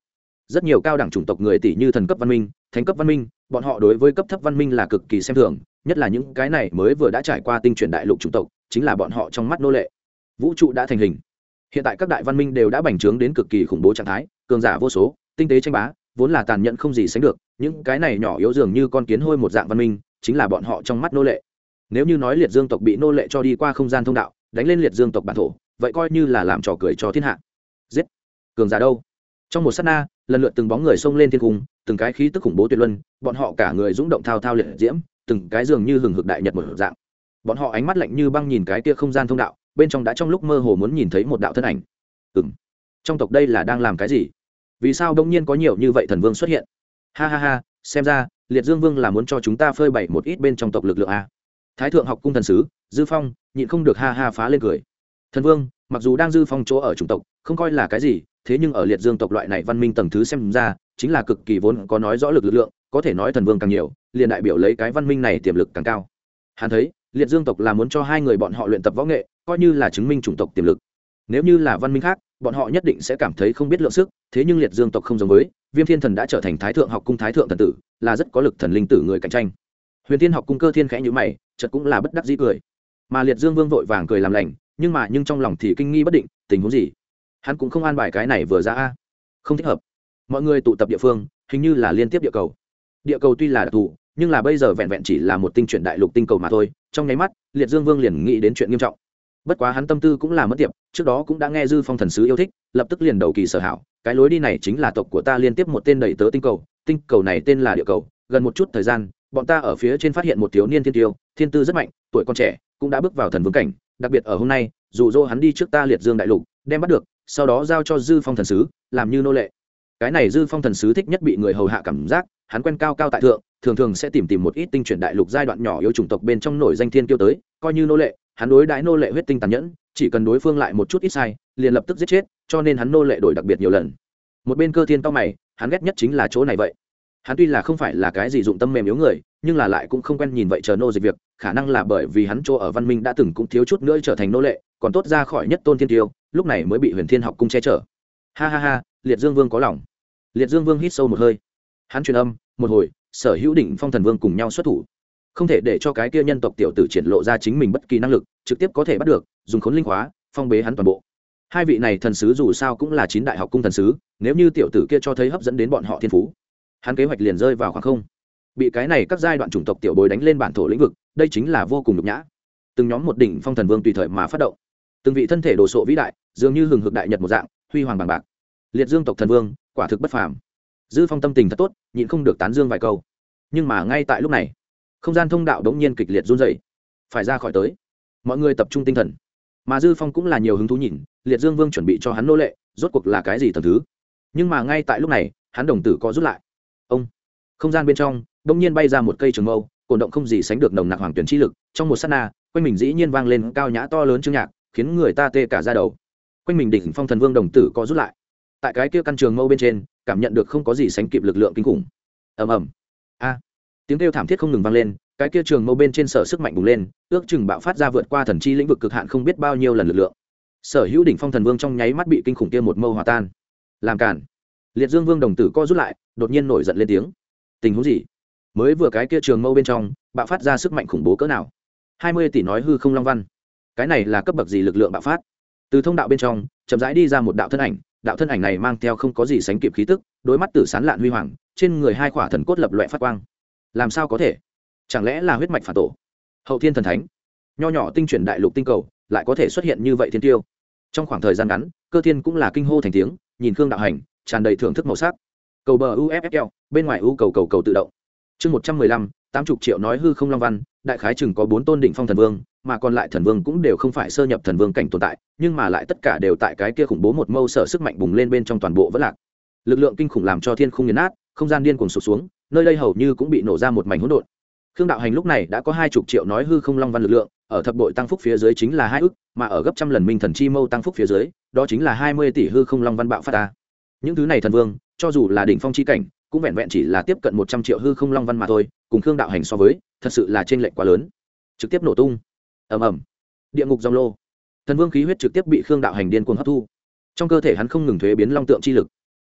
rất nhiều cao đẳng chủng tộc người tỷ như thần cấp văn minh, thánh cấp văn minh, bọn họ đối với cấp thấp văn minh là cực kỳ xem thường, nhất là những cái này mới vừa đã trải qua tinh chuyển đại lục chủng tộc, chính là bọn họ trong mắt nô lệ. Vũ trụ đã thành hình. Hiện tại các đại văn minh đều đã bành trướng đến cực kỳ khủng bố trạng thái, cường giả vô số, tinh tế tranh bá, vốn là tàn nhẫn không gì sánh được, những cái này nhỏ yếu dường như con kiến hôi một dạng văn minh, chính là bọn họ trong mắt nô lệ. Nếu như nói liệt dương tộc bị nô lệ cho đi qua không gian thông đạo, đánh lên liệt dương tộc bản thổ, vậy coi như là làm trò cười cho thiên hạ. Giết. Cường giả đâu? Trong một s á t na, lần lượt từng bóng người xông lên thiên cung từng cái khí tức khủng bố tuyệt luân, bọn họ cả người rúng động thao thao liệt diễm, từng cái dường như hừng hực đại nhật một dạng. Bọn họ ánh mắt lạnh như băng nhìn cái kia không gian thông đạo, bên trong đã trong lúc mơ hồ muốn nhìn thấy một đạo thân ảnh. Ừ m trong tộc đây là đang làm cái gì? Vì sao đông nhiên có nhiều như vậy thần vương xuất hiện? Ha ha ha, xem ra, liệt dương vương là muốn cho chúng ta phơi bày một ít bên trong tộc lực lượng a. Thái thượng học cung thần sứ, dư phong, nhịn không được ha ha phá lên cười. Thần vương mặc dù đang dư phong chỗ ở chủng tộc, không coi là cái gì, thế nhưng ở liệt dương tộc loại này văn minh tầng thứ xem ra, chính là cực kỳ vốn có nói rõ lực lực lượng, có thể nói thần vương càng nhiều, liền đại biểu lấy cái văn minh này tiềm lực càng cao. Hắn thấy, liệt dương tộc là muốn cho hai người bọn họ luyện tập võ nghệ, coi như là chứng minh chủng tộc tiềm lực. Nếu như là văn minh khác, bọn họ nhất định sẽ cảm thấy không biết lượng sức, thế nhưng liệt dương tộc không giống với, viêm thiên thần đã trở thành thái thượng học cung thái thượng thần tử, là rất có lực thần linh tử người cạnh tranh. Huyền thiên học cung cơ thiên khẽ nhữ mày chật cũng là bất đắc dĩ cười. Mà liệt dương vương vội vàng cười làm lành nhưng mà nhưng trong lòng thì kinh nghi bất định, tình huống gì? Hắn cũng không an bài cái này vừa ra a. Không thích hợp. Mọi người tụ tập địa phương, hình như là liên tiếp địa cầu. Địa cầu tuy là đặc thù, nhưng là bây giờ vẹn vẹn chỉ là một tinh chuyển đại lục tinh cầu mà thôi, trong nháy mắt, liệt dương vương liền nghĩ đến chuyện nghiêm trọng. Bất quá hắn tâm tư cũng là mất tiệp, trước đó cũng đã nghe dư phong thần sứ yêu thích, lập tức liền đầu kỳ sở hảo, cái lối đi này chính là tộc của ta liên tiếp một tên đầy tớ tinh cầu tinh cầu này tên là địa cầu, gần một chút thời gian, bọn ta ở phía trên phát hiện một thiếu niên thiên tiêu, thiên tư rất mạnh, tuổi còn trẻ, cũng đã bước vào thần vương cảnh đặc biệt ở hôm nay dù dỗ hắn đi trước ta liệt dương đại lục, đem bắt được, sau đó giao cho dư phong thần sứ, làm như nô lệ. Cái này dư phong thần sứ thích nhất bị người hầu hạ cảm giác, hắn quen cao cao tại thượng, thường thường sẽ tìm tìm một ít tinh chuyển đại lục giai đoạn nhỏ yêu chủng tộc bên trong nổi danh thiên tiêu tới, coi như nô lệ, hắn đối đãi nô lệ huyết tinh tàn nhẫn, chỉ cần đối phương lại một chút ít sai, liền lập tức giết chết, cho nên hắn nô lệ đổi đặc biệt nhiều lần. Một bên cơ thiên to mày, hắn ghét nhất chính là chỗ này vậy. Hắn tuy là không phải là cái gì dụng tâm mềm yếu người nhưng là lại cũng không quen nhìn vậy chờ nô dịch việc, khả năng là bởi vì hắn chỗ ở văn minh đã từng cũng thiếu chút nữa trở thành nô lệ, còn tốt ra khỏi nhất tôn thiên tiêu, lúc này mới bị huyền thiên học cung che chở. Ha ha ha, liệt dương vương có lòng. Liệt dương vương hít sâu một hơi. Hắn truyền âm, một hồi, sở hữu đỉnh phong thần vương cùng nhau xuất thủ. Không thể để cho cái kia nhân tộc tiểu tử triển lộ ra chính mình bất kỳ năng lực, trực tiếp có thể bắt được, dùng khốn linh hóa, phong bế hắn toàn bộ. Hai vị này thần sứ dù sao cũng là chín đại học cung thần sứ, nếu như tiểu tử kia cho thấy hấp dẫn đến bọn họ thiên phú, hắn kế hoạch liền rơi vào khoảng không bị cái này các giai đoạn chủng tộc tiểu bối đánh lên bản thổ lĩnh vực, đây chính là vô cùng nhục nhã. Từng nhóm một đỉnh phong thần vương tùy thời mà phát động. Từng vị thân thể đồ sộ vĩ đại, dường như hừng hực đại nhật một dạng, huy hoàng bằng bạc. Liệt dương tộc thần vương, quả thực bất phàm. Dư phong tâm tình thật tốt, nhịn không được tán dương vài câu. Nhưng mà ngay tại lúc này, không gian thông đạo đống nhiên kịch liệt run dày phải ra khỏi tới. Mọi người tập trung tinh thần. Mà dư phong cũng là nhiều hứng thú nhìn, liệt dương vương chuẩn bị cho hắn nô lệ, rốt cuộc là cái gì thần thứ? Nhưng mà ngay tại lúc này, hắn đồng tử có rút lại. Ông, không gian bên trong đông nhiên bay ra một cây trường mâu cổn động không gì sánh được nồng nặc hoàng tuyển chi lực, trong một s á t na, quanh mình dĩ nhiên vang lên cao nhã to lớn chương nhạc, khiến người ta tê cả ra đầu. Quanh mình đỉnh phong thần vương đồng tử có rút lại. Tại cái kia căn trường mâu bên trên, cảm nhận được không có gì sánh kịp lực lượng kinh khủng. Ầm ầm. A. À. Tiếng kêu thảm thiết không ngừng vang lên, cái kia trường mâu bên trên sở sức mạnh bùng lên, ước chừng bạo phát ra vượt qua thần chi lĩnh vực cực hạn không biết bao nhiêu lần lực lượng. Sở hữu đỉnh phong thần vương trong nháy mắt bị kinh khủng kia một mâu hòa tan. Làm cản liệt dương vương đồng tử co rút lại, đột nhiên nổi giận lên tiếng. Tình huống gì? Mới vừa cái kia trường mâu bên trong, bạo phát ra sức mạnh khủng bố cỡ nào. Hai mươi tỷ nói hư không long văn. Cái này là cấp bậc gì lực lượng bạo phát? Từ thông đạo bên trong, chậm rãi đi ra một đạo thân ảnh. Đạo thân ảnh này mang theo không có gì sánh kịp khí tức đôi mắt tử sán lạn huy hoàng, trên người hai khỏa thần cốt lập loại phát quang. Làm sao có thể? Chẳng lẽ là huyết mạch phản tổ? Hậu thiên thần thánh. Nho nhỏ tinh chuyển đại lục tinh cầu, lại có thể xuất hiện như vậy thiên tiêu. Trong khoảng thời gian ngắn, cơ thiên cũng là kinh hô thành tiếng, nhìn khương đạo hành, tràn đầy thưởng thức màu sắc. Cầu bờ uffl bên ngoài u cầu cầu cầu tự động chương một trăm mười lăm, tám chục triệu nói hư không long văn, đại khái chừng có bốn tôn định phong thần vương, mà còn lại thần vương cũng đều không phải sơ nhập thần vương cảnh tồn tại, nhưng mà lại tất cả đều tại cái kia khủng bố một mâu sở sức mạnh bùng lên bên trong toàn bộ vẫn lạc. Lực lượng kinh khủng làm cho thiên không nhấn át không gian điên cuồng sụp xuống, nơi đây hầu như cũng bị nổ ra một mảnh hỗn độn. Khương đạo hành lúc này đã có hai chục triệu nói hư không long văn lực lượng, ở thập đội tăng phúc phía dưới chính là hai ức, mà ở gấp trăm lần minh thần chi mâu tăng phúc phía dưới, đó chính là hai mươi tỷ hư không long văn bạo phát ta những thứ này thần vương, cho dù là đỉnh phong chi cảnh cũng vẹn vẹn chỉ là tiếp cận một trăm triệu hư không long văn mà thôi, cùng khương đạo hành so với, thật sự là trên lệnh quá lớn. Trực tiếp nổ tung. Ầm ầm. Địa ngục dòng lô. Thần vương khí huyết trực tiếp bị khương đạo hành điên cuồng hấp thu. Trong cơ thể hắn không ngừng thuế biến long tượng chi lực.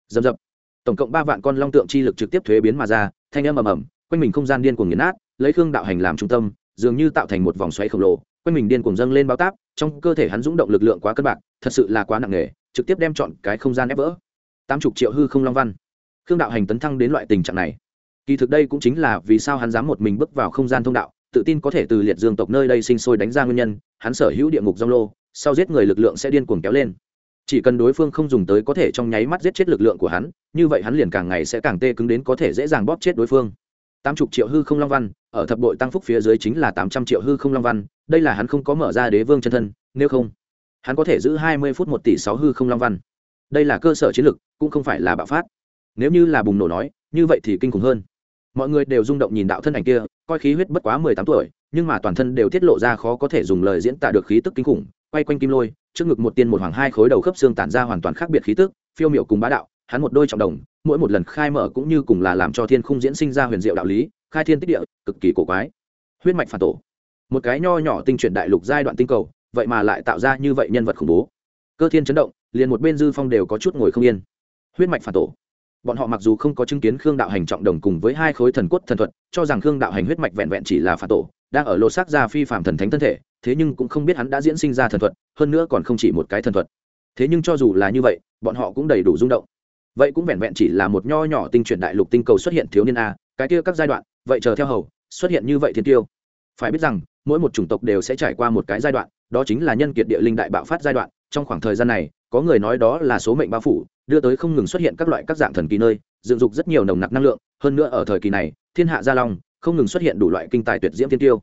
Dầm dập tổng cộng ba vạn con long tượng chi lực trực tiếp thuế biến mà ra, thanh âm ầm ầm, quanh mình không gian điên cuồng nghiền nát, lấy khương đạo hành làm trung tâm, dường như tạo thành một vòng xoáy khổng lồ, quanh mình điên cuồng dâng lên bao táp, trong cơ thể hắn rung động lực lượng quá cân bạc, thật sự là quá nặng nề, trực tiếp đem chọn cái không gian ép vỡ. Tám chục triệu hư không long văn khương đạo hành tấn thăng đến loại tình trạng này. Kỳ thực đây cũng chính là vì sao hắn dám một mình bước vào không gian thông đạo, tự tin có thể từ liệt dương tộc nơi đây sinh sôi đánh ra nguyên nhân, hắn sở hữu địa ngục dông lô, sau giết người lực lượng sẽ điên cuồng kéo lên. Chỉ cần đối phương không dùng tới có thể trong nháy mắt giết chết lực lượng của hắn, như vậy hắn liền càng ngày sẽ càng tê cứng đến có thể dễ dàng bóp chết đối phương. Tám chục triệu hư không long văn, ở thập đội tăng phúc phía dưới chính là tám trăm triệu hư không long văn, đây là hắn không có mở ra đế vương chân thân, nếu không, hắn có thể giữ hai mươi phút một tỷ sáu hư không long văn. Đây là cơ sở chiến lược, cũng không phải là bạo phát nếu như là bùng nổ nói, như vậy thì kinh khủng hơn. Mọi người đều rung động nhìn đạo thân ảnh kia, coi khí huyết bất quá mười tám tuổi, nhưng mà toàn thân đều tiết lộ ra khó có thể dùng lời diễn tả được khí tức kinh khủng, quay quanh kim lôi, trước ngực một tiên một hoàng hai khối đầu khớp xương tản ra hoàn toàn khác biệt khí tức, phiêu miểu cùng bá đạo, hắn một đôi trọng đồng, mỗi một lần khai mở cũng như cùng là làm cho thiên khung diễn sinh ra huyền diệu đạo lý, khai thiên tích địa, cực kỳ cổ quái. Huyết mạch phản tổ. Một cái nho nhỏ tinh chuyển đại lục giai đoạn tinh cầu, vậy mà lại tạo ra như vậy nhân vật khủng bố. Cơ thiên chấn động, liền một bên dư phong đều có chút ngồi không yên. Huyết mạch phản tổ bọn họ mặc dù không có chứng kiến khương đạo hành trọng đồng cùng với hai khối thần cốt thần thuật, cho rằng khương đạo hành huyết mạch vẹn vẹn chỉ là phản tổ, đang ở lô xác ra phi phạm thần thánh thân thể, thế nhưng cũng không biết hắn đã diễn sinh ra thần thuật, hơn nữa còn không chỉ một cái thần thuật. Thế nhưng cho dù là như vậy, bọn họ cũng đầy đủ rung động. Vậy cũng vẹn vẹn chỉ là một nho nhỏ tinh chuyển đại lục tinh cầu xuất hiện thiếu niên a, cái kia các giai đoạn, vậy chờ theo hầu, xuất hiện như vậy thiên tiêu. Phải biết rằng, mỗi một chủng tộc đều sẽ trải qua một cái giai đoạn, đó chính là nhân kiệt địa linh đại bạo phát giai đoạn, trong khoảng thời gian này, có người nói đó là số mệnh bao phủ đưa tới không ngừng xuất hiện các loại các dạng thần kỳ nơi, dựng dục rất nhiều nồng nặc năng lượng, hơn nữa ở thời kỳ này, thiên hạ gia long, không ngừng xuất hiện đủ loại kinh tài tuyệt diễm thiên tiêu.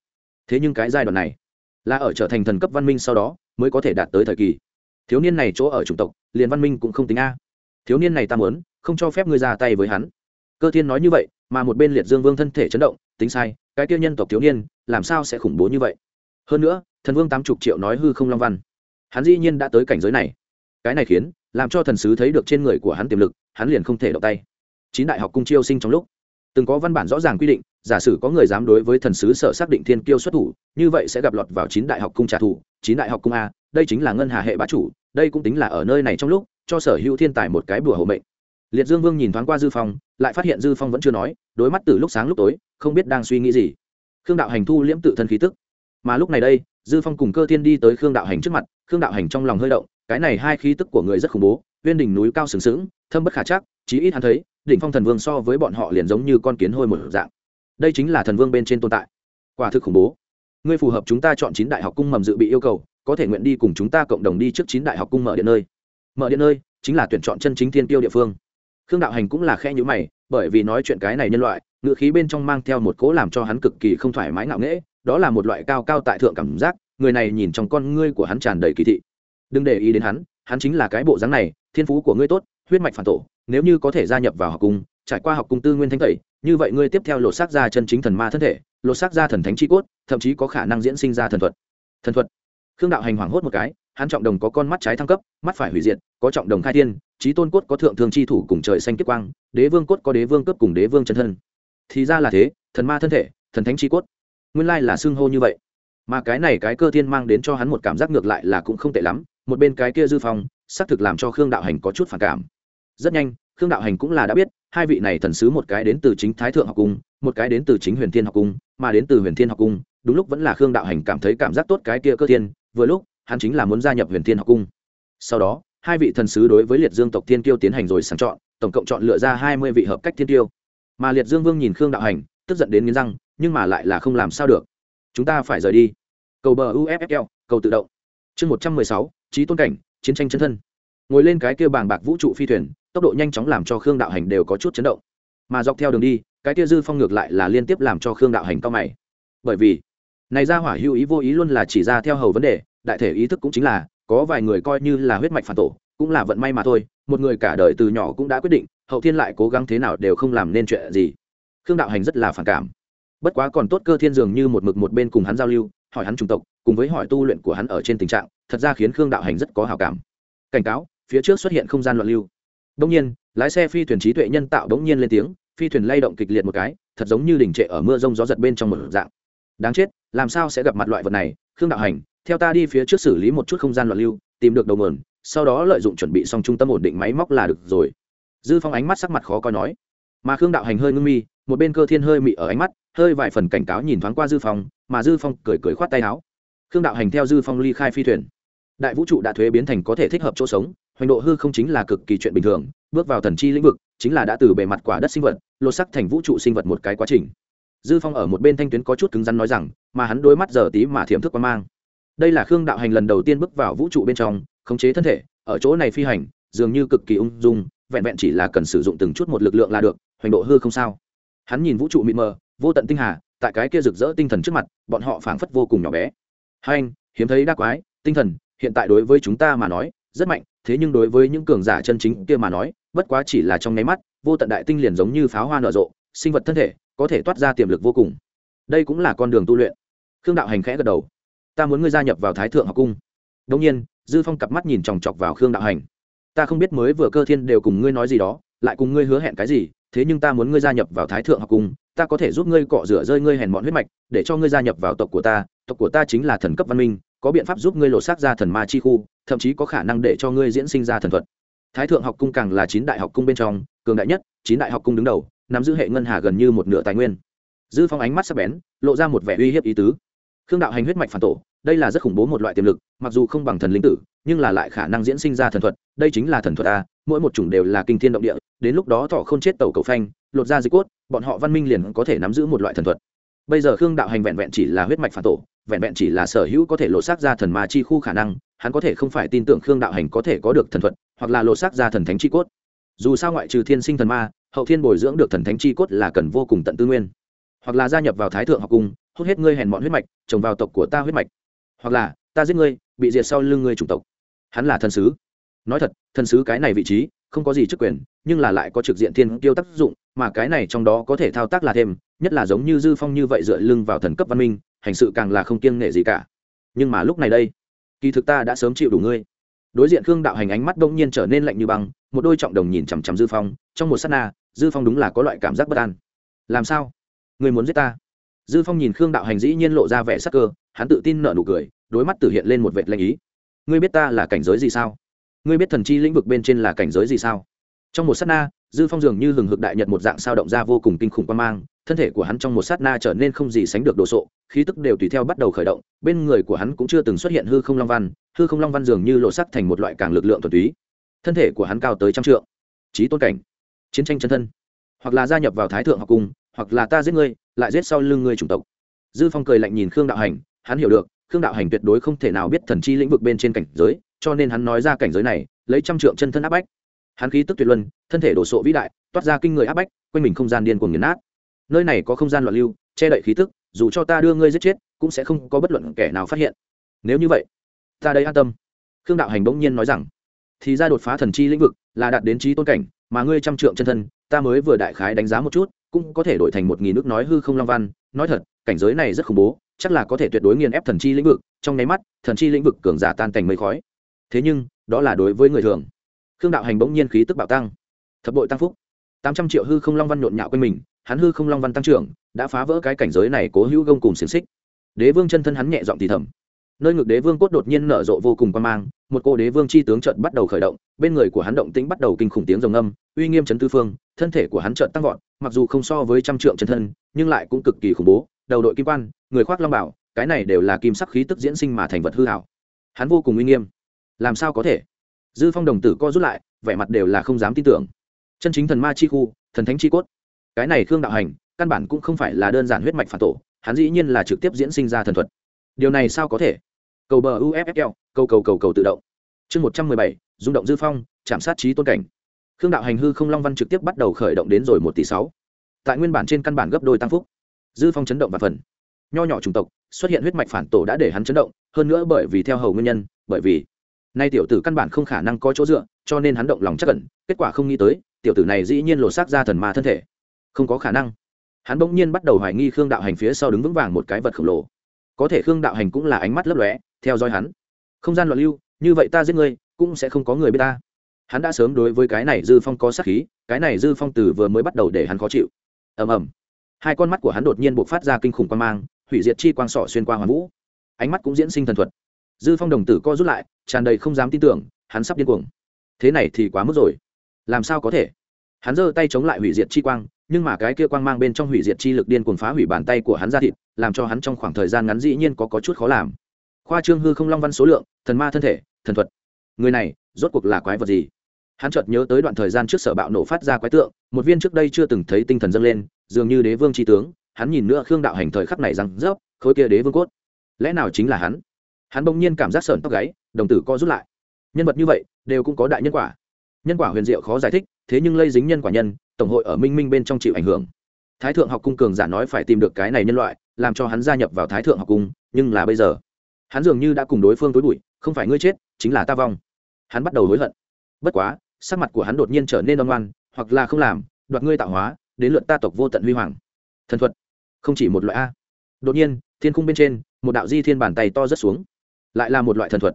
Thế nhưng cái giai đoạn này, là ở trở thành thần cấp văn minh sau đó, mới có thể đạt tới thời kỳ. Thiếu niên này chỗ ở chủng tộc, liền văn minh cũng không tính a. Thiếu niên này ta muốn, không cho phép ngươi ra tay với hắn. Cơ thiên nói như vậy, mà một bên liệt dương vương thân thể chấn động, tính sai, cái tiêu nhân tộc thiếu niên, làm sao sẽ khủng bố như vậy? Hơn nữa, thần vương tám chục triệu nói hư không long văn. Hắn dĩ nhiên đã tới cảnh giới này. Cái này khiến làm cho thần sứ thấy được trên người của hắn tiềm lực, hắn liền không thể động tay. Chín đại học cung chiêu sinh trong lúc, từng có văn bản rõ ràng quy định, giả sử có người dám đối với thần sứ sở xác định thiên kiêu xuất thủ, như vậy sẽ gặp lọt vào chín đại học cung trả thù, chín đại học cung a, đây chính là ngân hà hệ bá chủ, đây cũng tính là ở nơi này trong lúc, cho sở hữu thiên tài một cái bùa hộ mệnh. Liệt dương vương nhìn thoáng qua dư phong, lại phát hiện dư phong vẫn chưa nói, đối mắt từ lúc sáng lúc tối, không biết đang suy nghĩ gì. Khương đạo hành thu liễm tự thân khí tức. Mà lúc này đây, dư phong cùng cơ thiên đi tới khương đạo hành trước mặt, khương đạo hành trong lòng hơi động cái này hai khí tức của người rất khủng bố, viên đỉnh núi cao sừng sững, thâm bất khả chắc, chí ít hắn thấy, đỉnh phong thần vương so với bọn họ liền giống như con kiến hôi một dạng. Đây chính là thần vương bên trên tồn tại. Quả thực khủng bố. Ngươi phù hợp chúng ta chọn chín đại học cung mầm dự bị yêu cầu, có thể nguyện đi cùng chúng ta cộng đồng đi trước chín đại học cung mở điện nơi. Mở điện nơi chính là tuyển chọn chân chính thiên tiêu địa phương. Khương đạo hành cũng là khe nhữ mày, bởi vì nói chuyện cái này nhân loại ngựa khí bên trong mang theo một cố làm cho hắn cực kỳ không thoải mái ngạo nghễ, đó là một loại cao cao tại thượng cảm giác, người này nhìn trong con ngươi của hắn tràn đầy kỳ thị đừng để ý đến hắn hắn chính là cái bộ dáng này, thiên phú của ngươi tốt, huyết mạch phản tổ, nếu như có thể gia nhập vào học cung, trải qua học cung tư nguyên thanh tẩy, như vậy ngươi tiếp theo lột xác ra chân chính thần ma thân thể, lột xác ra thần thánh chi cốt, thậm chí có khả năng diễn sinh ra thần thuật. Thần thuật. Khương đạo hành hoảng hốt một cái, hắn trọng đồng có con mắt trái thăng cấp, mắt phải hủy diệt, có trọng đồng khai thiên trí tôn cốt có thượng thương chi thủ cùng trời xanh kiếp quang, đế vương cốt có đế vương cấp cùng đế vương chân thân. Thì ra là thế, thần ma thân thể, thần thánh chi cốt. Nguyên lai là xưng hô như vậy. Mà cái này cái cơ thiên mang đến cho hắn một cảm giác ngược lại là cũng không tệ lắm một bên cái kia dư phong, xác thực làm cho khương đạo hành có chút phản cảm. Rất nhanh, khương đạo hành cũng là đã biết, hai vị này thần sứ một cái đến từ chính thái thượng học cung, một cái đến từ chính huyền thiên học cung, mà đến từ huyền thiên học cung, đúng lúc vẫn là khương đạo hành cảm thấy cảm giác tốt cái kia cơ thiên, vừa lúc, hắn chính là muốn gia nhập huyền thiên học cung. Sau đó, hai vị thần sứ đối với liệt dương tộc thiên tiêu tiến hành rồi sàng chọn, tổng cộng chọn lựa ra hai mươi vị hợp cách thiên tiêu mà liệt dương vương nhìn khương đạo hành, tức giận đến nghiến răng, nhưng mà lại là không làm sao được. Chúng ta phải rời đi. Cầu bờ uffl cầu tự động. Chương một trăm mười sáu trí tôn cảnh, chiến tranh chân thân. Ngồi lên cái kia bàng bạc vũ trụ phi thuyền, tốc độ nhanh chóng làm cho khương đạo hành đều có chút chấn động. Mà dọc theo đường đi, cái kia dư phong ngược lại là liên tiếp làm cho khương đạo hành cao mày. Bởi vì, này ra hỏa hữu ý vô ý luôn là chỉ ra theo hầu vấn đề, đại thể ý thức cũng chính là, có vài người coi như là huyết mạch phản tổ, cũng là vận may mà thôi, một người cả đời từ nhỏ cũng đã quyết định, hậu thiên lại cố gắng thế nào đều không làm nên chuyện gì. Khương đạo hành rất là phản cảm. Bất quá còn tốt cơ thiên dường như một mực một bên cùng hắn giao lưu hỏi hắn chủng tộc, cùng với hỏi tu luyện của hắn ở trên tình trạng, thật ra khiến khương đạo hành rất có hào cảm. Cảnh cáo, phía trước xuất hiện không gian loạn lưu. Đông nhiên, lái xe phi thuyền trí tuệ nhân tạo đống nhiên lên tiếng, phi thuyền lay động kịch liệt một cái, thật giống như đỉnh trệ ở mưa rông gió giật bên trong một dạng. Đáng chết, làm sao sẽ gặp mặt loại vật này? Khương đạo hành, theo ta đi phía trước xử lý một chút không gian loạn lưu, tìm được đầu mườn, sau đó lợi dụng chuẩn bị xong trung tâm ổn định máy móc là được rồi. Dư phong ánh mắt sắc mặt khó coi nói. Mà khương đạo hành hơi ngưng mi, một bên cơ thiên hơi mị ở ánh mắt hơi vài phần cảnh cáo nhìn thoáng qua dư phong, mà dư phong cười cười khoát tay áo. Khương đạo hành theo dư phong ly khai phi thuyền. Đại vũ trụ đã thuế biến thành có thể thích hợp chỗ sống, hoành độ hư không chính là cực kỳ chuyện bình thường, bước vào thần chi lĩnh vực, chính là đã từ bề mặt quả đất sinh vật, lột sắc thành vũ trụ sinh vật một cái quá trình. Dư phong ở một bên thanh tuyến có chút cứng rắn nói rằng, mà hắn đôi mắt giờ tí mà thiểm thức quan mang. Đây là khương đạo hành lần đầu tiên bước vào vũ trụ bên trong, khống chế thân thể, ở chỗ này phi hành, dường như cực kỳ ung dung, vẹn vẹn chỉ là cần sử dụng từng chút một lực lượng là được, hoành độ hư không sao. Hắn nhìn vũ trụ mịt mờ vô tận tinh hà, tại cái kia rực rỡ tinh thần trước mặt, bọn họ phảng phất vô cùng nhỏ bé. Hai anh, hiếm thấy đa quái, tinh thần, hiện tại đối với chúng ta mà nói, rất mạnh, thế nhưng đối với những cường giả chân chính kia mà nói, bất quá chỉ là trong nháy mắt, vô tận đại tinh liền giống như pháo hoa nở rộ, sinh vật thân thể, có thể toát ra tiềm lực vô cùng. Đây cũng là con đường tu luyện. Khương đạo hành khẽ gật đầu. Ta muốn ngươi gia nhập vào thái thượng học cung. Đông nhiên, dư phong cặp mắt nhìn chòng chọc vào khương đạo hành. Ta không biết mới vừa cơ thiên đều cùng ngươi nói gì đó, lại cùng ngươi hứa hẹn cái gì, thế nhưng ta muốn ngươi gia nhập vào thái thượng học cung ta có thể giúp ngươi cọ rửa rơi ngươi hèn mọn huyết mạch, để cho ngươi gia nhập vào tộc của ta, tộc của ta chính là thần cấp văn minh, có biện pháp giúp ngươi lột xác ra thần ma chi khu, thậm chí có khả năng để cho ngươi diễn sinh ra thần thuật. Thái thượng học cung càng là chín đại học cung bên trong, cường đại nhất, chín đại học cung đứng đầu, nắm giữ hệ ngân hà gần như một nửa tài nguyên. Dư phong ánh mắt sắc bén, lộ ra một vẻ uy hiếp ý tứ. Khương đạo hành huyết mạch phản tổ, đây là rất khủng bố một loại tiềm lực, mặc dù không bằng thần linh tử, nhưng là lại khả năng diễn sinh ra thần thuật, đây chính là thần thuật a mỗi một chủng đều là kinh thiên động địa, đến lúc đó thọ không chết tàu cầu phanh, lột ra dịch cốt, bọn họ văn minh liền có thể nắm giữ một loại thần thuật. Bây giờ khương đạo hành vẹn vẹn chỉ là huyết mạch phản tổ, vẹn vẹn chỉ là sở hữu có thể lột xác ra thần ma chi khu khả năng, hắn có thể không phải tin tưởng khương đạo hành có thể có được thần thuật, hoặc là lột xác ra thần thánh chi cốt. Dù sao ngoại trừ thiên sinh thần ma, hậu thiên bồi dưỡng được thần thánh chi cốt là cần vô cùng tận tư nguyên. Hoặc là gia nhập vào thái thượng học cung hút hết ngươi hèn mọn huyết mạch, trồng vào tộc của ta huyết mạch. Hoặc là, ta giết ngươi, bị diệt sau lưng ngươi chủng tộc. Hắn là thần sứ nói thật, thần sứ cái này vị trí, không có gì chức quyền, nhưng là lại có trực diện thiên tiêu tác dụng, mà cái này trong đó có thể thao tác là thêm, nhất là giống như dư phong như vậy dựa lưng vào thần cấp văn minh, hành sự càng là không kiêng nể gì cả. Nhưng mà lúc này đây, kỳ thực ta đã sớm chịu đủ ngươi. Đối diện khương đạo hành ánh mắt đông nhiên trở nên lạnh như băng, một đôi trọng đồng nhìn chằm chằm dư phong, trong một s á t na, dư phong đúng là có loại cảm giác bất an. Làm sao? Người muốn giết ta? Dư phong nhìn khương đạo hành dĩ nhiên lộ ra vẻ sắc cơ, hắn tự tin nợ nụ cười, đối mắt tử hiện lên một vệt lanh ý. Ngươi biết ta là cảnh giới gì sao? Ngươi biết thần chi lĩnh vực bên trên là cảnh giới gì sao? Trong một s á t na, dư phong dường như hừng hực đại nhật một dạng sao động ra vô cùng kinh khủng quan mang, thân thể của hắn trong một sát na trở nên không gì sánh được đồ sộ, khí tức đều tùy theo bắt đầu khởi động, bên người của hắn cũng chưa từng xuất hiện hư không long văn, hư không long văn dường như lộ sắc thành một loại càng lực lượng thuần túy. Thân thể của hắn cao tới trăm trượng. Trí tôn cảnh, chiến tranh chân thân. Hoặc là gia nhập vào thái thượng học cung hoặc là ta giết ngươi, lại giết sau lưng ngươi chủng tộc. Dư phong cười lạnh nhìn khương đạo hành, hắn hiểu được, khương đạo hành tuyệt đối không thể nào biết thần chi lĩnh vực bên trên cảnh giới cho nên hắn nói ra cảnh giới này, lấy trăm trượng chân thân áp bách. Hắn khí tức tuyệt luân, thân thể đổ sộ vĩ đại, toát ra kinh người áp bách, quanh mình không gian điên cuồng nghiền nát. Nơi này có không gian loạn lưu, che đậy khí tức, dù cho ta đưa ngươi giết chết, cũng sẽ không có bất luận kẻ nào phát hiện. Nếu như vậy, ta đây an tâm. Khương đạo hành bỗng nhiên nói rằng. Thì ra đột phá thần chi lĩnh vực là đạt đến trí tôn cảnh, mà ngươi trăm trượng chân thân, ta mới vừa đại khái đánh giá một chút, cũng có thể đổi thành một nghìn nước nói hư không long văn. Nói thật, cảnh giới này rất khủng bố, chắc là có thể tuyệt đối nghiền ép thần chi lĩnh vực. Trong nháy mắt, thần chi lĩnh vực cường giả tan cảnh mây khói thế nhưng, đó là đối với người thường. Khương đạo hành bỗng nhiên khí tức bạo tăng. Thập bội tăng phúc. Tám trăm triệu hư không long văn nhộn nhạo quanh mình, hắn hư không long văn tăng trưởng, đã phá vỡ cái cảnh giới này cố hữu gông cùng xiềng xích. Đế vương chân thân hắn nhẹ giọng thì thầm. Nơi ngực đế vương cốt đột nhiên nở rộ vô cùng quan mang, một cô đế vương chi tướng trận bắt đầu khởi động, bên người của hắn động tĩnh bắt đầu kinh khủng tiếng rồng âm uy nghiêm chấn tư phương, thân thể của hắn trận tăng vọt, mặc dù không so với trăm trượng chân thân, nhưng lại cũng cực kỳ khủng bố, đầu đội kim quan, người khoác long bảo, cái này đều là kim sắc khí tức diễn sinh mà thành vật hư hảo hắn vô cùng uy nghiêm làm sao có thể? Dư phong đồng tử co rút lại, vẻ mặt đều là không dám tin tưởng. Chân chính thần ma chi khu, thần thánh chi cốt. Cái này khương đạo hành, căn bản cũng không phải là đơn giản huyết mạch phản tổ, hắn dĩ nhiên là trực tiếp diễn sinh ra thần thuật. Điều này sao có thể? Cầu bờ uffl cầu cầu cầu cầu tự động. Chương một trăm mười bảy, rung động dư phong, chạm sát trí tôn cảnh. Khương đạo hành hư không long văn trực tiếp bắt đầu khởi động đến rồi một tỷ sáu. Tại nguyên bản trên căn bản gấp đôi tăng phúc. Dư phong chấn động và phần. Nho nhỏ chủng tộc, xuất hiện huyết mạch phản tổ đã để hắn chấn động, hơn nữa bởi vì theo hầu nguyên nhân, bởi vì nay tiểu tử căn bản không khả năng có chỗ dựa, cho nên hắn động lòng chắc cẩn kết quả không nghĩ tới, tiểu tử này dĩ nhiên lột xác ra thần ma thân thể. Không có khả năng. Hắn bỗng nhiên bắt đầu hoài nghi khương đạo hành phía sau đứng vững vàng một cái vật khổng lồ. Có thể khương đạo hành cũng là ánh mắt lấp lóe, theo dõi hắn. Không gian loạn lưu, như vậy ta giết ngươi, cũng sẽ không có người biết ta. Hắn đã sớm đối với cái này dư phong có sát khí, cái này dư phong từ vừa mới bắt đầu để hắn khó chịu. Ầm ầm. Hai con mắt của hắn đột nhiên buộc phát ra kinh khủng quan mang, hủy diệt chi quang sỏ xuyên qua hoàn vũ. Ánh mắt cũng diễn sinh thần thuật. Dư phong đồng tử co rút lại tràn đầy không dám tin tưởng hắn sắp điên cuồng. Thế này thì quá mức rồi. Làm sao có thể? Hắn giơ tay chống lại hủy diệt chi quang nhưng mà cái kia quang mang bên trong hủy diệt chi lực điên cuồng phá hủy bàn tay của hắn ra thịt làm cho hắn trong khoảng thời gian ngắn dĩ nhiên có, có chút khó làm. Khoa trương hư không long văn số lượng thần ma thân thể thần thuật. Người này rốt cuộc là quái vật gì? Hắn chợt nhớ tới đoạn thời gian trước sở bạo nổ phát ra quái tượng một viên trước đây chưa từng thấy tinh thần dâng lên dường như đế vương tri tướng hắn nhìn nữa khương đạo hành thời khắc này rằng rớp khối kia đế vương cốt. Lẽ nào chính là hắn? Hắn bỗng nhiên cảm giác sởn tóc gáy đồng tử co rút lại. Nhân vật như vậy, đều cũng có đại nhân quả. Nhân quả huyền diệu khó giải thích, thế nhưng lây dính nhân quả nhân, tổng hội ở minh minh bên trong chịu ảnh hưởng. Thái thượng học cung cường giả nói phải tìm được cái này nhân loại, làm cho hắn gia nhập vào thái thượng học cung, nhưng là bây giờ, hắn dường như đã cùng đối phương tối bụi, không phải ngươi chết, chính là ta vong. Hắn bắt đầu hối hận. Bất quá, sắc mặt của hắn đột nhiên trở nên đoan ngoan, hoặc là không làm, đoạt ngươi tạo hóa, đến lượt ta tộc vô tận huy hoàng. Thần thuật, không chỉ một loại a. Đột nhiên, thiên khung bên trên, một đạo di thiên bàn tay to rất xuống. Lại là một loại thần thuật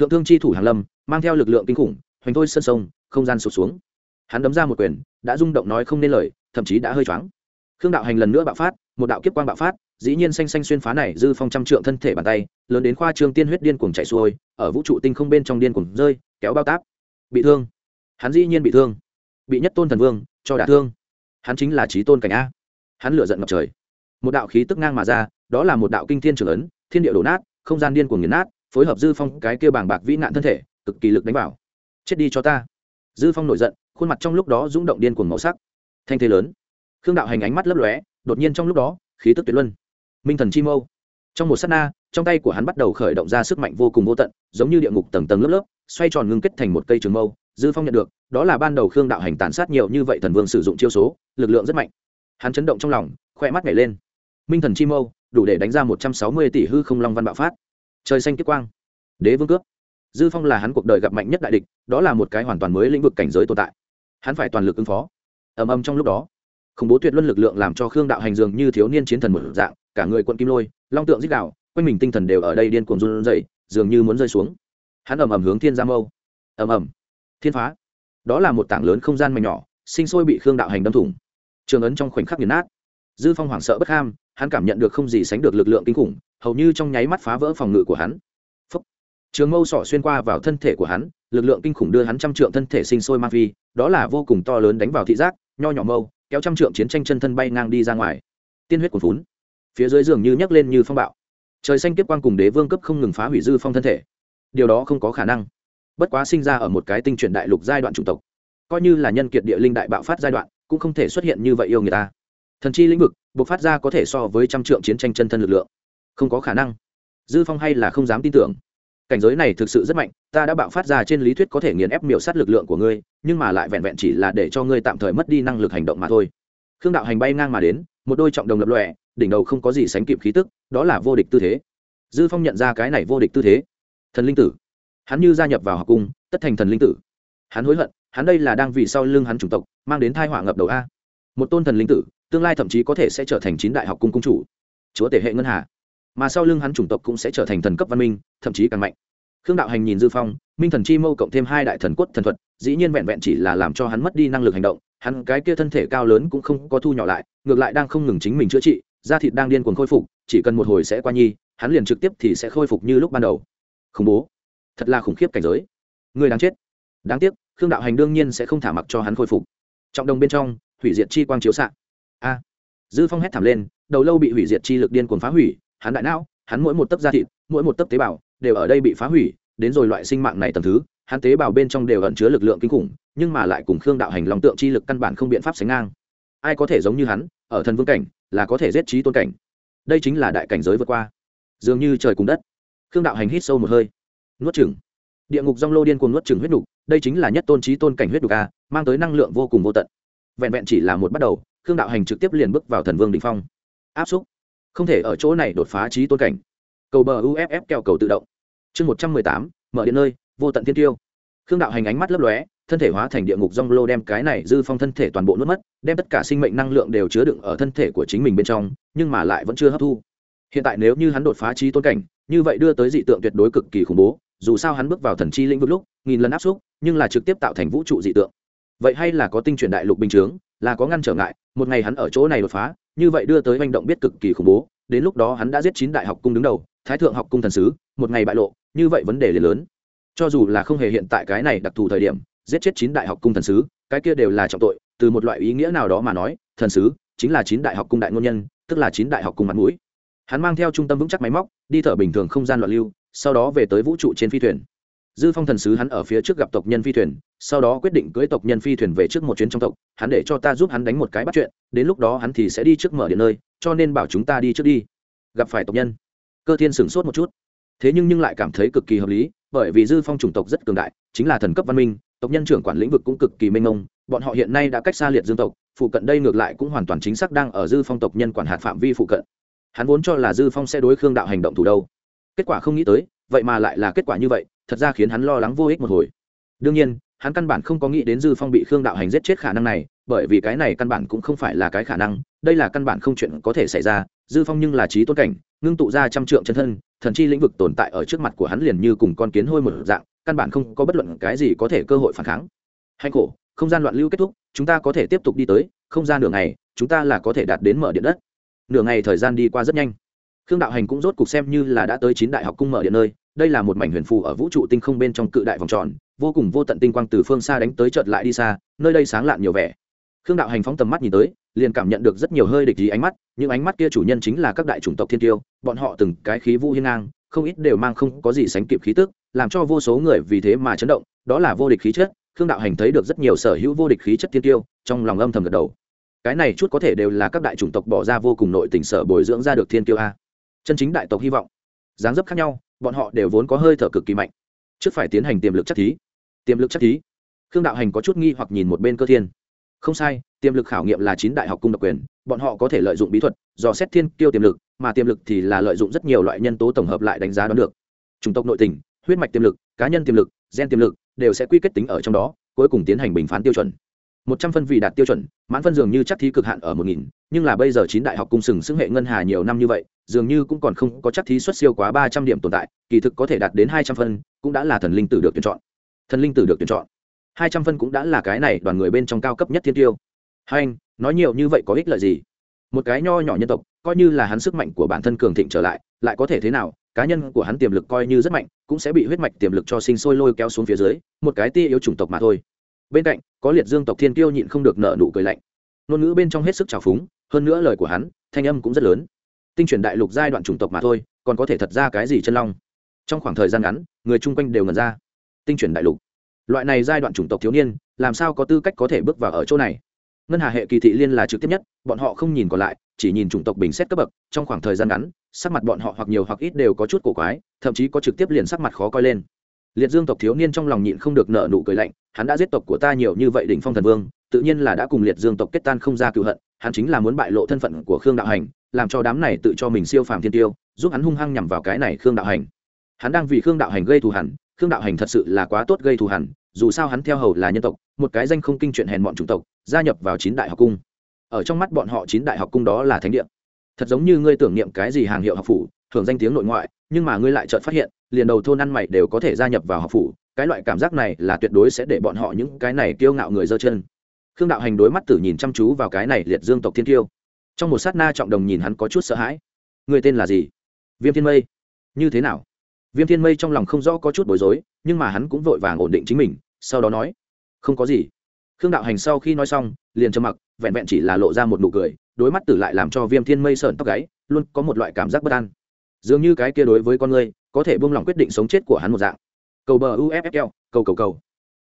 thượng thương chi thủ hàn lâm, mang theo lực lượng kinh khủng, hoành thôi sân sông, không gian sụp xuống. Hắn đấm ra một quyền, đã rung động nói không nên lời, thậm chí đã hơi choáng. Khương đạo hành lần nữa bạo phát, một đạo kiếp quang bạo phát, dĩ nhiên xanh xanh xuyên phá này dư phong trăm trượng thân thể bàn tay, lớn đến khoa trương tiên huyết điên cuồng chạy xuôi, ở vũ trụ tinh không bên trong điên cuồng rơi, kéo bao táp. Bị thương. Hắn dĩ nhiên bị thương. Bị nhất tôn thần vương cho đả thương. Hắn chính là trí tôn cảnh a. Hắn lựa giận ngập trời. Một đạo khí tức ngang mà ra, đó là một đạo kinh thiên trường ấn, thiên địa đổ nát, không gian điên cuồng nghiền nát phối hợp dư phong cái kia bàng bạc vĩ nạn thân thể, cực kỳ lực đánh vào. Chết đi cho ta. Dư phong nổi giận, khuôn mặt trong lúc đó rung động điên cuồng màu sắc. Thanh thế lớn. Khương đạo hành ánh mắt lấp lóe, đột nhiên trong lúc đó, khí tức tuyệt luân. Minh thần chi mâu. Trong một s á t na, trong tay của hắn bắt đầu khởi động ra sức mạnh vô cùng vô tận, giống như địa ngục tầng tầng lớp lớp, xoay tròn ngưng kết thành một cây trường mâu. Dư phong nhận được, đó là ban đầu khương đạo hành tàn sát nhiều như vậy thần vương sử dụng chiêu số, lực lượng rất mạnh. Hắn chấn động trong lòng khoe mắt nhảy lên. Minh thần chi mâu, đủ để đánh ra một trăm sáu mươi tỷ hư không long văn bạo phát trời xanh kiếp quang. Đế vương cướp. Dư phong là hắn cuộc đời gặp mạnh nhất đại địch, đó là một cái hoàn toàn mới lĩnh vực cảnh giới tồn tại. Hắn phải toàn lực ứng phó. Ầm ầm trong lúc đó, khủng bố tuyệt luân lực lượng làm cho khương đạo hành dường như thiếu niên chiến thần một dạng, cả người quận kim lôi, long tượng dích đạo quanh mình tinh thần đều ở đây điên cuồng run rẩy, dường như muốn rơi xuống. Hắn ầm ầm hướng thiên gia mâu. Ầm ầm. Thiên phá. Đó là một tảng lớn không gian mảnh nhỏ, sinh sôi bị khương đạo hành đâm thủng. Trường ấn trong khoảnh khắc nghiền nát. Dư phong hoảng sợ bất ham, hắn cảm nhận được không gì sánh được lực lượng kinh khủng hầu như trong nháy mắt phá vỡ phòng ngự của hắn. Phúc. trường mâu sỏ xuyên qua vào thân thể của hắn lực lượng kinh khủng đưa hắn trăm trượng thân thể sinh sôi ma vi, đó là vô cùng to lớn đánh vào thị giác nho nhỏ mâu kéo trăm trượng chiến tranh chân thân bay ngang đi ra ngoài. Tiên huyết cuồn phún phía dưới giường như nhấc lên như phong bạo. Trời xanh kiếp quang cùng đế vương cấp không ngừng phá hủy dư phong thân thể. Điều đó không có khả năng. Bất quá sinh ra ở một cái tinh chuyển đại lục giai đoạn chủng tộc. Coi như là nhân kiệt địa linh đại bạo phát giai đoạn cũng không thể xuất hiện như vậy yêu người ta. Thần chi lĩnh vực buộc phát ra có thể so với trăm trượng chiến tranh chân thân lực lượng không có khả năng. Dư phong hay là không dám tin tưởng. Cảnh giới này thực sự rất mạnh, ta đã bạo phát ra trên lý thuyết có thể nghiền ép miểu sát lực lượng của ngươi, nhưng mà lại vẹn vẹn chỉ là để cho ngươi tạm thời mất đi năng lực hành động mà thôi. Khương đạo hành bay ngang mà đến, một đôi trọng đồng lập lọe đỉnh đầu không có gì sánh kịp khí tức, đó là vô địch tư thế. Dư phong nhận ra cái này vô địch tư thế. Thần linh tử. Hắn như gia nhập vào học cung, tất thành thần linh tử. Hắn hối hận, hắn đây là đang vì sau lưng hắn chủng tộc, mang đến thai họa ngập đầu a. Một tôn thần linh tử, tương lai thậm chí có thể sẽ trở thành chín đại học cung cung chủ. Chúa tể hệ ngân hà mà sau lưng hắn chủng tộc cũng sẽ trở thành thần cấp văn minh, thậm chí càng mạnh. Khương đạo hành nhìn dư phong, minh thần chi mâu cộng thêm hai đại thần quất thần thuật, dĩ nhiên vẹn vẹn chỉ là làm cho hắn mất đi năng lực hành động, hắn cái kia thân thể cao lớn cũng không có thu nhỏ lại, ngược lại đang không ngừng chính mình chữa trị, da thịt đang điên cuồng khôi phục, chỉ cần một hồi sẽ qua nhi, hắn liền trực tiếp thì sẽ khôi phục như lúc ban đầu. Khủng bố. Thật là khủng khiếp cảnh giới. Người đáng chết. Đáng tiếc, khương đạo hành đương nhiên sẽ không thả mặc cho hắn khôi phục. Trọng đồng bên trong, hủy diệt chi quang chiếu xạ. A. Dư phong hét thảm lên, đầu lâu bị hủy diệt chi lực điên cuồng phá hủy hắn đại não, hắn mỗi một tấc da thịt, mỗi một tấc tế bào đều ở đây bị phá hủy, đến rồi loại sinh mạng này tầm thứ, hắn tế bào bên trong đều ẩn chứa lực lượng kinh khủng, nhưng mà lại cùng khương đạo hành lòng tượng chi lực căn bản không biện pháp sánh ngang. Ai có thể giống như hắn, ở thần vương cảnh, là có thể giết trí tôn cảnh. Đây chính là đại cảnh giới vượt qua. Dường như trời cùng đất. Khương đạo hành hít sâu một hơi. Nuốt chừng địa ngục dong lô điên cuồng nuốt chừng huyết đục đây chính là nhất tôn trí tôn cảnh huyết đục a, mang tới năng lượng vô cùng vô tận. Vẹn vẹn chỉ là một bắt đầu, khương đạo hành trực tiếp liền bước vào thần vương đình phong. Áp xúc không thể ở chỗ này đột phá trí tôn cảnh. Cầu bờ uff keo cầu tự động. Chương một trăm mười tám, mở điện nơi, vô tận tiên tiêu. Khương đạo hành ánh mắt lấp lóe, thân thể hóa thành địa ngục rong lô đem cái này dư phong thân thể toàn bộ nuốt mất, đem tất cả sinh mệnh năng lượng đều chứa đựng ở thân thể của chính mình bên trong, nhưng mà lại vẫn chưa hấp thu. Hiện tại nếu như hắn đột phá trí tôn cảnh, như vậy đưa tới dị tượng tuyệt đối cực kỳ khủng bố, dù sao hắn bước vào thần chi lĩnh vực lúc, nghìn lần áp xúc, nhưng là trực tiếp tạo thành vũ trụ dị tượng. Vậy hay là có tinh chuyển đại lục bình chướng là có ngăn trở ngại, một ngày hắn ở chỗ này đột phá, như vậy đưa tới manh động biết cực kỳ khủng bố, đến lúc đó hắn đã giết chín đại học cung đứng đầu, thái thượng học cung thần sứ, một ngày bại lộ, như vậy vấn đề liền lớn. Cho dù là không hề hiện tại cái này đặc thù thời điểm, giết chết chín đại học cung thần sứ, cái kia đều là trọng tội, từ một loại ý nghĩa nào đó mà nói, thần sứ chính là chín đại học cung đại ngôn nhân, tức là chín đại học cung mặt mũi. Hắn mang theo trung tâm vững chắc máy móc, đi thở bình thường không gian loạn lưu, sau đó về tới vũ trụ trên phi thuyền dư phong thần sứ hắn ở phía trước gặp tộc nhân phi thuyền, sau đó quyết định cưới tộc nhân phi thuyền về trước một chuyến trong tộc, hắn để cho ta giúp hắn đánh một cái bắt chuyện, đến lúc đó hắn thì sẽ đi trước mở điện nơi, cho nên bảo chúng ta đi trước đi. Gặp phải tộc nhân. Cơ thiên sửng sốt một chút. Thế nhưng nhưng lại cảm thấy cực kỳ hợp lý, bởi vì dư phong chủng tộc rất cường đại, chính là thần cấp văn minh, tộc nhân trưởng quản lĩnh vực cũng cực kỳ mênh mông, bọn họ hiện nay đã cách xa liệt dương tộc, phụ cận đây ngược lại cũng hoàn toàn chính xác đang ở dư phong tộc nhân quản hạt phạm vi phụ cận. Hắn vốn cho là dư phong sẽ đối khương đạo hành động thủ đâu. Kết quả không nghĩ tới vậy mà lại là kết quả như vậy, thật ra khiến hắn lo lắng vô ích một hồi. Đương nhiên, hắn căn bản không có nghĩ đến dư phong bị khương đạo hành giết chết khả năng này, bởi vì cái này căn bản cũng không phải là cái khả năng, đây là căn bản không chuyện có thể xảy ra, dư phong nhưng là trí tôn cảnh, ngưng tụ ra trăm trượng chân thân, thần chi lĩnh vực tồn tại ở trước mặt của hắn liền như cùng con kiến hôi một dạng, căn bản không có bất luận cái gì có thể cơ hội phản kháng. Hành khổ, không gian loạn lưu kết thúc, chúng ta có thể tiếp tục đi tới, không gian nửa ngày, chúng ta là có thể đạt đến mở điện đất. Nửa ngày thời gian đi qua rất nhanh. Khương đạo hành cũng rốt cục xem như là đã tới chín đại học cung mở điện nơi đây là một mảnh huyền phù ở vũ trụ tinh không bên trong cự đại vòng tròn, vô cùng vô tận tinh quang từ phương xa đánh tới chợt lại đi xa, nơi đây sáng lạn nhiều vẻ. Khương đạo hành phóng tầm mắt nhìn tới, liền cảm nhận được rất nhiều hơi địch ý ánh mắt, những ánh mắt kia chủ nhân chính là các đại chủng tộc thiên tiêu, bọn họ từng cái khí vũ hiên ngang, không ít đều mang không có gì sánh kịp khí tức, làm cho vô số người vì thế mà chấn động, đó là vô địch khí chất, khương đạo hành thấy được rất nhiều sở hữu vô địch khí chất thiên tiêu, trong lòng âm thầm gật đầu. Cái này chút có thể đều là các đại chủng tộc bỏ ra vô cùng nội tình sở bồi dưỡng ra được thiên tiêu a. Chân chính đại tộc hy vọng. Dáng dấp khác nhau bọn họ đều vốn có hơi thở cực kỳ mạnh. Trước phải tiến hành tiềm lực chắc thí. Tiềm lực chắc thí. Khương đạo hành có chút nghi hoặc nhìn một bên cơ thiên. Không sai, tiềm lực khảo nghiệm là chín đại học cung độc quyền, bọn họ có thể lợi dụng bí thuật, dò xét thiên tiêu tiềm lực, mà tiềm lực thì là lợi dụng rất nhiều loại nhân tố tổng hợp lại đánh giá đoán được. Chủng tộc nội tình, huyết mạch tiềm lực, cá nhân tiềm lực, gen tiềm lực đều sẽ quy kết tính ở trong đó, cuối cùng tiến hành bình phán tiêu chuẩn một trăm phân vì đạt tiêu chuẩn, mãn phân dường như chắc thí cực hạn ở một nghìn, nhưng là bây giờ chín đại học cung sừng xưng hệ ngân hà nhiều năm như vậy, dường như cũng còn không có chắc thí xuất siêu quá ba trăm điểm tồn tại, kỳ thực có thể đạt đến hai trăm phân, cũng đã là thần linh tử được tuyển chọn. Thần linh tử được tuyển chọn. hai trăm phân cũng đã là cái này đoàn người bên trong cao cấp nhất thiên tiêu. Hai anh, nói nhiều như vậy có ích lợi gì? Một cái nho nhỏ nhân tộc, coi như là hắn sức mạnh của bản thân cường thịnh trở lại lại có thể thế nào? Cá nhân của hắn tiềm lực coi như rất mạnh, cũng sẽ bị huyết mạch tiềm lực cho sinh sôi lôi kéo xuống phía dưới, một cái tia yếu chủng tộc mà thôi bên cạnh, có liệt dương tộc thiên kiêu nhịn không được nợ nụ cười lạnh. Ngôn ngữ bên trong hết sức trào phúng, hơn nữa lời của hắn, thanh âm cũng rất lớn. Tinh chuyển đại lục giai đoạn chủng tộc mà thôi, còn có thể thật ra cái gì chân long? Trong khoảng thời gian ngắn, người chung quanh đều ngần ra. Tinh chuyển đại lục. Loại này giai đoạn chủng tộc thiếu niên, làm sao có tư cách có thể bước vào ở chỗ này? Ngân hà hệ kỳ thị liên là trực tiếp nhất, bọn họ không nhìn còn lại, chỉ nhìn chủng tộc bình xét cấp bậc, trong khoảng thời gian ngắn, sắc mặt bọn họ hoặc nhiều hoặc ít đều có chút cổ quái, thậm chí có trực tiếp liền sắc mặt khó coi lên liệt dương tộc thiếu niên trong lòng nhịn không được nợ nụ cười lạnh, hắn đã giết tộc của ta nhiều như vậy đỉnh phong thần vương, tự nhiên là đã cùng liệt dương tộc kết tan không ra cựu hận, hắn chính là muốn bại lộ thân phận của khương đạo hành, làm cho đám này tự cho mình siêu phàm thiên tiêu, giúp hắn hung hăng nhằm vào cái này khương đạo hành. Hắn đang vì khương đạo hành gây thù hẳn khương đạo hành thật sự là quá tốt gây thù hẳn dù sao hắn theo hầu là nhân tộc, một cái danh không kinh chuyện hèn bọn chủng tộc, gia nhập vào chín đại học cung. Ở trong mắt bọn họ chín đại học cung đó là thánh địa. Thật giống như ngươi tưởng niệm cái gì hàng hiệu học phủ, thường danh tiếng nội ngoại, nhưng mà ngươi lại chợt phát hiện liền đầu thôn ăn mày đều có thể gia nhập vào học phủ, cái loại cảm giác này là tuyệt đối sẽ để bọn họ những cái này kiêu ngạo người dơ chân. Khương đạo hành đối mắt tử nhìn chăm chú vào cái này liệt dương tộc thiên kiêu. Trong một sát na trọng đồng nhìn hắn có chút sợ hãi. Người tên là gì? Viêm thiên mây. Như thế nào? Viêm thiên mây trong lòng không rõ có chút bối rối, nhưng mà hắn cũng vội vàng ổn định chính mình, sau đó nói, không có gì. Khương đạo hành sau khi nói xong, liền trầm mặc, vẹn vẹn chỉ là lộ ra một nụ cười, đối mắt tử lại làm cho viêm thiên mây sợn tóc gáy, luôn có một loại cảm giác bất an dường như cái kia đối với con người có thể buông lỏng quyết định sống chết của hắn một dạng. Cầu bờ uffl cầu cầu cầu.